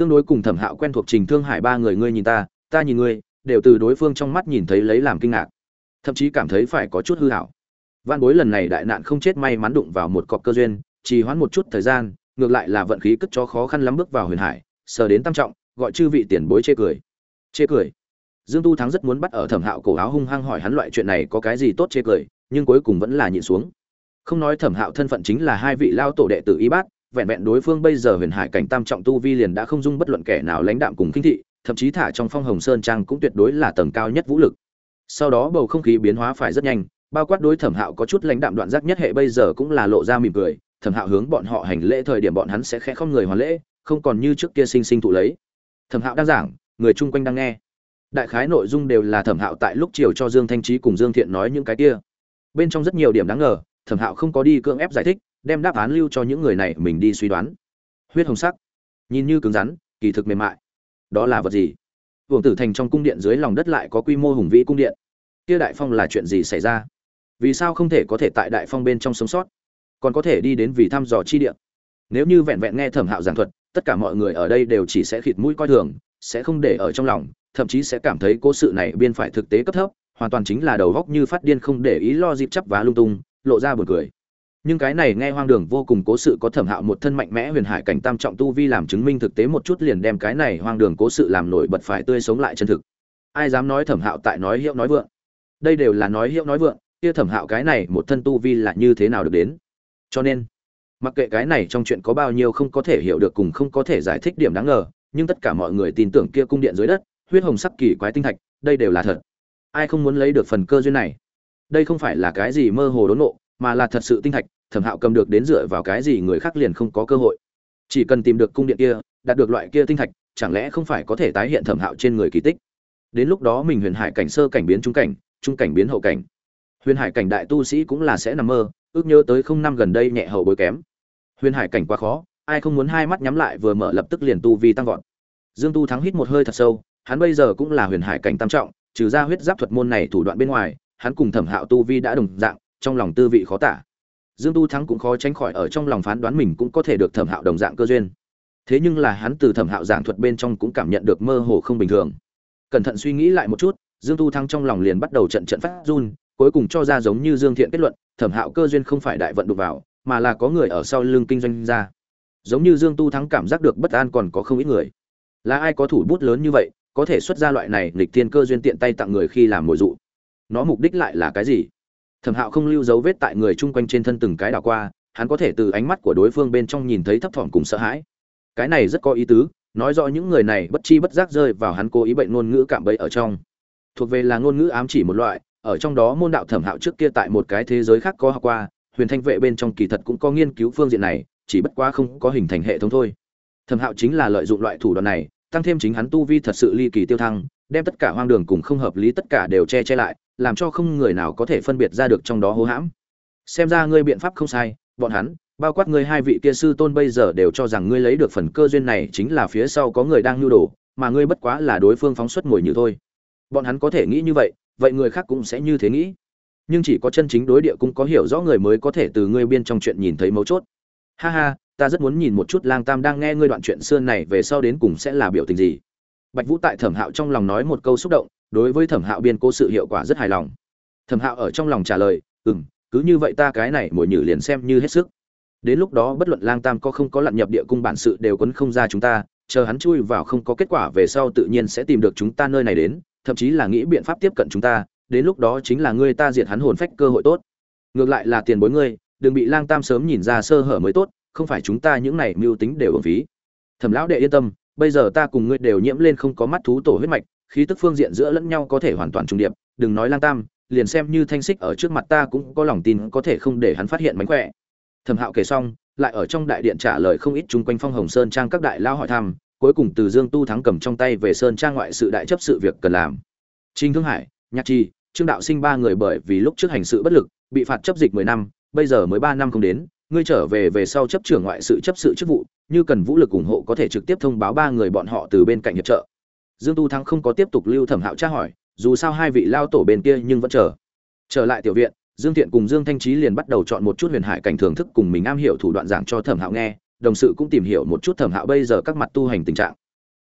tương đối cùng thẩm hạo quen thuộc trình thương hải ba người ngươi nhìn ta ta nhìn ngươi, đều từ đối phương trong mắt nhìn thấy lấy làm kinh ngạc. Thậm chí cảm thấy phải có chút hư hảo. Văn bối lần này đại nạn không chết may mắn đụng vào một cọc cơ duyên, trì hoãn một chút thời gian, ngược lại là vận khí cất cho khó khăn lắm bước vào huyền hải, sờ đến tam trọng, gọi chư vị tiền bối chê cười chê cười. Dương tu thắng rất muốn bắt ở thẩm hạo cổ áo hung hăng hỏi hắn loại chuyện này có cái gì tốt chê cười, nhưng cuối cùng vẫn là nhịn xuống. Không nói thẩm hạo thân phận chính là hai vị lao tổ đệ tử y bát, vẹn vẹn đối phương bây giờ huyền hải cảnh tam trọng tu vi liền đã không dung bất luận kẻ nào lãnh đạm cùng kinh thị, thậm chí thả trong phong hồng sơn trang cũng tuyệt đối là tầng cao nhất vũ lực. Sau đó bầu không khí biến hóa phải rất nhanh, bao quát đối thẩm hạo có chút lãnh đạm đoạn giác nhất hệ bây giờ cũng là lộ ra mỉm cười, thẩm hạo hướng bọn họ hành lễ thời điểm bọn hắn sẽ khẽ không người hoàn lễ, không còn như trước kia sinh sinh thụ lấy. Thẩm hạo đang giảng người chung quanh đang nghe. Đại khái nội dung đều là thẩm hạo tại lúc chiều cho dương thanh trí cùng dương thiện nói những cái kia. Bên trong rất nhiều điểm đáng ngờ thẩm hạo không có đi cưỡng ép giải thích đem đáp án lưu cho những người này mình đi suy đoán. Huyết hồng sắc. Nhìn như cứng rắn kỳ thực mềm mại. Đó là vật gì? Vương Tử Thành trong cung điện dưới lòng đất lại có quy mô hùng vĩ cung điện. Kia đại phong là chuyện gì xảy ra? Vì sao không thể có thể tại đại phong bên trong sống sót, còn có thể đi đến vì thăm dò chi điện? Nếu như vẹn vẹn nghe Thẩm Hạo giảng thuật, tất cả mọi người ở đây đều chỉ sẽ khịt mũi coi thường, sẽ không để ở trong lòng, thậm chí sẽ cảm thấy cố sự này biên phải thực tế cấp thấp, hoàn toàn chính là đầu góc như phát điên không để ý lo dịp chấp vá lung tung, lộ ra buồn cười. Nhưng cái này nghe hoang đường vô cùng cố sự có thẩm hạo một thân mạnh mẽ huyền hải cảnh tam trọng tu vi làm chứng minh thực tế một chút liền đem cái này hoang đường cố sự làm nổi bật phải tươi sống lại chân thực. Ai dám nói thẩm hạo tại nói hiệu nói vượng? Đây đều là nói hiệu nói vượng kia thẩm hạo cái này một thân tu vi là như thế nào được đến? Cho nên mặc kệ cái này trong chuyện có bao nhiêu không có thể hiểu được cùng không có thể giải thích điểm đáng ngờ nhưng tất cả mọi người tin tưởng kia cung điện dưới đất, huyết hồng sắc kỳ quái tinh thạch, đây đều là thật. Ai không muốn lấy được phần cơ duyên này? Đây không phải là cái gì mơ hồ đốn nộ, mà là thật sự tinh thạch, thẩm hạo cầm được đến dựa vào cái gì người khác liền không có cơ hội. Chỉ cần tìm được cung điện kia, đạt được loại kia tinh thạch, chẳng lẽ không phải có thể tái hiện thẩm hạo trên người kỳ tích? Đến lúc đó mình huyền hải cảnh sơ cảnh biến trung cảnh trung cảnh biến hậu cảnh. Huyền hải cảnh đại tu sĩ cũng là sẽ nằm mơ, ước nhớ tới không năm gần đây nhẹ hậu bối kém. Huyền hải cảnh quá khó ai không muốn hai mắt nhắm lại vừa mở lập tức liền tu vi tăng vọt. Dương tu thắng hít một hơi thật sâu, hắn bây giờ cũng là huyền hải cảnh tam trọng, trừ ra huyết giáp thuật môn này thủ đoạn bên ngoài, hắn cùng thẩm hạo tu vi đã đồng dạng, trong lòng tư vị khó tả. Dương tu thắng cũng khó tránh khỏi ở trong lòng phán đoán mình cũng có thể được thẩm hạo đồng dạng cơ duyên. Thế nhưng là hắn từ thẩm hạo giảng thuật bên trong cũng cảm nhận được mơ hồ không bình thường. Cẩn thận suy nghĩ lại một chút, dương tu thắng trong lòng liền bắt đầu trận trận phát run, cuối cùng cho ra giống như dương thiện kết luận, thẩm hạo cơ duyên không phải đại vận đục vào, mà là có người ở sau lưng kinh doanh ra giống như dương tu thắng cảm giác được bất an còn có không ít người. Là ai có thủ bút lớn như vậy, có thể xuất ra loại này lịch thiên cơ duyên tiện tay tặng người khi làm mồi dụ? Nó mục đích lại là cái gì? Thẩm hạo không lưu dấu vết tại người chung quanh trên thân từng cái đảo qua, hắn có thể từ ánh mắt của đối phương bên trong nhìn thấy thấp thỏm cùng sợ hãi. Cái này rất có ý tứ, nói rõ những người này bất chi bất giác rơi vào hắn cố ý bệnh ngôn ngữ cạm bẫy ở trong. Thuộc về là ngôn ngữ ám chỉ một loại, ở trong đó môn đạo thẩm hạo trước kia tại một cái thế giới khác có học qua, huyền thanh vệ bên trong kỳ thật cũng có nghiên cứu phương diện này chỉ bất quá không có hình thành hệ thống thôi. Thẩm hạo chính là lợi dụng loại thủ đoạn này, tăng thêm chính hắn tu vi thật sự ly kỳ tiêu thăng, đem tất cả hoang đường cùng không hợp lý tất cả đều che che lại, làm cho không người nào có thể phân biệt ra được trong đó hố hãm. Xem ra ngươi biện pháp không sai, bọn hắn, bao quát ngươi hai vị kia sư tôn bây giờ đều cho rằng ngươi lấy được phần cơ duyên này chính là phía sau có người đang nhu đồ, mà ngươi bất quá là đối phương phóng xuất ngồi như thôi. Bọn hắn có thể nghĩ như vậy vậy người khác cũng sẽ như thế nghĩ. Nhưng chỉ có chân chính đối địa cũng có hiểu rõ người mới có thể từ ngươi biên trong chuyện nhìn thấy mấu chốt ha ha, ta rất muốn nhìn một chút lang tam đang nghe ngươi đoạn chuyện xưa này về sau đến cùng sẽ là biểu tình gì. Bạch vũ tại thẩm hạo trong lòng nói một câu xúc động, đối với thẩm hạo biên cố sự hiệu quả rất hài lòng. Thẩm hạo ở trong lòng trả lời ừ m cứ như vậy ta cái này mồi nhử liền xem như hết sức. Đến lúc đó bất luận lang tam có không có lặn nhập địa cung bản sự đều quấn không ra chúng ta, chờ hắn chui vào không có kết quả về sau tự nhiên sẽ tìm được chúng ta nơi này đến, thậm chí là nghĩ biện pháp tiếp cận chúng ta, đến lúc đó chính là ngươi ta diệt hắn hồn phách cơ hội tốt. Ngược lại là tiền bối ngươi đừng bị lang tam sớm nhìn ra sơ hở mới tốt, không phải chúng ta những này mưu tính đều ở phí. Thẩm lão đệ yên tâm, bây giờ ta cùng ngươi đều nhiễm lên không có mắt thú tổ huyết mạch, khí tức phương diện giữa lẫn nhau có thể hoàn toàn trùng điệp, đừng nói lang tam, liền xem như thanh xích ở trước mặt ta cũng có lòng tin có thể không để hắn phát hiện mánh khỏe. Thẩm hạo kể xong, lại ở trong đại điện trả lời không ít chung quanh phong hồng sơn trang các đại lao hỏi thăm, cuối cùng từ dương tu thắng cầm trong tay về sơn trang ngoại sự đại chấp sự việc cần làm. Trinh thương hải, nhạc chi trương đạo sinh ba người bởi vì lúc trước hành sự bất lực, bị phạt chấp dịch mười năm bây giờ mới ba năm không đến, ngươi trở về về sau chấp trưởng ngoại sự chấp sự chức vụ, như cần vũ lực ủng hộ có thể trực tiếp thông báo ba người bọn họ từ bên cạnh hiệp trợ. Dương tu thắng không có tiếp tục lưu thẩm hạo tra hỏi, dù sao hai vị lao tổ bên kia nhưng vẫn chờ. Trở lại tiểu viện, dương thiện cùng dương thanh trí liền bắt đầu chọn một chút huyền hải cảnh thưởng thức cùng mình am hiểu thủ đoạn giảng cho thẩm hạo nghe, đồng sự cũng tìm hiểu một chút thẩm hạo bây giờ các mặt tu hành tình trạng.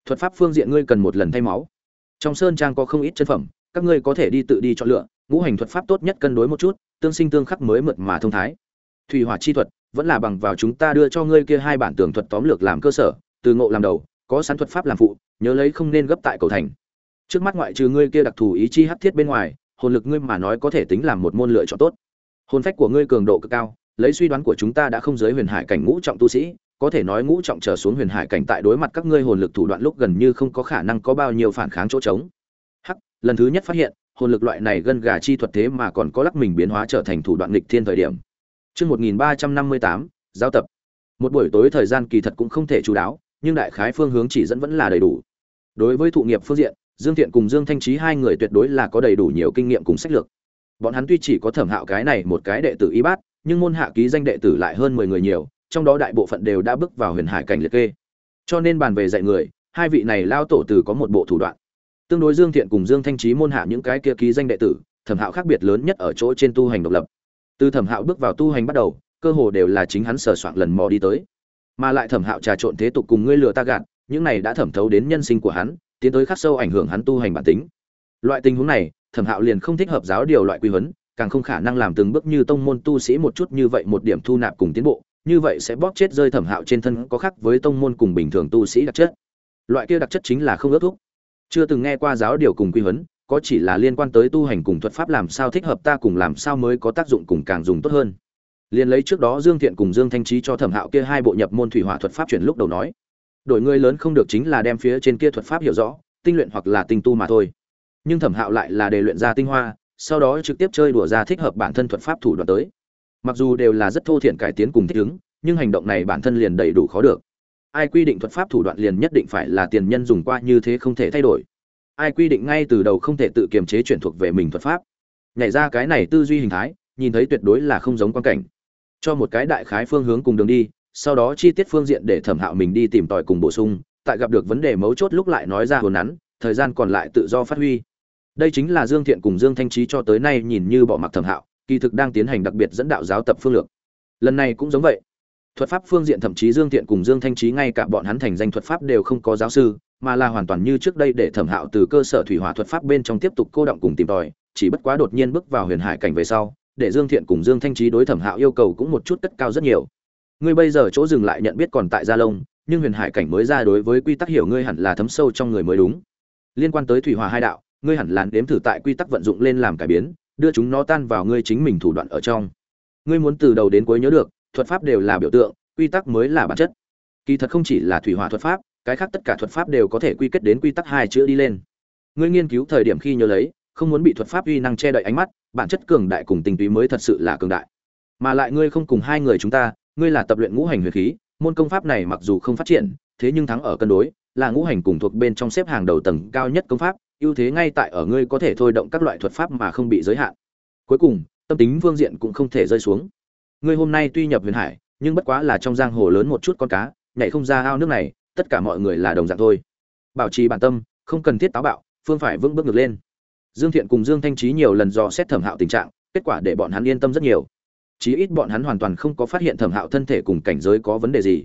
Thuật pháp phương diện ngươi cần một lần thay máu. Trong sơn trang có không ít chân phẩm, các ngươi có thể đi tự đi chọn lựa, ngũ hành thuật pháp tốt nhất cân đối một chút tương sinh tương khắc mới mượt mà thông thái. Thủy hỏa chi thuật vẫn là bằng vào chúng ta đưa cho ngươi kia hai bản tường thuật tóm lược làm cơ sở, từ ngộ làm đầu, có sẵn thuật pháp làm phụ, nhớ lấy không nên gấp tại cầu thành. Trước mắt ngoại trừ ngươi kia đặc thù ý chi hắc thiết bên ngoài, hồn lực ngươi mà nói có thể tính làm một môn lựa chọn tốt. Hồn phách của ngươi cường độ cực cao, lấy suy đoán của chúng ta đã không giới huyền hải cảnh ngũ trọng tu sĩ, có thể nói ngũ trọng trở xuống huyền hải cảnh tại đối mặt các ngươi hồn lực thủ đoạn lúc gần như không có khả năng có bao nhiêu phản kháng chỗ trống. Hắc, lần thứ nhất phát hiện hồn lực loại này gân gà chi thuật thế mà còn có lắc mình biến hóa trở thành thủ đoạn nghịch thiên thời điểm Chương 1358, giao tập. Một buổi tối thời gian kỳ thật cũng không thể chú đáo, nhưng đại khái phương hướng chỉ dẫn vẫn là đầy đủ. Đối với thụ nghiệp phương diện, Dương Thiện cùng Dương Thanh Chí hai người tuyệt đối là có đầy đủ nhiều kinh nghiệm cùng sách lược. Bọn hắn tuy chỉ có thẩm hạo cái này một cái đệ tử y bát, nhưng môn hạ ký danh đệ tử lại hơn 10 người nhiều, trong đó đại bộ phận đều đã bước vào huyền hải cảnh liệt kê. Cho nên bàn về dạy người, hai vị này lao tổ tử có một bộ thủ đoạn. Tương đối Dương Thiện cùng Dương Thanh Chí môn hạ những cái kia ký danh đệ tử, thẩm hạo khác biệt lớn nhất ở chỗ trên tu hành độc lập. Từ thẩm hạo bước vào tu hành bắt đầu cơ hồ đều là chính hắn sờ soạn lần mò đi tới. Mà lại thẩm hạo trà trộn thế tục cùng ngươi lừa ta gạt những này đã thẩm thấu đến nhân sinh của hắn tiến tới khắc sâu ảnh hưởng hắn tu hành bản tính. Loại tình huống này thẩm hạo liền không thích hợp giáo điều loại quy huấn càng không khả năng làm từng bước như tông môn tu sĩ một chút như vậy một điểm thu nạp cùng tiến bộ như vậy sẽ bóp chết rơi thẩm hạo trên thân có khác với tông môn cùng bình thường tu sĩ đặc chất. Loại kia đặc chất chính là không ước thúc chưa từng nghe qua giáo điều cùng quy huấn, có chỉ là liên quan tới tu hành cùng thuật pháp làm sao thích hợp ta cùng làm sao mới có tác dụng cùng càng dùng tốt hơn. Liền lấy trước đó dương thiện cùng dương thanh trí cho thẩm hạo kia hai bộ nhập môn thủy hỏa thuật pháp chuyển lúc đầu nói. Đổi người lớn không được chính là đem phía trên kia thuật pháp hiểu rõ, tinh luyện hoặc là tinh tu mà thôi. Nhưng thẩm hạo lại là đề luyện ra tinh hoa, sau đó trực tiếp chơi đùa ra thích hợp bản thân thuật pháp thủ đoạn tới. Mặc dù đều là rất thô thiện cải tiến cùng thích ứng, nhưng hành động này bản thân liền đầy đủ khó được ai quy định thuật pháp thủ đoạn liền nhất định phải là tiền nhân dùng qua như thế không thể thay đổi. Ai quy định ngay từ đầu không thể tự kiềm chế chuyển thuộc về mình thuật pháp. Nhảy ra cái này tư duy hình thái, nhìn thấy tuyệt đối là không giống quan cảnh. Cho một cái đại khái phương hướng cùng đường đi, sau đó chi tiết phương diện để thẩm hạo mình đi tìm tòi cùng bổ sung, tại gặp được vấn đề mấu chốt lúc lại nói ra hồn nắn, thời gian còn lại tự do phát huy. Đây chính là dương thiện cùng dương thanh trí cho tới nay nhìn như bỏ mặc thẩm hạo, kỳ thực đang tiến hành đặc biệt dẫn đạo giáo tập phương lược. Lần này cũng giống vậy thuật pháp phương diện thậm chí dương thiện cùng dương thanh trí ngay cả bọn hắn thành danh thuật pháp đều không có giáo sư, mà là hoàn toàn như trước đây để thẩm hạo từ cơ sở thủy hỏa thuật pháp bên trong tiếp tục cô động cùng tìm tòi, chỉ bất quá đột nhiên bước vào huyền hải cảnh về sau, để dương thiện cùng dương thanh trí đối thẩm hạo yêu cầu cũng một chút cất cao rất nhiều. Ngươi bây giờ chỗ dừng lại nhận biết còn tại gia lông nhưng huyền hải cảnh mới ra đối với quy tắc hiểu ngươi hẳn là thấm sâu trong người mới đúng. Liên quan tới thủy hòa hai đạo, ngươi hẳn là đếm thử tại quy tắc vận dụng lên làm cải biến, đưa chúng nó tan vào ngươi chính mình thủ đoạn ở trong. Ngươi muốn từ đầu đến cuối nhớ được thuật pháp đều là biểu tượng, quy tắc mới là bản chất. Kỳ thật không chỉ là thủy hỏa thuật pháp, cái khác tất cả thuật pháp đều có thể quy kết đến quy tắc hai chữ đi lên. Ngươi nghiên cứu thời điểm khi nhớ lấy, không muốn bị thuật pháp uy năng che đậy ánh mắt, bản chất cường đại cùng tình túy mới thật sự là cường đại. Mà lại ngươi không cùng hai người chúng ta, ngươi là tập luyện ngũ hành huyền khí, môn công pháp này mặc dù không phát triển, thế nhưng thắng ở cân đối, là ngũ hành cùng thuộc bên trong xếp hàng đầu tầng cao nhất công pháp, ưu thế ngay tại ở ngươi có thể thôi động các loại thuật pháp mà không bị giới hạn. Cuối cùng, tâm tính phương diện cũng không thể rơi xuống ngươi hôm nay tuy nhập huyền hải, nhưng bất quá là trong giang hồ lớn một chút con cá, nhảy không ra ao nước này, tất cả mọi người là đồng dạng thôi. Bảo trì bản tâm, không cần thiết táo bạo, phương phải vững bước ngược lên. Dương thiện cùng dương thanh trí nhiều lần dò xét thẩm hạo tình trạng, kết quả để bọn hắn yên tâm rất nhiều. Chí ít bọn hắn hoàn toàn không có phát hiện thẩm hạo thân thể cùng cảnh giới có vấn đề gì.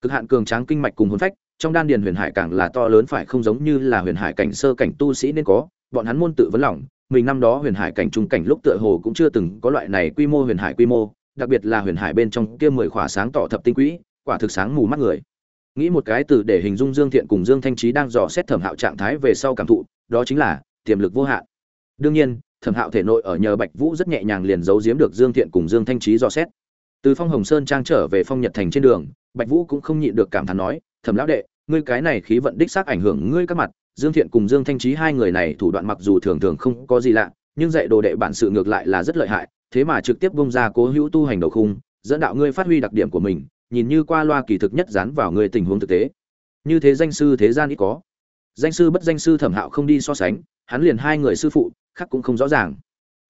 Cực hạn cường tráng kinh mạch cùng hôn phách, trong đan điền huyền hải càng là to lớn phải không giống như là huyền hải cảnh sơ cảnh tu sĩ nên có, bọn hắn môn tự vấn lòng, mình năm đó huyền hải cảnh trung cảnh lúc tựa hồ cũng chưa từng có loại này quy mô huyền hải quy mô đặc biệt là huyền hải bên trong kia mười khỏa sáng tỏ thập tinh quỹ, quả thực sáng mù mắt người. Nghĩ một cái từ để hình dung dương thiện cùng dương thanh trí đang dò xét thẩm hạo trạng thái về sau cảm thụ, đó chính là tiềm lực vô hạn. Đương nhiên, thẩm hạo thể nội ở nhờ bạch vũ rất nhẹ nhàng liền giấu giếm được dương thiện cùng dương thanh trí dò xét. Từ phong hồng sơn trang trở về phong nhật thành trên đường, bạch vũ cũng không nhịn được cảm thán nói, thẩm lão đệ, ngươi cái này khí vận đích xác ảnh hưởng ngươi các mặt. Dương thiện cùng dương thanh trí hai người này thủ đoạn mặc dù thường thường không có gì lạ, nhưng dạy đồ đệ bản sự ngược lại là rất lợi hại thế mà trực tiếp bung ra cố hữu tu hành đầu khung, dẫn đạo ngươi phát huy đặc điểm của mình, nhìn như qua loa kỳ thực nhất dán vào ngươi tình huống thực tế. Như thế danh sư thế gian ít có. Danh sư bất danh sư thẩm hạo không đi so sánh, hắn liền hai người sư phụ, khác cũng không rõ ràng.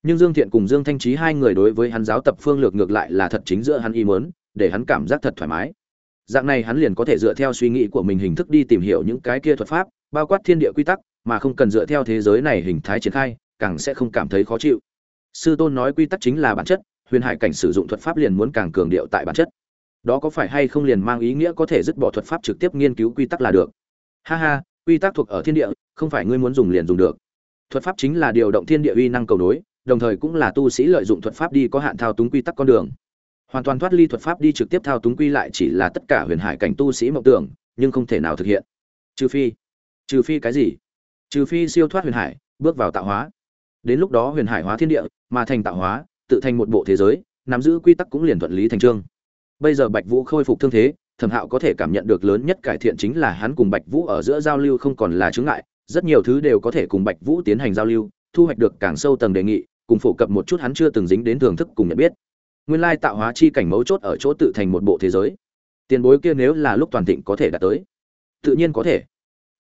Nhưng dương thiện cùng dương thanh trí hai người đối với hắn giáo tập phương lược ngược lại là thật chính giữa hắn ý mớn để hắn cảm giác thật thoải mái. Dạng này hắn liền có thể dựa theo suy nghĩ của mình hình thức đi tìm hiểu những cái kia thuật pháp, bao quát thiên địa quy tắc, mà không cần dựa theo thế giới này hình thái triển khai, càng sẽ không cảm thấy khó chịu sư tôn nói quy tắc chính là bản chất, huyền hải cảnh sử dụng thuật pháp liền muốn càng cường điệu tại bản chất. Đó có phải hay không liền mang ý nghĩa có thể dứt bỏ thuật pháp trực tiếp nghiên cứu quy tắc là được? Ha ha, quy tắc thuộc ở thiên địa, không phải ngươi muốn dùng liền dùng được. Thuật pháp chính là điều động thiên địa uy năng cầu nối, đồng thời cũng là tu sĩ lợi dụng thuật pháp đi có hạn thao túng quy tắc con đường. Hoàn toàn thoát ly thuật pháp đi trực tiếp thao túng quy lại chỉ là tất cả huyền hải cảnh tu sĩ mộng tưởng, nhưng không thể nào thực hiện. Trừ phi trừ phi cái gì? Trừ phi siêu thoát huyền hải, bước vào tạo hóa đến lúc đó huyền hải hóa thiên địa, mà thành tạo hóa, tự thành một bộ thế giới, nắm giữ quy tắc cũng liền thuận lý thành trương bây giờ bạch vũ khôi phục thương thế, thẩm hạo có thể cảm nhận được lớn nhất cải thiện chính là hắn cùng bạch vũ ở giữa giao lưu không còn là chướng ngại, rất nhiều thứ đều có thể cùng bạch vũ tiến hành giao lưu, thu hoạch được càng sâu tầng đề nghị, cùng phổ cập một chút hắn chưa từng dính đến thưởng thức cùng nhận biết. Nguyên lai tạo hóa chi cảnh mấu chốt ở chỗ tự thành một bộ thế giới. Tiền bối kia nếu là lúc toàn thịnh có thể đạt tới. Tự nhiên có thể.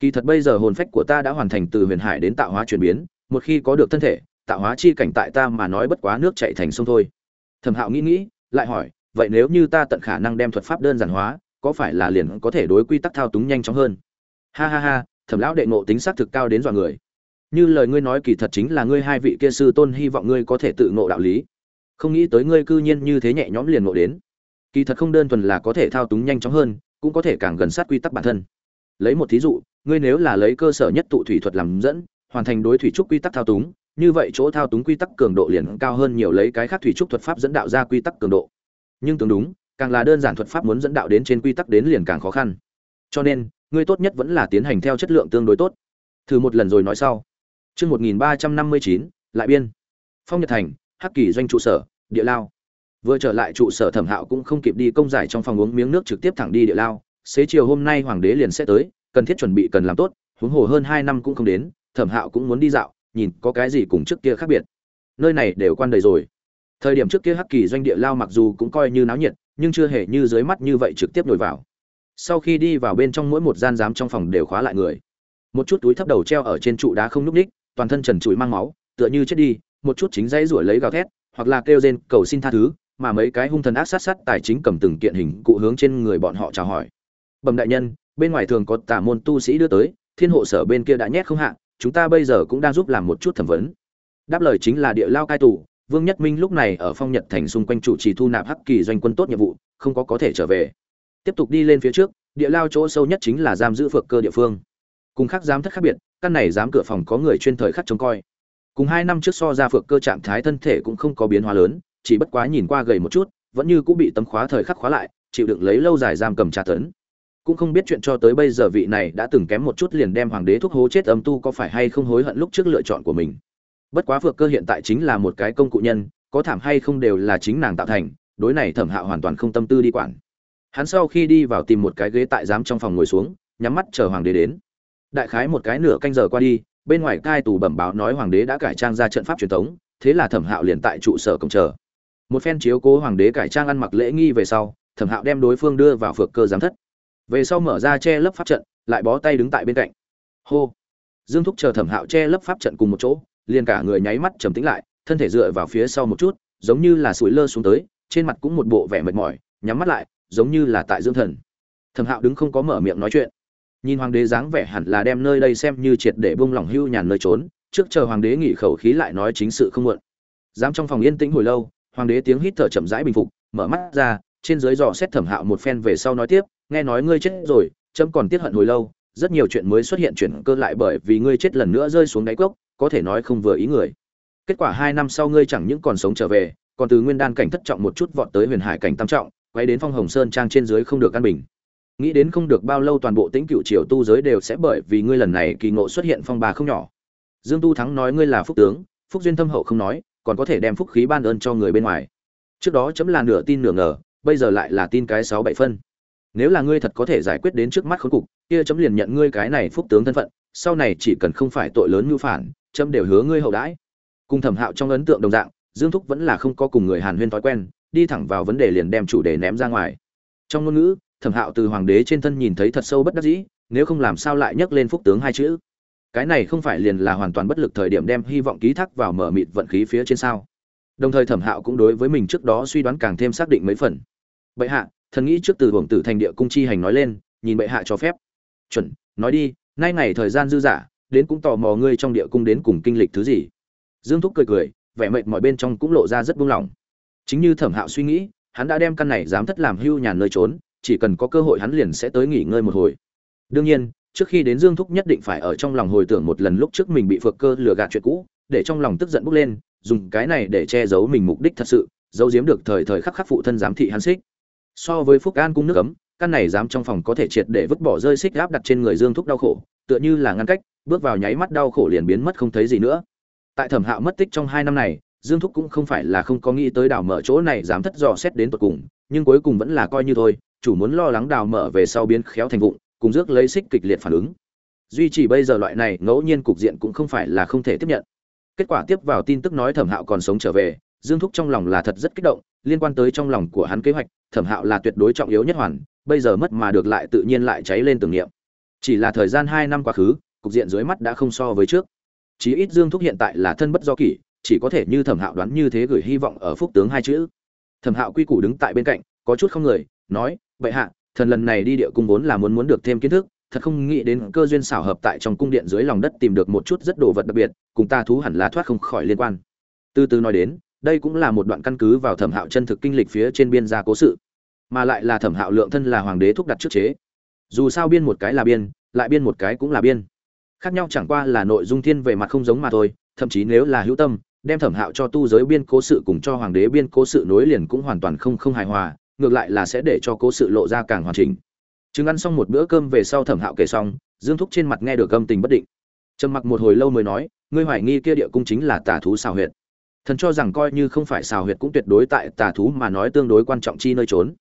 Kỳ thật bây giờ hồn phách của ta đã hoàn thành từ huyền hải đến tạo hóa chuyển biến một khi có được thân thể, tạo hóa chi cảnh tại ta mà nói bất quá nước chạy thành sông thôi. Thẩm hạo nghĩ nghĩ, lại hỏi, vậy nếu như ta tận khả năng đem thuật pháp đơn giản hóa, có phải là liền có thể đối quy tắc thao túng nhanh chóng hơn? Ha ha ha, thẩm lão đệ ngộ tính xác thực cao đến dọa người. Như lời ngươi nói kỳ thật chính là ngươi hai vị kia sư tôn hy vọng ngươi có thể tự ngộ đạo lý. Không nghĩ tới ngươi cư nhiên như thế nhẹ nhõm liền ngộ đến. Kỳ thật không đơn thuần là có thể thao túng nhanh chóng hơn, cũng có thể càng gần sát quy tắc bản thân. Lấy một thí dụ, ngươi nếu là lấy cơ sở nhất tụ thủy thuật làm dẫn hoàn thành đối thủy trúc quy tắc thao túng, như vậy chỗ thao túng quy tắc cường độ liền cao hơn nhiều lấy cái khác thủy trúc thuật pháp dẫn đạo ra quy tắc cường độ. Nhưng tương đúng, càng là đơn giản thuật pháp muốn dẫn đạo đến trên quy tắc đến liền càng khó khăn. Cho nên, ngươi tốt nhất vẫn là tiến hành theo chất lượng tương đối tốt. Thử một lần rồi nói sau. Chương một nghìn ba trăm năm mươi chín, lại biên. Phong nhật thành, hắc kỳ doanh trụ sở, địa lao. Vừa trở lại trụ sở thẩm hạo cũng không kịp đi công giải trong phòng uống miếng nước trực tiếp thẳng đi địa lao. Xế chiều hôm nay hoàng đế liền sẽ tới, cần thiết chuẩn bị cần làm tốt, huống hồ hơn hai năm cũng không đến thẩm hạo cũng muốn đi dạo, nhìn có cái gì cùng trước kia khác biệt. Nơi này đều quan đầy rồi. Thời điểm trước kia hắc kỳ doanh địa lao mặc dù cũng coi như náo nhiệt, nhưng chưa hề như dưới mắt như vậy trực tiếp nổi vào. Sau khi đi vào bên trong mỗi một gian giám trong phòng đều khóa lại người. Một chút túi thấp đầu treo ở trên trụ đá không nhúc ních, toàn thân trần trụi mang máu, tựa như chết đi, một chút chính dãy ruổi lấy gào thét, hoặc là kêu rên cầu xin tha thứ, mà mấy cái hung thần ác sát sát tài chính cầm từng kiện hình cụ hướng trên người bọn họ chào hỏi. Bẩm đại nhân, bên ngoài thường có tà môn tu sĩ đưa tới, thiên hộ sở bên kia đã nhét không hạ chúng ta bây giờ cũng đang giúp làm một chút thẩm vấn. Đáp lời chính là địa lao cai tù, vương nhất minh lúc này ở phong nhật thành xung quanh chủ trì thu nạp hắc kỳ doanh quân tốt nhiệm vụ, không có có thể trở về. Tiếp tục đi lên phía trước, địa lao chỗ sâu nhất chính là giam giữ phược cơ địa phương. Cùng khác giám thất khác biệt, căn này giám cửa phòng có người chuyên thời khắc trông coi. Cùng hai năm trước so ra phược cơ trạng thái thân thể cũng không có biến hóa lớn, chỉ bất quá nhìn qua gầy một chút, vẫn như cũng bị tấm khóa thời khắc khóa lại, chịu đựng lấy lâu dài giam cầm tra tấn cũng không biết chuyện cho tới bây giờ vị này đã từng kém một chút liền đem hoàng đế thuốc hố chết âm tu có phải hay không hối hận lúc trước lựa chọn của mình. Bất quá phược cơ hiện tại chính là một cái công cụ nhân, có thảm hay không đều là chính nàng tạo thành, đối này thẩm hạo hoàn toàn không tâm tư đi quản. Hắn sau khi đi vào tìm một cái ghế tại giám trong phòng ngồi xuống, nhắm mắt chờ hoàng đế đến. Đại khái một cái nửa canh giờ qua đi, bên ngoài cai tù bẩm báo nói hoàng đế đã cải trang ra trận pháp truyền thống, thế là thẩm hạo liền tại trụ sở cổng chờ. Một phen chiếu cố hoàng đế cải trang ăn mặc lễ nghi về sau, thẩm hạo đem đối phương đưa vào phược cơ giám thất về sau mở ra che lấp pháp trận, lại bó tay đứng tại bên cạnh. Hô. Dương thúc chờ thẩm hạo che lấp pháp trận cùng một chỗ, liền cả người nháy mắt trầm tĩnh lại, thân thể dựa vào phía sau một chút, giống như là sủi lơ xuống tới, trên mặt cũng một bộ vẻ mệt mỏi, nhắm mắt lại, giống như là tại dưỡng thần. Thẩm hạo đứng không có mở miệng nói chuyện. Nhìn hoàng đế dáng vẻ hẳn là đem nơi đây xem như triệt để bông lỏng hưu nhàn nơi trốn, trước chờ hoàng đế nghỉ khẩu khí lại nói chính sự không muộn. Dám trong phòng yên tĩnh hồi lâu, hoàng đế tiếng hít thở chậm rãi bình phục, mở mắt ra, trên dưới dò xét thẩm hạo một phen về sau nói tiếp nghe nói ngươi chết rồi trẫm còn tiết hận hồi lâu, rất nhiều chuyện mới xuất hiện chuyển cơ lại bởi vì ngươi chết lần nữa rơi xuống đáy cốc, có thể nói không vừa ý người. Kết quả hai năm sau ngươi chẳng những còn sống trở về, còn từ nguyên đan cảnh thất trọng một chút vọt tới huyền hải cảnh tam trọng, quay đến phong hồng sơn trang trên dưới không được căn bình. Nghĩ đến không được bao lâu toàn bộ tĩnh cựu triều tu giới đều sẽ bởi vì ngươi lần này kỳ ngộ xuất hiện phong bà không nhỏ. Dương tu thắng nói ngươi là phúc tướng, phúc duyên thâm hậu không nói, còn có thể đem phúc khí ban ơn cho người bên ngoài. Trước đó chấm là nửa tin nửa ngờ, bây giờ lại là tin cái sáu bảy phân nếu là ngươi thật có thể giải quyết đến trước mắt khốn cục, kia chấm liền nhận ngươi cái này phúc tướng thân phận, sau này chỉ cần không phải tội lớn như phản, chấm đều hứa ngươi hậu đãi. Cùng thẩm hạo trong ấn tượng đồng dạng, dương thúc vẫn là không có cùng người hàn huyên thói quen, đi thẳng vào vấn đề liền đem chủ đề ném ra ngoài. Trong ngôn ngữ, thẩm hạo từ hoàng đế trên thân nhìn thấy thật sâu bất đắc dĩ, nếu không làm sao lại nhắc lên phúc tướng hai chữ? Cái này không phải liền là hoàn toàn bất lực thời điểm đem hy vọng ký thác vào mở mịt vận khí phía trên sao? Đồng thời thẩm hạo cũng đối với mình trước đó suy đoán càng thêm xác định mấy phần. Bệ hạ thần nghĩ trước từ hưởng tử thành địa cung chi hành nói lên, nhìn bệ hạ cho phép. Chuẩn, nói đi, nay ngày thời gian dư dả, đến cũng tò mò ngươi trong địa cung đến cùng kinh lịch thứ gì. Dương thúc cười cười, vẻ mệt mọi bên trong cũng lộ ra rất buông lỏng. Chính như thẩm hạo suy nghĩ, hắn đã đem căn này dám thất làm hưu nhàn nơi trốn, chỉ cần có cơ hội hắn liền sẽ tới nghỉ ngơi một hồi. Đương nhiên, trước khi đến dương thúc nhất định phải ở trong lòng hồi tưởng một lần lúc trước mình bị phược cơ lừa gạt chuyện cũ, để trong lòng tức giận bốc lên, dùng cái này để che giấu mình mục đích thật sự, giấu giếm được thời thời khắc khắc phụ thân giám thị hắn xích so với phúc an cung nước ấm, căn này dám trong phòng có thể triệt để vứt bỏ rơi xích áp đặt trên người dương thúc đau khổ, tựa như là ngăn cách, bước vào nháy mắt đau khổ liền biến mất không thấy gì nữa. Tại thẩm hạo mất tích trong hai năm này, dương thúc cũng không phải là không có nghĩ tới đào mở chỗ này dám thất dò xét đến tột cùng, nhưng cuối cùng vẫn là coi như thôi, chủ muốn lo lắng đào mở về sau biến khéo thành vụng, cùng rước lấy xích kịch liệt phản ứng. Duy trì bây giờ loại này ngẫu nhiên cục diện cũng không phải là không thể tiếp nhận. Kết quả tiếp vào tin tức nói thẩm hạo còn sống trở về, dương thúc trong lòng là thật rất kích động, liên quan tới trong lòng của hắn kế hoạch thẩm hạo là tuyệt đối trọng yếu nhất hoàn, bây giờ mất mà được lại tự nhiên lại cháy lên tưởng niệm. Chỉ là thời gian hai năm quá khứ, cục diện dưới mắt đã không so với trước. Chí ít dương thúc hiện tại là thân bất do kỷ, chỉ có thể như thẩm hạo đoán như thế gửi hy vọng ở phúc tướng hai chữ. Thẩm hạo quy củ đứng tại bên cạnh, có chút không người, nói vậy hạ, thần lần này đi địa cung vốn là muốn muốn được thêm kiến thức, thật không nghĩ đến cơ duyên xảo hợp tại trong cung điện dưới lòng đất tìm được một chút rất đồ vật đặc biệt, cùng ta thú hẳn là thoát không khỏi liên quan. Từ từ nói đến đây cũng là một đoạn căn cứ vào thẩm hạo chân thực kinh lịch phía trên biên gia cố sự, mà lại là thẩm hạo lượng thân là hoàng đế thúc đặt trước chế. Dù sao biên một cái là biên, lại biên một cái cũng là biên. Khác nhau chẳng qua là nội dung thiên về mặt không giống mà thôi, thậm chí nếu là hữu tâm, đem thẩm hạo cho tu giới biên cố sự cùng cho hoàng đế biên cố sự nối liền cũng hoàn toàn không không hài hòa, ngược lại là sẽ để cho cố sự lộ ra càng hoàn chỉnh. Chừng ăn xong một bữa cơm về sau thẩm hạo kể xong, dương thúc trên mặt nghe được âm tình bất định. Trầm mặc một hồi lâu mới nói, ngươi hoài nghi kia địa cung chính là tà thú xào huyệt thần cho rằng coi như không phải xào huyệt cũng tuyệt đối tại tà thú mà nói tương đối quan trọng chi nơi trốn.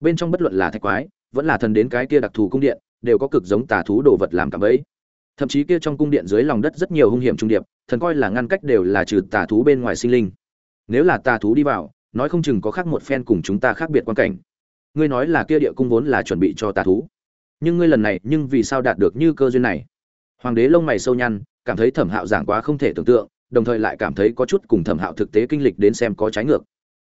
Bên trong bất luận là thạch quái, vẫn là thần đến cái kia đặc thù cung điện, đều có cực giống tà thú đồ vật làm cảm ấy. Thậm chí kia trong cung điện dưới lòng đất rất nhiều hung hiểm trung điệp, thần coi là ngăn cách đều là trừ tà thú bên ngoài sinh linh. Nếu là tà thú đi vào, nói không chừng có khác một phen cùng chúng ta khác biệt quan cảnh. Ngươi nói là kia địa cung vốn là chuẩn bị cho tà thú. Nhưng ngươi lần này, nhưng vì sao đạt được như cơ duyên này? Hoàng đế lông mày sâu nhăn, cảm thấy thẩm hạo giảng quá không thể tưởng tượng đồng thời lại cảm thấy có chút cùng thẩm hạo thực tế kinh lịch đến xem có trái ngược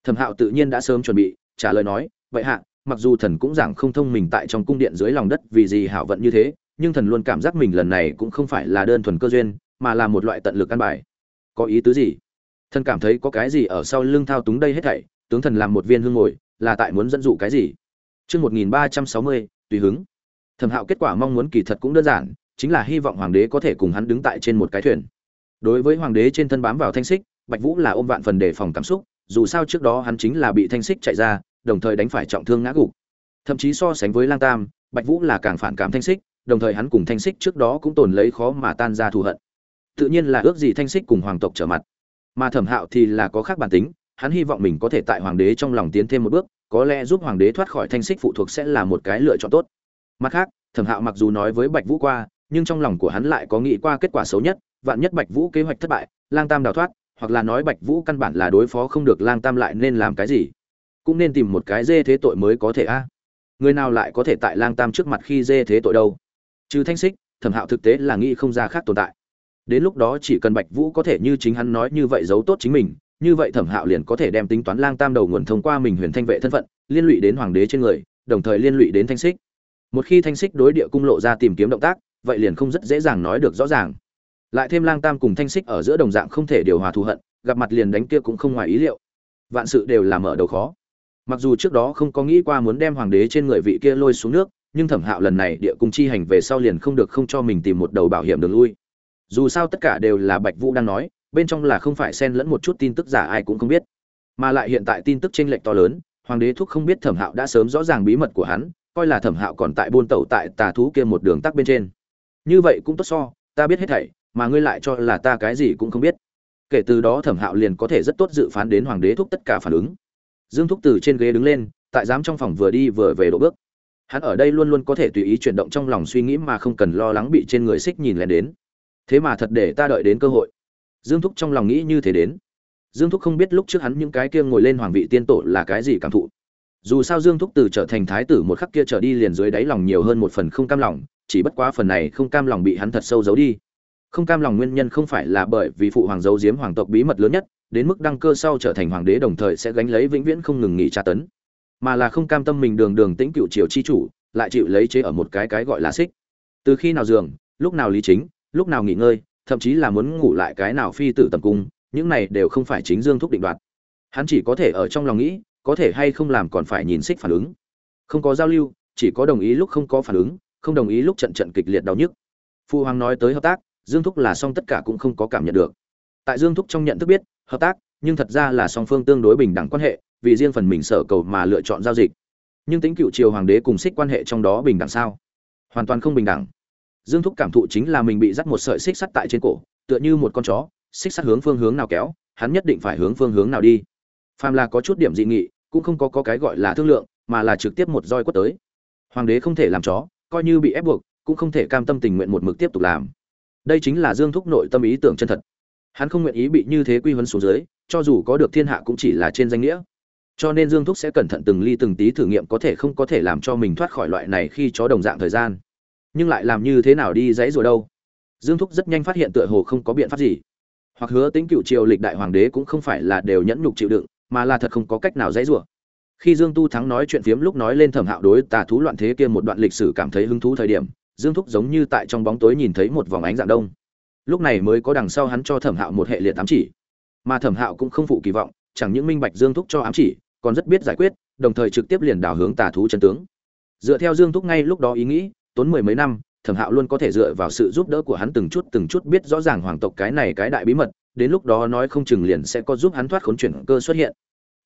thẩm hạo tự nhiên đã sớm chuẩn bị trả lời nói vậy hạ mặc dù thần cũng giảng không thông mình tại trong cung điện dưới lòng đất vì gì hảo vận như thế nhưng thần luôn cảm giác mình lần này cũng không phải là đơn thuần cơ duyên mà là một loại tận lực căn bài có ý tứ gì thần cảm thấy có cái gì ở sau lưng thao túng đây hết thảy tướng thần làm một viên hương ngồi là tại muốn dẫn dụ cái gì Chương 1360, tùy hứng. Thẩm Hạo kết quả mong muốn kỳ thật cũng đơn giản, chính là hy vọng hoàng đế có thể cùng hắn đứng tại trên một cái thuyền. Đối với hoàng đế trên thân bám vào thanh xích, Bạch Vũ là ôm vạn phần đề phòng cảm xúc, dù sao trước đó hắn chính là bị thanh xích chạy ra, đồng thời đánh phải trọng thương ngã gục. Thậm chí so sánh với Lang Tam, Bạch Vũ là càng phản cảm thanh xích, đồng thời hắn cùng thanh xích trước đó cũng tồn lấy khó mà tan ra thù hận. Tự nhiên là ước gì thanh xích cùng hoàng tộc trở mặt. Mà Thẩm Hạo thì là có khác bản tính, hắn hy vọng mình có thể tại hoàng đế trong lòng tiến thêm một bước, có lẽ giúp hoàng đế thoát khỏi thanh xích phụ thuộc sẽ là một cái lựa chọn tốt mặt khác thẩm hạo mặc dù nói với bạch vũ qua nhưng trong lòng của hắn lại có nghĩ qua kết quả xấu nhất vạn nhất bạch vũ kế hoạch thất bại, lang tam đào thoát, hoặc là nói bạch vũ căn bản là đối phó không được lang tam lại nên làm cái gì? Cũng nên tìm một cái dê thế tội mới có thể a. Người nào lại có thể tại lang tam trước mặt khi dê thế tội đâu? Trừ thanh xích thẩm hạo thực tế là nghĩ không ra khác tồn tại. Đến lúc đó chỉ cần bạch vũ có thể như chính hắn nói như vậy giấu tốt chính mình, như vậy thẩm hạo liền có thể đem tính toán lang tam đầu nguồn thông qua mình huyền thanh vệ thân phận, liên lụy đến hoàng đế trên người, đồng thời liên lụy đến thanh xích một khi thanh xích đối địa cung lộ ra tìm kiếm động tác, vậy liền không rất dễ dàng nói được rõ ràng lại thêm lang tam cùng thanh xích ở giữa đồng dạng không thể điều hòa thù hận, gặp mặt liền đánh kia cũng không ngoài ý liệu. Vạn sự đều làm mở đầu khó. Mặc dù trước đó không có nghĩ qua muốn đem hoàng đế trên người vị kia lôi xuống nước, nhưng thẩm hạo lần này địa cung chi hành về sau liền không được không cho mình tìm một đầu bảo hiểm đường lui. Dù sao tất cả đều là bạch vũ đang nói, bên trong là không phải xen lẫn một chút tin tức giả ai cũng không biết. Mà lại hiện tại tin tức chênh lệch to lớn, hoàng đế thúc không biết thẩm hạo đã sớm rõ ràng bí mật của hắn, coi là thẩm hạo còn tại buôn tẩu tại tà thú kia một đường tắc bên trên. Như vậy cũng tốt so, ta biết hết thảy mà ngươi lại cho là ta cái gì cũng không biết. Kể từ đó thẩm hạo liền có thể rất tốt dự phán đến hoàng đế thúc tất cả phản ứng. Dương thúc từ trên ghế đứng lên, tại giám trong phòng vừa đi vừa về độ bước. Hắn ở đây luôn luôn có thể tùy ý chuyển động trong lòng suy nghĩ mà không cần lo lắng bị trên người xích nhìn lén đến. Thế mà thật để ta đợi đến cơ hội. Dương thúc trong lòng nghĩ như thế đến. Dương thúc không biết lúc trước hắn những cái kia ngồi lên hoàng vị tiên tổ là cái gì cảm thụ. Dù sao dương thúc từ trở thành thái tử một khắc kia trở đi liền dưới đáy lòng nhiều hơn một phần không cam lòng, chỉ bất quá phần này không cam lòng bị hắn thật sâu giấu đi không cam lòng nguyên nhân không phải là bởi vì phụ hoàng giấu giếm hoàng tộc bí mật lớn nhất, đến mức đăng cơ sau trở thành hoàng đế đồng thời sẽ gánh lấy vĩnh viễn không ngừng nghỉ tra tấn. Mà là không cam tâm mình đường đường tĩnh cựu triều chi chủ, lại chịu lấy chế ở một cái cái gọi là xích. Từ khi nào giường, lúc nào lý chính, lúc nào nghỉ ngơi, thậm chí là muốn ngủ lại cái nào phi tử tầm cung, những này đều không phải chính dương thúc định đoạt. Hắn chỉ có thể ở trong lòng nghĩ, có thể hay không làm còn phải nhìn xích phản ứng. Không có giao lưu, chỉ có đồng ý lúc không có phản ứng, không đồng ý lúc trận trận kịch liệt đau nhức. Phu hoàng nói tới hợp tác dương thúc là song tất cả cũng không có cảm nhận được. Tại dương thúc trong nhận thức biết hợp tác nhưng thật ra là song phương tương đối bình đẳng quan hệ vì riêng phần mình sở cầu mà lựa chọn giao dịch. Nhưng tính cựu triều hoàng đế cùng xích quan hệ trong đó bình đẳng sao? Hoàn toàn không bình đẳng. Dương thúc cảm thụ chính là mình bị dắt một sợi xích sắt tại trên cổ tựa như một con chó xích sắt hướng phương hướng nào kéo hắn nhất định phải hướng phương hướng nào đi. Phàm là có chút điểm dị nghị cũng không có, có cái gọi là thương lượng mà là trực tiếp một roi quất tới. Hoàng đế không thể làm chó coi như bị ép buộc cũng không thể cam tâm tình nguyện một mực tiếp tục làm đây chính là dương thúc nội tâm ý tưởng chân thật. Hắn không nguyện ý bị như thế quy huấn xuống dưới, cho dù có được thiên hạ cũng chỉ là trên danh nghĩa. Cho nên dương thúc sẽ cẩn thận từng ly từng tí thử nghiệm có thể không có thể làm cho mình thoát khỏi loại này khi chó đồng dạng thời gian. Nhưng lại làm như thế nào đi dãy rồi đâu? Dương thúc rất nhanh phát hiện tựa hồ không có biện pháp gì. Hoặc hứa tính cựu triều lịch đại hoàng đế cũng không phải là đều nhẫn nhục chịu đựng, mà là thật không có cách nào dãy rủa. Khi dương tu thắng nói chuyện phiếm lúc nói lên thẩm hạo đối tà thú loạn thế kia một đoạn lịch sử cảm thấy hứng thú thời điểm dương thúc giống như tại trong bóng tối nhìn thấy một vòng ánh dạng đông. Lúc này mới có đằng sau hắn cho thẩm hạo một hệ liệt ám chỉ. Mà thẩm hạo cũng không phụ kỳ vọng, chẳng những minh bạch dương thúc cho ám chỉ, còn rất biết giải quyết, đồng thời trực tiếp liền đảo hướng tà thú chân tướng. Dựa theo dương thúc ngay lúc đó ý nghĩ, tốn mười mấy năm, thẩm hạo luôn có thể dựa vào sự giúp đỡ của hắn từng chút từng chút biết rõ ràng hoàng tộc cái này cái đại bí mật, đến lúc đó nói không chừng liền sẽ có giúp hắn thoát khốn chuyển cơ xuất hiện.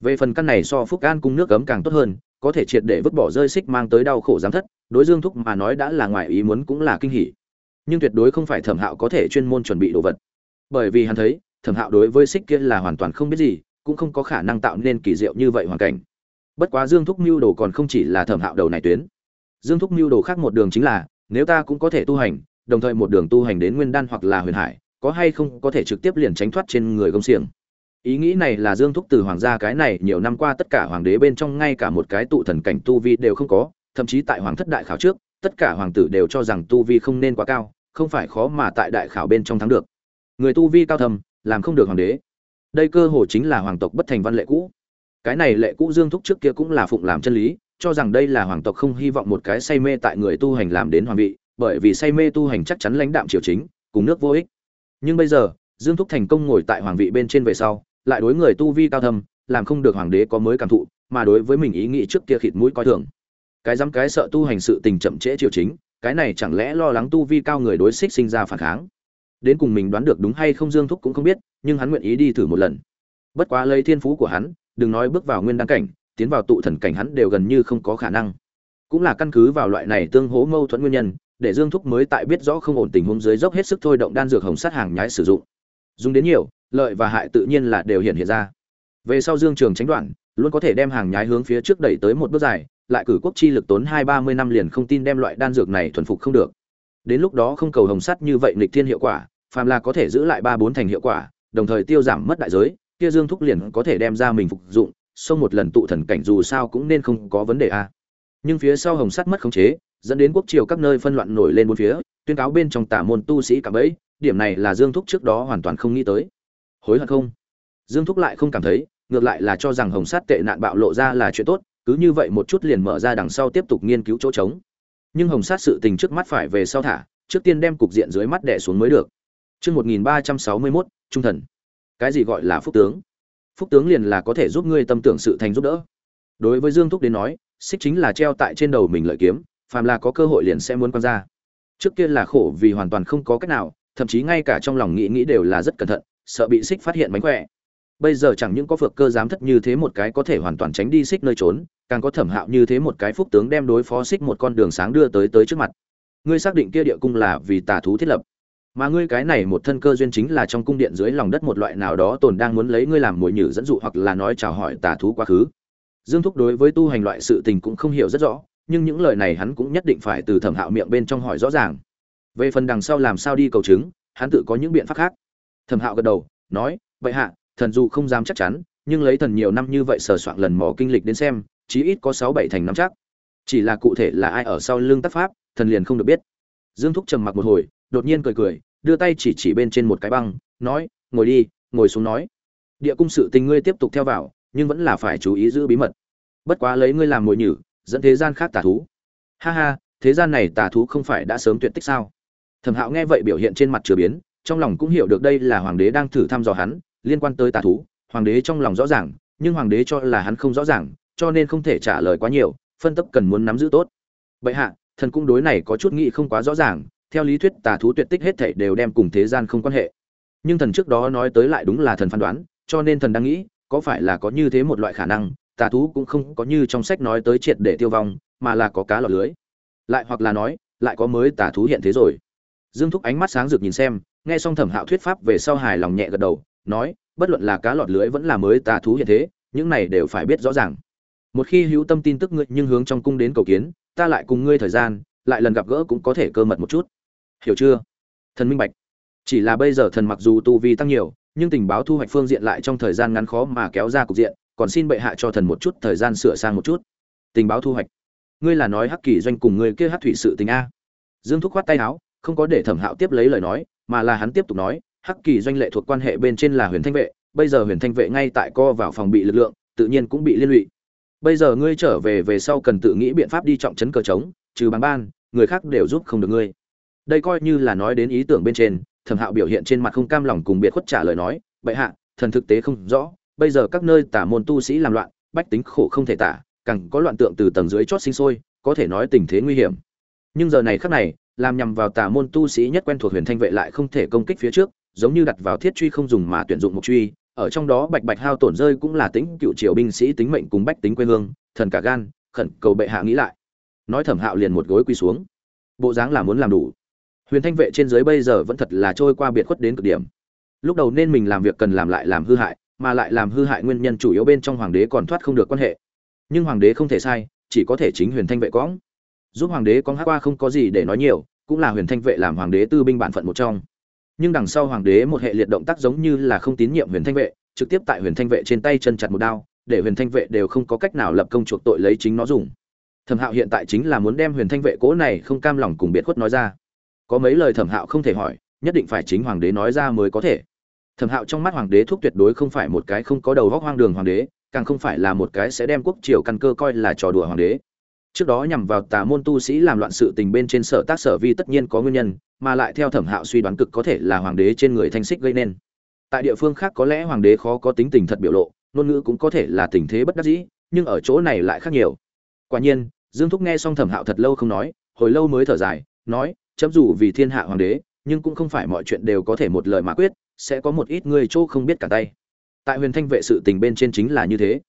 Về phần căn này so phúc an cung nước cấm càng tốt hơn, có thể triệt để vứt bỏ rơi xích mang tới đau khổ giám thất đối dương thúc mà nói đã là ngoài ý muốn cũng là kinh hỉ. Nhưng tuyệt đối không phải thẩm hạo có thể chuyên môn chuẩn bị đồ vật. Bởi vì hắn thấy, thẩm hạo đối với xích kia là hoàn toàn không biết gì, cũng không có khả năng tạo nên kỳ diệu như vậy hoàn cảnh. Bất quá dương thúc mưu đồ còn không chỉ là thẩm hạo đầu này tuyến. Dương thúc mưu đồ khác một đường chính là, nếu ta cũng có thể tu hành, đồng thời một đường tu hành đến nguyên đan hoặc là huyền hải, có hay không có thể trực tiếp liền tránh thoát trên người gông xiềng. Ý nghĩ này là dương thúc từ hoàng gia cái này nhiều năm qua tất cả hoàng đế bên trong ngay cả một cái tụ thần cảnh tu vi đều không có thậm chí tại hoàng thất đại khảo trước, tất cả hoàng tử đều cho rằng tu vi không nên quá cao, không phải khó mà tại đại khảo bên trong thắng được. Người tu vi cao thầm làm không được hoàng đế. Đây cơ hồ chính là hoàng tộc bất thành văn lệ cũ. Cái này lệ cũ dương thúc trước kia cũng là phụng làm chân lý, cho rằng đây là hoàng tộc không hy vọng một cái say mê tại người tu hành làm đến hoàng vị, bởi vì say mê tu hành chắc chắn lãnh đạm triều chính, cùng nước vô ích. Nhưng bây giờ, dương thúc thành công ngồi tại hoàng vị bên trên về sau, lại đối người tu vi cao thâm, làm không được hoàng đế có mới cảm thụ, mà đối với mình ý nghĩ trước kia khịt mũi coi thường cái dám cái sợ tu hành sự tình chậm trễ triều chính, cái này chẳng lẽ lo lắng tu vi cao người đối xích sinh ra phản kháng? Đến cùng mình đoán được đúng hay không dương thúc cũng không biết, nhưng hắn nguyện ý đi thử một lần. Bất quá lấy thiên phú của hắn, đừng nói bước vào nguyên đăng cảnh, tiến vào tụ thần cảnh hắn đều gần như không có khả năng. Cũng là căn cứ vào loại này tương hố mâu thuẫn nguyên nhân, để dương thúc mới tại biết rõ không ổn tình huống dưới dốc hết sức thôi động đan dược hồng sát hàng nhái sử dụng. Dùng đến nhiều, lợi và hại tự nhiên là đều hiện hiện ra. Về sau dương trường tránh đoạn, luôn có thể đem hàng nhái hướng phía trước đẩy tới một bước dài lại cử quốc chi lực tốn hai ba mươi năm liền không tin đem loại đan dược này thuần phục không được. Đến lúc đó không cầu hồng sắt như vậy nghịch thiên hiệu quả, phàm là có thể giữ lại ba bốn thành hiệu quả, đồng thời tiêu giảm mất đại giới, kia dương thúc liền có thể đem ra mình phục dụng xong một lần tụ thần cảnh dù sao cũng nên không có vấn đề a nhưng phía sau hồng sắt mất khống chế, dẫn đến quốc triều các nơi phân loạn nổi lên bốn phía, tuyên cáo bên trong tả môn tu sĩ cả bấy điểm này là dương thúc trước đó hoàn toàn không nghĩ tới. Hối hận không? Dương thúc lại không cảm thấy, ngược lại là cho rằng hồng sắt tệ nạn bạo lộ ra là chuyện tốt cứ như vậy một chút liền mở ra đằng sau tiếp tục nghiên cứu chỗ trống. Nhưng hồng sát sự tình trước mắt phải về sau thả, trước tiên đem cục diện dưới mắt đẻ xuống mới được. Chương một nghìn ba trăm sáu mươi mốt, trung thần. Cái gì gọi là phúc tướng? Phúc tướng liền là có thể giúp ngươi tâm tưởng sự thành giúp đỡ. Đối với dương thúc đến nói, xích chính là treo tại trên đầu mình lợi kiếm, phàm là có cơ hội liền sẽ muốn quan ra. Trước kia là khổ vì hoàn toàn không có cách nào, thậm chí ngay cả trong lòng nghĩ nghĩ đều là rất cẩn thận, sợ bị xích phát hiện mánh khỏe bây giờ chẳng những có phược cơ giám thất như thế một cái có thể hoàn toàn tránh đi xích nơi trốn, càng có thẩm hạo như thế một cái phúc tướng đem đối phó xích một con đường sáng đưa tới tới trước mặt. Ngươi xác định kia địa cung là vì tà thú thiết lập. Mà ngươi cái này một thân cơ duyên chính là trong cung điện dưới lòng đất một loại nào đó tồn đang muốn lấy ngươi làm mồi nhử dẫn dụ hoặc là nói chào hỏi tà thú quá khứ. Dương thúc đối với tu hành loại sự tình cũng không hiểu rất rõ, nhưng những lời này hắn cũng nhất định phải từ thẩm hạo miệng bên trong hỏi rõ ràng. Về phần đằng sau làm sao đi cầu chứng, hắn tự có những biện pháp khác. Thẩm hạo gật đầu, nói, vậy hạ thần dù không dám chắc chắn, nhưng lấy thần nhiều năm như vậy sờ soạn lần mò kinh lịch đến xem, chí ít có sáu bảy thành năm chắc. Chỉ là cụ thể là ai ở sau lưng tác pháp, thần liền không được biết. Dương thúc trầm mặc một hồi, đột nhiên cười cười, đưa tay chỉ chỉ bên trên một cái băng, nói, ngồi đi, ngồi xuống nói. Địa cung sự tình ngươi tiếp tục theo vào, nhưng vẫn là phải chú ý giữ bí mật. Bất quá lấy ngươi làm mồi nhử, dẫn thế gian khác tà thú. Ha ha, thế gian này tà thú không phải đã sớm tuyệt tích sao? Thẩm hạo nghe vậy biểu hiện trên mặt chửa biến, trong lòng cũng hiểu được đây là hoàng đế đang thử thăm dò hắn liên quan tới tà thú, hoàng đế trong lòng rõ ràng, nhưng hoàng đế cho là hắn không rõ ràng, cho nên không thể trả lời quá nhiều, phân tấp cần muốn nắm giữ tốt. Bệ hạ, thần cung đối này có chút nghĩ không quá rõ ràng, theo lý thuyết tà thú tuyệt tích hết thảy đều đem cùng thế gian không quan hệ. Nhưng thần trước đó nói tới lại đúng là thần phán đoán, cho nên thần đang nghĩ, có phải là có như thế một loại khả năng, tà thú cũng không có như trong sách nói tới triệt để tiêu vong, mà là có cá lọt lưới. Lại hoặc là nói, lại có mới tà thú hiện thế rồi. Dương thúc ánh mắt sáng rực nhìn xem, nghe xong thẩm hạo thuyết pháp về sau hài lòng nhẹ gật đầu nói, bất luận là cá lọt lưới vẫn là mới tà thú hiện thế, những này đều phải biết rõ ràng. Một khi hữu tâm tin tức ngươi nhưng hướng trong cung đến cầu kiến, ta lại cùng ngươi thời gian, lại lần gặp gỡ cũng có thể cơ mật một chút. Hiểu chưa? Thần minh bạch. Chỉ là bây giờ thần mặc dù tu vi tăng nhiều, nhưng tình báo thu hoạch phương diện lại trong thời gian ngắn khó mà kéo ra cục diện, còn xin bệ hạ cho thần một chút thời gian sửa sang một chút. Tình báo thu hoạch. Ngươi là nói hắc kỳ doanh cùng ngươi kia hắc thủy sự tình a. Dương thúc khoát tay áo, không có để thẩm hạo tiếp lấy lời nói, mà là hắn tiếp tục nói hắc kỳ doanh lệ thuộc quan hệ bên trên là huyền thanh vệ, bây giờ huyền thanh vệ ngay tại co vào phòng bị lực lượng, tự nhiên cũng bị liên lụy. Bây giờ ngươi trở về về sau cần tự nghĩ biện pháp đi trọng trấn cờ trống, trừ bằng ban, người khác đều giúp không được ngươi. Đây coi như là nói đến ý tưởng bên trên, thẩm hạo biểu hiện trên mặt không cam lòng cùng biệt khuất trả lời nói, bệ hạ, thần thực tế không rõ, bây giờ các nơi tả môn tu sĩ làm loạn, bách tính khổ không thể tả, càng có loạn tượng từ tầng dưới chót sinh sôi, có thể nói tình thế nguy hiểm. Nhưng giờ này khác này, làm nhằm vào tà môn tu sĩ nhất quen thuộc huyền thanh vệ lại không thể công kích phía trước giống như đặt vào thiết truy không dùng mà tuyển dụng một truy, ở trong đó bạch bạch hao tổn rơi cũng là tính cựu triều binh sĩ tính mệnh cùng bách tính quê hương, thần cả gan, khẩn cầu bệ hạ nghĩ lại. Nói thẩm hạo liền một gối quỳ xuống. Bộ dáng là muốn làm đủ. Huyền thanh vệ trên dưới bây giờ vẫn thật là trôi qua biệt khuất đến cực điểm. Lúc đầu nên mình làm việc cần làm lại làm hư hại, mà lại làm hư hại nguyên nhân chủ yếu bên trong hoàng đế còn thoát không được quan hệ. Nhưng hoàng đế không thể sai, chỉ có thể chính huyền thanh vệ quõng giúp hoàng đế con hát qua không có gì để nói nhiều, cũng là huyền thanh vệ làm hoàng đế tư binh bản phận một trong nhưng đằng sau hoàng đế một hệ liệt động tác giống như là không tín nhiệm huyền thanh vệ, trực tiếp tại huyền thanh vệ trên tay chân chặt một đao, để huyền thanh vệ đều không có cách nào lập công chuộc tội lấy chính nó dùng. Thẩm hạo hiện tại chính là muốn đem huyền thanh vệ cố này không cam lòng cùng biệt khuất nói ra. Có mấy lời thẩm hạo không thể hỏi, nhất định phải chính hoàng đế nói ra mới có thể. Thẩm hạo trong mắt hoàng đế thúc tuyệt đối không phải một cái không có đầu góc hoang đường hoàng đế, càng không phải là một cái sẽ đem quốc triều căn cơ coi là trò đùa hoàng đế trước đó nhằm vào tà môn tu sĩ làm loạn sự tình bên trên sở tác sở vi tất nhiên có nguyên nhân, mà lại theo thẩm hạo suy đoán cực có thể là hoàng đế trên người thanh xích gây nên. Tại địa phương khác có lẽ hoàng đế khó có tính tình thật biểu lộ, ngôn ngữ cũng có thể là tình thế bất đắc dĩ, nhưng ở chỗ này lại khác nhiều. Quả nhiên, dương thúc nghe xong thẩm hạo thật lâu không nói, hồi lâu mới thở dài, nói, chấm dù vì thiên hạ hoàng đế, nhưng cũng không phải mọi chuyện đều có thể một lời mà quyết, sẽ có một ít người chỗ không biết cả tay. Tại huyền thanh vệ sự tình bên trên chính là như thế.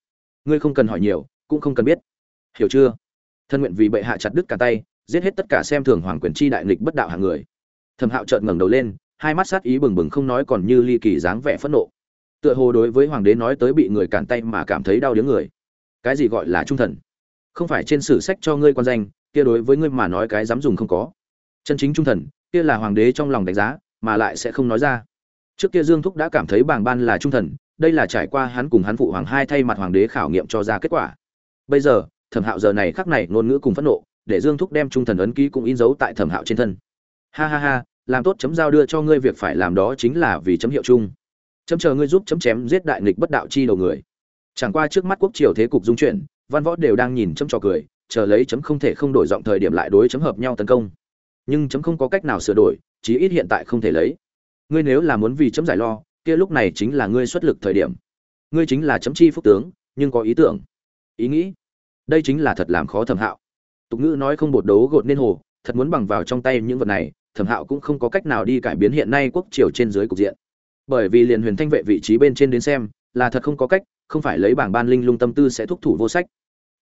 Ngươi không cần hỏi nhiều, cũng không cần biết. Hiểu chưa? Thân nguyện vì bệ hạ chặt đứt cả tay, giết hết tất cả xem thường hoàng quyền chi đại nghịch bất đạo hàng người. Thẩm hạo trợn ngẩng đầu lên, hai mắt sát ý bừng bừng không nói còn như ly kỳ dáng vẻ phẫn nộ. Tựa hồ đối với hoàng đế nói tới bị người cản tay mà cảm thấy đau đớn người. Cái gì gọi là trung thần? Không phải trên sử sách cho ngươi quan danh, kia đối với ngươi mà nói cái dám dùng không có. Chân chính trung thần, kia là hoàng đế trong lòng đánh giá, mà lại sẽ không nói ra. Trước kia dương thúc đã cảm thấy bảng ban là trung thần, đây là trải qua hắn cùng hắn phụ hoàng hai thay mặt hoàng đế khảo nghiệm cho ra kết quả. Bây giờ thẩm hạo giờ này khắc này ngôn ngữ cùng phẫn nộ, để dương thúc đem trung thần ấn ký cũng in dấu tại thẩm hạo trên thân. Ha ha ha, làm tốt chấm giao đưa cho ngươi việc phải làm đó chính là vì chấm hiệu chung. Chấm chờ ngươi giúp chấm chém giết đại nghịch bất đạo chi đầu người. Chẳng qua trước mắt quốc triều thế cục dung chuyển, văn võ đều đang nhìn chấm trò cười, chờ lấy chấm không thể không đổi giọng thời điểm lại đối chấm hợp nhau tấn công. Nhưng chấm không có cách nào sửa đổi, chí ít hiện tại không thể lấy. Ngươi nếu là muốn vì chấm giải lo, kia lúc này chính là ngươi xuất lực thời điểm. Ngươi chính là chấm chi phúc tướng, nhưng có ý tưởng. Ý nghĩ? Đây chính là thật làm khó thẩm hạo. Tục ngữ nói không bột đấu gột nên hồ, thật muốn bằng vào trong tay những vật này, thẩm hạo cũng không có cách nào đi cải biến hiện nay quốc triều trên dưới cục diện. Bởi vì liền huyền thanh vệ vị trí bên trên đến xem, là thật không có cách, không phải lấy bảng ban linh lung tâm tư sẽ thúc thủ vô sách.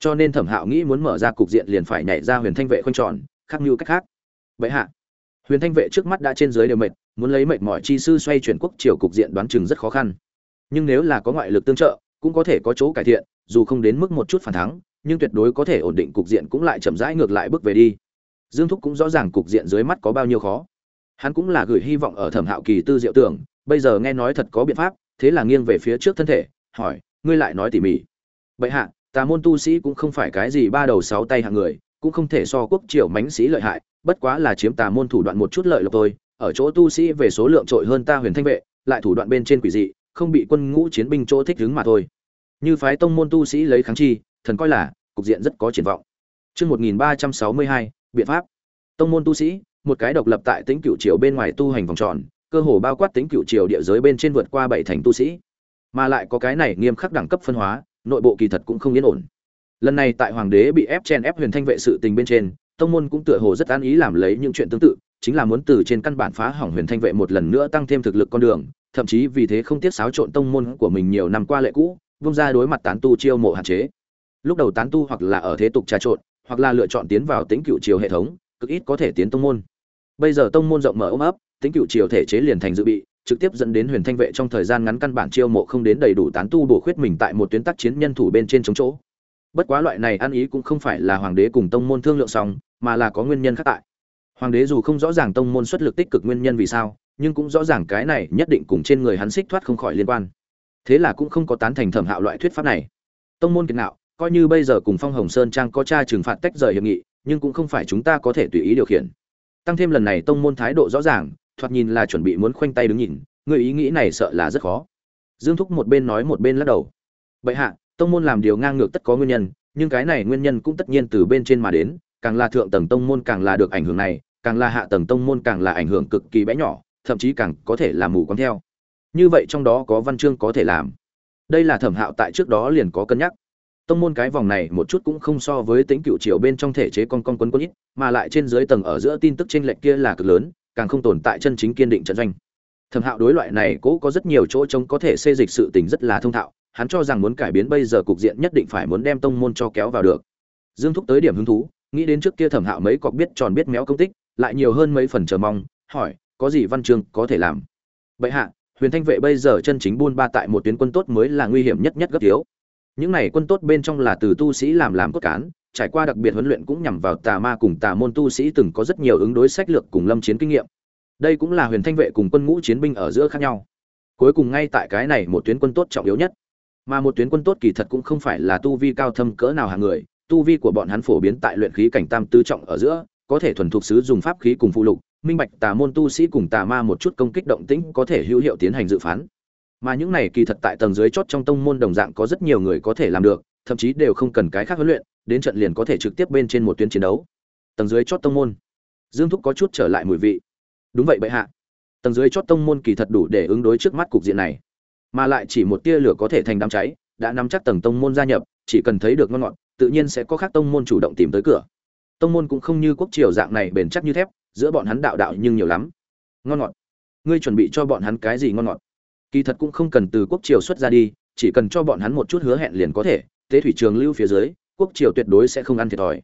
Cho nên thẩm hạo nghĩ muốn mở ra cục diện liền phải nhảy ra huyền thanh vệ khoanh tròn, khác như cách khác. Vậy hạ, huyền thanh vệ trước mắt đã trên dưới đều mệt, muốn lấy mệt mỏi chi sư xoay chuyển quốc triều cục diện đoán chừng rất khó khăn. Nhưng nếu là có ngoại lực tương trợ, cũng có thể có chỗ cải thiện, dù không đến mức một chút phản thắng nhưng tuyệt đối có thể ổn định cục diện cũng lại chậm rãi ngược lại bước về đi. Dương thúc cũng rõ ràng cục diện dưới mắt có bao nhiêu khó. Hắn cũng là gửi hy vọng ở thẩm hạo kỳ tư diệu tưởng, bây giờ nghe nói thật có biện pháp, thế là nghiêng về phía trước thân thể, hỏi, ngươi lại nói tỉ mỉ? Bệ hạ tà môn tu sĩ cũng không phải cái gì ba đầu sáu tay hạng người, cũng không thể so quốc triều mánh sĩ lợi hại, bất quá là chiếm tà môn thủ đoạn một chút lợi lộc thôi. Ở chỗ tu sĩ về số lượng trội hơn ta huyền thanh vệ, lại thủ đoạn bên trên quỷ dị, không bị quân ngũ chiến binh chỗ thích đứng mà thôi. Như phái tông môn tu sĩ lấy kháng chi thần coi là cục diện rất có triển vọng Trước 1362, biện pháp. Tông môn tu sĩ, một cái độc lập tại tính cựu triều bên ngoài tu hành vòng tròn, cơ hồ bao quát tính cựu triều địa giới bên trên vượt qua bảy thành tu sĩ. Mà lại có cái này nghiêm khắc đẳng cấp phân hóa, nội bộ kỳ thật cũng không yên ổn. Lần này tại hoàng đế bị ép chen ép huyền thanh vệ sự tình bên trên, tông môn cũng tựa hồ rất an ý làm lấy những chuyện tương tự, chính là muốn từ trên căn bản phá hỏng huyền thanh vệ một lần nữa tăng thêm thực lực con đường, thậm chí vì thế không tiếc xáo trộn tông môn của mình nhiều năm qua lệ cũ, vung ra đối mặt tán tu chiêu mộ hạn chế lúc đầu tán tu hoặc là ở thế tục trà trộn, hoặc là lựa chọn tiến vào tính cựu triều hệ thống, cực ít có thể tiến tông môn. Bây giờ tông môn rộng mở ôm ấp tính cựu triều thể chế liền thành dự bị, trực tiếp dẫn đến huyền thanh vệ trong thời gian ngắn căn bản chiêu mộ không đến đầy đủ tán tu bổ khuyết mình tại một tuyến tác chiến nhân thủ bên trên chống chỗ. Bất quá loại này ăn ý cũng không phải là hoàng đế cùng tông môn thương lượng xong, mà là có nguyên nhân khác tại. Hoàng đế dù không rõ ràng tông môn xuất lực tích cực nguyên nhân vì sao, nhưng cũng rõ ràng cái này nhất định cùng trên người hắn xích thoát không khỏi liên quan. Thế là cũng không có tán thành thẩm hạo loại thuyết pháp này. Tông môn kiệt nạo coi như bây giờ cùng phong hồng sơn trang có tra trừng phạt tách rời hiệp nghị, nhưng cũng không phải chúng ta có thể tùy ý điều khiển. Tăng thêm lần này tông môn thái độ rõ ràng, thoạt nhìn là chuẩn bị muốn khoanh tay đứng nhìn, người ý nghĩ này sợ là rất khó. Dương thúc một bên nói một bên lắc đầu. Bệ hạ, tông môn làm điều ngang ngược tất có nguyên nhân, nhưng cái này nguyên nhân cũng tất nhiên từ bên trên mà đến, càng là thượng tầng tông môn càng là được ảnh hưởng này, càng là hạ tầng tông môn càng là ảnh hưởng cực kỳ bé nhỏ, thậm chí càng có thể là mù quáng theo. Như vậy trong đó có văn chương có thể làm. Đây là thẩm hạo tại trước đó liền có cân nhắc tông môn cái vòng này một chút cũng không so với tính cựu triều bên trong thể chế con con quấn quấn ít, mà lại trên dưới tầng ở giữa tin tức trên lệch kia là cực lớn, càng không tồn tại chân chính kiên định trận doanh. Thẩm hạo đối loại này cố có rất nhiều chỗ trống có thể xê dịch sự tình rất là thông thạo, hắn cho rằng muốn cải biến bây giờ cục diện nhất định phải muốn đem tông môn cho kéo vào được. Dương thúc tới điểm hứng thú, nghĩ đến trước kia thẩm hạo mấy cọc biết tròn biết méo công tích, lại nhiều hơn mấy phần chờ mong, hỏi, có gì văn chương có thể làm? Bệ hạ, huyền thanh vệ bây giờ chân chính buôn ba tại một tuyến quân tốt mới là nguy hiểm nhất nhất gấp thiếu những này quân tốt bên trong là từ tu sĩ làm làm cốt cán, trải qua đặc biệt huấn luyện cũng nhằm vào tà ma cùng tà môn tu sĩ từng có rất nhiều ứng đối sách lược cùng lâm chiến kinh nghiệm. Đây cũng là huyền thanh vệ cùng quân ngũ chiến binh ở giữa khác nhau. Cuối cùng ngay tại cái này một tuyến quân tốt trọng yếu nhất. Mà một tuyến quân tốt kỳ thật cũng không phải là tu vi cao thâm cỡ nào hàng người, tu vi của bọn hắn phổ biến tại luyện khí cảnh tam tư trọng ở giữa, có thể thuần thục sứ dùng pháp khí cùng phụ lục, minh bạch tà môn tu sĩ cùng tà ma một chút công kích động tĩnh có thể hữu hiệu tiến hành dự phán mà những này kỳ thật tại tầng dưới chót trong tông môn đồng dạng có rất nhiều người có thể làm được, thậm chí đều không cần cái khác huấn luyện, đến trận liền có thể trực tiếp bên trên một tuyến chiến đấu. Tầng dưới chót tông môn. Dương thúc có chút trở lại mùi vị. Đúng vậy bệ hạ. Tầng dưới chót tông môn kỳ thật đủ để ứng đối trước mắt cục diện này. Mà lại chỉ một tia lửa có thể thành đám cháy, đã nắm chắc tầng tông môn gia nhập, chỉ cần thấy được ngon ngọt, tự nhiên sẽ có khác tông môn chủ động tìm tới cửa. Tông môn cũng không như quốc triều dạng này bền chắc như thép, giữa bọn hắn đạo đạo nhưng nhiều lắm. Ngon ngọt. Ngươi chuẩn bị cho bọn hắn cái gì ngon ngọt? Kỳ thật cũng không cần từ quốc triều xuất ra đi, chỉ cần cho bọn hắn một chút hứa hẹn liền có thể. Tế thủy trường lưu phía dưới, quốc triều tuyệt đối sẽ không ăn thiệt thòi.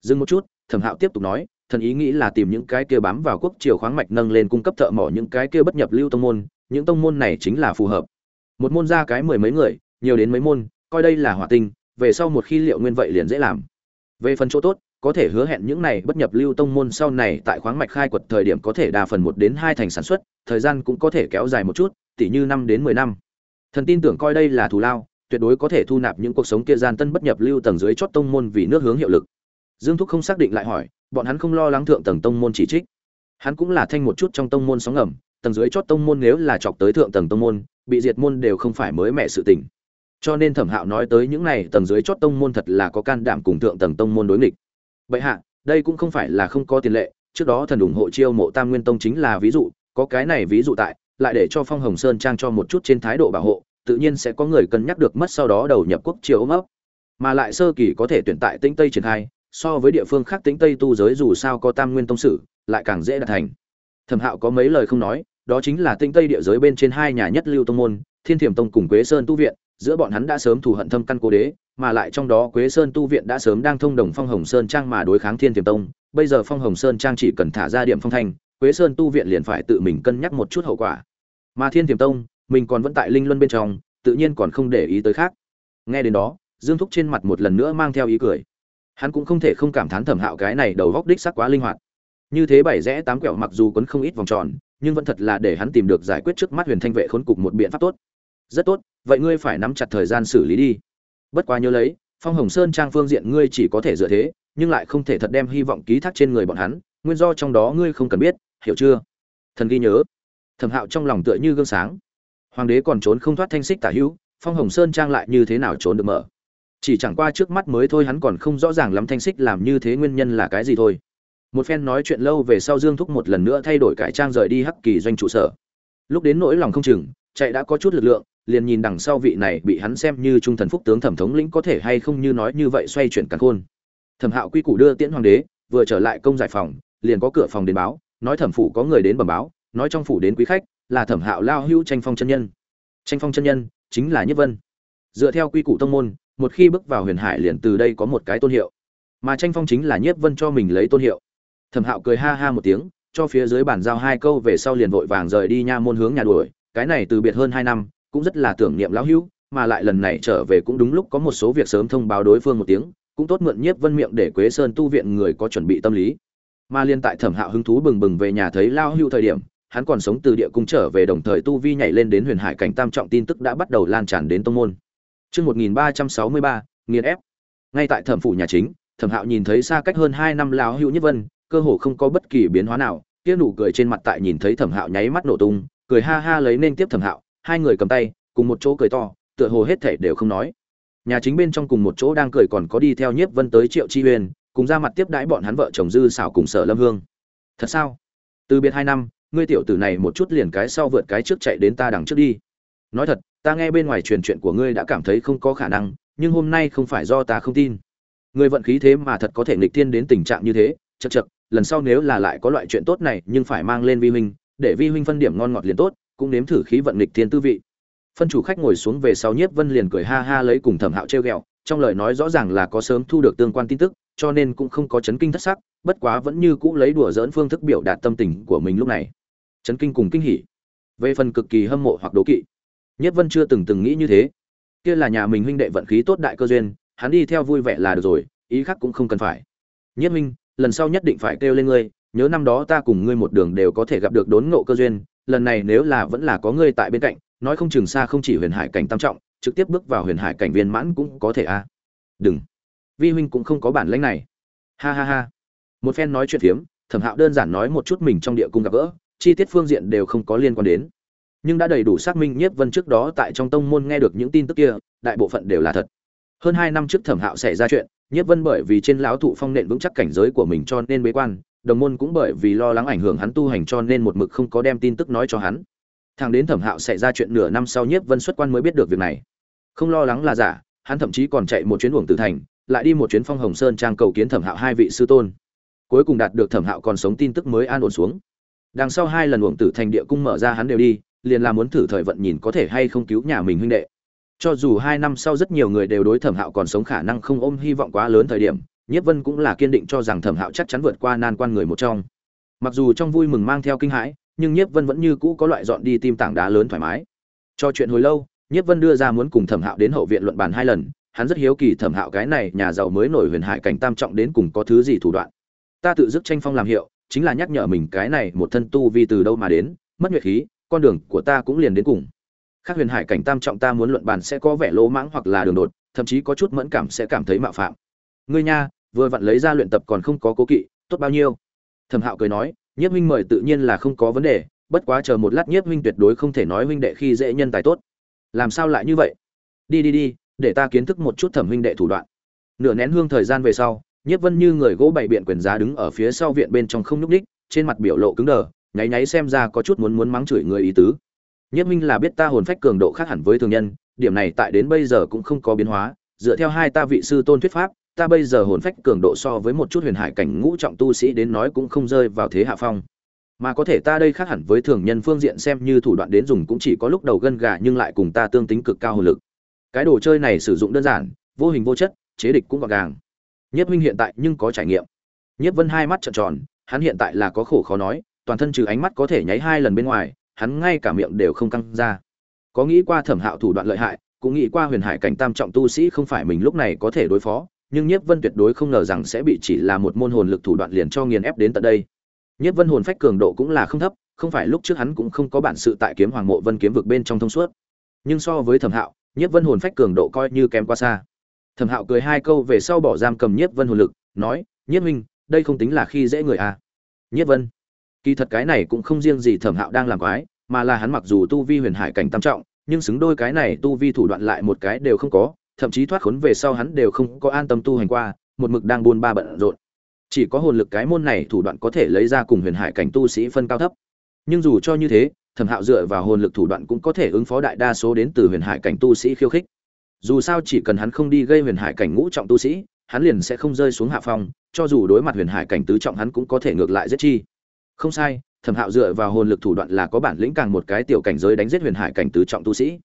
Dừng một chút, thẩm hạo tiếp tục nói, thần ý nghĩ là tìm những cái kia bám vào quốc triều khoáng mạch nâng lên cung cấp thợ mỏ những cái kia bất nhập lưu tông môn, những tông môn này chính là phù hợp. Một môn ra cái mười mấy người, nhiều đến mấy môn, coi đây là hỏa tinh, về sau một khi liệu nguyên vậy liền dễ làm. Về phần chỗ tốt, có thể hứa hẹn những này bất nhập lưu tông môn sau này tại khoáng mạch khai quật thời điểm có thể đa phần một đến hai thành sản xuất, thời gian cũng có thể kéo dài một chút tỉ như năm đến mười năm. Thần tin tưởng coi đây là thù lao, tuyệt đối có thể thu nạp những cuộc sống kia gian tân bất nhập lưu tầng dưới chót tông môn vì nước hướng hiệu lực. Dương thúc không xác định lại hỏi, bọn hắn không lo lắng thượng tầng tông môn chỉ trích. Hắn cũng là thanh một chút trong tông môn sóng ngầm, tầng dưới chót tông môn nếu là chọc tới thượng tầng tông môn, bị diệt môn đều không phải mới mẹ sự tình. Cho nên thẩm hạo nói tới những này, tầng dưới chót tông môn thật là có can đảm cùng thượng tầng tông môn đối nghịch. Bệ hạ, đây cũng không phải là không có tiền lệ, trước đó thần ủng hộ chiêu mộ tam nguyên tông chính là ví dụ, có cái này ví dụ tại lại để cho phong hồng sơn trang cho một chút trên thái độ bảo hộ, tự nhiên sẽ có người cân nhắc được mất sau đó đầu nhập quốc triều ôm ấp. Mà lại sơ kỳ có thể tuyển tại tĩnh tây triển khai, so với địa phương khác tĩnh tây tu giới dù sao có tam nguyên tông sử, lại càng dễ đạt thành. Thẩm hạo có mấy lời không nói, đó chính là tĩnh tây địa giới bên trên hai nhà nhất lưu tông môn, thiên thiểm tông cùng quế sơn tu viện, giữa bọn hắn đã sớm thù hận thâm căn cố đế, mà lại trong đó quế sơn tu viện đã sớm đang thông đồng phong hồng sơn trang mà đối kháng thiên thiểm tông. Bây giờ phong hồng sơn trang chỉ cần thả ra điểm phong thanh quế sơn tu viện liền phải tự mình cân nhắc một chút hậu quả. Mà thiên Tiềm tông, mình còn vẫn tại linh luân bên trong, tự nhiên còn không để ý tới khác. Nghe đến đó, dương thúc trên mặt một lần nữa mang theo ý cười. Hắn cũng không thể không cảm thán thẩm hạo cái này đầu góc đích sắc quá linh hoạt. Như thế bảy rẽ tám quẹo mặc dù quấn không ít vòng tròn, nhưng vẫn thật là để hắn tìm được giải quyết trước mắt huyền thanh vệ khốn cục một biện pháp tốt. Rất tốt, vậy ngươi phải nắm chặt thời gian xử lý đi. Bất quá nhớ lấy, phong hồng sơn trang phương diện ngươi chỉ có thể dựa thế, nhưng lại không thể thật đem hy vọng ký thác trên người bọn hắn, nguyên do trong đó ngươi không cần biết hiểu chưa? Thần ghi nhớ. Thẩm hạo trong lòng tựa như gương sáng. Hoàng đế còn trốn không thoát thanh xích tả hữu, phong hồng sơn trang lại như thế nào trốn được mở? Chỉ chẳng qua trước mắt mới thôi hắn còn không rõ ràng lắm thanh xích làm như thế nguyên nhân là cái gì thôi. Một phen nói chuyện lâu về sau dương thúc một lần nữa thay đổi cải trang rời đi hắc kỳ doanh trụ sở. Lúc đến nỗi lòng không chừng, chạy đã có chút lực lượng, liền nhìn đằng sau vị này bị hắn xem như trung thần phúc tướng thẩm thống lĩnh có thể hay không như nói như vậy xoay chuyển càn khôn. Thẩm hạo quy củ đưa tiễn hoàng đế, vừa trở lại công giải phòng, liền có cửa phòng đến báo nói thẩm phủ có người đến bẩm báo, nói trong phủ đến quý khách, là thẩm hạo lao hữu tranh phong chân nhân. Tranh phong chân nhân chính là nhất vân. Dựa theo quy củ tông môn, một khi bước vào huyền hải liền từ đây có một cái tôn hiệu. Mà tranh phong chính là nhiếp vân cho mình lấy tôn hiệu. Thẩm hạo cười ha ha một tiếng, cho phía dưới bàn giao hai câu về sau liền vội vàng rời đi nha môn hướng nhà đuổi. Cái này từ biệt hơn hai năm, cũng rất là tưởng niệm lão hữu, mà lại lần này trở về cũng đúng lúc có một số việc sớm thông báo đối phương một tiếng. Cũng tốt mượn nhiếp vân miệng để quế sơn tu viện người có chuẩn bị tâm lý mà liên tại thẩm hạo hứng thú bừng bừng về nhà thấy lao hưu thời điểm hắn còn sống từ địa cung trở về đồng thời tu vi nhảy lên đến huyền hải cảnh tam trọng tin tức đã bắt đầu lan tràn đến tông môn Trước 1363, nghiền ép. Ngay tại thẩm phủ nhà chính, Thẩm Hạo nhìn thấy xa cách hơn hai năm lão Hữu Nhất Vân, cơ hồ không có bất kỳ biến hóa nào, kia nụ cười trên mặt tại nhìn thấy Thẩm Hạo nháy mắt nổ tung, cười ha ha lấy nên tiếp Thẩm Hạo, hai người cầm tay, cùng một chỗ cười to, tựa hồ hết thảy đều không nói. Nhà chính bên trong cùng một chỗ đang cười còn có đi theo Nhiếp Vân tới Triệu Chi Huyền, cùng ra mặt tiếp đãi bọn hắn vợ chồng dư xảo cùng Sở Lâm Hương. Thật sao? Từ biệt hai năm, ngươi tiểu tử này một chút liền cái sau vượt cái trước chạy đến ta đằng trước đi. Nói thật, ta nghe bên ngoài truyền chuyện của ngươi đã cảm thấy không có khả năng nhưng hôm nay không phải do ta không tin ngươi vận khí thế mà thật có thể nghịch thiên đến tình trạng như thế chật chật lần sau nếu là lại có loại chuyện tốt này nhưng phải mang lên vi huynh để vi huynh phân điểm ngon ngọt liền tốt cũng nếm thử khí vận nghịch thiên tư vị phân chủ khách ngồi xuống về sau nhiếp vân liền cười ha ha lấy cùng thẩm hạo treo ghẹo trong lời nói rõ ràng là có sớm thu được tương quan tin tức cho nên cũng không có chấn kinh thất sắc bất quá vẫn như cũ lấy đùa giỡn phương thức biểu đạt tâm tình của mình lúc này chấn kinh cùng kinh hỉ về phần cực kỳ hâm mộ hoặc đố kỵ Nhất Vân chưa từng từng nghĩ như thế. Kia là nhà mình huynh đệ vận khí tốt đại cơ duyên, hắn đi theo vui vẻ là được rồi, ý khác cũng không cần phải. Nhất Minh, lần sau nhất định phải kêu lên ngươi, nhớ năm đó ta cùng ngươi một đường đều có thể gặp được đốn ngộ cơ duyên, lần này nếu là vẫn là có ngươi tại bên cạnh, nói không chừng xa không chỉ huyền hải cảnh tam trọng, trực tiếp bước vào huyền hải cảnh viên mãn cũng có thể a. Đừng, vi huynh cũng không có bản lĩnh này. Ha ha ha. Một phen nói chuyện phiếm, thẩm hạo đơn giản nói một chút mình trong địa cung gặp gỡ chi tiết phương diện đều không có liên quan đến nhưng đã đầy đủ xác minh nhiếp vân trước đó tại trong tông môn nghe được những tin tức kia đại bộ phận đều là thật hơn hai năm trước thẩm hạo xảy ra chuyện nhiếp vân bởi vì trên lão thụ phong nện vững chắc cảnh giới của mình cho nên bế quan đồng môn cũng bởi vì lo lắng ảnh hưởng hắn tu hành cho nên một mực không có đem tin tức nói cho hắn thằng đến thẩm hạo xảy ra chuyện nửa năm sau nhiếp vân xuất quan mới biết được việc này. Không lo lắng là giả, hắn thậm chí còn chạy một chuyến uổng tử thành, lại đi một chuyến phong hồng sơn trang cầu kiến thẩm hạo hai vị sư tôn. Cuối cùng đạt được thẩm hạo còn sống tin tức mới an ổn xuống. Đằng sau hai lần uổng tử thành địa cung mở ra hắn đều đi, liền là muốn thử thời vận nhìn có thể hay không cứu nhà mình huynh đệ. Cho dù hai năm sau rất nhiều người đều đối thẩm hạo còn sống khả năng không ôm hy vọng quá lớn thời điểm, nhiếp vân cũng là kiên định cho rằng thẩm hạo chắc chắn vượt qua nan quan người một trong. Mặc dù trong vui mừng mang theo kinh hãi nhưng nhiếp vân vẫn như cũ có loại dọn đi tim tảng đá lớn thoải mái. Cho chuyện hồi lâu, nhiếp vân đưa ra muốn cùng thẩm hạo đến hậu viện luận bàn hai lần, hắn rất hiếu kỳ thẩm hạo cái này nhà giàu mới nổi huyền hải cảnh tam trọng đến cùng có thứ gì thủ đoạn. Ta tự dứt tranh phong làm hiệu, chính là nhắc nhở mình cái này một thân tu vi từ đâu mà đến, mất nhuệ khí, con đường của ta cũng liền đến cùng. Khác huyền hải cảnh tam trọng ta muốn luận bàn sẽ có vẻ lỗ mãng hoặc là đường đột, thậm chí có chút mẫn cảm sẽ cảm thấy mạo phạm. Ngươi nha, vừa vặn lấy ra luyện tập còn không có cố kỵ, tốt bao nhiêu? Thẩm hạo cười nói nhiếp huynh mời tự nhiên là không có vấn đề, bất quá chờ một lát nhiếp huynh tuyệt đối không thể nói huynh đệ khi dễ nhân tài tốt. Làm sao lại như vậy? Đi đi đi, để ta kiến thức một chút thẩm huynh đệ thủ đoạn. Nửa nén hương thời gian về sau, nhiếp vân như người gỗ bày biện quyền giá đứng ở phía sau viện bên trong không nhúc ních trên mặt biểu lộ cứng đờ, nháy nháy xem ra có chút muốn muốn mắng chửi người ý tứ. Nhiếp minh là biết ta hồn phách cường độ khác hẳn với thường nhân, điểm này tại đến bây giờ cũng không có biến hóa, dựa theo hai ta vị sư tôn thuyết pháp ta bây giờ hồn phách cường độ so với một chút huyền hải cảnh ngũ trọng tu sĩ đến nói cũng không rơi vào thế hạ phong. Mà có thể ta đây khác hẳn với thường nhân phương diện xem như thủ đoạn đến dùng cũng chỉ có lúc đầu gân gà nhưng lại cùng ta tương tính cực cao hồn lực. Cái đồ chơi này sử dụng đơn giản, vô hình vô chất, chế địch cũng gọn gàng. Nhất minh hiện tại nhưng có trải nghiệm. Nhất vân hai mắt trợn tròn, hắn hiện tại là có khổ khó nói, toàn thân trừ ánh mắt có thể nháy hai lần bên ngoài, hắn ngay cả miệng đều không căng ra. Có nghĩ qua thẩm hạo thủ đoạn lợi hại, cũng nghĩ qua huyền hải cảnh tam trọng tu sĩ không phải mình lúc này có thể đối phó nhưng nhiếp vân tuyệt đối không ngờ rằng sẽ bị chỉ là một môn hồn lực thủ đoạn liền cho nghiền ép đến tận đây. Nhiếp vân hồn phách cường độ cũng là không thấp, không phải lúc trước hắn cũng không có bản sự tại kiếm hoàng mộ vân kiếm vực bên trong thông suốt. Nhưng so với thẩm hạo, nhiếp vân hồn phách cường độ coi như kém quá xa. Thẩm hạo cười hai câu về sau bỏ giam cầm nhiếp vân hồn lực, nói, nhiếp minh đây không tính là khi dễ người à? Nhiếp vân, kỳ thật cái này cũng không riêng gì thẩm hạo đang làm quái, mà là hắn mặc dù tu vi huyền hải cảnh tam trọng, nhưng xứng đôi cái này tu vi thủ đoạn lại một cái đều không có thậm chí thoát khốn về sau hắn đều không có an tâm tu hành qua, một mực đang buôn ba bận rộn. Chỉ có hồn lực cái môn này thủ đoạn có thể lấy ra cùng huyền hải cảnh tu sĩ phân cao thấp. Nhưng dù cho như thế, thẩm hạo dựa vào hồn lực thủ đoạn cũng có thể ứng phó đại đa số đến từ huyền hải cảnh tu sĩ khiêu khích. Dù sao chỉ cần hắn không đi gây huyền hải cảnh ngũ trọng tu sĩ, hắn liền sẽ không rơi xuống hạ phong, cho dù đối mặt huyền hải cảnh tứ trọng hắn cũng có thể ngược lại giết chi. Không sai, thẩm hạo dựa vào hồn lực thủ đoạn là có bản lĩnh càng một cái tiểu cảnh giới đánh giết huyền hải cảnh tứ trọng tu sĩ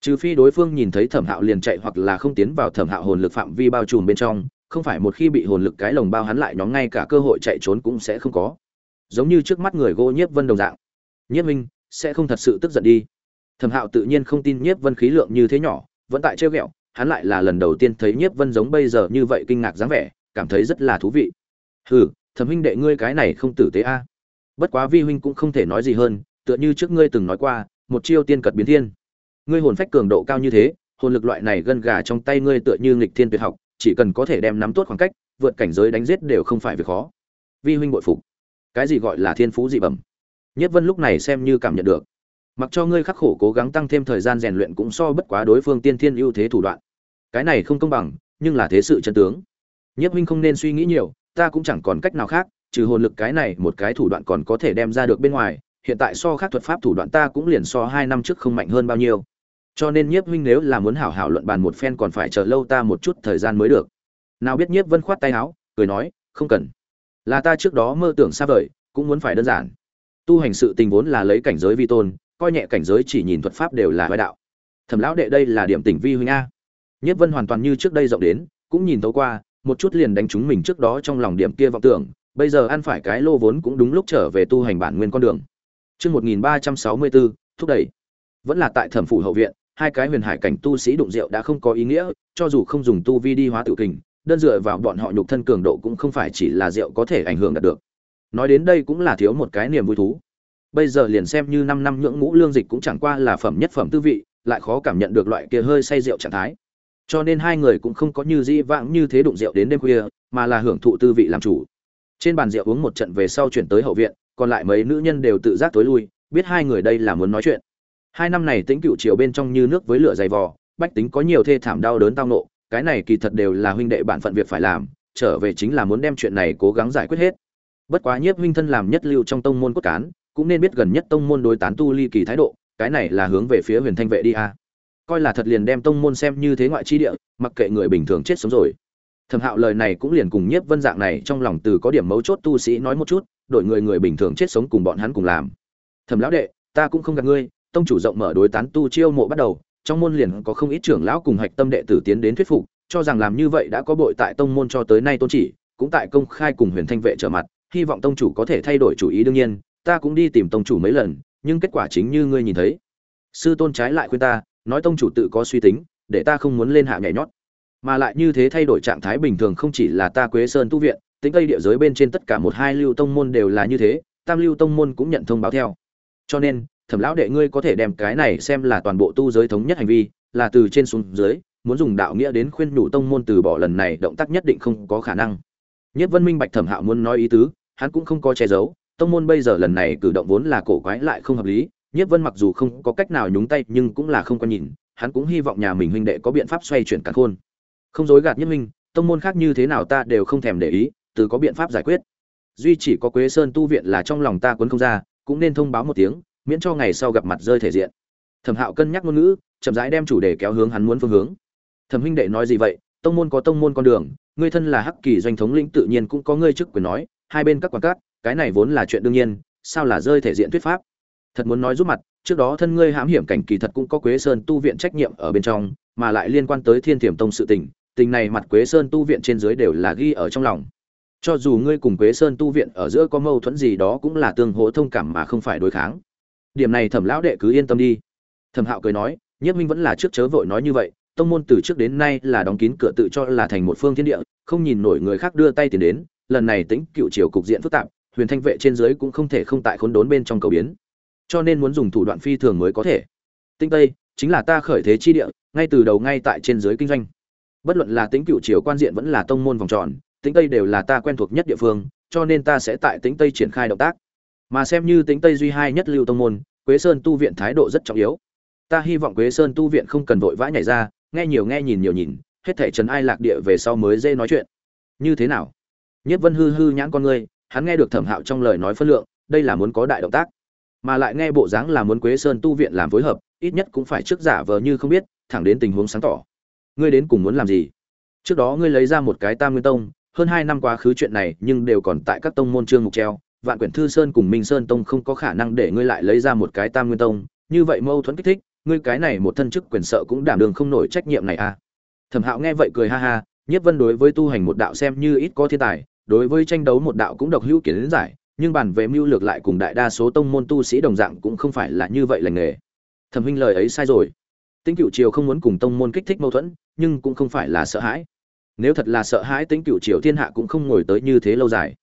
trừ phi đối phương nhìn thấy thẩm hạo liền chạy hoặc là không tiến vào thẩm hạo hồn lực phạm vi bao trùm bên trong, không phải một khi bị hồn lực cái lồng bao hắn lại nhóm ngay cả cơ hội chạy trốn cũng sẽ không có. Giống như trước mắt người gỗ nhiếp vân đồng dạng. Nhiếp minh, sẽ không thật sự tức giận đi. Thẩm hạo tự nhiên không tin nhiếp vân khí lượng như thế nhỏ, vẫn tại trêu ghẹo, hắn lại là lần đầu tiên thấy nhiếp vân giống bây giờ như vậy kinh ngạc dáng vẻ, cảm thấy rất là thú vị. Hừ, thẩm huynh đệ ngươi cái này không tử tế a. Bất quá vi huynh cũng không thể nói gì hơn, tựa như trước ngươi từng nói qua, một chiêu tiên cật biến thiên ngươi hồn phách cường độ cao như thế, hồn lực loại này gân gà trong tay ngươi tựa như nghịch thiên tuyệt học, chỉ cần có thể đem nắm tốt khoảng cách, vượt cảnh giới đánh giết đều không phải việc khó. Vi huynh bội phục. Cái gì gọi là thiên phú dị bẩm? Nhất vân lúc này xem như cảm nhận được. Mặc cho ngươi khắc khổ cố gắng tăng thêm thời gian rèn luyện cũng so bất quá đối phương tiên thiên ưu thế thủ đoạn. Cái này không công bằng, nhưng là thế sự chân tướng. Nhất huynh không nên suy nghĩ nhiều, ta cũng chẳng còn cách nào khác, trừ hồn lực cái này một cái thủ đoạn còn có thể đem ra được bên ngoài, hiện tại so khác thuật pháp thủ đoạn ta cũng liền so hai năm trước không mạnh hơn bao nhiêu cho nên nhiếp huynh nếu là muốn hảo hảo luận bàn một phen còn phải chờ lâu ta một chút thời gian mới được. Nào biết nhiếp vân khoát tay áo cười nói không cần. Là ta trước đó mơ tưởng xa vời cũng muốn phải đơn giản. Tu hành sự tình vốn là lấy cảnh giới vi tôn coi nhẹ cảnh giới chỉ nhìn thuật pháp đều là vai đạo. Thẩm lão đệ đây là điểm tỉnh vi huynh a. Nhiếp vân hoàn toàn như trước đây rộng đến cũng nhìn thấu qua một chút liền đánh trúng mình trước đó trong lòng điểm kia vọng tưởng bây giờ ăn phải cái lô vốn cũng đúng lúc trở về tu hành bản nguyên con đường. Chương 1364, thúc đẩy. Vẫn là tại Thẩm phủ hậu viện, hai cái huyền hải cảnh tu sĩ đụng rượu đã không có ý nghĩa, cho dù không dùng tu vi đi hóa tự kình, đơn dựa vào bọn họ nhục thân cường độ cũng không phải chỉ là rượu có thể ảnh hưởng đạt được. Nói đến đây cũng là thiếu một cái niềm vui thú. Bây giờ liền xem như 5 năm nhượng ngũ lương dịch cũng chẳng qua là phẩm nhất phẩm tư vị, lại khó cảm nhận được loại kia hơi say rượu trạng thái. Cho nên hai người cũng không có như dĩ vãng như thế đụng rượu đến đêm khuya, mà là hưởng thụ tư vị làm chủ. trên bàn rượu uống một trận về sau chuyển tới hậu viện còn lại mấy nữ nhân đều tự giác tối lui biết hai người đây là muốn nói chuyện hai năm này tĩnh cựu triều bên trong như nước với lửa dày vò, bách tính có nhiều thê thảm đau đớn tao nộ, cái này kỳ thật đều là huynh đệ bản phận việc phải làm, trở về chính là muốn đem chuyện này cố gắng giải quyết hết. Bất quá nhiếp huynh thân làm nhất lưu trong tông môn cốt cán, cũng nên biết gần nhất tông môn đối tán tu ly kỳ thái độ, cái này là hướng về phía huyền thanh vệ đi a. Coi là thật liền đem tông môn xem như thế ngoại chi địa, mặc kệ người bình thường chết sống rồi. Thẩm hạo lời này cũng liền cùng nhiếp vân dạng này trong lòng từ có điểm mấu chốt tu sĩ nói một chút đội người người bình thường chết sống cùng bọn hắn cùng làm. Thẩm lão đệ, ta cũng không gặp ngươi tông chủ rộng mở đối tán tu chiêu mộ bắt đầu, trong môn liền có không ít trưởng lão cùng hạch tâm đệ tử tiến đến thuyết phục, cho rằng làm như vậy đã có bội tại tông môn cho tới nay tôn chỉ, cũng tại công khai cùng huyền thanh vệ trở mặt, hy vọng tông chủ có thể thay đổi chủ ý đương nhiên, ta cũng đi tìm tông chủ mấy lần, nhưng kết quả chính như ngươi nhìn thấy. Sư tôn trái lại khuyên ta, nói tông chủ tự có suy tính, để ta không muốn lên hạ nhảy nhót. Mà lại như thế thay đổi trạng thái bình thường không chỉ là ta quế sơn tu viện, tính tây địa giới bên trên tất cả một hai lưu tông môn đều là như thế, tam lưu tông môn cũng nhận thông báo theo. Cho nên thẩm lão đệ ngươi có thể đem cái này xem là toàn bộ tu giới thống nhất hành vi, là từ trên xuống dưới, muốn dùng đạo nghĩa đến khuyên nhủ tông môn từ bỏ lần này động tác nhất định không có khả năng. Nhất vân minh bạch thẩm hạo muốn nói ý tứ, hắn cũng không có che giấu, tông môn bây giờ lần này cử động vốn là cổ quái lại không hợp lý nhất vân mặc dù không có cách nào nhúng tay nhưng cũng là không có nhìn, hắn cũng hy vọng nhà mình huynh đệ có biện pháp xoay chuyển cả khôn. Không dối gạt nhất minh, tông môn khác như thế nào ta đều không thèm để ý, từ có biện pháp giải quyết. Duy chỉ có quế sơn tu viện là trong lòng ta quấn không ra, cũng nên thông báo một tiếng miễn cho ngày sau gặp mặt rơi thể diện. Thẩm hạo cân nhắc ngôn ngữ, chậm rãi đem chủ đề kéo hướng hắn muốn phương hướng. Thẩm huynh đệ nói gì vậy? Tông môn có tông môn con đường, ngươi thân là hắc kỳ doanh thống lĩnh tự nhiên cũng có ngươi chức quyền nói, hai bên các quan cát cái này vốn là chuyện đương nhiên, sao là rơi thể diện thuyết pháp? Thật muốn nói giúp mặt, trước đó thân ngươi hãm hiểm cảnh kỳ thật cũng có quế sơn tu viện trách nhiệm ở bên trong, mà lại liên quan tới thiên tiềm tông sự tình tình này mặt quế sơn tu viện trên dưới đều là ghi ở trong lòng. Cho dù ngươi cùng quế sơn tu viện ở giữa có mâu thuẫn gì đó cũng là tương hỗ thông cảm mà không phải đối kháng điểm này thẩm lão đệ cứ yên tâm đi. Thẩm hạo cười nói nhất minh vẫn là trước chớ vội nói như vậy, tông môn từ trước đến nay là đóng kín cửa tự cho là thành một phương thiên địa, không nhìn nổi người khác đưa tay tiền đến, lần này tính cựu triều cục diện phức tạp, huyền thanh vệ trên dưới cũng không thể không tại khốn đốn bên trong cầu biến. Cho nên muốn dùng thủ đoạn phi thường mới có thể. Tinh tây, chính là ta khởi thế chi địa, ngay từ đầu ngay tại trên dưới kinh doanh. Bất luận là tính cựu triều quan diện vẫn là tông môn vòng tròn tính tây đều là ta quen thuộc nhất địa phương, cho nên ta sẽ tại tính tây triển khai động tác mà xem như tính tây duy hai nhất lưu tông môn, quế sơn tu viện thái độ rất trọng yếu. Ta hy vọng quế sơn tu viện không cần vội vã nhảy ra, nghe nhiều nghe nhìn nhiều nhìn, hết thể trần ai lạc địa về sau mới dễ nói chuyện. Như thế nào? Nhất vân hư hư nhãn con ngươi, hắn nghe được thẩm hạo trong lời nói phân lượng, đây là muốn có đại động tác. Mà lại nghe bộ dáng là muốn quế sơn tu viện làm phối hợp, ít nhất cũng phải trước giả vờ như không biết, thẳng đến tình huống sáng tỏ. Ngươi đến cùng muốn làm gì? Trước đó ngươi lấy ra một cái tam nguyên tông, hơn hai năm quá khứ chuyện này nhưng đều còn tại các tông môn trương mục treo vạn quyển thư sơn cùng minh sơn tông không có khả năng để ngươi lại lấy ra một cái tam nguyên tông. Như vậy mâu thuẫn kích thích, ngươi cái này một thân chức quyền sợ cũng đảm đường không nổi trách nhiệm này à. Thẩm hạo nghe vậy cười ha ha nhất vân đối với tu hành một đạo xem như ít có thiên tài, đối với tranh đấu một đạo cũng độc hữu kiến giải, nhưng bản về mưu lược lại cùng đại đa số tông môn tu sĩ đồng dạng cũng không phải là như vậy lành nghề. Thẩm huynh lời ấy sai rồi. Tính cựu triều không muốn cùng tông môn kích thích mâu thuẫn, nhưng cũng không phải là sợ hãi. Nếu thật là sợ hãi tính cựu triều thiên hạ cũng không ngồi tới như thế lâu dài.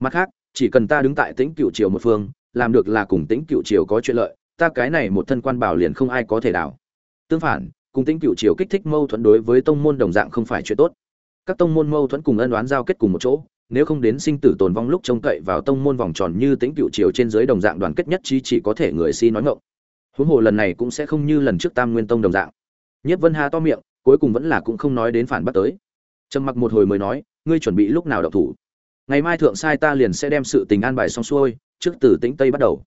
Mặt khác chỉ cần ta đứng tại tĩnh cựu triều một phương, làm được là cùng tĩnh cựu triều có chuyện lợi, ta cái này một thân quan bảo liền không ai có thể đảo. Tương phản, cùng tĩnh cựu triều kích thích mâu thuẫn đối với tông môn đồng dạng không phải chuyện tốt. Các tông môn mâu thuẫn cùng ân đoán giao kết cùng một chỗ, nếu không đến sinh tử tồn vong lúc trông cậy vào tông môn vòng tròn như tĩnh cựu triều trên dưới đồng dạng đoàn kết nhất trí chỉ có thể người si nói ngộng huống hồ lần này cũng sẽ không như lần trước tam nguyên tông đồng dạng. Nhất vân hà to miệng, cuối cùng vẫn là cũng không nói đến phản bắt tới. Trầm mặc một hồi mới nói, ngươi chuẩn bị lúc nào đậu thủ? Ngày mai thượng sai ta liền sẽ đem sự tình an bài xong xuôi, trước từ tĩnh tây bắt đầu.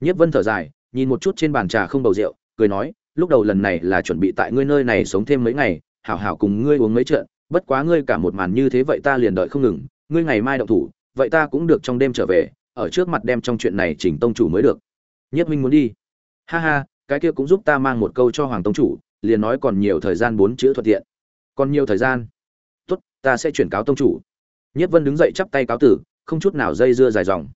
Nhất vân thở dài, nhìn một chút trên bàn trà không bầu rượu, cười nói, lúc đầu lần này là chuẩn bị tại ngươi nơi này sống thêm mấy ngày, hảo hảo cùng ngươi uống mấy trận, bất quá ngươi cả một màn như thế vậy ta liền đợi không ngừng, ngươi ngày mai động thủ, vậy ta cũng được trong đêm trở về, ở trước mặt đem trong chuyện này chỉnh tông chủ mới được. Nhất minh muốn đi. Ha ha, cái kia cũng giúp ta mang một câu cho hoàng tông chủ, liền nói còn nhiều thời gian bốn chữ thuận tiện. Còn nhiều thời gian. Tốt, ta sẽ chuyển cáo tông chủ nhất vân đứng dậy chắp tay cáo tử, không chút nào dây dưa dài dòng.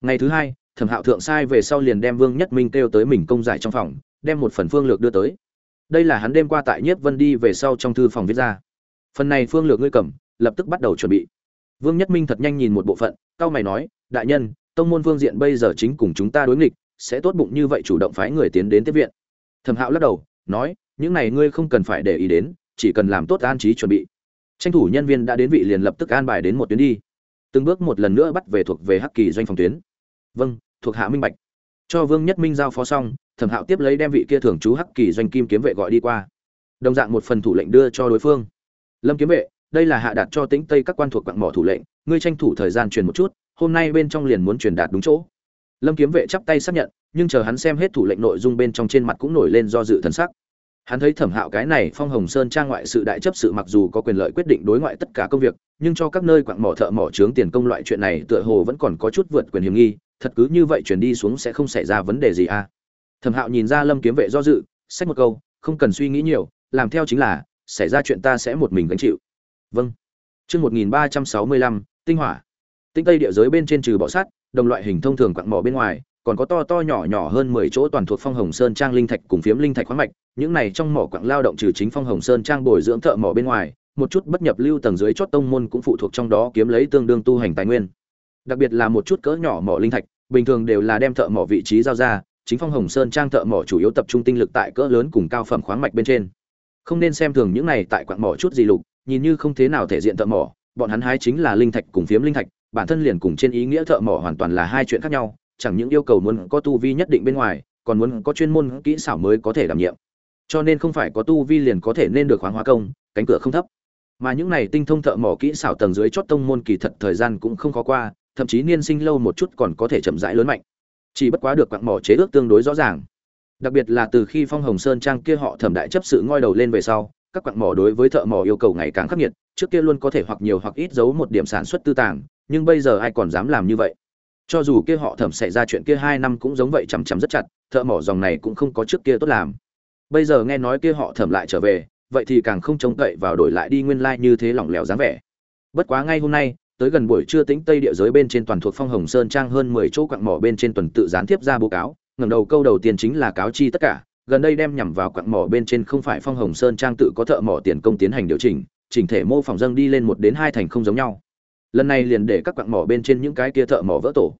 Ngày thứ hai, thẩm hạo thượng sai về sau liền đem vương nhất minh kêu tới mình công giải trong phòng, đem một phần phương lược đưa tới. Đây là hắn đêm qua tại nhất vân đi về sau trong thư phòng viết ra. Phần này phương lược ngươi cầm, lập tức bắt đầu chuẩn bị. Vương nhất minh thật nhanh nhìn một bộ phận cao mày nói, đại nhân, tông môn phương diện bây giờ chính cùng chúng ta đối nghịch, sẽ tốt bụng như vậy chủ động phái người tiến đến tiếp viện. Thẩm hạo lắc đầu, nói, những này ngươi không cần phải để ý đến, chỉ cần làm tốt an trí chuẩn bị tranh thủ nhân viên đã đến vị liền lập tức an bài đến một tuyến đi. Từng bước một lần nữa bắt về thuộc về hắc kỳ doanh phòng tuyến. Vâng thuộc hạ minh bạch. Cho vương nhất minh giao phó xong, thẩm hạo tiếp lấy đem vị kia thường trú hắc kỳ doanh kim kiếm vệ gọi đi qua. Đồng dạng một phần thủ lệnh đưa cho đối phương. Lâm kiếm vệ, đây là hạ đạt cho tính tây các quan thuộc quặng mỏ thủ lệnh, ngươi tranh thủ thời gian truyền một chút, hôm nay bên trong liền muốn truyền đạt đúng chỗ. Lâm kiếm vệ chắp tay xác nhận, nhưng chờ hắn xem hết thủ lệnh nội dung bên trong trên mặt cũng nổi lên do dự thần sắc hắn thấy thẩm hạo cái này phong hồng sơn trang ngoại sự đại chấp sự mặc dù có quyền lợi quyết định đối ngoại tất cả công việc, nhưng cho các nơi quặng mỏ thợ mỏ trướng tiền công loại chuyện này tựa hồ vẫn còn có chút vượt quyền hiểm nghi, thật cứ như vậy chuyển đi xuống sẽ không xảy ra vấn đề gì à? Thẩm hạo nhìn ra lâm kiếm vệ do dự, xách một câu, không cần suy nghĩ nhiều, làm theo chính là, xảy ra chuyện ta sẽ một mình gánh chịu. Vâng. Chương một nghìn ba trăm sáu mươi lăm, tinh hỏa. Tinh tây địa giới bên trên trừ bọ sát đồng loại hình thông thường quặng mỏ bên ngoài, còn có to to nhỏ nhỏ hơn mười chỗ toàn thuộc phong hồng sơn trang linh thạch cùng phiếm linh thạch khoáng mạch những này trong mỏ quặng lao động trừ chính phong hồng sơn trang bồi dưỡng thợ mỏ bên ngoài, một chút bất nhập lưu tầng dưới chót tông môn cũng phụ thuộc trong đó kiếm lấy tương đương tu hành tài nguyên. Đặc biệt là một chút cỡ nhỏ mỏ linh thạch, bình thường đều là đem thợ mỏ vị trí giao ra, chính phong hồng sơn trang thợ mỏ chủ yếu tập trung tinh lực tại cỡ lớn cùng cao phẩm khoáng mạch bên trên. Không nên xem thường những này tại quặng mỏ chút gì lục, nhìn như không thế nào thể diện thợ mỏ, bọn hắn hái chính là linh thạch cùng phiếm linh thạch, bản thân liền cùng trên ý nghĩa thợ mỏ hoàn toàn là hai chuyện khác nhau, chẳng những yêu cầu muốn có tu vi nhất định bên ngoài, còn muốn có chuyên môn kỹ xảo mới có thể đảm nhiệm cho nên không phải có tu vi liền có thể nên được khoáng hóa công, cánh cửa không thấp. Mà những này tinh thông thợ mỏ kỹ xảo tầng dưới chót tông môn kỳ thật thời gian cũng không khó qua, thậm chí niên sinh lâu một chút còn có thể chậm rãi lớn mạnh. Chỉ bất quá được quặng mỏ chế ước tương đối rõ ràng. Đặc biệt là từ khi phong hồng sơn trang kia họ thẩm đại chấp sự ngoi đầu lên về sau, các quặng mỏ đối với thợ mỏ yêu cầu ngày càng khắc nghiệt, trước kia luôn có thể hoặc nhiều hoặc ít giấu một điểm sản xuất tư tàng, nhưng bây giờ ai còn dám làm như vậy? Cho dù kia họ thẩm xảy ra chuyện kia hai năm cũng giống vậy chằm chằm rất chặt, thợ mỏ dòng này cũng không có trước kia tốt làm bây giờ nghe nói kia họ thẩm lại trở về, vậy thì càng không trông cậy vào đổi lại đi nguyên lai như thế lỏng lẻo dáng vẻ. Bất quá ngay hôm nay, tới gần buổi trưa tĩnh tây địa giới bên trên toàn thuộc phong hồng sơn trang hơn mười chỗ quặng mỏ bên trên tuần tự gián tiếp ra báo cáo ngầm đầu câu đầu tiên chính là cáo chi tất cả, gần đây đem nhằm vào quặng mỏ bên trên không phải phong hồng sơn trang tự có thợ mỏ tiền công tiến hành điều chỉnh chỉnh thể mô phỏng dâng đi lên một đến hai thành không giống nhau. Lần này liền để các quặng mỏ bên trên những cái kia thợ mỏ vỡ tổ.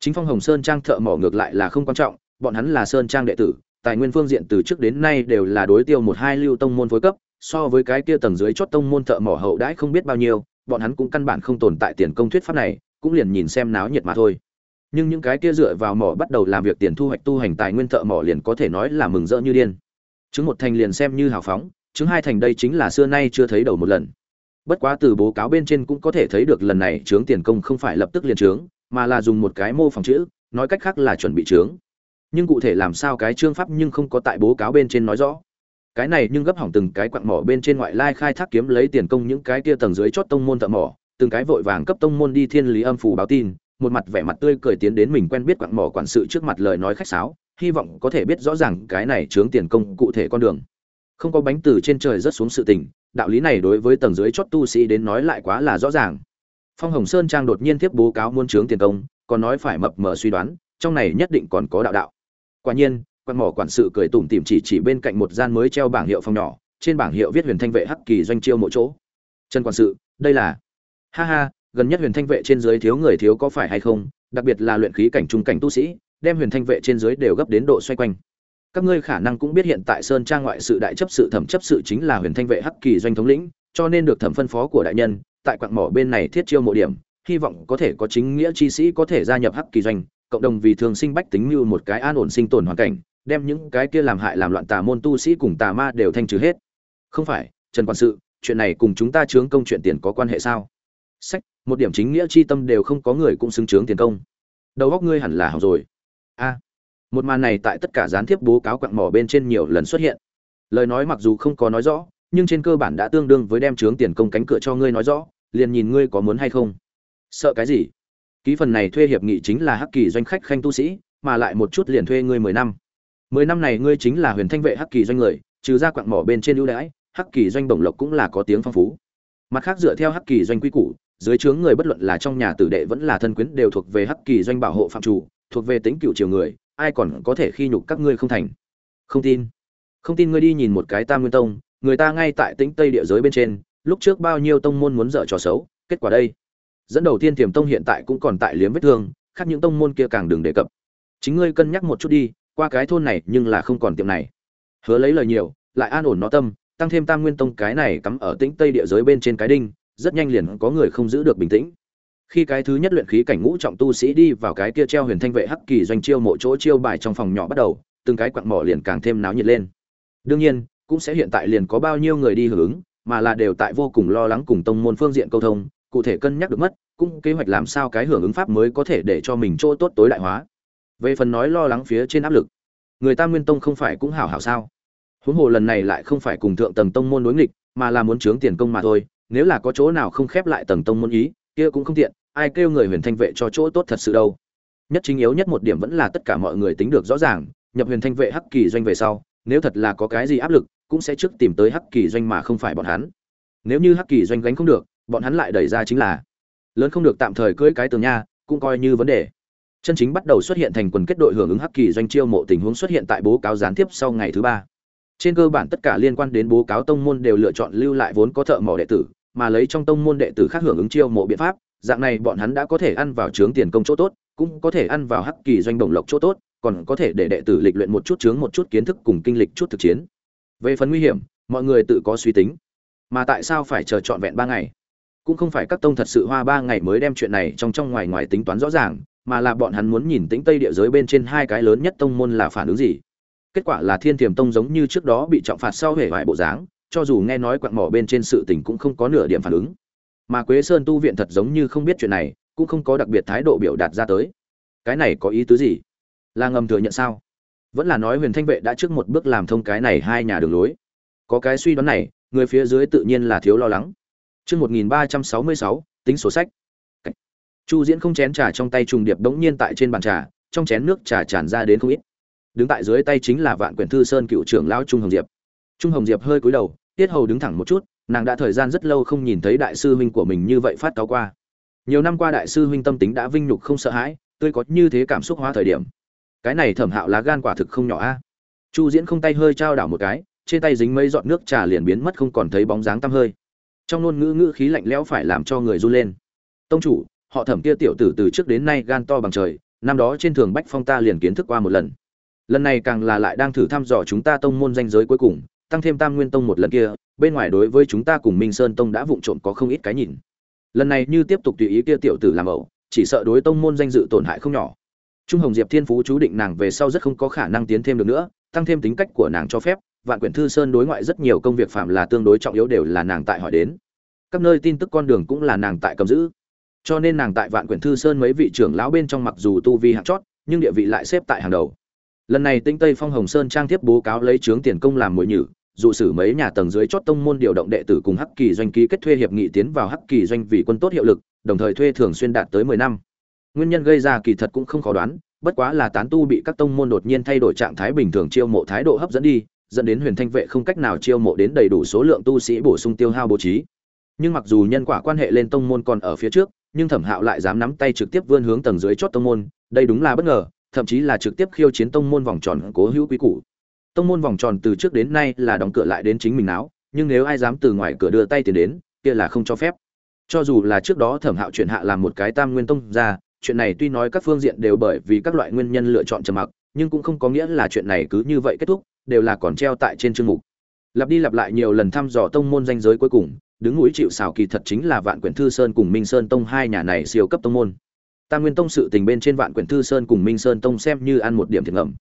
Chính phong hồng sơn trang thợ mỏ ngược lại là không quan trọng, bọn hắn là sơn trang đệ tử tài nguyên phương diện từ trước đến nay đều là đối tiêu một hai lưu tông môn phối cấp, so với cái kia tầng dưới chót tông môn thợ mỏ hậu đãi không biết bao nhiêu, bọn hắn cũng căn bản không tồn tại tiền công thuyết pháp này, cũng liền nhìn xem náo nhiệt mà thôi. Nhưng những cái kia dựa vào mỏ bắt đầu làm việc tiền thu hoạch tu hành tài nguyên thợ mỏ liền có thể nói là mừng rỡ như điên. Chứng một thành liền xem như hào phóng chứng hai thành đây chính là xưa nay chưa thấy đầu một lần. Bất quá từ bố cáo bên trên cũng có thể thấy được lần này chướng tiền công không phải lập tức liền chướng mà là dùng một cái mô phỏng chữ, nói cách khác là chuẩn bị chướng nhưng cụ thể làm sao cái chương pháp nhưng không có tại bố cáo bên trên nói rõ. Cái này nhưng gấp hỏng từng cái quặng mỏ bên trên ngoại lai khai thác kiếm lấy tiền công những cái kia tầng dưới chót tông môn thợ mỏ, từng cái vội vàng cấp tông môn đi thiên lý âm phủ báo tin, một mặt vẻ mặt tươi cười tiến đến mình quen biết quặng mỏ quản sự trước mặt lời nói khách sáo, hy vọng có thể biết rõ ràng cái này chướng tiền công cụ thể con đường. Không có bánh từ trên trời rất xuống sự tình, đạo lý này đối với tầng dưới chót tu sĩ đến nói lại quá là rõ ràng. Phong hồng sơn trang đột nhiên tiếp bố cáo muôn chướng tiền công, còn nói phải mập mờ suy đoán, trong này nhất định còn có đạo đạo quả nhiên quan mỏ quản sự cười tủm tỉm chỉ chỉ bên cạnh một gian mới treo bảng hiệu phòng nhỏ, trên bảng hiệu viết huyền thanh vệ hắc kỳ doanh chiêu mỗi chỗ. Trần quản sự, đây là ha ha, gần nhất huyền thanh vệ trên dưới thiếu người thiếu có phải hay không? Đặc biệt là luyện khí cảnh trung cảnh tu sĩ, đem huyền thanh vệ trên dưới đều gấp đến độ xoay quanh. Các ngươi khả năng cũng biết hiện tại sơn trang ngoại sự đại chấp sự, thẩm chấp sự chính là huyền thanh vệ hắc kỳ doanh thống lĩnh, cho nên được thẩm phân phó của đại nhân, tại quặng mỏ bên này thiết chiêu mộ điểm, hy vọng có thể có chính nghĩa chi sĩ có thể gia nhập hắc kỳ doanh cộng đồng vì thường sinh bách tính như một cái an ổn sinh tồn hoàn cảnh, đem những cái kia làm hại làm loạn tà môn tu sĩ cùng tà ma đều thanh trừ hết. Không phải, trần quản sự, chuyện này cùng chúng ta chướng công chuyện tiền có quan hệ sao? Sách, một điểm chính nghĩa chi tâm đều không có người cũng xứng chướng tiền công. Đầu góc ngươi hẳn là học rồi. A. Một màn này tại tất cả gián tiếp bố cáo quặng mỏ bên trên nhiều lần xuất hiện. Lời nói mặc dù không có nói rõ, nhưng trên cơ bản đã tương đương với đem chướng tiền công cánh cửa cho ngươi nói rõ, liền nhìn ngươi có muốn hay không. Sợ cái gì? Ký phần này thuê hiệp nghị chính là hắc kỳ doanh khách khanh tu sĩ, mà lại một chút liền thuê ngươi mười năm. Mười năm này ngươi chính là huyền thanh vệ hắc kỳ doanh người, trừ ra quặng mỏ bên trên ưu đãi, hắc kỳ doanh bổng lộc cũng là có tiếng phong phú. Mặt khác dựa theo hắc kỳ doanh quy củ, dưới trướng người bất luận là trong nhà tử đệ vẫn là thân quyến đều thuộc về hắc kỳ doanh bảo hộ phạm chủ, thuộc về tính cựu triều người, ai còn có thể khi nhục các ngươi không thành. Không tin. Không tin ngươi đi nhìn một cái tam nguyên tông, người ta ngay tại tính tây địa giới bên trên, lúc trước bao nhiêu tông môn muốn dở trò xấu, kết quả đây dẫn đầu tiên tiềm tông hiện tại cũng còn tại liếm vết thương, khác những tông môn kia càng đừng đề cập. Chính ngươi cân nhắc một chút đi, qua cái thôn này nhưng là không còn tiệm này. Hứa lấy lời nhiều, lại an ổn nó tâm, tăng thêm tam nguyên tông cái này cắm ở tĩnh tây địa giới bên trên cái đinh, rất nhanh liền có người không giữ được bình tĩnh. Khi cái thứ nhất luyện khí cảnh ngũ trọng tu sĩ đi vào cái kia treo huyền thanh vệ hắc kỳ doanh chiêu mộ chỗ chiêu bài trong phòng nhỏ bắt đầu, từng cái quặng mỏ liền càng thêm náo nhiệt lên. Đương nhiên, cũng sẽ hiện tại liền có bao nhiêu người đi hưởng ứng, mà là đều tại vô cùng lo lắng cùng tông môn phương diện câu thông cụ thể cân nhắc được mất, cũng kế hoạch làm sao cái hưởng ứng pháp mới có thể để cho mình chỗ tốt tối đại hóa. Về phần nói lo lắng phía trên áp lực, người ta nguyên tông không phải cũng hảo hảo sao? Huống hồ lần này lại không phải cùng thượng tầng tông môn đối nghịch, mà là muốn trướng tiền công mà thôi, nếu là có chỗ nào không khép lại tầng tông môn ý, kia cũng không tiện, ai kêu người huyền thanh vệ cho chỗ tốt thật sự đâu. Nhất chính yếu nhất một điểm vẫn là tất cả mọi người tính được rõ ràng, nhập huyền thanh vệ hắc kỳ doanh về sau, nếu thật là có cái gì áp lực, cũng sẽ trước tìm tới hắc kỳ doanh mà không phải bọn hắn. Nếu như hắc kỳ doanh gánh không được bọn hắn lại đẩy ra chính là, lớn không được tạm thời cưỡi cái tường nha, cũng coi như vấn đề. Chân chính bắt đầu xuất hiện thành quần kết đội hưởng ứng hắc kỳ doanh chiêu mộ tình huống xuất hiện tại bố cáo gián tiếp sau ngày thứ ba. Trên cơ bản tất cả liên quan đến bố cáo tông môn đều lựa chọn lưu lại vốn có thợ mỏ đệ tử, mà lấy trong tông môn đệ tử khác hưởng ứng chiêu mộ biện pháp, dạng này bọn hắn đã có thể ăn vào trướng tiền công chỗ tốt, cũng có thể ăn vào hắc kỳ doanh đồng lộc chỗ tốt, còn có thể để đệ tử lịch luyện một chút chướng một chút kiến thức cùng kinh lịch chút thực chiến. Về phần nguy hiểm, mọi người tự có suy tính. Mà tại sao phải chờ trọn vẹn ba ngày? Cũng không phải các tông thật sự hoa ba ngày mới đem chuyện này trong trong ngoài ngoài tính toán rõ ràng, mà là bọn hắn muốn nhìn tính tây địa giới bên trên hai cái lớn nhất tông môn là phản ứng gì. Kết quả là thiên thiềm tông giống như trước đó bị trọng phạt sau hể vải bộ dáng, cho dù nghe nói quặng mỏ bên trên sự tình cũng không có nửa điểm phản ứng. Mà quế sơn tu viện thật giống như không biết chuyện này, cũng không có đặc biệt thái độ biểu đạt ra tới. Cái này có ý tứ gì? Là ngầm thừa nhận sao? Vẫn là nói huyền thanh vệ đã trước một bước làm thông cái này hai nhà đường lối. Có cái suy đoán này, người phía dưới tự nhiên là thiếu lo lắng chương một nghìn ba trăm sáu mươi sáu, tính sổ sách. Chu diễn không chén trà trong tay trùng điệp đống nhiên tại trên bàn trà, trong chén nước trà tràn ra đến không ít. Đứng tại dưới tay chính là vạn quyển thư sơn cựu trưởng lão trung hồng diệp. Trung hồng diệp hơi cúi đầu, tiết hầu đứng thẳng một chút, nàng đã thời gian rất lâu không nhìn thấy đại sư huynh của mình như vậy phát cáo qua. Nhiều năm qua đại sư huynh tâm tính đã vinh nhục không sợ hãi, tươi có như thế cảm xúc hóa thời điểm. Cái này thẩm hạo lá gan quả thực không nhỏ a. Chu diễn không tay hơi trao đảo một cái, trên tay dính mấy giọt nước trà liền biến mất không còn thấy bóng dáng tăm hơi trong ngôn ngữ ngữ khí lạnh lẽo phải làm cho người run lên. Tông chủ, họ thẩm kia tiểu tử từ trước đến nay gan to bằng trời, năm đó trên thường bách phong ta liền kiến thức qua một lần. Lần này càng là lại đang thử thăm dò chúng ta tông môn danh giới cuối cùng, tăng thêm tam nguyên tông một lần kia, bên ngoài đối với chúng ta cùng minh sơn tông đã vụng trộm có không ít cái nhìn. Lần này như tiếp tục tùy ý kia tiểu tử làm ẩu, chỉ sợ đối tông môn danh dự tổn hại không nhỏ. Trung hồng diệp thiên phú chú định nàng về sau rất không có khả năng tiến thêm được nữa, tăng thêm tính cách của nàng cho phép vạn quyển thư sơn đối ngoại rất nhiều công việc phạm là tương đối trọng yếu đều là nàng tại hỏi đến. Các nơi tin tức con đường cũng là nàng tại cầm giữ. Cho nên nàng tại vạn quyển thư sơn mấy vị trưởng lão bên trong mặc dù tu vi hạng chót, nhưng địa vị lại xếp tại hàng đầu. Lần này tinh tây phong hồng sơn trang tiếp bố cáo lấy trướng tiền công làm mồi nhử, dụ sử mấy nhà tầng dưới chót tông môn điều động đệ tử cùng hắc kỳ doanh ký kết thuê hiệp nghị tiến vào hắc kỳ doanh vì quân tốt hiệu lực, đồng thời thuê thường xuyên đạt tới mười năm. Nguyên nhân gây ra kỳ thật cũng không khó đoán, bất quá là tán tu bị các tông môn đột nhiên thay đổi trạng thái bình thường chiêu mộ thái độ hấp dẫn đi dẫn đến huyền thanh vệ không cách nào chiêu mộ đến đầy đủ số lượng tu sĩ bổ sung tiêu hao bố trí. Nhưng mặc dù nhân quả quan hệ lên tông môn còn ở phía trước, nhưng thẩm hạo lại dám nắm tay trực tiếp vươn hướng tầng dưới chót tông môn, đây đúng là bất ngờ, thậm chí là trực tiếp khiêu chiến tông môn vòng tròn cố hữu quý cũ tông môn vòng tròn từ trước đến nay là đóng cửa lại đến chính mình não nhưng nếu ai dám từ ngoài cửa đưa tay tiền đến, kia là không cho phép. Cho dù là trước đó thẩm hạo chuyển hạ làm một cái tam nguyên tông ra chuyện này tuy nói các phương diện đều bởi vì các loại nguyên nhân lựa chọn trầm mặc nhưng cũng không có nghĩa là chuyện này cứ như vậy kết thúc, đều là còn treo tại trên chương mục. Lặp đi lặp lại nhiều lần thăm dò tông môn danh giới cuối cùng, đứng núi chịu xào kỳ thật chính là vạn quyển thư sơn cùng minh sơn tông hai nhà này siêu cấp tông môn. Tam nguyên tông sự tình bên trên vạn quyển thư sơn cùng minh sơn tông xem như ăn một điểm thiệt ngầm.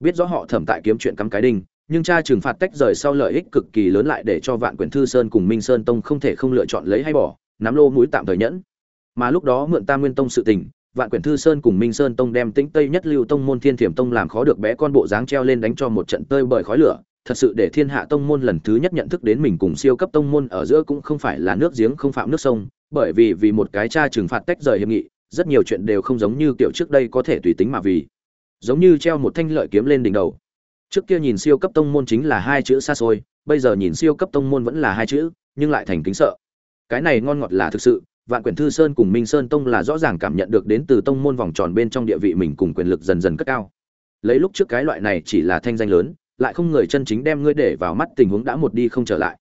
Biết rõ họ thẩm tại kiếm chuyện cắm cái đinh, nhưng cha trừng phạt tách rời sau lợi ích cực kỳ lớn lại để cho vạn quyển thư sơn cùng minh sơn tông không thể không lựa chọn lấy hay bỏ, nắm lô mũi tạm thời nhẫn. Mà lúc đó mượn tam nguyên tông sự tình vạn quyển thư sơn cùng minh sơn tông đem tĩnh tây nhất lưu tông môn thiên thiểm tông làm khó được bé con bộ dáng treo lên đánh cho một trận tơi bởi khói lửa. Thật sự để thiên hạ tông môn lần thứ nhất nhận thức đến mình cùng siêu cấp tông môn ở giữa cũng không phải là nước giếng, không phạm nước sông. Bởi vì vì một cái cha trừng phạt tách rời hiệp nghị, rất nhiều chuyện đều không giống như kiểu trước đây có thể tùy tính mà vì. Giống như treo một thanh lợi kiếm lên đỉnh đầu. Trước kia nhìn siêu cấp tông môn chính là hai chữ xa xôi, bây giờ nhìn siêu cấp tông môn vẫn là hai chữ, nhưng lại thành kính sợ. Cái này ngon ngọt là thực sự vạn quyển thư sơn cùng minh sơn tông là rõ ràng cảm nhận được đến từ tông môn vòng tròn bên trong địa vị mình cùng quyền lực dần dần cất cao. Lấy lúc trước cái loại này chỉ là thanh danh lớn, lại không người chân chính đem ngươi để vào mắt tình huống đã một đi không trở lại.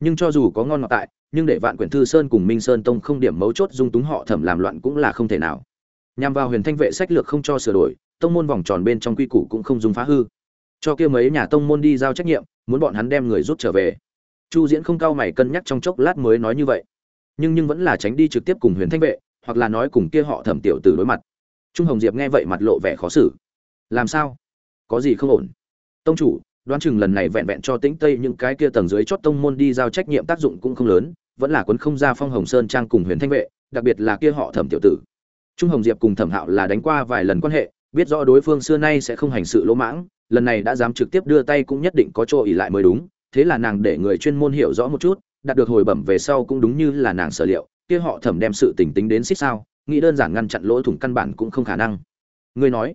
Nhưng cho dù có ngon ngọt tại, nhưng để vạn quyển thư sơn cùng minh sơn tông không điểm mấu chốt dung túng họ thẩm làm loạn cũng là không thể nào. Nhằm vào huyền thanh vệ sách lược không cho sửa đổi, tông môn vòng tròn bên trong quy củ cũng không dùng phá hư. Cho kia mấy nhà tông môn đi giao trách nhiệm, muốn bọn hắn đem người rút trở về. Chu diễn không cao mày cân nhắc trong chốc lát mới nói như vậy nhưng nhưng vẫn là tránh đi trực tiếp cùng huyền thanh vệ, hoặc là nói cùng kia họ thẩm tiểu tử đối mặt. Trung hồng diệp nghe vậy mặt lộ vẻ khó xử. Làm sao? Có gì không ổn? Tông chủ, đoán chừng lần này vẹn vẹn cho tĩnh tây những cái kia tầng dưới chót tông môn đi giao trách nhiệm tác dụng cũng không lớn, vẫn là cuốn không ra phong hồng sơn trang cùng huyền thanh vệ, đặc biệt là kia họ thẩm tiểu tử. Trung hồng diệp cùng thẩm hạo là đánh qua vài lần quan hệ, biết rõ đối phương xưa nay sẽ không hành sự lỗ mãng, lần này đã dám trực tiếp đưa tay cũng nhất định có chỗ ỉ lại mới đúng, thế là nàng để người chuyên môn hiểu rõ một chút đạt được hồi bẩm về sau cũng đúng như là nàng sở liệu, kia họ thẩm đem sự tình tính đến xích sao, nghĩ đơn giản ngăn chặn lỗ thủng căn bản cũng không khả năng. Ngươi nói,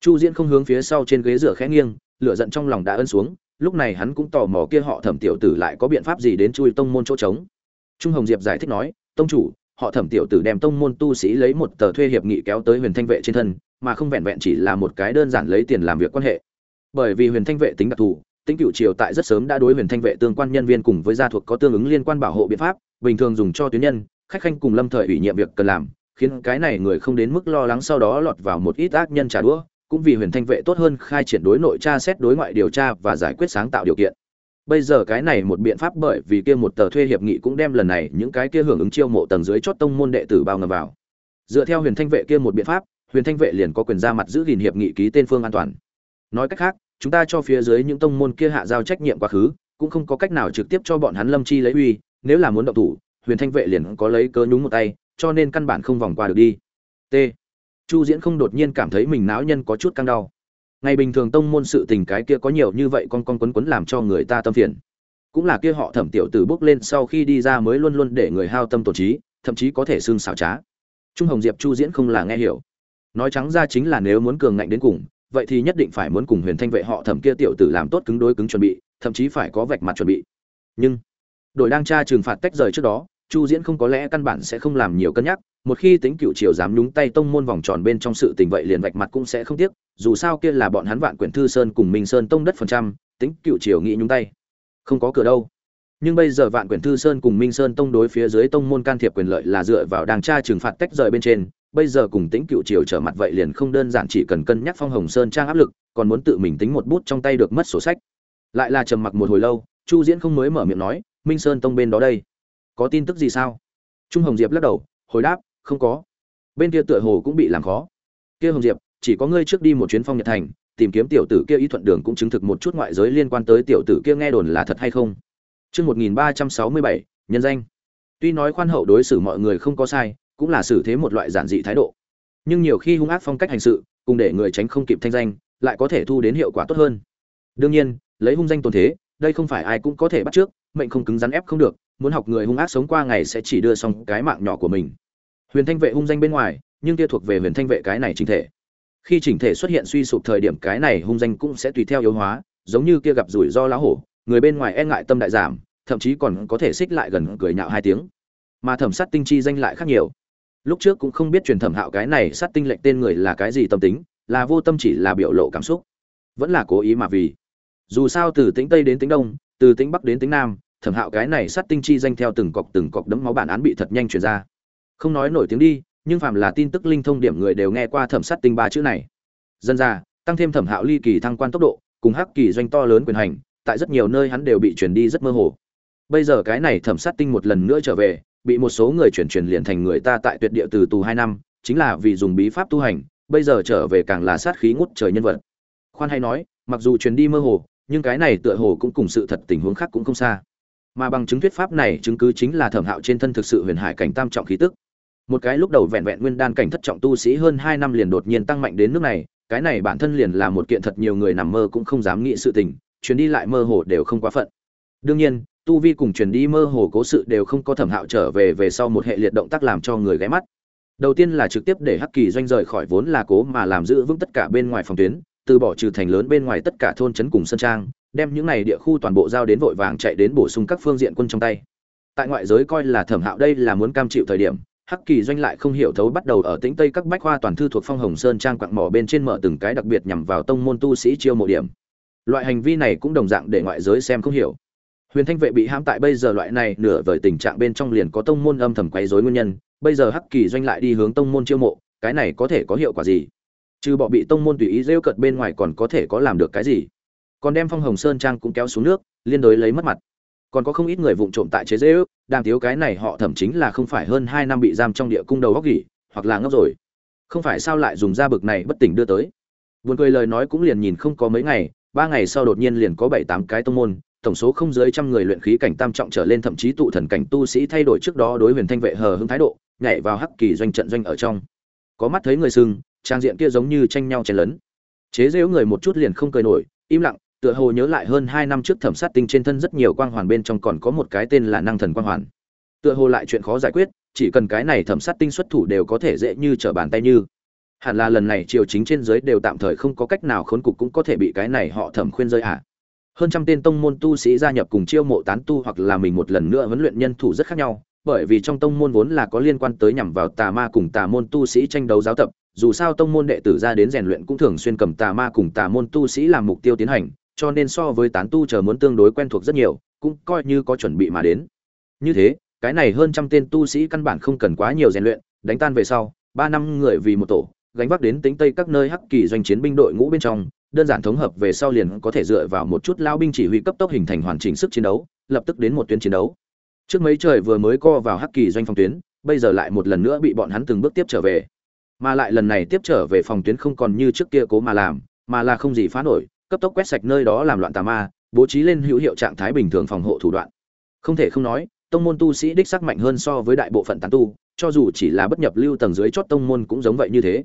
chu diễn không hướng phía sau trên ghế rửa khẽ nghiêng, lửa giận trong lòng đã ân xuống, lúc này hắn cũng tò mò kia họ thẩm tiểu tử lại có biện pháp gì đến chui tông môn chỗ trống. Trung hồng diệp giải thích nói, tông chủ, họ thẩm tiểu tử đem tông môn tu sĩ lấy một tờ thuê hiệp nghị kéo tới huyền thanh vệ trên thân, mà không vẹn vẹn chỉ là một cái đơn giản lấy tiền làm việc quan hệ. Bởi vì huyền thanh vệ tính đặc thù tính cựu triều tại rất sớm đã đối huyền thanh vệ tương quan nhân viên cùng với gia thuộc có tương ứng liên quan bảo hộ biện pháp, bình thường dùng cho tuyến nhân, khách khanh cùng lâm thời ủy nhiệm việc cần làm, khiến cái này người không đến mức lo lắng sau đó lọt vào một ít ác nhân trả đũa, cũng vì huyền thanh vệ tốt hơn khai triển đối nội tra xét đối ngoại điều tra và giải quyết sáng tạo điều kiện. Bây giờ cái này một biện pháp bởi vì kia một tờ thuê hiệp nghị cũng đem lần này những cái kia hưởng ứng chiêu mộ tầng dưới chót tông môn đệ tử bao ngầm vào. Dựa theo huyền thanh vệ kia một biện pháp, huyền thanh vệ liền có quyền ra mặt giữ gìn hiệp nghị ký tên phương an toàn. Nói cách khác chúng ta cho phía dưới những tông môn kia hạ giao trách nhiệm quá khứ, cũng không có cách nào trực tiếp cho bọn hắn lâm chi lấy uy, nếu là muốn động thủ, huyền thanh vệ liền có lấy cớ nhúng một tay, cho nên căn bản không vòng qua được đi. T. Chu diễn không đột nhiên cảm thấy mình não nhân có chút căng đau. Ngày bình thường tông môn sự tình cái kia có nhiều như vậy con con quấn quấn làm cho người ta tâm phiền. Cũng là kia họ thẩm tiểu tử bước lên sau khi đi ra mới luôn luôn để người hao tâm tổn trí, thậm chí có thể xương xảo trá. Trung hồng diệp chu diễn không là nghe hiểu. Nói trắng ra chính là nếu muốn cường ngạnh đến cùng vậy thì nhất định phải muốn cùng huyền thanh vệ họ thẩm kia tiểu tử làm tốt cứng đối cứng chuẩn bị, thậm chí phải có vạch mặt chuẩn bị. Nhưng, đội đang tra trừng phạt tách rời trước đó, chu diễn không có lẽ căn bản sẽ không làm nhiều cân nhắc, một khi tính cựu triều dám nhúng tay tông môn vòng tròn bên trong sự tình vậy liền vạch mặt cũng sẽ không tiếc, dù sao kia là bọn hắn vạn quyển thư sơn cùng minh sơn tông đất phần trăm, tính cựu triều nghĩ nhúng tay. Không có cửa đâu nhưng bây giờ vạn quyển thư sơn cùng minh sơn tông đối phía dưới tông môn can thiệp quyền lợi là dựa vào đàng tra trừng phạt tách rời bên trên, bây giờ cùng tính cựu triều trở mặt vậy liền không đơn giản chỉ cần cân nhắc phong hồng sơn trang áp lực, còn muốn tự mình tính một bút trong tay được mất sổ sách. Lại là trầm mặc một hồi lâu, chu diễn không mới mở miệng nói, minh sơn tông bên đó đây, có tin tức gì sao? Trung hồng diệp lắc đầu, hồi đáp, không có. Bên kia tựa hồ cũng bị làm khó. Kia hồng diệp, chỉ có ngươi trước đi một chuyến phong nhật thành, tìm kiếm tiểu tử kia ý thuận đường cũng chứng thực một chút ngoại giới liên quan tới tiểu tử kia nghe đồn là thật hay không? Chương 1367, nhân danh. Tuy nói khoan hậu đối xử mọi người không có sai, cũng là xử thế một loại giản dị thái độ. Nhưng nhiều khi hung ác phong cách hành sự, cùng để người tránh không kịp thanh danh, lại có thể thu đến hiệu quả tốt hơn. Đương nhiên, lấy hung danh tồn thế, đây không phải ai cũng có thể bắt trước, mệnh không cứng rắn ép không được, muốn học người hung ác sống qua ngày sẽ chỉ đưa xong cái mạng nhỏ của mình. Huyền Thanh vệ hung danh bên ngoài, nhưng kia thuộc về Huyền Thanh vệ cái này chính thể. Khi chỉnh thể xuất hiện suy sụp thời điểm cái này hung danh cũng sẽ tùy theo yếu hóa, giống như kia gặp rủi ro lá hổ, người bên ngoài e ngại tâm đại giảm, thậm chí còn có thể xích lại gần cười nhạo hai tiếng. Mà thẩm sát tinh chi danh lại khác nhiều. Lúc trước cũng không biết truyền thẩm hạo cái này sát tinh lệnh tên người là cái gì tâm tính, là vô tâm chỉ là biểu lộ cảm xúc. Vẫn là cố ý mà vì. Dù sao từ tính tây đến tính đông, từ tính bắc đến tính nam, thẩm hạo cái này sát tinh chi danh theo từng cọc từng cọc đấm máu bản án bị thật nhanh truyền ra. Không nói nổi tiếng đi, nhưng phàm là tin tức linh thông điểm người đều nghe qua thẩm sát tinh ba chữ này. Dân ra, tăng thêm thẩm hạo ly kỳ thăng quan tốc độ, cùng hắc kỳ doanh to lớn quyền hành tại rất nhiều nơi hắn đều bị truyền đi rất mơ hồ. Bây giờ cái này thẩm sát tinh một lần nữa trở về, bị một số người chuyển truyền liền thành người ta tại tuyệt địa từ tù hai năm, chính là vì dùng bí pháp tu hành, bây giờ trở về càng là sát khí ngút trời nhân vật. Khoan hay nói, mặc dù truyền đi mơ hồ, nhưng cái này tựa hồ cũng cùng sự thật tình huống khác cũng không xa. Mà bằng chứng thuyết pháp này chứng cứ chính là thẩm hạo trên thân thực sự huyền hải cảnh tam trọng khí tức. Một cái lúc đầu vẹn vẹn nguyên đan cảnh thất trọng tu sĩ hơn hai năm liền đột nhiên tăng mạnh đến nước này, cái này bản thân liền là một kiện thật nhiều người nằm mơ cũng không dám nghĩ sự tình truyền đi lại mơ hồ đều không quá phận. Đương nhiên, tu vi cùng truyền đi mơ hồ cố sự đều không có thẩm hạo trở về về sau một hệ liệt động tác làm cho người ghé mắt. Đầu tiên là trực tiếp để hắc kỳ doanh rời khỏi vốn là cố mà làm giữ vững tất cả bên ngoài phòng tuyến, từ bỏ trừ thành lớn bên ngoài tất cả thôn trấn cùng sân trang, đem những này địa khu toàn bộ giao đến vội vàng chạy đến bổ sung các phương diện quân trong tay. Tại ngoại giới coi là thẩm hạo đây là muốn cam chịu thời điểm, hắc kỳ doanh lại không hiểu thấu bắt đầu ở tĩnh tây các bách khoa toàn thư thuộc phong hồng sơn trang quặng mỏ bên trên mở từng cái đặc biệt nhằm vào tông môn tu sĩ chiêu mộ điểm loại hành vi này cũng đồng dạng để ngoại giới xem không hiểu. Huyền thanh vệ bị hãm tại bây giờ loại này nửa vời tình trạng bên trong liền có tông môn âm thầm quấy rối nguyên nhân, bây giờ hắc kỳ doanh lại đi hướng tông môn chiêu mộ, cái này có thể có hiệu quả gì? Trừ bỏ bị tông môn tùy ý rêu cợt bên ngoài còn có thể có làm được cái gì? Còn đem phong hồng sơn trang cũng kéo xuống nước, liên đối lấy mất mặt. Còn có không ít người vụng trộm tại chế dễ ước đang thiếu cái này họ thẩm chính là không phải hơn hai năm bị giam trong địa cung đầu góc gỉ, hoặc là ngốc rồi. Không phải sao lại dùng da bực này bất tỉnh đưa tới. Buồn cười lời nói cũng liền nhìn không có mấy ngày ba ngày sau đột nhiên liền có bảy tám cái tông môn, tổng số không dưới trăm người luyện khí cảnh tam trọng trở lên, thậm chí tụ thần cảnh tu sĩ thay đổi trước đó đối huyền thanh vệ hờ hững thái độ, nhảy vào hắc kỳ doanh trận doanh ở trong. Có mắt thấy người sưng trang diện kia giống như tranh nhau chen lấn chế giễu người một chút liền không cười nổi, im lặng, tựa hồ nhớ lại hơn hai năm trước thẩm sát tinh trên thân rất nhiều quang hoàn bên trong còn có một cái tên là năng thần quang hoàn. Tựa hồ lại chuyện khó giải quyết, chỉ cần cái này thẩm sát tinh xuất thủ đều có thể dễ như trở bàn tay như hẳn là lần này triều chính trên giới đều tạm thời không có cách nào khốn cục cũng có thể bị cái này họ thẩm khuyên rơi ạ hơn trăm tên tông môn tu sĩ gia nhập cùng chiêu mộ tán tu hoặc là mình một lần nữa huấn luyện nhân thủ rất khác nhau, bởi vì trong tông môn vốn là có liên quan tới nhằm vào tà ma cùng tà môn tu sĩ tranh đấu giáo tập, dù sao tông môn đệ tử ra đến rèn luyện cũng thường xuyên cầm tà ma cùng tà môn tu sĩ làm mục tiêu tiến hành, cho nên so với tán tu chờ muốn tương đối quen thuộc rất nhiều, cũng coi như có chuẩn bị mà đến. Như thế, cái này hơn trăm tên tu sĩ căn bản không cần quá nhiều rèn luyện, đánh tan về sau, ba năm người vì một tổ gánh vác đến tính tây các nơi hắc kỳ doanh chiến binh đội ngũ bên trong, đơn giản thống hợp về sau liền có thể dựa vào một chút lao binh chỉ huy cấp tốc hình thành hoàn chỉnh sức chiến đấu, lập tức đến một tuyến chiến đấu. Trước mấy trời vừa mới co vào hắc kỳ doanh phòng tuyến, bây giờ lại một lần nữa bị bọn hắn từng bước tiếp trở về. Mà lại lần này tiếp trở về phòng tuyến không còn như trước kia cố mà làm, mà là không gì phá nổi, cấp tốc quét sạch nơi đó làm loạn tà ma, bố trí lên hữu hiệu trạng thái bình thường phòng hộ thủ đoạn. Không thể không nói, tông môn tu sĩ đích sắc mạnh hơn so với đại bộ phận tán tu, cho dù chỉ là bất nhập lưu tầng dưới chót tông môn cũng giống vậy như thế.